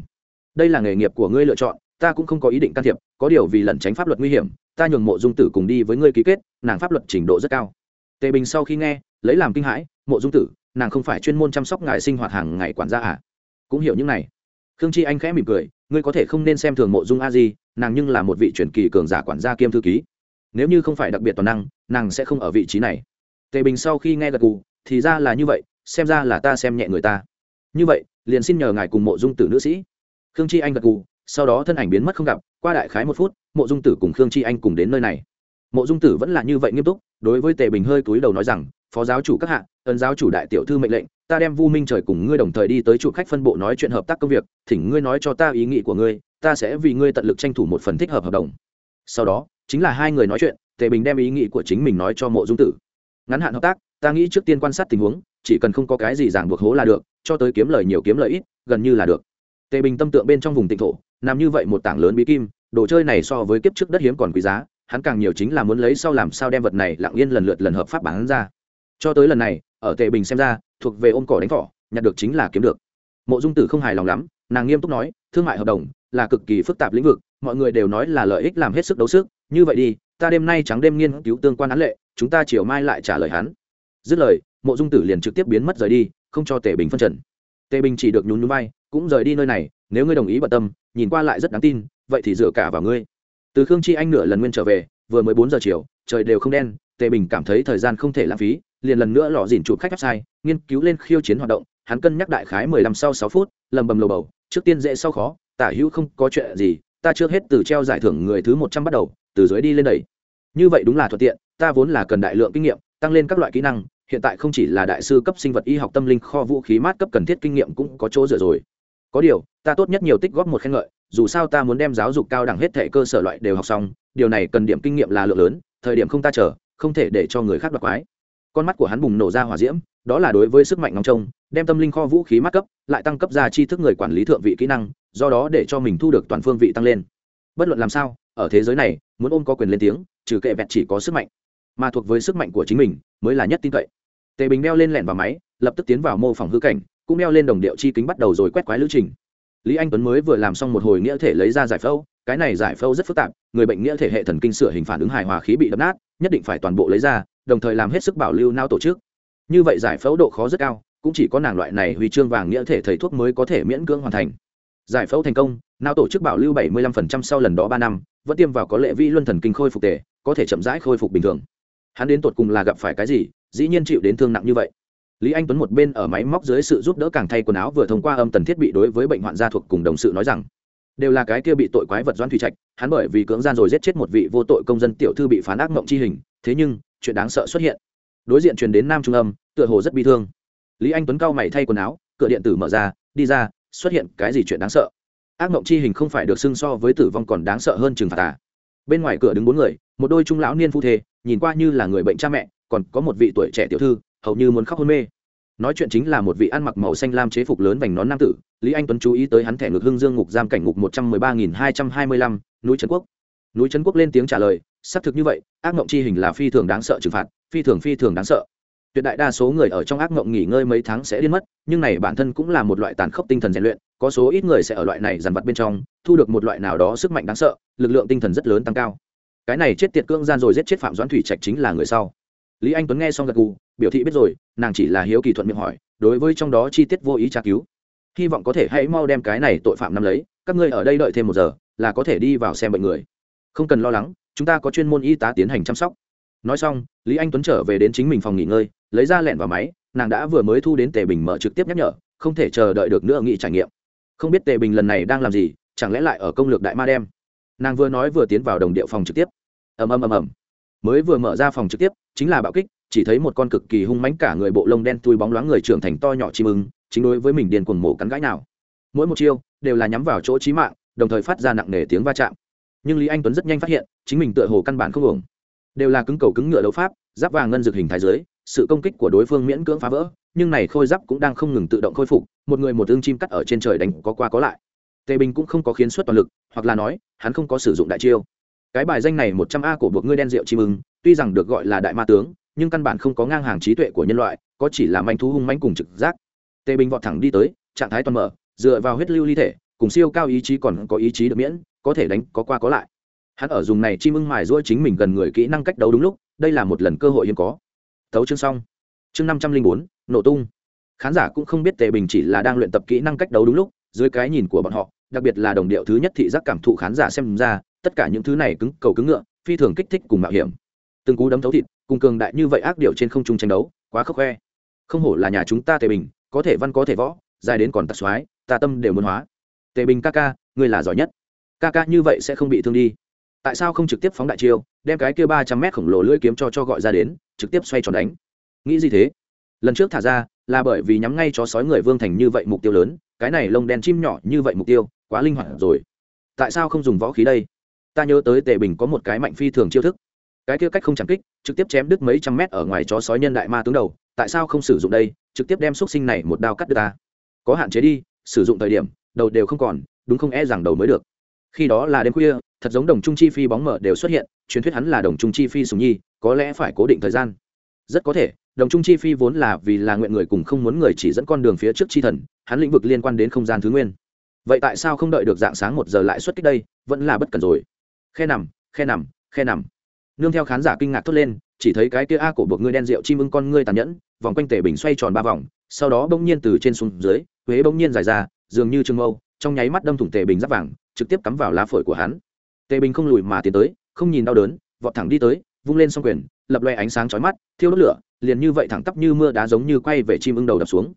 Đây là nghề nghiệp của ngươi lựa chọn, ta cũng không có ý định can thiệp, có điều vì lẩn tránh pháp luật nguy hiểm, ta nhường mộ dung tử cùng đi với ngươi ký kết, nàng pháp luật trình độ rất cao tề bình sau khi nghe, lấy làm kinh hãi, mộ dung tử, nàng không phải chuyên môn chăm sóc ngài sinh hoạt hàng ngày quản gia à? Cũng hiểu những này. Khương chi anh khẽ mỉm cười, ngươi có thể không nên xem thường mộ dung a di, nàng nhưng là một vị truyền kỳ cường giả quản gia kiêm thư ký. Nếu như không phải đặc biệt toàn năng, nàng sẽ không ở vị trí này. Tề bình sau khi nghe gật gù, thì ra là như vậy, xem ra là ta xem nhẹ người ta. Như vậy, liền xin nhờ ngài cùng mộ dung tử nữ sĩ. Khương chi anh gật gù, sau đó thân ảnh biến mất không gặp, qua đại khái một phút, mộ dung tử cùng khương chi anh cùng đến nơi này mộ dung tử vẫn là như vậy nghiêm túc, đối với tề bình hơi túi đầu nói rằng, phó giáo chủ các hạ ấn giáo chủ đại tiểu thư mệnh lệnh, ta đem vu minh trời cùng ngươi đồng thời đi tới chủ khách phân bộ nói chuyện hợp tác công việc, thỉnh ngươi nói cho ta ý nghĩ của ngươi, ta sẽ vì ngươi tận lực tranh thủ một phần thích hợp hợp đồng. Sau đó, chính là hai người nói chuyện, tề bình đem ý nghĩ của chính mình nói cho mộ dung tử. Ngắn hạn hợp tác, ta nghĩ trước tiên quan sát tình huống, chỉ cần không có cái gì ràng buộc hố là được, cho tới kiếm lời nhiều kiếm lời ít, gần như là được. Tề bình tâm tượng bên trong vùng tịnh thổ, nằm như vậy một tảng lớn bí kim, đồ chơi này so với kiếp trước đất hiếm còn quý giá hắn càng nhiều chính là muốn lấy sau làm sao đem vật này lặng yên lần lượt lần hợp pháp bán ra. Cho tới lần này ở tề bình xem ra thuộc về ôm cỏ đánh thỏ nhặt được chính là kiếm được. Mộ dung tử không hài lòng lắm nàng nghiêm túc nói thương mại hợp đồng là cực kỳ phức tạp lĩnh vực mọi người đều nói là lợi ích làm hết sức đấu sức như vậy đi ta đêm nay trắng đêm nghiên cứu tương quan án lệ chúng ta chiều mai lại trả lời hắn. Dứt lời mộ dung tử liền trực tiếp biến mất rời đi không cho tề bình phân trần. Tề bình chỉ được nhún nhún bay, cũng rời đi nơi này nếu ngươi đồng ý bận tâm nhìn qua lại rất đáng tin vậy thì dựa cả vào ngươi từ khương chi anh nửa lần nguyên trở về, vừa mới bốn giờ chiều, trời đều không đen, tề bình cảm thấy thời gian không thể lãng phí, liền lần nữa lò dìn chụp khách website, nghiên cứu lên khiêu chiến hoạt động, hắn cân nhắc đại khái mười lăm sau sáu phút, lầm bầm lầu bầu, trước tiên dễ sau khó, tả hữu không có chuyện gì, ta trước hết từ treo giải thưởng người thứ một trăm bắt đầu, từ dưới đi lên đầy như vậy đúng là thuận tiện, ta vốn là cần đại lượng kinh nghiệm, tăng lên các loại kỹ năng, hiện tại không chỉ là đại sư cấp sinh vật y học tâm linh kho vũ khí mát cấp cần thiết kinh nghiệm cũng có chỗ dựa rồi. Có điều, ta tốt nhất nhiều tích góp một khen ngợi dù sao ta muốn đem giáo dục cao đẳng hết thể cơ sở loại đều học xong, điều này cần điểm kinh nghiệm là lượng lớn, thời điểm không ta chờ, không thể để cho người khác đoạt quái. Con mắt của hắn bùng nổ ra hỏa diễm, đó là đối với sức mạnh ngóng trông, đem tâm linh kho vũ khí mắc cấp, lại tăng cấp ra chi thức người quản lý thượng vị kỹ năng, do đó để cho mình thu được toàn phương vị tăng lên. Bất luận làm sao, ở thế giới này, muốn ôm có quyền lên tiếng, trừ kệ vẹt chỉ có sức mạnh. Mà thuộc với sức mạnh của chính mình, mới là nhất tin cậy. Tề bình đeo lên lẹn vào máy, lập tức tiến vào mô phỏng hư cảnh, cũng đeo lên đồng điệu chi kính bắt đầu rồi quét quái lữ trình lý anh tuấn mới vừa làm xong một hồi nghĩa thể lấy ra giải phẫu, cái này giải phẫu rất phức tạp, người bệnh nghĩa thể hệ thần kinh sửa hình phản ứng hài hòa khí bị đập nát, nhất định phải toàn bộ lấy ra, đồng thời làm hết sức bảo lưu não tổ chức. Như vậy giải phẫu độ khó rất cao, cũng chỉ có nàng loại này huy chương vàng nghĩa thể thầy thuốc mới có thể miễn cưỡng hoàn thành. Giải phẫu thành công, não tổ chức bảo lưu 75% sau lần đó ba năm, vẫn tiêm vào có lệ vi luân thần kinh khôi phục tề, có thể chậm rãi khôi phục bình thường. Hắn đến tột cùng là gặp phải cái gì, dĩ nhiên chịu đến thương nặng như vậy lý anh tuấn một bên ở máy móc dưới sự giúp đỡ càng thay quần áo vừa thông qua âm tần thiết bị đối với bệnh hoạn gia thuộc cùng đồng sự nói rằng, đều là cái kia bị tội quái vật doãn thủy trạch, hắn bởi vì cưỡng gian rồi giết chết một vị vô tội công dân tiểu thư bị phán ác mộng chi hình, thế nhưng, chuyện đáng sợ xuất hiện. Đối diện truyền đến nam trung âm, tựa hồ rất bi thương. Lý anh tuấn cao mày thay quần áo, cửa điện tử mở ra, đi ra, xuất hiện cái gì chuyện đáng sợ? Ác mộng chi hình không phải được xưng so với tử vong còn đáng sợ hơn trừng phạt à. bên ngoài cửa đứng bốn người, một đôi trung lão niên phu thê, nhìn qua như là người bệnh cha mẹ, còn có một vị tuổi trẻ tiểu thư hầu như muốn khóc hôn mê. Nói chuyện chính là một vị ăn mặc màu xanh lam chế phục lớn vành nón nam tử, lý anh tuấn chú ý tới hắn thẻ ngực hưng dương ngục giam cảnh ngục một trăm mười ba nghìn hai trăm hai mươi lăm, núi trấn quốc. Núi trấn quốc lên tiếng trả lời, xác thực như vậy, ác mộng chi hình là phi thường đáng sợ trừng phạt, phi thường phi thường đáng sợ. Tuyệt đại đa số người ở trong ác mộng nghỉ ngơi mấy tháng sẽ điên mất, nhưng này bản thân cũng là một loại tàn khốc tinh thần rèn luyện, có số ít người sẽ ở loại này dằn vặt bên trong, thu được một loại nào đó sức mạnh đáng sợ, lực lượng tinh thần rất lớn tăng cao. Cái này chết tiệt cương gian rồi giết chết phạm doãn thủy trạch chính là người sau. Lý anh tuấn nghe xong gật gù biểu thị biết rồi, nàng chỉ là hiếu kỳ thuận miệng hỏi, đối với trong đó chi tiết vô ý tra cứu. Hy vọng có thể hãy mau đem cái này tội phạm nắm lấy, các ngươi ở đây đợi thêm một giờ, là có thể đi vào xem bệnh người. Không cần lo lắng, chúng ta có chuyên môn y tá tiến hành chăm sóc. Nói xong, lý anh tuấn trở về đến chính mình phòng nghỉ ngơi, lấy ra lẹn vào máy, nàng đã vừa mới thu đến tề bình mở trực tiếp nhắc nhở, không thể chờ đợi được nữa nghị trải nghiệm. Không biết tề bình lần này đang làm gì, chẳng lẽ lại ở công lược đại ma đem? Nàng vừa nói vừa tiến vào đồng điệu phòng trực tiếp. Ầm ầm ầm ầm mới vừa mở ra phòng trực tiếp, chính là bạo kích, chỉ thấy một con cực kỳ hung mãnh cả người bộ lông đen tui bóng loáng người trưởng thành to nhỏ chim ưng, chính đối với mình điền cuồng mổ cắn gãi nào. Mỗi một chiêu, đều là nhắm vào chỗ chí mạng, đồng thời phát ra nặng nề tiếng va chạm. Nhưng lý anh tuấn rất nhanh phát hiện, chính mình tựa hồ căn bản không ổng đều là cứng cầu cứng ngựa đấu pháp, giáp vàng ngân dược hình thái giới sự công kích của đối phương miễn cưỡng phá vỡ, nhưng này khôi giáp cũng đang không ngừng tự động khôi phục, một người một ương chim cắt ở trên trời đánh có qua có lại. Tề bình cũng không có khiến suất toàn lực, hoặc là nói, hắn không có sử dụng đại chiêu cái bài danh này một trăm a của buộc ngươi đen rượu chim ưng, tuy rằng được gọi là đại ma tướng, nhưng căn bản không có ngang hàng trí tuệ của nhân loại, có chỉ là manh thú hung manh cùng trực giác. Tề bình vọt thẳng đi tới, trạng thái toàn mở, dựa vào huyết lưu ly thể, cùng siêu cao ý chí còn có ý chí được miễn, có thể đánh, có qua có lại. Hắn ở dùng này chim ưng mài giũa chính mình gần người kỹ năng cách đấu đúng lúc, đây là một lần cơ hội hiếm có. Thấu chương xong. Chương năm trăm linh bốn, nổ tung. Khán giả cũng không biết tề bình chỉ là đang luyện tập kỹ năng cách đấu đúng lúc, dưới cái nhìn của bọn họ, đặc biệt là đồng điệu thứ nhất thị giác cảm thụ khán giả xem ra tất cả những thứ này cứng cầu cứng ngựa, phi thường kích thích cùng mạo hiểm. Từng cú đấm thấu thịt, cùng cường đại như vậy ác điệu trên không trung tranh đấu, quá khốc khoe. Không hổ là nhà chúng ta tề bình, có thể văn có thể võ, dài đến còn tạc xoái ta tâm đều muốn hóa. Tề bình ca ca, ngươi là giỏi nhất. Ca ca như vậy sẽ không bị thương đi. Tại sao không trực tiếp phóng đại chiêu, đem cái kia ba trăm mét khổng lồ lưỡi kiếm cho cho gọi ra đến, trực tiếp xoay tròn đánh? Nghĩ gì thế? Lần trước thả ra, là bởi vì nhắm ngay chó sói người vương thành như vậy mục tiêu lớn, cái này lông đen chim nhỏ như vậy mục tiêu, quá linh hoạt rồi. Tại sao không dùng võ khí đây? Ta nhớ tới tề bình có một cái mạnh phi thường chiêu thức. Cái kia cách không chẳng kích, trực tiếp chém đứt mấy trăm mét ở ngoài chó sói nhân đại ma tướng đầu. Tại sao không sử dụng đây? Trực tiếp đem xúc sinh này một đao cắt được ta. Có hạn chế đi, sử dụng thời điểm, đầu đều không còn, đúng không? E rằng đầu mới được. Khi đó là đêm khuya, thật giống đồng trung chi phi bóng mở đều xuất hiện, truyền thuyết hắn là đồng trung chi phi sùng nhi, có lẽ phải cố định thời gian. Rất có thể, đồng trung chi phi vốn là vì là nguyện người cùng không muốn người chỉ dẫn con đường phía trước chi thần, hắn lĩnh vực liên quan đến không gian thứ nguyên. Vậy tại sao không đợi được dạng sáng một giờ lại xuất kích đây? Vẫn là bất cần rồi khe nằm khe nằm khe nằm. Nương theo khán giả kinh ngạc thốt lên, chỉ thấy cái kia a cổ buộc ngươi đen rượu chim ưng con ngươi tàn nhẫn, vòng quanh tể bình xoay tròn ba vòng, sau đó bỗng nhiên từ trên xuống dưới, huế bỗng nhiên dài ra, dường như trưng mâu, trong nháy mắt đâm thủng tề bình giáp vàng, trực tiếp cắm vào lá phổi của hắn. Tề bình không lùi mà tiến tới, không nhìn đau đớn, vọt thẳng đi tới, vung lên s quyền, lập loe ánh sáng chói mắt, thiêu đốt lửa, liền như vậy thẳng tắp như mưa đá giống như quay về chim ưng đầu đập xuống.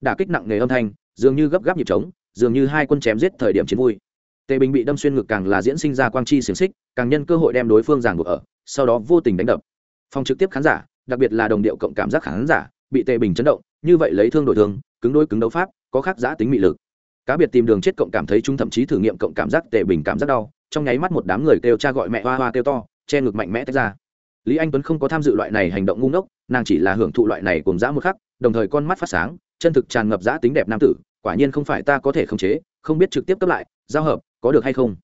Đả kích nặng nề âm thanh, dường như gấp gáp nhịp trống, dường như hai quân chém giết thời điểm chiến vui tề bình bị đâm xuyên ngực càng là diễn sinh ra quang chi xiềng xích, càng nhân cơ hội đem đối phương giảng buộc ở, sau đó vô tình đánh đập. Phòng trực tiếp khán giả, đặc biệt là đồng điệu cộng cảm giác khán giả, bị tề bình chấn động, như vậy lấy thương đổi thương, cứng đôi cứng đấu pháp, có khác giã tính mị lực. Cá biệt tìm đường chết cộng cảm thấy chúng thậm chí thử nghiệm cộng cảm giác tề bình cảm giác đau, trong nháy mắt một đám người kêu cha gọi mẹ hoa hoa kêu to, che ngực mạnh mẽ tách ra. Lý anh tuấn không có tham dự loại này hành động ngu ngốc, nàng chỉ là hưởng thụ loại này cùng dã một khắc, đồng thời con mắt phát sáng, chân thực tràn ngập giã tính đẹp nam tử, quả nhiên không phải ta có thể khống chế, không biết trực tiếp cấp lại, giao hợp có được hay không?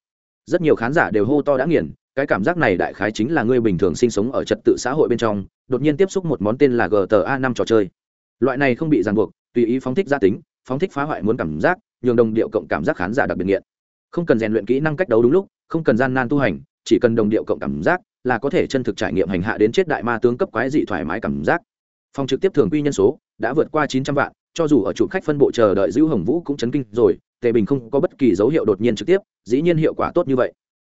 Rất nhiều khán giả đều hô to đã nghiền, cái cảm giác này đại khái chính là người bình thường sinh sống ở trật tự xã hội bên trong, đột nhiên tiếp xúc một món tên là gta năm trò chơi. Loại này không bị ràng buộc, tùy ý phóng thích gia tính, phóng thích phá hoại muốn cảm giác, nhường đồng điệu cộng cảm giác khán giả đặc biệt nghiện. Không cần rèn luyện kỹ năng cách đấu đúng lúc, không cần gian nan tu hành, chỉ cần đồng điệu cộng cảm giác là có thể chân thực trải nghiệm hành hạ đến chết đại ma tướng cấp quái dị thoải mái cảm giác. Phòng trực tiếp thường quy nhân số đã vượt qua chín trăm vạn, cho dù ở chủ khách phân bộ chờ đợi giữ hồng vũ cũng chấn kinh rồi tề bình không có bất kỳ dấu hiệu đột nhiên trực tiếp, dĩ nhiên hiệu quả tốt như vậy.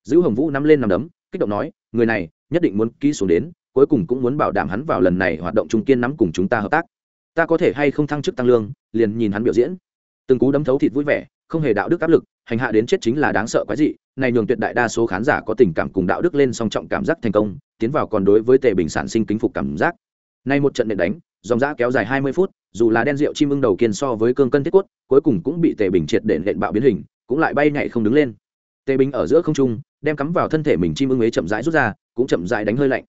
Giữ hồng vũ nắm lên nằm đấm, kích động nói, người này, nhất định muốn ký xuống đến, cuối cùng cũng muốn bảo đảm hắn vào lần này hoạt động trung kiên nắm cùng chúng ta hợp tác. Ta có thể hay không thăng chức tăng lương, liền nhìn hắn biểu diễn. Từng cú đấm thấu thịt vui vẻ, không hề đạo đức áp lực, hành hạ đến chết chính là đáng sợ quái dị, này nhường tuyệt đại đa số khán giả có tình cảm cùng đạo đức lên song trọng cảm giác thành công, tiến vào còn đối với tề bình sản sinh kính phục cảm giác. Nay một trận nện đánh, dòng giã kéo dài hai mươi phút dù là đen rượu chim ưng đầu kiên so với cương cân thiết quất cuối cùng cũng bị tề bình triệt để nện bạo biến hình, cũng lại bay nhảy không đứng lên. Tề bình ở giữa không trung, đem cắm vào thân thể mình chim ưng ấy chậm rãi rút ra, cũng chậm rãi đánh hơi lạnh.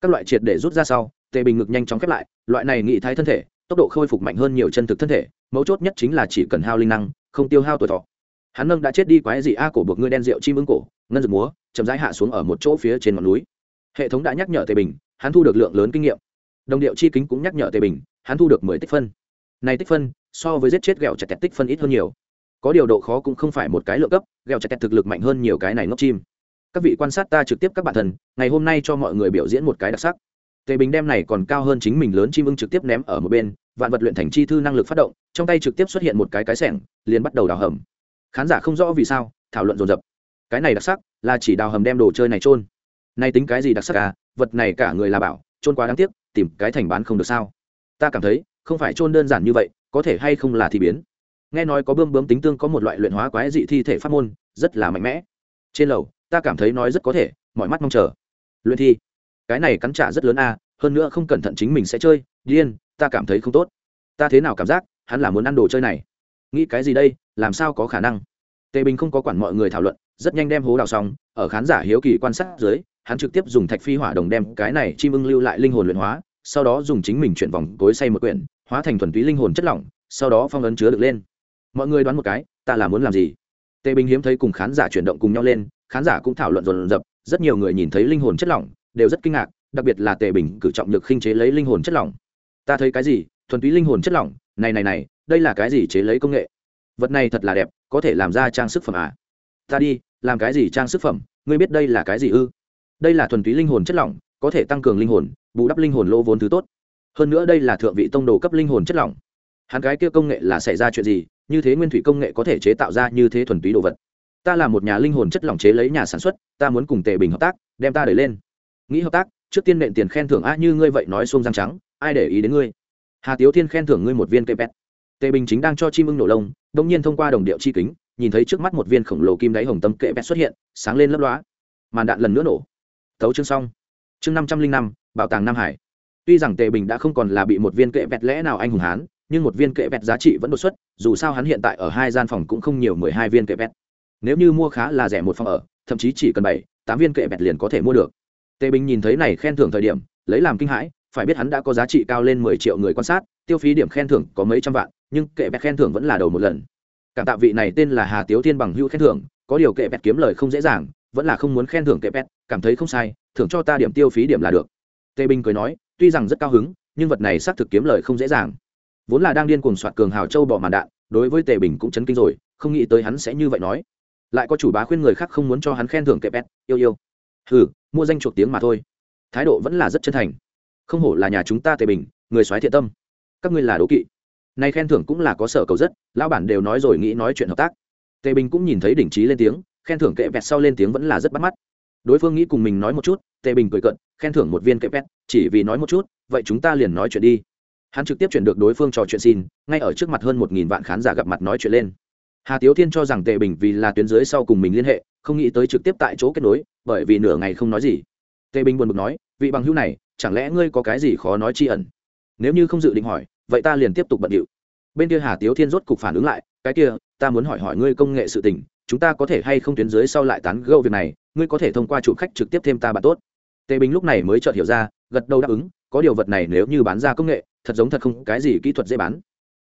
Các loại triệt để rút ra sau, tề bình ngực nhanh chóng khép lại, loại này nghị thái thân thể, tốc độ khôi phục mạnh hơn nhiều chân thực thân thể, mấu chốt nhất chính là chỉ cần hao linh năng, không tiêu hao tuổi thọ. Hắn nâng đã chết đi quái dị a cổ buộc ngươi đen rượu chim ưng cổ, ngân rực múa, chậm rãi hạ xuống ở một chỗ phía trên ngọn núi. Hệ thống đã nhắc nhở tề bình, hắn thu được lượng lớn kinh nghiệm. Đồng điệu chi kính cũng nhắc nhở tề bình hắn thu được mười tích phân. Này tích phân, so với giết chết ghẹo chặt tẹt tích phân ít hơn nhiều. Có điều độ khó cũng không phải một cái lượng cấp ghẹo chặt tẹt thực lực mạnh hơn nhiều cái này ngốc chim. Các vị quan sát ta trực tiếp các bạn thần, ngày hôm nay cho mọi người biểu diễn một cái đặc sắc. Tề bình đem này còn cao hơn chính mình lớn chim ưng trực tiếp ném ở một bên, vạn vật luyện thành chi thư năng lực phát động, trong tay trực tiếp xuất hiện một cái cái sẻng, liền bắt đầu đào hầm. Khán giả không rõ vì sao, thảo luận dồn dập. Cái này đặc sắc, là chỉ đào hầm đem đồ chơi này trôn nay tính cái gì đặc sắc à? Vật này cả người là bảo trôn quá đáng tiếc, tìm cái thành bán không được sao? Ta cảm thấy, không phải trôn đơn giản như vậy, có thể hay không là thì biến. Nghe nói có bươm bướm tính tương có một loại luyện hóa quái dị thi thể pháp môn, rất là mạnh mẽ. Trên lầu, ta cảm thấy nói rất có thể, mọi mắt mong chờ. Luyện thi. Cái này cắn trả rất lớn a, hơn nữa không cẩn thận chính mình sẽ chơi, điên, ta cảm thấy không tốt. Ta thế nào cảm giác, hắn là muốn ăn đồ chơi này. Nghĩ cái gì đây, làm sao có khả năng? Tề bình không có quản mọi người thảo luận, rất nhanh đem hố đào xong, ở khán giả hiếu kỳ quan sát dưới, hắn trực tiếp dùng thạch phi hỏa đồng đem cái này chim ưng lưu lại linh hồn luyện hóa sau đó dùng chính mình chuyển vòng gối say một quyển, hóa thành thuần túy linh hồn chất lỏng, sau đó phong ấn chứa được lên. Mọi người đoán một cái, ta là muốn làm gì? Tề bình hiếm thấy cùng khán giả chuyển động cùng nhau lên, khán giả cũng thảo luận dồn dập, rất nhiều người nhìn thấy linh hồn chất lỏng, đều rất kinh ngạc, đặc biệt là tề bình cử trọng nhược khinh chế lấy linh hồn chất lỏng. Ta thấy cái gì? Thuần túy linh hồn chất lỏng, này này này, đây là cái gì chế lấy công nghệ? Vật này thật là đẹp, có thể làm ra trang sức phẩm à? Ta đi, làm cái gì trang sức phẩm? Ngươi biết đây là cái gì ư? Đây là thuần túy linh hồn chất lỏng có thể tăng cường linh hồn, bù đắp linh hồn lỗ vốn thứ tốt. Hơn nữa đây là thượng vị tông đồ cấp linh hồn chất lỏng. Hắn cái kia công nghệ là xảy ra chuyện gì, như thế nguyên thủy công nghệ có thể chế tạo ra như thế thuần túy đồ vật? Ta là một nhà linh hồn chất lỏng chế lấy nhà sản xuất, ta muốn cùng tề bình hợp tác, đem ta đẩy lên. Nghĩ hợp tác, trước tiên nện tiền khen thưởng a, như ngươi vậy nói xuông răng trắng, ai để ý đến ngươi? Hà tiếu thiên khen thưởng ngươi một viên cây pet. Tề bình chính đang cho chim ưng nổ lông đông nhiên thông qua đồng điệu chi kính, nhìn thấy trước mắt một viên khổng lồ kim đáy hồng tâm kệ pet xuất hiện, sáng lên lấp loá màn đạn lần nữa nổ. Thấu chương xong chương năm trăm linh năm, bảo tàng nam hải. Tuy rằng tề bình đã không còn là bị một viên kệ vẹt lẽ nào anh hùng hán, nhưng một viên kệ vẹt giá trị vẫn đột xuất, dù sao hắn hiện tại ở hai gian phòng cũng không nhiều mười hai viên kệ vẹt. Nếu như mua khá là rẻ một phòng ở, thậm chí chỉ cần bảy, tám viên kệ vẹt liền có thể mua được. Tề bình nhìn thấy này khen thưởng thời điểm, lấy làm kinh hãi, phải biết hắn đã có giá trị cao lên mười triệu người quan sát, tiêu phí điểm khen thưởng có mấy trăm vạn, nhưng kệ bẹt khen thưởng vẫn là đầu một lần. Cảm tạ vị này tên là hà tiếu thiên bằng hữu khen thưởng, có điều kệ bẹt kiếm lời không dễ dàng, vẫn là không muốn khen thưởng kệ bẹt cảm thấy không sai thưởng cho ta điểm tiêu phí điểm là được. Tề bình cười nói tuy rằng rất cao hứng nhưng vật này xác thực kiếm lời không dễ dàng. Vốn là đang điên cuồng soạt cường hào châu bỏ màn đạn đối với tề bình cũng chấn kinh rồi không nghĩ tới hắn sẽ như vậy nói. Lại có chủ bá khuyên người khác không muốn cho hắn khen thưởng kệ bẹt yêu yêu. Hừ, mua danh chuộc tiếng mà thôi. Thái độ vẫn là rất chân thành. Không hổ là nhà chúng ta tề bình người soái thiện tâm. Các ngươi là đố kỵ. Nay khen thưởng cũng là có sở cầu rất lão bản đều nói rồi nghĩ nói chuyện hợp tác. Tề bình cũng nhìn thấy đỉnh trí lên tiếng khen thưởng kệ vẹt sau lên tiếng vẫn là rất bắt mắt đối phương nghĩ cùng mình nói một chút, tề bình cười cận khen thưởng một viên kệ pet chỉ vì nói một chút, vậy chúng ta liền nói chuyện đi. Hắn trực tiếp chuyển được đối phương trò chuyện xin, ngay ở trước mặt hơn một nghìn vạn khán giả gặp mặt nói chuyện lên. Hà tiếu thiên cho rằng tề bình vì là tuyến dưới sau cùng mình liên hệ, không nghĩ tới trực tiếp tại chỗ kết nối, bởi vì nửa ngày không nói gì. Tề bình buồn bực nói, vị bằng hữu này, chẳng lẽ ngươi có cái gì khó nói tri ẩn? Nếu như không dự định hỏi, vậy ta liền tiếp tục bận điệu. Bên kia hà tiếu thiên rốt cục phản ứng lại, cái kia, ta muốn hỏi hỏi ngươi công nghệ sự tình chúng ta có thể hay không tuyến dưới sau lại tán gẫu việc này, ngươi có thể thông qua chủ khách trực tiếp thêm ta bạn tốt. Tề bình lúc này mới chợt hiểu ra, gật đầu đáp ứng, có điều vật này nếu như bán ra công nghệ, thật giống thật không cái gì kỹ thuật dễ bán.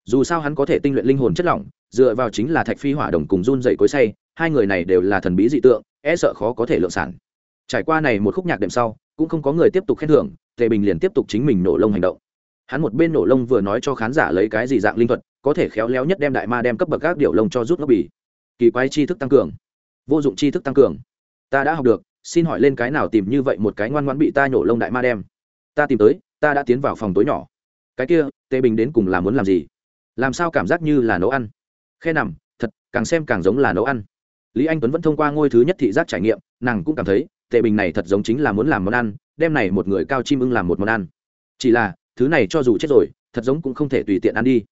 Dù sao hắn có thể tinh luyện linh hồn chất lỏng, dựa vào chính là thạch phi hỏa đồng cùng run dậy cối say hai người này đều là thần bí dị tượng e sợ khó có thể lượng sản. Trải qua này một khúc nhạc đệm sau, cũng không có người tiếp tục khen thưởng, tề bình liền tiếp tục chính mình nổ lông hành động. Hắn một bên nổ lông vừa nói cho khán giả lấy cái gì dạng linh thuật, có thể khéo léo nhất đem đại ma đem cấp bậc các điệu lông cho rút ngốc bì kỳ quái tri thức tăng cường. Vô dụng tri thức tăng cường. Ta đã học được, xin hỏi lên cái nào tìm như vậy một cái ngoan ngoãn bị ta nhổ lông đại ma đem. Ta tìm tới, ta đã tiến vào phòng tối nhỏ. Cái kia tề bình đến cùng là muốn làm gì? Làm sao cảm giác như là nấu ăn? Khe nằm, thật, càng xem càng giống là nấu ăn. Lý anh tuấn vẫn thông qua ngôi thứ nhất thị giác trải nghiệm, nàng cũng cảm thấy tề bình này thật giống chính là muốn làm món ăn, đem này một người cao chim ưng làm một món ăn. Chỉ là, thứ này cho dù chết rồi, thật giống cũng không thể tùy tiện ăn đi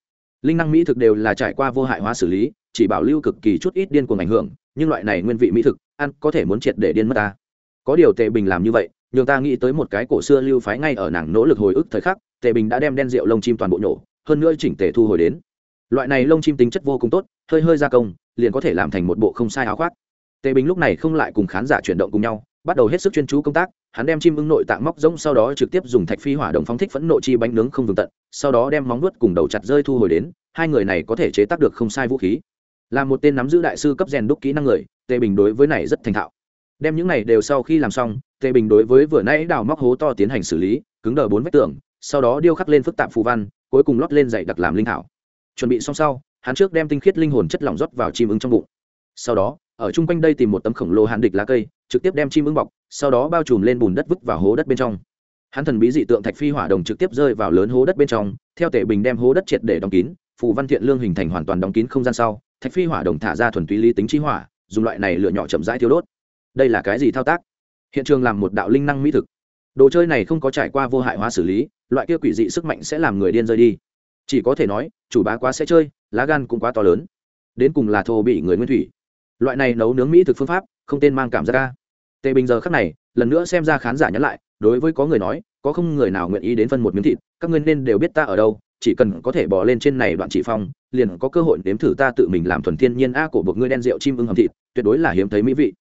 linh năng mỹ thực đều là trải qua vô hại hóa xử lý, chỉ bảo lưu cực kỳ chút ít điên cuồng ảnh hưởng, nhưng loại này nguyên vị mỹ thực, ăn có thể muốn triệt để điên mất ta. Có điều tề bình làm như vậy, nhường ta nghĩ tới một cái cổ xưa lưu phái ngay ở nàng nỗ lực hồi ức thời khắc, tề bình đã đem đen rượu lông chim toàn bộ nhổ, hơn nữa chỉnh tề thu hồi đến. Loại này lông chim tính chất vô cùng tốt, hơi hơi gia công, liền có thể làm thành một bộ không sai áo khoác. Tề bình lúc này không lại cùng khán giả chuyển động cùng nhau bắt đầu hết sức chuyên chú công tác, hắn đem chim ưng nội tạng móc rỗng sau đó trực tiếp dùng thạch phi hỏa đồng phóng thích phẫn nộ chi bánh nướng không vùng tận, sau đó đem móng nuốt cùng đầu chặt rơi thu hồi đến, hai người này có thể chế tác được không sai vũ khí. Là một tên nắm giữ đại sư cấp rèn đúc kỹ năng người, tề bình đối với này rất thành thạo. Đem những này đều sau khi làm xong, tề bình đối với vừa nãy đào móc hố to tiến hành xử lý, cứng đờ bốn vách tường, sau đó điêu khắc lên phức tạp phù văn, cuối cùng lót lên dạy đặc làm linh thảo. Chuẩn bị xong sau, hắn trước đem tinh khiết linh hồn chất lỏng rót vào chim ưng trong bụng. Sau đó ở chung quanh đây tìm một tấm khổng lồ hàn địch lá cây, trực tiếp đem chim ưng bọc, sau đó bao trùm lên bùn đất vứt vào hố đất bên trong. Hắn thần bí dị tượng thạch phi hỏa đồng trực tiếp rơi vào lớn hố đất bên trong, theo tể bình đem hố đất triệt để đóng kín, phù văn thiện lương hình thành hoàn toàn đóng kín không gian sau, thạch phi hỏa đồng thả ra thuần túy lý tính chi hỏa, dùng loại này lựa nhỏ chậm rãi thiêu đốt. Đây là cái gì thao tác? Hiện trường làm một đạo linh năng mỹ thực. Đồ chơi này không có trải qua vô hại hóa xử lý, loại kia quỷ dị sức mạnh sẽ làm người điên rơi đi. Chỉ có thể nói, chủ bá quá sẽ chơi, lá gan cũng quá to lớn. Đến cùng là thô bị người nguyên thủy loại này nấu nướng mỹ thực phương pháp, không tên mang cảm giác ca tề bình giờ khắc này, lần nữa xem ra khán giả nhắn lại, đối với có người nói, có không người nào nguyện ý đến phân một miếng thịt, các ngươi nên đều biết ta ở đâu, chỉ cần có thể bỏ lên trên này đoạn chỉ phong, liền có cơ hội nếm thử ta tự mình làm thuần thiên nhiên a của buộc ngươi đen rượu chim ưng hầm thịt, tuyệt đối là hiếm thấy mỹ vị.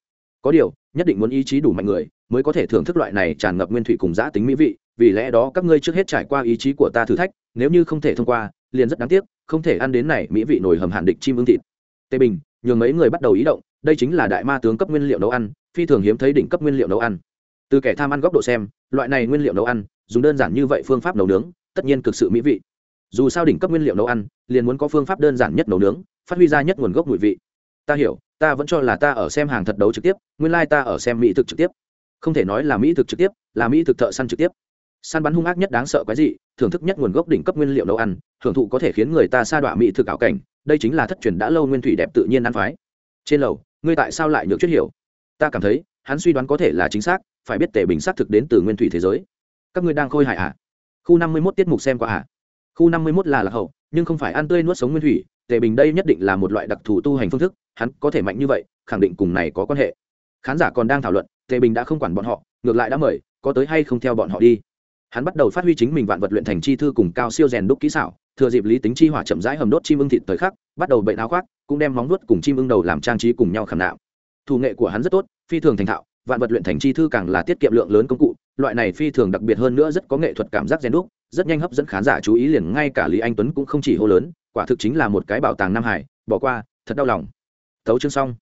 Có điều, nhất định muốn ý chí đủ mạnh người, mới có thể thưởng thức loại này tràn ngập nguyên thủy cùng giã tính mỹ vị, vì lẽ đó các ngươi trước hết trải qua ý chí của ta thử thách, nếu như không thể thông qua, liền rất đáng tiếc, không thể ăn đến này mỹ vị nổi hầm hàn địch chim ưng thịt tề bình, nhường mấy người bắt đầu ý động, đây chính là đại ma tướng cấp nguyên liệu nấu ăn, phi thường hiếm thấy đỉnh cấp nguyên liệu nấu ăn. Từ kẻ tham ăn góc độ xem, loại này nguyên liệu nấu ăn, dùng đơn giản như vậy phương pháp nấu nướng, tất nhiên cực sự mỹ vị. Dù sao đỉnh cấp nguyên liệu nấu ăn, liền muốn có phương pháp đơn giản nhất nấu nướng, phát huy ra nhất nguồn gốc mùi vị. Ta hiểu, ta vẫn cho là ta ở xem hàng thật đấu trực tiếp, nguyên lai、like、ta ở xem mỹ thực trực tiếp. Không thể nói là mỹ thực trực tiếp, là mỹ thực thợ săn trực tiếp. Săn bắn hung ác nhất đáng sợ quái dị, thưởng thức nhất nguồn gốc đỉnh cấp nguyên liệu nấu ăn thưởng thụ có thể khiến người ta sa đọa mỹ thực ảo cảnh đây chính là thất truyền đã lâu nguyên thủy đẹp tự nhiên ăn phái. Trên lầu, ngươi tại sao lại nhược chuyết hiểu? Ta cảm thấy, hắn suy đoán có thể là chính xác, phải biết tề bình xác thực đến từ nguyên thủy thế giới. Các ngươi đang khôi hại à? Khu năm mươi mốt tiết mục xem qua à? Khu năm mươi mốt là lạc hậu, nhưng không phải ăn tươi nuốt sống nguyên thủy tề bình đây nhất định là một loại đặc thù tu hành phương thức, hắn có thể mạnh như vậy, khẳng định cùng này có quan hệ. Khán giả còn đang thảo luận tề bình đã không quản bọn họ, ngược lại đã mời, có tới hay không theo bọn họ đi hắn bắt đầu phát huy chính mình vạn vật luyện thành chi thư cùng cao siêu rèn đúc kỹ xảo, thừa dịp lý tính chi hỏa chậm rãi hầm đốt chim ưng thịt thời khắc, bắt đầu bệnh áo khoác, cũng đem móng nuốt cùng chim ưng đầu làm trang trí cùng nhau khảm nạo thủ nghệ của hắn rất tốt, phi thường thành thạo, vạn vật luyện thành chi thư càng là tiết kiệm lượng lớn công cụ, loại này phi thường đặc biệt hơn nữa rất có nghệ thuật cảm giác rèn đúc, rất nhanh hấp dẫn khán giả chú ý liền ngay cả lý anh tuấn cũng không chỉ hô lớn, quả thực chính là một cái bảo tàng nam hải, bỏ qua, thật đau lòng. Tấu chương xong.